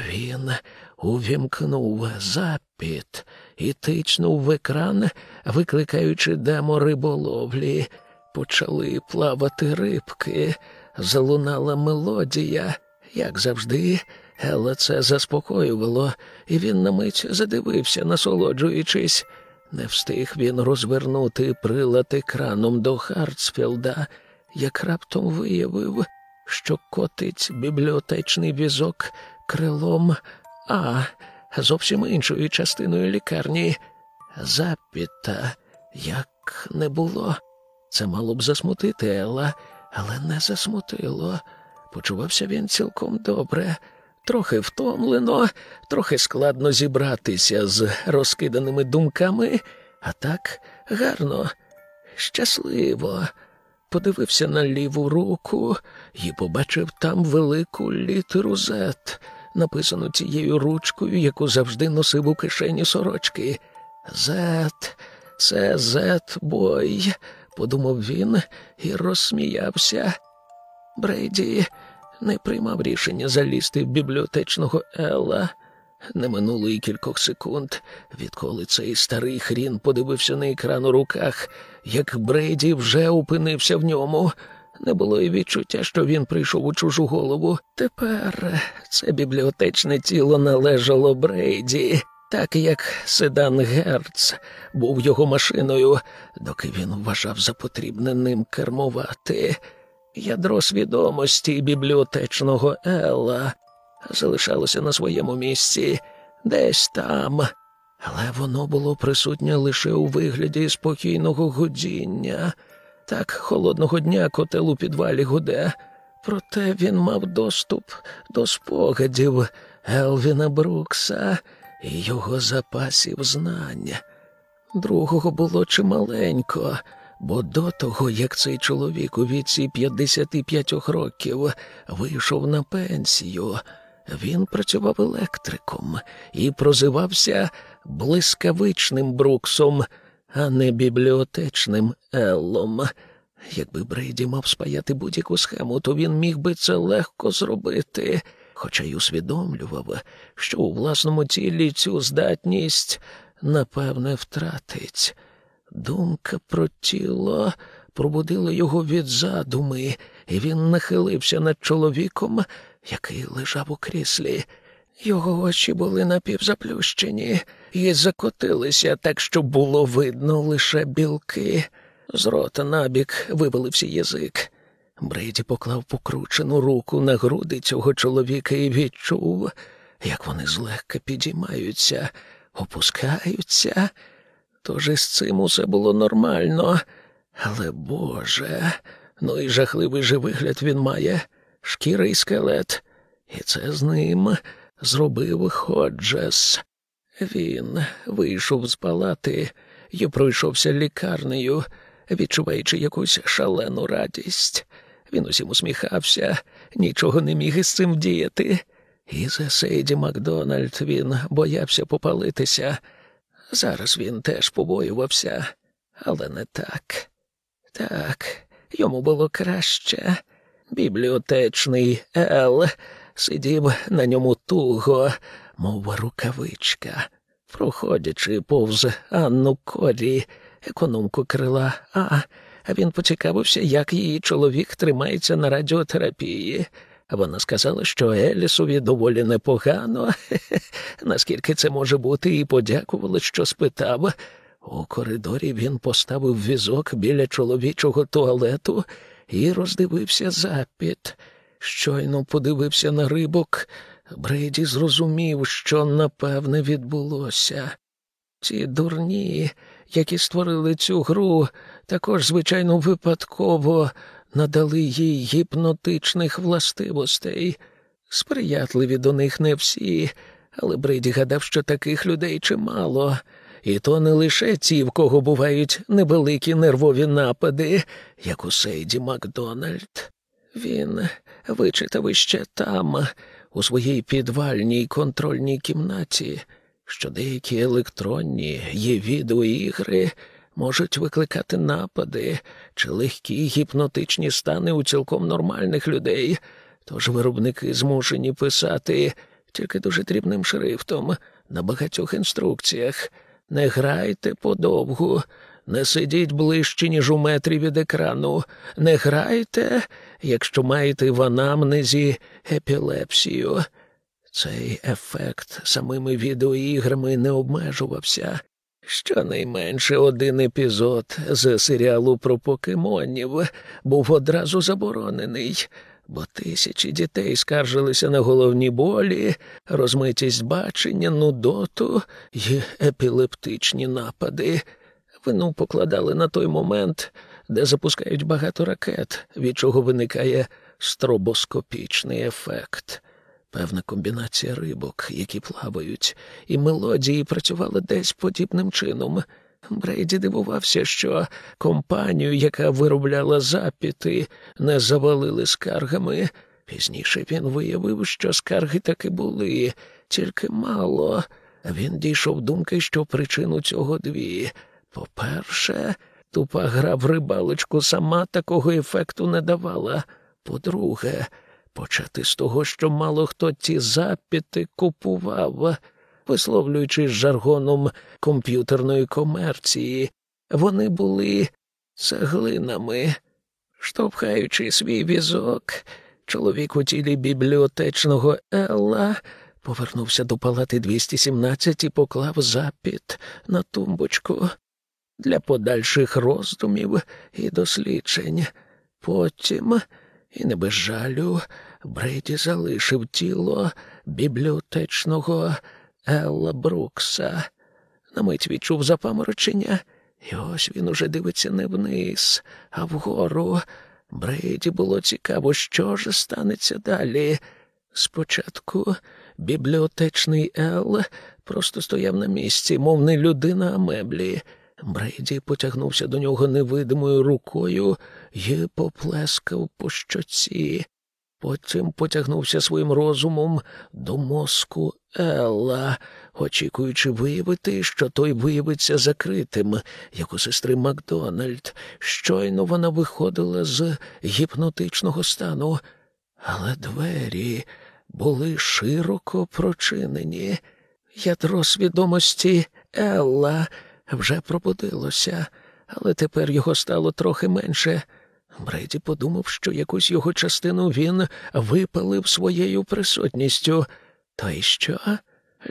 Він увімкнув запіт і тичнув в екран, викликаючи демо риболовлі. Почали плавати рибки, залунала мелодія. Як завжди, Елла це заспокоювало, і він на мить задивився, насолоджуючись. Не встиг він розвернути прилад екраном до Хартсфілда, як раптом виявив, що котить бібліотечний візок крилом А зовсім іншою частиною лікарні. Запіта як не було. Це мало б засмутити Елла, але не засмутило. Почувався він цілком добре, трохи втомлено, трохи складно зібратися з розкиданими думками, а так гарно, щасливо. Подивився на ліву руку і побачив там велику літеру «Зет», написану цією ручкою, яку завжди носив у кишені сорочки. «Зет, це Зет бой, подумав він і розсміявся. Брейді не приймав рішення залізти в бібліотечного Елла. Не минуло і кількох секунд, відколи цей старий хрін подивився на екран у руках, як Брейді вже опинився в ньому. Не було і відчуття, що він прийшов у чужу голову. Тепер це бібліотечне тіло належало Брейді, так як Седан Герц був його машиною, доки він вважав за потрібне ним кермувати. Ядро свідомості бібліотечного Елла залишалося на своєму місці, десь там, але воно було присутнє лише у вигляді спокійного гудіння. Так холодного дня котел у підвалі гуде. Проте він мав доступ до спогадів Елвіна Брукса і його запасів знань. Другого було чималенько, Бо до того, як цей чоловік у віці 55 років вийшов на пенсію, він працював електриком і прозивався блискавичним Бруксом, а не бібліотечним Еллом. Якби Брейді мав спаяти будь-яку схему, то він міг би це легко зробити, хоча й усвідомлював, що у власному тілі цю здатність напевне втратить. Думка про тіло пробудила його від задуми, і він нахилився над чоловіком, який лежав у кріслі. Його очі були напівзаплющені і закотилися так, що було видно лише білки. З рота набік вивалився язик. Брейді поклав покручену руку на груди цього чоловіка і відчув, як вони злегка підіймаються, опускаються. Тож із цим усе було нормально. Але Боже, ну і жахливий же вигляд він має, шкіра і скелет, і це з ним зробив Ходжес. Він вийшов з палати і пройшовся лікарнею, відчуваючи якусь шалену радість. Він усім усміхався, нічого не міг із цим вдіяти. І за Сейді Макдональд він боявся попалитися. Зараз він теж побоювався, але не так. Так, йому було краще. Бібліотечний Ел сидів на ньому туго, мов рукавичка, проходячи повз Анну Корі, економку крила А, він поцікавився, як її чоловік тримається на радіотерапії. Вона сказала, що Елісові доволі непогано, наскільки це може бути, і подякувала, що спитав. У коридорі він поставив візок біля чоловічого туалету і роздивився запит. Щойно подивився на рибок. Брейді зрозумів, що напевне відбулося. Ці дурні, які створили цю гру, також, звичайно, випадково надали їй гіпнотичних властивостей. Сприятливі до них не всі, але Брейді гадав, що таких людей чимало. І то не лише ті, в кого бувають невеликі нервові напади, як у Сейді Макдональд. Він вичитав іще там, у своїй підвальній контрольній кімнаті, що деякі електронні є відеоігри можуть викликати напади чи легкі гіпнотичні стани у цілком нормальних людей, тож виробники змушені писати тільки дуже дрібним шрифтом на багатьох інструкціях. Не грайте подовгу, не сидіть ближче, ніж у метрі від екрану, не грайте, якщо маєте в анамнезі епілепсію. Цей ефект самими відеоіграми не обмежувався. Щонайменше один епізод з серіалу про покемонів був одразу заборонений, бо тисячі дітей скаржилися на головні болі, розмитість бачення, нудоту й епілептичні напади. Вину покладали на той момент, де запускають багато ракет, від чого виникає стробоскопічний ефект. Певна комбінація рибок, які плавають, і мелодії працювали десь подібним чином. Брейді дивувався, що компанію, яка виробляла запіти, не завалили скаргами. Пізніше він виявив, що скарги таки були, тільки мало. Він дійшов думки, що причину цього дві. По-перше, тупа гра в рибалочку сама такого ефекту не давала. По-друге, почати з того, що мало хто ті запіти купував, висловлюючись жаргоном комп'ютерної комерції, вони були цеглинами. Штовхаючи свій візок, чоловік у тілі бібліотечного Елла повернувся до палати 217 і поклав запіт на тумбочку для подальших роздумів і досліджень. Потім, і не без жалю, Брейді залишив тіло бібліотечного Елла Брукса. На мить відчув запаморочення, і ось він уже дивиться не вниз, а вгору. Брейді було цікаво, що ж станеться далі. Спочатку бібліотечний Ел просто стояв на місці, мов не людина, а меблі. Брейді потягнувся до нього невидимою рукою і поплескав по щоці. Потім потягнувся своїм розумом до мозку Елла, очікуючи виявити, що той виявиться закритим, як у сестри Макдональд. Щойно вона виходила з гіпнотичного стану, але двері були широко прочинені. Ядро свідомості Елла вже пробудилося, але тепер його стало трохи менше. Бреді подумав, що якусь його частину він випалив своєю присутністю. То й що?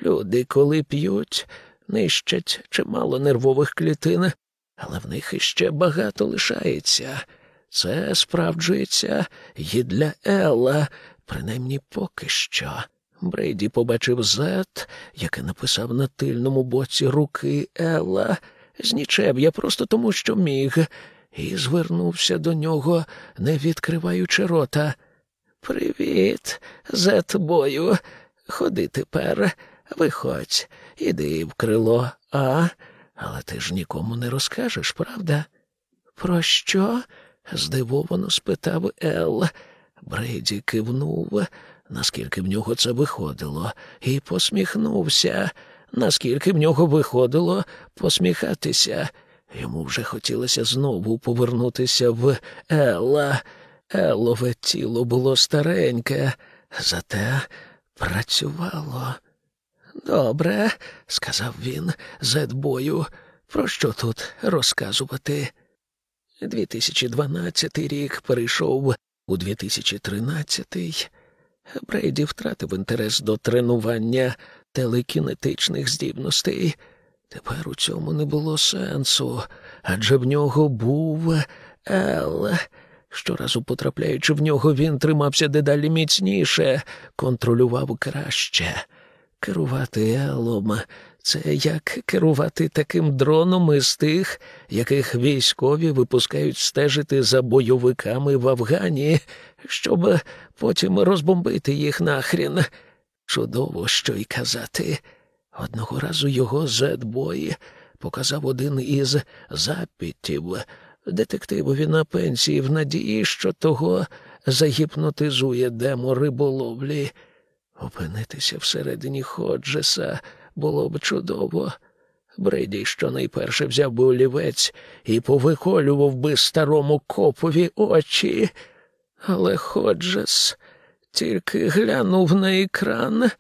Люди, коли п'ють, нищать чимало нервових клітин, але в них іще багато лишається. Це справджується і для Елла, принаймні поки що. Брейді побачив зет, яке написав на тильному боці руки Елла. Знічев я просто тому, що міг, і звернувся до нього, не відкриваючи рота. Привіт, зет бою. Ходи тепер, виходь, іди в крило, а? Але ти ж нікому не розкажеш, правда? Про що? здивовано спитав Ел. Брейді кивнув, наскільки в нього це виходило, і посміхнувся, наскільки в нього виходило посміхатися. Йому вже хотілося знову повернутися в Елла. Елове тіло було стареньке, зате працювало. Добре, сказав він зедбою. Про що тут розказувати? 2012 рік перейшов у 2013. Брейді втратив інтерес до тренування телекінетичних здібностей. Тепер у цьому не було сенсу, адже в нього був Ел. Щоразу потрапляючи в нього, він тримався дедалі міцніше, контролював краще. Керувати Елом це як керувати таким дроном із тих, яких військові випускають стежити за бойовиками в Афгані, щоб потім розбомбити їх нахрін. Чудово, що й казати. Одного разу його зетбой показав один із запитів детективові на пенсії в надії, що того загіпнотизує демо риболовлі. Опинитися всередині Ходжеса було б чудово. Брейді щонайперше взяв би олівець і повиколював би старому копові очі. Але Ходжес тільки глянув на екран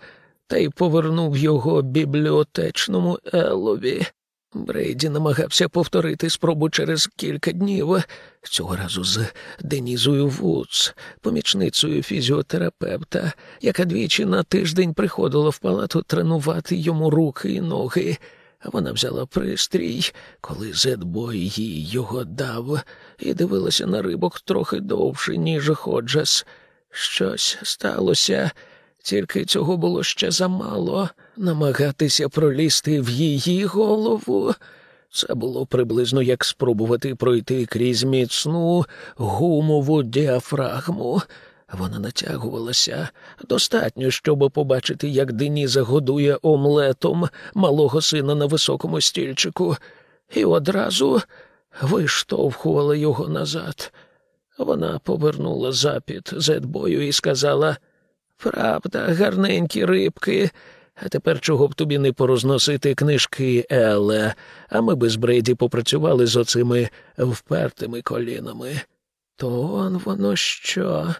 та й повернув його бібліотечному Елові. Брейді намагався повторити спробу через кілька днів, цього разу з Денізою Вудс, помічницею фізіотерапевта, яка двічі на тиждень приходила в палату тренувати йому руки і ноги. Вона взяла пристрій, коли Зедбой їй його дав, і дивилася на рибок трохи довше, ніж Ходжес. Щось сталося. Тільки цього було ще замало намагатися пролізти в її голову. Це було приблизно як спробувати пройти крізь міцну гумову діафрагму. Вона натягувалася достатньо, щоб побачити, як Деніза годує омлетом малого сина на високому стільчику, і одразу виштовхувала його назад. Вона повернула запід зедбою і сказала Правда, гарненькі рибки. А тепер чого б тобі не порозносити книжки, Еле, а ми би з Брейді попрацювали з оцими впертими колінами. То он воно що?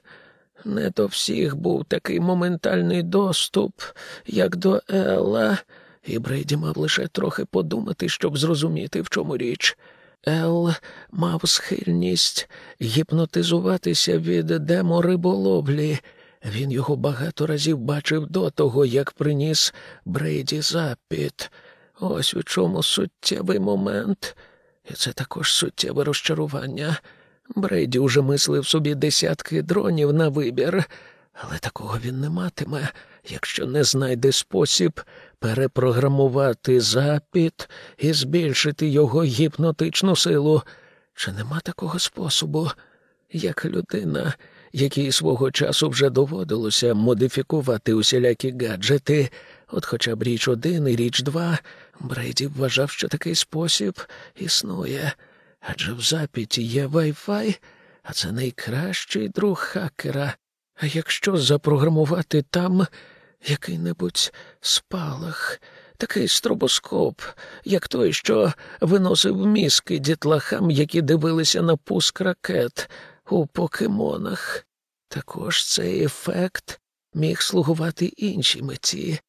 Не до всіх був такий моментальний доступ, як до Елла, і Брейді мав лише трохи подумати, щоб зрозуміти, в чому річ. Ел мав схильність гіпнотизуватися від демориболовлі, він його багато разів бачив до того, як приніс Брейді запіт. Ось у чому суттєвий момент, і це також суттєве розчарування. Брейді уже мислив собі десятки дронів на вибір, але такого він не матиме, якщо не знайде спосіб перепрограмувати запіт і збільшити його гіпнотичну силу. Чи нема такого способу, як людина? якій свого часу вже доводилося модифікувати усілякі гаджети, От хоча б річ один і річ два, Брейді вважав, що такий спосіб існує, адже в запіті є Wi-Fi, а це найкращий друг хакера. А якщо запрограмувати там який-небудь спалах, такий стробоскоп, як той, що виносив мізки дітлахам, які дивилися на пуск ракет у покемонах. Також цей ефект міг слугувати іншій меті.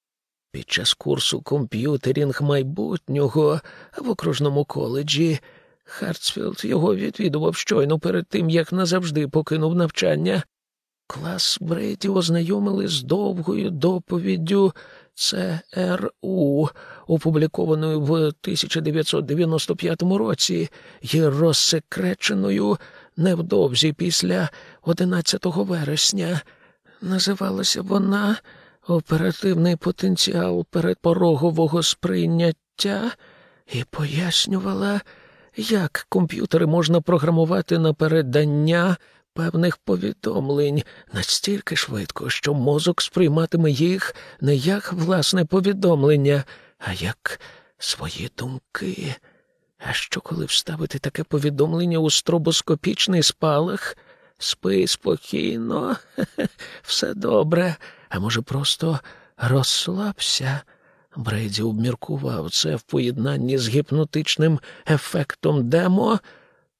Під час курсу комп'ютерінг майбутнього в окружному коледжі Хартсфілд його відвідував щойно перед тим, як назавжди покинув навчання. Клас Брейді ознайомили з довгою доповіддю ЦРУ, опублікованою в 1995 році і розсекреченою невдовзі після 11 вересня. Називалася вона Оперативний потенціал передпорогового сприйняття і пояснювала, як комп'ютери можна програмувати на передання певних повідомлень настільки швидко, що мозок сприйматиме їх не як власне повідомлення, а як свої думки. А що, коли вставити таке повідомлення у стробоскопічний спалах? Спи спокійно, все добре, а може, просто розслабся. Брейді обміркував це в поєднанні з гіпнотичним ефектом демо,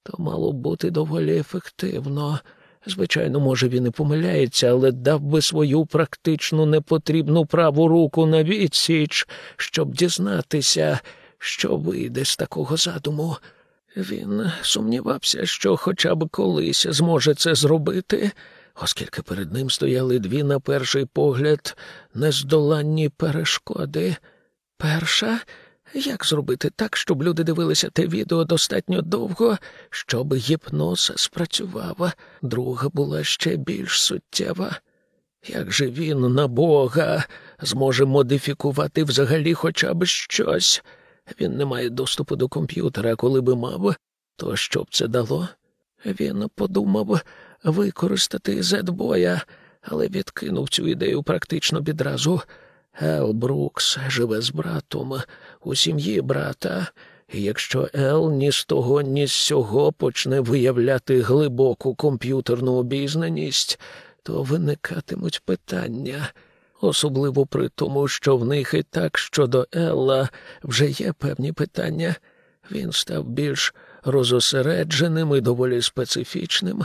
то мало бути доволі ефективно. Звичайно, може, він і помиляється, але дав би свою практичну непотрібну праву руку на відсіч, щоб дізнатися, що вийде з такого задуму. Він сумнівався, що хоча б колись зможе це зробити, оскільки перед ним стояли дві, на перший погляд, нездоланні перешкоди. Перша як зробити так, щоб люди дивилися те відео достатньо довго, щоб гіпноз спрацював. Друга була ще більш суттєва. Як же він на Бога зможе модифікувати взагалі хоча б щось? Він не має доступу до комп'ютера, коли би мав, то що б це дало? Він подумав використати Зетбоя, але відкинув цю ідею практично відразу. Ел Брукс живе з братом у сім'ї брата, і якщо Ел ні з того, ні з сього почне виявляти глибоку комп'ютерну обізнаність, то виникатимуть питання, особливо при тому, що в них і так щодо Елла вже є певні питання. Він став більш розосередженим і доволі специфічним.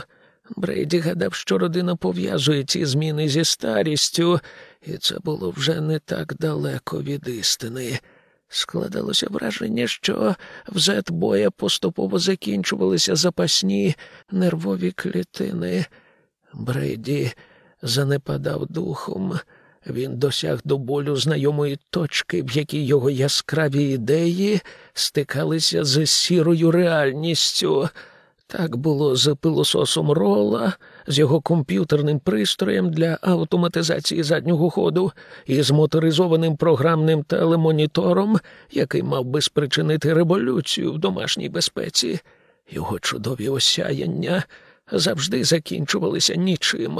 Брейді гадав, що родина пов'язує ці зміни зі старістю, і це було вже не так далеко від істини. Складалося враження, що в Зетбоя поступово закінчувалися запасні нервові клітини. Брейді занепадав духом. Він досяг до болю знайомої точки, в якій його яскраві ідеї стикалися з сірою реальністю. Так було з пилососом Рола, з його комп'ютерним пристроєм для автоматизації заднього ходу і з моторизованим програмним телемонітором, який мав би спричинити революцію в домашній безпеці. Його чудові осяяння завжди закінчувалися нічим.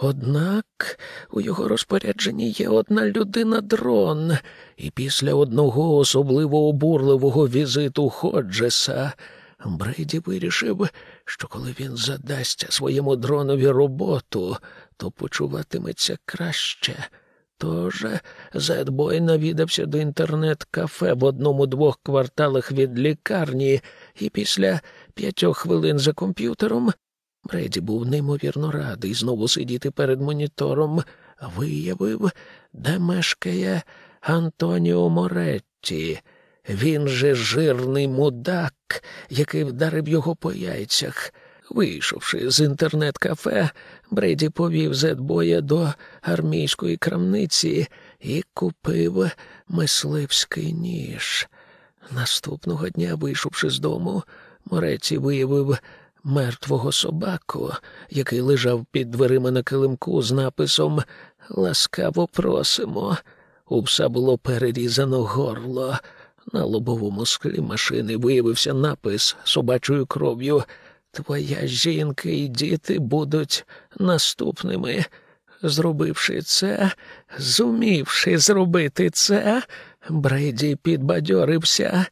Однак у його розпорядженні є одна людина дрон, і після одного особливо обурливого візиту Ходжеса Брейді вирішив, що коли він задасться своєму дронові роботу, то почуватиметься краще. Тож Зедбой навідався до інтернет-кафе в одному-двох кварталах від лікарні, і після п'ятьох хвилин за комп'ютером Бреді був неймовірно радий знову сидіти перед монітором, виявив, де мешкає Антоніо Моретті. Він же жирний мудак, який вдарив його по яйцях. Вийшовши з інтернет-кафе, Бреді повів Зетбоя до армійської крамниці і купив мисливський ніж. Наступного дня, вийшовши з дому, Мореці виявив мертвого собаку, який лежав під дверима на килимку з написом Ласкаво просимо. У пса було перерізано горло. На лобовому склі машини виявився напис собачою кров'ю Твоя жінка і діти будуть наступними. Зробивши це, зумівши зробити це, Брейді підбадьорився.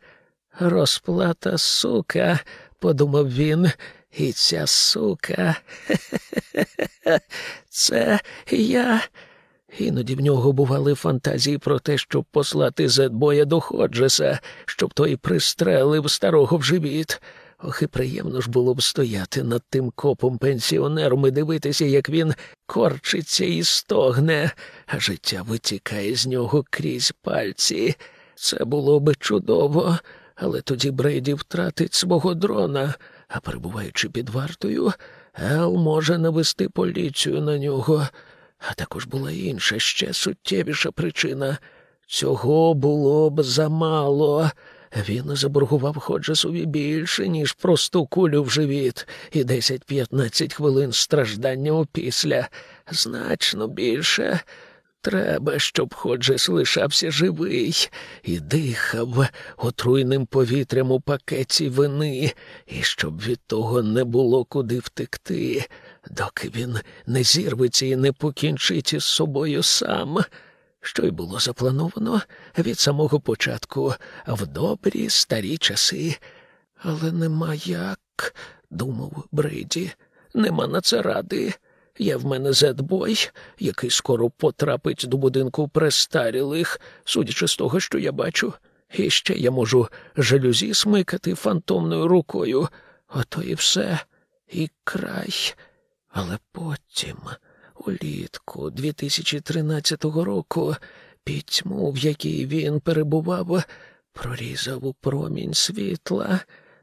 Розплата сука, подумав він, і ця сука. Це я. Іноді в нього бували фантазії про те, щоб послати Зедбоя до Ходжеса, щоб той пристрелив старого в живіт. Ох, і приємно ж було б стояти над тим копом пенсіонером і дивитися, як він корчиться і стогне, а життя витікає з нього крізь пальці. Це було би чудово, але тоді Брейді втратить свого дрона, а перебуваючи під вартою, Ел може навести поліцію на нього. А також була інша, ще суттєвіша причина. Цього було б замало. Він заборгував Ходжесові більше, ніж просту кулю в живіт, і 10-15 хвилин страждання опісля. Значно більше. Треба, щоб Ходжес лишався живий і дихав отруйним повітрям у пакеті вини, і щоб від того не було куди втекти, доки він не зірветься і не покінчить із собою сам що й було заплановано від самого початку в добрі старі часи. Але нема як, думав Брейді, нема на це ради. Є в мене зетбой, який скоро потрапить до будинку престарілих, судячи з того, що я бачу. І ще я можу жалюзі смикати фантомною рукою. Ото і все, і край. Але потім улітку 2013 року пітьму, в якій він перебував, прорізав у промінь світла.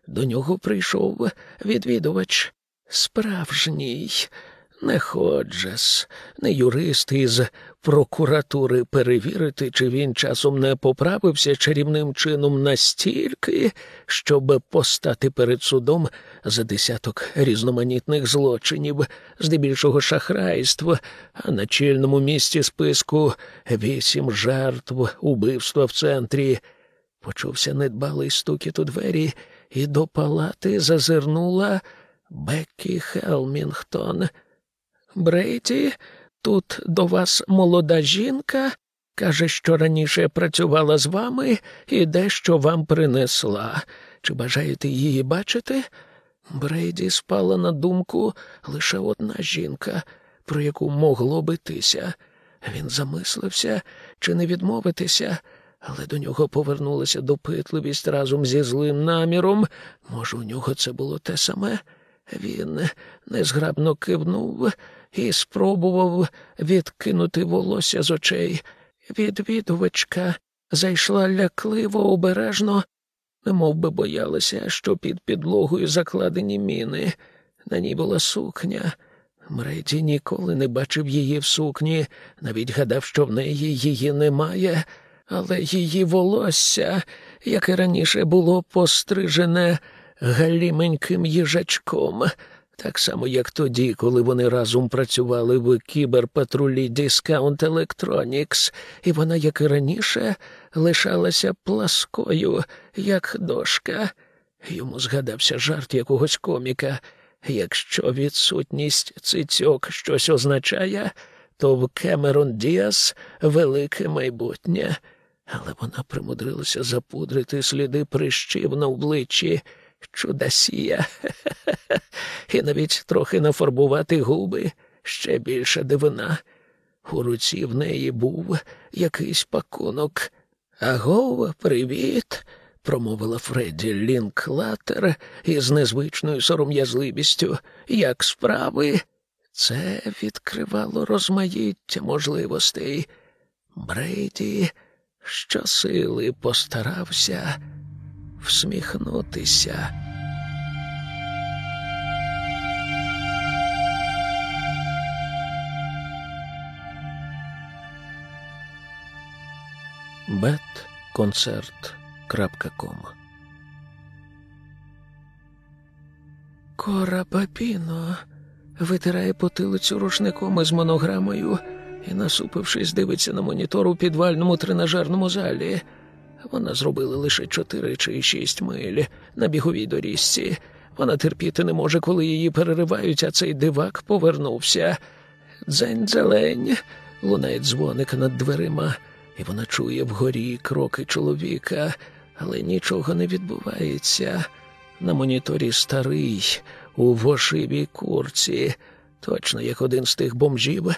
До нього прийшов відвідувач справжній, не Ходжес, не юрист із прокуратури перевірити, чи він часом не поправився чарівним чином настільки, щоб постати перед судом за десяток різноманітних злочинів, здебільшого шахрайств, а на чільному місці списку вісім жертв убивства в центрі. Почувся недбалий стукіт у двері, і до палати зазирнула Беккі Хелмінгтон. Брейті, тут до вас молода жінка, каже, що раніше працювала з вами і дещо вам принесла. Чи бажаєте її бачити? Брейді спала на думку лише одна жінка, про яку могло битися. Він замислився, чи не відмовитися, але до нього повернулася допитливість разом зі злим наміром. Може, у нього це було те саме? Він незграбно кивнув і спробував відкинути волосся з очей. Відвідувачка зайшла лякливо, обережно, немов би боялася, що під підлогою закладені міни. На ній була сукня. Мреді ніколи не бачив її в сукні, навіть гадав, що в неї її немає, але її волосся, яке раніше було пострижене галіменьким їжачком, так само, як тоді, коли вони разом працювали в кіберпатрулі Discount Electronics, і вона, як і раніше, лишалася пласкою, як дошка. Йому згадався жарт якогось коміка. Якщо відсутність цицьок щось означає, то в Кемерон Діас велике майбутнє. Але вона примудрилася запудрити сліди прищів на обличчі чудасія, і навіть трохи нафарбувати губи ще більша дивина. У руці в неї був якийсь пакунок. Агов, привіт, промовила Фредді Лінклатер із незвичною сором'язливістю. Як справи? Це відкривало розмаїття можливостей. Брейді щосили постарався всміхнутися. Бетконцерт.ком Кора Папіно витирає потилицю рушником із монограмою і, насупившись, дивиться на монітор у підвальному тренажерному залі. Вона зробила лише чотири чи шість миль на біговій доріжці. Вона терпіти не може, коли її переривають, а цей дивак повернувся. дзень-зелень, лунає дзвоник над дверима, і вона чує вгорі кроки чоловіка, але нічого не відбувається. На моніторі старий у вошивій курці, точно як один з тих бомжів,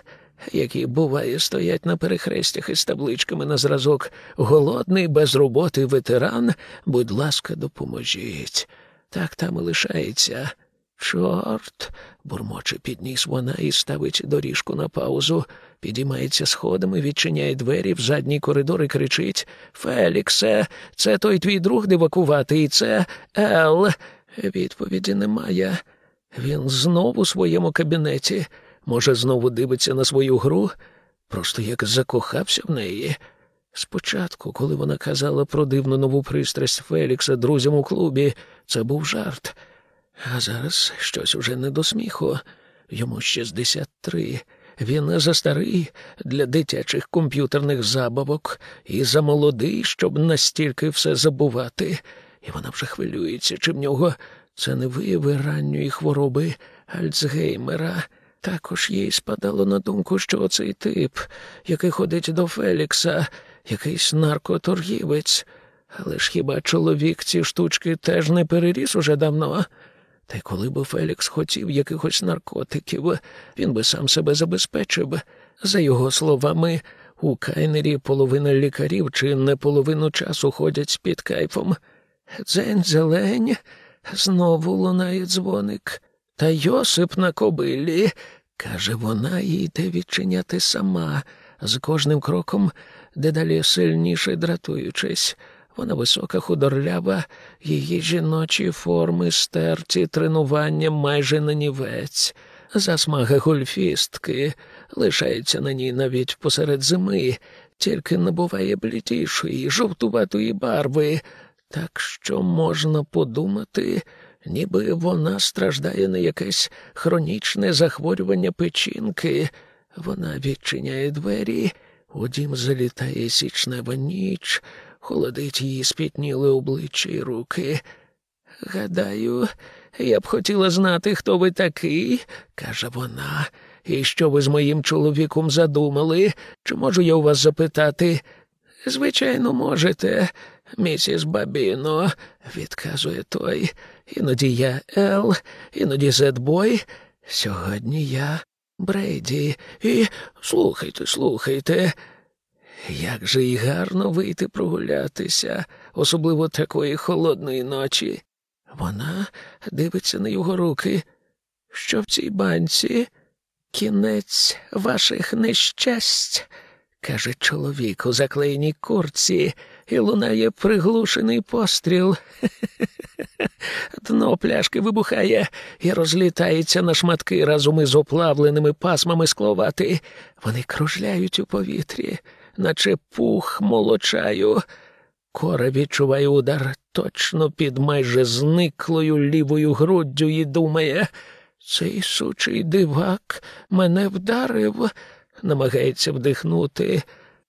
які, буває, стоять на перехрестях із табличками на зразок голодний, без роботи ветеран, будь ласка, допоможіть. Так там і лишається. Чорт, бурмоче підніс вона і ставить доріжку на паузу, підіймається сходами, відчиняє двері в задній коридор і кричить Феліксе, це той твій друг дивакуватий, це Ел. Відповіді немає. Він знову у своєму кабінеті. Може, знову дивиться на свою гру, просто як закохався в неї. Спочатку, коли вона казала про дивну нову пристрасть Фелікса друзям у клубі, це був жарт. А зараз щось уже не до сміху. Йому 63. Він застарий для дитячих комп'ютерних забавок і замолодий, щоб настільки все забувати. І вона вже хвилюється, чи в нього це не вияви ранньої хвороби Альцгеймера. Також їй спадало на думку, що оцей тип, який ходить до Фелікса, якийсь наркоторгівець. Але ж хіба чоловік ці штучки теж не переріс уже давно? Та й коли би Фелікс хотів якихось наркотиків, він би сам себе забезпечив. За його словами, у Кайнері половина лікарів чи не половину часу ходять під кайфом. Дзень зелень, знову лунає дзвоник. Та Йосип на кобилі, каже вона, і йде відчиняти сама, з кожним кроком дедалі сильніше дратуючись. Вона висока, худорлява, її жіночі форми стерті тренуванням майже на нівець. Засмага гольфістки лишається на ній навіть посеред зими, тільки набуває блідішої, жовтуватої барви, так що можна подумати, ніби вона страждає на якесь хронічне захворювання печінки. Вона відчиняє двері, у дім залітає січнева ніч, холодить її спітніли обличчя й руки. Гадаю, я б хотіла знати, хто ви такий, каже вона, і що ви з моїм чоловіком задумали, чи можу я у вас запитати? Звичайно, можете, місіс Бабіно, відказує той. Іноді я Ел, іноді Зедбой. Сьогодні я Брейді. І слухайте, слухайте. Як же й гарно вийти прогулятися, особливо такої холодної ночі. Вона дивиться на його руки. Що в цій банці? Кінець ваших нещасть, каже чоловік у заклеєній курці, і лунає приглушений постріл. Дно пляшки вибухає і розлітається на шматки разом із оплавленими пасмами скловати. Вони кружляють у повітрі, наче пух молочаю. Кора відчуває удар точно під майже зниклою лівою груддю і думає, цей сучий дивак мене вдарив, намагається вдихнути,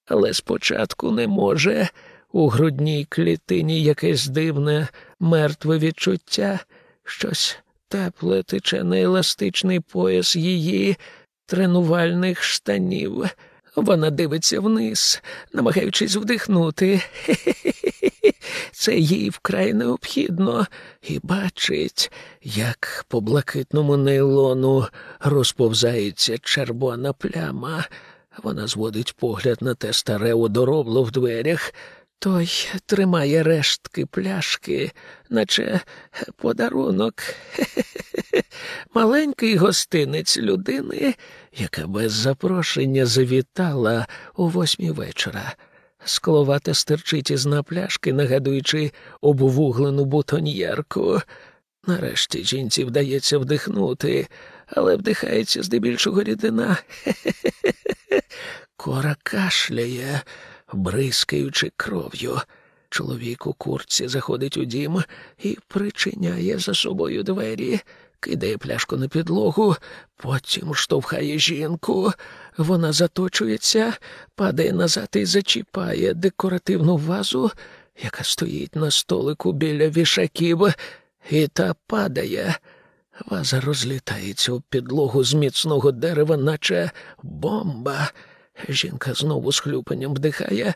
але спочатку не може. У грудній клітині якесь дивне, мертве відчуття, щось тепле тече на еластичний пояс її тренувальних штанів. Вона дивиться вниз, намагаючись вдихнути. Хе-хе-хе. Це їй вкрай необхідно, і бачить, як по блакитному нейлону розповзається червона пляма. Вона зводить погляд на те старе одоробло в дверях. Той тримає рештки пляшки, наче подарунок. Хе-хе-хе. Маленький гостинець людини, яка без запрошення завітала у восьмій вечора. Скловата стерчить із на пляшки, нагадуючи обвуглену бутоньєрку. Нарешті жінці вдається вдихнути, але вдихається здебільшого рідина. Кора кашляє, бризкаючи кров'ю. Чоловік у курці заходить у дім і причиняє за собою двері, кидає пляшку на підлогу, потім штовхає жінку. Вона заточується, падає назад і зачіпає декоративну вазу, яка стоїть на столику біля вішаків, і та падає. Ваза розлітається у підлогу з міцного дерева, наче бомба. Жінка знову з хлюпанням вдихає.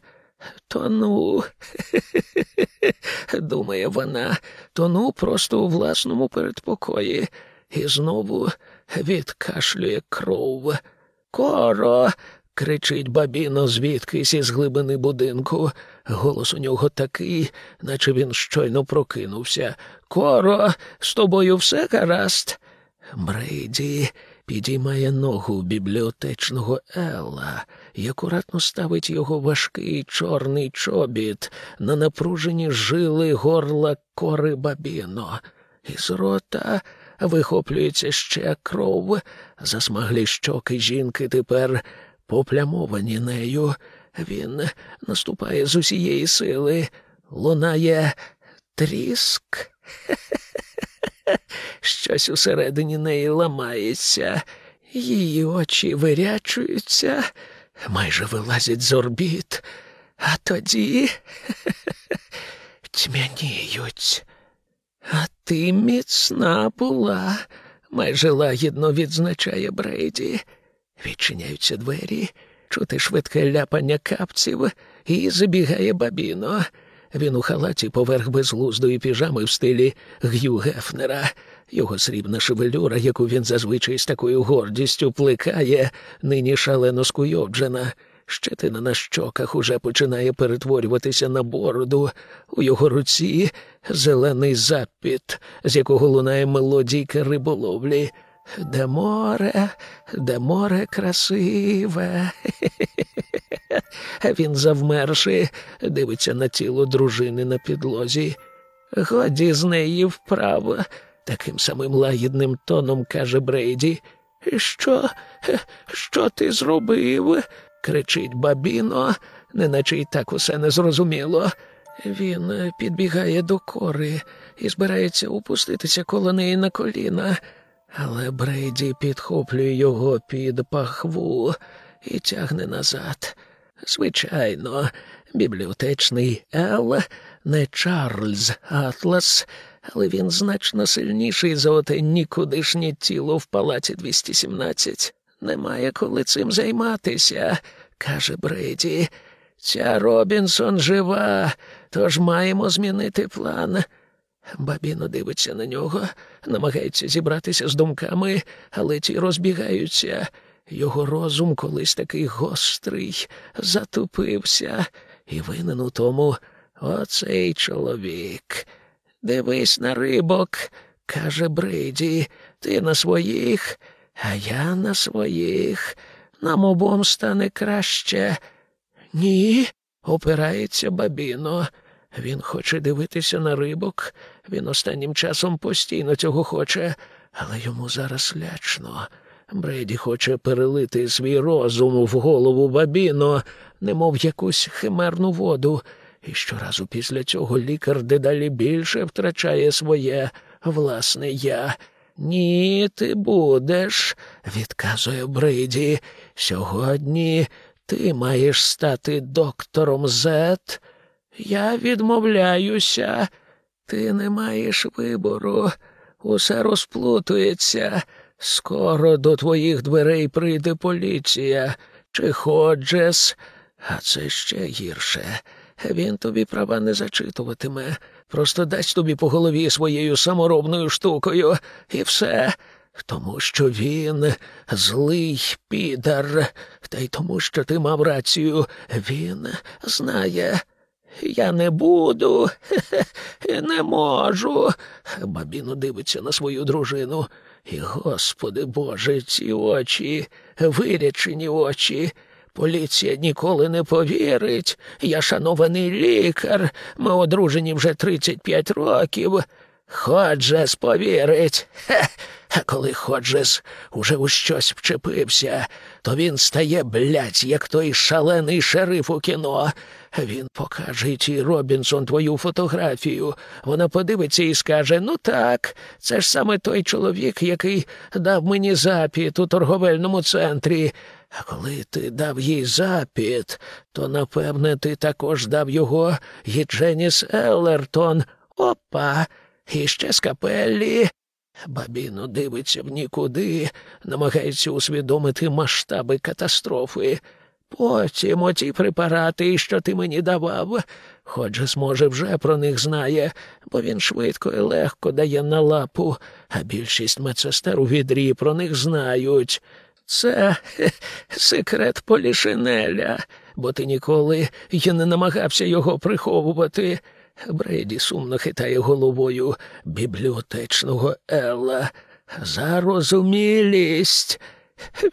Тону, думає вона, тону просто у власному передпокої і знову відкашлює кров. Коро. кричить бабіно звідкись із глибини будинку. Голос у нього такий, наче він щойно прокинувся. Коро, з тобою все гаразд. Брейді підіймає ногу бібліотечного Елла і акуратно ставить його важкий чорний чобіт на напружені жили горла кори бабіно. Із рота вихоплюється ще кров, засмаглі щоки жінки тепер поплямовані нею. Він наступає з усієї сили, лунає тріск. Щось усередині неї ламається, її очі вирячуються, майже вилазять з орбіт, а тоді тьмяніють. А ти міцна була, майже лагідно відзначає Брейді. Відчиняються двері, чути швидке ляпання капців, і забігає бабіно. Він у халаті поверх безглуздої піжами в стилі Г'ю Гефнера. Його срібна шевелюра, яку він зазвичай з такою гордістю плекає, нині шалено скуйовджена. Щетина на щоках уже починає перетворюватися на бороду. У його руці зелений запіт, з якого лунає мелодійка риболовлі. Де море, де море красиве. Він завмерши, дивиться на тіло дружини на підлозі. Годі з неї вправо, таким самим лагідним тоном каже Брейді. Що, що ти зробив? кричить бабіно, неначе й так усе незрозуміло. Він підбігає до кори і збирається опуститися коло неї на коліна, але Брейді підхоплює його під пахву і тягне назад. Звичайно, бібліотечний Ел не Чарльз Атлас, але він значно сильніший за оте нікудишнє тіло в палаці 217. Немає коли цим займатися, каже Брейді. Ця Робінсон жива, тож маємо змінити план. Бабіно дивиться на нього, намагається зібратися з думками, але ті розбігаються. Його розум колись такий гострий, затупився, і винен у тому оцей чоловік. Дивись на рибок, каже Брейді, ти на своїх, а я на своїх. Нам обом стане краще. Ні, опирається бабіно. Він хоче дивитися на рибок. Він останнім часом постійно цього хоче, але йому зараз лячно. Бреді хоче перелити свій розум в голову бабіно, немов якусь химерну воду, і щоразу після цього лікар дедалі більше втрачає своє власне я. Ні, ти будеш, відказує Бриді. Сьогодні ти маєш стати доктором Зет. Я відмовляюся. Ти не маєш вибору. Усе розплутується. Скоро до твоїх дверей прийде поліція чи Ходжес, а це ще гірше. Він тобі права не зачитуватиме, просто дасть тобі по голові своєю саморобною штукою, і все. Тому що він злий підар, та й тому, що ти мав рацію, він знає. Я не буду, не можу. Бабіно дивиться на свою дружину. І, Господи Боже, ці очі, вирячені очі. Поліція ніколи не повірить. Я шанований лікар. Ми одружені вже 35 років. Ходжес повірить. Хе. А коли Ходжес уже у щось вчепився, то він стає блядь, як той шалений шериф у кіно. Він покаже тій Робінсон твою фотографію. Вона подивиться і скаже: Ну так, це ж саме той чоловік, який дав мені запіт у торговельному центрі. А коли ти дав їй запіт, то напевне ти також дав його і Дженіс Еллертон. Опа, і ще з капеллі. Бабіно дивиться в нікуди, намагається усвідомити масштаби катастрофи. Потім оті препарати, що ти мені давав, Ходжес, може, вже про них знає, бо він швидко і легко дає на лапу, а більшість медсестер у відрі про них знають. Це секрет Полішинеля, бо ти ніколи й не намагався його приховувати. Брейді сумно хитає головою бібліотечного Елла. Зарозумілість,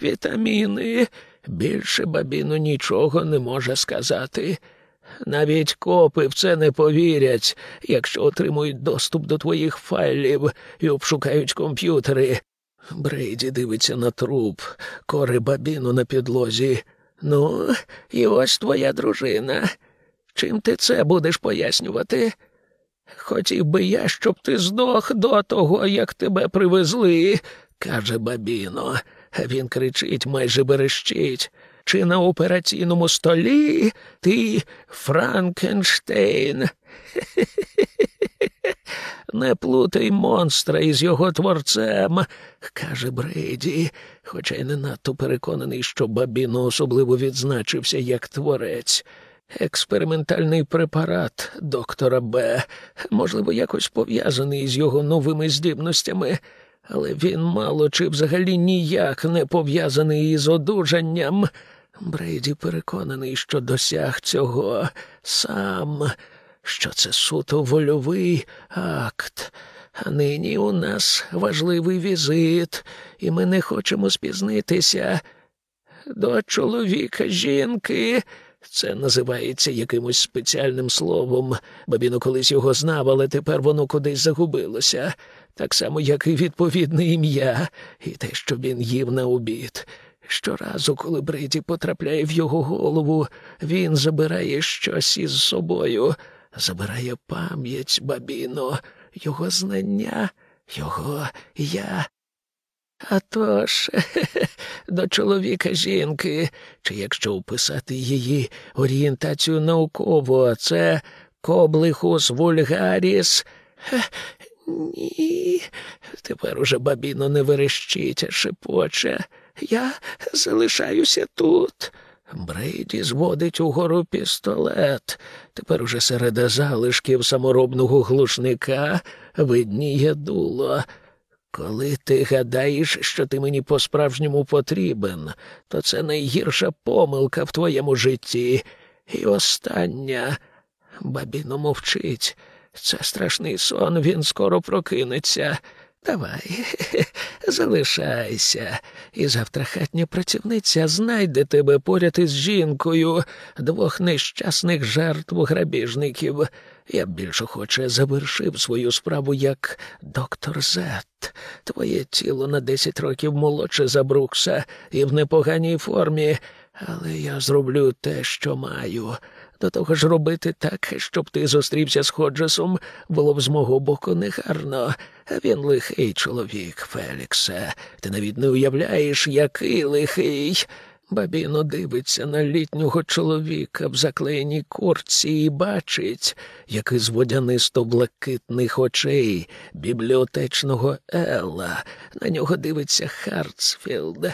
вітаміни. Більше бабіну нічого не може сказати. Навіть копи в це не повірять, якщо отримують доступ до твоїх файлів і обшукають комп'ютери. Брейді дивиться на труп, кори бабіну на підлозі. Ну, і ось твоя дружина. Чим ти це будеш пояснювати? Хотів би я, щоб ти здох до того, як тебе привезли, каже бабіно. Він кричить, майже берещить. Чи на операційному столі ти Франкенштейн? Не плутай монстра із його творцем, каже Брейді, хоча й не надто переконаний, що бабіно особливо відзначився як творець. Експериментальний препарат доктора Б, можливо, якось пов'язаний з його новими здібностями, але він мало чи взагалі ніяк не пов'язаний із одужанням. Брейді переконаний, що досяг цього сам, що це суто вольовий акт. А нині у нас важливий візит, і ми не хочемо спізнитися. До чоловіка жінки. Це називається якимось спеціальним словом. Бабіно колись його знав, але тепер воно кудись загубилося, так само, як і відповідне ім'я, і те, що він їв на обід. Щоразу, коли Бриді потрапляє в його голову, він забирає щось із собою, забирає пам'ять бабіно, його знання, його я. А тож, до чоловіка жінки, чи якщо описати її орієнтацію науково, це коблихус вульгаріс. Ні, тепер уже бабіно не верещить, а шепоче. Я залишаюся тут. Брейді зводить угору пістолет. Тепер уже серед залишків саморобного глушника видніє дуло. Коли ти гадаєш, що ти мені по-справжньому потрібен, то це найгірша помилка в твоєму житті. І остання. Бабіно мовчить. Це страшний сон, він скоро прокинеться. Давай, залишайся, і завтра хатня працівниця знайде тебе поряд із жінкою, двох нещасних жертв грабіжників. Я б більше хоче завершив свою справу як доктор Зет. Твоє тіло на десять років молодше за Брукса і в непоганій формі, але я зроблю те, що маю. До того ж робити так, щоб ти зустрівся з Ходжесом, було б з мого боку негарно. Він лихий чоловік, Феліксе. Ти навіть не уявляєш, який лихий. Бабіно дивиться на літнього чоловіка в заклеєній курці і бачить, як із водянисто блакитних очей бібліотечного Елла на нього дивиться Хартсфілд.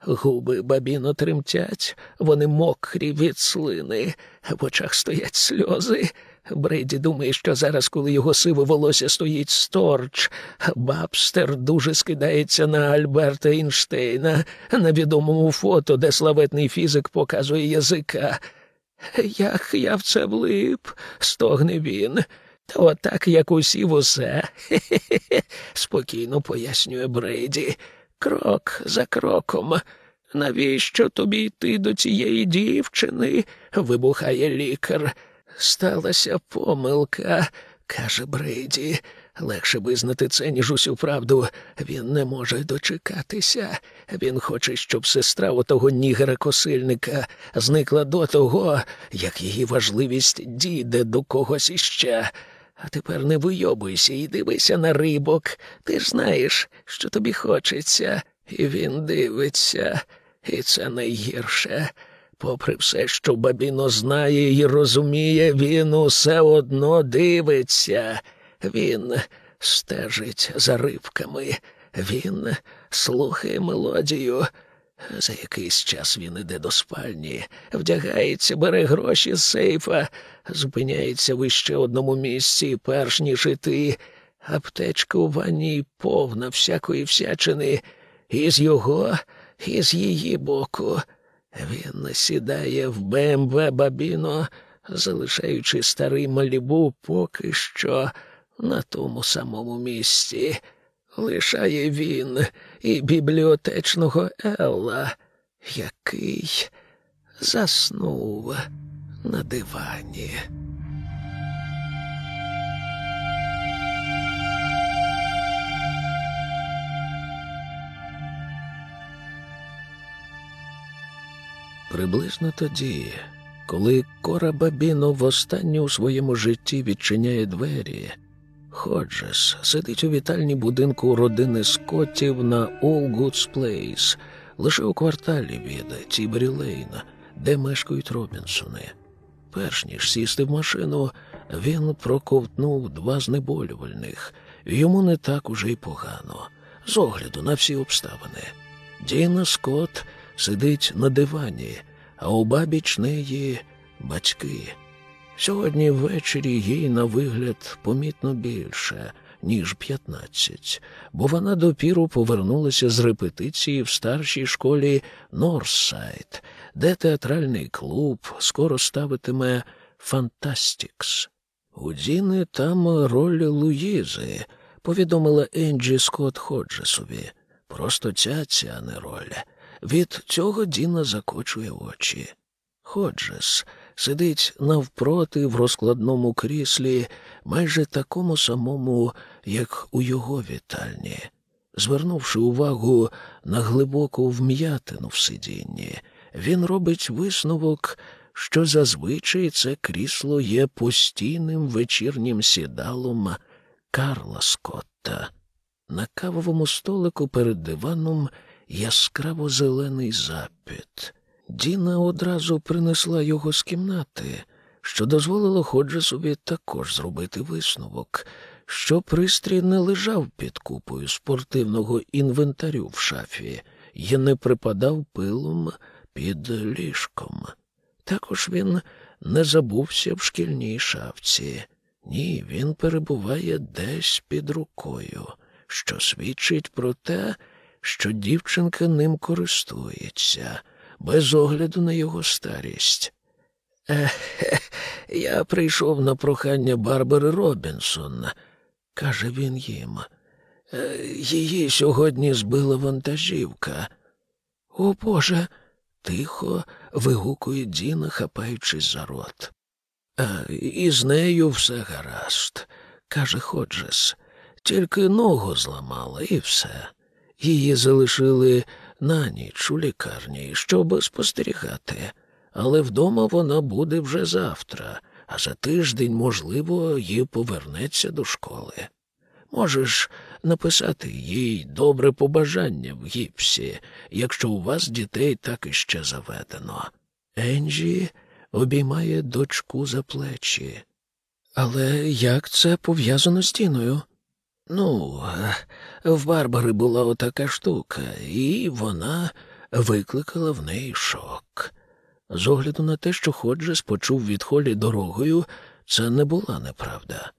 Губи Бабіно тремтять, вони мокрі від слини, в очах стоять сльози. Брейді думає, що зараз, коли його сиве волосся стоїть сторч, Бабстер дуже скидається на Альберта Ейнштейна на відомому фото, де славетний фізик показує язика. Як я в це влип, стогне він. Та отак, як усі усе. Хе-хе-хе, спокійно пояснює Брейді крок за кроком. Навіщо тобі йти до цієї дівчини? вибухає лікар. Сталася помилка, каже Брейді. Легше визнати це, ніж усю правду. Він не може дочекатися. Він хоче, щоб сестра отого нігера косильника зникла до того, як її важливість дійде до когось іще. А тепер не вийобуйся і дивися на рибок. Ти ж знаєш, що тобі хочеться. І він дивиться, і це найгірше. Попри все, що бабіно знає і розуміє, він усе одно дивиться. Він стежить за рибками. Він слухає мелодію. За якийсь час він іде до спальні, вдягається, бере гроші з сейфа, зупиняється в іще одному місці, перш ніж іти. Аптечка у ванні повна всякої всячини, і з його, і з її боку. Він сідає в БМВ Бабіно, залишаючи старий малібу поки що на тому самому місці. Лишає він і бібліотечного Елла, який заснув на дивані. Приблизно тоді, коли Кора Бабіно востаннє у своєму житті відчиняє двері, Ходжес сидить у вітальні будинку родини Скоттів на Goods Place, лише у кварталі від Тібері Лейна, де мешкають Робінсони. Перш ніж сісти в машину, він проковтнув два знеболювальних. Йому не так уже й погано, з огляду на всі обставини. Діна Скотт сидить на дивані, а обабіч неї батьки. Сьогодні ввечері їй на вигляд помітно більше, ніж п'ятнадцять, бо вона допіру повернулася з репетиції в старшій школі Норсайд, де театральний клуб скоро ставитиме Фантастікс. У Діни там роль Луїзи, повідомила Енджі Скотт Ходжесові. Просто ця ця не роль. Від цього Діна закочує очі. Ходжес сидить навпроти в розкладному кріслі, майже такому самому, як у його вітальні. Звернувши увагу на глибоку вм'ятину в сидінні, він робить висновок, що зазвичай це крісло є постійним вечірнім сідалом Карла Скотта. На кавовому столику перед диваном яскраво зелений запит. Діна одразу принесла його з кімнати, що дозволило Ходжесові також зробити висновок, що пристрій не лежав під купою спортивного інвентарю в шафі і не припадав пилом під ліжком. Також він не забувся в шкільній шафці. Ні, він перебуває десь під рукою, що свідчить про те, що дівчинка ним користується без огляду на його старість. Ех, я прийшов на прохання Барбари Робінсон, каже він їм. «Е, її сьогодні збила вантажівка. О Боже. Тихо вигукує Діна, хапаючись за рот. «А, І з нею все гаразд, каже Ходжес. Тільки ногу зламала, і все. Її залишили на ніч у лікарні, щоб спостерігати, але вдома вона буде вже завтра, а за тиждень, можливо, їй повернеться до школи. Можеш написати їй добре побажання в гіпсі, якщо у вас дітей так іще заведено. Енджі обіймає дочку за плечі. Але як це пов'язано з тіною? Ну, в Барбари була отака штука, і вона викликала в неї шок. З огляду на те, що Ходжес почув від Холі дорогою, це не була неправда.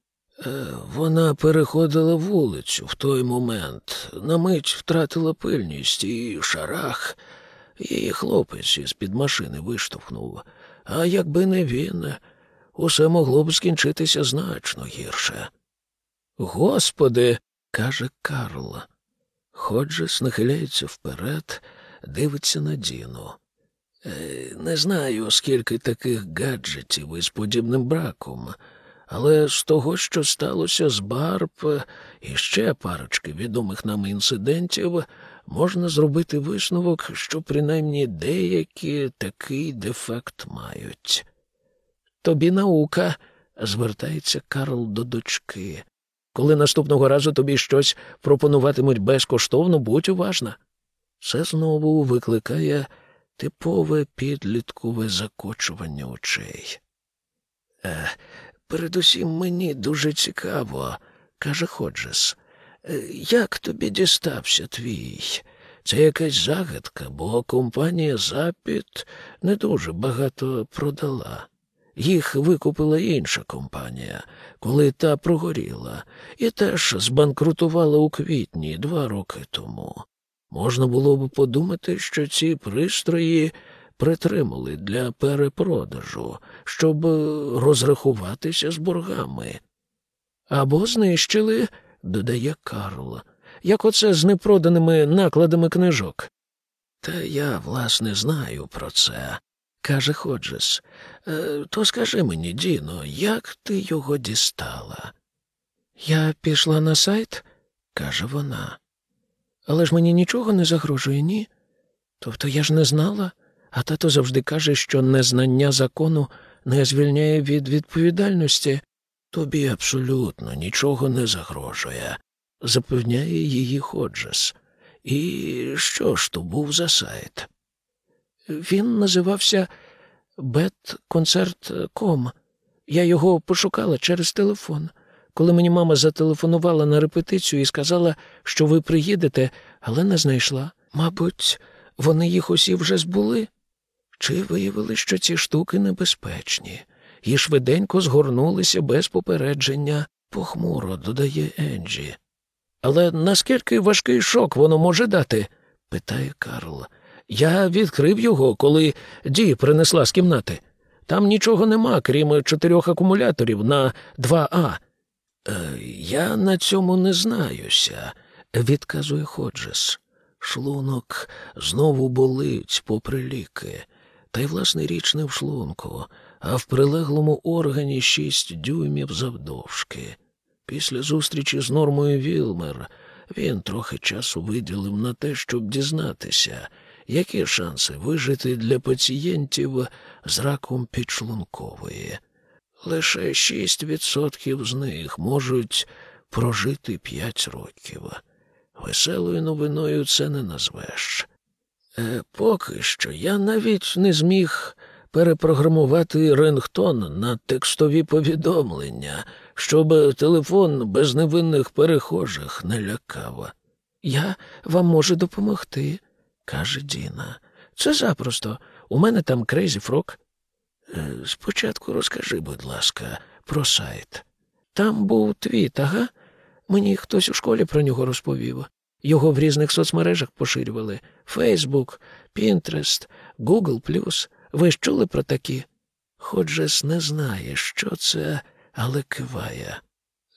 Е, вона переходила вулицю в той момент, на мить втратила пильність і шарах. Її хлопець із під машини виштовхнув. А якби не він, усе могло б скінчитися значно гірше. Господи, каже Карл. Ходжес нахиляється вперед, дивиться на Діну. «Е, не знаю, скільки таких гаджетів із подібним браком, але з того, що сталося з Барб і ще парочки відомих нам інцидентів, можна зробити висновок, що принаймні деякі такий дефект мають. Тобі наука, звертається Карл до дочки. Коли наступного разу тобі щось пропонуватимуть безкоштовно, будь уважна. Це знову викликає типове підліткове закочування очей. Е, передусім мені дуже цікаво, каже Ходжес. «Е, Як тобі дістався твій? Це якась загадка, бо компанія Запід не дуже багато продала. Їх викупила інша компанія, коли та прогоріла, і теж збанкрутувала у квітні два роки тому. Можна було б подумати, що ці пристрої притримали для перепродажу, щоб розрахуватися з боргами. Або знищили, додає Карл, як оце з непроданими накладами книжок. Та я, власне, знаю про це, каже Ходжес. «Е, То скажи мені, Діно, як ти його дістала? Я пішла на сайт, каже вона. Але ж мені нічого не загрожує, ні? Тобто я ж не знала, а тато завжди каже, що незнання закону не звільняє від відповідальності. Тобі абсолютно нічого не загрожує, запевняє її Ходжес. І що ж то був за сайт? Він називався Бетконцерт.ком. Я його пошукала через телефон. Коли мені мама зателефонувала на репетицію і сказала, що ви приїдете, але не знайшла. Мабуть, вони їх усі вже збули. Чи виявили, що ці штуки небезпечні, і швиденько згорнулися без попередження, похмуро додає Енджі. Але наскільки важкий шок воно може дати? питає Карл. Я відкрив його, коли Ді принесла з кімнати. Там нічого нема, крім чотирьох акумуляторів на 2А. Е, я на цьому не знаюся, відказує Ходжес. Шлунок знову болить попри ліки. Та й власне річ не в шлунку, а в прилеглому органі шість дюймів завдовжки. Після зустрічі з нормою Вілмер він трохи часу виділив на те, щоб дізнатися, які шанси вижити для пацієнтів з раком підшлункової. Лише 6% з них можуть прожити 5 років. Веселою новиною це не назвеш. Е, поки що я навіть не зміг перепрограмувати рингтон на текстові повідомлення, щоб телефон без невинних перехожих не лякав. Я вам можу допомогти, каже Діна. Це запросто. У мене там Frog. Е, Спочатку розкажи, будь ласка, про сайт. Там був твіт, ага. Мені хтось у школі про нього розповів. Його в різних соцмережах поширювали Facebook, Pinterest, Google+. Ви ж чули про такі? Ходжес не знає, що це, але киває.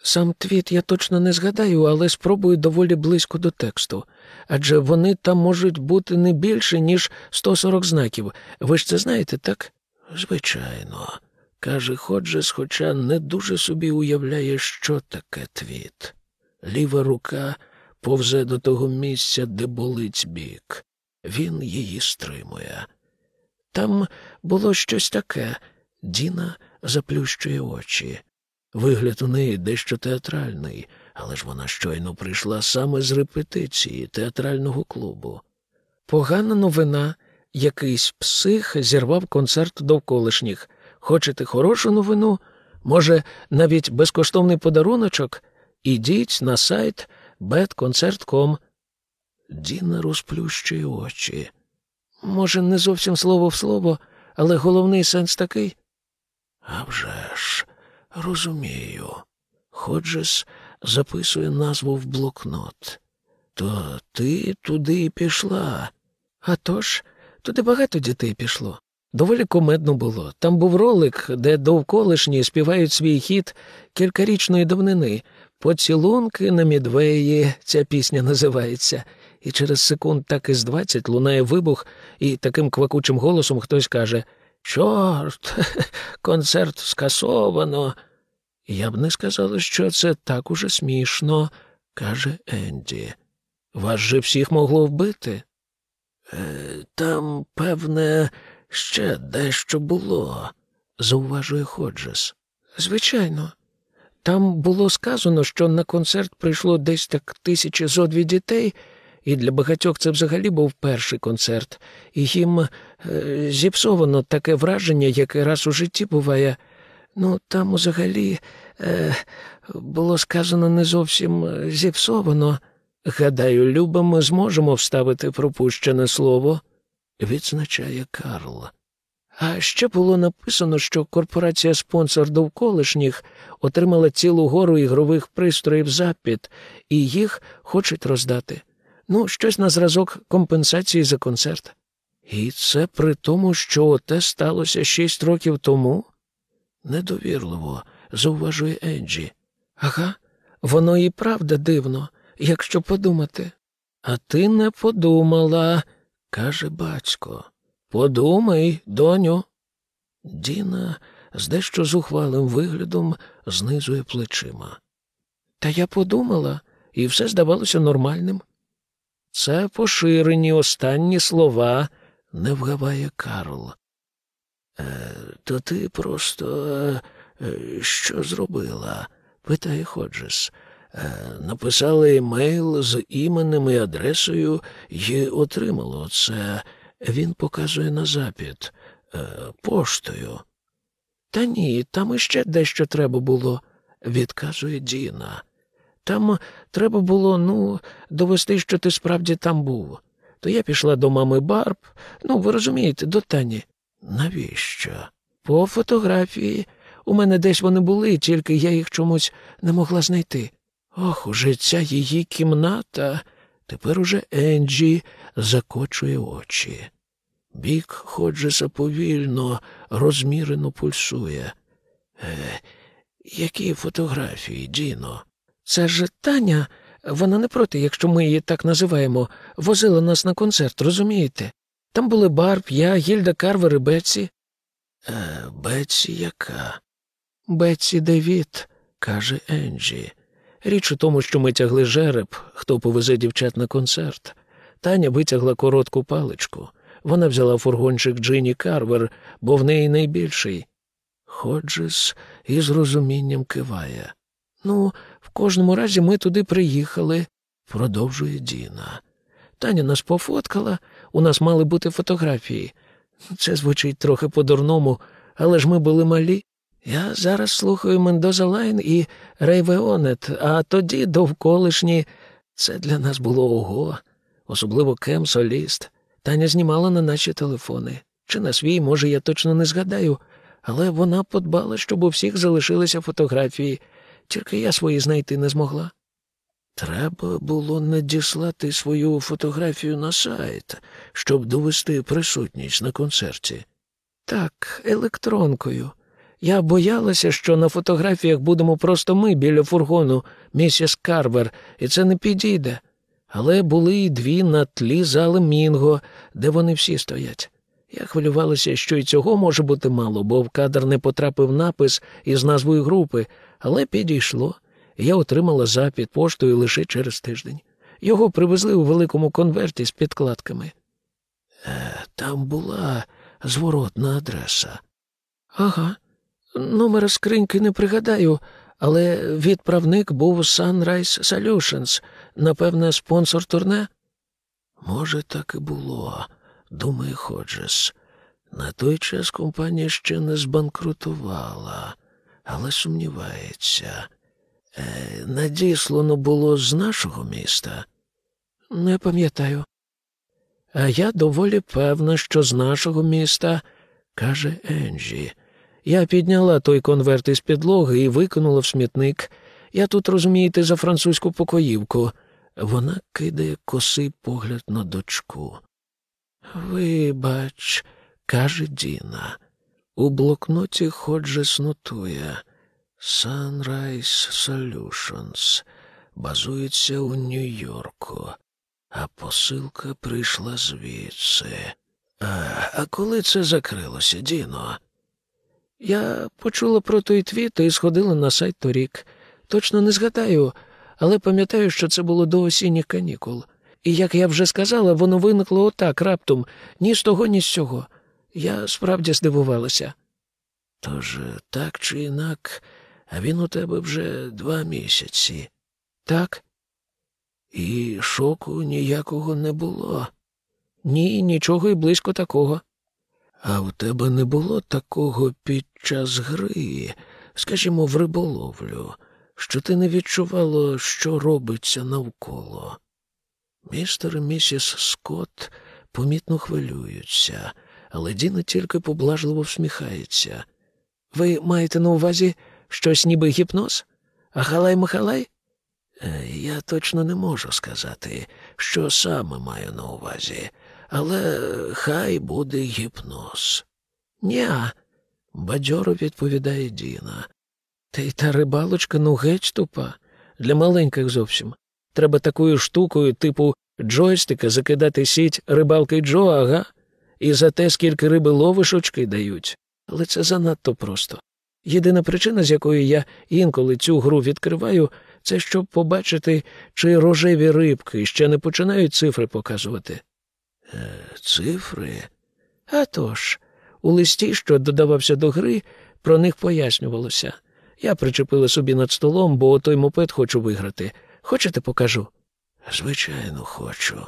Сам твіт я точно не згадаю, але спробую доволі близько до тексту. Адже вони там можуть бути не більше, ніж 140 знаків. Ви ж це знаєте, так? Звичайно, каже Ходжес, хоча не дуже собі уявляє, що таке твіт. Ліва рука повзе до того місця, де болить бік. Він її стримує. Там було щось таке. Діна заплющує очі. Вигляд у неї дещо театральний, але ж вона щойно прийшла саме з репетиції театрального клубу. Погана новина. Якийсь псих зірвав концерт довколишніх. Хочете хорошу новину? Може, навіть безкоштовний подаруночок? Ідіть на сайт betconcert.com. Діна розплющує очі. Може, не зовсім слово в слово, але головний сенс такий? «А вже ж, розумію. Ходжес записує назву в блокнот. То ти туди і пішла. А тож, туди багато дітей пішло. Доволі комедно було. Там був ролик, де довколишні співають свій хіт кількарічної давнини. Поцілунки на Мідвеї ця пісня називається. І через секунд так із двадцять лунає вибух, і таким квакучим голосом хтось каже Чорт, концерт скасовано. Я б не сказала, що це так уже смішно, каже Енді. Вас же всіх могло вбити. Е, там, певне, ще дещо було, зауважує Ходжес. Звичайно. Там було сказано, що на концерт прийшло десь так тисячі зо дві дітей, і для багатьох це взагалі був перший концерт, і їм е, зіпсовано таке враження, яке раз у житті буває. Ну, там взагалі е, було сказано не зовсім е, зіпсовано. Гадаю, Люба, ми зможемо вставити пропущене слово, відзначає Карл. А ще було написано, що корпорація спонсор довколишніх отримала цілу гору ігрових пристроїв запит, і їх хочуть роздати. Ну, щось на зразок компенсації за концерт. І це при тому, що те сталося шість років тому? Недовірливо, зауважує Енджі. Ага, воно і правда дивно, якщо подумати. А ти не подумала, каже батько. Подумай, доню. Діна з дещо зухвалим виглядом знизує плечима. Та я подумала, і все здавалося нормальним. Це поширені останні слова, не вгаває Карл. Е, то ти просто е, що зробила? питає Ходжес. Е, написала емейл з іменем і адресою і отримало це. Він показує на запит е, поштою. Та ні, там іще дещо треба було, відказує Діна. Там треба було, ну, довести, що ти справді там був. То я пішла до мами Барб, ну, ви розумієте, до Тані. Навіщо? По фотографії. У мене десь вони були, тільки я їх чомусь не могла знайти. Ох, уже ця її кімната. Тепер уже Енджі закочує очі. Бік Ходжеса повільно, розмірено пульсує. Е, які фотографії, Діно? Це ж Таня, вона не проти, якщо ми її так називаємо, возила нас на концерт, розумієте? Там були Барб, я, Гільда Карвер і Бетсі. Е, Бетсі яка? Бетсі Девід, каже Енджі. Річ у тому, що ми тягли жереб, хто повезе дівчат на концерт. Таня витягла коротку паличку. Вона взяла фургончик Джині Карвер, бо в неї найбільший. Ходжес із розумінням киває. Ну, в кожному разі ми туди приїхали, продовжує Діна. Таня нас пофоткала, у нас мали бути фотографії. Це звучить трохи по-дурному, але ж ми були малі. Я зараз слухаю Мендоза Лайн і Рейвеонет, а тоді Довколишні. Це для нас було ого, особливо Кем, соліст. Таня знімала на наші телефони. Чи на свій, може, я точно не згадаю, але вона подбала, щоб у всіх залишилися фотографії, тільки я свої знайти не змогла. Треба було надіслати свою фотографію на сайт, щоб довести присутність на концерті. Так, електронкою. Я боялася, що на фотографіях будемо просто ми біля фургону, місіс Карвер, і це не підійде. Але були й дві на тлі зали Мінго, де вони всі стоять. Я хвилювалася, що й цього може бути мало, бо в кадр не потрапив напис із назвою групи, але підійшло. Я отримала запит поштою лише через тиждень. Його привезли у великому конверті з підкладками. Е, Там була зворотна адреса. Ага. Номера скриньки не пригадаю, але відправник був Sunrise Solutions, напевне, спонсор турне. Може, так і було, думає Ходжес. На той час компанія ще не збанкрутувала, але сумнівається. Е, надіслано було з нашого міста? Не пам'ятаю. А я доволі певна, що з нашого міста, каже Енджі. Я підняла той конверт із підлоги і викинула в смітник. Я тут, розумієте, за французьку покоївку. Вона кидає косий погляд на дочку. Вибач, каже Діна. У блокноті Ходжес нотує Sunrise Solutions. Базується у Нью-Йорку, а посилка прийшла звідси. А, а коли це закрилося, Діно? Я почула про той твіт і сходила на сайт торік. Точно не згадаю, але пам'ятаю, що це було до осінніх канікул. І, як я вже сказала, воно виникло отак раптом, ні з того, ні з цього. Я справді здивувалася. Тож, так чи інак, а він у тебе вже два місяці. Так? І шоку ніякого не було. Ні, нічого і близько такого. А в тебе не було такого під час гри, скажімо, в риболовлю, що ти не відчувало, що робиться навколо. Містер і місіс Скотт помітно хвилюються, але Діна тільки поблажливо всміхається. Ви маєте на увазі щось ніби гіпноз? Ахалай Махалай? Е, я точно не можу сказати, що саме маю на увазі, але хай буде гіпноз. Ня, бадьоро відповідає Діна. Та й та рибалочка ну геть тупа. Для маленьких зовсім. Треба такою штукою, типу джойстика, закидати сіть рибалки Джо, ага, і за те, скільки риби ловиш, очки дають. Але це занадто просто. Єдина причина, з якої я інколи цю гру відкриваю, це щоб побачити, чи рожеві рибки ще не починають цифри показувати. Е, Цифри? А тож, у листі, що додавався до гри, про них пояснювалося. Я причепила собі над столом, бо той мопед хочу виграти. Хочете, покажу? Звичайно, хочу.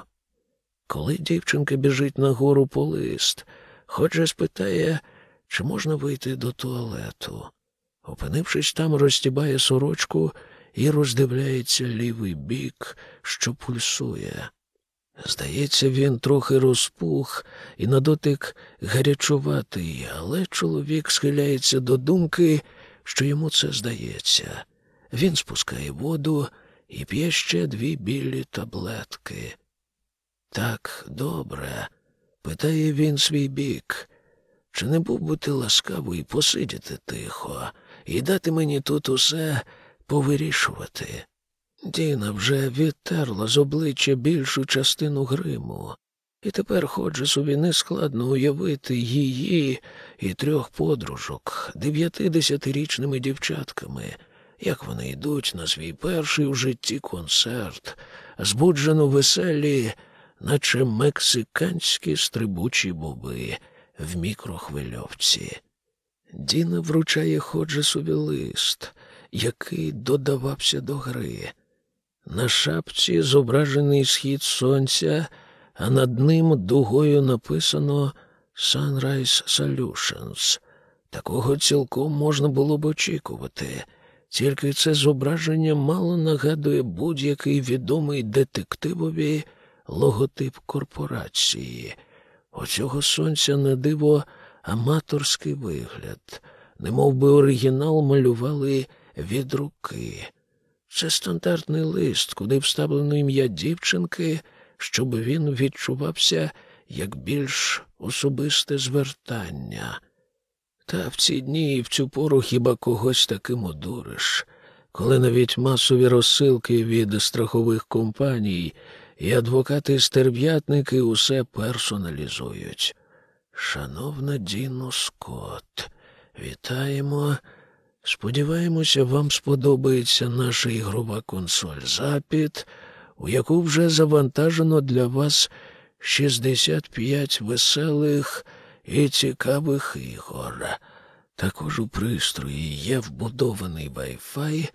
Коли дівчинка біжить на гору по лист, Ходже спитає, чи можна вийти до туалету. Опинившись там, розтібає сорочку і роздивляється лівий бік, що пульсує. Здається, він трохи розпух і на дотик гарячуватий, але чоловік схиляється до думки, що йому це здається. Він спускає воду і п'є ще дві білі таблетки. Так, добре, питає він свій бік. Чи не був би ти ласкавий посидіти тихо і дати мені тут усе повирішувати? Діна вже відтерла з обличчя більшу частину гриму, і тепер ходжу собі нескладно уявити її і трьох подружок дев'ятидесятирічними дівчатками, як вони йдуть на свій перший в житті концерт, збуджено веселі, наче мексиканські стрибучі боби в мікрохвильовці. Діна вручає Ходжесові лист, який додавався до гри. На шапці зображений схід сонця, а над ним дугою написано Sunrise Solutions. Такого цілком можна було б очікувати, тільки це зображення мало нагадує будь-який відомий детективові логотип корпорації. У цього сонця на диво аматорський вигляд, немов би оригінал малювали від руки. Це стандартний лист, куди вставлено ім'я дівчинки, щоб він відчувався як більш особисте звертання. Та в ці дні і в цю пору хіба когось таким одуриш, коли навіть масові розсилки від страхових компаній і адвокати-стерв'ятники усе персоналізують. Шановна Діно Скотт, вітаємо. Сподіваємося, вам сподобається наша ігрова консоль Запід, у яку вже завантажено для вас 65 веселих і цікавих ігор. Також у пристрої є вбудований Wi-Fi,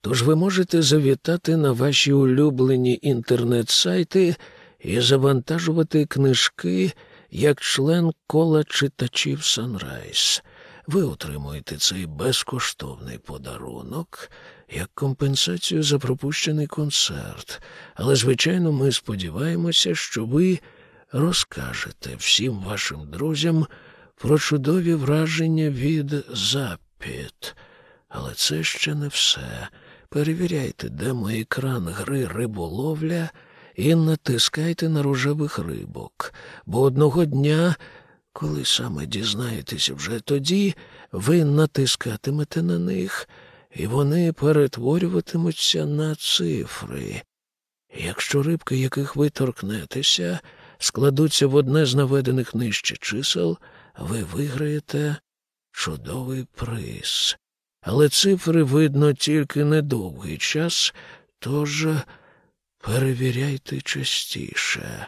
тож ви можете завітати на ваші улюблені інтернет-сайти і завантажувати книжки як член кола читачів Санрайз. Ви отримуєте цей безкоштовний подарунок як компенсацію за пропущений концерт. Але, звичайно, ми сподіваємося, що ви розкажете всім вашим друзям про чудові враження від запіт. Але це ще не все. Перевіряйте демо-екран гри риболовля і натискайте на рожевих рибок, бо одного дня, коли саме дізнаєтеся вже тоді, ви натискатимете на них, і вони перетворюватимуться на цифри. Якщо рибки, яких ви торкнетеся, складуться в одне з наведених нижче чисел, ви виграєте чудовий приз. Але цифри видно тільки недовгий час, тож перевіряйте частіше.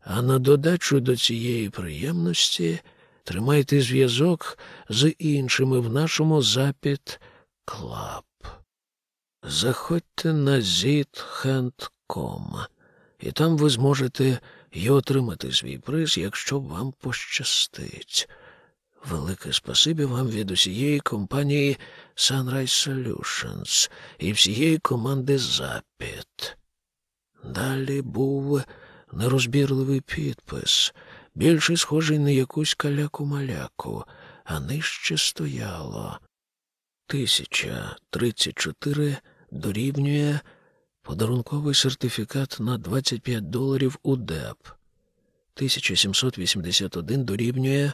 А на додачу до цієї приємності тримайте зв'язок з іншими в нашому запіт клаб. Заходьте на zithand.com, і там ви зможете й отримати свій приз, якщо вам пощастить. Велике спасибі вам від усієї компанії Sunrise Solutions і всієї команди Запіт. Далі був нерозбірливий підпис, більше схожий на якусь каляку-маляку, а нижче стояло. 1034 дорівнює подарунковий сертифікат на 25 доларів у ДЕП. 1781 дорівнює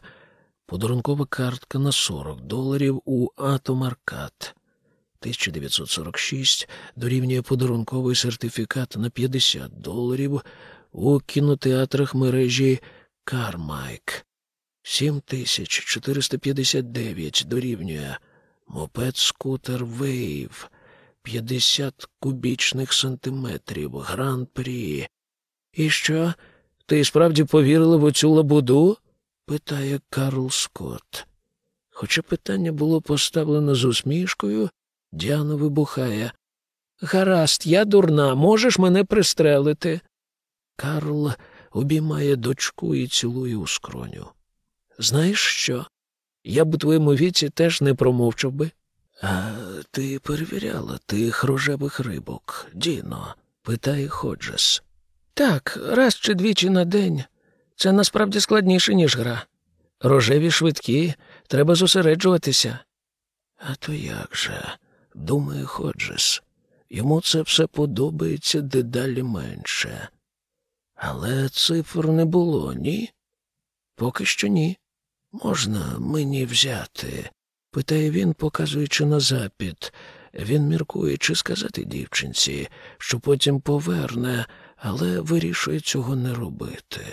подарункова картка на 40 доларів у Атомаркат. 1946 дорівнює подарунковий сертифікат на 50 доларів у кінотеатрах мережі Кармайк. 7459 дорівнює мопед скутер Вейв. 50 кубічних сантиметрів гран-прі. І що? Ти справді повірила в оцю лабуду? питає Карл Скотт. Хоча питання було поставлено з усмішкою, Діана вибухає. Гаразд, я дурна, можеш мене пристрелити. Карл обіймає дочку і цілує у скроню. Знаєш що? Я б у твоєму віці теж не промовчав би. А ти перевіряла тих рожевих рибок, Діно? питає Ходжес. Так, раз чи двічі на день. Це насправді складніше, ніж гра. Рожеві швидкі, треба зосереджуватися. А то як же, думає Ходжес, йому це все подобається дедалі менше. Але цифр не було, ні? Поки що ні. Можна мені взяти? питає він, показуючи на запід. Він міркує, чи сказати дівчинці, що потім поверне, але вирішує цього не робити.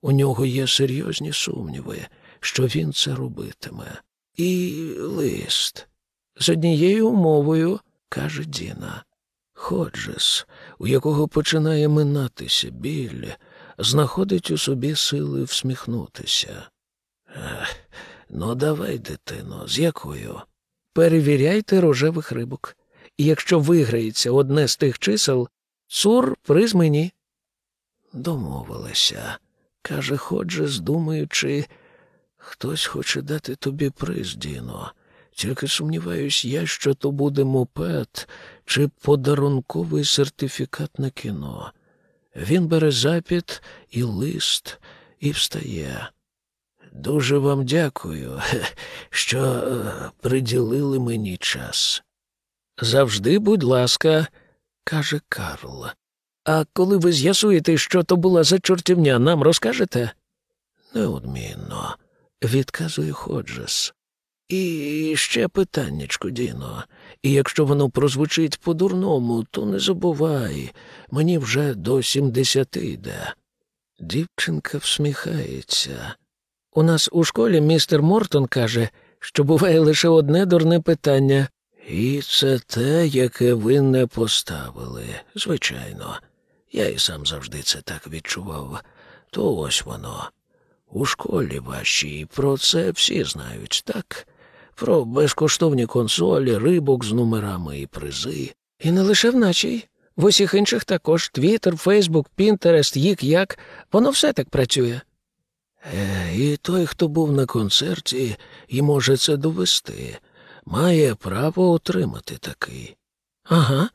У нього є серйозні сумніви, що він це робитиме. І лист. З однією умовою, каже Діна. Ходжес, у якого починає минатися біль, знаходить у собі сили всміхнутися. Ну, давай, дитино, з якою? Перевіряйте рожевих рибок. І якщо виграється одне з тих чисел, цур приз мені. Домовилися, каже Ходжес, думаючи, хтось хоче дати тобі приз, Діно. Тільки сумніваюсь я, що то буде мопед чи подарунковий сертифікат на кіно. Він бере запит і лист і встає. Дуже вам дякую, що е, приділили мені час. Завжди, будь ласка, каже Карл. А коли ви з'ясуєте, що то була за чортівня, нам розкажете? Неодмінно, відказує Ходжес. І ще питаннячко, Діно. І якщо воно прозвучить по-дурному, то не забувай, мені вже до сімдесяти йде. Дівчинка всміхається. У нас у школі містер Мортон каже, що буває лише одне дурне питання. І це те, яке ви не поставили, звичайно. Я і сам завжди це так відчував. То ось воно. У школі вашій про це всі знають, так? Про безкоштовні консолі, рибок з номерами і призи. І не лише в нашій. В усіх інших також Твіттер, Фейсбук, Пінтерест, їк як. Воно все так працює. Е, і той, хто був на концерті і може це довести, має право отримати такий. Ага.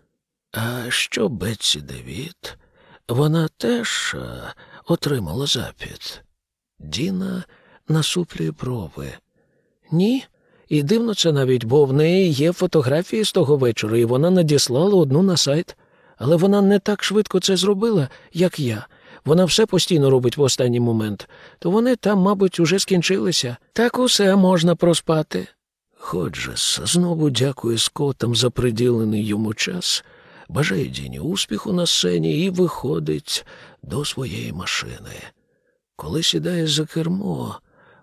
А що Бетсі Девіт? Вона теж е, отримала запит. Діна насуплює брови. Ні, і дивно це навіть, бо в неї є фотографії з того вечора, і вона надіслала одну на сайт. Але вона не так швидко це зробила, як я. Вона все постійно робить в останній момент, то вони там, мабуть, уже скінчилися. Так усе можна проспати. Ходжес знову дякує скотам за приділений йому час, бажає Діні успіху на сцені і виходить до своєї машини. Коли сідає за кермо,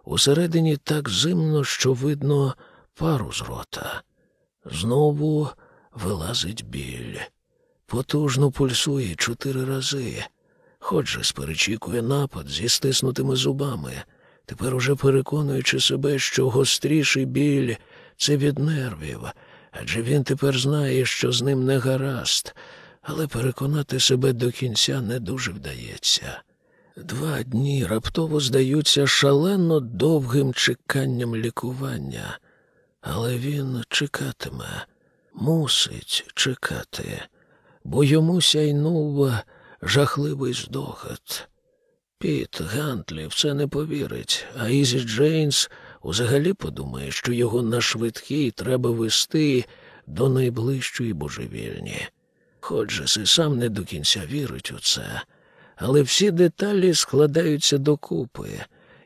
усередині так зимно, що видно пару з рота. Знову вилазить біль. Потужно пульсує чотири рази. Ходжес перечікує напад зі стиснутими зубами, тепер уже переконуючи себе, що гостріший біль це від нервів, адже він тепер знає, що з ним не гаразд, але переконати себе до кінця не дуже вдається. Два дні раптово здаються шалено довгим чеканням лікування, але він чекатиме, мусить чекати, бо йому сяйнув жахливий здогад. Піт Гантлі в це не повірить, а Ізі Джейнс взагалі подумає, що його на швидкій треба вести до найближчої божевільні. Ходжес і сам не до кінця вірить у це, але всі деталі складаються докупи,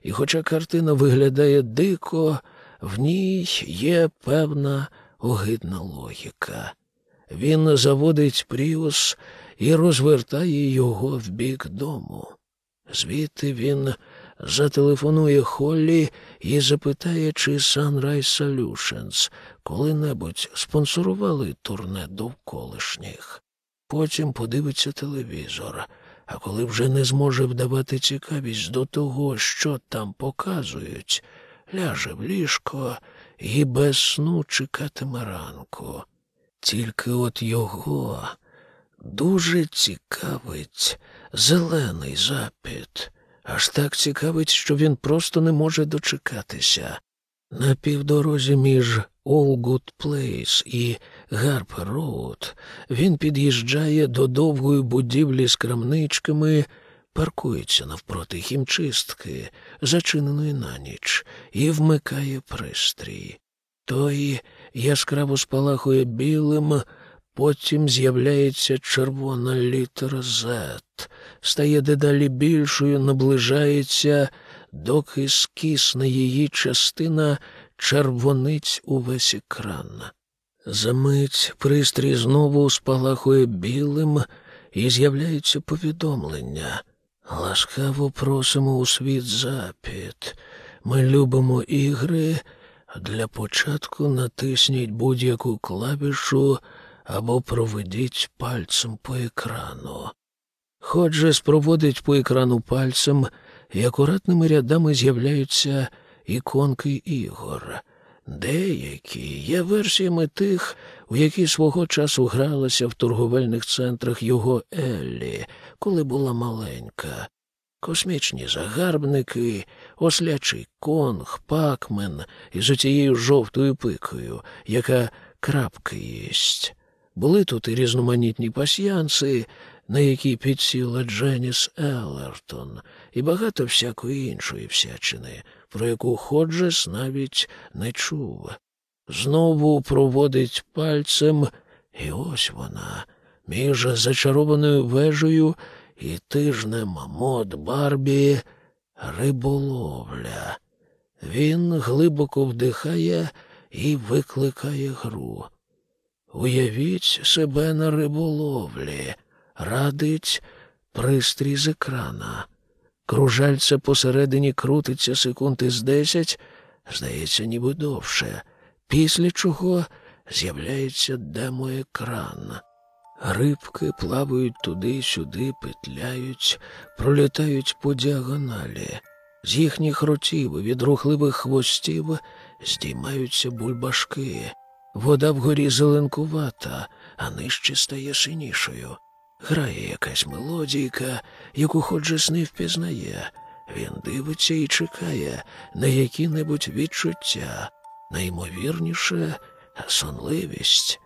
і хоча картина виглядає дико, в ній є певна огидна логіка. Він заводить Пріус і розвертає його в бік дому. Звідти він зателефонує Холлі і запитає, чи Sunrise Solutions коли-небудь спонсорували турне довколишніх. Потім подивиться телевізор, а коли вже не зможе вдавати цікавість до того, що там показують, ляже в ліжко і без сну чекатиме ранку. Тільки от його дуже цікавить зелений запит. Аж так цікавить, що він просто не може дочекатися. На півдорозі між Олгуд Плейс і Гарпер Роуд він під'їжджає до довгої будівлі з крамничками, паркується навпроти хімчистки, зачиненої на ніч, і вмикає пристрій. Той яскраво спалахує білим, потім з'являється червона літера Z, стає дедалі більшою, наближається, доки скисне її частина червонить увесь екран. Замить пристрій знову спалахує білим і з'являється повідомлення. Ласкаво просимо у світ запит. Ми любимо ігри. Для початку натисніть будь-яку клавішу або проведіть пальцем по екрану. Ходжес проводить по екрану пальцем, і акуратними рядами з'являються іконки ігор. Деякі є версіями тих, у які свого часу гралася в торговельних центрах його Еллі, коли була маленька. Космічні загарбники, ослячий конг, пакмен із оцією жовтою пикою, яка крапки їсть. Були тут і різноманітні пасьянси, на які підсіла Дженіс Еллертон, і багато всякої іншої всячини, про яку Ходжес навіть не чув. Знову проводить пальцем, і ось вона, між зачарованою вежею і тижнем мод Барбі риболовля. Він глибоко вдихає і викликає гру. Уявіть себе на риболовлі, радить пристрій з екрана. Кружальце посередині крутиться секунд із десять, здається, ніби довше, після чого з'являється демоекран. Рибки плавають туди-сюди, петляють, пролітають по діагоналі. З їхніх ротів від рухливих хвостів здіймаються бульбашки. Вода вгорі зеленкувата, а нижче стає синішою. Грає якась мелодійка, яку Ходжес не впізнає. Він дивиться і чекає на які-небудь відчуття, найімовірніше сонливість.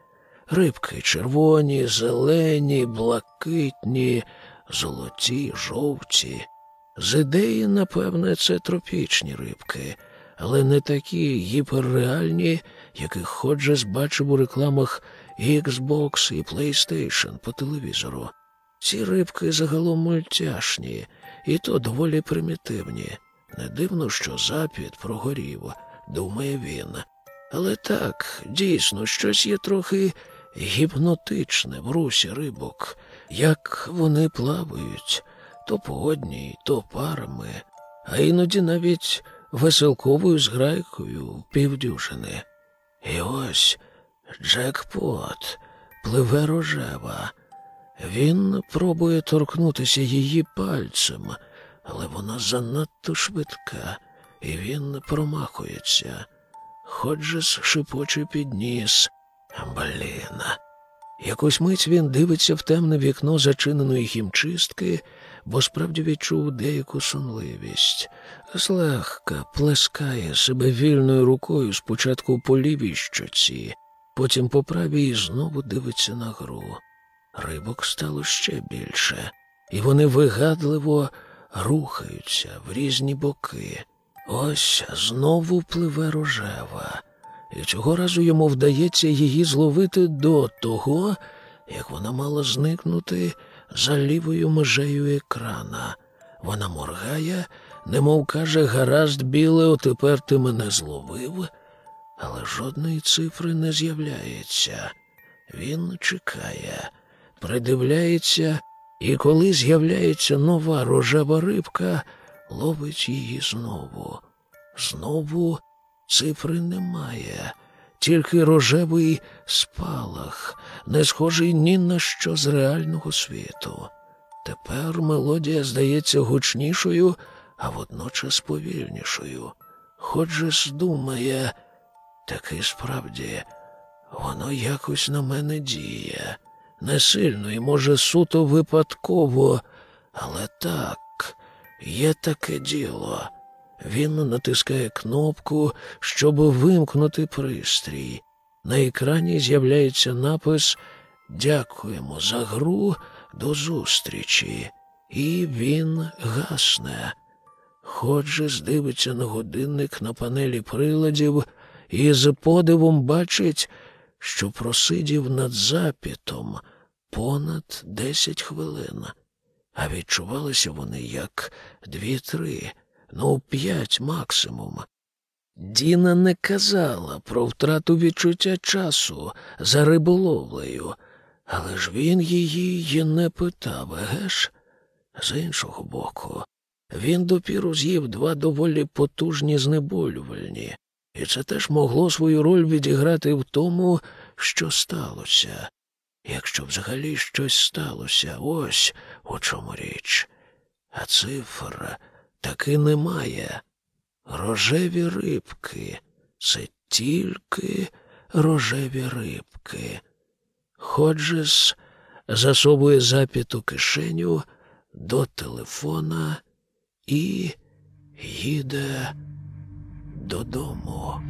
Рибки червоні, зелені, блакитні, золоті, жовті. З ідеї, напевне, це тропічні рибки, але не такі гіперреальні, яких Ходжес бачив у рекламах Xbox і PlayStation по телевізору. Ці рибки загалом мультяшні, і то доволі примітивні. Не дивно, що запід прогорів, думає він. Але так, дійсно, щось є трохи гіпнотичне в рибок, як вони плавають, то по одній, то парами, а іноді навіть веселковою зграйкою півдюжини. І ось Джекпот пливе рожева. Він пробує торкнутися її пальцем, але вона занадто швидка, і він промахується. Ходжес шипоче підніс. Блін. Якусь мить він дивиться в темне вікно зачиненої хімчистки, бо справді відчув деяку сонливість. Злегка плескає себе вільною рукою спочатку по лівій щоці, потім по правій і знову дивиться на гру. Рибок стало ще більше, і вони вигадливо рухаються в різні боки. Ось знову пливе рожева, і цього разу йому вдається її зловити до того, як вона мала зникнути за лівою межею екрана. Вона моргає, немов каже, гаразд, біле, отепер ти мене зловив, але жодної цифри не з'являється. Він чекає, придивляється, і коли з'являється нова рожева рибка, ловить її знову. Знову цифри немає, тільки рожевий спалах, не схожий ні на що з реального світу. Тепер мелодія здається гучнішою, а водночас повільнішою. Хоч же здумає, таки справді, воно якось на мене діє. Не сильно і, може, суто випадково, але так, є таке діло. Він натискає кнопку, щоб вимкнути пристрій. На екрані з'являється напис Дякуємо за гру до зустрічі. І він гасне. Ходже здивиться на годинник на панелі приладів і з подивом бачить, що просидів над запітом понад десять хвилин, а відчувалися вони як дві-три, ну п'ять максимум. Діна не казала про втрату відчуття часу за риболовлею, але ж він її й не питав, еге ж? З іншого боку, він допіру з'їв два доволі потужні знеболювальні, і це теж могло свою роль відіграти в тому, що сталося. Якщо взагалі щось сталося, ось у чому річ. А цифр таки немає. Рожеві рибки це тільки рожеві рибки. Ходжес засовує запіту кишеню до телефона і їде додому.